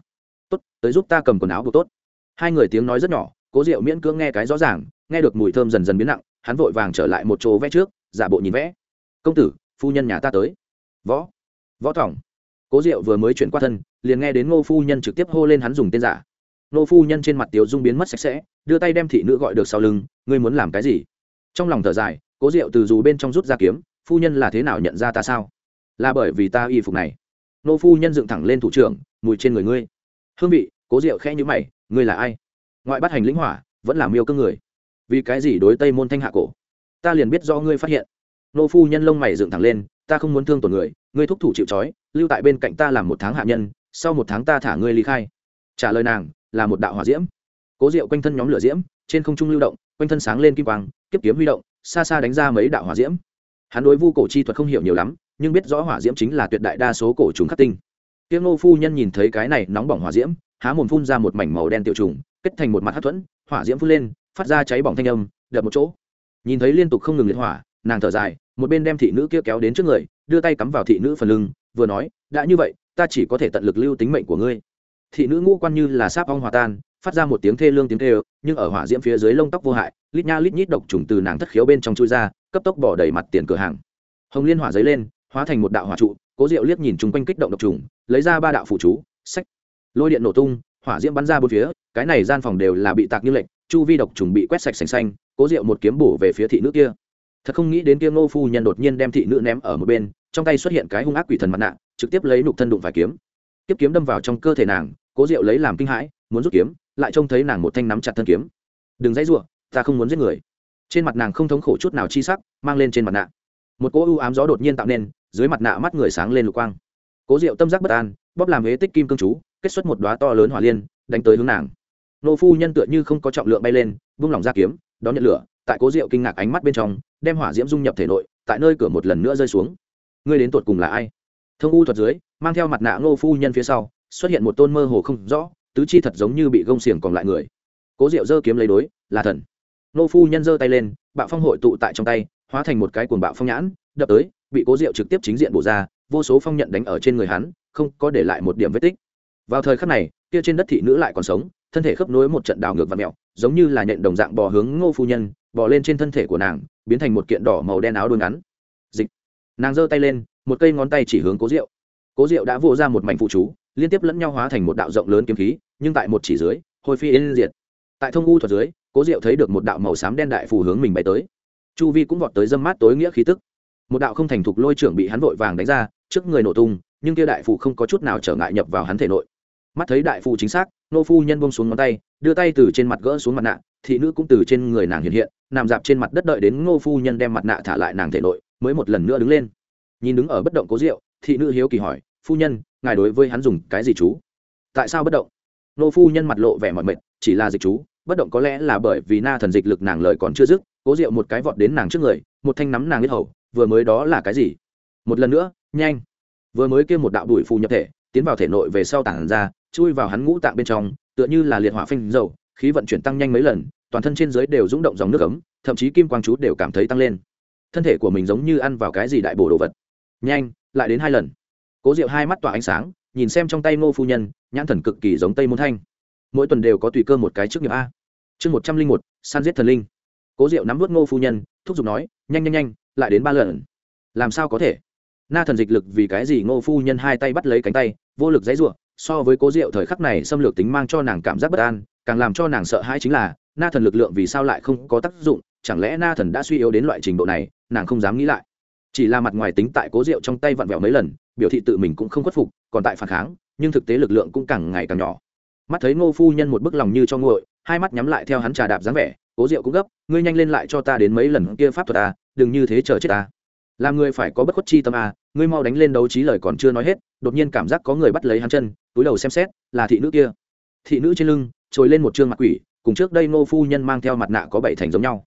Tốt, tới giúp ta cầm quần áo buộc tốt. Hai người tiếng nói rất nhỏ, cố diệu miễn cưỡng nghe cái rõ ràng, nghe được mùi thơm dần dần biến nặng, hắn vội vàng trở lại một chỗ vẽ trước, giả bộ nhìn vẽ. Công tử, phu nhân nhà ta tới. Võ võ thỏng. Cố diệu vừa mới chuyển qua thân, liền nghe đến ngô phu nhân trực tiếp hô lên hắn dùng tên giả. Ngô phu nhân trên mặt tiếu dung biến mất sạch sẽ, đưa tay đem thị nữ gọi được sau lưng, ngươi muốn làm cái gì? Trong lòng thở dài, cố diệu từ dù bên trong rút ra kiếm, phu nhân là thế nào nhận ra ta sao? Là bởi vì ta y phục này nô phu nhân dựng thẳng lên thủ trưởng, mùi trên người ngươi. Hương vị, cố diệu khẽ nhữ mày, ngươi là ai? Ngoại bắt hành lĩnh hỏa, vẫn là miêu cơ người. Vì cái gì đối tây môn thanh hạ cổ? Ta liền biết do ngươi phát hiện. Nô phu nhân lông mày dựng thẳng lên, ta không muốn thương tổn người, ngươi thúc thủ chịu trói, lưu tại bên cạnh ta làm một tháng hạ nhân, sau một tháng ta thả ngươi ly khai. Trả lời nàng, là một đạo hỏa diễm. Cố diệu quanh thân nhóm lửa diễm, trên không trung lưu động, quanh thân sáng lên kim quang, kiếp kiếm huy động, xa xa đánh ra mấy đạo hỏa diễm. Hắn đối vu cổ chi thuật không hiểu nhiều lắm nhưng biết rõ hỏa diễm chính là tuyệt đại đa số cổ trùng khắc tinh. Tiếng ngô phu nhân nhìn thấy cái này nóng bỏng hỏa diễm, há mồm phun ra một mảnh màu đen tiểu trùng, kết thành một mặt hát thuẫn, hỏa diễm phun lên, phát ra cháy bỏng thanh âm, đập một chỗ. Nhìn thấy liên tục không ngừng liệt hỏa, nàng thở dài, một bên đem thị nữ kia kéo đến trước người, đưa tay cắm vào thị nữ phần lưng, vừa nói, đã như vậy, ta chỉ có thể tận lực lưu tính mệnh của ngươi. Thị nữ ngũ quan như là sáp ong hòa tan, phát ra một tiếng thê lương tiếng thê nhưng ở hỏa diễm phía dưới lông tóc vô hại, lít nha lít nhít độc trùng từ nàng thất khiếu bên trong chui ra, cấp tốc bỏ đầy mặt tiền cửa hàng. Hồng liên hỏa giấy lên hóa thành một đạo hỏa trụ, cố diệu liếc nhìn chung quanh kích động độc trùng, lấy ra ba đạo phụ chú, sách. Lôi điện nổ tung, hỏa diễm bắn ra bốn phía, cái này gian phòng đều là bị tạc như lệnh, chu vi độc trùng bị quét sạch sành xanh, cố diệu một kiếm bổ về phía thị nữ kia. Thật không nghĩ đến kia ngô phu nhân đột nhiên đem thị nữ ném ở một bên, trong tay xuất hiện cái hung ác quỷ thần mặt nạ, trực tiếp lấy nục thân đụng phải kiếm. Tiếp kiếm đâm vào trong cơ thể nàng, cố diệu lấy làm kinh hãi, muốn rút kiếm, lại trông thấy nàng một thanh nắm chặt thân kiếm. Đừng dãy ruộng ta không muốn giết người. Trên mặt nàng không thống khổ chút nào chi sắc, mang lên trên mặt nạ. Một cỗ u ám gió đột nhiên tạo nên dưới mặt nạ mắt người sáng lên lục quang. Cố diệu tâm giác bất an, bóp làm huế tích kim cương chú, kết xuất một đoá to lớn hỏa liên, đánh tới hướng nàng. Nô phu nhân tựa như không có trọng lượng bay lên, vung lòng ra kiếm, đón nhận lửa, tại cố diệu kinh ngạc ánh mắt bên trong, đem hỏa diễm dung nhập thể nội, tại nơi cửa một lần nữa rơi xuống. Ngươi đến tột cùng là ai? Thông u thuật dưới, mang theo mặt nạ nô phu nhân phía sau, xuất hiện một tôn mơ hồ không rõ, tứ chi thật giống như bị gông xiềng còn lại người. Cố diệu giơ kiếm lấy đối, là thần. Nô phu nhân giơ tay lên, bạo phong hội tụ tại trong tay, hóa thành một cái cuồng bạo phong nhãn, đập tới bị cố diệu trực tiếp chính diện bổ ra, vô số phong nhận đánh ở trên người hắn, không có để lại một điểm vết tích. Vào thời khắc này, kia trên đất thị nữ lại còn sống, thân thể khớp nối một trận đảo ngược và mẹo, giống như là nhện đồng dạng bò hướng ngô phu nhân, bò lên trên thân thể của nàng, biến thành một kiện đỏ màu đen áo đôi ngắn. Dịch. Nàng giơ tay lên, một cây ngón tay chỉ hướng cố diệu. Cố diệu đã vô ra một mảnh phụ chú, liên tiếp lẫn nhau hóa thành một đạo rộng lớn kiếm khí, nhưng tại một chỉ dưới hồi phi yên diệt. Tại thông u thuật dưới, cố diệu thấy được một đạo màu xám đen đại phù hướng mình bay tới. Chu vi cũng vọt tới dâm mát tối nghĩa khí tức một đạo không thành thục lôi trưởng bị hắn vội vàng đánh ra, trước người nổ tung, nhưng kia đại phụ không có chút nào trở ngại nhập vào hắn thể nội. Mắt thấy đại phụ chính xác, nô phu nhân bông xuống ngón tay, đưa tay từ trên mặt gỡ xuống mặt nạ, thị nữ cũng từ trên người nàng hiện hiện, nằm dạp trên mặt đất đợi đến ngô phu nhân đem mặt nạ thả lại nàng thể nội, mới một lần nữa đứng lên. Nhìn đứng ở bất động cố rượu thị nữ hiếu kỳ hỏi, phu nhân, ngài đối với hắn dùng cái gì chú? Tại sao bất động? Nô phu nhân mặt lộ vẻ mọi mệt, chỉ là dịch chú, bất động có lẽ là bởi vì na thần dịch lực nàng lời còn chưa dứt, cố rượu một cái vọt đến nàng trước người, một thanh nắm nàng biết hầu vừa mới đó là cái gì? Một lần nữa, nhanh. Vừa mới kêu một đạo đuổi phù nhập thể, tiến vào thể nội về sau tảng ra, chui vào hắn ngũ tạng bên trong, tựa như là liệt hỏa phanh dầu, khí vận chuyển tăng nhanh mấy lần, toàn thân trên dưới đều rung động dòng nước ấm, thậm chí kim quang chú đều cảm thấy tăng lên. Thân thể của mình giống như ăn vào cái gì đại bổ đồ vật. Nhanh, lại đến hai lần. Cố diệu hai mắt tỏa ánh sáng, nhìn xem trong tay ngô phu nhân, nhãn thần cực kỳ giống tây môn thanh. Mỗi tuần đều có tùy cơ một cái trước nghiệp a. Chương một trăm linh một san giết thần linh. Cố diệu nắm vớt ngô phu nhân, thúc giục nói, nhanh nhanh nhanh lại đến ba lần. Làm sao có thể? Na thần dịch lực vì cái gì ngô phu nhân hai tay bắt lấy cánh tay, vô lực dãy r u ộ so với cố diệu thời khắc này xâm lược tính mang cho nàng cảm giác bất an, càng làm cho nàng sợ hãi chính là, na thần lực lượng vì sao lại không có tác dụng, chẳng lẽ na thần đã suy yếu đến loại trình độ này, nàng không dám nghĩ lại. Chỉ là mặt ngoài tính tại cố diệu trong tay vặn vẹo mấy lần, biểu thị tự mình cũng không khuất phục, còn tại phản kháng, nhưng thực tế lực lượng cũng càng ngày càng nhỏ. Mắt thấy ngô phu nhân một bức lòng như cho nguội, hai mắt nhắm lại theo hắn trà đạp dáng vẻ, cố diệu cũng gấp, ngươi nhanh lên lại cho ta đến mấy lần kia pháp thuật à đừng như thế chờ chết ta. Làm người phải có bất khuất chi tâm à ngươi mau đánh lên đấu trí lời còn chưa nói hết, đột nhiên cảm giác có người bắt lấy hắn chân, túi đầu xem xét, là thị nữ kia. Thị nữ trên lưng, trồi lên một trương mặt quỷ, cùng trước đây ngô phu nhân mang theo mặt nạ có bảy thành giống nhau.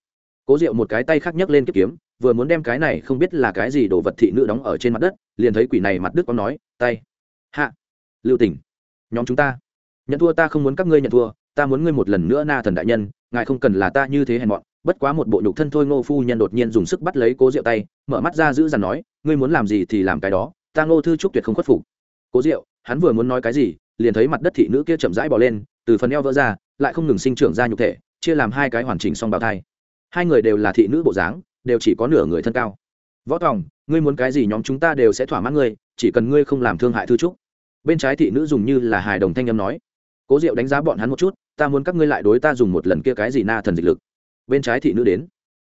Cố diệu một cái tay khác nhấc lên kiếp kiếm, vừa muốn đem cái này không biết là cái gì đồ vật thị nữ đóng ở trên mặt đất, liền thấy quỷ này mặt đức có nói, tay, hạ, lưu tỉnh nhóm chúng ta, nhận thua ta không muốn các ngươi nhận thua, ta muốn ngươi một lần nữa na thần đại nhân, ngài không cần là ta như thế hèn mọn bất quá một bộ nhục thân thôi, ngô phu nhân đột nhiên dùng sức bắt lấy cố diệu tay, mở mắt ra giữ dằn nói, ngươi muốn làm gì thì làm cái đó, ta ngô thư trúc tuyệt không khuất phục. Cố diệu, hắn vừa muốn nói cái gì, liền thấy mặt đất thị nữ kia chậm rãi bỏ lên, từ phần eo vỡ ra, lại không ngừng sinh trưởng ra nhục thể, chia làm hai cái hoàn chỉnh song bào thai. Hai người đều là thị nữ bộ dáng, đều chỉ có nửa người thân cao. Võ tòng, ngươi muốn cái gì nhóm chúng ta đều sẽ thỏa mãn ngươi, chỉ cần ngươi không làm thương hại thư trúc. Bên trái thị nữ dùng như là hài đồng thanh âm nói. Cố diệu đánh giá bọn hắn một chút, ta muốn các ngươi lại đối ta dùng một lần kia cái gì na thần dịch lực bên trái thị nữ đến.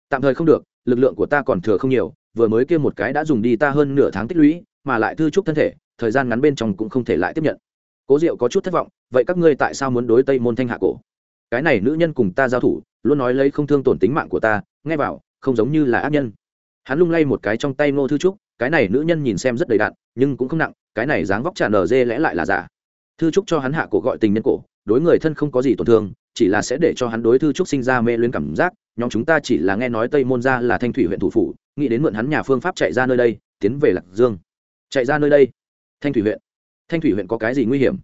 Tạm thời không được, lực lượng của ta còn thừa không nhiều, vừa mới kia một cái đã dùng đi ta hơn nửa tháng tích lũy, mà lại thư trúc thân thể, thời gian ngắn bên trong cũng không thể lại tiếp nhận. Cố diệu có chút thất vọng, vậy các ngươi tại sao muốn đối tây môn thanh hạ cổ? Cái này nữ nhân cùng ta giao thủ, luôn nói lấy không thương tổn tính mạng của ta, nghe vào, không giống như là ác nhân. Hắn lung lay một cái trong tay ngô thư trúc, cái này nữ nhân nhìn xem rất đầy đạn nhưng cũng không nặng, cái này dáng vóc trả nở dê lẽ lại là giả. Thư trúc cho hắn hạ cổ gọi tình nhân cổ, đối người thân không có gì tổn thương chỉ là sẽ để cho hắn đối thư trúc sinh ra mê luyến cảm giác, nhóm chúng ta chỉ là nghe nói tây môn ra là thanh thủy huyện thủ phủ, nghĩ đến mượn hắn nhà phương pháp chạy ra nơi đây, tiến về lạc dương. Chạy ra nơi đây? Thanh thủy huyện. Thanh thủy huyện có cái gì nguy hiểm?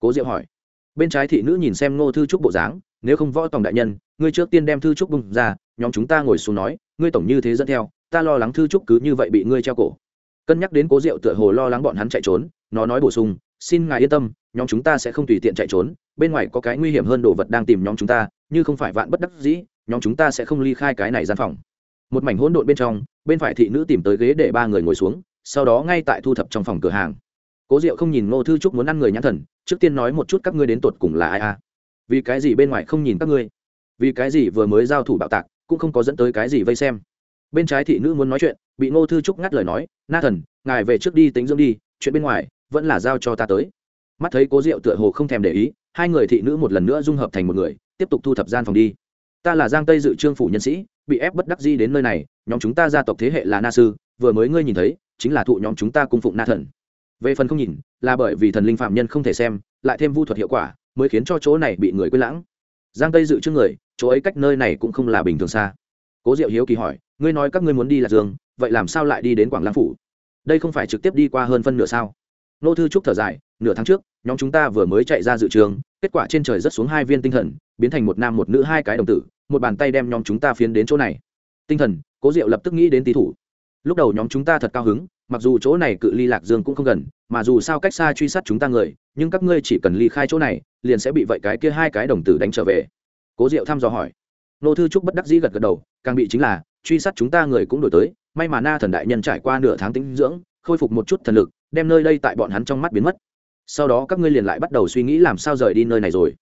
Cố diệu hỏi. Bên trái thị nữ nhìn xem ngô thư trúc bộ dáng, nếu không võ tòng đại nhân, ngươi trước tiên đem thư trúc bung ra, nhóm chúng ta ngồi xuống nói, ngươi tổng như thế dẫn theo, ta lo lắng thư trúc cứ như vậy bị ngươi treo cổ. Cân nhắc đến cố diệu tựa hồ lo lắng bọn hắn chạy trốn, nó nói bổ sung, xin ngài yên tâm, nhóm chúng ta sẽ không tùy tiện chạy trốn bên ngoài có cái nguy hiểm hơn đồ vật đang tìm nhóm chúng ta, như không phải vạn bất đắc dĩ, nhóm chúng ta sẽ không ly khai cái này gian phòng. Một mảnh hỗn độn bên trong, bên phải thị nữ tìm tới ghế để ba người ngồi xuống, sau đó ngay tại thu thập trong phòng cửa hàng. Cố diệu không nhìn ngô thư trúc muốn ăn người nhãn thần, trước tiên nói một chút các ngươi đến tột cùng là ai a vì cái gì bên ngoài không nhìn các ngươi? Vì cái gì vừa mới giao thủ bạo tạc, cũng không có dẫn tới cái gì vây xem? Bên trái thị nữ muốn nói chuyện, bị ngô thư trúc ngắt lời nói, na thần, ngài về trước đi tính dưỡng đi, chuyện bên ngoài vẫn là giao cho ta tới. Mắt thấy cố diệu tựa hồ không thèm để ý hai người thị nữ một lần nữa dung hợp thành một người, tiếp tục thu thập gian phòng đi. Ta là giang tây dự trương phủ nhân sĩ, bị ép bất đắc di đến nơi này, nhóm chúng ta gia tộc thế hệ là na sư, vừa mới ngươi nhìn thấy, chính là thụ nhóm chúng ta cung phụng na thần. Về phần không nhìn, là bởi vì thần linh phạm nhân không thể xem, lại thêm vu thuật hiệu quả, mới khiến cho chỗ này bị người quên lãng. Giang tây dự trương người, chỗ ấy cách nơi này cũng không là bình thường xa. Cố diệu hiếu kỳ hỏi, ngươi nói các ngươi muốn đi lạc dương, vậy làm sao lại đi đến quảng lăng phủ? Đây không phải trực tiếp đi qua hơn phân nửa sao? Nô thư trúc thở dài nửa tháng trước, nhóm chúng ta vừa mới chạy ra dự trường, kết quả trên trời rất xuống hai viên tinh thần, biến thành một nam một nữ hai cái đồng tử, một bàn tay đem nhóm chúng ta phiến đến chỗ này. Tinh thần, cố diệu lập tức nghĩ đến tý thủ. Lúc đầu nhóm chúng ta thật cao hứng, mặc dù chỗ này cự ly lạc dương cũng không gần, mà dù sao cách xa truy sát chúng ta người, nhưng các ngươi chỉ cần ly khai chỗ này, liền sẽ bị vậy cái kia hai cái đồng tử đánh trở về. Cố diệu thăm dò hỏi. Nô thư trúc bất đắc dĩ gật gật đầu, càng bị chính là, truy sát chúng ta người cũng đổi tới, may mà na thần đại nhân trải qua nửa tháng tĩnh dưỡng, khôi phục một chút thần lực, đem nơi đây tại bọn hắn trong mắt biến mất sau đó các ngươi liền lại bắt đầu suy nghĩ làm sao rời đi nơi này rồi.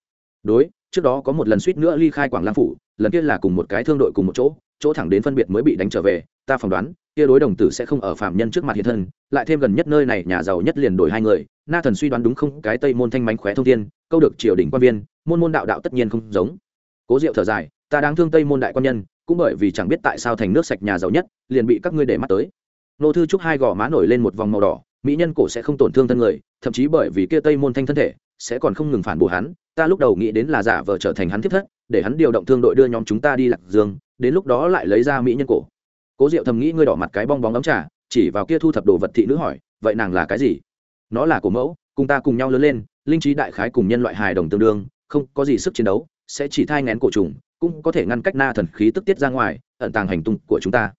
Đối, trước đó có một lần suýt nữa ly khai quảng lang phủ, lần kia là cùng một cái thương đội cùng một chỗ chỗ thẳng đến phân biệt mới bị đánh trở về, ta phỏng đoán, kia đối đồng tử sẽ không ở phạm nhân trước mặt hiện thân, lại thêm gần nhất nơi này nhà giàu nhất liền đổi hai người, na thần suy đoán đúng không? Cái tây môn thanh mánh khóe thông thiên, câu được triều đình quan viên, môn môn đạo đạo tất nhiên không giống. Cố diệu thở dài, ta đáng thương tây môn đại quan nhân, cũng bởi vì chẳng biết tại sao thành nước sạch nhà giàu nhất, liền bị các ngươi để mắt tới. Nô thư trúc hai gò má nổi lên một vòng màu đỏ mỹ nhân cổ sẽ không tổn thương thân người, thậm chí bởi vì kia tây môn thanh thân thể, sẽ còn không ngừng phản bổ hắn, ta lúc đầu nghĩ đến là giả vờ trở thành hắn thiết thất, để hắn điều động thương đội đưa nhóm chúng ta đi lạc dương, đến lúc đó lại lấy ra mỹ nhân cổ. Cố diệu thầm nghĩ ngươi đỏ mặt cái bong bóng ấm trà, chỉ vào kia thu thập đồ vật thị nữ hỏi, vậy nàng là cái gì? Nó là cổ mẫu, cùng ta cùng nhau lớn lên, linh trí đại khái cùng nhân loại hài đồng tương đương, không có gì sức chiến đấu, sẽ chỉ thai ngén cổ trùng, cũng có thể ngăn cách na thần khí tức tiết ra ngoài, ẩn tàng hành tung của chúng ta.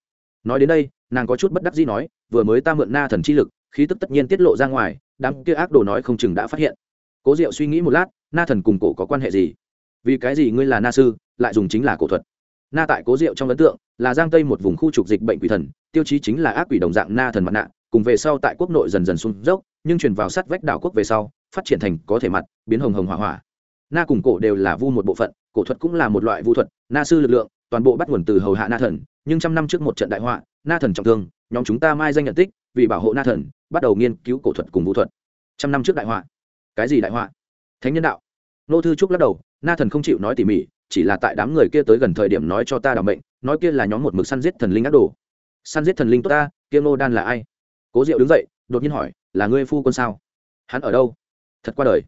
Nói đến đây, nàng có chút bất đắc dĩ nói, vừa mới ta mượn na thần chi lực khí tức tất nhiên tiết lộ ra ngoài, đám kia ác đồ nói không chừng đã phát hiện. Cố diệu suy nghĩ một lát, na thần cùng cổ có quan hệ gì? Vì cái gì ngươi là na sư, lại dùng chính là cổ thuật? Na tại cố diệu trong ấn tượng, là giang tây một vùng khu trục dịch bệnh quỷ thần, tiêu chí chính là ác quỷ đồng dạng na thần mặt nạ, cùng về sau tại quốc nội dần dần xuống dốc, nhưng truyền vào sát vách đảo quốc về sau, phát triển thành có thể mặt, biến hồng hồng hỏa hỏa. Na cùng cổ đều là vu một bộ phận, cổ thuật cũng là một loại vu thuật, na sư lực lượng, toàn bộ bắt nguồn từ hầu hạ na thần, nhưng trăm năm trước một trận đại họa, na thần trọng thương, nhóm chúng ta mai danh nhận tích vì bảo hộ na thần, bắt đầu nghiên cứu cổ thuật cùng vũ thuật. Trăm năm trước đại họa. Cái gì đại họa? Thánh nhân đạo. Nô thư trúc lắc đầu, na thần không chịu nói tỉ mỉ, chỉ là tại đám người kia tới gần thời điểm nói cho ta đảm bệnh mệnh, nói kia là nhóm một mực săn giết thần linh ác đồ. Săn giết thần linh tốt ta, kia ngô đan là ai? Cố diệu đứng dậy, đột nhiên hỏi, là ngươi phu quân sao? Hắn ở đâu? Thật qua đời.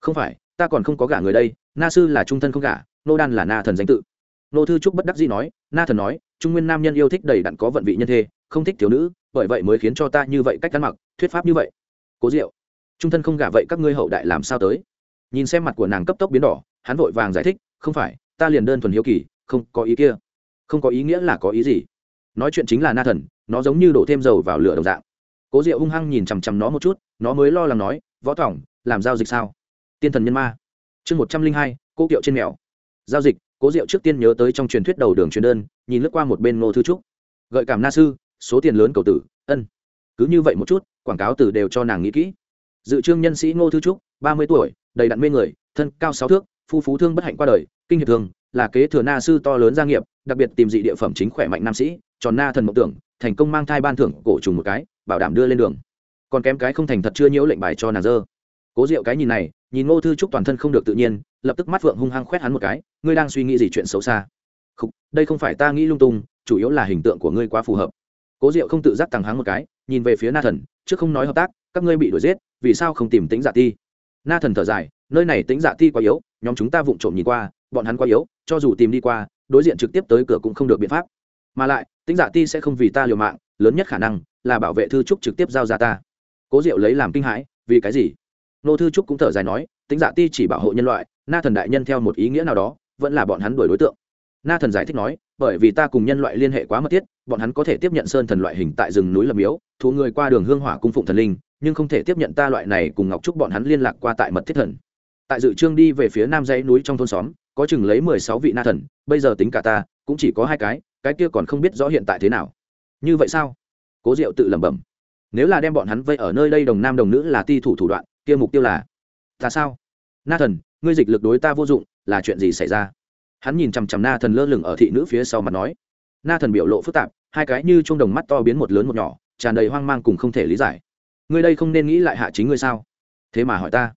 Không phải, ta còn không có gả người đây, na sư là trung thân không gả nô đan là na thần danh tự. Nô thư trúc bất đắc dĩ nói, na thần nói, trung nguyên nam nhân yêu thích đầy đặn có vận vị nhân thê, không thích thiếu nữ bởi vậy mới khiến cho ta như vậy cách ăn mặc, thuyết pháp như vậy. Cố diệu, trung thân không gả vậy các ngươi hậu đại làm sao tới? Nhìn xem mặt của nàng cấp tốc biến đỏ, hắn vội vàng giải thích, không phải, ta liền đơn thuần hiếu kỳ, không có ý kia. Không có ý nghĩa là có ý gì? Nói chuyện chính là na thần, nó giống như đổ thêm dầu vào lửa đồng dạng. Cố diệu hung hăng nhìn chằm chằm nó một chút, nó mới lo lắng nói, võ thỏng, làm giao dịch sao? Tiên thần nhân ma. Chương một trăm linh hai cô kiệu trên mèo. Giao dịch, cố diệu trước tiên nhớ tới trong truyền thuyết đầu đường truyền đơn, nhìn lướt qua một bên ngô thư trúc. Gợi cảm na sư số tiền lớn cầu tử ân. Cứ như vậy một chút quảng cáo từ đều cho nàng nghĩ kỹ. Dự trương nhân sĩ ngô thư trúc ba mươi tuổi đầy đặn mê người thân cao sáu thước phu phú thương bất hạnh qua đời kinh hiệp thường là kế thừa na sư to lớn gia nghiệp đặc biệt tìm dị địa phẩm chính khỏe mạnh nam sĩ tròn na thần mộng tưởng thành công mang thai ban thưởng cổ trùng một cái bảo đảm đưa lên đường. Còn kém cái không thành thật chưa nhiễu lệnh bài cho nàng dơ. Cố diệu cái nhìn này nhìn ngô thư trúc toàn thân không được tự nhiên lập tức mắt phượng hung hăng khoét hắn một cái ngươi đang suy nghĩ gì chuyện xấu xa? Không, đây không phải ta nghĩ lung tung chủ yếu là hình tượng của ngươi quá phù hợp cố diệu không tự giác thẳng háng một cái, nhìn về phía na thần, trước không nói hợp tác, các ngươi bị đuổi giết, vì sao không tìm tính dạ ti? Na thần thở dài, nơi này tính dạ ti quá yếu, nhóm chúng ta vụng trộm nhìn qua, bọn hắn quá yếu, cho dù tìm đi qua, đối diện trực tiếp tới cửa cũng không được biện pháp. Mà lại tính dạ ti sẽ không vì ta liều mạng, lớn nhất khả năng là bảo vệ thư trúc trực tiếp giao ra ta. Cố diệu lấy làm kinh hãi, vì cái gì? Nô thư trúc cũng thở dài nói tính dạ ti chỉ bảo hộ nhân loại, na thần đại nhân theo một ý nghĩa nào đó, vẫn là bọn hắn đuổi đối tượng. Na thần giải thích nói, bởi vì ta cùng nhân loại liên hệ quá mật thiết bọn hắn có thể tiếp nhận sơn thần loại hình tại rừng núi lâm miếu, thú người qua đường hương hỏa cung phụng thần linh, nhưng không thể tiếp nhận ta loại này cùng ngọc trúc bọn hắn liên lạc qua tại mật thiết thần. Tại dự trương đi về phía nam dãy núi trong thôn xóm, có chừng lấy mười sáu vị na thần, bây giờ tính cả ta, cũng chỉ có hai cái cái kia còn không biết rõ hiện tại thế nào. Như vậy sao? Cố diệu tự lẩm bẩm. Nếu là đem bọn hắn vây ở nơi đây đồng nam đồng nữ là ti thủ thủ đoạn, kia mục tiêu là, ta sao? Na thần, ngươi dịch lực đối ta vô dụng, là chuyện gì xảy ra? Hắn nhìn chằm chằm na thần lơ lửng ở thị nữ phía sau mặt nói. Na thần biểu lộ phức tạp hai cái như chung đồng mắt to biến một lớn một nhỏ, tràn đầy hoang mang cùng không thể lý giải. Ngươi đây không nên nghĩ lại hạ chính ngươi sao? Thế mà hỏi ta.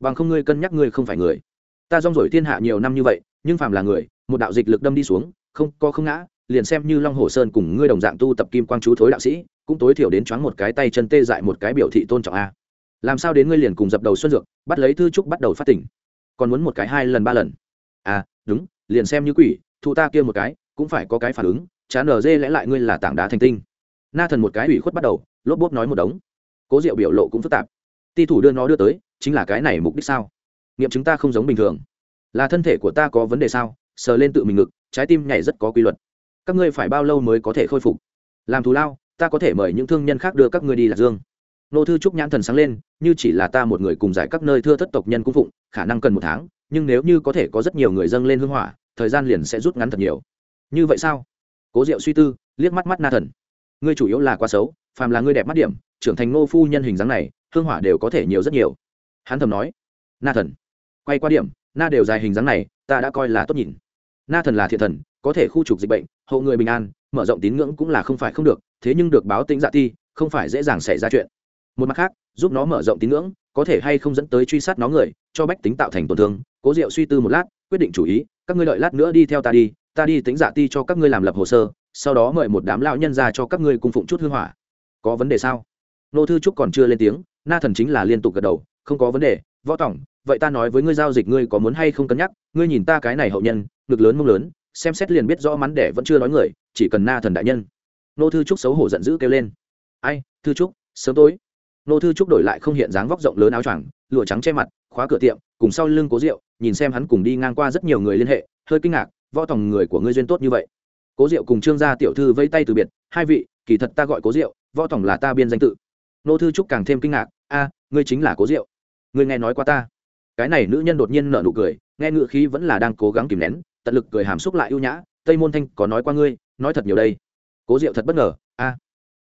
Bằng không ngươi cân nhắc ngươi không phải người. Ta rong rổi thiên hạ nhiều năm như vậy, nhưng phàm là người, một đạo dịch lực đâm đi xuống, không, có không ngã, liền xem như long hồ sơn cùng ngươi đồng dạng tu tập kim quang chú thối đạo sĩ, cũng tối thiểu đến choáng một cái tay chân tê dại một cái biểu thị tôn trọng a. Làm sao đến ngươi liền cùng dập đầu xuân dược, bắt lấy thư trúc bắt đầu phát tỉnh? Còn muốn một cái hai lần ba lần? À đúng, liền xem như quỷ, thụ ta kia một cái, cũng phải có cái phản ứng chán ở dê lẽ lại ngươi là tảng đá thành tinh. Na thần một cái ủy khuất bắt đầu, lốp bốp nói một đống. Cố diệu biểu lộ cũng phức tạp. Ti thủ đưa nó đưa tới, chính là cái này mục đích sao? Nghiệm chúng ta không giống bình thường. Là thân thể của ta có vấn đề sao? Sờ lên tự mình ngực, trái tim nhảy rất có quy luật. Các ngươi phải bao lâu mới có thể khôi phục? Làm thù lao, ta có thể mời những thương nhân khác đưa các ngươi đi lạc dương. Nô thư trúc nhãn thần sáng lên, như chỉ là ta một người cùng giải các nơi thưa thất tộc nhân cung phụng, khả năng cần một tháng, nhưng nếu như có thể có rất nhiều người dâng lên hương hỏa, thời gian liền sẽ rút ngắn thật nhiều. Như vậy sao? Cố diệu suy tư, liếc mắt mắt na thần. Ngươi chủ yếu là quá xấu, phàm là ngươi đẹp mắt điểm, trưởng thành ngô phu nhân hình dáng này, hương hỏa đều có thể nhiều rất nhiều. Hắn thầm nói. Na thần, quay qua điểm, na đều dài hình dáng này, ta đã coi là tốt nhìn. Na thần là thiện thần, có thể khu trục dịch bệnh, hộ người bình an, mở rộng tín ngưỡng cũng là không phải không được, thế nhưng được báo tính dạ ti, không phải dễ dàng xảy ra chuyện. Một mặt khác, giúp nó mở rộng tín ngưỡng, có thể hay không dẫn tới truy sát nó người, cho bách tính tạo thành tổn thương. Cố diệu suy tư một lát, quyết định chủ ý, các ngươi đợi lát nữa đi theo ta đi ta đi tính dạ ti cho các ngươi làm lập hồ sơ, sau đó mời một đám lão nhân ra cho các ngươi cùng phụng chút hương hỏa. Có vấn đề sao? Nô thư trúc còn chưa lên tiếng, na thần chính là liên tục gật đầu, không có vấn đề, võ tổng, vậy ta nói với ngươi giao dịch ngươi có muốn hay không cân nhắc, ngươi nhìn ta cái này hậu nhân, ngực lớn mông lớn, xem xét liền biết rõ mắn đẻ vẫn chưa nói người, chỉ cần na thần đại nhân. Nô thư trúc xấu hổ giận dữ kêu lên. Ai, thư trúc, sớm tối. Nô thư trúc đổi lại không hiện dáng vóc rộng lớn áo choàng, lụa trắng che mặt, khóa cửa tiệm, cùng sau lưng cố rượu, nhìn xem hắn cùng đi ngang qua rất nhiều người liên hệ, hơi kinh ngạc võ tòng người của ngươi duyên tốt như vậy. Cố diệu cùng trương gia tiểu thư vây tay từ biệt, hai vị, kỳ thật ta gọi cố diệu, võ tòng là ta biên danh tự. Nô thư trúc càng thêm kinh ngạc, a, ngươi chính là cố diệu. Ngươi nghe nói qua ta. Cái này nữ nhân đột nhiên nở nụ cười, nghe ngự khí vẫn là đang cố gắng kìm nén, tận lực cười hàm xúc lại ưu nhã, tây môn thanh, có nói qua ngươi, nói thật nhiều đây. Cố diệu thật bất ngờ, a,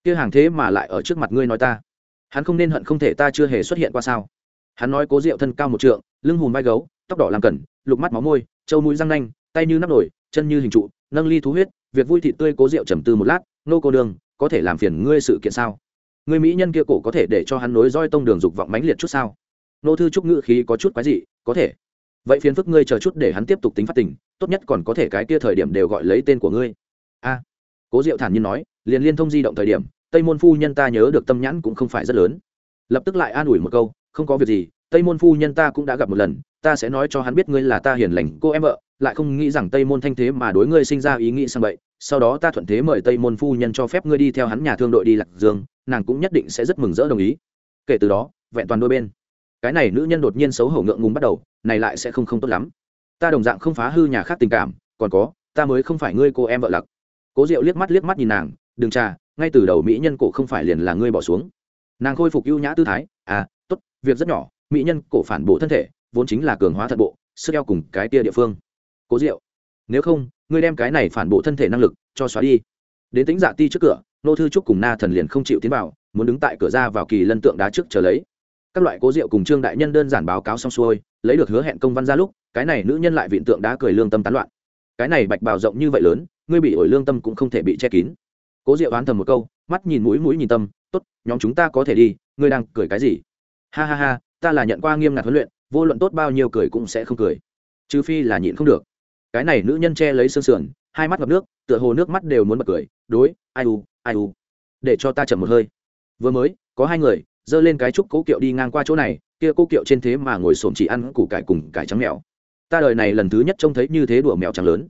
kia hàng thế mà lại ở trước mặt ngươi nói ta. Hắn không nên hận không thể ta chưa hề xuất hiện qua sao? Hắn nói cố diệu thân cao một trượng, lưng hùm vai gấu, tóc đỏ làm cẩn, lục mắt máu môi, trâu mũi răng nanh tay như nắp nổi chân như hình trụ, nâng ly thú huyết, việc vui thị tươi cố rượu trầm tư một lát, nô cô đường có thể làm phiền ngươi sự kiện sao? Người mỹ nhân kia cổ có thể để cho hắn nối roi tông đường dục vọng mãnh liệt chút sao? Nô thư trúc ngữ khí có chút quái dị, có thể. Vậy phiền phức ngươi chờ chút để hắn tiếp tục tính phát tình, tốt nhất còn có thể cái kia thời điểm đều gọi lấy tên của ngươi. A. Cố diệu thản nhiên nói, liền liên thông di động thời điểm, tây môn phu nhân ta nhớ được tâm nhãn cũng không phải rất lớn. Lập tức lại an ủi một câu, không có việc gì tây môn phu nhân ta cũng đã gặp một lần, ta sẽ nói cho hắn biết ngươi là ta hiền lành cô em vợ, lại không nghĩ rằng tây môn thanh thế mà đối ngươi sinh ra ý nghĩ sang vậy sau đó ta thuận thế mời tây môn phu nhân cho phép ngươi đi theo hắn nhà thương đội đi lạc dương, nàng cũng nhất định sẽ rất mừng rỡ đồng ý. Kể từ đó, vẹn toàn đôi bên. Cái này nữ nhân đột nhiên xấu hổ ngượng ngùng bắt đầu, này lại sẽ không không tốt lắm. Ta đồng dạng không phá hư nhà khác tình cảm, còn có, ta mới không phải ngươi cô em vợ lặc cố diệu liếc mắt liếc mắt nhìn nàng, đừng trà, ngay từ đầu mỹ nhân cổ không phải liền là ngươi bỏ xuống. Nàng khôi phục ưu nhã tư thái à tốt, việc rất nhỏ mỹ nhân cổ phản bộ thân thể, vốn chính là cường hóa thận bộ, sức eo cùng cái tia địa phương. Cố diệu, nếu không, ngươi đem cái này phản bộ thân thể năng lực cho xóa đi. Đến tính dạ ti trước cửa, nô thư trúc cùng na thần liền không chịu tiến vào, muốn đứng tại cửa ra vào kỳ lân tượng đá trước chờ lấy. Các loại cố diệu cùng trương đại nhân đơn giản báo cáo xong xuôi, lấy được hứa hẹn công văn ra lúc, cái này nữ nhân lại viện tượng đá cười lương tâm tán loạn. Cái này bạch bào rộng như vậy lớn, ngươi bị ổi lương tâm cũng không thể bị che kín. Cố diệu oán thầm một câu, mắt nhìn mũi mũi nhìn tâm, tốt, nhóm chúng ta có thể đi, ngươi đang cười cái gì? Ha ha ha ta là nhận qua nghiêm ngặt huấn luyện vô luận tốt bao nhiêu cười cũng sẽ không cười. Trừ phi là nhịn không được. Cái này nữ nhân che lấy xương sườn hai mắt ngập nước tựa hồ nước mắt đều muốn bật cười đối ai u ai u. Để cho ta chậm một hơi. Vừa mới có hai người giơ lên cái trúc cố kiệu đi ngang qua chỗ này kia cố kiệu trên thế mà ngồi xổm chỉ ăn củ cải cùng cải trắng mèo. Ta đời này lần thứ nhất trông thấy như thế đùa mèo trắng lớn.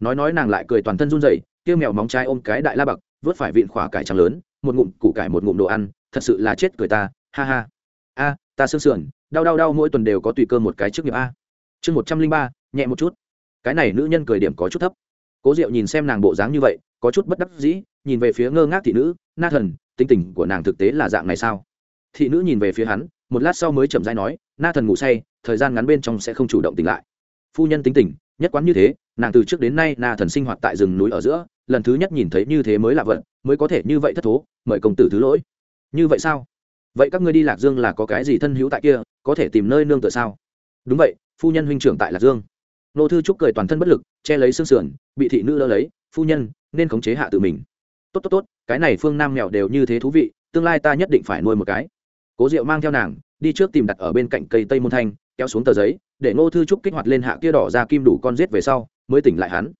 Nói nói nàng lại cười toàn thân run rẩy kia mèo móng trai ôm cái đại la bạc, vớt phải vịn khỏa cải trắng lớn một ngụm củ cải một ngụm đồ ăn thật sự là chết cười ta ha ha a, ta sương sườn, đau đau đau, mỗi tuần đều có tùy cơ một cái trước nghiệp a. Chương một trăm linh ba, nhẹ một chút. Cái này nữ nhân cười điểm có chút thấp. Cố diệu nhìn xem nàng bộ dáng như vậy, có chút bất đắc dĩ, nhìn về phía ngơ ngác thị nữ, na thần tinh tình của nàng thực tế là dạng này sao? Thị nữ nhìn về phía hắn, một lát sau mới chậm dai nói, na thần ngủ say, thời gian ngắn bên trong sẽ không chủ động tỉnh lại. Phu nhân tính tình, nhất quán như thế, nàng từ trước đến nay na thần sinh hoạt tại rừng núi ở giữa, lần thứ nhất nhìn thấy như thế mới lạ vận, mới có thể như vậy thất thố, mời công tử thứ lỗi. Như vậy sao? Vậy các ngươi đi lạc dương là có cái gì thân hữu tại kia, có thể tìm nơi nương tựa sao? Đúng vậy, phu nhân huynh trưởng tại lạc dương. Nô thư trúc cười toàn thân bất lực, che lấy xương sườn, bị thị nữ đỡ lấy, phu nhân, nên khống chế hạ tự mình. Tốt tốt tốt, cái này phương nam mèo đều như thế thú vị, tương lai ta nhất định phải nuôi một cái. Cố diệu mang theo nàng, đi trước tìm đặt ở bên cạnh cây tây môn thanh, kéo xuống tờ giấy, để ngô thư trúc kích hoạt lên hạ kia đỏ ra kim đủ con giết về sau, mới tỉnh lại hắn.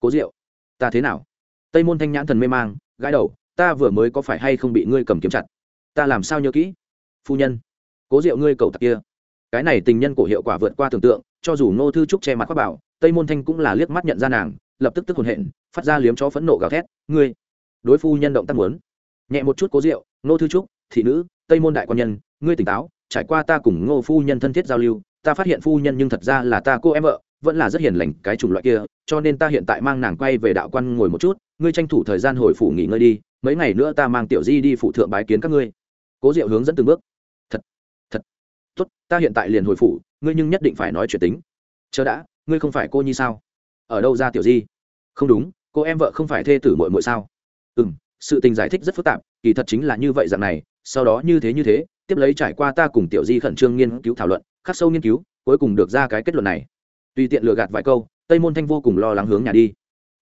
Cố diệu, ta thế nào? Tây môn thanh nhãn thần mê mang, gãi đầu, ta vừa mới có phải hay không bị ngươi cầm kiếm chặt? Ta làm sao nhớ kỹ? Phu nhân cố diệu ngươi cầu tặc kia. Cái này tình nhân cổ hiệu quả vượt qua tưởng tượng cho dù ngô thư trúc che mặt khoác bảo tây môn thanh cũng là liếc mắt nhận ra nàng lập tức tức hồn hện phát ra liếm cho phẫn nộ gào thét ngươi đối phu nhân động tác muốn. Nhẹ một chút cố diệu, ngô thư trúc thị nữ tây môn đại quan nhân ngươi tỉnh táo trải qua ta cùng ngô phu nhân thân thiết giao lưu ta phát hiện phu nhân nhưng thật ra là ta cô em vợ vẫn là rất hiền lành cái chủng loại kia cho nên ta hiện tại mang nàng quay về đạo quan ngồi một chút ngươi tranh thủ thời gian hồi phủ nghỉ ngơi đi mấy ngày nữa ta mang tiểu di đi phụ thượng bái kiến các ngươi cố diệu hướng dẫn từng bước. Thật thật, tốt, ta hiện tại liền hồi phủ, ngươi nhưng nhất định phải nói chuyện tính. Chờ đã, ngươi không phải cô nhi sao? Ở đâu ra tiểu di? Không đúng, cô em vợ không phải thê tử mội mội sao? Ừ m sự tình giải thích rất phức tạp, kỳ thật chính là như vậy dạng này, sau đó như thế như thế, tiếp lấy trải qua ta cùng tiểu di khẩn trương nghiên cứu thảo luận, khắc sâu nghiên cứu, cuối cùng được ra cái kết luận này. Tùy tiện lừa gạt vài câu, tây môn thanh vô cùng lo lắng hướng nhà đi.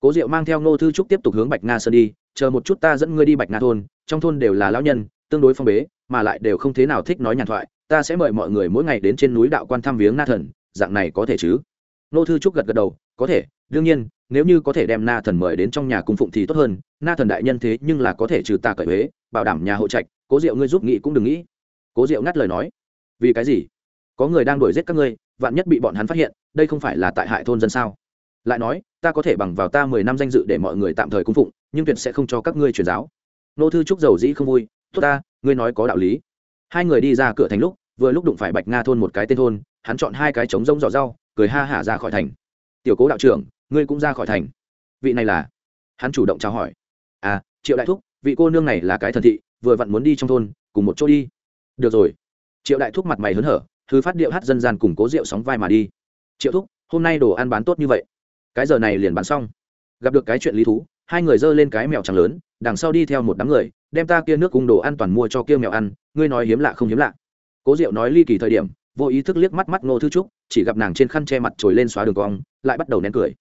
Cố diệu mang theo ngô thư trúc tiếp tục hướng bạch nga sơn đi, chờ một chút ta dẫn ngươi đi bạch nga thôn, trong thôn đều là lão nhân tương đối phong bế, mà lại đều không thế nào thích nói nhàn thoại, ta sẽ mời mọi người mỗi ngày đến trên núi đạo quan thăm viếng na thần, dạng này có thể chứ? Nô thư trúc gật gật đầu, có thể, đương nhiên, nếu như có thể đem na thần mời đến trong nhà cung phụng thì tốt hơn, na thần đại nhân thế nhưng là có thể trừ tà cởi huế bảo đảm nhà hộ trạch, cố diệu ngươi giúp nghị cũng đừng nghĩ. Cố diệu ngắt lời nói, vì cái gì? Có người đang đuổi giết các ngươi, vạn nhất bị bọn hắn phát hiện, đây không phải là tại hại thôn dân sao? Lại nói, ta có thể bằng vào ta mười năm danh dự để mọi người tạm thời cung phụng, nhưng tuyệt sẽ không cho các ngươi truyền giáo. Nô thư trúc dầu dĩ không vui tốt ta, ngươi nói có đạo lý. Hai người đi ra cửa thành lúc, vừa lúc đụng phải bạch nga thôn một cái tên thôn, hắn chọn hai cái trống rông giỏ rau, cười ha hả ra khỏi thành. Tiểu cố đạo trưởng, ngươi cũng ra khỏi thành. Vị này là? Hắn chủ động chào hỏi. À triệu đại thúc, vị cô nương này là cái thần thị, vừa vặn muốn đi trong thôn, cùng một chỗ đi. Được rồi. Triệu đại thúc mặt mày hớn hở thứ phát điệu hát dân gian cùng cố rượu sóng vai mà đi. Triệu thúc, hôm nay đồ ăn bán tốt như vậy. Cái giờ này liền bán xong. Gặp được cái chuyện lý thú, hai người dơ lên cái mèo trắng lớn, đằng sau đi theo một đám người đem ta kia nước cung đồ an toàn mua cho kia mèo ăn, ngươi nói hiếm lạ không hiếm lạ. Cố diệu nói ly kỳ thời điểm, vô ý thức liếc mắt mắt ngô thư trúc, chỉ gặp nàng trên khăn che mặt trồi lên xóa đường cong, lại bắt đầu nén cười.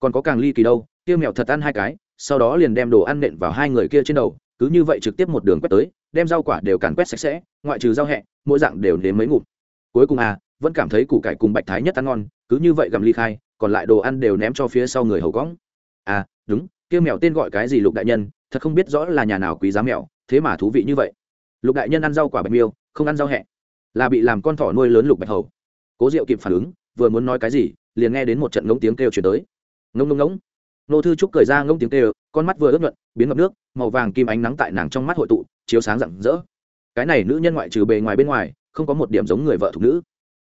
Còn có càng ly kỳ đâu, kia mèo thật ăn hai cái, sau đó liền đem đồ ăn nện vào hai người kia trên đầu, cứ như vậy trực tiếp một đường quét tới, đem rau quả đều càn quét sạch sẽ, ngoại trừ rau hẹ, mỗi dạng đều nếm mấy ngụm. Cuối cùng à vẫn cảm thấy củ cải cùng bạch thái nhất ăn ngon, cứ như vậy gặm ly khai, còn lại đồ ăn đều ném cho phía sau người hầu cõng. À đúng, kia mèo tên gọi cái gì lục đại nhân thật không biết rõ là nhà nào quý giá mèo thế mà thú vị như vậy. Lục đại nhân ăn rau quả bạch miêu, không ăn rau hẹ. Là bị làm con thỏ nuôi lớn lục bạch hầu. Cố diệu kịp phản ứng, vừa muốn nói cái gì, liền nghe đến một trận ngống tiếng kêu chuyển tới. Ngông ngông ngống nô thư trúc cười ra ngông tiếng kêu, con mắt vừa ướt nhuận, biến ngập nước, màu vàng kim ánh nắng tại nàng trong mắt hội tụ, chiếu sáng rạng rỡ. Cái này nữ nhân ngoại trừ bề ngoài bên ngoài, không có một điểm giống người vợ thục nữ.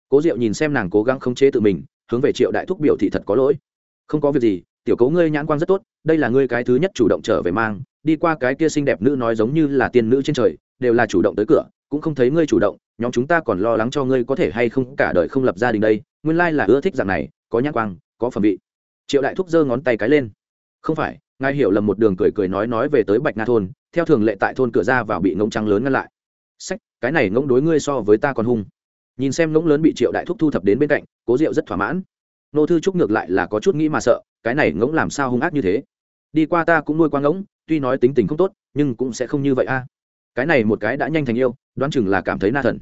Cố diệu nhìn xem nàng cố gắng khống chế tự mình, hướng về triệu đại thúc biểu thị thật có lỗi. Không có việc gì tiểu cố ngươi nhãn quang rất tốt, đây là ngươi cái thứ nhất chủ động trở về mang, đi qua cái kia xinh đẹp nữ nói giống như là tiên nữ trên trời, đều là chủ động tới cửa, cũng không thấy ngươi chủ động, nhóm chúng ta còn lo lắng cho ngươi có thể hay không cả đời không lập gia đình đây, nguyên lai là ưa thích dạng này, có nhãn quang, có phẩm vị. Triệu đại thúc giơ ngón tay cái lên. Không phải, ngài hiểu lầm một đường cười cười nói nói về tới bạch nga thôn, theo thường lệ tại thôn cửa ra vào bị ngông trắng lớn ngăn lại. Sách, cái này ngỗng đối ngươi so với ta còn hung. Nhìn xem ngỗng lớn bị triệu đại thúc thu thập đến bên cạnh, cố diệu rất thỏa mãn nô thư trúc ngược lại là có chút nghĩ mà sợ, cái này ngỗng làm sao hung ác như thế? Đi qua ta cũng nuôi qua ngỗng, tuy nói tính tình không tốt, nhưng cũng sẽ không như vậy a. Cái này một cái đã nhanh thành yêu, đoán chừng là cảm thấy na thần.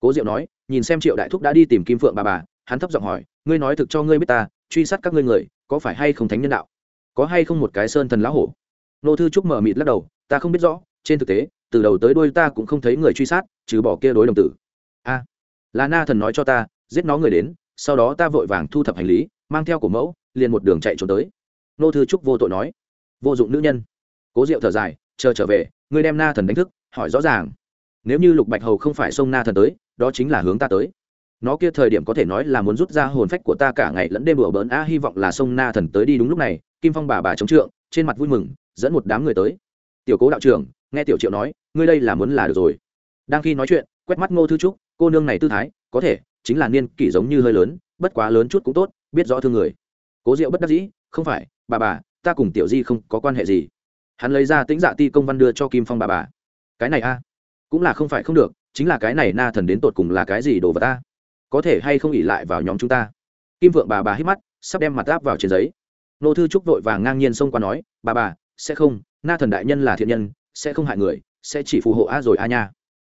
Cố diệu nói, nhìn xem triệu đại thúc đã đi tìm kim phượng bà bà, hắn thấp giọng hỏi, ngươi nói thực cho ngươi biết ta, truy sát các ngươi người, có phải hay không thánh nhân đạo? Có hay không một cái sơn thần lão hổ? Nô thư trúc mở mịt lắc đầu, ta không biết rõ, trên thực tế, từ đầu tới đuôi ta cũng không thấy người truy sát, trừ bỏ kia đối đồng tử. A, là na thần nói cho ta, giết nó người đến sau đó ta vội vàng thu thập hành lý, mang theo của mẫu, liền một đường chạy trốn tới. Nô thư trúc vô tội nói. Vô dụng nữ nhân. Cố diệu thở dài, chờ trở về, ngươi đem na thần đánh thức, hỏi rõ ràng. Nếu như lục bạch hầu không phải sông na thần tới, đó chính là hướng ta tới. Nó kia thời điểm có thể nói là muốn rút ra hồn phách của ta cả ngày lẫn đêm bừa bỡn a hy vọng là sông na thần tới đi đúng lúc này, kim phong bà bà chống trượng, trên mặt vui mừng, dẫn một đám người tới. Tiểu cố đạo trưởng, nghe tiểu triệu nói, ngươi đây là muốn là được rồi. Đang khi nói chuyện, quét mắt ngô thư trúc, cô nương này tư thái, có thể chính là niên kỷ giống như hơi lớn, bất quá lớn chút cũng tốt, biết rõ thương người. Cố diệu bất đắc dĩ, không phải, bà bà, ta cùng tiểu di không có quan hệ gì. Hắn lấy ra tĩnh dạ ti công văn đưa cho kim phong bà bà. Cái này a, cũng là không phải không được, chính là cái này na thần đến tột cùng là cái gì đồ vật ta? Có thể hay không ỉ lại vào nhóm chúng ta? Kim vượng bà bà hít mắt, sắp đem mặt áp vào trên giấy. Nô thư trúc vội vàng ngang nhiên xông qua nói, bà bà, sẽ không, na thần đại nhân là thiện nhân, sẽ không hại người, sẽ chỉ phù hộ a rồi a nha.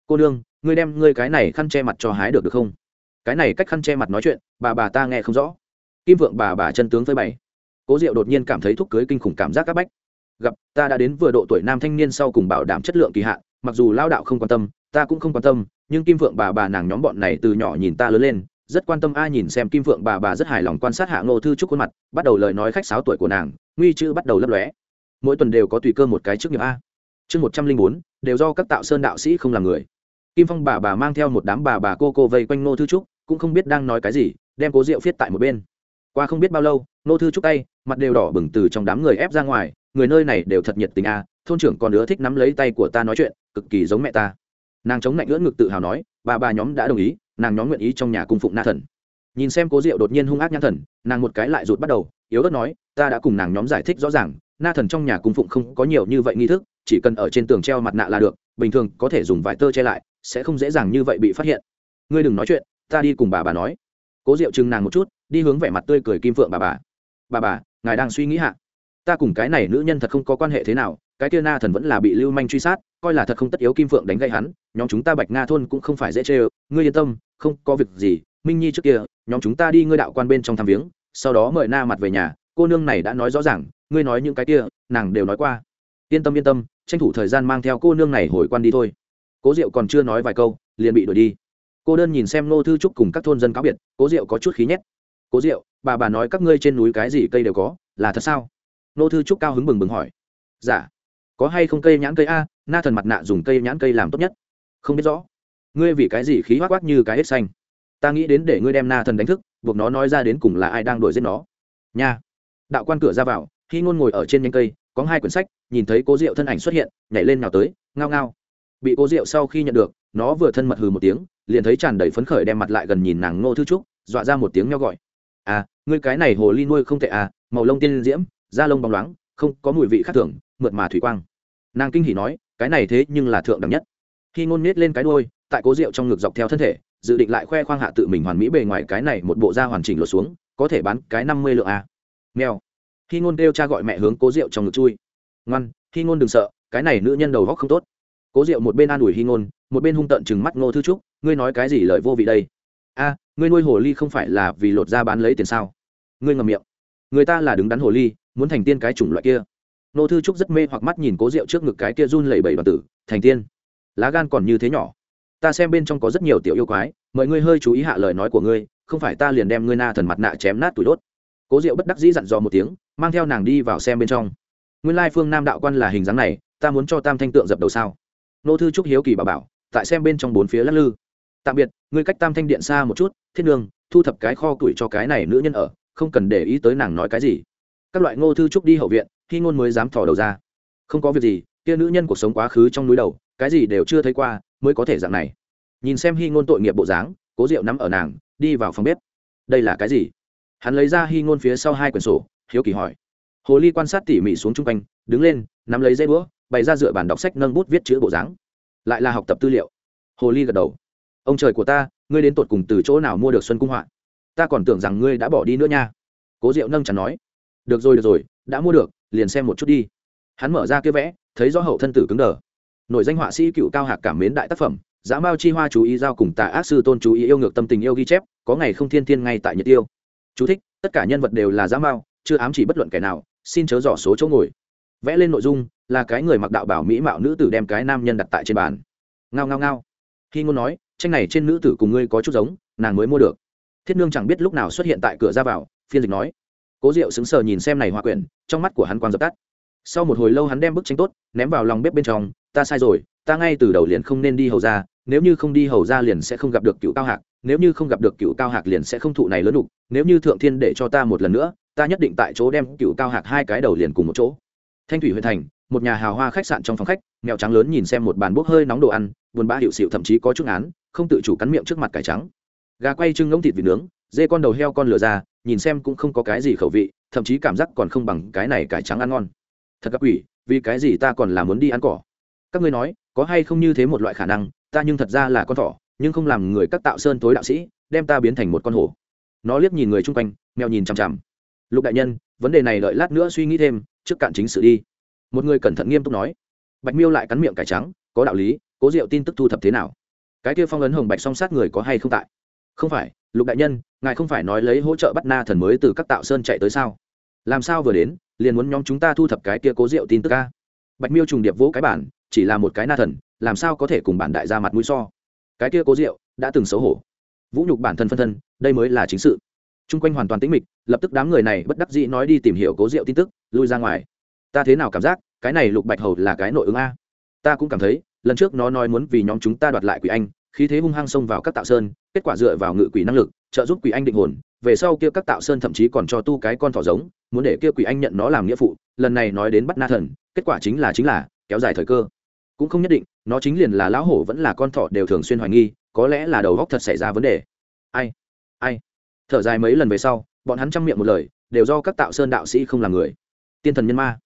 Cô nương, ngươi đem ngươi cái này khăn che mặt cho hái được được không? Cái này cách khăn che mặt nói chuyện, bà bà ta nghe không rõ. Kim vượng bà bà chân tướng với bày. Cố diệu đột nhiên cảm thấy thúc cưới kinh khủng cảm giác các bách. Gặp ta đã đến vừa độ tuổi nam thanh niên sau cùng bảo đảm chất lượng kỳ hạn, mặc dù lao đạo không quan tâm, ta cũng không quan tâm, nhưng kim vượng bà bà nàng nhóm bọn này từ nhỏ nhìn ta lớn lên, rất quan tâm ai nhìn xem kim vượng bà bà rất hài lòng quan sát hạ ngô thư trúc khuôn mặt, bắt đầu lời nói khách sáo tuổi của nàng, nguy chữ bắt đầu lấp lóe. Mỗi tuần đều có tùy cơ một cái trước nghiệp a. Chương một trăm linh bốn, đều do các tạo sơn đạo sĩ không làm người. Kim phong bà bà mang theo một đám bà bà cô cô vây quanh ngô thư trúc cũng không biết đang nói cái gì, đem cố rượu viết tại một bên. Qua không biết bao lâu, nô thư trúc tay, mặt đều đỏ bừng từ trong đám người ép ra ngoài, người nơi này đều thật nhiệt tình a, thôn trưởng còn nữa thích nắm lấy tay của ta nói chuyện, cực kỳ giống mẹ ta. Nàng chống lạnh lưỡng ngực tự hào nói, bà bà nhóm đã đồng ý, nàng nhóm nguyện ý trong nhà cung phụng na thần. Nhìn xem cố diệu đột nhiên hung ác nhãn thần, nàng một cái lại rụt bắt đầu, yếu ớt nói, ta đã cùng nàng nhóm giải thích rõ ràng, na thần trong nhà cung phụng không có nhiều như vậy nghi thức, chỉ cần ở trên tường treo mặt nạ là được, bình thường có thể dùng vải tơ che lại, sẽ không dễ dàng như vậy bị phát hiện. Ngươi đừng nói chuyện ta đi cùng bà bà nói. Cố diệu chừng nàng một chút, đi hướng vẻ mặt tươi cười kim phượng bà bà. Bà bà, ngài đang suy nghĩ hạ. Ta cùng cái này nữ nhân thật không có quan hệ thế nào, cái kia na thần vẫn là bị lưu manh truy sát, coi là thật không tất yếu kim phượng đánh gây hắn, nhóm chúng ta bạch nga thôn cũng không phải dễ chê ơ. Ngươi yên tâm, không có việc gì, minh nhi trước kia, nhóm chúng ta đi ngươi đạo quan bên trong thăm viếng, sau đó mời na mặt về nhà, cô nương này đã nói rõ ràng, ngươi nói những cái kia, nàng đều nói qua. Yên tâm yên tâm, tranh thủ thời gian mang theo cô nương này hồi quan đi thôi. Cố diệu còn chưa nói vài câu, liền bị đuổi đi cô đơn nhìn xem nô thư trúc cùng các thôn dân cáo biệt, cố diệu có chút khí nhét. Cố diệu, bà bà nói các ngươi trên núi cái gì cây đều có, là thật sao? Nô thư trúc cao hứng bừng bừng hỏi. Giả dạ. có hay không cây nhãn cây a, na thần mặt nạ dùng cây nhãn cây làm tốt nhất. Không biết rõ. Ngươi vì cái gì khí hoác hoác như cái hết xanh? Ta nghĩ đến để ngươi đem na thần đánh thức, buộc nó nói ra đến cùng là ai đang đuổi giết nó. Nha. Đạo quan cửa ra vào khi ngôn ngồi ở trên nhánh cây, có hai quyển sách, nhìn thấy cố diệu thân ảnh xuất hiện, nhảy lên nào tới, ngao ngao. Bị cố diệu sau khi nhận được nó vừa thân mật hừ một tiếng, liền thấy tràn đầy phấn khởi đem mặt lại gần nhìn nàng ngô thư trúc, dọa ra một tiếng nhau gọi. À ngươi cái này hồ ly nuôi không tệ à màu lông tiên diễm, da lông bóng loáng, không có mùi vị khác thường, mượt mà thủy quang. Nàng kinh hỉ nói, cái này thế nhưng là thượng đẳng nhất. Khi ngôn nết lên cái đôi tại cố rượu trong ngực dọc theo thân thể, dự định lại khoe khoang hạ tự mình hoàn mỹ bề ngoài cái này một bộ da hoàn chỉnh lột xuống, có thể bán cái năm mươi lượng à? nghèo khi ngôn kêu cha gọi mẹ hướng cố rượu trong ngực chui. Ngoan, khi ngôn đừng sợ, cái này nữ nhân đầu góc không tốt. Cố rượu một bên an ủi hy ngôn một bên hung tợn chừng mắt ngô thư trúc, ngươi nói cái gì lời vô vị đây? A, ngươi nuôi hồ ly không phải là vì lột da bán lấy tiền sao? Ngươi ngầm miệng. Người ta là đứng đắn hồ ly, muốn thành tiên cái chủng loại kia. Ngô thư trúc rất mê hoặc mắt nhìn cố rượu trước ngực cái kia run lẩy bẩy đoàn tử, thành tiên? Lá gan còn như thế nhỏ. Ta xem bên trong có rất nhiều tiểu yêu quái mời ngươi hơi chú ý hạ lời nói của ngươi, không phải ta liền đem ngươi na thần mặt nạ chém nát tủi đốt. Cố diệu bất đắc dĩ dặn dò một tiếng, mang theo nàng đi vào xem bên trong. Nguyên lai phương nam đạo quan là hình dáng này, ta muốn cho tam thanh tượng dập đầu sao? Nô thư trúc hiếu kỳ bà bảo tại xem bên trong bốn phía lắc lư. Tạm biệt, ngươi cách tam thanh điện xa một chút, thiết nương, thu thập cái kho tuổi cho cái này nữ nhân ở, không cần để ý tới nàng nói cái gì. Các loại ngô thư trúc đi hậu viện, khi ngôn mới dám thò đầu ra. Không có việc gì, kia nữ nhân cuộc sống quá khứ trong núi đầu, cái gì đều chưa thấy qua, mới có thể dạng này. Nhìn xem hy ngôn tội nghiệp bộ dáng, cố diệu nắm ở nàng, đi vào phòng bếp. Đây là cái gì? Hắn lấy ra hy ngôn phía sau hai quyển sổ, hiếu kỳ hỏi. Hồ ly quan sát tỉ mỉ xuống chung quanh, đứng lên, nắm lấy dây búa bày ra dựa bản đọc sách nâng bút viết chữ bộ dáng lại là học tập tư liệu. Hồ ly gật đầu. Ông trời của ta, ngươi đến tột cùng từ chỗ nào mua được xuân cung họa? Ta còn tưởng rằng ngươi đã bỏ đi nữa nha. Cố diệu nâng chẳng nói. Được rồi được rồi, đã mua được, liền xem một chút đi. Hắn mở ra kia vẽ, thấy rõ hậu thân tử cứng đờ. Nội danh họa sĩ cựu cao hạc cảm mến đại tác phẩm giá mao chi hoa chú ý giao cùng tà ác sư tôn chú ý yêu ngược tâm tình yêu ghi chép, có ngày không thiên thiên ngay tại nhật tiêu. Chú thích, tất cả nhân vật đều là giá mao, chưa ám chỉ bất luận kẻ nào, xin chớ dò số chỗ ngồi. Vẽ lên nội dung là cái người mặc đạo bảo mỹ mạo nữ tử đem cái nam nhân đặt tại trên bàn. Ngao ngao ngao. Khi ngôn nói, tranh này trên nữ tử cùng ngươi có chút giống, nàng mới mua được. Thiết nương chẳng biết lúc nào xuất hiện tại cửa ra vào, phiên dịch nói. Cố diệu sững sờ nhìn xem này hoa quyển, trong mắt của hắn quang dập tắt. Sau một hồi lâu hắn đem bức tranh tốt, ném vào lòng bếp bên trong, ta sai rồi, ta ngay từ đầu liền không nên đi hầu ra nếu như không đi hầu ra liền sẽ không gặp được cựu cao hạc, nếu như không gặp được cựu cao hạc liền sẽ không thụ này lớn đục, nếu như thượng thiên để cho ta một lần nữa, ta nhất định tại chỗ đem cựu cao hạc hai cái đầu liền cùng một chỗ. Thanh thủy huyện thành một nhà hào hoa khách sạn trong phòng khách, mèo trắng lớn nhìn xem một bàn bốc hơi nóng đồ ăn, buồn bã hiệu xịu thậm chí có chút án không tự chủ cắn miệng trước mặt cải trắng. Gà quay trưng ngỗng thịt vịt nướng, dê con đầu heo con lửa ra, nhìn xem cũng không có cái gì khẩu vị, thậm chí cảm giác còn không bằng cái này cải trắng ăn ngon. Thật các quỷ, vì cái gì ta còn là muốn đi ăn cỏ? Các ngươi nói, có hay không như thế một loại khả năng, ta nhưng thật ra là con thỏ, nhưng không làm người các tạo sơn tối đạo sĩ, đem ta biến thành một con hổ. Nó liếc nhìn người chung quanh, mèo nhìn chằm chằm. Lục đại nhân, vấn đề này đợi lát nữa suy nghĩ thêm, trước cạn chính sự đi một người cẩn thận nghiêm túc nói, bạch miêu lại cắn miệng cải trắng, có đạo lý, cố diệu tin tức thu thập thế nào? Cái kia phong ấn hồng bạch song sát người có hay không tại? Không phải, lục đại nhân, ngài không phải nói lấy hỗ trợ bắt na thần mới từ các tạo sơn chạy tới sao? Làm sao vừa đến, liền muốn nhóm chúng ta thu thập cái kia cố diệu tin tức ca bạch miêu trùng điệp vỗ cái bản chỉ là một cái na thần, làm sao có thể cùng bản đại ra mặt mũi so? Cái kia cố diệu, đã từng xấu hổ. Vũ nhục bản thân phân thân, đây mới là chính sự. Chung quanh hoàn toàn tĩnh mịch, lập tức đám người này bất đắc dĩ nói đi tìm hiểu cố diệu tin tức, lui ra ngoài ta thế nào cảm giác, cái này lục bạch hầu là cái nội ứng a. Ta cũng cảm thấy, lần trước nó nói muốn vì nhóm chúng ta đoạt lại quỷ anh, khí thế hung hăng xông vào các tạo sơn, kết quả dựa vào ngự quỷ năng lực, trợ giúp quỷ anh định hồn, về sau kia các tạo sơn thậm chí còn cho tu cái con thỏ giống, muốn để kia quỷ anh nhận nó làm nghĩa phụ, lần này nói đến bắt na thần, kết quả chính là chính là, kéo dài thời cơ. Cũng không nhất định, nó chính liền là lão hổ vẫn là con thỏ đều thường xuyên hoài nghi, có lẽ là đầu góc thật xảy ra vấn đề. Ai ai? Thở dài mấy lần về sau, bọn hắn chăm miệng một lời, đều do các tạo sơn đạo sĩ không làm người. Tiên thần nhân ma.